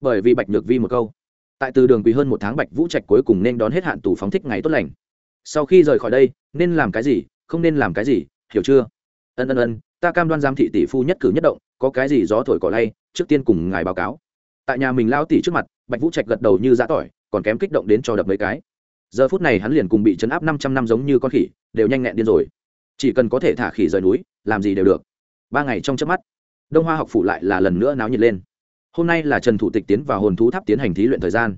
Bởi vì bạch nhược vi một câu. Tại từ đường quỳ hơn một tháng bạch vũ trạch cuối cùng nên đón hết hạn tù phóng thích ngày tốt lành. Sau khi rời khỏi đây, nên làm cái gì, không nên làm cái gì, hiểu chưa? Ân ân ân, ta cam đoan giám thị tỷ phu nhất cử nhất động, có cái gì gió thổi cỏ lay, trước tiên cùng ngài báo cáo. Tại nhà mình lao tỷ trước mặt, bạch vũ trạch gật đầu như giã tỏi, còn kém kích động đến cho đập mấy cái. Giờ phút này hắn liền cùng bị chấn áp năm trăm năm giống như con khỉ, đều nhanh nhẹn điên rồi chỉ cần có thể thả khỉ rời núi, làm gì đều được. Ba ngày trong chớp mắt, đông hoa học phủ lại là lần nữa náo nhiệt lên. Hôm nay là trần thủ tịch tiến vào hồn thú tháp tiến hành thí luyện thời gian.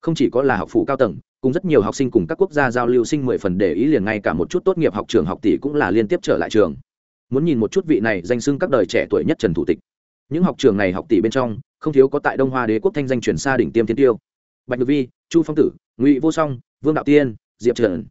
Không chỉ có là học phủ cao tầng, cùng rất nhiều học sinh cùng các quốc gia giao lưu sinh mười phần để ý liền ngay cả một chút tốt nghiệp học trường học tỷ cũng là liên tiếp trở lại trường. Muốn nhìn một chút vị này danh xưng các đời trẻ tuổi nhất trần thủ tịch. Những học trường này học tỷ bên trong, không thiếu có tại đông hoa đế quốc thanh danh chuyển xa đỉnh tiêm thiên tiêu. Bạch ngự vi, chu phong tử, ngụy vô song, vương đạo tiên, diệp trần.